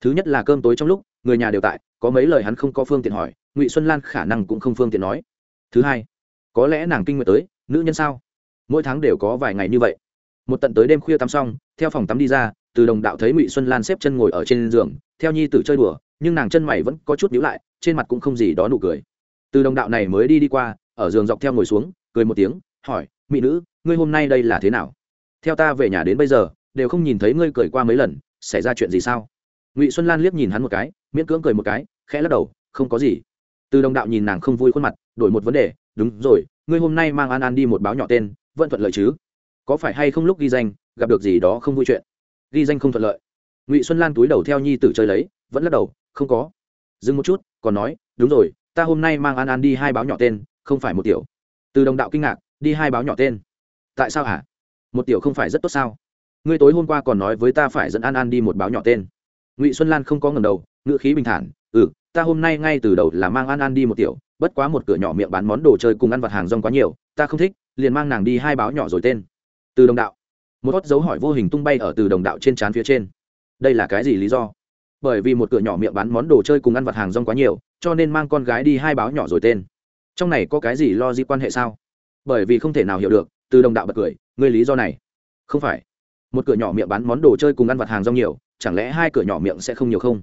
Thứ nhất là cơm tối trong lúc, người nhà đều tại, có mấy lời hắn không có phương tiện hỏi, ngụy xuân lan khả năng cũng không phương tiện nói. Thứ hai, có lẽ nàng kinh nguyện tới nữ nhân sao? Mỗi tháng đều có vài ngày như vậy. Một tận tới đêm khuya tắm xong, theo phòng tắm đi ra, từ đồng đạo thấy ngụy xuân lan xếp chân ngồi ở trên giường, theo nhi tử chơi đùa, nhưng nàng chân mày vẫn có chút nhíu lại, trên mặt cũng không gì đó nụ cười. Từ đồng đạo này mới đi đi qua, ở giường dọc theo ngồi xuống, cười một tiếng, hỏi, mỹ nữ, ngươi hôm nay đây là thế nào? Theo ta về nhà đến bây giờ, đều không nhìn thấy ngươi cười qua mấy lần, xảy ra chuyện gì sao? Ngụy xuân lan liếc nhìn hắn một cái, miễn cưỡng cười một cái, khẽ lắc đầu, không có gì. Từ đồng đạo nhìn nàng không vui khuôn mặt, đổi một vấn đề, đúng rồi ngươi hôm nay mang an an đi một báo nhỏ tên, vẫn thuận lợi chứ? Có phải hay không lúc ghi danh, gặp được gì đó không vui chuyện? Ghi danh không thuận lợi. Ngụy xuân lan túi đầu theo nhi tử chơi lấy, vẫn lắc đầu, không có. Dừng một chút, còn nói, đúng rồi, ta hôm nay mang an an đi hai báo nhỏ tên, không phải một tiểu. Từ đồng đạo kinh ngạc, đi hai báo nhỏ tên. Tại sao hả? Một tiểu không phải rất tốt sao? Ngươi tối hôm qua còn nói với ta phải dẫn an an đi một báo nhỏ tên. Ngụy xuân lan không có ngầm đầu ngựa khí bình thản ừ ta hôm nay ngay từ đầu là mang an an đi một tiểu, bất quá một cửa nhỏ miệng bán món đồ chơi cùng ăn vặt hàng rong quá nhiều, ta không thích, liền mang nàng đi hai báo nhỏ rồi tên. Từ đồng đạo. Một hót dấu hỏi vô hình tung bay ở từ đồng đạo trên trán phía trên. Đây là cái gì lý do? Bởi vì một cửa nhỏ miệng bán món đồ chơi cùng ăn vặt hàng rong quá nhiều, cho nên mang con gái đi hai báo nhỏ rồi tên. Trong này có cái gì lo gì quan hệ sao? Bởi vì không thể nào hiểu được, từ đồng đạo bật cười, ngươi lý do này. Không phải. Một cửa nhỏ miệng bán món đồ chơi cùng ăn vặt hàng rong nhiều, chẳng lẽ hai cửa nhỏ miệng sẽ không nhiều không?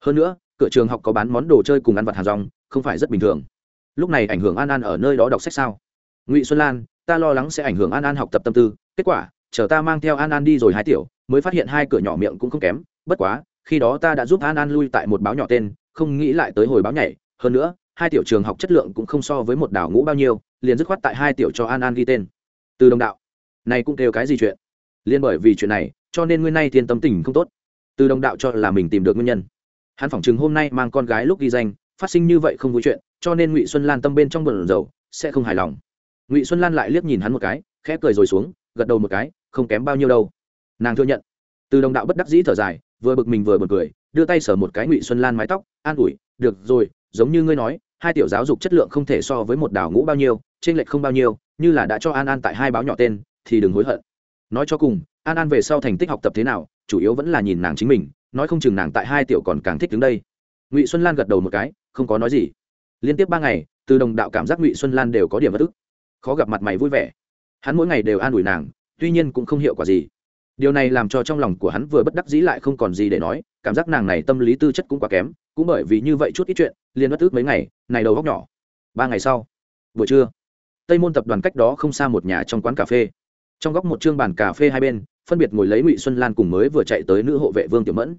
Hơn nữa cửa trường học có bán món đồ chơi cùng ăn vặt hàng rong, không phải rất bình thường. Lúc này ảnh hưởng an an ở nơi đó đọc sách sao? Ngụy xuân lan, ta lo lắng sẽ ảnh hưởng an an học tập tâm tư, kết quả, chờ ta mang theo an an đi rồi hai tiểu, mới phát hiện hai cửa nhỏ miệng cũng không kém, bất quá, khi đó ta đã giúp an an lui tại một báo nhỏ tên, không nghĩ lại tới hồi báo nhảy, hơn nữa, hai tiểu trường học chất lượng cũng không so với một đảo ngũ bao nhiêu, liền dứt khoát tại hai tiểu cho an an ghi tên. Từ đồng đạo, này cũng kêu cái gì chuyện? Liên bởi vì chuyện này, cho nên nguyên nay thiên tâm tình không tốt. Từ đồng đạo cho là mình tìm được nguyên nhân hắn phỏng chừng hôm nay mang con gái lúc ghi danh, phát sinh như vậy không vui chuyện, cho nên ngụy xuân lan tâm bên trong bờn dầu sẽ không hài lòng. Ngụy xuân lan lại liếc nhìn hắn một cái, khẽ cười rồi xuống, gật đầu một cái, không kém bao nhiêu đâu. Nàng thừa nhận. Từ đồng đạo bất đắc dĩ thở dài, vừa bực mình vừa bực cười, đưa tay sờ một cái ngụy xuân lan mái tóc, an ủi, được rồi, giống như ngươi nói, hai tiểu giáo dục chất lượng không thể so với một đảo ngũ bao nhiêu, trên lệch không bao nhiêu, như là đã cho an an tại hai báo nhỏ tên, thì đừng hối hận. Nói cho cùng, an an về sau thành tích học tập thế nào, chủ yếu vẫn là nhìn nàng chính mình nói không chừng nàng tại hai tiểu còn càng thích đứng đây. Ngụy xuân lan gật đầu một cái, không có nói gì. Liên tiếp ba ngày, từ đồng đạo cảm giác ngụy xuân lan đều có điểm bất ức. Khó gặp mặt mày vui vẻ. Hắn mỗi ngày đều an ủi nàng, tuy nhiên cũng không hiệu quả gì. Điều này làm cho trong lòng của hắn vừa bất đắc dĩ lại không còn gì để nói, cảm giác nàng này tâm lý tư chất cũng quá kém, cũng bởi vì như vậy chút ít chuyện liên bất ức mấy ngày, này đầu góc nhỏ. Ba ngày sau, buổi trưa, tây môn tập đoàn cách đó không xa một nhà trong quán cà phê. Trong góc một chương bàn cà phê hai bên phân biệt ngồi lấy ngụy xuân lan cùng mới vừa chạy tới nữ hộ vệ vương tiểu mẫn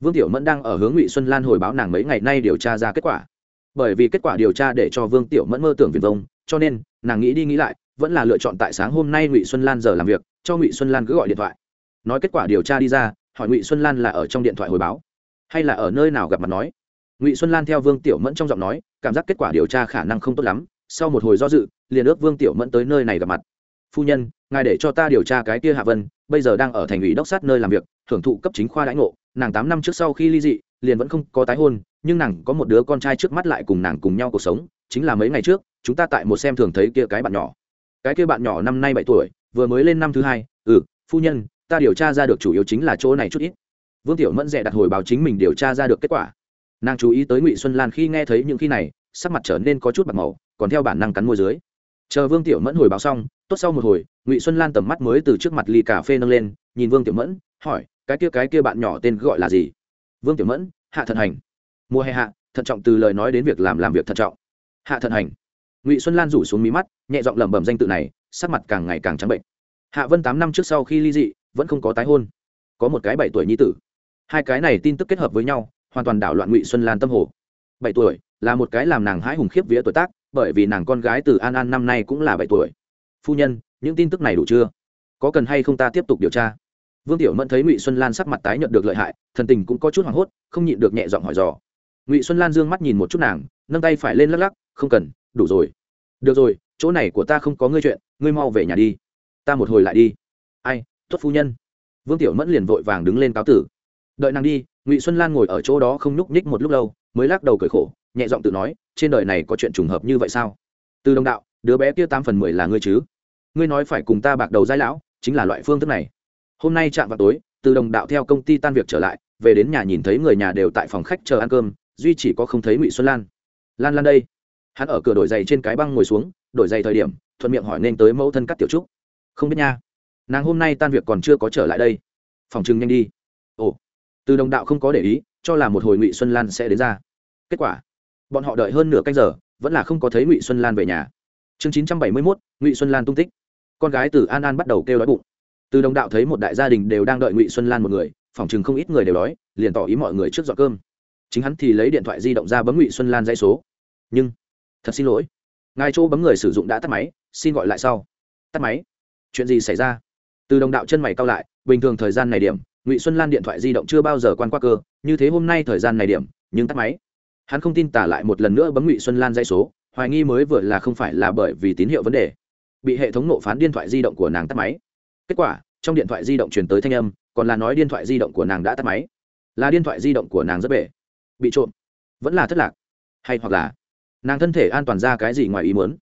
vương tiểu mẫn đang ở hướng ngụy xuân lan hồi báo nàng mấy ngày nay điều tra ra kết quả bởi vì kết quả điều tra để cho vương tiểu mẫn mơ tưởng viền vông cho nên nàng nghĩ đi nghĩ lại vẫn là lựa chọn tại sáng hôm nay ngụy xuân lan giờ làm việc cho ngụy xuân lan cứ gọi điện thoại nói kết quả điều tra đi ra hỏi ngụy xuân lan là ở trong điện thoại hồi báo hay là ở nơi nào gặp mặt nói ngụy xuân lan theo vương tiểu mẫn trong giọng nói cảm giác kết quả điều tra khả năng không tốt lắm sau một hồi do dự liền ước vương tiểu mẫn tới nơi này gặp mặt phu nhân, ngài để cho ta điều tra cái kia hạ vân, bây giờ đang ở thành ủy đốc sát nơi làm việc hưởng thụ cấp chính khoa đãi ngộ. Nàng tám năm trước sau khi ly dị, liền vẫn không có tái hôn, nhưng nàng có một đứa con trai trước mắt lại cùng nàng cùng nhau cuộc sống, chính là mấy ngày trước, chúng ta tại một xem thường thấy kia cái bạn nhỏ. Cái kia bạn nhỏ năm nay bảy tuổi, vừa mới lên năm thứ hai ừ phu nhân, ta điều tra ra được chủ yếu chính là chỗ này chút ít. Vương tiểu mẫn rẻ đặt hồi báo chính mình điều tra ra được kết quả. Nàng chú ý tới ngụy xuân lan khi nghe thấy những khi này, sắc mặt trở nên có chút bạc màu, còn theo bản năng cắn môi dưới chờ vương tiểu mẫn hồi báo xong, tốt sau một hồi, ngụy xuân lan tầm mắt mới từ trước mặt ly cà phê nâng lên, nhìn vương tiểu mẫn, hỏi, cái kia cái kia bạn nhỏ tên gọi là gì? Vương tiểu mẫn, hạ thận hành. Mùa hè hạ, thận trọng từ lời nói đến việc làm làm việc thận trọng. Hạ thận hành. Ngụy xuân lan rủ xuống mí mắt, nhẹ giọng lẩm bẩm danh tự này, sắc mặt càng ngày càng trắng bệnh. Hạ vân tám năm trước sau khi ly dị, vẫn không có tái hôn. Có một cái bảy tuổi nhi tử. Hai cái này tin tức kết hợp với nhau, hoàn toàn đảo loạn ngụy xuân lan tâm hồ. Bảy tuổi là một cái làm nàng hãi hùng khiếp vía tuổi tác bởi vì nàng con gái từ an an năm nay cũng là bảy tuổi. Phu nhân, những tin tức này đủ chưa? Có cần hay không ta tiếp tục điều tra? Vương tiểu mẫn thấy ngụy xuân lan sắc mặt tái nhận được lợi hại, thần tình cũng có chút hoảng hốt, không nhịn được nhẹ giọng hỏi dò. Ngụy xuân lan d ư ơ n g mắt nhìn một chút nàng, nâng tay phải lên lắc lắc, không cần, đủ rồi. Được rồi, chỗ này của ta không có ngươi chuyện, ngươi mau về nhà đi. Ta một hồi lại đi. Ai tuất phu nhân. Vương tiểu mẫn liền vội vàng đứng lên cáo tử. Đợi nàng đi, ngụy xuân lan ngồi ở chỗ đó không nhúc nhích một lúc lâu, mới lắc đầu cười khổ nhẹ giọng tự nói, trên đời này có chuyện trùng hợp như vậy sao? Từ đồng đạo, đứa bé kia tám phần mười là ngươi chứ? Ngươi nói phải cùng ta bạc đầu giai lão, chính là loại phương thức này. Hôm nay chạm vào tối, từ đồng đạo theo công ty tan việc trở lại, về đến nhà nhìn thấy người nhà đều tại phòng khách chờ ăn cơm, duy chỉ có không thấy ngụy xuân lan. Lan lan đây. Hắn ở cửa đổi giày trên cái băng ngồi xuống, đổi giày thời điểm, thuận miệng hỏi nên tới mẫu thân cắt tiểu trúc. Không biết nha, nàng hôm nay tan việc còn chưa có trở lại đây. Phòng chừng nhanh đi. Ồ. Từ đồng đạo không có để ý, cho là một hồi ngụy xuân lan sẽ đến ra. Kết quả bọn họ đợi hơn nửa canh giờ, vẫn là không có thấy ngụy xuân lan về nhà. Chương chín trăm bảy mươi mốt, ngụy xuân lan tung tích. Con gái từ an an bắt đầu kêu đói bụng. Từ đồng đạo thấy một đại gia đình đều đang đợi ngụy xuân lan một người, phòng chừng không ít người đều đói, liền tỏ ý mọi người trước dọn cơm. Chính hắn thì lấy điện thoại di động ra bấm ngụy xuân lan dãy số. Nhưng, thật xin lỗi. Ngài chỗ bấm người sử dụng đã tắt máy, xin gọi lại sau. Tắt máy. Chuyện gì xảy ra? Từ đồng đạo chân mày cao lại, bình thường thời gian này điểm, ngụy xuân lan điện thoại di động chưa bao giờ quan qua cơ, như thế hôm nay thời gian này điểm, nhưng tắt máy hắn không tin tả lại một lần nữa bấm ngụy xuân lan dây số, hoài nghi mới vừa là không phải là bởi vì tín hiệu vấn đề. Bị hệ thống nộ phán điện thoại di động của nàng tắt máy. Kết quả, trong điện thoại di động truyền tới thanh âm, còn là nói điện thoại di động của nàng đã tắt máy. Là điện thoại di động của nàng rất bể. Bị trộm. Vẫn là thất lạc. Hay hoặc là, nàng thân thể an toàn ra cái gì ngoài ý muốn.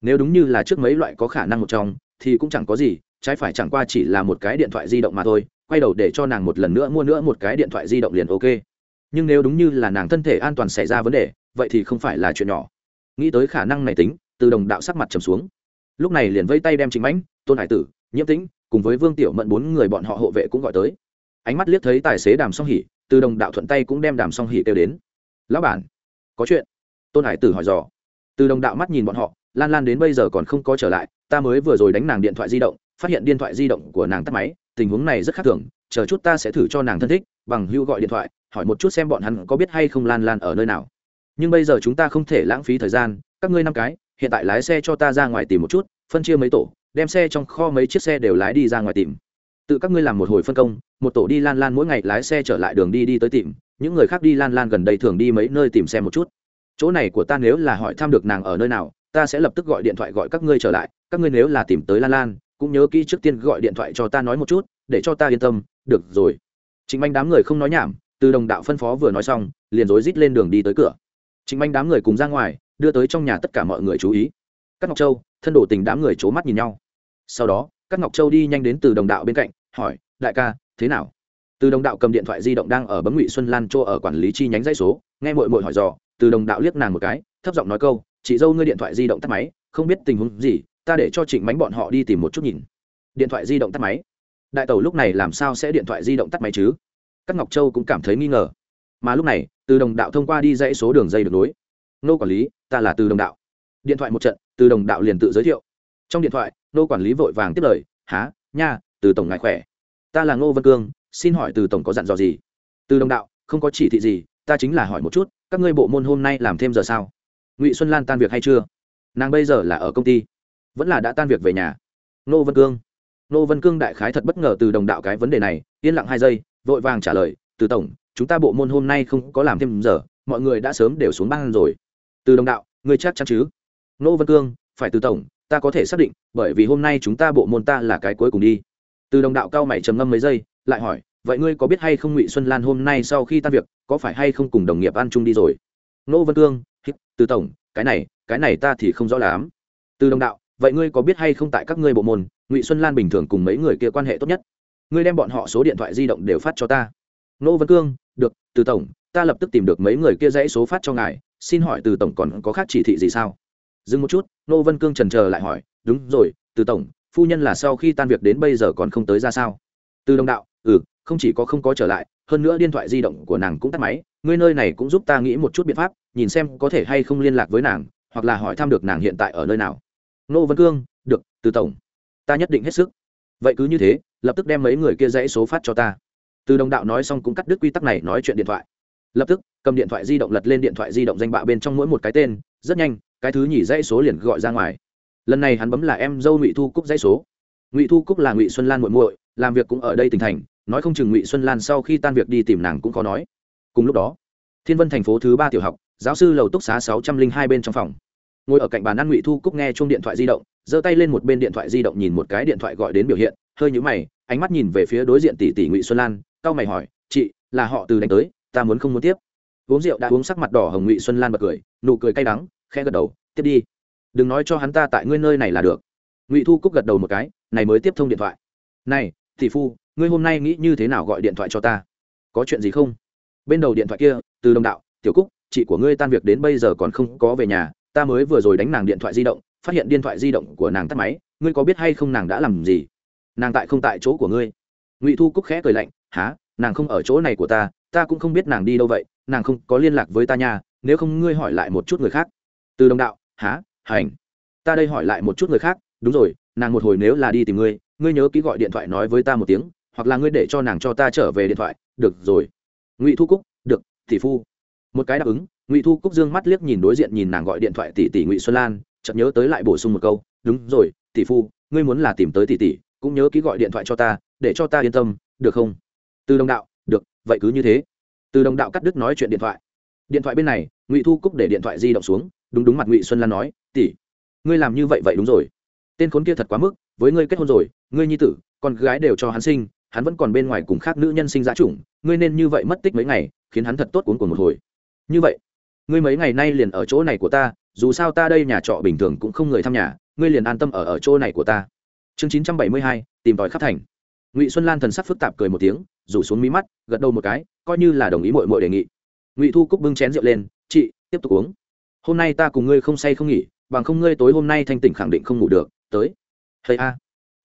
Nếu đúng như là trước mấy loại có khả năng một trong, thì cũng chẳng có gì, trái phải chẳng qua chỉ là một cái điện thoại di động mà thôi, quay đầu để cho nàng một lần nữa mua nữa một cái điện thoại di động liền ok nhưng nếu đúng như là nàng thân thể an toàn xảy ra vấn đề, vậy thì không phải là chuyện nhỏ. Nghĩ tới khả năng này tính, từ đồng đạo sắc mặt trầm xuống. Lúc này liền vây tay đem chính mãnh, tôn hải tử, nhiễm tĩnh cùng với vương tiểu mẫn bốn người bọn họ hộ vệ cũng gọi tới. Ánh mắt liếc thấy tài xế đàm song hỉ, từ đồng đạo thuận tay cũng đem đàm song hỉ kêu đến. Lão bản, có chuyện? Tôn hải tử hỏi dò. Từ đồng đạo mắt nhìn bọn họ, lan lan đến bây giờ còn không có trở lại, ta mới vừa rồi đánh nàng điện thoại di động, phát hiện điện thoại di động của nàng tắt máy, tình huống này rất khác thường chờ chút ta sẽ thử cho nàng thân thích, bằng hưu gọi điện thoại, hỏi một chút xem bọn hắn có biết hay không lan lan ở nơi nào. Nhưng bây giờ chúng ta không thể lãng phí thời gian, các ngươi năm cái, hiện tại lái xe cho ta ra ngoài tìm một chút, phân chia mấy tổ, đem xe trong kho mấy chiếc xe đều lái đi ra ngoài tìm. Tự các ngươi làm một hồi phân công, một tổ đi lan lan mỗi ngày lái xe trở lại đường đi đi tới tìm, những người khác đi lan lan gần đây thường đi mấy nơi tìm xe một chút. Chỗ này của ta nếu là hỏi thăm được nàng ở nơi nào, ta sẽ lập tức gọi điện thoại gọi các ngươi trở lại, các ngươi nếu là tìm tới lan lan, cũng nhớ kỹ trước tiên gọi điện thoại cho ta nói một chút, để cho ta yên tâm được rồi. Chính anh đám người không nói nhảm, từ đồng đạo phân phó vừa nói xong, liền rối rít lên đường đi tới cửa. Chính anh đám người cùng ra ngoài, đưa tới trong nhà tất cả mọi người chú ý. Các ngọc châu, thân đổ tình đám người c mắt nhìn nhau. Sau đó các ngọc châu đi nhanh đến từ đồng đạo bên cạnh, hỏi, đại ca, thế nào? Từ đồng đạo cầm điện thoại di động đang ở bấm ngụy xuân lan chỗ ở quản lý chi nhánh dãy số, nghe mội mội hỏi dò, từ đồng đạo liếc nàng một cái, thấp giọng nói câu, chị dâu ngươi điện thoại di động tắt máy, không biết tình huống gì, ta để cho trịnh mánh bọn họ đi tìm một chút nhìn. Điện thoại di động tắt máy đại Tẩu lúc này làm sao sẽ điện thoại di động tắt máy chứ? Các ngọc châu cũng cảm thấy nghi ngờ. Mà lúc này, từ đồng đạo thông qua đi dãy số đường dây được nối. Nô quản lý, ta là từ đồng đạo. Điện thoại một trận, từ đồng đạo liền tự giới thiệu. Trong điện thoại, nô quản lý vội vàng tiếp lời há nha, từ tổng ngại khỏe? Ta là ngô vân cương, xin hỏi từ tổng có dặn dò gì? Từ đồng đạo, không có chỉ thị gì, ta chính là hỏi một chút, các ngươi bộ môn hôm nay làm thêm giờ sao? Ngụy xuân lan tan việc hay chưa? Nàng bây giờ là ở công ty, vẫn là đã tan việc về nhà. Nô vân cương nô vân cương đại khái thật bất ngờ từ đồng đạo cái vấn đề này, yên lặng hai giây, vội vàng trả lời, từ tổng, chúng ta bộ môn hôm nay không có làm thêm giờ, mọi người đã sớm đều xuống ban rồi. Từ đồng đạo, ngươi chắc chắn chứ? Nô vân cương, phải từ tổng, ta có thể xác định, bởi vì hôm nay chúng ta bộ môn ta là cái cuối cùng đi. Từ đồng đạo cao mày trầm ngâm mấy giây, lại hỏi, vậy ngươi có biết hay không ngụy xuân lan hôm nay sau khi tan việc, có phải hay không cùng đồng nghiệp ăn chung đi rồi? Nô vân cương từ tổng, cái này cái này ta thì không rõ lắm. Từ đồng đạo, vậy ngươi có biết hay không tại các ngươi bộ môn ngụy xuân lan bình thường cùng mấy người kia quan hệ tốt nhất ngươi đem bọn họ số điện thoại di động đều phát cho ta nô Văn cương được từ tổng ta lập tức tìm được mấy người kia dãy số phát cho ngài xin hỏi từ tổng còn có khác chỉ thị gì sao dừng một chút nô Văn cương trần chờ lại hỏi đúng rồi từ tổng phu nhân là sau khi tan việc đến bây giờ còn không tới ra sao từ đồng đạo ừ không chỉ có không có trở lại hơn nữa điện thoại di động của nàng cũng tắt máy ngươi nơi này cũng giúp ta nghĩ một chút biện pháp nhìn xem có thể hay không liên lạc với nàng hoặc là hỏi thăm được nàng hiện tại ở nơi nào nô Văn cương được từ tổng ta nhất định hết sức. Vậy cứ như thế, lập tức đem mấy người kia dãy số phát cho ta. Từ đồng đạo nói xong cũng cắt đứt quy tắc này, nói chuyện điện thoại. Lập tức, cầm điện thoại di động lật lên điện thoại di động danh bạ bên trong mỗi một cái tên, rất nhanh, cái thứ nhỉ dãy số liền gọi ra ngoài. Lần này hắn bấm là em dâu ngụy thu cúc dãy số. Ngụy thu cúc là ngụy xuân lan muội muội, làm việc cũng ở đây tỉnh thành, nói không chừng ngụy xuân lan sau khi tan việc đi tìm nàng cũng có nói. Cùng lúc đó, thiên vân thành phố thứ ba tiểu học, giáo sư lầu túc xá sáu trăm linh hai bên trong phòng. Ngồi ở cạnh bàn ăn ngụy thu cúc nghe chung điện thoại di động giơ tay lên một bên điện thoại di động nhìn một cái điện thoại gọi đến biểu hiện, hơi nhũ mày, ánh mắt nhìn về phía đối diện tỷ tỷ ngụy xuân lan, cau mày hỏi, chị, là họ từ đánh tới, ta muốn không muốn tiếp? Uống rượu đã uống sắc mặt đỏ hồng ngụy xuân lan bật cười, nụ cười cay đắng khe gật đầu, tiếp đi. Đừng nói cho hắn ta tại ngươi nơi này là được. Ngụy thu cúc gật đầu một cái, này mới tiếp thông điện thoại. Này, tỷ phu, ngươi hôm nay nghĩ như thế nào gọi điện thoại cho ta? Có chuyện gì không? Bên đầu điện thoại kia, từ đồng đạo, tiểu cúc, chị của ngươi tan việc đến bây giờ còn không có về nhà, ta mới vừa rồi đánh nàng điện thoại di động phát hiện điện thoại di động của nàng tắt máy, ngươi có biết hay không nàng đã làm gì? Nàng tại không tại chỗ của ngươi? Ngụy thu cúc khẽ cười lạnh há nàng không ở chỗ này của ta ta cũng không biết nàng đi đâu vậy, nàng không có liên lạc với ta nha, nếu không ngươi hỏi lại một chút người khác. Từ đồng đạo há hành. Ta đây hỏi lại một chút người khác, đúng rồi, nàng một hồi nếu là đi tìm ngươi ngươi nhớ ký gọi điện thoại nói với ta một tiếng, hoặc là ngươi để cho nàng cho ta trở về điện thoại. Được rồi. Ngụy thu cúc, được, tỷ phu. Một cái đáp ứng, ngụy thu cúc dương mắt liếc nhìn đối diện nhìn nàng gọi điện thoại tỷ tỷ ngụy xuân lan chợt nhớ tới lại bổ sung một câu, đúng rồi, tỷ phu, ngươi muốn là tìm tới tỷ tỷ, cũng nhớ ký gọi điện thoại cho ta, để cho ta yên tâm, được không? Từ đồng đạo, được, vậy cứ như thế. Từ đồng đạo cắt đứt nói chuyện điện thoại. Điện thoại bên này, ngụy thu cúc để điện thoại di động xuống, đúng đúng mặt ngụy xuân lan nói, tỷ, ngươi làm như vậy vậy đúng rồi. Tên khốn kia thật quá mức, với ngươi kết hôn rồi, ngươi nhi tử, con gái đều cho hắn sinh, hắn vẫn còn bên ngoài cùng khác nữ nhân sinh giá chủng, ngươi nên như vậy mất tích mấy ngày, khiến hắn thật tốt cuốn của một hồi. Như vậy ngươi mấy ngày nay liền ở chỗ này của ta, dù sao ta đây nhà trọ bình thường cũng không người thăm nhà, ngươi liền an tâm ở ở chỗ này của ta. Chương chín trăm bảy mươi hai, tìm tòi khắp thành. Ngụy xuân lan thần sắc phức tạp cười một tiếng, rủ xuống mí mắt, gật đầu một cái, coi như là đồng ý mội mội đề nghị. Ngụy thu cúc bưng chén rượu lên, chị, tiếp tục uống. Hôm nay ta cùng ngươi không say không nghỉ, bằng không ngươi tối hôm nay thanh tỉnh khẳng định không ngủ được, tới. Hay a.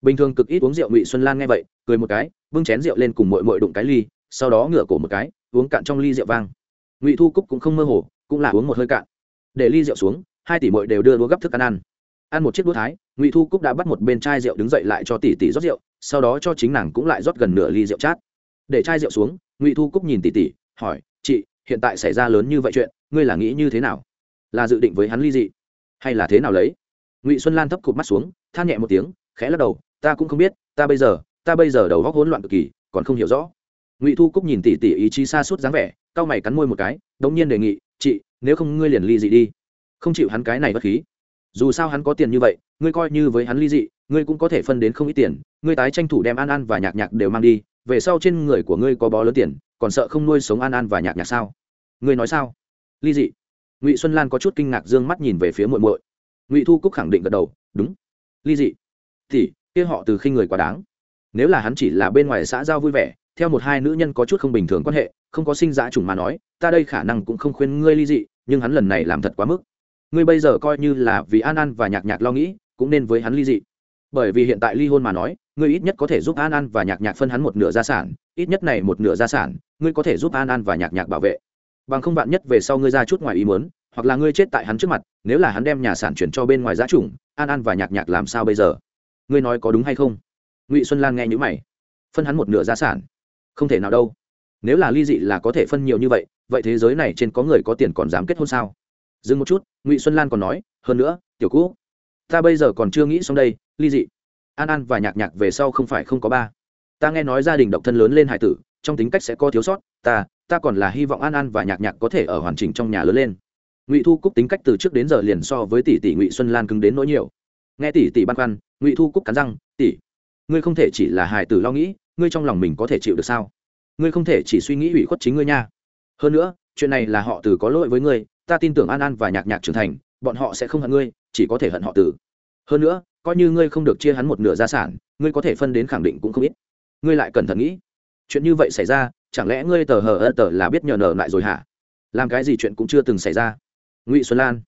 Bình thường cực ít uống rượu ngụy xuân lan nghe vậy, cười một cái, bưng chén rượu lên cùng mội mội đụng cái ly, sau đó ngửa cổ một cái, uống cạn trong ly rượu vang. Ngụy thu cúc cũng không mơ hồ cũng là uống một hơi cạn. Để ly rượu xuống, hai tỷ mội đều đưa đũa gấp thức ăn ăn. Ăn một chiếc đũa thái, ngụy thu cúc đã bắt một bên chai rượu đứng dậy lại cho tỷ tỷ rót rượu, sau đó cho chính nàng cũng lại rót gần nửa ly rượu chát. Để chai rượu xuống, ngụy thu cúc nhìn tỷ tỷ, hỏi, chị, hiện tại xảy ra lớn như vậy chuyện, ngươi là nghĩ như thế nào? Là dự định với hắn ly dị, hay là thế nào lấy? Ngụy xuân lan thấp cụt mắt xuống, than nhẹ một tiếng, khẽ lắc đầu, ta cũng không biết, ta bây giờ, ta bây giờ đầu góc hỗn loạn cực kỳ, còn không hiểu rõ. Ngụy thu cúc nhìn tỷ tỷ ý chí xa suốt dáng vẻ, cau mày cắn môi một cái, đống nhiên đề nghị chị, nếu không ngươi liền ly dị đi. Không chịu hắn cái này bất khí. Dù sao hắn có tiền như vậy, ngươi coi như với hắn ly dị, ngươi cũng có thể phân đến không ít tiền. Ngươi tái tranh thủ đem an an và nhạc nhạc đều mang đi, về sau trên người của ngươi có bó lớn tiền, còn sợ không nuôi sống an an và nhạc nhạc sao? Ngươi nói sao? Ly dị. Ngụy xuân lan có chút kinh ngạc d ư ơ n g mắt nhìn về phía muội muội. Ngụy thu cúc khẳng định gật đầu, đúng. Ly dị. Thì, kia họ từ khi người quá đáng. Nếu là hắn chỉ là bên ngoài xã giao vui vẻ, theo một hai nữ nhân có chút không bình thường quan hệ không có sinh giá chủng mà nói, ta đây khả năng cũng không khuyên ngươi ly dị, nhưng hắn lần này làm thật quá mức. Ngươi bây giờ coi như là vì an an và nhạc nhạc lo nghĩ, cũng nên với hắn ly dị. Bởi vì hiện tại ly hôn mà nói, ngươi ít nhất có thể giúp an an và nhạc nhạc phân hắn một nửa gia sản, ít nhất này một nửa gia sản, ngươi có thể giúp an an và nhạc nhạc bảo vệ. Bằng không bạn nhất về sau ngươi ra chút ngoài ý muốn, hoặc là ngươi chết tại hắn trước mặt, nếu là hắn đem nhà sản chuyển cho bên ngoài giá chủng, an an và nhạc nhạc làm sao bây giờ? Ngươi nói có đúng hay không? Ngụy xuân lan nghe nhữ mày. Phân hắn một nửa gia sản. Không thể nào đâu nếu là ly dị là có thể phân nhiều như vậy vậy thế giới này trên có người có tiền còn dám kết hôn sao? Dừng một chút, ngụy xuân lan còn nói, hơn nữa, tiểu cũ, ta bây giờ còn chưa nghĩ xong đây, ly dị. An an và nhạc nhạc về sau không phải không có ba. Ta nghe nói gia đình độc thân lớn lên hải tử, trong tính cách sẽ có thiếu sót, ta ta còn là hy vọng an an và nhạc nhạc có thể ở hoàn chỉnh trong nhà lớn lên. Ngụy thu cúc tính cách từ trước đến giờ liền so với tỷ tỷ ngụy xuân lan cứng đến nỗi nhiều. Nghe tỷ tỷ băn khoăn, ngụy thu cúc cắn răng, tỷ, ngươi không thể chỉ là hài tử lo nghĩ, ngươi trong lòng mình có thể chịu được sao? Ngươi không thể chỉ suy nghĩ ủy khuất chính ngươi nha. Hơn nữa, chuyện này là họ từ có lỗi với ngươi, ta tin tưởng an an và nhạc nhạc trưởng thành, bọn họ sẽ không hận ngươi, chỉ có thể hận họ từ. Hơn nữa, coi như ngươi không được chia hắn một nửa gia sản, ngươi có thể phân đến khẳng định cũng không ít. Ngươi lại cẩn thận nghĩ, chuyện như vậy xảy ra, chẳng lẽ ngươi tờ hờ ơ tờ là biết nhờ nở lại rồi hả? Làm cái gì chuyện cũng chưa từng xảy ra. Ngụy xuân lan,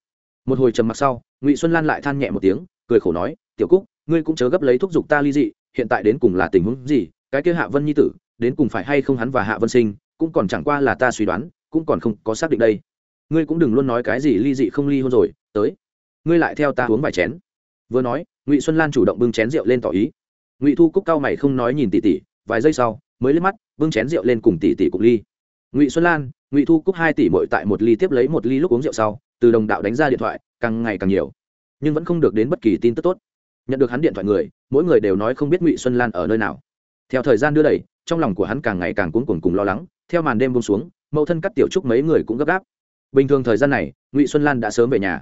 một hồi trầm mặc sau, ngụy xuân lan lại than nhẹ một tiếng, cười khổ nói, tiểu cúc, ngươi cũng chớ gấp lấy thúc giục ta ly dị, hiện tại đến cùng là tình huống gì? Cái kia hạ vân nhi tử đến cùng phải hay không hắn và hạ vân sinh, cũng còn chẳng qua là ta suy đoán, cũng còn không có xác định đây. Ngươi cũng đừng luôn nói cái gì ly dị không ly hôn rồi, tới. Ngươi lại theo ta uống vài chén. Vừa nói, ngụy xuân lan chủ động bưng chén rượu lên tỏ ý. Ngụy thu cúc cao mày không nói nhìn tỉ tỉ vài giây sau, mới lên mắt, bưng chén rượu lên cùng tỉ tỉ cục ly. Ngụy xuân lan, ngụy thu cúc hai tỷ mội tại một ly tiếp lấy một ly lúc uống rượu sau, từ đồng đạo đánh ra điện thoại, càng ngày càng nhiều. Nhưng vẫn không được đến bất kỳ tin tức tốt. Nhận được hắn điện thoại người, mỗi người đều nói không biết ngụy xuân lan ở nơi nào. Theo thời gian đưa đẩy trong lòng của hắn càng ngày càng cuốn cuồng cùng lo lắng, theo màn đêm bông xuống, mẫu thân cắt tiểu trúc mấy người cũng gấp gáp. Bình thường thời gian này, ngụy xuân lan đã sớm về nhà.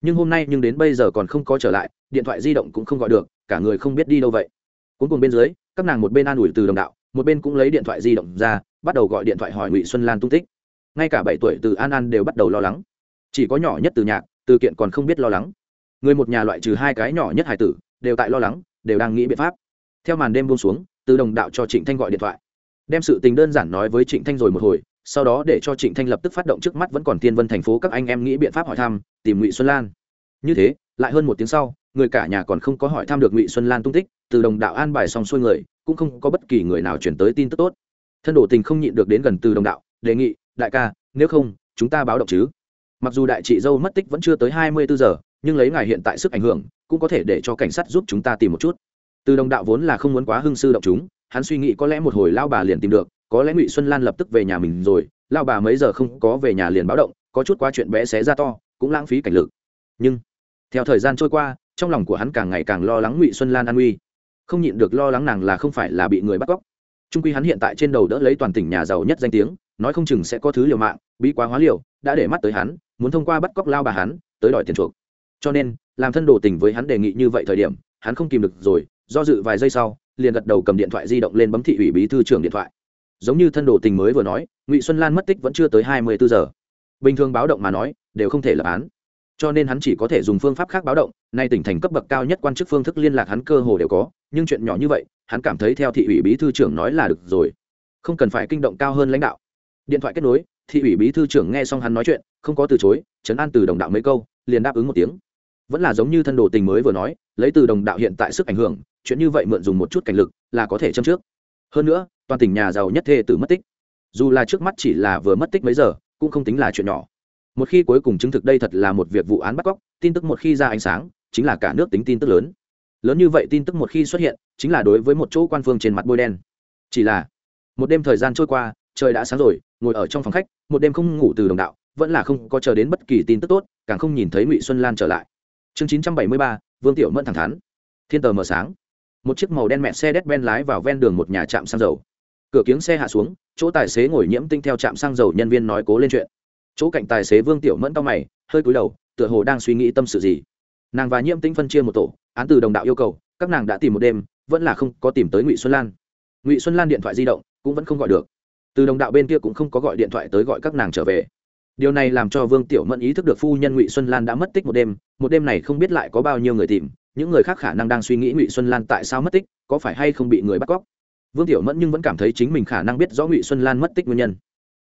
Nhưng hôm nay nhưng đến bây giờ còn không có trở lại, điện thoại di động cũng không gọi được, cả người không biết đi đâu vậy. Cuối cùng bên dưới, các nàng một bên an ủi từ đồng đạo, một bên cũng lấy điện thoại di động ra, bắt đầu gọi điện thoại hỏi ngụy xuân lan tung tích. Ngay cả bảy tuổi từ an an đều bắt đầu lo lắng. Chỉ có nhỏ nhất từ nhạc, từ kiện còn không biết lo lắng. Người một nhà loại trừ hai cái nhỏ nhất hải tử, đều tại lo lắng, đều đang nghĩ biện pháp. Theo màn đêm buông xuống từ đồng đạo cho trịnh thanh gọi điện thoại. Đem sự tình đơn giản nói với trịnh thanh rồi một hồi, sau đó để cho trịnh thanh lập tức phát động trước mắt vẫn còn tiên vân thành phố các anh em nghĩ biện pháp hỏi thăm, tìm ngụy xuân lan. Như thế, lại hơn một tiếng sau, người cả nhà còn không có hỏi thăm được ngụy xuân lan tung tích, từ đồng đạo an bài xong xuôi người, cũng không có bất kỳ người nào chuyển tới tin tức tốt. Thân đổ tình không nhịn được đến gần từ đồng đạo, đề nghị, đại ca, nếu không, chúng ta báo động chứ? Mặc dù đại chị dâu mất tích vẫn chưa tới hai mươi bốn giờ, nhưng lấy ngài hiện tại sức ảnh hưởng, cũng có thể để cho cảnh sát giúp chúng ta tìm một chút từ đồng đạo vốn là không muốn quá hưng sư động chúng, hắn suy nghĩ có lẽ một hồi lao bà liền tìm được, có lẽ ngụy xuân lan lập tức về nhà mình rồi lao bà mấy giờ không có về nhà liền báo động, có chút quá chuyện bé xé ra to, cũng lãng phí cảnh lực. Nhưng, theo thời gian trôi qua, trong lòng của hắn càng ngày càng lo lắng ngụy xuân lan an uy không nhịn được lo lắng nàng là không phải là bị người bắt cóc. Trung quy hắn hiện tại trên đầu đỡ lấy toàn tỉnh nhà giàu nhất danh tiếng, nói không chừng sẽ có thứ liều mạng bị quá hóa liều, đã để mắt tới hắn, muốn thông qua bắt cóc lao bà hắn, tới đòi tiền chuộc. Cho nên, làm thân đồ tình với hắn đề nghị như vậy thời điểm, hắn không kìm được rồi do dự vài giây sau, liền gật đầu cầm điện thoại di động lên bấm thị ủy bí thư trưởng điện thoại. Giống như thân đồ tình mới vừa nói, ngụy xuân lan mất tích vẫn chưa tới hai mươi bốn giờ. Bình thường báo động mà nói, đều không thể lập án. Cho nên hắn chỉ có thể dùng phương pháp khác báo động, nay tỉnh thành cấp bậc cao nhất quan chức phương thức liên lạc hắn cơ hồ đều có, nhưng chuyện nhỏ như vậy, hắn cảm thấy theo thị ủy bí thư trưởng nói là được rồi. Không cần phải kinh động cao hơn lãnh đạo. Điện thoại kết nối, thị ủy bí thư trưởng nghe xong hắn nói chuyện, không có từ chối, chấn an từ đồng đạo mấy câu, liền đáp ứng một tiếng. Vẫn là giống như thân đồ tình mới vừa nói, lấy từ đồng đạo hiện tại sức ảnh hưởng chuyện như vậy mượn dùng một chút cảnh lực là có thể châm trước. Hơn nữa, toàn tỉnh nhà giàu nhất thê tử mất tích. Dù là trước mắt chỉ là vừa mất tích mấy giờ, cũng không tính là chuyện nhỏ. Một khi cuối cùng chứng thực đây thật là một việc vụ án bắt cóc, tin tức một khi ra ánh sáng, chính là cả nước tính tin tức lớn. Lớn như vậy tin tức một khi xuất hiện, chính là đối với một chỗ quan phương trên mặt bôi đen. Chỉ là, một đêm thời gian trôi qua, trời đã sáng rồi, ngồi ở trong phòng khách, một đêm không ngủ từ đồng đạo, vẫn là không có chờ đến bất kỳ tin tức tốt, càng không nhìn thấy ngụy xuân lan trở lại. Chương chín trăm bảy mươi ba, vương tiểu mẫn thẳng thắn. Thiên tờ mờ sáng một chiếc màu đen mẹ xe đét ben lái vào ven đường một nhà trạm xăng dầu. Cửa kiếng xe hạ xuống, chỗ tài xế ngồi nhiễm tinh theo trạm xăng dầu nhân viên nói cố lên chuyện. Chỗ cạnh tài xế vương tiểu mẫn to mày, hơi cúi đầu, tựa hồ đang suy nghĩ tâm sự gì. Nàng và nhiễm tinh phân chia một tổ, án từ đồng đạo yêu cầu, các nàng đã tìm một đêm, vẫn là không có tìm tới ngụy xuân lan. Ngụy xuân lan điện thoại di động, cũng vẫn không gọi được. Từ đồng đạo bên kia cũng không có gọi điện thoại tới gọi các nàng trở về. Điều này làm cho vương tiểu mẫn ý thức được phu nhân ngụy xuân lan đã mất tích một đêm một đêm này không biết lại có bao nhiêu người tìm những người khác khả năng đang suy nghĩ ngụy xuân lan tại sao mất tích, có phải hay không bị người bắt cóc? Vương tiểu mẫn nhưng vẫn cảm thấy chính mình khả năng biết rõ ngụy xuân lan mất tích nguyên nhân.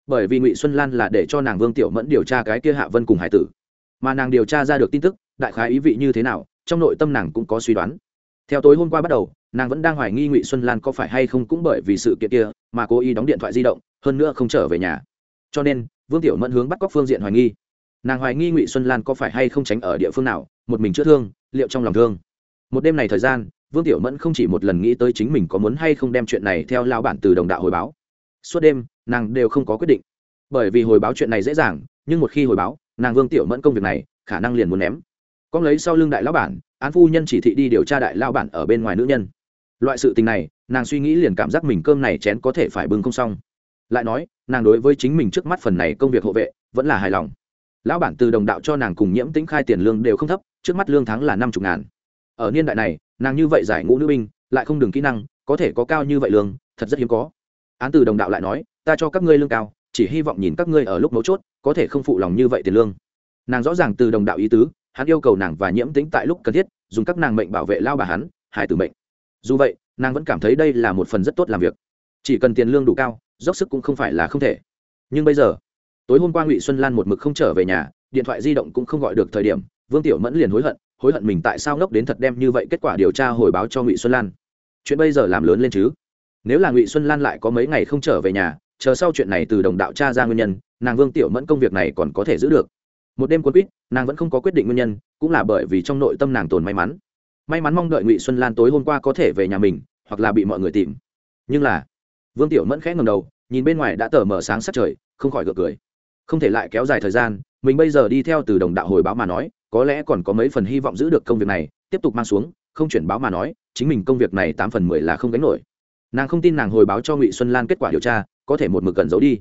Bởi vì ngụy xuân lan là để cho nàng vương tiểu mẫn điều tra cái kia hạ vân cùng hải tử. Mà nàng điều tra ra được tin tức, đại khái ý vị như thế nào, trong nội tâm nàng cũng có suy đoán. Theo tối hôm qua bắt đầu, nàng vẫn đang hoài nghi ngụy xuân lan có phải hay không cũng bởi vì sự kiện kia mà cố ý đóng điện thoại di động, hơn nữa không trở về nhà. Cho nên, vương tiểu mẫn hướng bắt cóc phương diện hoài nghi. Nàng hoài nghi ngụy xuân lan có phải hay không tránh ở địa phương nào một mình chữa thương, liệu trong lòng thương. Một đêm này thời gian, vương tiểu mẫn không chỉ một lần nghĩ tới chính mình có muốn hay không đem chuyện này theo lao bản từ đồng đạo hồi báo. Suốt đêm, nàng đều không có quyết định. Bởi vì hồi báo chuyện này dễ dàng, nhưng một khi hồi báo, nàng vương tiểu mẫn công việc này, khả năng liền muốn ném. Con lấy sau lưng đại lão bản, án phu nhân chỉ thị đi điều tra đại lao bản ở bên ngoài nữ nhân. Loại sự tình này, nàng suy nghĩ liền cảm giác mình cơm này chén có thể phải bưng không xong. Lại nói, nàng đối với chính mình trước mắt phần này công việc hộ vệ, vẫn là hài lòng. Lão bản từ đồng đạo cho nàng cùng nhiễm tĩnh khai tiền lương đều không thấp trước mắt lương tháng là năm chục ngàn. Ở niên đại này, nàng như vậy giải ngũ nữ binh, lại không đường kỹ năng, có thể có cao như vậy lương, thật rất hiếm có. Án từ đồng đạo lại nói, ta cho các ngươi lương cao, chỉ hy vọng nhìn các ngươi ở lúc mấu chốt, có thể không phụ lòng như vậy tiền lương. Nàng rõ ràng từ đồng đạo ý tứ, hắn yêu cầu nàng và nhiễm tính tại lúc cần thiết, dùng các nàng mệnh bảo vệ lao bà hắn hải tử mệnh. Dù vậy, nàng vẫn cảm thấy đây là một phần rất tốt làm việc. Chỉ cần tiền lương đủ cao, dốc sức cũng không phải là không thể. Nhưng bây giờ, tối hôm qua ngụy xuân lan một mực không trở về nhà, điện thoại di động cũng không gọi được thời điểm vương tiểu mẫn liền hối hận hối hận mình tại sao ngốc đến thật đem như vậy kết quả điều tra hồi báo cho ngụy xuân lan. Chuyện bây giờ làm lớn lên chứ? Nếu là ngụy xuân lan lại có mấy ngày không trở về nhà, chờ sau chuyện này từ đồng đạo cha ra nguyên nhân, nàng vương tiểu mẫn công việc này còn có thể giữ được. Một đêm quân quýt, nàng vẫn không có quyết định nguyên nhân, cũng là bởi vì trong nội tâm nàng tồn may mắn. May mắn mong đợi ngụy xuân lan tối hôm qua có thể về nhà mình, hoặc là bị mọi người tìm. Nhưng là, vương tiểu mẫn khẽ ngầm đầu, nhìn bên ngoài đã tờ mở sáng sát trời, không khỏi gượng cười. Không thể lại kéo dài thời gian, mình bây giờ đi theo từ đồng đạo hồi báo mà nói có lẽ còn có mấy phần hy vọng giữ được công việc này, tiếp tục mang xuống, không chuyển báo mà nói, chính mình công việc này tám phần mười là không gánh nổi. Nàng không tin nàng hồi báo cho ngụy xuân lan kết quả điều tra, có thể một mực cần giấu đi.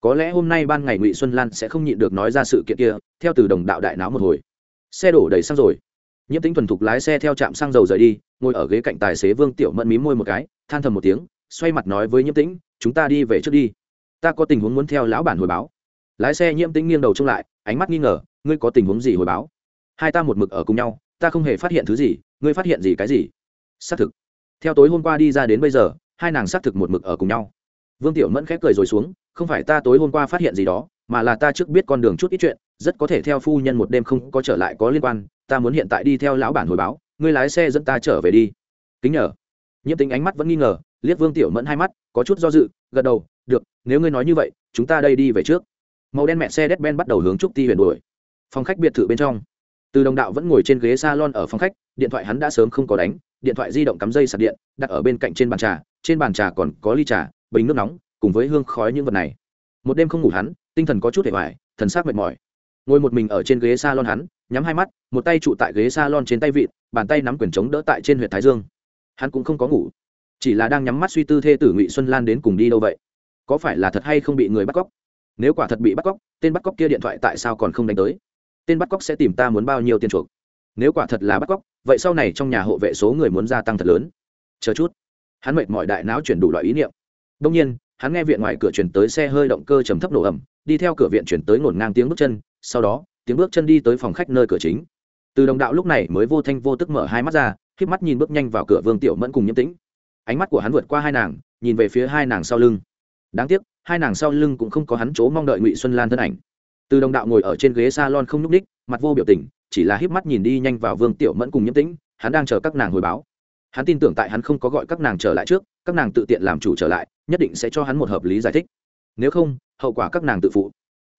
Có lẽ hôm nay ban ngày ngụy xuân lan sẽ không nhịn được nói ra sự kiện kia, theo từ đồng đạo đại náo một hồi. Xe đổ đầy xăng rồi. Nhiễm tính thuần thục lái xe theo trạm xăng dầu rời đi, ngồi ở ghế cạnh tài xế vương tiểu mẫn mí môi một cái, than thầm một tiếng, xoay mặt nói với nhiễm tĩnh, chúng ta đi về trước đi. Ta có tình huống muốn theo lão bản hồi báo. Lái xe nhiễm tĩnh nghiêng đầu trông lại, ánh mắt nghi ngờ, ngươi có tình huống gì hồi báo? Hai ta một mực ở cùng nhau, ta không hề phát hiện thứ gì, ngươi phát hiện gì cái gì? Xác thực. Theo tối hôm qua đi ra đến bây giờ, hai nàng xác thực một mực ở cùng nhau. Vương tiểu mẫn khép cười rồi xuống, không phải ta tối hôm qua phát hiện gì đó, mà là ta trước biết con đường chút ít chuyện, rất có thể theo phu nhân một đêm không có trở lại có liên quan, ta muốn hiện tại đi theo lão bản hồi báo, ngươi lái xe dẫn ta trở về đi. Kính nhờ. Nhiễm tính ánh mắt vẫn nghi ngờ, liếc vương tiểu mẫn hai mắt, có chút do dự, gật đầu, được, nếu ngươi nói như vậy, chúng ta đây đi về trước. Màu đen mẹ xe đét ben bắt đầu hướng trúc ti huyền đuổi. Phòng khách biệt thự bên trong từ đồng đạo vẫn ngồi trên ghế salon ở phòng khách, điện thoại hắn đã sớm không có đánh, điện thoại di động cắm dây sạc điện, đặt ở bên cạnh trên bàn trà, trên bàn trà còn có ly trà, bình nước nóng, cùng với hương khói những vật này. Một đêm không ngủ hắn, tinh thần có chút hề hoài thần sắc mệt mỏi. Ngồi một mình ở trên ghế salon hắn, nhắm hai mắt, một tay trụ tại ghế salon trên tay vịn, bàn tay nắm quyển trống đỡ tại trên huyện thái dương. Hắn cũng không có ngủ, chỉ là đang nhắm mắt suy tư thê tử ngụy xuân lan đến cùng đi đâu vậy? Có phải là thật hay không bị người bắt cóc? Nếu quả thật bị bắt cóc, tên bắt cóc kia điện thoại tại sao còn không đánh tới? Tên bắt cóc sẽ tìm ta muốn bao nhiêu tiền chuộc? Nếu quả thật là bắt cóc, vậy sau này trong nhà hộ vệ số người muốn gia tăng thật lớn. Chờ chút. Hắn mệt mọi đại não chuyển đủ loại ý niệm. Đông nhiên, hắn nghe viện ngoài cửa chuyển tới xe hơi động cơ trầm thấp nổ ẩm đi theo cửa viện chuyển tới ngổn ngang tiếng bước chân, sau đó, tiếng bước chân đi tới phòng khách nơi cửa chính. Từ đồng đạo lúc này mới vô thanh vô tức mở hai mắt ra k mắt nhìn bước nhanh vào cửa vương tiểu mẫn cùng nhiễm tĩnh. Ánh mắt của hắn vượt qua hai nàng, nhìn về phía hai nàng sau lưng. Đáng tiếc, hai nàng sau lưng cũng không có hắn chỗ mong đợi ngụy xuân lan thân ảnh từ đồng đạo ngồi ở trên ghế s a lon không n ú c ních mặt vô biểu tình, chỉ là híp mắt nhìn đi nhanh vào vương tiểu mẫn cùng nhiễm tĩnh, hắn đang chờ các nàng hồi báo. Hắn tin tưởng tại hắn không có gọi các nàng trở lại trước, các nàng tự tiện làm chủ trở lại, nhất định sẽ cho hắn một hợp lý giải thích. Nếu không, hậu quả các nàng tự phụ.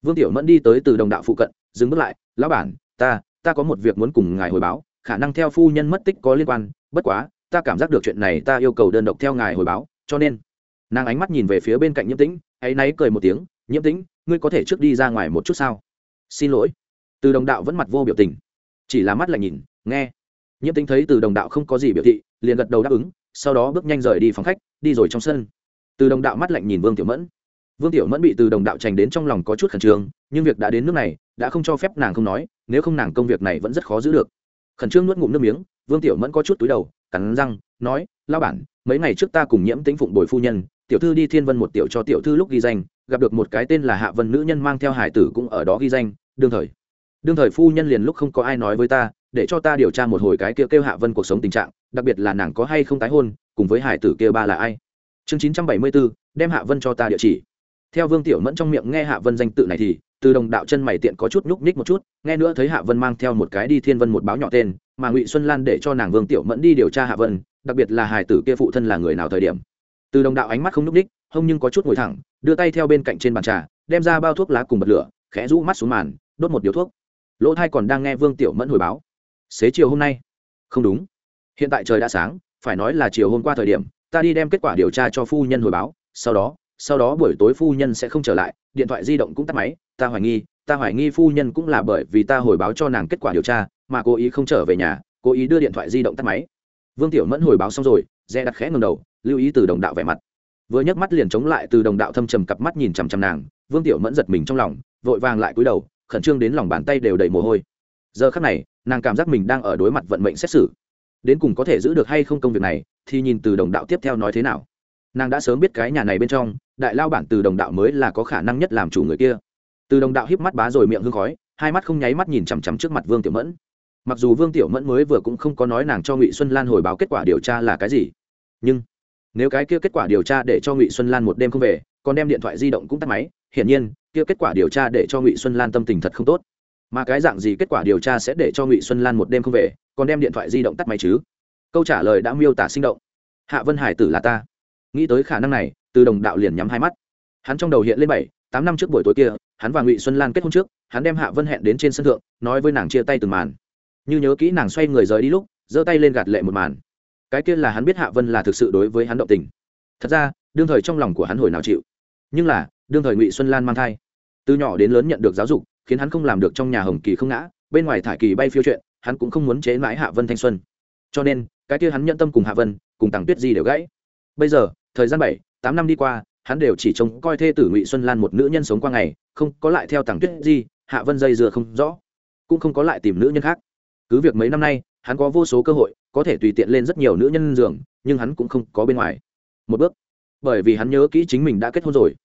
Vương tiểu mẫn đi tới từ đồng đạo phụ cận, dừng bước lại, lão bản, ta ta có một việc muốn cùng ngài hồi báo, khả năng theo phu nhân mất tích có liên quan, bất quá, ta cảm giác được chuyện này ta yêu cầu đơn độc theo ngài hồi báo, cho nên. Nàng ánh mắt nhìn về phía bên cạnh nhiễm tĩnh áy náy cười một tiếng nhiễm tĩnh, ngươi có thể trước đi ra ngoài một chút sao? Xin lỗi. Từ đồng đạo vẫn mặt vô biểu tình, chỉ là mắt lại nhìn, nghe. Nhiễm tĩnh thấy từ đồng đạo không có gì biểu thị, liền gật đầu đáp ứng, sau đó bước nhanh rời đi phòng khách, đi rồi trong sân. Từ đồng đạo mắt lạnh nhìn vương tiểu mẫn. Vương tiểu mẫn bị từ đồng đạo trành đến trong lòng có chút khẩn trương, nhưng việc đã đến nước này, đã không cho phép nàng không nói, nếu không nàng công việc này vẫn rất khó giữ được. Khẩn trương nuốt ngụm nước miếng, vương tiểu mẫn có chút túi đầu, cắn răng, nói lao bản, mấy ngày trước ta cùng nhiễm tính phụng bồi phu nhân, tiểu thư đi thiên vân một tiểu cho tiểu thư lúc ghi danh gặp được một cái tên là hạ vân nữ nhân mang theo hải tử cũng ở đó ghi danh đương thời. Đương thời phu nhân liền lúc không có ai nói với ta để cho ta điều tra một hồi cái kia kêu, kêu hạ vân cuộc sống tình trạng đặc biệt là nàng có hay không tái hôn cùng với hải tử kia ba là ai. Chương chín trăm bảy mươi bốn đem hạ vân cho ta địa chỉ. Theo vương tiểu mẫn trong miệng nghe hạ vân danh tự này thì từ đồng đạo chân mày tiện có chút nhúc nhích một chút nghe nữa thấy hạ vân mang theo một cái đi thiên vân một báo nhỏ tên mà ngụy xuân lan để cho nàng vương tiểu mẫn đi điều tra hạ vân đặc biệt là hải tử kia phụ thân là người nào thời điểm. Từ đồng đạo ánh mắt không nhúc nhích hông nhưng có chút ngồi thẳng, đưa tay theo bên cạnh trên bàn trà, đem ra bao thuốc lá cùng bật lửa, khẽ rũ mắt xuống màn, đốt một điếu thuốc. Lỗ thai còn đang nghe vương tiểu mẫn hồi báo. Xế chiều hôm nay. Không đúng. Hiện tại trời đã sáng, phải nói là chiều hôm qua thời điểm, ta đi đem kết quả điều tra cho phu nhân hồi báo, sau đó sau đó buổi tối phu nhân sẽ không trở lại, điện thoại di động cũng tắt máy, ta hoài nghi, ta hoài nghi phu nhân cũng là bởi vì ta hồi báo cho nàng kết quả điều tra, mà cố ý không trở về nhà, cố ý đưa điện thoại di động tắt máy. Vương tiểu mẫn hồi báo xong rồi, dè đặt khẽ ngầm đầu, lưu ý từ đồng đạo vẻ mặt vừa nhấc mắt liền chống lại từ đồng đạo thâm trầm cặp mắt nhìn chằm chằm nàng, vương tiểu mẫn giật mình trong lòng, vội vàng lại cúi đầu, khẩn trương đến lòng bàn tay đều đầy mồ hôi. Giờ khắc này, nàng cảm giác mình đang ở đối mặt vận mệnh xét xử. Đến cùng có thể giữ được hay không công việc này, thì nhìn từ đồng đạo tiếp theo nói thế nào. Nàng đã sớm biết cái nhà này bên trong, đại lao bản từ đồng đạo mới là có khả năng nhất làm chủ người kia. Từ đồng đạo híp mắt bá rồi miệng hương khói, hai mắt không nháy mắt nhìn chằm chằm trước mặt vương tiểu mẫn. Mặc dù vương tiểu mẫn mới vừa cũng không có nói nàng cho ngụy xuân lan hồi báo kết quả điều tra là cái gì, nhưng nếu cái kia kết quả điều tra để cho ngụy xuân lan một đêm không về, còn đem điện thoại di động cũng tắt máy, hiển nhiên, kia kết quả điều tra để cho ngụy xuân lan tâm tình thật không tốt. Mà cái dạng gì kết quả điều tra sẽ để cho ngụy xuân lan một đêm không về, còn đem điện thoại di động tắt máy chứ? Câu trả lời đã miêu tả sinh động. Hạ vân hải tử là ta. Nghĩ tới khả năng này, từ đồng đạo liền nhắm hai mắt. Hắn trong đầu hiện lên bảy, tám năm trước buổi tối kia, hắn và ngụy xuân lan kết hôn trước, hắn đem hạ vân hẹn đến trên sân thượng, nói với nàng chia tay từng màn. Như nhớ kỹ nàng xoay người rời đi lúc, giơ tay lên gạt lệ một màn cái kia là hắn biết hạ vân là thực sự đối với hắn động tình. Thật ra, đương thời trong lòng của hắn hồi nào chịu. Nhưng là, đương thời ngụy xuân lan mang thai, từ nhỏ đến lớn nhận được giáo dục, khiến hắn không làm được trong nhà hồng kỳ không ngã, bên ngoài thải kỳ bay phiêu chuyện, hắn cũng không muốn chế mãi hạ vân thanh xuân. Cho nên, cái kia hắn nhận tâm cùng hạ vân, cùng tàng tuyết di đều gãy. Bây giờ, thời gian bảy, tám năm đi qua, hắn đều chỉ trông coi thê tử ngụy xuân lan một nữ nhân sống qua ngày, không có lại theo tàng tuyết di, hạ vân dây dựa không rõ, cũng không có lại tìm nữ nhân khác. Cứ việc mấy năm nay hắn có vô số cơ hội, có thể tùy tiện lên rất nhiều nữ nhân giường, nhưng hắn cũng không có bên ngoài. Một bước. Bởi vì hắn nhớ kỹ chính mình đã kết hôn rồi.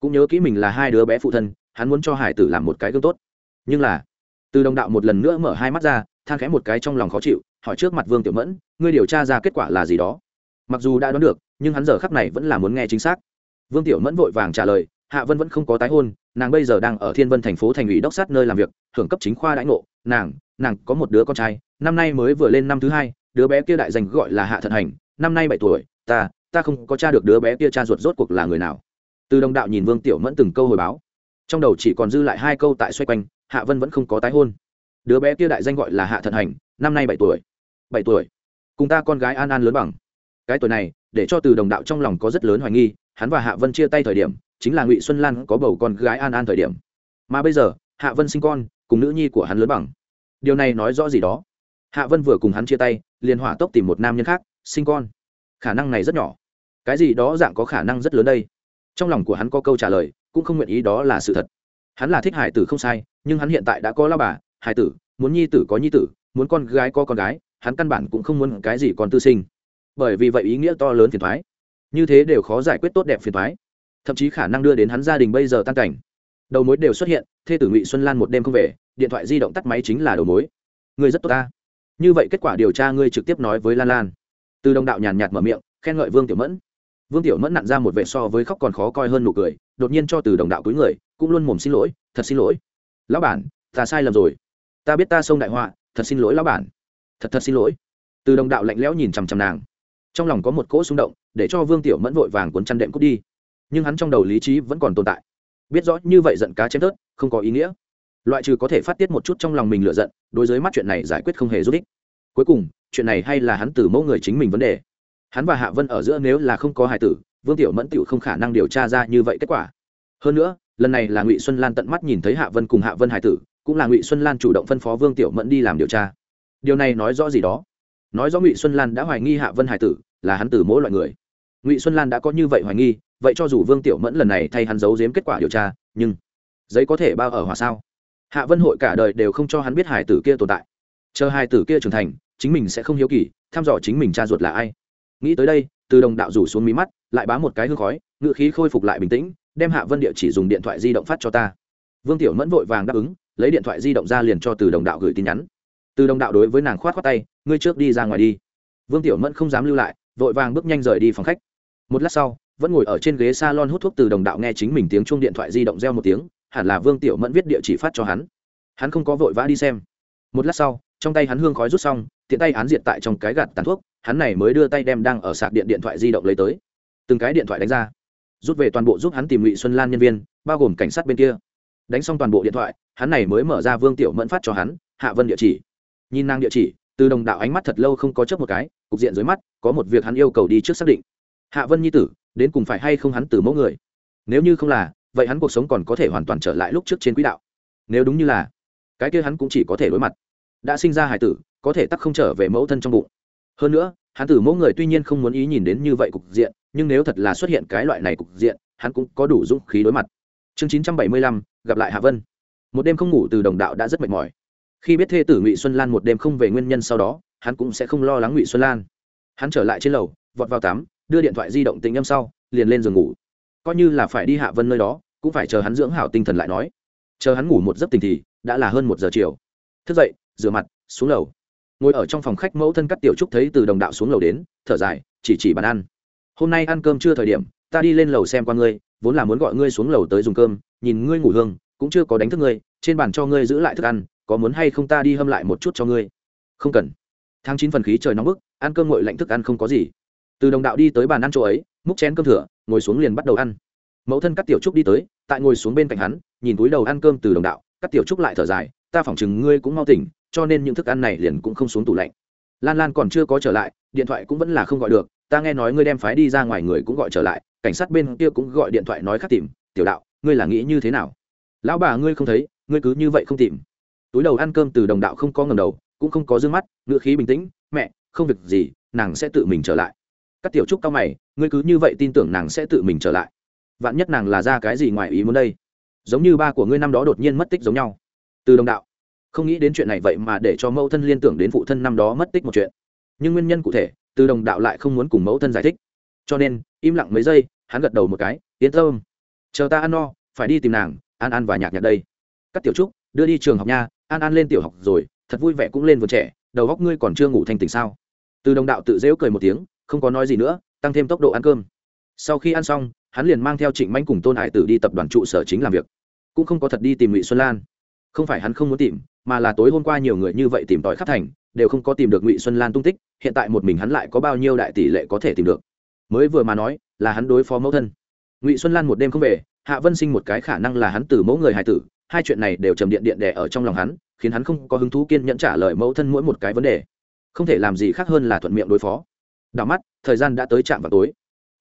Cũng nhớ kỹ mình là hai đứa bé phụ thân, hắn muốn cho hải tử làm một cái gương tốt. Nhưng là, từ đồng đạo một lần nữa mở hai mắt ra, than khẽ một cái trong lòng khó chịu, hỏi trước mặt vương tiểu mẫn, ngươi điều tra ra kết quả là gì đó? Mặc dù đã đoán được, nhưng hắn giờ khắc này vẫn là muốn nghe chính xác. Vương tiểu mẫn vội vàng trả lời, hạ vân vẫn không có tái hôn nàng bây giờ đang ở thiên vân thành phố thành ủy đốc sát nơi làm việc, hưởng cấp chính khoa đãi ngộ. Nàng nàng có một đứa con trai, năm nay mới vừa lên năm thứ hai, đứa bé kia đại danh gọi là hạ thận hành, năm nay bảy tuổi. Ta ta không có cha được đứa bé kia cha ruột rốt cuộc là người nào. Từ đồng đạo nhìn vương tiểu mẫn từng câu hồi báo. Trong đầu chỉ còn dư lại hai câu tại xoay quanh, hạ vân vẫn không có tái hôn. Đứa bé kia đại danh gọi là hạ thận hành, năm nay bảy tuổi. Bảy tuổi. Cùng ta con gái an an lớn bằng. Cái tuổi này, để cho từ đồng đạo trong lòng có rất lớn hoài nghi, hắn và hạ vân chia tay thời điểm chính là ngụy xuân lan có bầu con gái an an thời điểm mà bây giờ hạ vân sinh con cùng nữ nhi của hắn lớn bằng điều này nói rõ gì đó hạ vân vừa cùng hắn chia tay liền hỏa tốc tìm một nam nhân khác sinh con khả năng này rất nhỏ cái gì đó dạng có khả năng rất lớn đây trong lòng của hắn có câu trả lời cũng không nguyện ý đó là sự thật hắn là thích hải tử không sai nhưng hắn hiện tại đã có lao bà hải tử muốn nhi tử có nhi tử muốn con gái có con gái hắn căn bản cũng không muốn cái gì còn tư sinh bởi vì vậy ý nghĩa to lớn phiền thoái như thế đều khó giải quyết tốt đẹp phiền thoái thậm chí khả năng đưa đến hắn gia đình bây giờ tan cảnh. Đầu mối đều xuất hiện, thê tử ngụy xuân lan một đêm không về, điện thoại di động tắt máy chính là đầu mối. Ngươi rất tốt ta. Như vậy kết quả điều tra ngươi trực tiếp nói với lan lan. Từ đồng đạo nhàn nhạt mở miệng, khen ngợi vương tiểu mẫn. Vương tiểu mẫn nặn ra một vệ so với khóc còn khó coi hơn nụ cười, đột nhiên cho từ đồng đạo cúi người, cũng luôn mồm xin lỗi, thật xin lỗi. Lão bản, ta sai lầm rồi. Ta biết ta xông đại họa, thật xin lỗi lão bản. Thật thật xin lỗi. Từ đồng đạo lạnh lẽo nhìn chằm chằm nàng. Trong lòng có một cỗ xung động, để cho vương tiểu mẫn vội vàng cuốn chăn đệm cút đi nhưng hắn trong đầu lý trí vẫn còn tồn tại. Biết rõ như vậy giận cá chém tớt không có ý nghĩa. Loại trừ có thể phát tiết một chút trong lòng mình lựa giận, đối với mắt chuyện này giải quyết không hề giúp ích. Cuối cùng, chuyện này hay là hắn từ mẫu người chính mình vấn đề. Hắn và hạ vân ở giữa nếu là không có hài tử, vương tiểu mẫn tiểu không khả năng điều tra ra như vậy kết quả. Hơn nữa, lần này là ngụy xuân lan tận mắt nhìn thấy hạ vân cùng hạ vân hài tử, cũng là ngụy xuân lan chủ động phân phó vương tiểu mẫn đi làm điều tra. Điều này nói rõ gì đó? Nói rõ ngụy xuân lan đã hoài nghi hạ vân hải tử, là hắn từ mỗi loại người. Ngụy xuân lan đã có như vậy hoài nghi vậy cho dù vương tiểu mẫn lần này thay hắn giấu giếm kết quả điều tra, nhưng giấy có thể bao ở hòa sao? Hạ vân hội cả đời đều không cho hắn biết hải tử kia tồn tại. Chờ hải tử kia trưởng thành, chính mình sẽ không hiếu kỳ thăm dò chính mình cha ruột là ai. Nghĩ tới đây, từ đồng đạo rủ xuống mí mắt, lại bám một cái hương khói, ngựa khí khôi phục lại bình tĩnh, đem hạ vân địa chỉ dùng điện thoại di động phát cho ta. Vương tiểu mẫn vội vàng đáp ứng, lấy điện thoại di động ra liền cho từ đồng đạo gửi tin nhắn. Từ đồng đạo đối với nàng khoát khoát tay, ngươi trước đi ra ngoài đi. Vương tiểu mẫn không dám lưu lại, vội vàng bước nhanh rời đi phòng khách. Một lát sau vẫn ngồi ở trên ghế s a lon hút thuốc từ đồng đạo nghe chính mình tiếng chuông điện thoại di động reo một tiếng, hẳn là vương tiểu mẫn viết địa chỉ phát cho hắn. Hắn không có vội vã đi xem. Một lát sau, trong tay hắn hương khói rút xong, tiện tay án diện tại trong cái gạt tàn thuốc, hắn này mới đưa tay đem đang ở sạc điện điện thoại di động lấy tới. Từng cái điện thoại đánh ra. Rút về toàn bộ giúp hắn tìm ngụy xuân lan nhân viên, bao gồm cảnh sát bên kia. Đánh xong toàn bộ điện thoại, hắn này mới mở ra vương tiểu mẫn phát cho hắn, hạ vân địa chỉ. Nhìn nàng địa chỉ, từ đồng đạo ánh mắt thật lâu không có chớp một cái, cục diện dưới mắt, có một việc hắn yêu cầu đi trước xác định. Hạ vân nhi tử đến cùng phải hay không hắn từ mẫu người? Nếu như không là, vậy hắn cuộc sống còn có thể hoàn toàn trở lại lúc trước trên quỹ đạo. Nếu đúng như là, cái kia hắn cũng chỉ có thể đối mặt. Đã sinh ra hải tử, có thể tắc không trở về mẫu thân trong bụng. Hơn nữa, hắn tử mẫu người tuy nhiên không muốn ý nhìn đến như vậy cục diện, nhưng nếu thật là xuất hiện cái loại này cục diện, hắn cũng có đủ dũng khí đối mặt. Chương chín trăm bảy mươi lăm, gặp lại hạ vân. Một đêm không ngủ từ đồng đạo đã rất mệt mỏi. Khi biết thê tử ngụy xuân lan một đêm không về nguyên nhân sau đó, hắn cũng sẽ không lo lắng ngụy xuân lan. Hắn trở lại trên lầu, vọt vào tắm đưa điện thoại di động tính âm sau, liền lên giường ngủ. Coi như là phải đi hạ vân nơi đó, cũng phải chờ hắn dưỡng hảo tinh thần lại nói. Chờ hắn ngủ một giấc tình thì, đã là hơn một giờ chiều. Thức dậy, rửa mặt, xuống lầu. Ngồi ở trong phòng khách mẫu thân cắt tiểu trúc thấy từ đồng đạo xuống lầu đến, thở dài, chỉ chỉ bàn ăn. Hôm nay ăn cơm chưa thời điểm, ta đi lên lầu xem qua ngươi, vốn là muốn gọi ngươi xuống lầu tới dùng cơm, nhìn ngươi ngủ hương, cũng chưa có đánh thức ngươi, trên bàn cho ngươi giữ lại thức ăn, có muốn hay không ta đi hâm lại một chút cho ngươi? Không cần. Tháng chín phần khí trời nóng bức, ăn cơm nguội lạnh thức ăn không có gì từ đồng đạo đi tới bàn ăn chỗ ấy, múc chén cơm thừa, ngồi xuống liền bắt đầu ăn. Mẫu thân các tiểu trúc đi tới, tại ngồi xuống bên cạnh hắn, nhìn túi đầu ăn cơm từ đồng đạo các tiểu trúc lại thở dài, ta phỏng chừng ngươi cũng mau tỉnh, cho nên những thức ăn này liền cũng không xuống tủ lạnh. Lan lan còn chưa có trở lại, điện thoại cũng vẫn là không gọi được, ta nghe nói ngươi đem phái đi ra ngoài người cũng gọi trở lại, cảnh sát bên kia cũng gọi điện thoại nói khác tìm, tiểu đạo, ngươi là nghĩ như thế nào? Lão bà ngươi không thấy, ngươi cứ như vậy không tìm. Túi đầu ăn cơm từ đồng đạo không có ngầm đầu, cũng không có d ư ơ n g mắt ngựa khí bình tĩnh, mẹ, không việc gì, nàng sẽ tự mình trở lại các tiểu trúc cao mày, ngươi cứ như vậy tin tưởng nàng sẽ tự mình trở lại. Vạn nhất nàng là ra cái gì ngoài ý muốn đây? Giống như ba của ngươi năm đó đột nhiên mất tích giống nhau. Từ đồng đạo. Không nghĩ đến chuyện này vậy mà để cho mẫu thân liên tưởng đến phụ thân năm đó mất tích một chuyện. Nhưng nguyên nhân cụ thể, từ đồng đạo lại không muốn cùng mẫu thân giải thích. Cho nên, im lặng mấy giây, hắn gật đầu một cái, yên tâm. Chờ ta ăn no, phải đi tìm nàng, an an và nhạc nhạc đây. Các tiểu trúc, đưa đi trường học nha, an an lên tiểu học rồi, thật vui vẻ cũng lên vườn trẻ, đầu góc ngươi còn chưa ngủ thành tỉnh sao? Từ đồng đạo tự dễu cười một tiếng không có nói gì nữa, tăng thêm tốc độ ăn cơm. Sau khi ăn xong, hắn liền mang theo trịnh manh cùng tôn hải tử đi tập đoàn trụ sở chính làm việc. Cũng không có thật đi tìm ngụy xuân lan. Không phải hắn không muốn tìm, mà là tối hôm qua nhiều người như vậy tìm tòi khắp thành, đều không có tìm được ngụy xuân lan tung tích, hiện tại một mình hắn lại có bao nhiêu đại tỷ lệ có thể tìm được? Mới vừa mà nói, là hắn đối phó mẫu thân. Ngụy xuân lan một đêm không về, hạ vân sinh một cái khả năng là hắn từ mẫu người hài tử, hai chuyện này đều trầm điện điện đẻ ở trong lòng hắn, khiến hắn không có hứng thú kiên nhẫn trả lời mẫu thân mỗi một cái vấn đề. Không thể làm gì khác hơn là thuận miệng đối phó đảo mắt, thời gian đã tới trạm vào tối.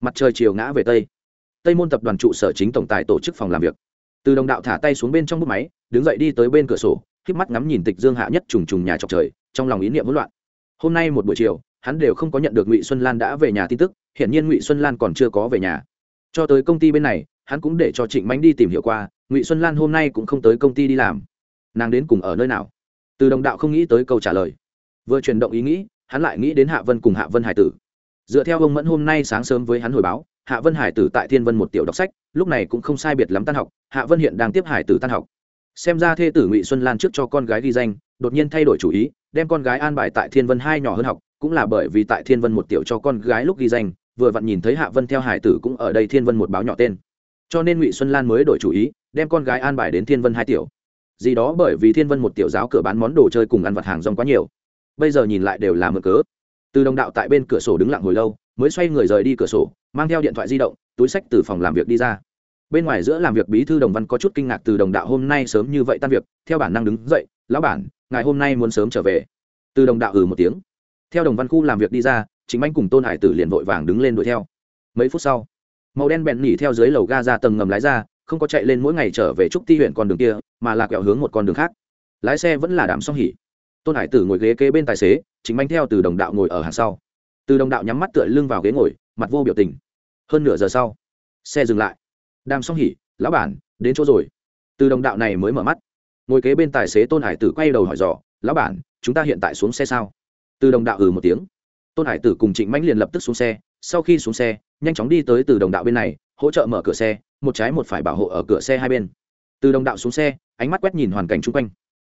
Mặt trời chiều ngã về tây. Tây môn tập đoàn trụ sở chính tổng tài tổ chức phòng làm việc. Từ đồng đạo thả tay xuống bên trong bút máy, đứng dậy đi tới bên cửa sổ k mắt ngắm nhìn tịch dương hạ nhất trùng trùng nhà trọc trời, trong lòng ý niệm hỗn loạn. Hôm nay một buổi chiều, hắn đều không có nhận được ngụy xuân lan đã về nhà tin tức hiện nhiên ngụy xuân lan còn chưa có về nhà. Cho tới công ty bên này, hắn cũng để cho trịnh mánh đi tìm hiểu qua, ngụy xuân lan hôm nay cũng không tới công ty đi làm. Nàng đến cùng ở nơi nào? Từ đồng đạo không nghĩ tới câu trả lời. Vừa chuyển động ý nghĩ hắn lại nghĩ đến hạ vân cùng hạ vân hải tử. Dựa theo ông mẫn hôm nay sáng sớm với hắn hồi báo, hạ vân hải tử tại thiên vân một tiểu đọc sách, lúc này cũng không sai biệt lắm tan học, hạ vân hiện đang tiếp hải tử tan học. Xem ra thê tử ngụy xuân lan trước cho con gái ghi danh, đột nhiên thay đổi chủ ý, đem con gái an bài tại thiên vân hai nhỏ hơn học, cũng là bởi vì tại thiên vân một tiểu cho con gái lúc ghi danh, vừa vặn nhìn thấy hạ vân theo hải tử cũng ở đây thiên vân một báo nhỏ tên. Cho nên ngụy xuân lan mới đổi chủ ý, đem con gái an bài đến thiên vân hai tiểu. Gì đó bởi vì thiên vân một tiểu giáo cửa bán món đồ chơi cùng ăn vặt hàng rong quá nhiều bây giờ nhìn lại đều là mượn cớ. Từ đồng đạo tại bên cửa sổ đứng lặng hồi lâu, mới xoay người rời đi cửa sổ, mang theo điện thoại di động, túi sách từ phòng làm việc đi ra. Bên ngoài giữa làm việc bí thư đồng văn có chút kinh ngạc từ đồng đạo hôm nay sớm như vậy tan việc, theo bản năng đứng dậy, lão bản, ngài hôm nay muốn sớm trở về. Từ đồng đạo ừ một tiếng. Theo đồng văn khu làm việc đi ra chính anh cùng tôn hải tử liền vội vàng đứng lên đuổi theo. Mấy phút sau, màu đen bẹn nỉ theo dưới lầu ga ra tầng ngầm lái ra, không có chạy lên mỗi ngày trở về trúc ti huyện con đường kia, mà là quẹo hướng một con đường khác. Lái xe vẫn là đảm song hỉ tôn hải tử ngồi ghế kế bên tài xế, chính manh theo từ đồng đạo ngồi ở hàng sau. Từ đồng đạo nhắm mắt tựa lưng vào ghế ngồi, mặt vô biểu tình. Hơn nửa giờ sau, xe dừng lại. Đàm song hỉ, lão bản, đến chỗ rồi. Từ đồng đạo này mới mở mắt. Ngồi kế bên tài xế tôn hải tử quay đầu hỏi dò, lão bản, chúng ta hiện tại xuống xe sao? Từ đồng đạo ừ một tiếng. Tôn hải tử cùng trịnh mãnh liền lập tức xuống xe. Sau khi xuống xe, nhanh chóng đi tới từ đồng đạo bên này, hỗ trợ mở cửa xe, một trái một phải bảo hộ ở cửa xe hai bên. Từ đồng đạo xuống xe, ánh mắt quét nhìn hoàn cảnh chung quanh.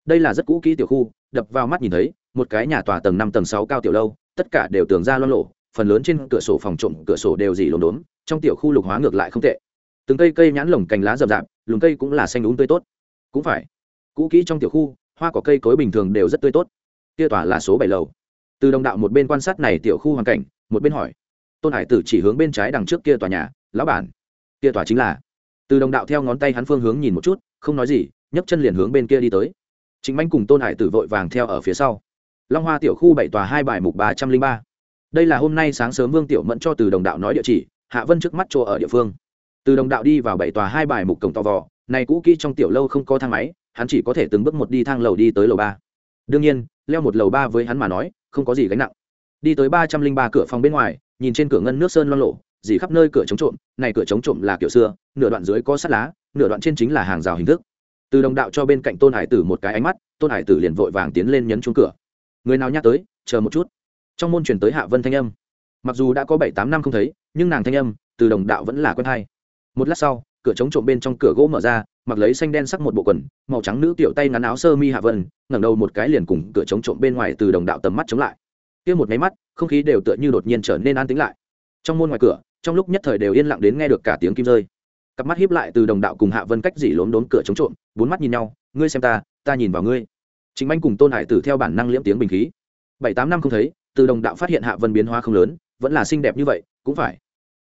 Đây là rất cũ kỹ tiểu khu đập vào mắt nhìn thấy, một cái nhà tòa tầng năm tầng sáu cao tiểu lâu, tất cả đều tường ra loan lộ phần lớn trên cửa sổ phòng trộm cửa sổ đều dì lốm đốm, trong tiểu khu lục hóa ngược lại không tệ. Từng cây cây nhãn lồng cành lá rậm rạp, lùm cây cũng là xanh đúng tươi tốt. Cũng phải. Cũ kỹ trong tiểu khu, hoa có cây cối bình thường đều rất tươi tốt. Kia tòa là số bảy lầu. Từ đồng đạo một bên quan sát này tiểu khu hoàn cảnh, một bên hỏi. Tôn hải tử chỉ hướng bên trái đằng trước kia tòa nhà, lão bản. Kia tòa chính là. Từ đồng đạo theo ngón tay hắn phương hướng nhìn một chút, không nói gì, nhấc chân liền hướng bên kia đi tới chính manh cùng tôn hải tử vội vàng theo ở phía sau. Long hoa tiểu khu bảy tòa hai bài mục ba trăm linh ba. Đây là hôm nay sáng sớm vương tiểu mẫn cho từ đồng đạo nói địa chỉ, hạ vân trước mắt chỗ ở địa phương. Từ đồng đạo đi vào bảy tòa hai bài mục cổng to vò, này cũ kỹ trong tiểu lâu không có thang máy, hắn chỉ có thể từng bước một đi thang lầu đi tới lầu ba. Đương nhiên, leo một lầu ba với hắn mà nói, không có gì gánh nặng. Đi tới ba trăm linh ba cửa phòng bên ngoài, nhìn trên cửa ngân nước sơn loan lộ dì khắp nơi cửa chống trộm, này cửa chống trộm là kiểu xưa, nửa đoạn dưới có sắt lá, nửa đoạn trên chính là hàng rào hình thức từ đồng đạo cho bên cạnh tôn hải tử một cái ánh mắt, tôn hải tử liền vội vàng tiến lên nhấn chuông cửa. Người nào nhắc tới, chờ một chút. Trong môn chuyển tới hạ vân thanh âm. Mặc dù đã có bảy tám năm không thấy, nhưng nàng thanh âm, từ đồng đạo vẫn là quen hay. Một lát sau, cửa chống trộm bên trong cửa gỗ mở ra, mặc lấy xanh đen sắc một bộ quần, màu trắng nữ tiểu tay ngắn áo sơ mi hạ vân, ngẩng đầu một cái liền cùng cửa chống trộm bên ngoài từ đồng đạo tầm mắt chống lại. Kia một máy mắt, không khí đều tựa như đột nhiên trở nên an tĩnh lại. Trong môn ngoài cửa, trong lúc nhất thời đều yên lặng đến nghe được cả tiếng kim rơi cặp mắt hiếp lại từ đồng đạo cùng hạ vân cách dỉ lốm đốn cửa chống trộm, bốn mắt nhìn nhau, ngươi xem ta ta nhìn vào ngươi. Chính anh cùng tôn hải tử theo bản năng liễm tiếng bình khí. Bảy tám năm không thấy, từ đồng đạo phát hiện hạ vân biến hóa không lớn, vẫn là xinh đẹp như vậy, cũng phải.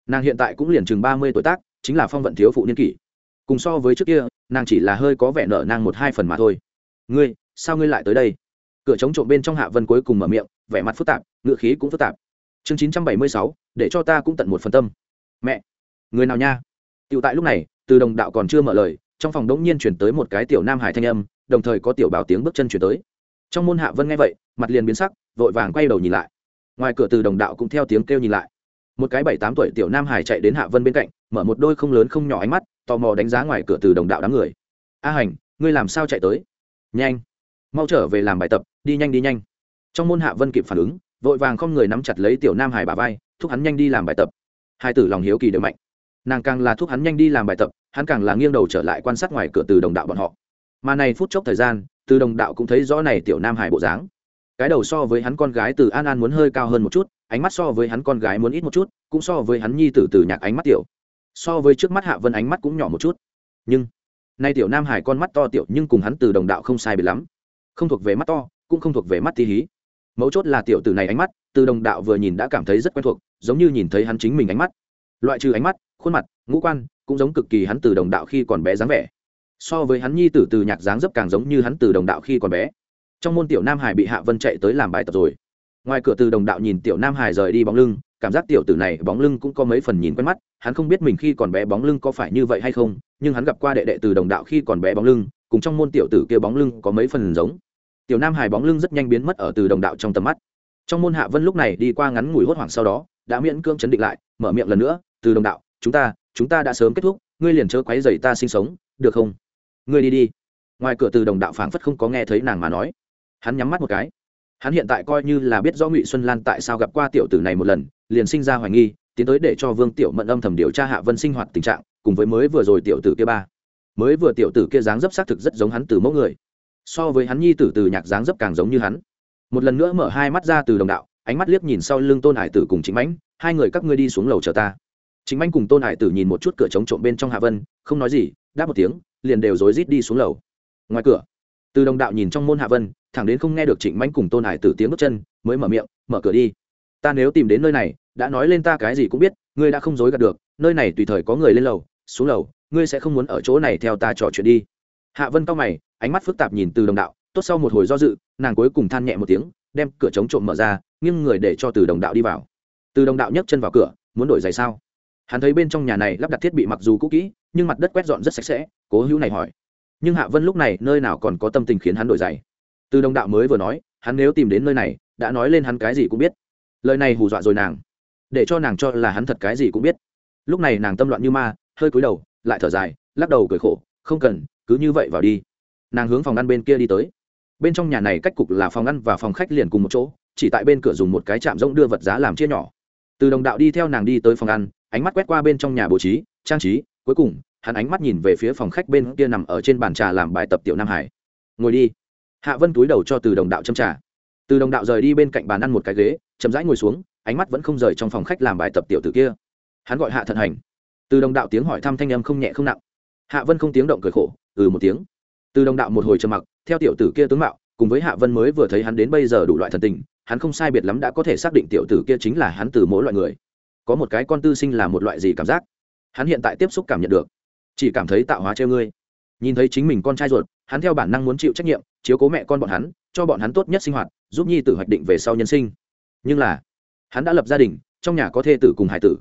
Nàng hiện tại cũng liền chừng ba mươi tuổi tác, chính là phong vận thiếu phụ niên kỷ. Cùng so với trước kia, nàng chỉ là hơi có vẻ nợ nàng một hai phần mà thôi. Ngươi, sao ngươi lại tới đây? Cửa chống trộm bên trong hạ vân cuối cùng mở miệng, vẻ mặt phức tạp, ngựa khí cũng phức tạp. Chương chín trăm bảy mươi sáu, để cho ta cũng tận một phần tâm. Mẹ, người nào nha? Tiểu tại lúc này, từ đồng đạo còn chưa mở lời, trong phòng đống nhiên chuyển tới một cái tiểu nam hải thanh âm, đồng thời có tiểu bảo tiếng bước chân chuyển tới. Trong môn hạ vân nghe vậy, mặt liền biến sắc, vội vàng quay đầu nhìn lại. Ngoài cửa từ đồng đạo cũng theo tiếng kêu nhìn lại. Một cái bảy tám tuổi tiểu nam hải chạy đến hạ vân bên cạnh, mở một đôi không lớn không nhỏ ánh mắt, tò mò đánh giá ngoài cửa từ đồng đạo đám người. A hành, ngươi làm sao chạy tới? Nhanh, mau trở về làm bài tập, đi nhanh đi nhanh. Trong môn hạ vân kịp phản ứng, vội vàng không người nắm chặt lấy tiểu nam hải bà vai, thúc hắn nhanh đi làm bài tập. Hai tử lòng hiếu kỳ đều mạnh nàng càng là thúc hắn nhanh đi làm bài tập, hắn càng là nghiêng đầu trở lại quan sát ngoài cửa từ đồng đạo bọn họ. Mà này phút chốc thời gian, từ đồng đạo cũng thấy rõ này tiểu nam hải bộ dáng. Cái đầu so với hắn con gái từ an an muốn hơi cao hơn một chút, ánh mắt so với hắn con gái muốn ít một chút, cũng so với hắn nhi tử từ nhạc ánh mắt tiểu. So với trước mắt hạ vân ánh mắt cũng nhỏ một chút. Nhưng, nay tiểu nam hải con mắt to tiểu nhưng cùng hắn từ đồng đạo không sai biệt lắm. Không thuộc về mắt to, cũng không thuộc về mắt tí hí. Mấu chốt là tiểu tử này ánh mắt, từ đồng đạo vừa nhìn đã cảm thấy rất quen thuộc, giống như nhìn thấy hắn chính mình ánh mắt. Loại trừ ánh mắt khuôn mặt, ngũ quan, cũng giống cực kỳ hắn từ đồng đạo khi còn bé dáng vẻ. So với hắn nhi tử từ nhạc dáng dấp càng giống như hắn từ đồng đạo khi còn bé. Trong môn tiểu nam hải bị hạ vân chạy tới làm bài tập rồi. Ngoài cửa từ đồng đạo nhìn tiểu nam hải rời đi bóng lưng, cảm giác tiểu tử này bóng lưng cũng có mấy phần nhìn quen mắt, hắn không biết mình khi còn bé bóng lưng có phải như vậy hay không, nhưng hắn gặp qua đệ đệ từ đồng đạo khi còn bé bóng lưng, cùng trong môn tiểu tử kia bóng lưng có mấy phần giống. Tiểu nam hải bóng lưng rất nhanh biến mất ở từ đồng đạo trong tầm mắt. Trong môn hạ vân lúc này đi qua ngắn ngủi hốt hoảng sau đó, đã miễn cưỡng chấn định lại, mở miệng lần nữa, từ đồng đạo chúng ta chúng ta đã sớm kết thúc, ngươi liền chớ quấy dày ta sinh sống, được không? Ngươi đi đi. Ngoài cửa từ đồng đạo phảng phất không có nghe thấy nàng mà nói. Hắn nhắm mắt một cái. Hắn hiện tại coi như là biết rõ ngụy xuân lan tại sao gặp qua tiểu tử này một lần, liền sinh ra hoài nghi, tiến tới để cho vương tiểu mận âm thầm điều tra hạ vân sinh hoạt tình trạng, cùng với mới vừa rồi tiểu tử kia ba. Mới vừa tiểu tử kia dáng dấp xác thực rất giống hắn từ mẫu người. So với hắn nhi tử từ nhạc dáng dấp càng giống như hắn. Một lần nữa mở hai mắt ra từ đồng đạo, ánh mắt liếc nhìn sau lưng tôn hải tử cùng chính mãnh, hai người các ngươi đi xuống lầu chờ ta chính anh cùng tôn hải tử nhìn một chút cửa trống trộm bên trong hạ vân, không nói gì, đáp một tiếng, liền đều rối rít đi xuống lầu. Ngoài cửa, từ đồng đạo nhìn trong môn hạ vân, thẳng đến không nghe được trịnh mãnh cùng tôn hải tử tiếng bước chân, mới mở miệng, mở cửa đi. Ta nếu tìm đến nơi này, đã nói lên ta cái gì cũng biết, ngươi đã không dối gạt được, nơi này tùy thời có người lên lầu, xuống lầu, ngươi sẽ không muốn ở chỗ này theo ta trò chuyện đi. Hạ vân cao mày, ánh mắt phức tạp nhìn từ đồng đạo, tốt sau một hồi do dự, nàng cuối cùng than nhẹ một tiếng, đem cửa chống trộm mở ra, nghiêng người để cho từ đồng đạo đi vào. Từ đồng đạo nhấc chân vào cửa, muốn đổi giày sao? Hắn thấy bên trong nhà này lắp đặt thiết bị mặc dù cũ kỹ, nhưng mặt đất quét dọn rất sạch sẽ, cố hữu này hỏi. Nhưng hạ vân lúc này nơi nào còn có tâm tình khiến hắn đổi giày? Từ đồng đạo mới vừa nói, hắn nếu tìm đến nơi này, đã nói lên hắn cái gì cũng biết. Lời này hù dọa rồi nàng. Để cho nàng cho là hắn thật cái gì cũng biết. Lúc này nàng tâm loạn như ma, hơi cúi đầu, lại thở dài, lắc đầu cười khổ, không cần, cứ như vậy vào đi. Nàng hướng phòng ăn bên kia đi tới. Bên trong nhà này cách cục là phòng ăn và phòng khách liền cùng một chỗ, chỉ tại bên cửa dùng một cái chạm rỗng đưa vật giá làm chia nhỏ. Từ đồng đạo đi theo nàng đi tới phòng ăn ánh mắt quét qua bên trong nhà bố trí, trang trí, cuối cùng, hắn ánh mắt nhìn về phía phòng khách bên kia nằm ở trên bàn trà làm bài tập tiểu nam hải. Ngồi đi. Hạ vân túi đầu cho từ đồng đạo châm trà. Từ đồng đạo rời đi bên cạnh bàn ăn một cái ghế, chậm rãi ngồi xuống, ánh mắt vẫn không rời trong phòng khách làm bài tập tiểu tử kia. Hắn gọi hạ thận hành. Từ đồng đạo tiếng hỏi thăm thanh âm không nhẹ không nặng. Hạ vân không tiếng động cười khổ ừ một tiếng. Từ đồng đạo một hồi trầm mặc, theo tiểu tử kia tướng mạo, cùng với hạ vân mới vừa thấy hắn đến bây giờ đủ loại thần tình, hắn không sai biệt lắm đã có thể xác định tiểu tử kia chính là hắn từ mỗi loại người có một cái con tư sinh là một loại gì cảm giác? Hắn hiện tại tiếp xúc cảm nhận được, chỉ cảm thấy tạo hóa treo ngươi. Nhìn thấy chính mình con trai ruột, hắn theo bản năng muốn chịu trách nhiệm, chiếu cố mẹ con bọn hắn, cho bọn hắn tốt nhất sinh hoạt, giúp nhi tử hoạch định về sau nhân sinh. Nhưng là, hắn đã lập gia đình, trong nhà có thê tử cùng hải tử.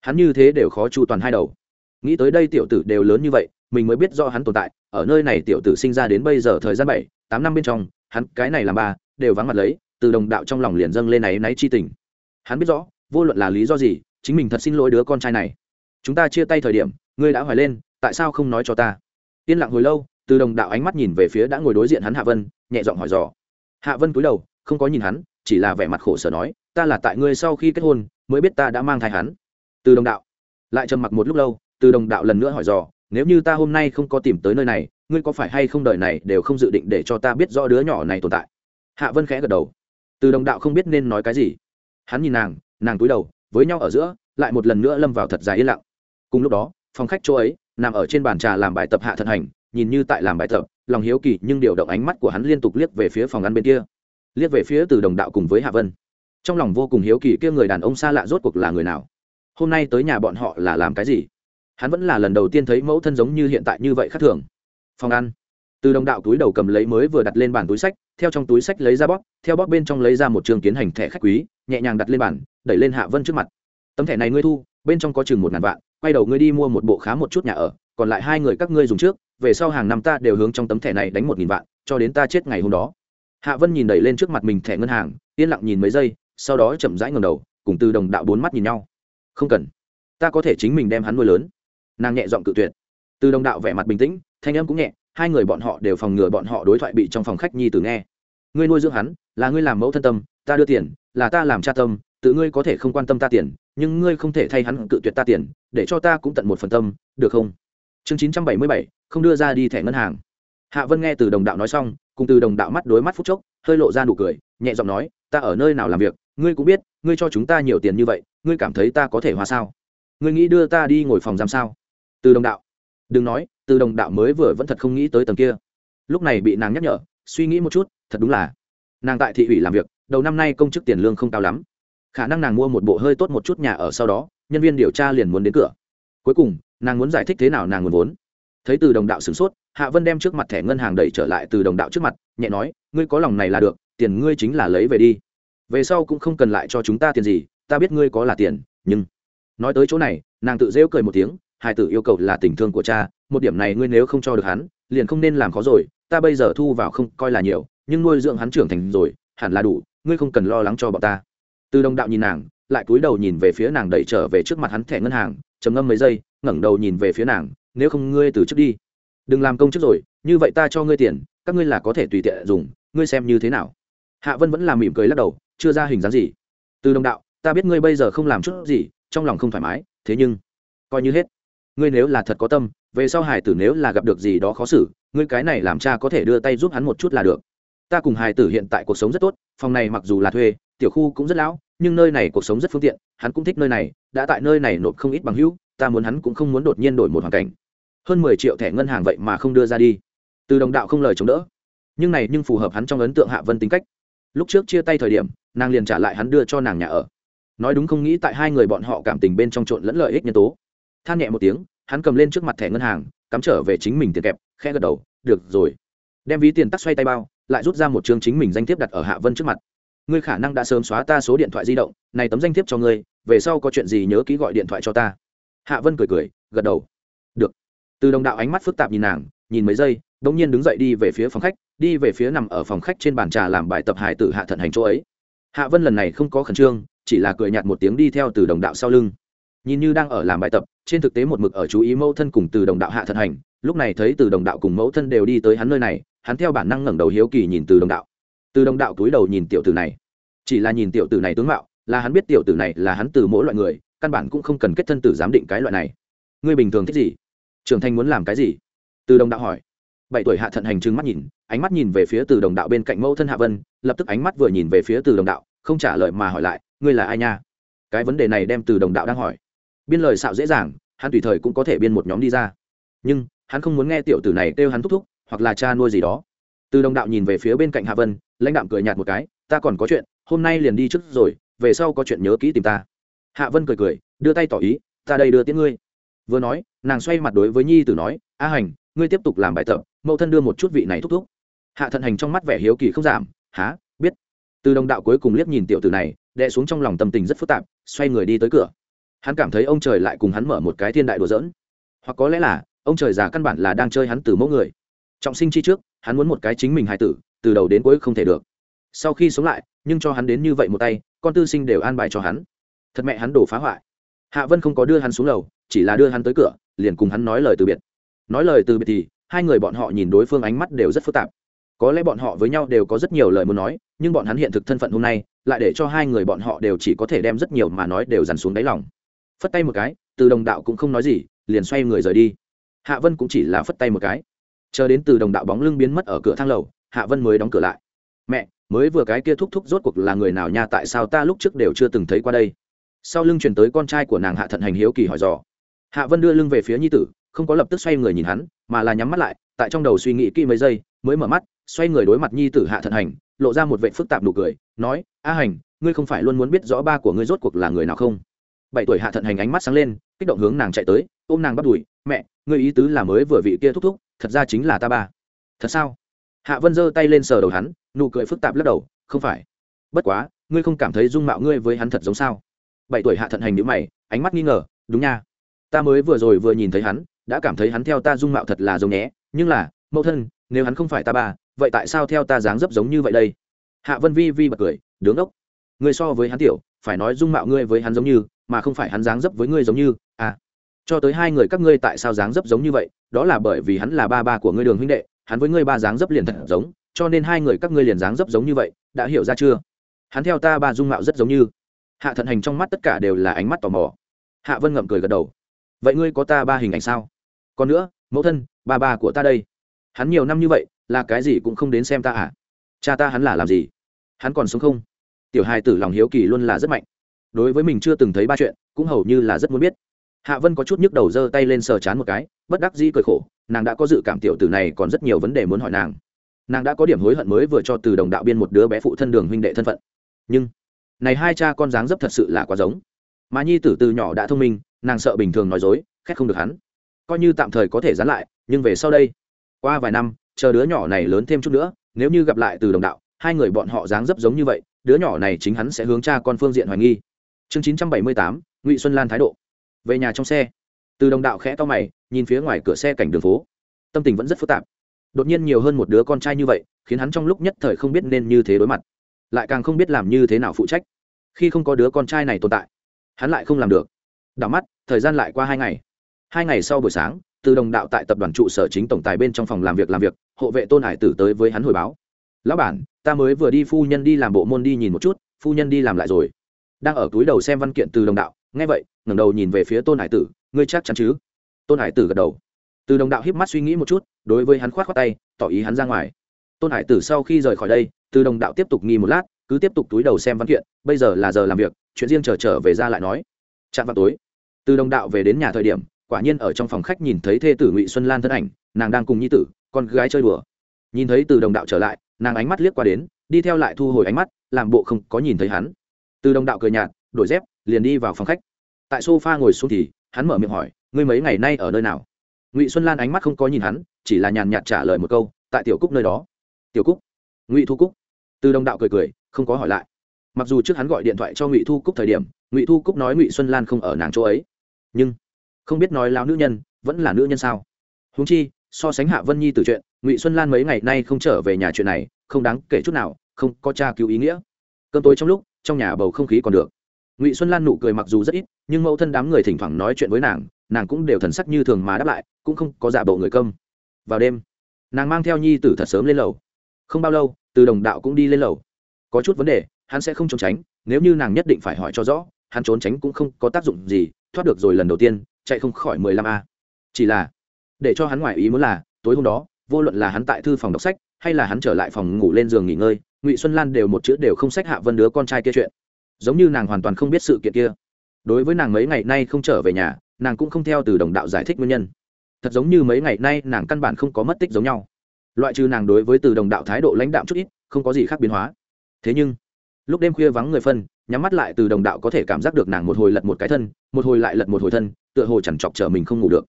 Hắn như thế đều khó chu toàn hai đầu. Nghĩ tới đây tiểu tử đều lớn như vậy, mình mới biết do hắn tồn tại. Ở nơi này tiểu tử sinh ra đến bây giờ thời gian bảy, tám năm bên trong, hắn cái này làm ba, đều vắng mặt lấy, từ đồng đạo trong lòng liền dâng lên này náy chi tình. Hắn biết rõ vô luận là lý do gì, chính mình thật xin lỗi đứa con trai này. Chúng ta chia tay thời điểm, ngươi đã hoài lên, tại sao không nói cho ta? Yên lặng hồi lâu, từ đồng đạo ánh mắt nhìn về phía đã ngồi đối diện hắn hạ vân, nhẹ giọng hỏi dò. Hạ vân cúi đầu, không có nhìn hắn, chỉ là vẻ mặt khổ sở nói, ta là tại ngươi sau khi kết hôn, mới biết ta đã mang thai hắn. Từ đồng đạo lại trầm mặc một lúc lâu, từ đồng đạo lần nữa hỏi dò, nếu như ta hôm nay không có tìm tới nơi này, ngươi có phải hay không đời này đều không dự định để cho ta biết rõ đứa nhỏ này tồn tại? Hạ vân khẽ gật đầu. Từ đồng đạo không biết nên nói cái gì. Hắn nhìn nàng nàng cúi đầu, với nhau ở giữa, lại một lần nữa lâm vào thật dài yên lặng. Cùng lúc đó, phòng khách chỗ ấy, nằm ở trên bàn trà làm bài tập hạ thận hành, nhìn như tại làm bài tập, lòng hiếu kỳ nhưng điều động ánh mắt của hắn liên tục liếc về phía phòng ăn bên kia. Liếc về phía từ đồng đạo cùng với hạ vân. Trong lòng vô cùng hiếu kỳ kia người đàn ông xa lạ rốt cuộc là người nào? Hôm nay tới nhà bọn họ là làm cái gì? Hắn vẫn là lần đầu tiên thấy mẫu thân giống như hiện tại như vậy khác thường. Phòng ăn. Từ đồng đạo túi đầu cầm lấy mới vừa đặt lên bàn túi sách, theo trong túi sách lấy ra bóp, theo bóp bên trong lấy ra một trường kiến hành thẻ khách quý nhẹ nhàng đặt lên bàn, đẩy lên hạ vân trước mặt. Tấm thẻ này ngươi thu, bên trong có chừng một ngàn vạn, quay đầu ngươi đi mua một bộ khá một chút nhà ở, còn lại hai người các ngươi dùng trước, về sau hàng năm ta đều hướng trong tấm thẻ này đánh một nghìn vạn, cho đến ta chết ngày hôm đó. Hạ vân nhìn đẩy lên trước mặt mình thẻ ngân hàng, yên lặng nhìn mấy giây, sau đó chậm rãi ngầm đầu, cùng từ đồng đạo bốn mắt nhìn nhau. Không cần. Ta có thể chính mình đem hắn nuôi lớn. Nàng nhẹ giọng cự tuyệt. Từ đồng đạo vẻ mặt bình tĩnh, thanh âm cũng nhẹ, hai người bọn họ đều phòng ngừa bọn họ đối thoại bị trong phòng khách nhi tử nghe. Ngươi nuôi dưỡng hắn, là ngươi làm mẫu thân tâm, ta đưa tiền là ta làm cha tâm, tự ngươi có thể không quan tâm ta tiền, nhưng ngươi không thể thay hắn cự tuyệt ta tiền, để cho ta cũng tận một phần tâm, được không? Chương chín trăm bảy mươi bảy, không đưa ra đi thẻ ngân hàng. Hạ vân nghe từ đồng đạo nói xong, cùng từ đồng đạo mắt đối mắt phút chốc, hơi lộ ra nụ cười, nhẹ giọng nói, ta ở nơi nào làm việc, ngươi cũng biết, ngươi cho chúng ta nhiều tiền như vậy, ngươi cảm thấy ta có thể hòa sao? Ngươi nghĩ đưa ta đi ngồi phòng giam sao? Từ đồng đạo. Đừng nói, từ đồng đạo mới vừa vẫn thật không nghĩ tới tầng kia. Lúc này bị nàng nhắc nhở, suy nghĩ một chút, thật đúng là, nàng tại thị ủy làm việc đầu năm nay công chức tiền lương không cao lắm. Khả năng nàng mua một bộ hơi tốt một chút nhà ở sau đó, nhân viên điều tra liền muốn đến cửa. Cuối cùng, nàng muốn giải thích thế nào nàng nguồn vốn. Thấy từ đồng đạo sửng sốt, hạ vân đem trước mặt thẻ ngân hàng đẩy trở lại từ đồng đạo trước mặt, nhẹ nói, ngươi có lòng này là được, tiền ngươi chính là lấy về đi. Về sau cũng không cần lại cho chúng ta tiền gì, ta biết ngươi có là tiền, nhưng nói tới chỗ này, nàng tự rêu cười một tiếng hai tử yêu cầu là tình thương của cha, một điểm này ngươi nếu không cho được hắn, liền không nên làm khó rồi, ta bây giờ thu vào không coi là nhiều, nhưng nuôi dưỡng hắn trưởng thành rồi, hẳn là đủ ngươi không cần lo lắng cho bọn ta. Từ đồng đạo nhìn nàng, lại cúi đầu nhìn về phía nàng đẩy trở về trước mặt hắn thẻ ngân hàng, trầm ngâm mấy giây, ngẩng đầu nhìn về phía nàng, nếu không ngươi từ trước đi, đừng làm công chức rồi, như vậy ta cho ngươi tiền, các ngươi là có thể tùy tiện dùng, ngươi xem như thế nào. Hạ vân vẫn làm mỉm cười lắc đầu, chưa ra hình dáng gì. Từ đồng đạo, ta biết ngươi bây giờ không làm chút gì, trong lòng không thoải mái, thế nhưng, coi như hết. Ngươi nếu là thật có tâm, về sau hải tử nếu là gặp được gì đó khó xử, ngươi cái này làm cha có thể đưa tay giúp hắn một chút là được. Ta cùng hải tử hiện tại cuộc sống rất tốt phòng này mặc dù là thuê, tiểu khu cũng rất lão, nhưng nơi này cuộc sống rất phương tiện, hắn cũng thích nơi này, đã tại nơi này nộp không ít bằng hữu, ta muốn hắn cũng không muốn đột nhiên đổi một hoàn cảnh. Hơn mười triệu thẻ ngân hàng vậy mà không đưa ra đi. Từ đồng đạo không lời chống đỡ. Nhưng này nhưng phù hợp hắn trong ấn tượng hạ vân tính cách. Lúc trước chia tay thời điểm, nàng liền trả lại hắn đưa cho nàng nhà ở. Nói đúng không nghĩ tại hai người bọn họ cảm tình bên trong trộn lẫn lợi ích nhân tố. Than nhẹ một tiếng, hắn cầm lên trước mặt thẻ ngân hàng, cắm trở về chính mình tiền kẹp khe gật đầu, được rồi. Đem ví tiền tắt xoay tay bao lại rút ra một chương chính mình danh thiếp đặt ở hạ vân trước mặt. Ngươi khả năng đã sớm xóa ta số điện thoại di động, này tấm danh thiếp cho ngươi, về sau có chuyện gì nhớ ký gọi điện thoại cho ta. Hạ vân cười cười, gật đầu. Được. Từ đồng đạo ánh mắt phức tạp nhìn nàng, nhìn mấy giây đ ỗ n g nhiên đứng dậy đi về phía phòng khách, đi về phía nằm ở phòng khách trên bàn trà làm bài tập hải tử hạ thận hành chỗ ấy. Hạ vân lần này không có khẩn trương, chỉ là cười nhạt một tiếng đi theo từ đồng đạo sau lưng. Nhìn như đang ở làm bài tập, trên thực tế một mực ở chú ý mẫu thân cùng từ đồng đạo hạ thận hành, lúc này thấy từ đồng đạo cùng mẫu thân đều đi tới hắn nơi này hắn theo bản năng ngẩng đầu hiếu kỳ nhìn từ đồng đạo. Từ đồng đạo túi đầu nhìn tiểu tử này. Chỉ là nhìn tiểu tử này tướng mạo, là hắn biết tiểu tử này là hắn từ mỗi loại người, căn bản cũng không cần kết thân tử giám định cái loại này. Ngươi bình thường thích gì? Trưởng thành muốn làm cái gì? Từ đồng đạo hỏi. Bảy tuổi hạ thận hành trừng mắt nhìn, ánh mắt nhìn về phía từ đồng đạo bên cạnh mẫu thân hạ vân, lập tức ánh mắt vừa nhìn về phía từ đồng đạo, không trả lời mà hỏi lại, ngươi là ai nha? Cái vấn đề này đem từ đồng đạo đang hỏi. Biên lời xạo dễ dàng, hắn tùy thời cũng có thể biên một nhóm đi ra. Nhưng, hắn không muốn nghe tiểu tử này kêu hắn thúc thúc hoặc là cha nuôi gì đó. Từ đồng đạo nhìn về phía bên cạnh hạ vân, lãnh đạm cười nhạt một cái, ta còn có chuyện, hôm nay liền đi trước rồi, về sau có chuyện nhớ kỹ tìm ta. Hạ vân cười cười, đưa tay tỏ ý, ta đây đưa tiễn ngươi. Vừa nói, nàng xoay mặt đối với nhi tử nói, a hành, ngươi tiếp tục làm bài tập, mẫu thân đưa một chút vị này thúc thúc. Hạ thận hành trong mắt vẻ hiếu kỳ không giảm há biết. Từ đồng đạo cuối cùng liếc nhìn tiểu tử này, đè xuống trong lòng tâm tình rất phức tạp, xoay người đi tới cửa. Hắn cảm thấy ông trời lại cùng hắn mở một cái thiên đại đùa dỡn hoặc có lẽ là, ông trời già căn bản là đang chơi hắn từ mẫu người trọng sinh chi trước, hắn muốn một cái chính mình hài tử, từ đầu đến cuối không thể được. Sau khi sống lại, nhưng cho hắn đến như vậy một tay, con tư sinh đều an bài cho hắn. Thật mẹ hắn đổ phá hoại. Hạ vân không có đưa hắn xuống lầu, chỉ là đưa hắn tới cửa, liền cùng hắn nói lời từ biệt. Nói lời từ biệt thì, hai người bọn họ nhìn đối phương ánh mắt đều rất phức tạp. Có lẽ bọn họ với nhau đều có rất nhiều lời muốn nói, nhưng bọn hắn hiện thực thân phận hôm nay, lại để cho hai người bọn họ đều chỉ có thể đem rất nhiều mà nói đều dằn xuống đáy lòng. Phất tay một cái, từ đồng đạo cũng không nói gì, liền xoay người rời đi. Hạ vân cũng chỉ là phất tay một cái chờ đến từ đồng đạo bóng lưng biến mất ở cửa thang lầu, hạ vân mới đóng cửa lại. Mẹ, mới vừa cái kia thúc thúc rốt cuộc là người nào nha, tại sao ta lúc trước đều chưa từng thấy qua đây? Sau lưng chuyển tới con trai của nàng hạ thận hành hiếu kỳ hỏi dò. Hạ vân đưa lưng về phía nhi tử, không có lập tức xoay người nhìn hắn, mà là nhắm mắt lại, tại trong đầu suy nghĩ kỹ mấy giây, mới mở mắt, xoay người đối mặt nhi tử hạ thận hành, lộ ra một vệ phức tạp nụ cười, nói, a hành, ngươi không phải luôn muốn biết rõ ba của ngươi rốt cuộc là người nào không? Bảy tuổi hạ thận hành ánh mắt sáng lên, kích động hướng nàng chạy tới, ôm nàng bắt đùi, mẹ, ngươi ý tứ là mới vừa vị kia thúc thúc thật ra chính là ta ba. Thật sao? Hạ vân giơ tay lên sờ đầu hắn, nụ cười phức tạp lắc đầu, không phải. Bất quá, ngươi không cảm thấy dung mạo ngươi với hắn thật giống sao? Bảy tuổi hạ thận hành nhữ mày, ánh mắt nghi ngờ, đúng nha. Ta mới vừa rồi vừa nhìn thấy hắn, đã cảm thấy hắn theo ta dung mạo thật là giống nhé, nhưng là, mẫu thân, nếu hắn không phải ta ba, vậy tại sao theo ta dáng dấp giống như vậy đây? Hạ vân vi vi bật cười, đứng ốc ngươi so với hắn tiểu, phải nói dung mạo ngươi với hắn giống như, mà không phải hắn dáng dấp với ngươi giống như à cho tới hai người các ngươi tại sao dáng dấp giống như vậy, đó là bởi vì hắn là ba ba của ngươi đường huynh đệ, hắn với ngươi ba dáng dấp liền thật giống, cho nên hai người các ngươi liền dáng dấp giống như vậy, đã hiểu ra chưa? Hắn theo ta ba dung mạo rất giống như. Hạ thận hành trong mắt tất cả đều là ánh mắt tò mò. Hạ vân ngậm cười gật đầu. Vậy ngươi có ta ba hình ảnh sao? Còn nữa, mẫu thân, ba ba của ta đây. Hắn nhiều năm như vậy, là cái gì cũng không đến xem ta à? Cha ta hắn là làm gì? Hắn còn sống không? Tiểu hai tử lòng hiếu kỳ luôn là rất mạnh. Đối với mình chưa từng thấy ba chuyện, cũng hầu như là rất muốn biết hạ vân có chút nhức đầu giơ tay lên sờ chán một cái, bất đắc dĩ cười khổ, nàng đã có dự cảm tiểu tử này còn rất nhiều vấn đề muốn hỏi nàng. Nàng đã có điểm hối hận mới vừa cho từ đồng đạo biên một đứa bé phụ thân đường huynh đệ thân phận. Nhưng, này hai cha con dáng dấp thật sự là quá giống. Mà nhi tử từ nhỏ đã thông minh, nàng sợ bình thường nói dối, khét không được hắn. Coi như tạm thời có thể dán lại, nhưng về sau đây, qua vài năm, chờ đứa nhỏ này lớn thêm chút nữa, nếu như gặp lại từ đồng đạo, hai người bọn họ dáng dấp giống như vậy, đứa nhỏ này chính hắn sẽ hướng cha con phương diện hoài nghi. Chương chín trăm bảy mươi tám, ngụy xuân lan thái độ về nhà trong xe. Từ đồng đạo khẽ to mày, nhìn phía ngoài cửa xe cảnh đường phố. Tâm tình vẫn rất phức tạp. Đột nhiên nhiều hơn một đứa con trai như vậy, khiến hắn trong lúc nhất thời không biết nên như thế đối mặt. Lại càng không biết làm như thế nào phụ trách. Khi không có đứa con trai này tồn tại, hắn lại không làm được. Đảo mắt, thời gian lại qua hai ngày. Hai ngày sau buổi sáng, từ đồng đạo tại tập đoàn trụ sở chính tổng tài bên trong phòng làm việc làm việc, hộ vệ tôn hải tử tới với hắn hồi báo. Lão bản, ta mới vừa đi phu nhân đi làm bộ môn đi nhìn một chút, phu nhân đi làm lại rồi. Đang ở túi đầu xem văn kiện từ đồng đạo, nghe vậy ngẩng đầu nhìn về phía tôn hải tử ngươi chắc chắn chứ? Tôn hải tử gật đầu. Từ đồng đạo híp mắt suy nghĩ một chút đối với hắn khoát khoát tay tỏ ý hắn ra ngoài. Tôn hải tử sau khi rời khỏi đây từ đồng đạo tiếp tục nghi một lát cứ tiếp tục túi đầu xem văn kiện bây giờ là giờ làm việc chuyện riêng chờ trở, trở về ra lại nói. Chạm vào tối từ đồng đạo về đến nhà thời điểm quả nhiên ở trong phòng khách nhìn thấy thê tử ngụy xuân lan thân ảnh nàng đang cùng nhi tử con gái chơi đùa. Nhìn thấy từ đồng đạo trở lại nàng ánh mắt liếc qua đến đi theo lại thu hồi ánh mắt làm bộ không có nhìn thấy hắn. Từ đồng đạo cười nhạt đổi dép liền đi vào phòng khách tại sofa ngồi xuống thì, hắn mở miệng hỏi, ngươi mấy ngày nay ở nơi nào? Ngụy xuân lan ánh mắt không có nhìn hắn, chỉ là nhàn nhạt trả lời một câu, tại tiểu cúc nơi đó. Tiểu cúc? Ngụy thu cúc. Từ đồng đạo cười cười, không có hỏi lại. Mặc dù trước hắn gọi điện thoại cho ngụy thu cúc thời điểm, ngụy thu cúc nói ngụy xuân lan không ở nàng chỗ ấy. Nhưng, không biết nói lao nữ nhân, vẫn là nữ nhân sao? Húng chi, so sánh hạ vân nhi từ chuyện, ngụy xuân lan mấy ngày nay không trở về nhà chuyện này, không đáng kể chút nào, không có tra cứu ý nghĩa. Cơn tối trong lúc, trong nhà bầu không khí còn được ngụy xuân lan nụ cười mặc dù rất ít, nhưng mẫu thân đám người thỉnh thoảng nói chuyện với nàng nàng cũng đều thần sắc như thường mà đáp lại, cũng không có giả bộ người công vào đêm, nàng mang theo nhi tử thật sớm lên lầu. Không bao lâu, từ đồng đạo cũng đi lên lầu. Có chút vấn đề, hắn sẽ không trốn tránh, nếu như nàng nhất định phải hỏi cho rõ, hắn trốn tránh cũng không có tác dụng gì, thoát được rồi lần đầu tiên, chạy không khỏi mười lăm a. Chỉ là, để cho hắn ngoài ý muốn là, tối hôm đó, vô luận là hắn tại thư phòng đọc sách, hay là hắn trở lại phòng ngủ lên giường nghỉ ngơi, ngụy xuân lan đều một chữ đều không sách hạ vân đứa con trai kia chuyện giống như nàng hoàn toàn không biết sự kiện kia. Đối với nàng mấy ngày nay không trở về nhà, nàng cũng không theo từ đồng đạo giải thích nguyên nhân. Thật giống như mấy ngày nay nàng căn bản không có mất tích giống nhau. Loại trừ nàng đối với từ đồng đạo thái độ lãnh đạm chút ít, không có gì khác biến hóa. Thế nhưng, lúc đêm khuya vắng người phân, nhắm mắt lại từ đồng đạo có thể cảm giác được nàng một hồi lật một cái thân, một hồi lại lật một hồi thân, tựa hồ chẳng chọc chở mình không ngủ được.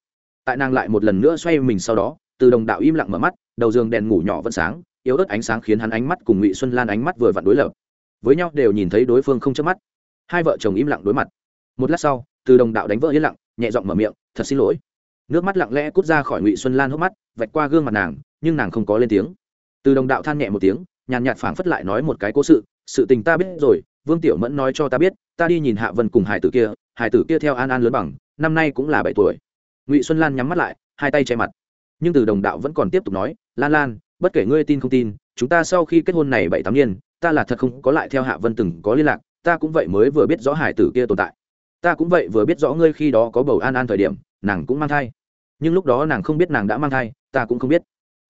Tại nàng lại một lần nữa xoay mình sau đó, từ đồng đạo im lặng mở mắt, đầu giường đèn ngủ nhỏ vẫn sáng, yếu ớt ánh sáng khiến hắn ánh mắt cùng ngụy xuân lan ánh mắt vừa vặn đối lập với nhau đều nhìn thấy đối phương không chớp mắt. Hai vợ chồng im lặng đối mặt. Một lát sau, từ đồng đạo đánh vỡ yên lặng, nhẹ giọng mở miệng, thật xin lỗi. Nước mắt lặng lẽ cút ra khỏi ngụy xuân lan hốc mắt, vạch qua gương mặt nàng, nhưng nàng không có lên tiếng. Từ đồng đạo than nhẹ một tiếng, nhàn nhạt phảng phất lại nói một cái cố sự sự tình ta biết rồi, vương tiểu mẫn nói cho ta biết, ta đi nhìn hạ vân cùng hải tử kia, hải tử kia theo an an lớn bằng, năm nay cũng là bảy tuổi. Ngụy xuân lan nhắm mắt lại, hai tay che mặt. Nhưng từ đồng đạo vẫn còn tiếp tục nói, lan lan, bất kể ngươi tin không tin, chúng ta sau khi kết hôn này bảy tám niên ta là thật không có lại theo hạ vân từng có liên lạc, ta cũng vậy mới vừa biết rõ hải tử kia tồn tại. Ta cũng vậy vừa biết rõ ngươi khi đó có bầu an an thời điểm, nàng cũng mang thai. Nhưng lúc đó nàng không biết nàng đã mang thai, ta cũng không biết.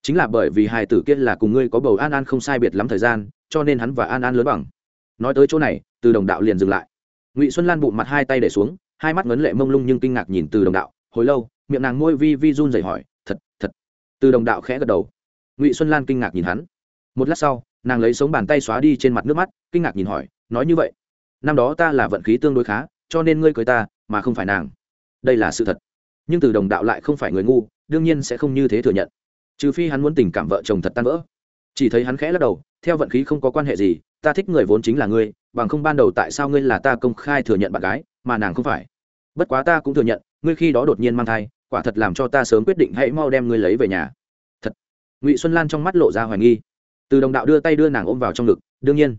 Chính là bởi vì hải tử kia là cùng ngươi có bầu an an không sai biệt lắm thời gian, cho nên hắn và an an lớn bằng. Nói tới chỗ này, từ đồng đạo liền dừng lại. Ngụy xuân lan bụng mặt hai tay để xuống, hai mắt ngấn lệ mông lung nhưng kinh ngạc nhìn từ đồng đạo, hồi lâu, miệng nàng môi vi vi run rẩy hỏi, thật thật. Từ đồng đạo khẽ gật đầu. Ngụy xuân lan kinh ngạc nhìn hắn. Một lát sau nàng lấy sống bàn tay xóa đi trên mặt nước mắt, kinh ngạc nhìn hỏi, nói như vậy, năm đó ta là vận khí tương đối khá, cho nên ngươi cưới ta, mà không phải nàng. Đây là sự thật. Nhưng từ đồng đạo lại không phải người ngu, đương nhiên sẽ không như thế thừa nhận. Trừ phi hắn muốn tình cảm vợ chồng thật tan vỡ. Chỉ thấy hắn khẽ lắc đầu, theo vận khí không có quan hệ gì, ta thích người vốn chính là ngươi, bằng không ban đầu tại sao ngươi là ta công khai thừa nhận bạn gái, mà nàng không phải. Bất quá ta cũng thừa nhận, ngươi khi đó đột nhiên mang thai, quả thật làm cho ta sớm quyết định hãy mau đem ngươi lấy về nhà. Thật. Ngụy xuân lan trong mắt lộ ra hoài nghi từ đồng đạo đưa tay đưa nàng ôm vào trong ngực, đương nhiên.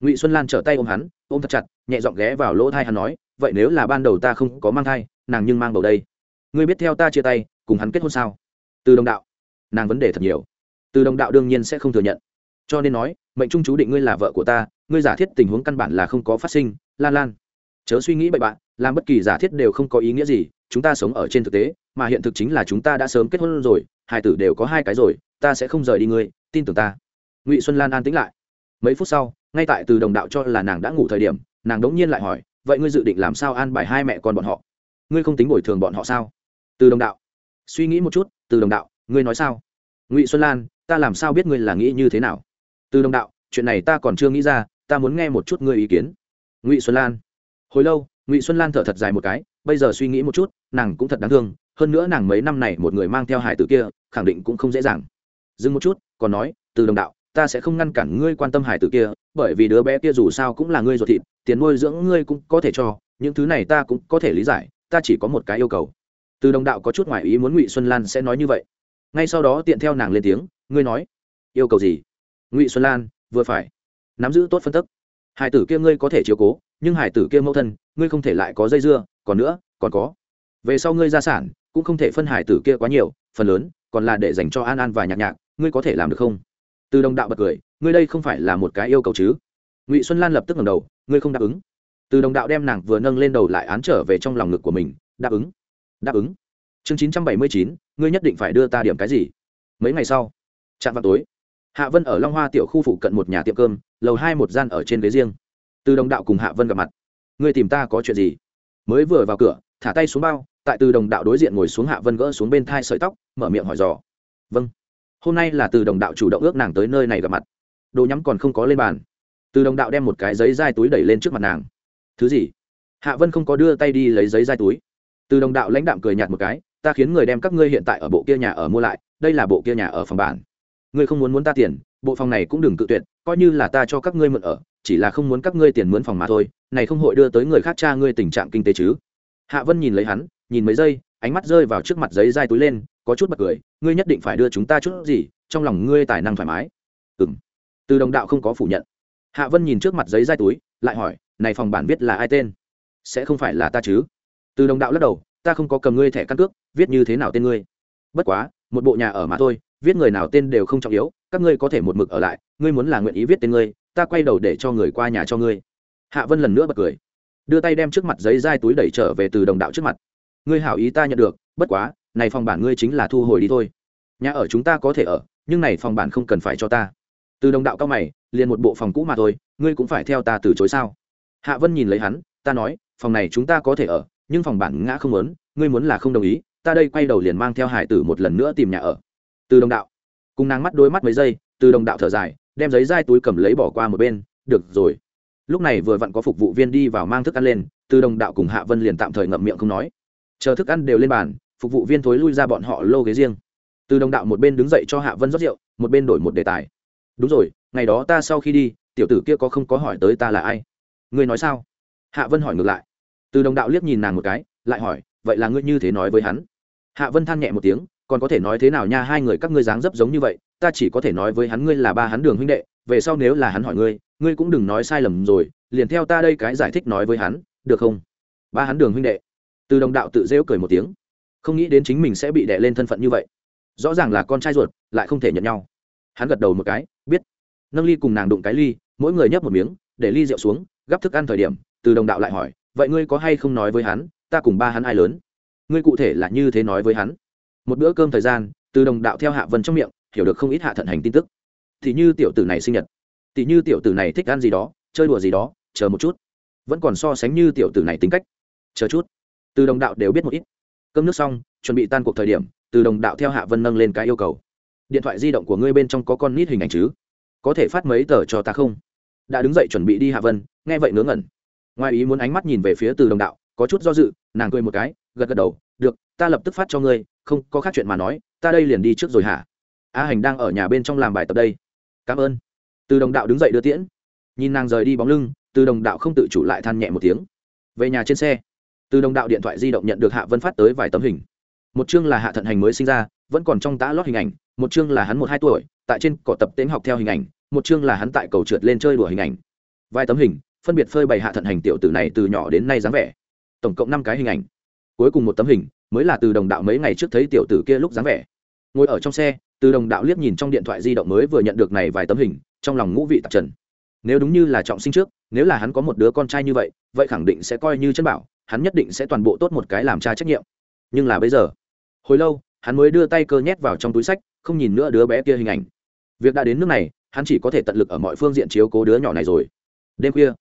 Ngụy xuân lan trở tay ôm hắn, ôm thật chặt, nhẹ giọng ghé vào lỗ thai hắn nói, vậy nếu là ban đầu ta không có mang thai, nàng nhưng mang bầu đây. Ngươi biết theo ta chia tay, cùng hắn kết hôn sao? Từ đồng đạo. Nàng vấn đề thật nhiều. Từ đồng đạo đương nhiên sẽ không thừa nhận. Cho nên nói, mệnh trung chú định ngươi là vợ của ta, ngươi giả thiết tình huống căn bản là không có phát sinh, lan lan. Chớ suy nghĩ bậy bạn, làm bất kỳ giả thiết đều không có ý nghĩa gì, chúng ta sống ở trên thực tế, mà hiện thực chính là chúng ta đã sớm kết hôn rồi, hai tử đều có hai cái rồi, ta sẽ không rời đi ngươi, tin tưởng ta ngụy xuân lan an tĩnh lại mấy phút sau ngay tại từ đồng đạo cho là nàng đã ngủ thời điểm nàng đống nhiên lại hỏi vậy ngươi dự định làm sao an bài hai mẹ con bọn họ ngươi không tính bồi thường bọn họ sao từ đồng đạo suy nghĩ một chút từ đồng đạo ngươi nói sao ngụy xuân lan ta làm sao biết ngươi là nghĩ như thế nào từ đồng đạo chuyện này ta còn chưa nghĩ ra ta muốn nghe một chút ngươi ý kiến ngụy xuân lan hồi lâu ngụy xuân lan thở thật dài một cái bây giờ suy nghĩ một chút nàng cũng thật đáng thương hơn nữa nàng mấy năm này một người mang theo hải tử kia khẳng định cũng không dễ dàng dừng một chút còn nói từ đồng đạo ta sẽ không ngăn cản ngươi quan tâm hải tử kia, bởi vì đứa bé kia dù sao cũng là ngươi ruột thịt, tiền nuôi dưỡng ngươi cũng có thể cho, những thứ này ta cũng có thể lý giải, ta chỉ có một cái yêu cầu. Từ đồng đạo có chút ngoại ý muốn ngụy xuân lan sẽ nói như vậy. Ngay sau đó tiện theo nàng lên tiếng, ngươi nói, yêu cầu gì? Ngụy xuân lan, vừa phải, nắm giữ tốt phân tức. Hải tử kia ngươi có thể chiếu cố, nhưng hải tử kia mẫu thân, ngươi không thể lại có dây dưa, còn nữa, còn có. Về sau ngươi gia sản, cũng không thể phân hải tử kia quá nhiều, phần lớn, còn là để dành cho an an và nhạc nhạc, ngươi có thể làm được không? Từ đồng đạo bật cười, ngươi đây không phải là một cái yêu cầu chứ? Ngụy xuân lan lập tức ngầm đầu, ngươi không đáp ứng. Từ đồng đạo đem nàng vừa nâng lên đầu lại án trở về trong lòng ngực của mình, đáp ứng. Đáp ứng. Chương chín trăm bảy mươi chín, ngươi nhất định phải đưa ta điểm cái gì? Mấy ngày sau, chạm vào tối, hạ vân ở long hoa tiểu khu phụ cận một nhà tiệm cơm, lầu hai một gian ở trên ghế riêng. Từ đồng đạo cùng hạ vân gặp mặt. Ngươi tìm ta có chuyện gì? Mới vừa vào cửa, thả tay xuống bao, tại từ đồng đạo đối diện ngồi xuống hạ vân gỡ xuống bên thai sợi tóc, mở miệng hỏi dò. Vâng hôm nay là từ đồng đạo chủ động ước nàng tới nơi này gặp mặt. Đồ nhắm còn không có lên bàn. Từ đồng đạo đem một cái giấy dai túi đẩy lên trước mặt nàng. Thứ gì? Hạ vân không có đưa tay đi lấy giấy dai túi. Từ đồng đạo lãnh đạm cười nhạt một cái, ta khiến người đem các ngươi hiện tại ở bộ kia nhà ở mua lại, đây là bộ kia nhà ở phòng bản. Ngươi không muốn muốn ta tiền, bộ phòng này cũng đừng tự tuyệt, coi như là ta cho các ngươi mượn ở, chỉ là không muốn các ngươi tiền mướn phòng mà thôi, này không hội đưa tới người khác cha ngươi tình trạng kinh tế chứ? Hạ vân nhìn lấy hắn, nhìn mấy giây, ánh mắt rơi vào trước mặt giấy dai túi lên có chút bật cười, ngươi nhất định phải đưa chúng ta chút gì, trong lòng ngươi tài năng thoải mái. Ừ m từ đồng đạo không có phủ nhận. Hạ vân nhìn trước mặt giấy dai túi, lại hỏi, này phòng bản viết là ai tên? Sẽ không phải là ta chứ? Từ đồng đạo lắc đầu, ta không có cầm ngươi thẻ căn cước, viết như thế nào tên ngươi? Bất quá, một bộ nhà ở mà thôi, viết người nào tên đều không trọng yếu, các ngươi có thể một mực ở lại, ngươi muốn là nguyện ý viết tên ngươi, ta quay đầu để cho người qua nhà cho ngươi. Hạ vân lần nữa bật cười. Đưa tay đem trước mặt giấy dai túi đẩy trở về từ đồng đạo trước mặt. Ngươi hảo ý ta nhận được, bất quá này phòng bản ngươi chính là thu hồi đi thôi. Nhà ở chúng ta có thể ở, nhưng này phòng bản không cần phải cho ta. Từ đồng đạo cao mày, liền một bộ phòng cũ mà thôi, ngươi cũng phải theo ta từ chối sao? Hạ vân nhìn lấy hắn, ta nói, phòng này chúng ta có thể ở, nhưng phòng bản ngã không muốn, ngươi muốn là không đồng ý, ta đây quay đầu liền mang theo hải tử một lần nữa tìm nhà ở. Từ đồng đạo, cùng nàng mắt đôi mắt mấy giây, từ đồng đạo thở dài, đem giấy dai túi cầm lấy bỏ qua một bên, được rồi. Lúc này vừa vặn có phục vụ viên đi vào mang thức ăn lên, từ đồng đạo cùng hạ vân liền tạm thời ngậm miệng không nói. Chờ thức ăn đều lên bàn phục vụ viên thối lui ra bọn họ lô ghế riêng. Từ đồng đạo một bên đứng dậy cho hạ vân rót rượu, một bên đổi một đề tài. Đúng rồi, ngày đó ta sau khi đi, tiểu tử kia có không có hỏi tới ta là ai? Ngươi nói sao? Hạ vân hỏi ngược lại. Từ đồng đạo liếc nhìn nàng một cái, lại hỏi, vậy là ngươi như thế nói với hắn? Hạ vân than nhẹ một tiếng, còn có thể nói thế nào nha, hai người các ngươi dáng dấp giống như vậy, ta chỉ có thể nói với hắn ngươi là ba hắn đường huynh đệ, về sau nếu là hắn hỏi ngươi ngươi cũng đừng nói sai lầm rồi, liền theo ta đây cái giải thích nói với hắn, được không? Ba hắn đường huynh đệ. Từ đồng đạo tự rêu cười một tiếng không nghĩ đến chính mình sẽ bị đẻ lên thân phận như vậy. Rõ ràng là con trai ruột, lại không thể nhận nhau. Hắn gật đầu một cái, biết. Nâng ly cùng nàng đụng cái ly, mỗi người nhấp một miếng, để ly rượu xuống, gắp thức ăn thời điểm, từ đồng đạo lại hỏi, vậy ngươi có hay không nói với hắn, ta cùng ba hắn ai lớn? Ngươi cụ thể là như thế nói với hắn? Một bữa cơm thời gian, từ đồng đạo theo hạ vân trong miệng, hiểu được không ít hạ thận hành tin tức. Thì như tiểu tử này sinh nhật, thì như tiểu tử này thích ăn gì đó, chơi đùa gì đó, chờ một chút. Vẫn còn so sánh như tiểu tử này tính cách, chờ chút. Từ đồng đạo đều biết một ít cơm nước xong, chuẩn bị tan cuộc thời điểm, từ đồng đạo theo hạ vân nâng lên cái yêu cầu. Điện thoại di động của ngươi bên trong có con nít hình ảnh chứ? Có thể phát mấy tờ cho ta không? Đã đứng dậy chuẩn bị đi hạ vân, nghe vậy ngớ ngẩn. Ngoài ý muốn ánh mắt nhìn về phía từ đồng đạo, có chút do dự, nàng cười một cái, gật gật đầu, được, ta lập tức phát cho ngươi, không, có khác chuyện mà nói, ta đây liền đi trước rồi hả? A hành đang ở nhà bên trong làm bài tập đây. Cảm ơn. Từ đồng đạo đứng dậy đưa tiễn. Nhìn nàng rời đi bóng lưng, từ đồng đạo không tự chủ lại than nhẹ một tiếng. Về nhà trên xe từ đồng đạo điện thoại di động nhận được hạ vân phát tới vài tấm hình. Một chương là hạ thận hành mới sinh ra, vẫn còn trong tã lót hình ảnh. Một chương là hắn một hai tuổi, tại trên cỏ tập tễnh học theo hình ảnh. Một chương là hắn tại cầu trượt lên chơi đùa hình ảnh. Vài tấm hình, phân biệt phơi bày hạ thận hành tiểu tử này từ nhỏ đến nay dáng vẻ. Tổng cộng năm cái hình ảnh. Cuối cùng một tấm hình, mới là từ đồng đạo mấy ngày trước thấy tiểu tử kia lúc dáng vẻ. Ngồi ở trong xe, từ đồng đạo liếc nhìn trong điện thoại di động mới vừa nhận được này vài tấm hình, trong lòng ngũ vị tạp trần. Nếu đúng như là trọng sinh trước, nếu là hắn có một đứa con trai như vậy vậy khẳng định sẽ coi như chân bảo hắn nhất định sẽ toàn bộ tốt một cái làm cha trách nhiệm. Nhưng là bây giờ, hồi lâu, hắn mới đưa tay cơ nhét vào trong túi sách, không nhìn nữa đứa bé kia hình ảnh. Việc đã đến nước này, hắn chỉ có thể tận lực ở mọi phương diện chiếu cố đứa nhỏ này rồi. Đêm khuya,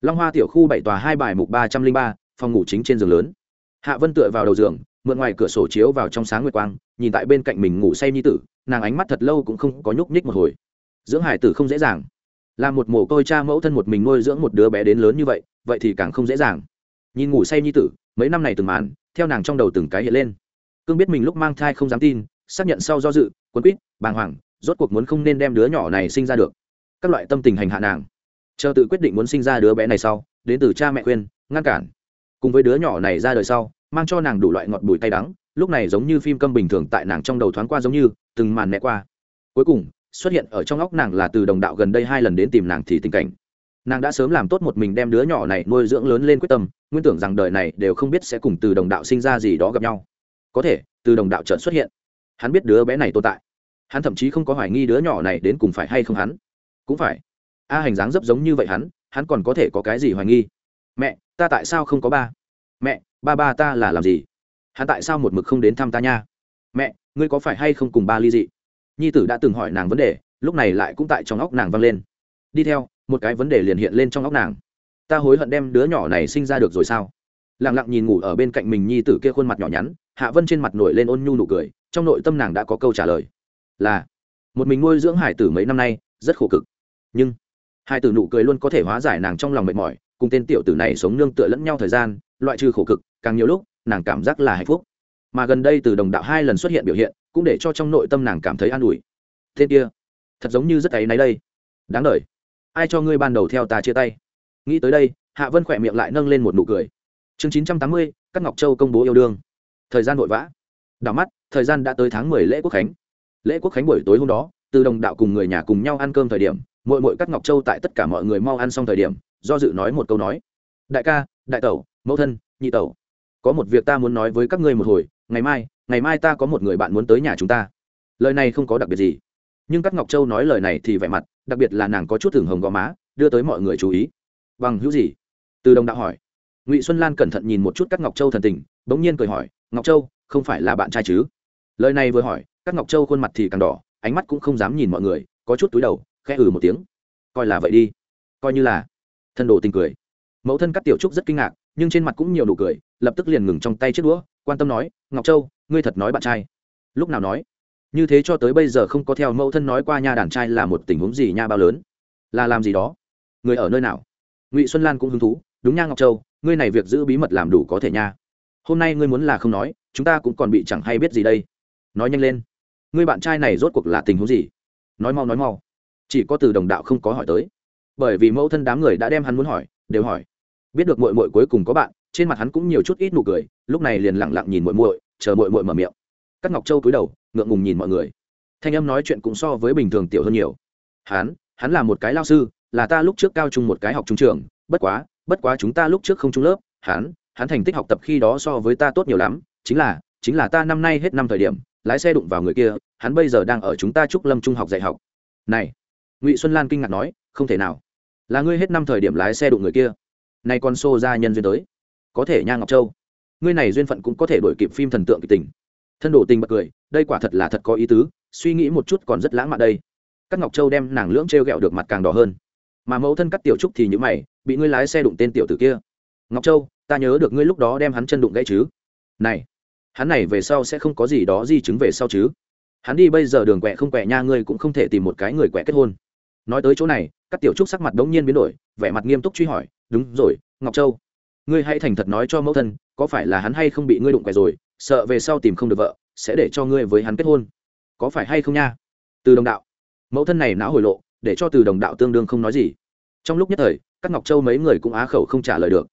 long hoa tiểu khu bảy tòa hai bài mục ba trăm linh ba, phòng ngủ chính trên giường lớn. Hạ vân tựa vào đầu giường, mượn ngoài cửa sổ chiếu vào trong sáng nguyệt quang, nhìn tại bên cạnh mình ngủ say như tử, nàng ánh mắt thật lâu cũng không có nhúc nhích một hồi. Dưỡng hải tử không dễ dàng. Là một mồ côi cha mẫu thân một mình nuôi dưỡng một đứa bé đến lớn như vậy vậy thì càng không dễ dàng nhìn ngủ say nhi tử, mấy năm này từng màn, theo nàng trong đầu từng cái hiện lên. Cương biết mình lúc mang thai không dám tin, xác nhận sau do dự, quấn quýt, bàng hoàng, rốt cuộc muốn không nên đem đứa nhỏ này sinh ra được. Các loại tâm tình hành hạ nàng. Chờ tự quyết định muốn sinh ra đứa bé này sau, đến từ cha mẹ khuyên, ngăn cản. Cùng với đứa nhỏ này ra đời sau, mang cho nàng đủ loại ngọt bùi tay đắng, lúc này giống như phim câm bình thường tại nàng trong đầu thoáng qua giống như, từng màn né qua. Cuối cùng, xuất hiện ở trong óc nàng là từ đồng đạo gần đây hai lần đến tìm nàng thì tình cảnh nàng đã sớm làm tốt một mình đem đứa nhỏ này nuôi dưỡng lớn lên quyết tâm, nguyên tưởng rằng đời này đều không biết sẽ cùng từ đồng đạo sinh ra gì đó gặp nhau. Có thể, từ đồng đạo trợn xuất hiện. Hắn biết đứa bé này tồn tại. Hắn thậm chí không có hoài nghi đứa nhỏ này đến cùng phải hay không hắn. Cũng phải. A hành dáng dấp giống như vậy hắn hắn còn có thể có cái gì hoài nghi? Mẹ, ta tại sao không có ba? Mẹ, ba ba ta là làm gì? Hắn tại sao một mực không đến thăm ta nha? Mẹ, ngươi có phải hay không cùng ba ly dị? Nhi tử đã từng hỏi nàng vấn đề, lúc này lại cũng tại trong óc nàng vang lên. Đi theo một cái vấn đề liền hiện lên trong óc nàng. Ta hối hận đem đứa nhỏ này sinh ra được rồi sao? Lẳng lặng nhìn ngủ ở bên cạnh mình nhi tử kia khuôn mặt nhỏ nhắn, hạ vân trên mặt nổi lên ôn nhu nụ cười, trong nội tâm nàng đã có câu trả lời. Là, một mình nuôi dưỡng hải tử mấy năm nay, rất khổ cực. Nhưng hai tử nụ cười luôn có thể hóa giải nàng trong lòng mệt mỏi, cùng tên tiểu tử này sống nương tựa lẫn nhau thời gian, loại trừ khổ cực, càng nhiều lúc, nàng cảm giác là hạnh phúc. Mà gần đây từ đồng đạo hai lần xuất hiện biểu hiện, cũng để cho trong nội tâm nàng cảm thấy an ủi. Thế kia, thật giống như rất ấy náy đây. Đáng đ ai cho ngươi ban đầu theo ta chia tay? Nghĩ tới đây, hạ vân khỏe miệng lại nâng lên một nụ cười. Chương chín trăm tám mươi các ngọc châu công bố yêu đương. Thời gian vội vã. Đảo mắt, thời gian đã tới tháng mười lễ quốc khánh. Lễ quốc khánh buổi tối hôm đó, từ đồng đạo cùng người nhà cùng nhau ăn cơm thời điểm mội mội các ngọc châu tại tất cả mọi người mau ăn xong thời điểm, do dự nói một câu nói. Đại ca, đại tẩu, mẫu thân, nhị tẩu. Có một việc ta muốn nói với các ngươi một hồi, ngày mai ngày mai ta có một người bạn muốn tới nhà chúng ta. Lời này không có đặc biệt gì. Nhưng các ngọc châu nói lời này thì vẻ mặt đặc biệt là nàng có chút thường hồng gò má, đưa tới mọi người chú ý. Bằng hữu gì? Từ đồng đạo hỏi. Ngụy xuân lan cẩn thận nhìn một chút các ngọc châu thần tình, bỗng nhiên cười hỏi, ngọc châu, không phải là bạn trai chứ? Lời này vừa hỏi, các ngọc châu khuôn mặt thì càng đỏ, ánh mắt cũng không dám nhìn mọi người, có chút túi đầu, khẽ ừ một tiếng. Coi là vậy đi. Coi như là. Thân đồ tình cười. Mẫu thân các tiểu trúc rất kinh ngạc, nhưng trên mặt cũng nhiều nụ cười, lập tức liền ngừng trong tay chiếc đũa, quan tâm nói, ngọc châu, ngươi thật nói bạn trai. Lúc nào nói như thế cho tới bây giờ không có theo mẫu thân nói qua nha đàn trai là một tình huống gì nha bao lớn. Là làm gì đó? Người ở nơi nào? Ngụy xuân lan cũng hứng thú, đúng nha ngọc châu, ngươi này việc giữ bí mật làm đủ có thể nha. Hôm nay ngươi muốn là không nói, chúng ta cũng còn bị chẳng hay biết gì đây. Nói nhanh lên. Ngươi bạn trai này rốt cuộc là tình huống gì? Nói mau nói mau. Chỉ có từ đồng đạo không có hỏi tới. Bởi vì mẫu thân đám người đã đem hắn muốn hỏi, đều hỏi. Biết được mội mội cuối cùng có bạn, trên mặt hắn cũng nhiều chút ít nụ cười, lúc này liền lẳng lặng nhìn mội mội chờ mội mội mở miệng. Các ngọc châu cúi đầu ngượng ngùng nhìn mọi người. Thanh âm nói chuyện cũng so với bình thường tiểu hơn nhiều. Hắn hắn là một cái lao sư, là ta lúc trước cao trung một cái học trung trường, bất quá bất quá chúng ta lúc trước không trung lớp. Hắn hắn thành tích học tập khi đó so với ta tốt nhiều lắm, chính là chính là ta năm nay hết năm thời điểm, lái xe đụng vào người kia, hắn bây giờ đang ở chúng ta trúc lâm trung học dạy học. Này, ngụy xuân lan kinh ngạc nói, không thể nào. Là ngươi hết năm thời điểm lái xe đụng người kia. Nay con xô ra nhân duyên tới. Có thể nha ngọc châu. Ngươi này duyên phận cũng có thể đổi kịp phim thần tượng kịch tình thân đổ tình bật cười, đây quả thật là thật có ý tứ, suy nghĩ một chút còn rất lãng mạn đây. Các ngọc châu đem nàng lưỡng t r e o g ẹ o được mặt càng đỏ hơn. Mà mẫu thân cắt tiểu trúc thì nhữ mày, bị ngươi lái xe đụng tên tiểu tử kia. Ngọc châu, ta nhớ được ngươi lúc đó đem hắn chân đụng gãy chứ? Này, hắn này về sau sẽ không có gì đó di chứng về sau chứ? Hắn đi bây giờ đường quẹ không quẹ nha, ngươi cũng không thể tìm một cái người quẹ kết hôn. Nói tới chỗ này các tiểu trúc sắc mặt đống nhiên biến đổi, vẻ mặt nghiêm túc truy hỏi, đúng rồi, ngọc châu, ngươi hãy thành thật nói cho mẫu thân, có phải là hắn hay không bị ngươi đụng quẹ rồi? Sợ về sau tìm không được vợ, sẽ để cho ngươi với hắn kết hôn. Có phải hay không nha? Từ đồng đạo. Mẫu thân này não hồi lộ, để cho từ đồng đạo tương đương không nói gì. Trong lúc nhất thời, các ngọc châu mấy người cũng á khẩu không trả lời được.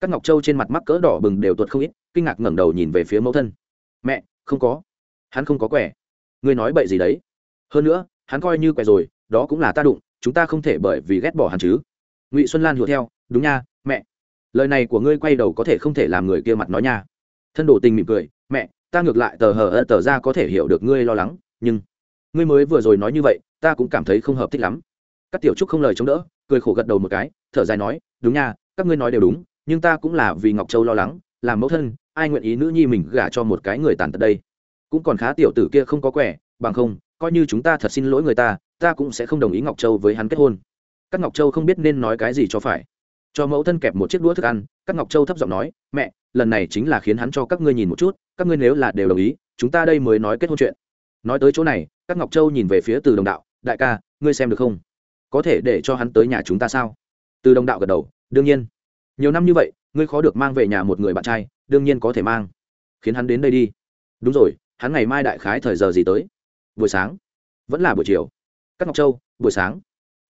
Các ngọc châu trên mặt mắc cỡ đỏ bừng đều tuột không ít, kinh ngạc ngẩng đầu nhìn về phía mẫu thân. Mẹ, không có. Hắn không có quẻ. Ngươi nói bậy gì đấy? Hơn nữa, hắn coi như quẻ rồi, đó cũng là ta đụng, chúng ta không thể bởi vì ghét bỏ hắn chứ. Ngụy xuân lan hùa theo, đúng nha, mẹ. Lời này của ngươi quay đầu có thể không thể làm người kia mặt nói nha thân đồ tình mỉm cười, mẹ, ta ngược lại tờ hờ ơ tờ ra có thể hiểu được ngươi lo lắng, nhưng ngươi mới vừa rồi nói như vậy, ta cũng cảm thấy không hợp thích lắm. Các tiểu trúc không lời chống đỡ, cười khổ gật đầu một cái, thở dài nói, đúng nha, các ngươi nói đều đúng, nhưng ta cũng là vì ngọc châu lo lắng, làm mẫu thân, ai nguyện ý nữ nhi mình gả cho một cái người tàn tật đây? Cũng còn khá tiểu tử kia không có quẻ, bằng không, coi như chúng ta thật xin lỗi người ta ta cũng sẽ không đồng ý ngọc châu với hắn kết hôn. Các ngọc châu không biết nên nói cái gì cho phải cho mẫu thân kẹp một chiếc đũa thức ăn, các ngọc châu thấp giọng nói, mẹ, lần này chính là khiến hắn cho các ngươi nhìn một chút, các ngươi nếu là đều đồng ý, chúng ta đây mới nói kết hôn chuyện. Nói tới chỗ này, các ngọc châu nhìn về phía từ đồng đạo, đại ca, ngươi xem được không? Có thể để cho hắn tới nhà chúng ta sao? Từ đồng đạo gật đầu, đương nhiên. Nhiều năm như vậy, ngươi khó được mang về nhà một người bạn trai, đương nhiên có thể mang. Khiến hắn đến đây đi. Đúng rồi, hắn ngày mai đại khái thời giờ gì tới? Buổi sáng. Vẫn là buổi chiều. Các ngọc châu, buổi sáng.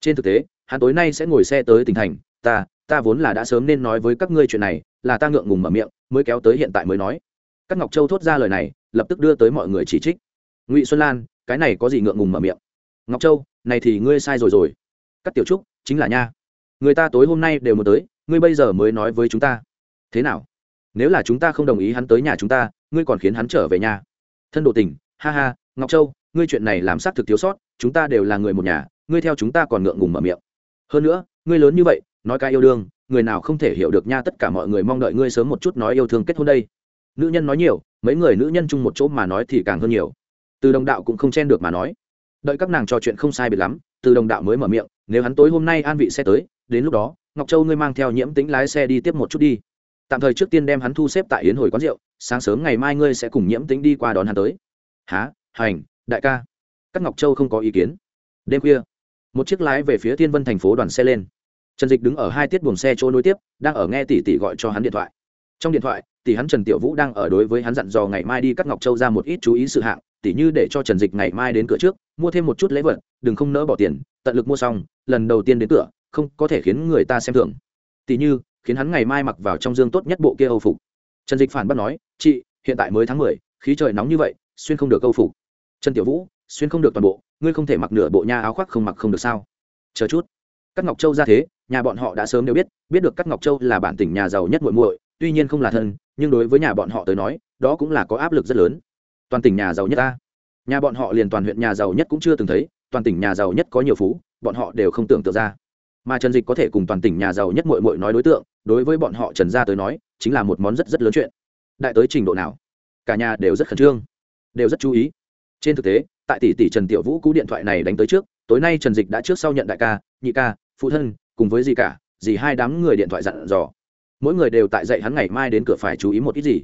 Trên thực tế, hắn tối nay sẽ ngồi xe tới tỉnh thành ta ta vốn là đã sớm nên nói với các ngươi chuyện này, là ta ngượng ngùng mở miệng, mới kéo tới hiện tại mới nói. Các ngọc châu thốt ra lời này, lập tức đưa tới mọi người chỉ trích. Ngụy xuân lan, cái này có gì ngượng ngùng mở miệng? Ngọc châu, này thì ngươi sai rồi rồi. Các tiểu trúc, chính là nha. Người ta tối hôm nay đều muốn tới, ngươi bây giờ mới nói với chúng ta. Thế nào? Nếu là chúng ta không đồng ý hắn tới nhà chúng ta, ngươi còn khiến hắn trở về nhà. Thân độ tình, ha ha, ngọc châu, ngươi chuyện này làm xác thực thiếu sót, chúng ta đều là người một nhà, ngươi theo chúng ta còn ngượng ngùng mở miệng. Hơn nữa, ngươi lớn như vậy nói cái yêu đương, người nào không thể hiểu được nha, tất cả mọi người mong đợi ngươi sớm một chút nói yêu thương kết hôn đây. Nữ nhân nói nhiều, mấy người nữ nhân chung một chỗ mà nói thì càng hơn nhiều. Từ đồng đạo cũng không chen được mà nói. Đợi các nàng trò chuyện không sai biệt lắm, từ đồng đạo mới mở miệng, nếu hắn tối hôm nay an vị xe tới, đến lúc đó, ngọc châu ngươi mang theo nhiễm tính lái xe đi tiếp một chút đi. Tạm thời trước tiên đem hắn thu xếp tại yến hồi quán rượu, sáng sớm ngày mai ngươi sẽ cùng nhiễm tính đi qua đón hắn tới. Há hành, đại ca. Các ngọc châu không có ý kiến. Đêm khuya, một chiếc lái về phía thiên vân thành phố đoàn xe lên trần dịch đứng ở hai tiết buồng xe chỗ nối tiếp, đang ở nghe tỷ tỷ gọi cho hắn điện thoại. Trong điện thoại, tỷ hắn trần tiểu vũ đang ở đối với hắn dặn dò ngày mai đi cắt ngọc châu ra một ít chú ý sự hạng, tỷ như để cho trần dịch ngày mai đến cửa trước, mua thêm một chút lễ vật, đừng không nỡ bỏ tiền, tận lực mua xong, lần đầu tiên đến cửa, không có thể khiến người ta xem thường. Tỷ như, khiến hắn ngày mai mặc vào trong dương tốt nhất bộ kia âu phục. Trần dịch phản bác nói, chị, hiện tại mới tháng mười, khí trời nóng như vậy, xuyên không được âu phục. Trần tiểu vũ, xuyên không được toàn bộ, ngươi không thể mặc nửa bộ nha áo khoác không mặc không được sao? Chờ chút. Các ngọc châu ra thế nhà bọn họ đã sớm đều biết biết được các ngọc châu là bản tỉnh nhà giàu nhất muội muội, tuy nhiên không là thân, nhưng đối với nhà bọn họ tới nói, đó cũng là có áp lực rất lớn. Toàn tỉnh nhà giàu nhất ta. Nhà bọn họ liền toàn huyện nhà giàu nhất cũng chưa từng thấy, toàn tỉnh nhà giàu nhất có nhiều phú, bọn họ đều không tưởng tượng ra. Mà trần dịch có thể cùng toàn tỉnh nhà giàu nhất muội muội nói đối tượng, đối với bọn họ trần gia tới nói, chính là một món rất rất lớn chuyện. Đại tới trình độ nào, cả nhà đều rất khẩn trương, đều rất chú ý. Trên thực tế, tại tỷ tỷ trần tiểu vũ cú điện thoại này đánh tới trước, tối nay trần dịch đã trước sau nhận đại ca, nhị ca, phụ thân cùng với gì cả, gì hai đám người điện thoại dặn dò. Mỗi người đều tại dạy hắn ngày mai đến cửa phải chú ý một ít gì.